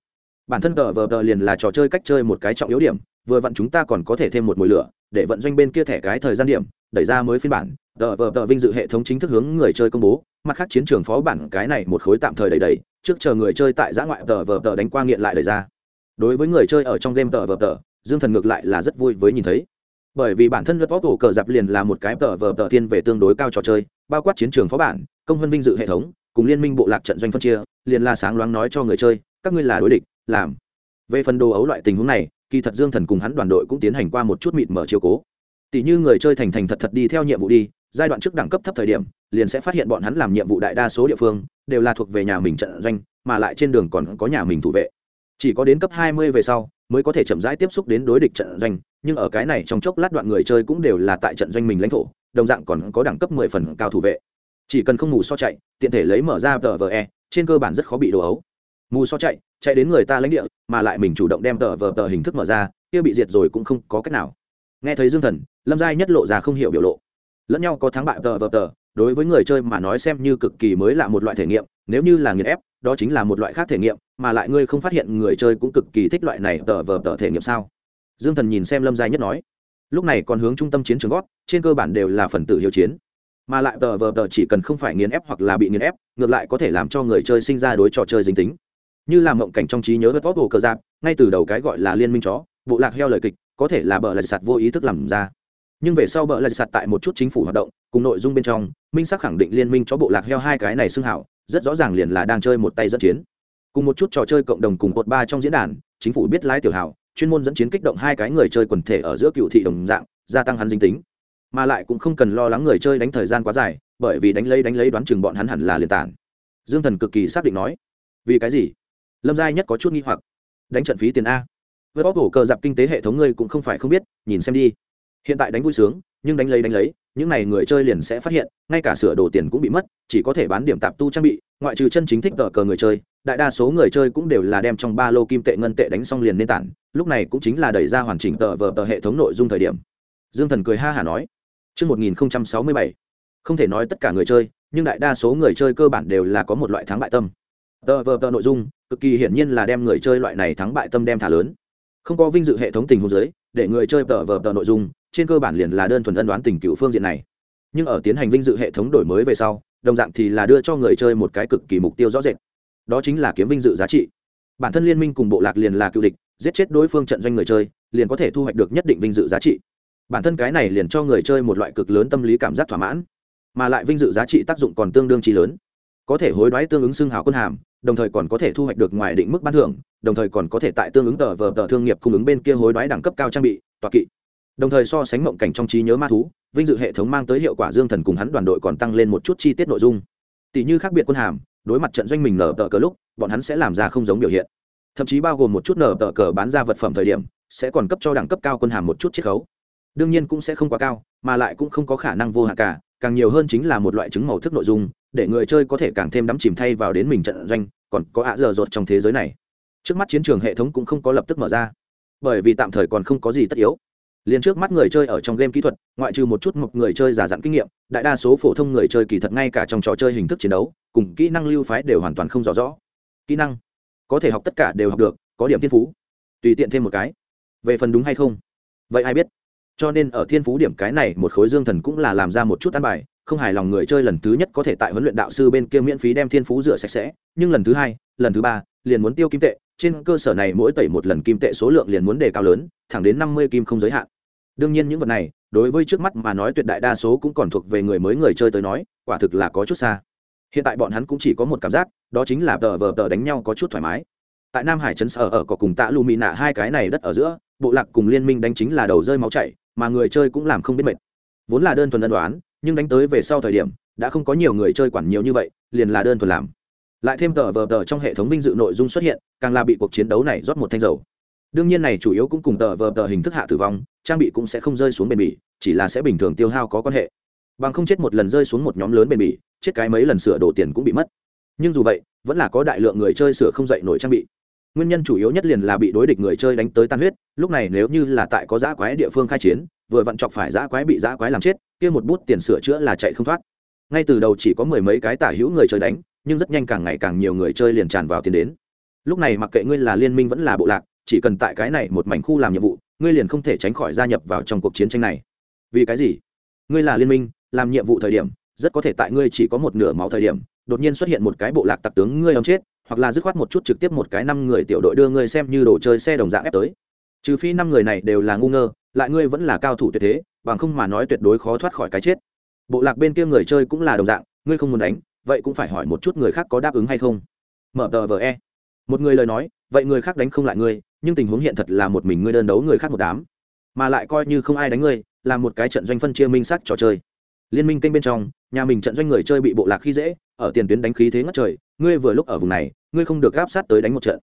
Bản thân cờ vờ tờ liền là trò chơi cách chơi một cái trọng yếu điểm, vừa vặn chúng ta còn có thể thêm một mùi lửa, để vận doanh bên kia thẻ cái thời gian điểm, đẩy ra mới phiên bản. Tờ vờ tờ vinh dự hệ thống chính thức hướng người chơi công bố, mặt khác chiến trường phó bản cái này một khối tạm thời đầy đầy, trước chờ người chơi tại giã ngoại tờ vờ tờ đánh qua nghiện lại đẩy ra. Đối với người chơi ở trong game tờ vờ tờ, dương thần ngược lại là rất vui với nhìn thấy bởi vì bản thân luật võ ổ cờ dạp liền là một cái tờ vờ tờ thiên về tương đối cao trò chơi, bao quát chiến trường phó bản, công hân vinh dự hệ thống, cùng liên minh bộ lạc trận doanh phân chia, liền là sáng loáng nói cho người chơi, các ngươi là đối địch, làm. Về phần đồ ấu loại tình huống này, kỳ thật dương thần cùng hắn đoàn đội cũng tiến hành qua một chút mịt mở chiều cố. Tỷ như người chơi thành thành thật thật đi theo nhiệm vụ đi, giai đoạn trước đẳng cấp thấp thời điểm, liền sẽ phát hiện bọn hắn làm nhiệm vụ đại đa số địa phương đều là thuộc về nhà mình trận doanh, mà lại trên đường còn có nhà mình thủ vệ. Chỉ có đến cấp hai mươi về sau mới có thể chậm rãi tiếp xúc đến đối địch trận doanh, nhưng ở cái này trong chốc lát đoạn người chơi cũng đều là tại trận doanh mình lãnh thổ, đồng dạng còn có đẳng cấp mười phần cao thủ vệ. Chỉ cần không mù so chạy, tiện thể lấy mở ra tờ vờ e trên cơ bản rất khó bị đồ ấu. Mù so chạy chạy đến người ta lãnh địa, mà lại mình chủ động đem tờ vờ tờ hình thức mở ra, kia bị diệt rồi cũng không có cách nào. Nghe thấy dương thần, lâm giai nhất lộ ra không hiểu biểu lộ. Lẫn nhau có thắng bại tờ vờ tờ, đối với người chơi mà nói xem như cực kỳ mới là một loại thể nghiệm, nếu như là nghiền ép, đó chính là một loại khác thể nghiệm mà lại ngươi không phát hiện người chơi cũng cực kỳ thích loại này tờ vờ tờ thể nghiệm sao? Dương thần nhìn xem lâm giai nhất nói. Lúc này còn hướng trung tâm chiến trường gót, trên cơ bản đều là phần tử hiếu chiến. Mà lại tờ vờ tờ chỉ cần không phải nghiền ép hoặc là bị nghiền ép, ngược lại có thể làm cho người chơi sinh ra đối trò chơi dính tính. Như làm mộng cảnh trong trí nhớ vớt vót hồ cờ giáp, ngay từ đầu cái gọi là liên minh chó, bộ lạc heo lời kịch, có thể là bờ là sạt vô ý thức làm ra. Nhưng về sau bờ là sạt tại một chút chính phủ hoạt động, cùng nội dung bên trong, minh sắc khẳng định liên minh chó bộ lạc heo hai cái này xưng hảo, rất rõ ràng liền là đang chơi một tay dẫn chiến cùng một chút trò chơi cộng đồng cùng cột ba trong diễn đàn, chính phủ biết lái tiểu hảo chuyên môn dẫn chiến kích động hai cái người chơi quần thể ở giữa cựu thị đồng dạng, gia tăng hắn dinh tính. Mà lại cũng không cần lo lắng người chơi đánh thời gian quá dài, bởi vì đánh lấy đánh lấy đoán chừng bọn hắn hẳn là liền tản. Dương thần cực kỳ xác định nói, vì cái gì? Lâm giai nhất có chút nghi hoặc. Đánh trận phí tiền a. Với bóp hổ cờ dạp kinh tế hệ thống ngươi cũng không phải không biết, nhìn xem đi. Hiện tại đánh vui sướng, nhưng đánh lấy đánh lấy những n à y người chơi liền sẽ phát hiện ngay cả sửa đồ tiền cũng bị mất chỉ có thể bán điểm tạp tu trang bị ngoại trừ chân chính thích cờ cờ người chơi đại đa số người chơi cũng đều là đem trong ba lô kim tệ ngân tệ đánh xong liền nên tản lúc này cũng chính là đẩy ra hoàn chỉnh tờ vờ tờ hệ thống nội dung thời điểm. Dương thần cười ha hả nói Trước 1067, không thể nói tất cả người chơi nhưng đại đa số người chơi cơ bản đều là có một loại thắng bại tâm. Tờ vờ tờ nội dung cực kỳ hiển nhiên là đem người chơi loại này thắng bại tâm đem thả lớn. Không có vinh dự hệ thống tình huống giới để người chơi tờ vờ tờ nội dung trên cơ bản liền là đơn thuần ân đoán tình cựu phương diện này. Nhưng ở tiến hành vinh dự hệ thống đổi mới về sau, đồng dạng thì là đưa cho người chơi một cái cực kỳ mục tiêu rõ rệt. Đó chính là kiếm vinh dự giá trị. Bản thân liên minh cùng bộ lạc liền là cựu địch, giết chết đối phương trận doanh người chơi, liền có thể thu hoạch được nhất định vinh dự giá trị. Bản thân cái này liền cho người chơi một loại cực lớn tâm lý cảm giác thỏa mãn, mà lại vinh dự giá trị tác dụng còn tương đương chi lớn. Có thể hối đoái tương ứng xưng hào quân hàm, đồng thời còn có thể thu hoạch được ngoài định mức ban thưởng, đồng thời còn có thể tại tương ứng tờ vờ tờ thương nghiệp cung ứng bên kia hối đoái đẳng cấp cao trang bị, tọa kỵ đồng thời so sánh mộng cảnh trong trí nhớ ma thú, vinh dự hệ thống mang tới hiệu quả dương thần cùng hắn đoàn đội còn tăng lên một chút chi tiết nội dung. Tỷ như khác biệt quân hàm, đối mặt trận doanh mình nở tờ cờ lúc, bọn hắn sẽ làm ra không giống biểu hiện. Thậm chí bao gồm một chút nở tờ cờ bán ra vật phẩm thời điểm, sẽ còn cấp cho đẳng cấp cao quân hàm một chút chiết khấu. Đương nhiên cũng sẽ không quá cao, mà lại cũng không có khả năng vô hạn cả, càng nhiều hơn chính là một loại chứng màu thức nội dung, để người chơi có thể càng thêm đắm chìm thay vào đến mình trận doanh, còn có ạ dở dột trong thế giới này. Trước mắt chiến trường hệ thống cũng không có lập tức mở ra, bởi vì tạm thời còn không có gì tất yếu liền trước mắt người chơi ở trong game kỹ thuật, ngoại trừ một chút một người chơi giả dặn kinh nghiệm, đại đa số phổ thông người chơi kỳ thật ngay cả trong trò chơi hình thức chiến đấu, cùng kỹ năng lưu phái đều hoàn toàn không rõ rõ. Kỹ năng, có thể học tất cả đều học được, có điểm thiên phú. Tùy tiện thêm một cái. Về phần đúng hay không? Vậy ai biết? Cho nên ở thiên phú điểm cái này, một khối dương thần cũng là làm ra một chút ăn bài, không hài lòng người chơi lần thứ nhất có thể tại huấn luyện đạo sư bên kia miễn phí đem thiên phú rửa sạch sẽ, nhưng lần thứ hai, lần thứ ba, liền muốn tiêu kim tệ, trên cơ sở này mỗi tẩy một lần kim tệ số lượng liền muốn đề cao lớn, thẳng đến năm mươi kim không giới hạn đương nhiên những vật này, đối với trước mắt mà nói tuyệt đại đa số cũng còn thuộc về người mới người chơi tới nói, quả thực là có chút xa. Hiện tại bọn hắn cũng chỉ có một cảm giác, đó chính là tờ vờ tờ đánh nhau có chút thoải mái. Tại nam hải trấn sở ở có cùng tạ lù mị nạ hai cái này đất ở giữa, bộ lạc cùng liên minh đánh chính là đầu rơi máu chảy, mà người chơi cũng làm không biết mệt. Vốn là đơn thuần ân đoán, nhưng đánh tới về sau thời điểm, đã không có nhiều người chơi quản nhiều như vậy, liền là đơn thuần làm. Lại thêm tờ vờ tờ trong hệ thống vinh dự nội dung xuất hiện, càng là bị cuộc chiến đấu này rót một thanh dầu đương nhiên này chủ yếu cũng cùng tờ vờ tờ hình thức hạ tử vong, trang bị cũng sẽ không rơi xuống bền bỉ, chỉ là sẽ bình thường tiêu hao có quan hệ. Bằng không chết một lần rơi xuống một nhóm lớn bền bỉ, chết cái mấy lần sửa đổ tiền cũng bị mất. Nhưng dù vậy, vẫn là có đại lượng người chơi sửa không dậy nổi trang bị. Nguyên nhân chủ yếu nhất liền là bị đối địch người chơi đánh tới tan huyết, lúc này nếu như là tại có giã quái địa phương khai chiến, vừa vặn chọc phải giã quái bị giã quái làm chết, kia một bút tiền sửa chữa là chạy không thoát. Ngay từ đầu chỉ có mười mấy cái tả hữu người chơi đánh, nhưng rất nhanh càng ngày càng nhiều người chơi liền tràn vào tiền đến. Lúc này mặc kệ ngươi là liên minh vẫn là bộ lạc chỉ cần tại cái này một mảnh khu làm nhiệm vụ, ngươi liền không thể tránh khỏi gia nhập vào trong cuộc chiến tranh này. Vì cái gì? Ngươi là liên minh, làm nhiệm vụ thời điểm, rất có thể tại ngươi chỉ có một nửa máu thời điểm, đột nhiên xuất hiện một cái bộ lạc tặc tướng ngươi ông chết, hoặc là dứt khoát một chút trực tiếp một cái năm người tiểu đội đưa ngươi xem như đồ chơi xe đồng dạng ép tới. Trừ phi năm người này đều là ngu ngơ, lại ngươi vẫn là cao thủ tuyệt thế, bằng không mà nói tuyệt đối khó thoát khỏi cái chết. Bộ lạc bên kia người chơi cũng là đồng dạng, ngươi không muốn đánh, vậy cũng phải hỏi một chút người khác có đáp ứng hay không. Mở tờ vờ e. Một người lời nói, vậy người khác đánh không lại ngươi nhưng tình huống hiện thật là một mình ngươi đơn đấu người khác một đám, mà lại coi như không ai đánh ngươi, là một cái trận doanh phân chia minh sắc trò chơi. Liên minh kênh bên trong, nhà mình trận doanh người chơi bị bộ lạc khi dễ, ở tiền tuyến đánh khí thế ngất trời, ngươi vừa lúc ở vùng này, ngươi không được gáp sát tới đánh một trận.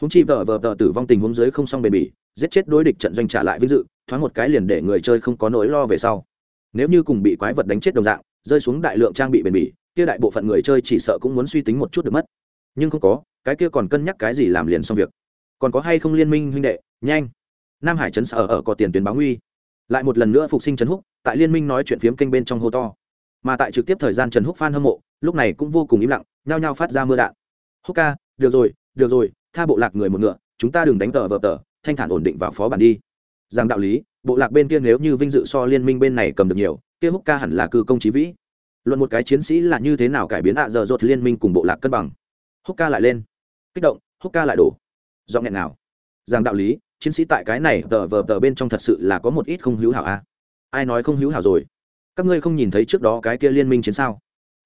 Húng chi vợ vợ vợ tử vong tình huống dưới không xong bền bỉ, giết chết đối địch trận doanh trả lại vinh dự, thoáng một cái liền để người chơi không có nỗi lo về sau. Nếu như cùng bị quái vật đánh chết đồng dạng, rơi xuống đại lượng trang bị bền bỉ, kia đại bộ phận người chơi chỉ sợ cũng muốn suy tính một chút được mất. Nhưng không có, cái kia còn cân nhắc cái gì làm liền xong việc còn có hay không liên minh huynh đệ? Nhanh. Nam hải trấn sở ở có tiền tuyến báo nguy. Lại một lần nữa phục sinh trần húc, tại liên minh nói chuyện phiếm kênh bên trong hô to. Mà tại trực tiếp thời gian trần húc f hâm mộ, lúc này cũng vô cùng im lặng, nhao nhao phát ra mưa đạn. Húc ca, được rồi được rồi, tha bộ lạc người một ngựa, chúng ta đừng đánh tờ vợ tờ, thanh thản ổn định vào phó bản đi. Rằng đạo lý, bộ lạc bên kia nếu như vinh dự so liên minh bên này cầm được nhiều, kia húc ca hẳn là cư công trí vĩ. Luận một cái chiến sĩ là như thế nào cải biến ạ à giờ dột liên minh cùng bộ lạc cân bằng? Húc ca lại lên. Kích động, húc ca lại đổ do nghẹn nào rằng đạo lý, chiến sĩ tại cái này tờ vờ tờ bên trong thật sự là có một ít không hữu hảo a. À? ai nói không hữu hảo rồi? Các ngươi không nhìn thấy trước đó cái kia liên minh chiến sao?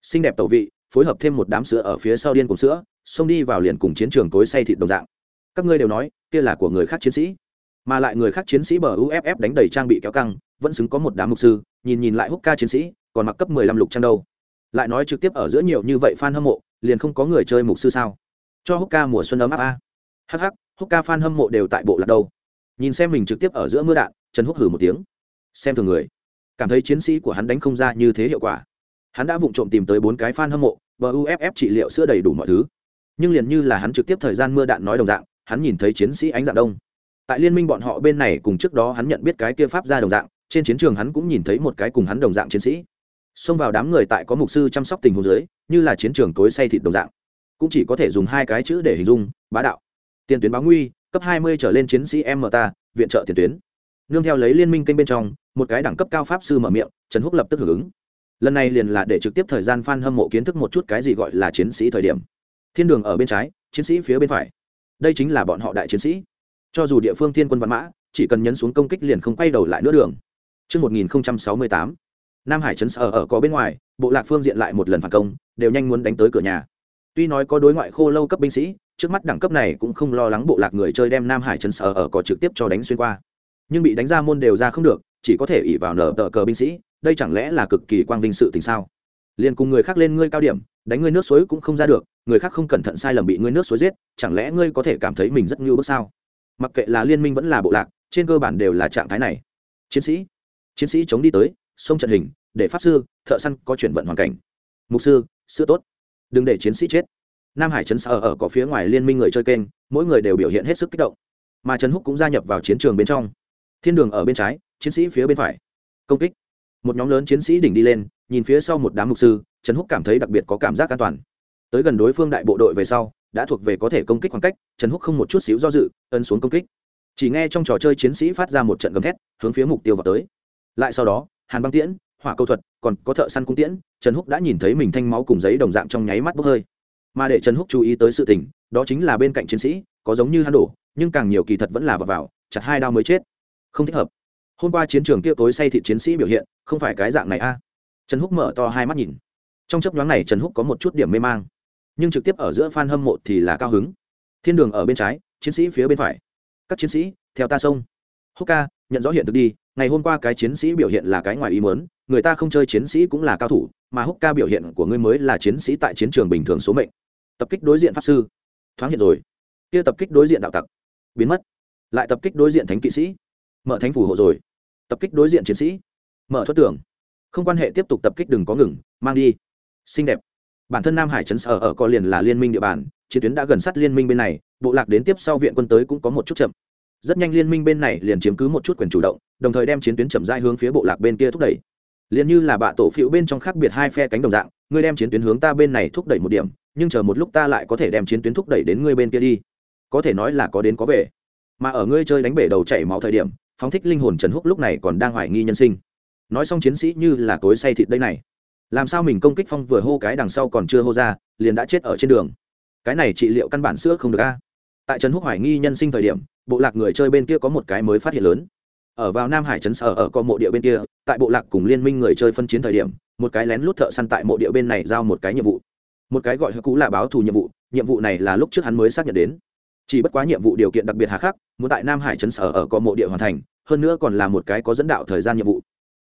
Xinh đẹp tẩu vị, phối hợp thêm một đám sữa ở phía sau điên cùng sữa, xông đi vào liền cùng chiến trường tối say thịt đồng dạng. Các ngươi đều nói, kia là của người khác chiến sĩ. Mà lại người khác chiến sĩ bờ uff đánh đầy trang bị kéo căng, vẫn xứng có một đám mục sư, nhìn nhìn lại húc ca chiến sĩ, còn mặc cấp mười lăm lục trang đâu. Lại nói trực tiếp ở giữa nhiều như vậy fan hâm mộ, liền không có người chơi mục sư sao? Cho húc ca mùa xuân ấm áp a hh húc ca fan hâm mộ đều tại bộ lạc đâu? Nhìn xem mình trực tiếp ở giữa mưa đạn, trần húc hử một tiếng. Xem thường người. Cảm thấy chiến sĩ của hắn đánh không ra như thế hiệu quả. Hắn đã vụng trộm tìm tới bốn cái fan hâm mộ buff trị liệu sữa đầy đủ mọi thứ. Nhưng liền như là hắn trực tiếp thời gian mưa đạn nói đồng dạng, hắn nhìn thấy chiến sĩ ánh dạng đông. Tại liên minh bọn họ bên này cùng trước đó hắn nhận biết cái kia pháp ra đồng dạng, trên chiến trường hắn cũng nhìn thấy một cái cùng hắn đồng dạng chiến sĩ. Xông vào đám người tại có mục sư chăm sóc tình huống dưới, như là chiến trường cối say thịt đồng dạng. Cũng chỉ có thể dùng hai cái chữ để hình dung, bá đạo tiền tuyến báo nguy cấp hai mươi trở lên chiến sĩ em mở ta viện trợ tiền tuyến. Nương theo lấy liên minh kênh bên trong một cái đẳng cấp cao pháp sư mở miệng trần húc lập tức hưởng ứng. Lần này liền là để trực tiếp thời gian phan hâm mộ kiến thức một chút cái gì gọi là chiến sĩ thời điểm. Thiên đường ở bên trái chiến sĩ phía bên phải. Đây chính là bọn họ đại chiến sĩ. Cho dù địa phương thiên quân văn mã chỉ cần nhấn xuống công kích liền không quay đầu lại nữa đường. Trước 1068, Nam Hải trấn sở ở có bên ngoài, bộ lạc phương diện lại một lần phản công, đều nhanh muốn đánh tới cửa nhà. Tuy nói có đối ngoại khô lâu cấp binh sĩ, trước mắt đẳng cấp này cũng không lo lắng bộ lạc người chơi đem Nam Hải trấn sở ở có trực tiếp cho đánh xuyên qua. Nhưng bị đánh ra môn đều ra không được, chỉ có thể ỉ vào nở tờ cờ binh sĩ, đây chẳng lẽ là cực kỳ quang vinh sự tình sao? Liên cùng người khác lên ngươi cao điểm, đánh ngươi nước suối cũng không ra được, người khác không cẩn thận sai lầm bị ngươi nước suối giết, chẳng lẽ ngươi có thể cảm thấy mình rất ngưu bước sao? Mặc kệ là liên minh vẫn là bộ lạc, trên cơ bản đều là trạng thái này. Chiến sĩ, chiến sĩ chống đi tới, sông trận hình để pháp sư thợ săn có chuyển vận hoàn cảnh mục sư sữa tốt đừng để chiến sĩ chết nam hải trấn sở ở có phía ngoài liên minh người chơi kênh, mỗi người đều biểu hiện hết sức kích động. Mà trần húc cũng gia nhập vào chiến trường bên trong. Thiên đường ở bên trái, chiến sĩ phía bên phải. Công kích. Một nhóm lớn chiến sĩ đỉnh đi lên, nhìn phía sau một đám mục sư, trần húc cảm thấy đặc biệt có cảm giác an toàn. Tới gần đối phương đại bộ đội về sau, đã thuộc về có thể công kích khoảng cách, trần húc không một chút xíu do dự ân xuống công kích. Chỉ nghe trong trò chơi chiến sĩ phát ra một trận gầm thét, hướng phía mục tiêu vào tới. Lại sau đó, hàn băng tiễn, hỏa câu thuật, còn có thợ săn cung tiễn, trần húc đã nhìn thấy mình thanh máu cùng giấy đồng dạng trong nháy mắt bốc hơi mà để trần húc chú ý tới sự tình đó chính là bên cạnh chiến sĩ có giống như hắn đổ nhưng càng nhiều kỳ thật vẫn là vào, vào chặt hai đao mới chết. Không thích hợp. Hôm qua chiến trường kia tối say thịt chiến sĩ biểu hiện không phải cái dạng này a. Trần húc mở to hai mắt nhìn. Trong chấp nhoáng này trần húc có một chút điểm mê mang. Nhưng trực tiếp ở giữa f hâm mộ thì là cao hứng. Thiên đường ở bên trái chiến sĩ phía bên phải. Các chiến sĩ theo ta sông húc ca nhận rõ hiện thực đi ngày hôm qua cái chiến sĩ biểu hiện là cái ngoài ý muốn người ta không chơi chiến sĩ cũng là cao thủ mà húc ca biểu hiện của ngươi mới là chiến sĩ tại chiến trường bình thường số mệnh tập kích đối diện pháp sư. Thoáng hiện rồi. Kia tập kích đối diện đạo tặc. Biến mất. Lại tập kích đối diện thánh kỵ sĩ. Mở thánh phủ hộ rồi. Tập kích đối diện chiến sĩ. Mở thoát tưởng không quan hệ tiếp tục tập kích đừng có ngừng, mang đi. Xinh đẹp. Bản thân nam hải trấn sở ở co liền là liên minh địa bàn, chiến tuyến đã gần sát liên minh bên này, bộ lạc đến tiếp sau viện quân tới cũng có một chút chậm. Rất nhanh liên minh bên này liền chiếm cứ một chút quyền chủ động, đồng thời đem chiến tuyến chậm rãi hướng phía bộ lạc bên kia thúc đẩy. Liền như là bạ tổ phiệu bên trong khác biệt hai phe cánh đồng dạng, ngươi đem chiến tuyến hướng ta bên này thúc đẩy một điểm nhưng chờ một lúc ta lại có thể đem chiến tuyến thúc đẩy đến ngươi bên kia đi. Có thể nói là có đến có về. Mà ở ngươi chơi đánh bể đầu chảy máu thời điểm, phóng thích linh hồn trần húc lúc này còn đang hoài nghi nhân sinh. Nói xong chiến sĩ như là cối say thịt đây này. Làm sao mình công kích phong vừa hô cái đằng sau còn chưa hô ra, liền đã chết ở trên đường. Cái này trị liệu căn bản sữa không được a. Tại trần húc hoài nghi nhân sinh thời điểm, bộ lạc người chơi bên kia có một cái mới phát hiện lớn. Ở vào nam hải trấn sở ở co mộ địa bên kia, tại bộ lạc cùng liên minh người chơi phân chiến thời điểm, một cái lén lút thợ săn tại mộ địa bên này giao một cái nhiệm vụ một cái gọi cũ là báo thù nhiệm vụ nhiệm vụ này là lúc trước hắn mới xác nhận đến. Chỉ bất quá nhiệm vụ điều kiện đặc biệt hà khắc, muốn tại nam hải trấn sở ở có mộ địa hoàn thành, hơn nữa còn là một cái có dẫn đạo thời gian nhiệm vụ.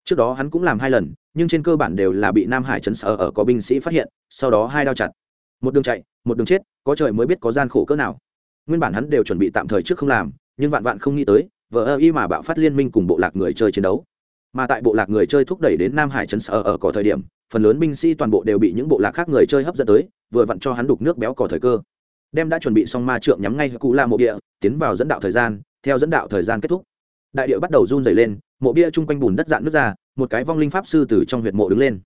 Trước đó hắn cũng làm hai lần, nhưng trên cơ bản đều là bị nam hải trấn sở ở có binh sĩ phát hiện, sau đó hai đao chặt. Một đường chạy, một đường chết, có trời mới biết có gian khổ cỡ nào. Nguyên bản hắn đều chuẩn bị tạm thời trước không làm, nhưng vạn vạn không nghĩ tới vợ ơ y mà bạo phát liên minh cùng bộ lạc người chơi chiến đấu. Mà tại bộ lạc người chơi thúc đẩy đến nam hải trấn sở ở có thời điểm phần lớn binh sĩ toàn bộ đều bị những bộ lạc khác người chơi hấp dẫn tới, vừa vặn cho hắn đục nước béo cỏ thời cơ. Đem đã chuẩn bị xong ma trượng nhắm ngay cụ la mộ địa tiến vào dẫn đạo thời gian, theo dẫn đạo thời gian kết thúc. Đại địa bắt đầu run dày lên, mộ bia chung quanh bùn đất dạn nước ra, một cái vong linh pháp sư từ trong huyệt mộ đứng lên.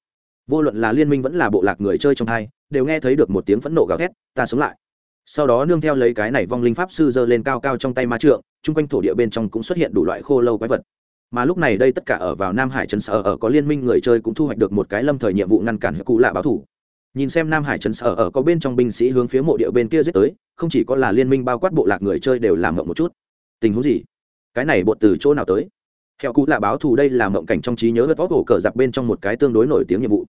Vô luận là liên minh vẫn là bộ lạc người chơi trong hai, đều nghe thấy được một tiếng phẫn nộ gào thét, ta sống lại. Sau đó nương theo lấy cái này vong linh pháp sư giơ lên cao cao trong tay ma trượng, chung quanh thổ địa bên trong cũng xuất hiện đủ loại khô lâu quái vật mà lúc này đây tất cả ở vào nam hải trấn sở ở có liên minh người chơi cũng thu hoạch được một cái lâm thời nhiệm vụ ngăn cản cụ lạ báo thủ. Nhìn xem nam hải trấn sở ở có bên trong binh sĩ hướng phía mộ địa bên kia giết tới, không chỉ có là liên minh bao quát bộ lạc người chơi đều làm mộng một chút. Tình huống gì? Cái này bột từ chỗ nào tới? Hẹo cụ lạ báo thù đây là mộng cảnh trong trí nhớ vật vóc hổ cờ giặc bên trong một cái tương đối nổi tiếng nhiệm vụ.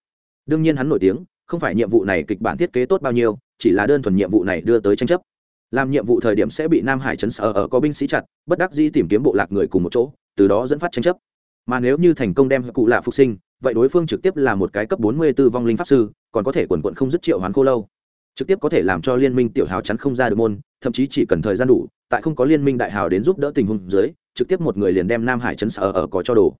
Đương nhiên hắn nổi tiếng, không phải nhiệm vụ này kịch bản thiết kế tốt bao nhiêu, chỉ là đơn thuần nhiệm vụ này đưa tới tranh chấp làm nhiệm vụ thời điểm sẽ bị nam hải chấn sở ở có binh sĩ chặt, bất đắc dĩ tìm kiếm bộ lạc người cùng một chỗ, từ đó dẫn phát tranh chấp. Mà nếu như thành công đem cụ lạ phục sinh, vậy đối phương trực tiếp là một cái cấp bốn mươi 44 vong linh pháp sư, còn có thể quần quận không dứt triệu hoán khô lâu. Trực tiếp có thể làm cho liên minh tiểu hào chắn không ra được môn, thậm chí chỉ cần thời gian đủ, tại không có liên minh đại hào đến giúp đỡ tình huống dưới, trực tiếp một người liền đem nam hải chấn sở ở có cho đồ.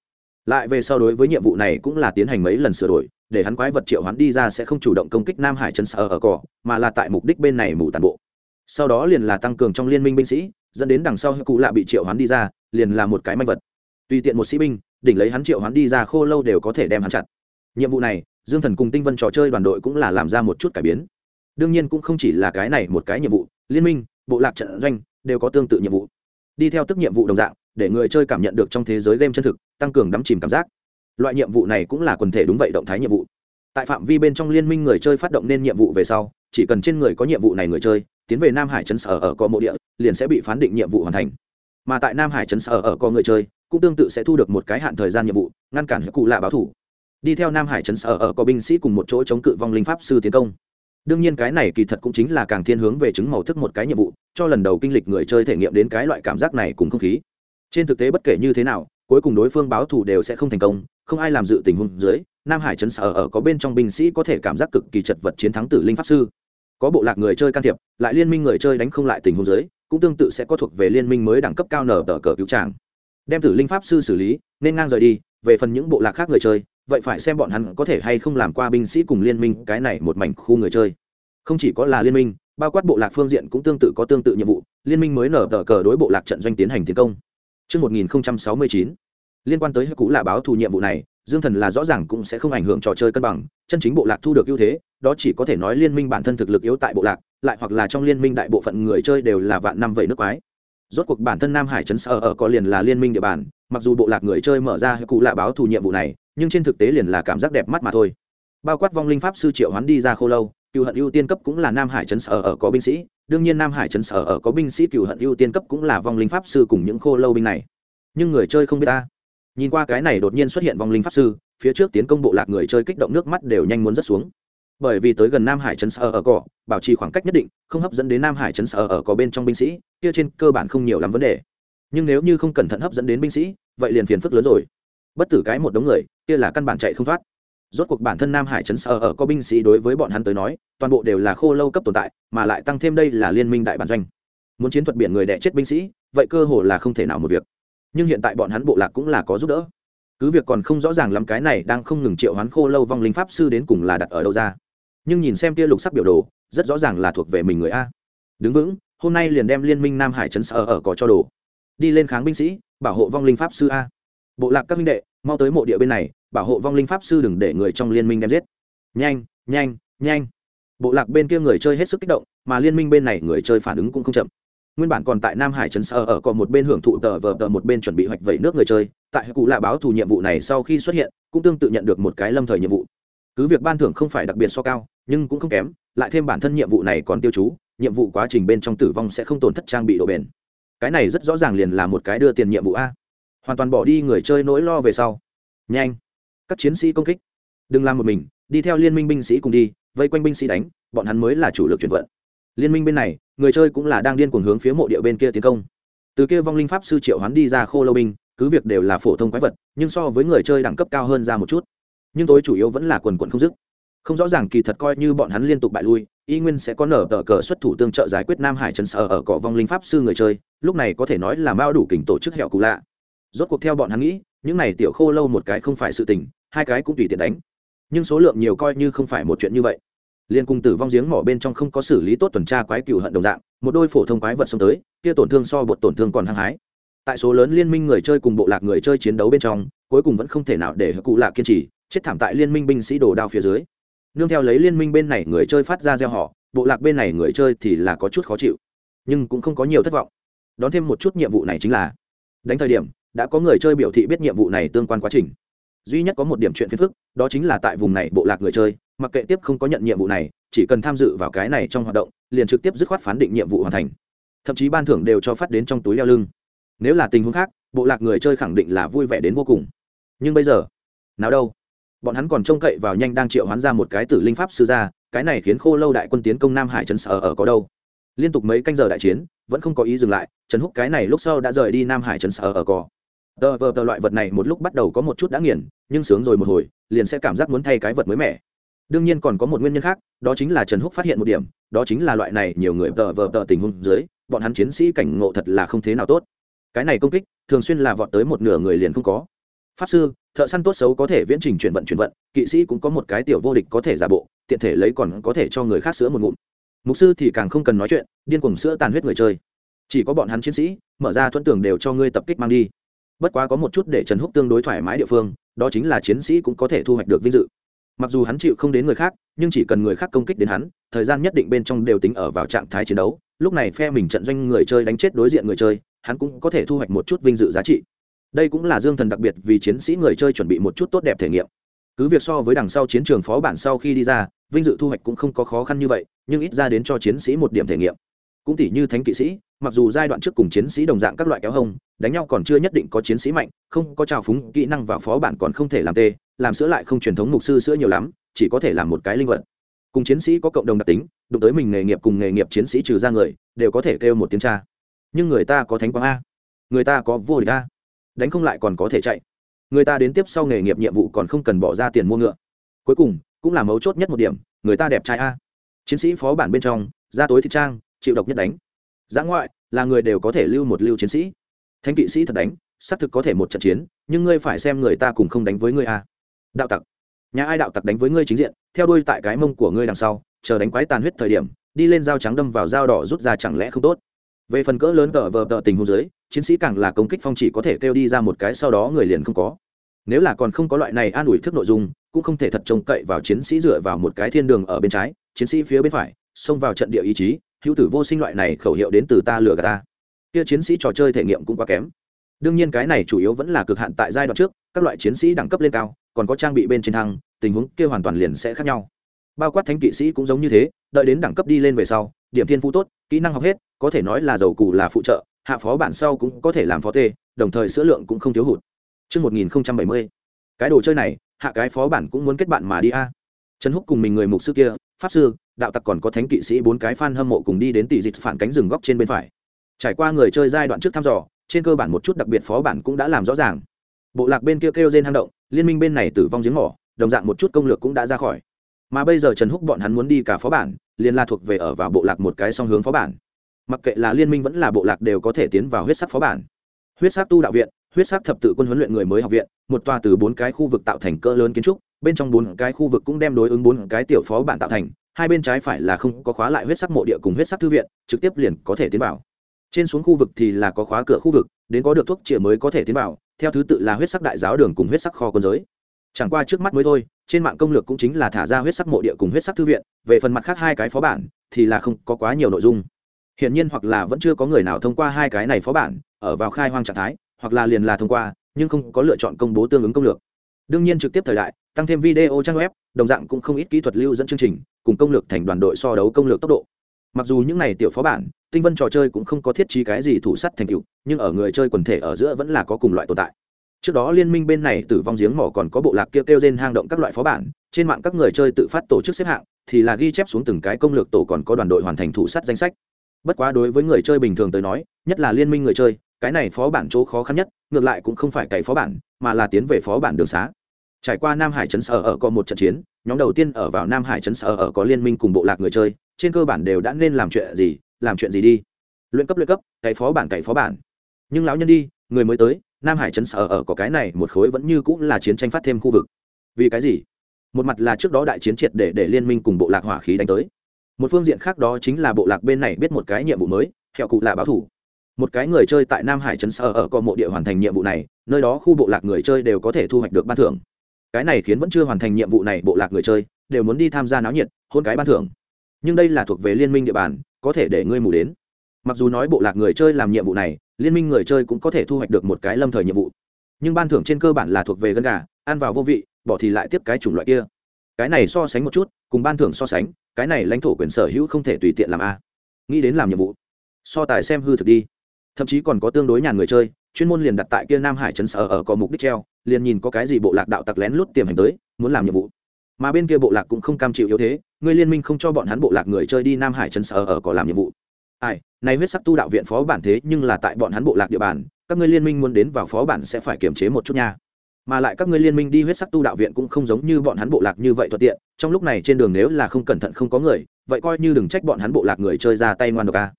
Lại về sau đối với nhiệm vụ này cũng là tiến hành mấy lần sửa đổi, để hắn quái vật triệu hắn đi ra sẽ không chủ động công kích nam hải Chấn sở ở cỏ mà là tại mục đích bên này mù tàn bộ sau đó liền là tăng cường trong liên minh binh sĩ, dẫn đến đằng sau cụ lạ bị triệu hắn đi ra, liền là một cái manh vật. Tùy tiện một sĩ binh, đỉnh lấy hắn triệu hắn đi ra khô lâu đều có thể đem hắn chặt. Nhiệm vụ này, dương thần cùng tinh vân trò chơi đoàn đội cũng là làm ra một chút cải biến. Đương nhiên cũng không chỉ là cái này một cái nhiệm vụ, liên minh, bộ lạc trận doanh đều có tương tự nhiệm vụ. Đi theo tức nhiệm vụ đồng dạng, để người chơi cảm nhận được trong thế giới game chân thực, tăng cường đắm chìm cảm giác. Loại nhiệm vụ này cũng là quần thể đúng vậy động thái nhiệm vụ. Tại phạm vi bên trong liên minh người chơi phát động nên nhiệm vụ về sau, chỉ cần trên người có nhiệm vụ này người chơi tiến về nam hải trấn sở ở có mộ địa, liền sẽ bị phán định nhiệm vụ hoàn thành. Mà tại nam hải trấn sở ở có người chơi, cũng tương tự sẽ thu được một cái hạn thời gian nhiệm vụ, ngăn cản cụ lạ báo thủ. Đi theo nam hải trấn sở ở có binh sĩ cùng một chỗ chống cự vong linh pháp sư tiến công. Đương nhiên cái này kỳ thật cũng chính là càng thiên hướng về chứng màu thức một cái nhiệm vụ, cho lần đầu kinh lịch người chơi thể nghiệm đến cái loại cảm giác này cùng không khí. Trên thực tế bất kể như thế nào, cuối cùng đối phương báo thù đều sẽ không thành công, không ai làm dự tình huống dưới, nam hải trấn sở ở có bên trong binh sĩ có thể cảm giác cực kỳ chật vật chiến thắng tử linh pháp sư có bộ lạc người chơi can thiệp lại liên minh người chơi đánh không lại tình huống giới cũng tương tự sẽ có thuộc về liên minh mới đẳng cấp cao nở tờ cờ cứu tràng. Đem tử linh pháp sư xử lý nên ngang rời đi về phần những bộ lạc khác người chơi vậy phải xem bọn hắn có thể hay không làm qua binh sĩ cùng liên minh cái này một mảnh khu người chơi. Không chỉ có là liên minh bao quát bộ lạc phương diện cũng tương tự có tương tự nhiệm vụ liên minh mới nở tờ cờ đối bộ lạc trận doanh tiến hành tiến công. Trước 1069, liên quan tới cũ là báo thù nhiệm vụ này dương thần là rõ ràng cũng sẽ không ảnh hưởng trò chơi cân bằng, chân chính bộ lạc thu được ưu thế, đó chỉ có thể nói liên minh bản thân thực lực yếu tại bộ lạc, lại hoặc là trong liên minh đại bộ phận người chơi đều là vạn năm vậy nước quái. Rốt cuộc bản thân nam hải trấn sở ở có liền là liên minh địa bàn, mặc dù bộ lạc người chơi mở ra cụ lạ báo thù nhiệm vụ này, nhưng trên thực tế liền là cảm giác đẹp mắt mà thôi. Bao quát vong linh pháp sư triệu hoán đi ra khô lâu, cựu hận ưu tiên cấp cũng là nam hải trấn sở ở có binh sĩ, đương nhiên nam hải trấn sở ở có binh sĩ cựu hận ưu tiên cấp cũng là vong linh pháp sư cùng những khô lâu binh này. Nhưng người chơi không biết ta nhìn qua cái này đột nhiên xuất hiện vong linh pháp sư, phía trước tiến công bộ lạc người chơi kích động nước mắt đều nhanh muốn rớt xuống. Bởi vì tới gần nam hải trấn sở ở cỏ, bảo trì khoảng cách nhất định, không hấp dẫn đến nam hải trấn sở ở có bên trong binh sĩ, kia trên cơ bản không nhiều lắm vấn đề. Nhưng nếu như không cẩn thận hấp dẫn đến binh sĩ, vậy liền phiền phức lớn rồi. Bất tử cái một đống người, kia là căn bản chạy không thoát. Rốt cuộc bản thân nam hải trấn sở ở có binh sĩ đối với bọn hắn tới nói, toàn bộ đều là khô lâu cấp tồn tại, mà lại tăng thêm đây là liên minh đại bản doanh. Muốn chiến thuật biển người đẻ chết binh sĩ, vậy cơ hồ là không thể nào một việc nhưng hiện tại bọn hắn bộ lạc cũng là có giúp đỡ. Cứ việc còn không rõ ràng lắm cái này đang không ngừng triệu hoán khô lâu vong linh pháp sư đến cùng là đặt ở đâu ra. Nhưng nhìn xem tia lục sắc biểu đồ, rất rõ ràng là thuộc về mình người a. Đứng vững, hôm nay liền đem liên minh nam hải trấn sở ở có cho đồ. Đi lên kháng binh sĩ, bảo hộ vong linh pháp sư a. Bộ lạc các minh đệ, mau tới mộ địa bên này, bảo hộ vong linh pháp sư đừng để người trong liên minh đem giết. Nhanh nhanh nhanh. Bộ lạc bên kia người chơi hết sức kích động, mà liên minh bên này người chơi phản ứng cũng không chậm nguyên bản còn tại nam hải trấn sở ở còn một bên hưởng thụ tờ vờ tờ một bên chuẩn bị hoạch vẩy nước người chơi, tại cụ lạ báo thù nhiệm vụ này sau khi xuất hiện, cũng tương tự nhận được một cái lâm thời nhiệm vụ. Cứ việc ban thưởng không phải đặc biệt so cao, nhưng cũng không kém, lại thêm bản thân nhiệm vụ này còn tiêu chú, nhiệm vụ quá trình bên trong tử vong sẽ không tổn thất trang bị độ bền. Cái này rất rõ ràng liền là một cái đưa tiền nhiệm vụ a. Hoàn toàn bỏ đi người chơi nỗi lo về sau. Nhanh. Các chiến sĩ công kích. Đừng làm một mình, đi theo liên minh binh sĩ cùng đi, vây quanh binh sĩ đánh, bọn hắn mới là chủ lực chuyển vận liên minh bên này, người chơi cũng là đang điên cuồng hướng phía mộ địa bên kia tiến công. Từ kia vong linh pháp sư triệu hoán đi ra khô lâu binh, cứ việc đều là phổ thông quái vật, nhưng so với người chơi đẳng cấp cao hơn ra một chút. Nhưng tối chủ yếu vẫn là quần quần không dứt. Không rõ ràng kỳ thật coi như bọn hắn liên tục bại lui, y nguyên sẽ có nở tờ cờ xuất thủ tương trợ giải quyết nam hải trần sở ở cỏ vong linh pháp sư người chơi, lúc này có thể nói là mao đủ kình tổ chức hẹo cụ lạ. Rốt cuộc theo bọn hắn nghĩ, những này tiểu khô lâu một cái không phải sự tình, hai cái cũng tùy tiện đánh. Nhưng số lượng nhiều coi như không phải một chuyện như vậy liên cùng tử vong giếng mỏ bên trong không có xử lý tốt tuần tra quái cựu hận đồng dạng, một đôi phổ thông quái vật xông tới, kia tổn thương so bột tổn thương còn hăng hái. Tại số lớn liên minh người chơi cùng bộ lạc người chơi chiến đấu bên trong, cuối cùng vẫn không thể nào để cụ lạc kiên trì, chết thảm tại liên minh binh sĩ đồ đao phía dưới. Nương theo lấy liên minh bên này người chơi phát ra gieo họ, bộ lạc bên này người chơi thì là có chút khó chịu, nhưng cũng không có nhiều thất vọng. Đón thêm một chút nhiệm vụ này chính là, đánh thời điểm, đã có người chơi biểu thị biết nhiệm vụ này tương quan quá trình. Duy nhất có một điểm chuyện phiền phức, đó chính là tại vùng này bộ lạc người chơi mặc kệ tiếp không có nhận nhiệm vụ này, chỉ cần tham dự vào cái này trong hoạt động, liền trực tiếp dứt khoát phán định nhiệm vụ hoàn thành. Thậm chí ban thưởng đều cho phát đến trong túi leo lưng. Nếu là tình huống khác, bộ lạc người chơi khẳng định là vui vẻ đến vô cùng. Nhưng bây giờ, nào đâu? Bọn hắn còn trông cậy vào nhanh đang triệu hoán ra một cái tử linh pháp sư ra, cái này khiến khô lâu đại quân tiến công nam hải trấn sở ở có đâu? Liên tục mấy canh giờ đại chiến, vẫn không có ý dừng lại, trần húc cái này lúc sau đã rời đi nam hải trấn sở ở cỏ tờ vờ tờ loại vật này một lúc bắt đầu có một chút đã nghiền, nhưng sướng rồi một hồi, liền sẽ cảm giác muốn thay cái vật mới mẻ đương nhiên còn có một nguyên nhân khác, đó chính là trần húc phát hiện một điểm, đó chính là loại này nhiều người tờ vờ tờ tình huống dưới, bọn hắn chiến sĩ cảnh ngộ thật là không thế nào tốt. Cái này công kích, thường xuyên là vọt tới một nửa người liền không có. Pháp sư, thợ săn tốt xấu có thể viễn trình chuyển vận chuyển vận, kỵ sĩ cũng có một cái tiểu vô địch có thể giả bộ, tiện thể lấy còn có thể cho người khác sữa một ngụm. Mục sư thì càng không cần nói chuyện, điên cuồng sữa tàn huyết người chơi. Chỉ có bọn hắn chiến sĩ, mở ra thuận tưởng đều cho ngươi tập kích mang đi. Bất quá có một chút để trần húc tương đối thoải mái địa phương, đó chính là chiến sĩ cũng có thể thu hoạch được vinh dự mặc dù hắn chịu không đến người khác, nhưng chỉ cần người khác công kích đến hắn, thời gian nhất định bên trong đều tính ở vào trạng thái chiến đấu. Lúc này phe mình trận doanh người chơi đánh chết đối diện người chơi, hắn cũng có thể thu hoạch một chút vinh dự giá trị. Đây cũng là dương thần đặc biệt vì chiến sĩ người chơi chuẩn bị một chút tốt đẹp thể nghiệm. Cứ việc so với đằng sau chiến trường phó bản sau khi đi ra, vinh dự thu hoạch cũng không có khó khăn như vậy, nhưng ít ra đến cho chiến sĩ một điểm thể nghiệm. Cũng tỷ như thánh kỵ sĩ, mặc dù giai đoạn trước cùng chiến sĩ đồng dạng các loại kéo hông, đánh nhau còn chưa nhất định có chiến sĩ mạnh, không có trào phúng kỹ năng và phó bản còn không thể làm tê làm sữa lại không truyền thống mục sư sữa nhiều lắm, chỉ có thể làm một cái linh vật. Cùng chiến sĩ có cộng đồng đặc tính, đụng tới mình nghề nghiệp cùng nghề nghiệp chiến sĩ trừ ra người, đều có thể kêu một tiếng cha. Nhưng người ta có thánh quang a. Người ta có vô địch a. Đánh không lại còn có thể chạy. Người ta đến tiếp sau nghề nghiệp nhiệm vụ còn không cần bỏ ra tiền mua ngựa. Cuối cùng, cũng là mấu chốt nhất một điểm, người ta đẹp trai a. Chiến sĩ phó bản bên trong ra tối thị trang, chịu độc nhất đánh. Giã ngoại, là người đều có thể lưu một lưu chiến sĩ. Thanh kỵ sĩ thật đánh, xác thực có thể một trận chiến, nhưng ngươi phải xem người ta cùng không đánh với ngươi a đạo tặc. Nhà ai đạo tặc đánh với ngươi chính diện, theo đuôi tại cái mông của ngươi đằng sau, chờ đánh quái tàn huyết thời điểm, đi lên dao trắng đâm vào dao đỏ rút ra chẳng lẽ không tốt? Về phần cỡ lớn tờ vờ tờ tình hôn giới chiến sĩ càng là công kích phong chỉ có thể kêu đi ra một cái sau đó người liền không có. Nếu là còn không có loại này an ủi thức nội dung, cũng không thể thật trông cậy vào chiến sĩ dựa vào một cái thiên đường ở bên trái, chiến sĩ phía bên phải, xông vào trận địa ý chí, hữu tử vô sinh loại này khẩu hiệu đến từ ta lừa gạt ta. Kia chiến sĩ trò chơi thể nghiệm cũng quá kém. Đương nhiên cái này chủ yếu vẫn là cực hạn tại giai đoạn trước, các loại chiến sĩ đẳng cấp lên cao còn có trang bị bên trên thăng tình huống kia hoàn toàn liền sẽ khác nhau. Bao quát thánh kỵ sĩ cũng giống như thế đợi đến đẳng cấp đi lên về sau điểm thiên phú tốt kỹ năng học hết có thể nói là dầu cù là phụ trợ hạ phó bản sau cũng có thể làm phó tê đồng thời sữa lượng cũng không thiếu hụt. Trước 1070, cái đồ chơi này hạ cái phó bản cũng muốn kết bạn mà đi a. Trần húc cùng mình người mục sư kia pháp sư đạo tặc còn có thánh kỵ sĩ bốn cái fan hâm mộ cùng đi đến tỷ dịch phản cánh rừng góc trên bên phải. Trải qua người chơi giai đoạn trước thăm dò trên cơ bản một chút đặc biệt phó bản cũng đã làm rõ ràng bộ lạc bên kia kêu trên hang động, liên minh bên này tử vong giếng mỏ, đồng dạng một chút công lược cũng đã ra khỏi. Mà bây giờ trần húc bọn hắn muốn đi cả phó bản liên la thuộc về ở vào bộ lạc một cái song hướng phó bản. Mặc kệ là liên minh vẫn là bộ lạc đều có thể tiến vào huyết sắc phó bản. Huyết sắc tu đạo viện, huyết sắc thập tự quân huấn luyện người mới học viện, một tòa từ bốn cái khu vực tạo thành cỡ lớn kiến trúc, bên trong bốn cái khu vực cũng đem đối ứng bốn cái tiểu phó bản tạo thành, hai bên trái phải là không có khóa lại huyết sắc mộ địa cùng huyết sắc thư viện, trực tiếp liền có thể tiến vào. Trên xuống khu vực thì là có khóa cửa khu vực, đến có được thuốc chĩa mới có thể tiến vào theo thứ tự là huyết sắc đại giáo đường cùng huyết sắc kho quân giới. Chẳng qua trước mắt mới thôi, trên mạng công lược cũng chính là thả ra huyết sắc mộ địa cùng huyết sắc thư viện, về phần mặt khác hai cái phó bản thì là không có quá nhiều nội dung. Hiển nhiên hoặc là vẫn chưa có người nào thông qua hai cái này phó bản, ở vào khai hoang trạng thái, hoặc là liền là thông qua, nhưng không có lựa chọn công bố tương ứng công lược. Đương nhiên trực tiếp thời đại, tăng thêm video trang web, đồng dạng cũng không ít kỹ thuật lưu dẫn chương trình, cùng công lược thành đoàn đội so đấu công lược tốc độ. Mặc dù những này tiểu phó bản tinh vân trò chơi cũng không có thiết trí cái gì thủ sắt thành tựu, nhưng ở người chơi quần thể ở giữa vẫn là có cùng loại tồn tại. Trước đó liên minh bên này tử vong giếng mỏ còn có bộ lạc kêu kêu trên hang động các loại phó bản, trên mạng các người chơi tự phát tổ chức xếp hạng, thì là ghi chép xuống từng cái công lược tổ còn có đoàn đội hoàn thành thủ sắt danh sách. Bất quá đối với người chơi bình thường tới nói, nhất là liên minh người chơi, cái này phó bản chỗ khó khăn nhất, ngược lại cũng không phải cày phó bản, mà là tiến về phó bản đường xá. Trải qua nam hải trấn sở ở có một trận chiến, nhóm đầu tiên ở vào nam hải trấn sở ở có liên minh cùng bộ lạc người chơi, trên cơ bản đều đã nên làm chuyện gì làm chuyện gì đi? Luyện cấp luyện cấp, cày phó bản, cày phó bản. Nhưng lão nhân đi, người mới tới, nam hải trấn sở ở có cái này, một khối vẫn như cũng là chiến tranh phát thêm khu vực. Vì cái gì? Một mặt là trước đó đại chiến triệt để để liên minh cùng bộ lạc hỏa khí đánh tới. Một phương diện khác đó chính là bộ lạc bên này biết một cái nhiệm vụ mới, hẹo cụ là báo thủ. Một cái người chơi tại nam hải trấn sở ở có mộ địa hoàn thành nhiệm vụ này, nơi đó khu bộ lạc người chơi đều có thể thu hoạch được ban thưởng. Cái này khiến vẫn chưa hoàn thành nhiệm vụ này bộ lạc người chơi đều muốn đi tham gia náo nhiệt, hôn cái ban thưởng. Nhưng đây là thuộc về liên minh địa bàn có thể để ngươi mù đến. Mặc dù nói bộ lạc người chơi làm nhiệm vụ này, liên minh người chơi cũng có thể thu hoạch được một cái lâm thời nhiệm vụ. Nhưng ban thưởng trên cơ bản là thuộc về gân gà, ăn vào vô vị, bỏ thì lại tiếp cái chủng loại kia. Cái này so sánh một chút, cùng ban thưởng so sánh, cái này lãnh thổ quyền sở hữu không thể tùy tiện làm a. Nghĩ đến làm nhiệm vụ, so tài xem hư thực đi. Thậm chí còn có tương đối nhàn người chơi, chuyên môn liền đặt tại kia nam hải trấn sở ở có mục đích treo, liền nhìn có cái gì bộ lạc đạo tặc lén lút tiềm hành tới, muốn làm nhiệm vụ mà bên kia bộ lạc cũng không cam chịu yếu thế người liên minh không cho bọn hắn bộ lạc người chơi đi nam hải trấn sở ở có làm nhiệm vụ. Ai nay huyết sắc tu đạo viện phó bản thế nhưng là tại bọn hắn bộ lạc địa bàn, các ngươi liên minh muốn đến vào phó bản sẽ phải kiềm chế một chút nha. Mà lại các ngươi liên minh đi huyết sắc tu đạo viện cũng không giống như bọn hắn bộ lạc như vậy thuận tiện, trong lúc này trên đường nếu là không cẩn thận không có người, vậy coi như đừng trách bọn hắn bộ lạc người chơi ra tay ngoan độc a.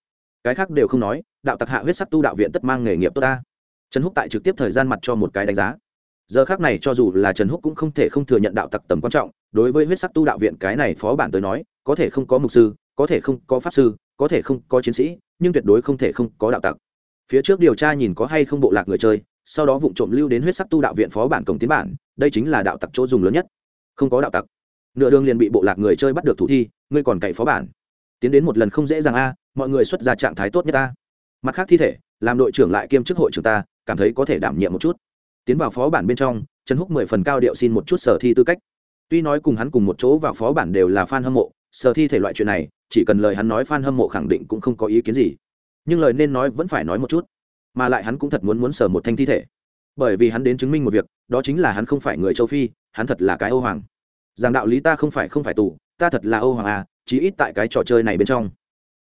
Cái khác đều không nói, đạo tặc hạ huyết sắc tu đạo viện tất mang nghề nghiệp tốt ta. Trần húc tại trực tiếp thời gian mặt cho một cái đánh giá. Giờ khác này cho dù là trần húc cũng không thể không thừa nhận đạo tặc tầm quan trọng đối với huyết sắc tu đạo viện cái này phó bản tới nói, có thể không có mục sư, có thể không có pháp sư, có thể không có chiến sĩ, nhưng tuyệt đối không thể không có đạo tặc. Phía trước điều tra nhìn có hay không bộ lạc người chơi, sau đó vụ trộm lưu đến huyết sắc tu đạo viện phó bản cổng tiến bản, đây chính là đạo tặc chỗ dùng lớn nhất. Không có đạo tặc. Nửa đường liền bị bộ lạc người chơi bắt được thủ thi, ngươi còn cậy phó bản. Tiến đến một lần không dễ dàng a, mọi người xuất ra trạng thái tốt nhất ta. Mặt khác thi thể, làm đội trưởng lại kiêm chức hội trưởng ta, cảm thấy có thể đảm nhiệm một chút. Tiến vào phó bản bên trong, trần húc mười phần cao điệu xin một chút sở thi tư cách tuy nói cùng hắn cùng một chỗ vào phó bản đều là fan hâm mộ, sở thi thể loại chuyện này, chỉ cần lời hắn nói fan hâm mộ khẳng định cũng không có ý kiến gì. Nhưng lời nên nói vẫn phải nói một chút. Mà lại hắn cũng thật muốn muốn sở một thanh thi thể. Bởi vì hắn đến chứng minh một việc, đó chính là hắn không phải người châu phi, hắn thật là cái âu hoàng. Giang đạo lý ta không phải không phải tù, ta thật là âu hoàng à chí ít tại cái trò chơi này bên trong.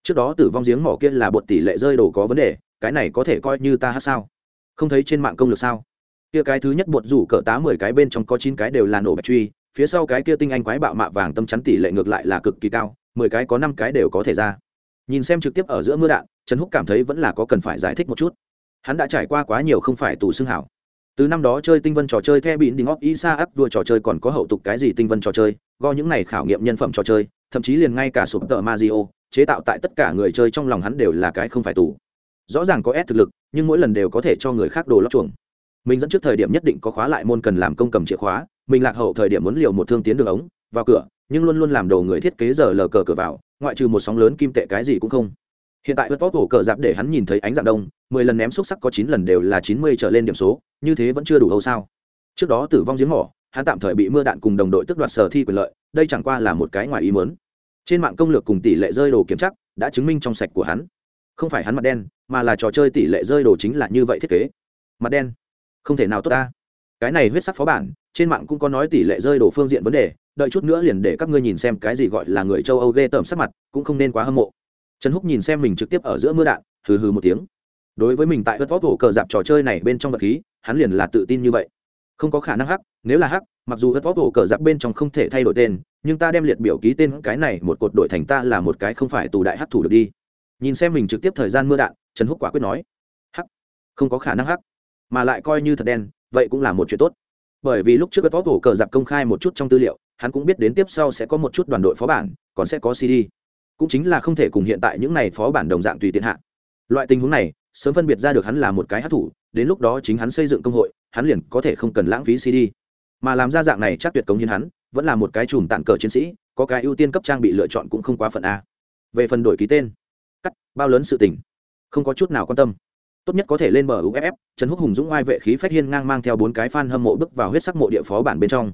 Trước đó tử vong giếng mỏ kia là bột tỷ lệ rơi đồ có vấn đề, cái này có thể coi như ta hát sao? Không thấy trên mạng công lực sao? Kia cái thứ nhất bột rủ cỡ tá mười cái bên trong có chín cái đều là nổ bạch truy phía sau cái kia tinh anh quái bạo mạ vàng tâm chắn tỷ lệ ngược lại là cực kỳ cao, mười cái có năm cái đều có thể ra. Nhìn xem trực tiếp ở giữa mưa đạn, trần húc cảm thấy vẫn là có cần phải giải thích một chút. Hắn đã trải qua quá nhiều không phải tù xương hảo. Từ năm đó chơi tinh vân trò chơi theo bịn đình óc isa áp vua trò chơi còn có hậu tục cái gì tinh vân trò chơi go những này khảo nghiệm nhân phẩm trò chơi, thậm chí liền ngay cả sụp tờ mazio, chế tạo tại tất cả người chơi trong lòng hắn đều là cái không phải tù. Rõ ràng có ép thực lực, nhưng mỗi lần đều có thể cho người khác đồ lót chuồng. Mình dẫn trước thời điểm nhất định có khóa lại môn cần làm công cầm chìa khóa mình lạc hậu thời điểm muốn liều một thương tiến đường ống, vào cửa, nhưng luôn luôn làm đồ người thiết kế giờ lờ cờ cửa vào, ngoại trừ một sóng lớn kim tệ cái gì cũng không. Hiện tại vớt vót hổ cờ giáp để hắn nhìn thấy ánh dạng đông, mười lần ném xúc sắc có chín lần đều là chín mươi trở lên điểm số, như thế vẫn chưa đủ âu sao. Trước đó tử vong giếng mỏ, hắn tạm thời bị mưa đạn cùng đồng đội tức đoạt sở thi quyền lợi, đây chẳng qua là một cái ngoài ý mớn trên mạng công lược cùng tỷ lệ rơi đồ kiểm chắc đã chứng minh trong sạch của hắn. Không phải hắn mặt đen, mà là trò chơi tỷ lệ rơi đồ chính là như vậy thiết kế. Mặt đen, không thể nào tốt ta cái này huyết sắc phó bản, trên mạng cũng có nói tỷ lệ rơi đổ phương diện vấn đề, đợi chút nữa liền để các ngươi nhìn xem cái gì gọi là người châu âu ghê tởm sắc mặt, cũng không nên quá hâm mộ. Trần húc nhìn xem mình trực tiếp ở giữa mưa đạn, hừ hừ một tiếng. Đối với mình tại vớt vót hổ cờ dạp trò chơi này bên trong vật khí, hắn liền là tự tin như vậy. Không có khả năng hắc, nếu là hắc, mặc dù vớt vót hổ cờ dạp bên trong không thể thay đổi tên, nhưng ta đem liệt biểu ký tên cái này một cột đổi thành ta là một cái không phải tù đại hắc thủ được đi. Nhìn xem mình trực tiếp thời gian mưa đạn, trần húc quả quyết nói, hắc, không có khả năng hắc, mà lại coi như thật đen vậy cũng là một chuyện tốt. Bởi vì lúc trước các vót hổ cờ giặc công khai một chút trong tư liệu, hắn cũng biết đến tiếp sau sẽ có một chút đoàn đội phó bản, còn sẽ có cd cũng chính là không thể cùng hiện tại những này phó bản đồng dạng tùy tiện hạ. Loại tình huống này, sớm phân biệt ra được hắn là một cái hát thủ, đến lúc đó chính hắn xây dựng công hội, hắn liền có thể không cần lãng phí cd mà làm ra dạng này chắc tuyệt cống hiến hắn, vẫn là một cái chùm tặng cờ chiến sĩ, có cái ưu tiên cấp trang bị lựa chọn cũng không quá phận a. Về phần đổi ký tên, cắt, bao lớn sự tình, không có chút nào quan tâm tốt nhất có thể lên bờ uff trần húc hùng dũng oai vệ khí phách hiên ngang mang theo bốn cái fan hâm mộ bước vào huyết sắc mộ địa phó bản bên trong.